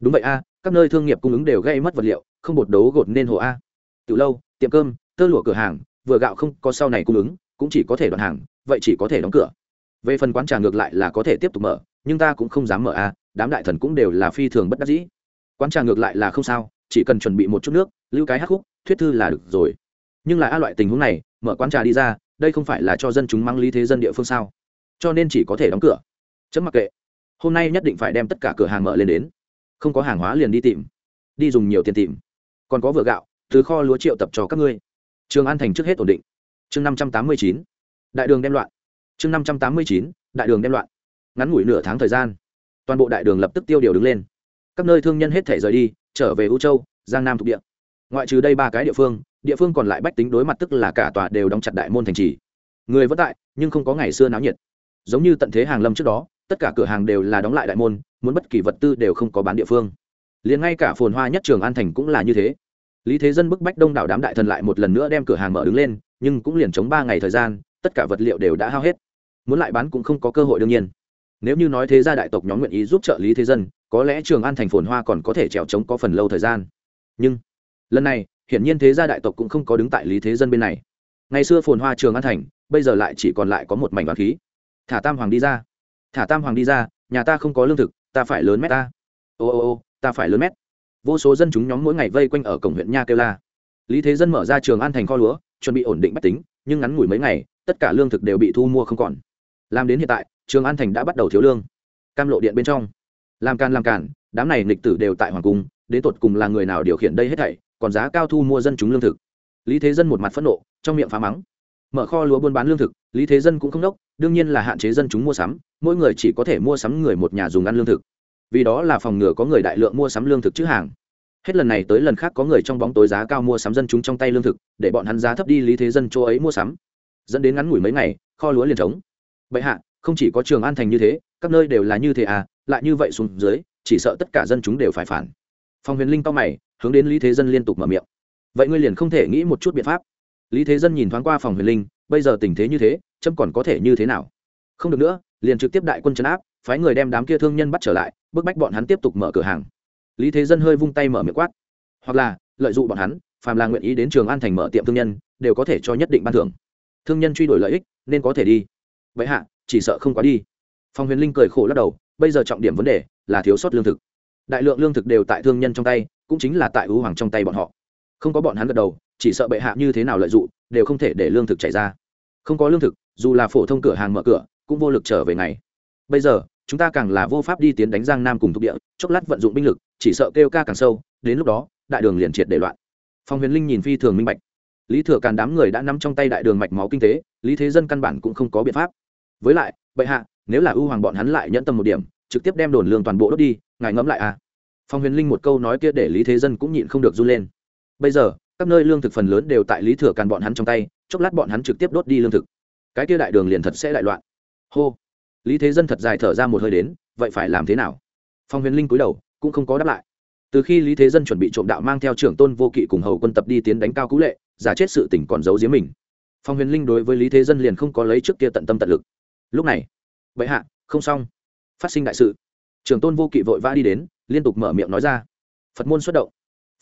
S1: Đúng vậy a, các nơi thương nghiệp cung ứng đều gây mất vật liệu, không bột đấu gột nên hồ a. Từ lâu, tiệm cơm, tơ lụa cửa hàng, vừa gạo không có sau này cung ứng, cũng chỉ có thể đoạn hàng, vậy chỉ có thể đóng cửa. Về phần quán trà ngược lại là có thể tiếp tục mở, nhưng ta cũng không dám mở a, đám đại thần cũng đều là phi thường bất đắc dĩ. Quán trà ngược lại là không sao, chỉ cần chuẩn bị một chút nước, lưu cái hát khúc, thuyết thư là được rồi. Nhưng là a loại tình huống này, mở quán trà đi ra đây không phải là cho dân chúng mang lý thế dân địa phương sao? Cho nên chỉ có thể đóng cửa. Chấm mặc kệ. Hôm nay nhất định phải đem tất cả cửa hàng mở lên đến. Không có hàng hóa liền đi tìm. Đi dùng nhiều tiền tìm. Còn có vừa gạo thứ kho lúa triệu tập cho các ngươi. Trường an thành trước hết ổn định. Chương năm trăm tám mươi chín. Đại đường đem loạn. Chương năm trăm tám mươi chín. Đại đường đem loạn. Ngắn ngủi nửa tháng thời gian, toàn bộ đại đường lập tức tiêu điều đứng lên. Các nơi thương nhân hết thể rời đi, trở về u châu, giang nam thuộc địa ngoại trừ đây ba cái địa phương địa phương còn lại bách tính đối mặt tức là cả tòa đều đóng chặt đại môn thành trì. Người vẫn tại, nhưng không có ngày xưa náo nhiệt. Giống như tận thế hàng lâm trước đó, tất cả cửa hàng đều là đóng lại đại môn, muốn bất kỳ vật tư đều không có bán địa phương. Liền ngay cả phồn hoa nhất trường an thành cũng là như thế. Lý thế dân bức bách đông đảo đám đại thần lại một lần nữa đem cửa hàng mở đứng lên, nhưng cũng liền chống ba ngày thời gian, tất cả vật liệu đều đã hao hết. Muốn lại bán cũng không có cơ hội đương nhiên. Nếu như nói thế gia đại tộc nhóm nguyện ý giúp trợ lý thế dân, có lẽ trường an thành phồn hoa còn có thể trèo trống có phần lâu thời gian. Nhưng lần này, hiển nhiên thế gia đại tộc cũng không có đứng tại lý thế dân bên này. Ngày xưa phồn hoa trường an thành, bây giờ lại chỉ còn lại có một mảnh đoán khí. Thả tam hoàng đi ra. Thả tam hoàng đi ra, nhà ta không có lương thực, ta phải lớn mét ta. Ô ô ô, ta phải lớn mét. Vô số dân chúng nhóm mỗi ngày vây quanh ở cổng huyện nha kêu la. Lý thế dân mở ra trường an thành kho lúa, chuẩn bị ổn định bách tính, nhưng ngắn ngủi mấy ngày, tất cả lương thực đều bị thu mua không còn. Làm đến hiện tại, trường an thành đã bắt đầu thiếu lương. Cam lộ điện bên trong. Làm càn làm càn, đám này lịch tử đều tại hoàng cung đến tột cùng là người nào điều khiển đây hết thảy, còn giá cao thu mua dân chúng lương thực. Lý thế dân một mặt phẫn nộ, trong miệng phá mắng. Mở kho lúa buôn bán lương thực, lý thế dân cũng không đốc, đương nhiên là hạn chế dân chúng mua sắm, mỗi người chỉ có thể mua sắm người một nhà dùng ăn lương thực. Vì đó là phòng ngừa có người đại lượng mua sắm lương thực chữ hàng. Hết lần này tới lần khác có người trong bóng tối giá cao mua sắm dân chúng trong tay lương thực, để bọn hắn giá thấp đi lý thế dân chỗ ấy mua sắm. Dẫn đến ngắn ngủi mấy ngày, kho lúa liền trống. Bệ hạ, không chỉ có trường an thành như thế, các nơi đều là như thế à lại như vậy xuống dưới, chỉ sợ tất cả dân chúng đều phải phản phòng huyền linh to mày, hướng đến lý thế dân liên tục mở miệng. Vậy ngươi liền không thể nghĩ một chút biện pháp. Lý thế dân nhìn thoáng qua phòng huyền linh, bây giờ tình thế như thế trâm còn có thể như thế nào? Không được nữa, liền trực tiếp đại quân chấn áp, phái người đem đám kia thương nhân bắt trở lại, bức bách bọn hắn tiếp tục mở cửa hàng. Lý thế dân hơi vung tay mở miệng quát. Hoặc là, lợi dụng bọn hắn, phàm là nguyện ý đến trường an thành mở tiệm thương nhân, đều có thể cho nhất định ban thưởng. Thương nhân truy đuổi lợi ích, nên có thể đi. Vậy hạ, chỉ sợ không quá đi. Phòng huyền linh cười khổ lắc đầu, bây giờ trọng điểm vấn đề là thiếu sót lương thực đại lượng lương thực đều tại thương nhân trong tay, cũng chính là tại ưu hoàng trong tay bọn họ. Không có bọn hắn gật đầu, chỉ sợ bệ hạ như thế nào lợi dụng, đều không thể để lương thực chảy ra. Không có lương thực, dù là phổ thông cửa hàng mở cửa, cũng vô lực trở về ngày bây giờ, chúng ta càng là vô pháp đi tiến đánh giang nam cùng thuộc địa, chốc lát vận dụng binh lực, chỉ sợ kêu ca càng sâu, đến lúc đó, đại đường liền triệt để loạn. Phong huyền linh nhìn phi thường minh bạch. Lý thừa càn đám người đã nắm trong tay đại đường mạch máu kinh tế, lý thế dân căn bản cũng không có biện pháp. Với lại, bệ hạ, nếu là ưu hoàng bọn hắn lại nhẫn tâm một điểm trực tiếp đem đồn lương toàn bộ đốt đi, ngài ngẫm lại à. Phong huyền linh một câu nói kia để lý thế dân cũng nhịn không được run lên. Bây giờ, các nơi lương thực phần lớn đều tại lý thừa càn bọn hắn trong tay, chốc lát bọn hắn trực tiếp đốt đi lương thực. Cái kia đại đường liền thật sẽ đại loạn. Hô. Lý thế dân thật dài thở ra một hơi đến, vậy phải làm thế nào? Phong huyền linh cúi đầu, cũng không có đáp lại. Từ khi lý thế dân chuẩn bị trộm đạo mang theo trưởng tôn vô kỵ cùng hầu quân tập đi tiến đánh cao cũ lệ, giả chết sự tỉnh còn giấu giếm mình. Phong huyền linh đối với lý thế dân liền không có lấy trước kia tận tâm tận lực. Lúc này vậy hạ, không xong phát sinh đại sự. Trưởng tôn vô kỵ vội vã đi đến, liên tục mở miệng nói ra. Phật môn xuất động.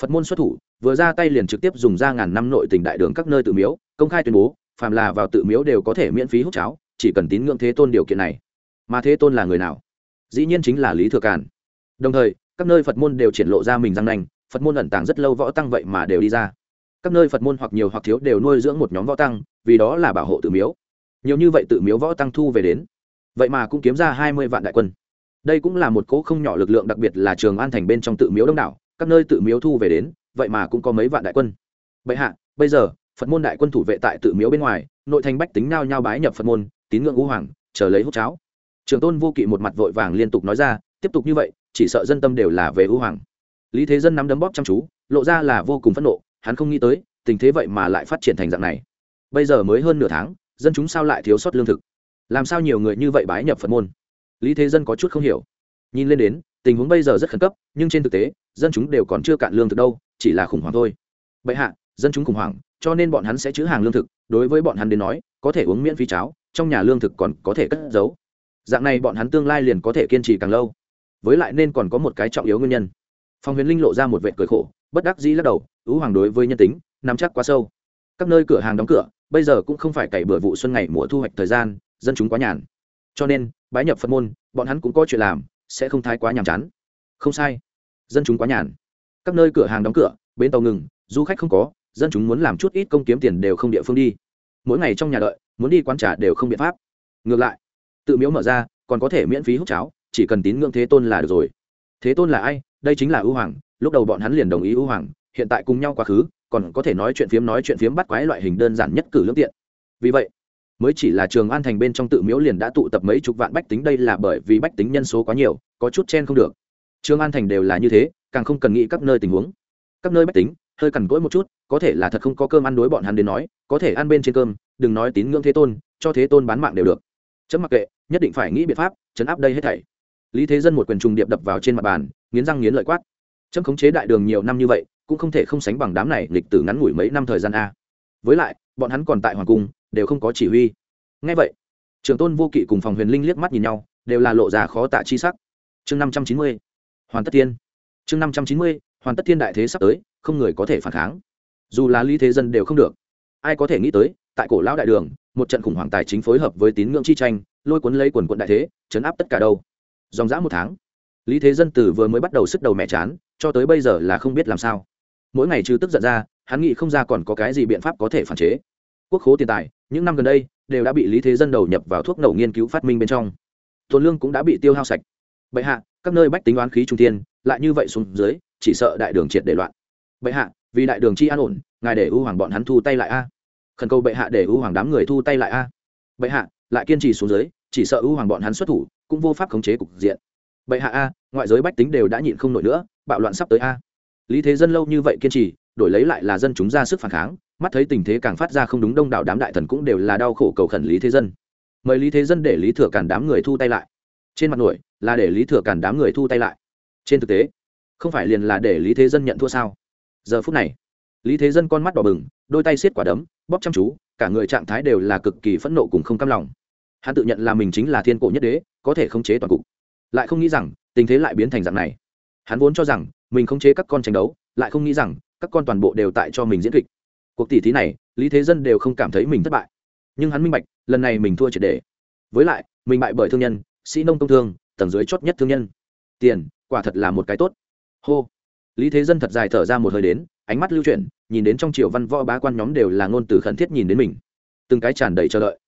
S1: Phật môn xuất thủ, vừa ra tay liền trực tiếp dùng ra ngàn năm nội tình đại đường các nơi tự miếu, công khai tuyên bố, phàm là vào tự miếu đều có thể miễn phí hút cháo, chỉ cần tín ngưỡng thế tôn điều kiện này. Mà thế tôn là người nào? Dĩ nhiên chính là lý thừa càn. Đồng thời, các nơi phật môn đều triển lộ ra mình răng nanh, phật môn ẩn tàng rất lâu võ tăng vậy mà đều đi ra. Các nơi phật môn hoặc nhiều hoặc thiếu đều nuôi dưỡng một nhóm võ tăng, vì đó là bảo hộ tự miếu. Nhiều như vậy tự miếu võ tăng thu về đến vậy mà cũng kiếm ra hai mươi vạn đại quân. Đây cũng là một cỗ không nhỏ lực lượng đặc biệt là trường an thành bên trong tự miếu đông đảo, các nơi tự miếu thu về đến, vậy mà cũng có mấy vạn đại quân. Bệ hạ, bây giờ, phật môn đại quân thủ vệ tại tự miếu bên ngoài, nội thành bách tính nao nhao bái nhập phật môn, tín ngưỡng ngũ hoàng, chờ lấy hút cháo. Trường tôn vô kỵ một mặt vội vàng liên tục nói ra, tiếp tục như vậy, chỉ sợ dân tâm đều là về ưu hoàng. Lý thế dân nắm đấm bóp chăm chú, lộ ra là vô cùng phẫn nộ, hắn không nghĩ tới, tình thế vậy mà lại phát triển thành dạng này. Bây giờ mới hơn nửa tháng, dân chúng sao lại thiếu sót lương thực? Làm sao nhiều người như vậy bái nhập phật môn? Lý thế dân có chút không hiểu. Nhìn lên đến, tình huống bây giờ rất khẩn cấp, nhưng trên thực tế, dân chúng đều còn chưa cạn lương thực đâu, chỉ là khủng hoảng thôi. Bệ hạ, dân chúng khủng hoảng, cho nên bọn hắn sẽ chữ hàng lương thực, đối với bọn hắn đến nói, có thể uống miễn phí cháo, trong nhà lương thực còn có thể cất giấu. Dạng này bọn hắn tương lai liền có thể kiên trì càng lâu. Với lại nên còn có một cái trọng yếu nguyên nhân. Phong huyền linh lộ ra một vệ cười khổ, bất đắc dĩ lắc đầu ứ hoàng đối với nhân tính, nắm chắc quá sâu. Các nơi cửa hàng đóng cửa, bây giờ cũng không phải cày bừa vụ xuân ngày mùa thu hoạch thời gian dân chúng quá nhàn. Cho nên, bái nhập phật môn, bọn hắn cũng có chuyện làm, sẽ không thái quá nhàm chán. Không sai. Dân chúng quá nhàn. Các nơi cửa hàng đóng cửa, bến tàu ngừng, du khách không có, dân chúng muốn làm chút ít công kiếm tiền đều không địa phương đi. Mỗi ngày trong nhà đợi, muốn đi quán trả đều không biện pháp. Ngược lại, tự miếu mở ra, còn có thể miễn phí hút cháo, chỉ cần tín ngưỡng thế tôn là được rồi. Thế tôn là ai? Đây chính là ưu hoàng. Lúc đầu bọn hắn liền đồng ý ưu hoàng, hiện tại cùng nhau quá khứ, còn có thể nói chuyện phiếm nói chuyện phiếm bắt quái loại hình đơn giản nhất cử lương tiện. Vì vậy mới chỉ là trường an thành bên trong tự miếu liền đã tụ tập mấy chục vạn bách tính đây là bởi vì bách tính nhân số quá nhiều, có chút chen không được. Trường an thành đều là như thế, càng không cần nghĩ các nơi tình huống. Các nơi bách tính, hơi cằn cỗi một chút, có thể là thật không có cơm ăn đối bọn hắn đến nói, có thể ăn bên trên cơm, đừng nói tín ngưỡng thế tôn, cho thế tôn bán mạng đều được. Chấm mặc kệ, nhất định phải nghĩ biện pháp, chấn áp đây hết thảy. Lý thế dân một quyền trùng điệp đập vào trên mặt bàn, nghiến răng nghiến lợi quát. Chấm khống chế đại đường nhiều năm như vậy, cũng không thể không sánh bằng đám này lịch tử ngắn ngủi mấy năm thời gian a. Với lại, bọn hắn còn tại hoàng cung đều không có chỉ huy. Ngay vậy trường tôn vô kỵ cùng phòng huyền linh liếc mắt nhìn nhau, đều là lộ ra khó tạ chi sắc. Chương năm trăm chín mươi, hoàn tất tiên chương năm trăm chín mươi, hoàn tất thiên đại thế sắp tới, không người có thể phản kháng. Dù là lý thế dân đều không được. Ai có thể nghĩ tới, tại cổ lão đại đường, một trận khủng hoảng tài chính phối hợp với tín ngưỡng chi tranh, lôi cuốn lấy quần quận đại thế, chấn áp tất cả đâu. Dòng dã một tháng, lý thế dân từ vừa mới bắt đầu sức đầu mẹ chán, cho tới bây giờ là không biết làm sao. Mỗi ngày trừ tức giận ra, hắn nghĩ không ra còn có cái gì biện pháp có thể phản chế. Quốc khố tiền tài những năm gần đây, đều đã bị lý thế dân đầu nhập vào thuốc nổ nghiên cứu phát minh bên trong. Tồn lương cũng đã bị tiêu hao sạch. Bệ hạ, các nơi bách tính đoán khí trung tiên lại như vậy xuống dưới, chỉ sợ đại đường triệt để loạn. Bệ hạ, vì đại đường chi an ổn, ngài để ưu hoàng bọn hắn thu tay lại a. Khẩn cầu bệ hạ để ưu hoàng đám người thu tay lại a. Bệ hạ, lại kiên trì xuống dưới, chỉ sợ ưu hoàng bọn hắn xuất thủ, cũng vô pháp khống chế cục diện. Bệ hạ a, ngoại giới bách tính đều đã nhịn không nổi nữa, bạo loạn sắp tới a. Lý thế dân lâu như vậy kiên trì đổi lấy lại là dân chúng ra sức phản kháng, mắt thấy tình thế càng phát ra không đúng, đông đảo đám đại thần cũng đều là đau khổ cầu khẩn lý thế dân. Mời lý thế dân để lý thừa cản đám người thu tay lại. Trên mặt nổi là để lý thừa cản đám người thu tay lại. Trên thực tế, không phải liền là để lý thế dân nhận thua sao? Giờ phút này, lý thế dân con mắt đỏ bừng, đôi tay xiết quả đấm, bóp chăm chú, cả người trạng thái đều là cực kỳ phẫn nộ cùng không cam lòng. Hắn tự nhận là mình chính là thiên cổ nhất đế, có thể khống chế toàn cục. Lại không nghĩ rằng tình thế lại biến thành dạng này. Hắn vốn cho rằng mình khống chế các con tranh đấu, lại không nghĩ rằng các con toàn bộ đều tại cho mình diễn kịch. Cuộc tỷ thí này, lý thế dân đều không cảm thấy mình thất bại. Nhưng hắn minh bạch, lần này mình thua triệt đề với lại, mình bại bởi thương nhân, sĩ nông công thương, tầng dưới chót nhất thương nhân. Tiền, quả thật là một cái tốt. Hô. Lý thế dân thật dài thở ra một hơi đến, ánh mắt lưu chuyển, nhìn đến trong triều văn võ bá quan nhóm đều là ngôn từ khẩn thiết nhìn đến mình. Từng cái tràn đầy chờ đợi.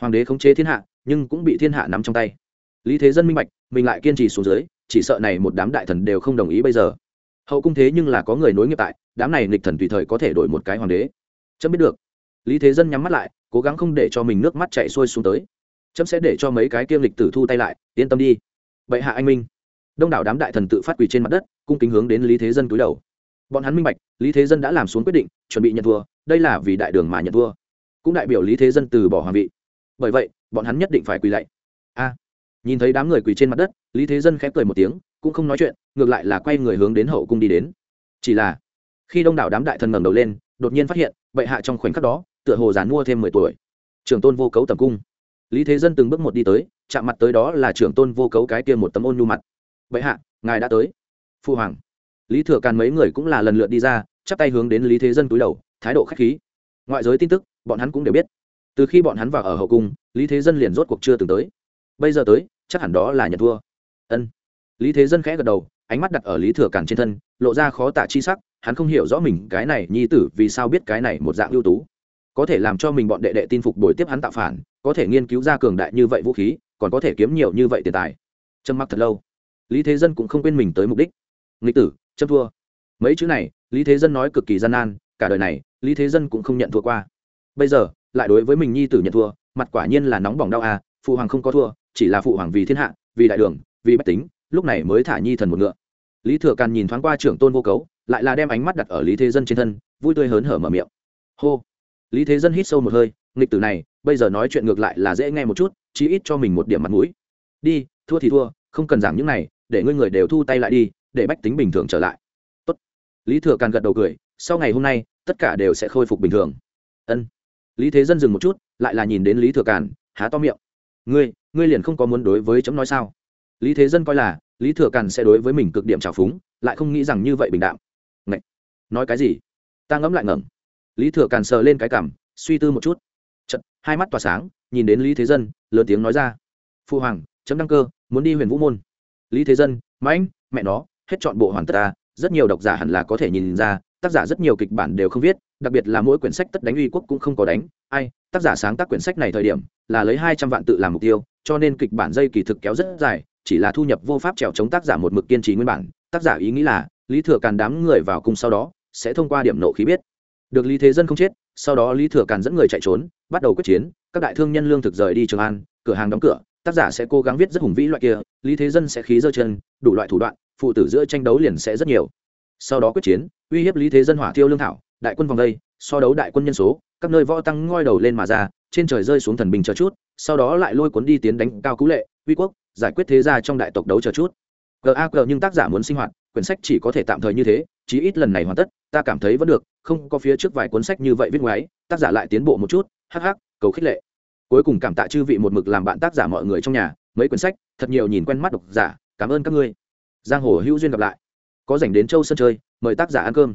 S1: Hoàng đế khống chế thiên hạ, nhưng cũng bị thiên hạ nắm trong tay. Lý thế dân minh bạch, mình lại kiên trì xuống dưới, chỉ sợ này một đám đại thần đều không đồng ý bây giờ hậu cung thế nhưng là có người nối nghiệp tại, đám này nghịch thần tùy thời có thể đổi một cái hoàng đế. Chấm biết được. Lý thế dân nhắm mắt lại, cố gắng không để cho mình nước mắt chạy xuôi xuống tới. Chấm sẽ để cho mấy cái kiêm lịch tử thu tay lại, yên tâm đi. Bệ hạ anh minh. Đông đảo đám đại thần tự phát quỳ trên mặt đất, cung kính hướng đến lý thế dân cúi đầu. Bọn hắn minh bạch, lý thế dân đã làm xuống quyết định, chuẩn bị nhận thua, đây là vì đại đường mà nhận thua. Cũng đại biểu lý thế dân từ bỏ hoàng vị. Bởi vậy, bọn hắn nhất định phải quỳ lạy. A. Nhìn thấy đám người quỳ trên mặt đất, lý thế dân khép cười một tiếng cũng không nói chuyện, ngược lại là quay người hướng đến hậu cung đi đến. Chỉ là, khi đông đảo đám đại thần ngẩng đầu lên, đột nhiên phát hiện, bệ hạ trong khoảnh khắc đó, tựa hồ giàn mua thêm mười tuổi. Trưởng tôn vô cấu tầm cung. Lý thế dân từng bước một đi tới, chạm mặt tới đó là trưởng tôn vô cấu cái kia một tấm ôn nhu mặt. Bệ hạ, ngài đã tới. Phu hoàng. Lý thừa càn mấy người cũng là lần lượt đi ra, chắp tay hướng đến lý thế dân túi đầu, thái độ k h á c h khí. Ngoại giới tin tức, bọn hắn cũng đều biết. Từ khi bọn hắn vào ở hậu cung, lý thế dân liền rốt cuộc chưa từng tới. Bây giờ tới, chắc hẳn đó là nhận thua ân lý thế dân khẽ gật đầu, ánh mắt đặt ở lý thừa càn trên thân, lộ ra khó tả chi sắc, hắn không hiểu rõ mình cái này nhi tử vì sao biết cái này một dạng ưu tú. Có thể làm cho mình bọn đệ đệ tin phục đổi tiếp hắn tạo phản, có thể nghiên cứu ra cường đại như vậy vũ khí, còn có thể kiếm nhiều như vậy tiền tài. Trâm mắc thật lâu. Lý thế dân cũng không quên mình tới mục đích. Nghịch tử châm thua. Mấy chữ này, lý thế dân nói cực kỳ gian nan, cả đời này, lý thế dân cũng không nhận thua qua. Bây giờ, lại đối với mình nhi tử nhận thua, mặt quả nhiên là nóng bỏng đau à phụ hoàng không có thua, chỉ là phụ hoàng vì thiên hạ, vì đại đường, vì bách tính lúc này mới thả nhi thần một ngựa. Lý thừa càn nhìn thoáng qua trưởng tôn vô cấu, lại là đem ánh mắt đặt ở lý thế dân trên thân, vui tươi hớn hở mở miệng. Hô. Lý thế dân hít sâu một hơi, nghịch tử này, bây giờ nói chuyện ngược lại là dễ nghe một chút, chí ít cho mình một điểm mặt mũi. Đi, thua thì thua, không cần giảng những này, để ngươi người đều thu tay lại đi, để bách tính bình thường trở lại. Tốt. lý thừa càn gật đầu cười, sau ngày hôm nay, tất cả đều sẽ khôi phục bình thường. Ân. Lý thế dân dừng một chút, lại là nhìn đến lý thừa càn, há to miệng. Ngươi ngươi liền không có muốn đối với chấm nói sao? Lý thế dân coi là lý thừa càn sẽ đối với mình cực điểm trào phúng lại không nghĩ rằng như vậy bình đạm. Ngậy! nói cái gì? Ta ngẫm lại ngẩng. Lý thừa càn sờ lên cái cảm suy tư một chút. Chật, hai mắt tỏa sáng nhìn đến lý thế dân lớn tiếng nói ra. Phu hoàng chấm đăng cơ muốn đi huyền vũ môn. Lý thế dân mãnh mẹ nó hết chọn bộ hoàn tất ta rất nhiều độc giả hẳn là có thể nhìn ra tác giả rất nhiều kịch bản đều không viết đặc biệt là mỗi quyển sách tất đánh uy quốc cũng không có đánh. Ai tác giả sáng tác quyển sách này thời điểm là lấy hai trăm vạn tự làm mục tiêu cho nên kịch bản dây kỳ thực kéo rất dài chỉ là thu nhập vô pháp trèo chống tác giả một mực kiên trì nguyên bản, tác giả ý nghĩ là, lý thừa càn đám người vào cùng sau đó, sẽ thông qua điểm nộ khí biết. Được lý thế dân không chết, sau đó lý thừa càn dẫn người chạy trốn, bắt đầu quyết chiến, các đại thương nhân lương thực rời đi trường an, cửa hàng đóng cửa, tác giả sẽ cố gắng viết rất hùng vĩ loại kia, lý thế dân sẽ khí dơ chân, đủ loại thủ đoạn, phụ tử giữa tranh đấu liền sẽ rất nhiều. Sau đó quyết chiến, uy hiếp lý thế dân hỏa thiêu lương thảo, đại quân vòng đây, so đấu đại quân nhân số, các nơi võ tăng ngoi đầu lên mà ra, trên trời rơi xuống thần bình chờ chút, sau đó lại lôi cuốn đi tiến đánh cao cú lệ uy quốc, giải quyết thế gia trong đại tộc đấu chờ chút. Gag nhưng tác giả muốn sinh hoạt, quyển sách chỉ có thể tạm thời như thế, chí ít lần này hoàn tất, ta cảm thấy vẫn được, không có phía trước vài cuốn sách như vậy viết ngoái tác giả lại tiến bộ một chút, hắc hắc, cầu khích lệ. Cuối cùng cảm tạ chư vị một mực làm bạn tác giả mọi người trong nhà, mấy quyển sách, thật nhiều nhìn quen mắt độc giả, cảm ơn các ngươi. Giang hồ hữu duyên gặp lại. Có dành đến châu sân chơi, mời tác giả ăn cơm.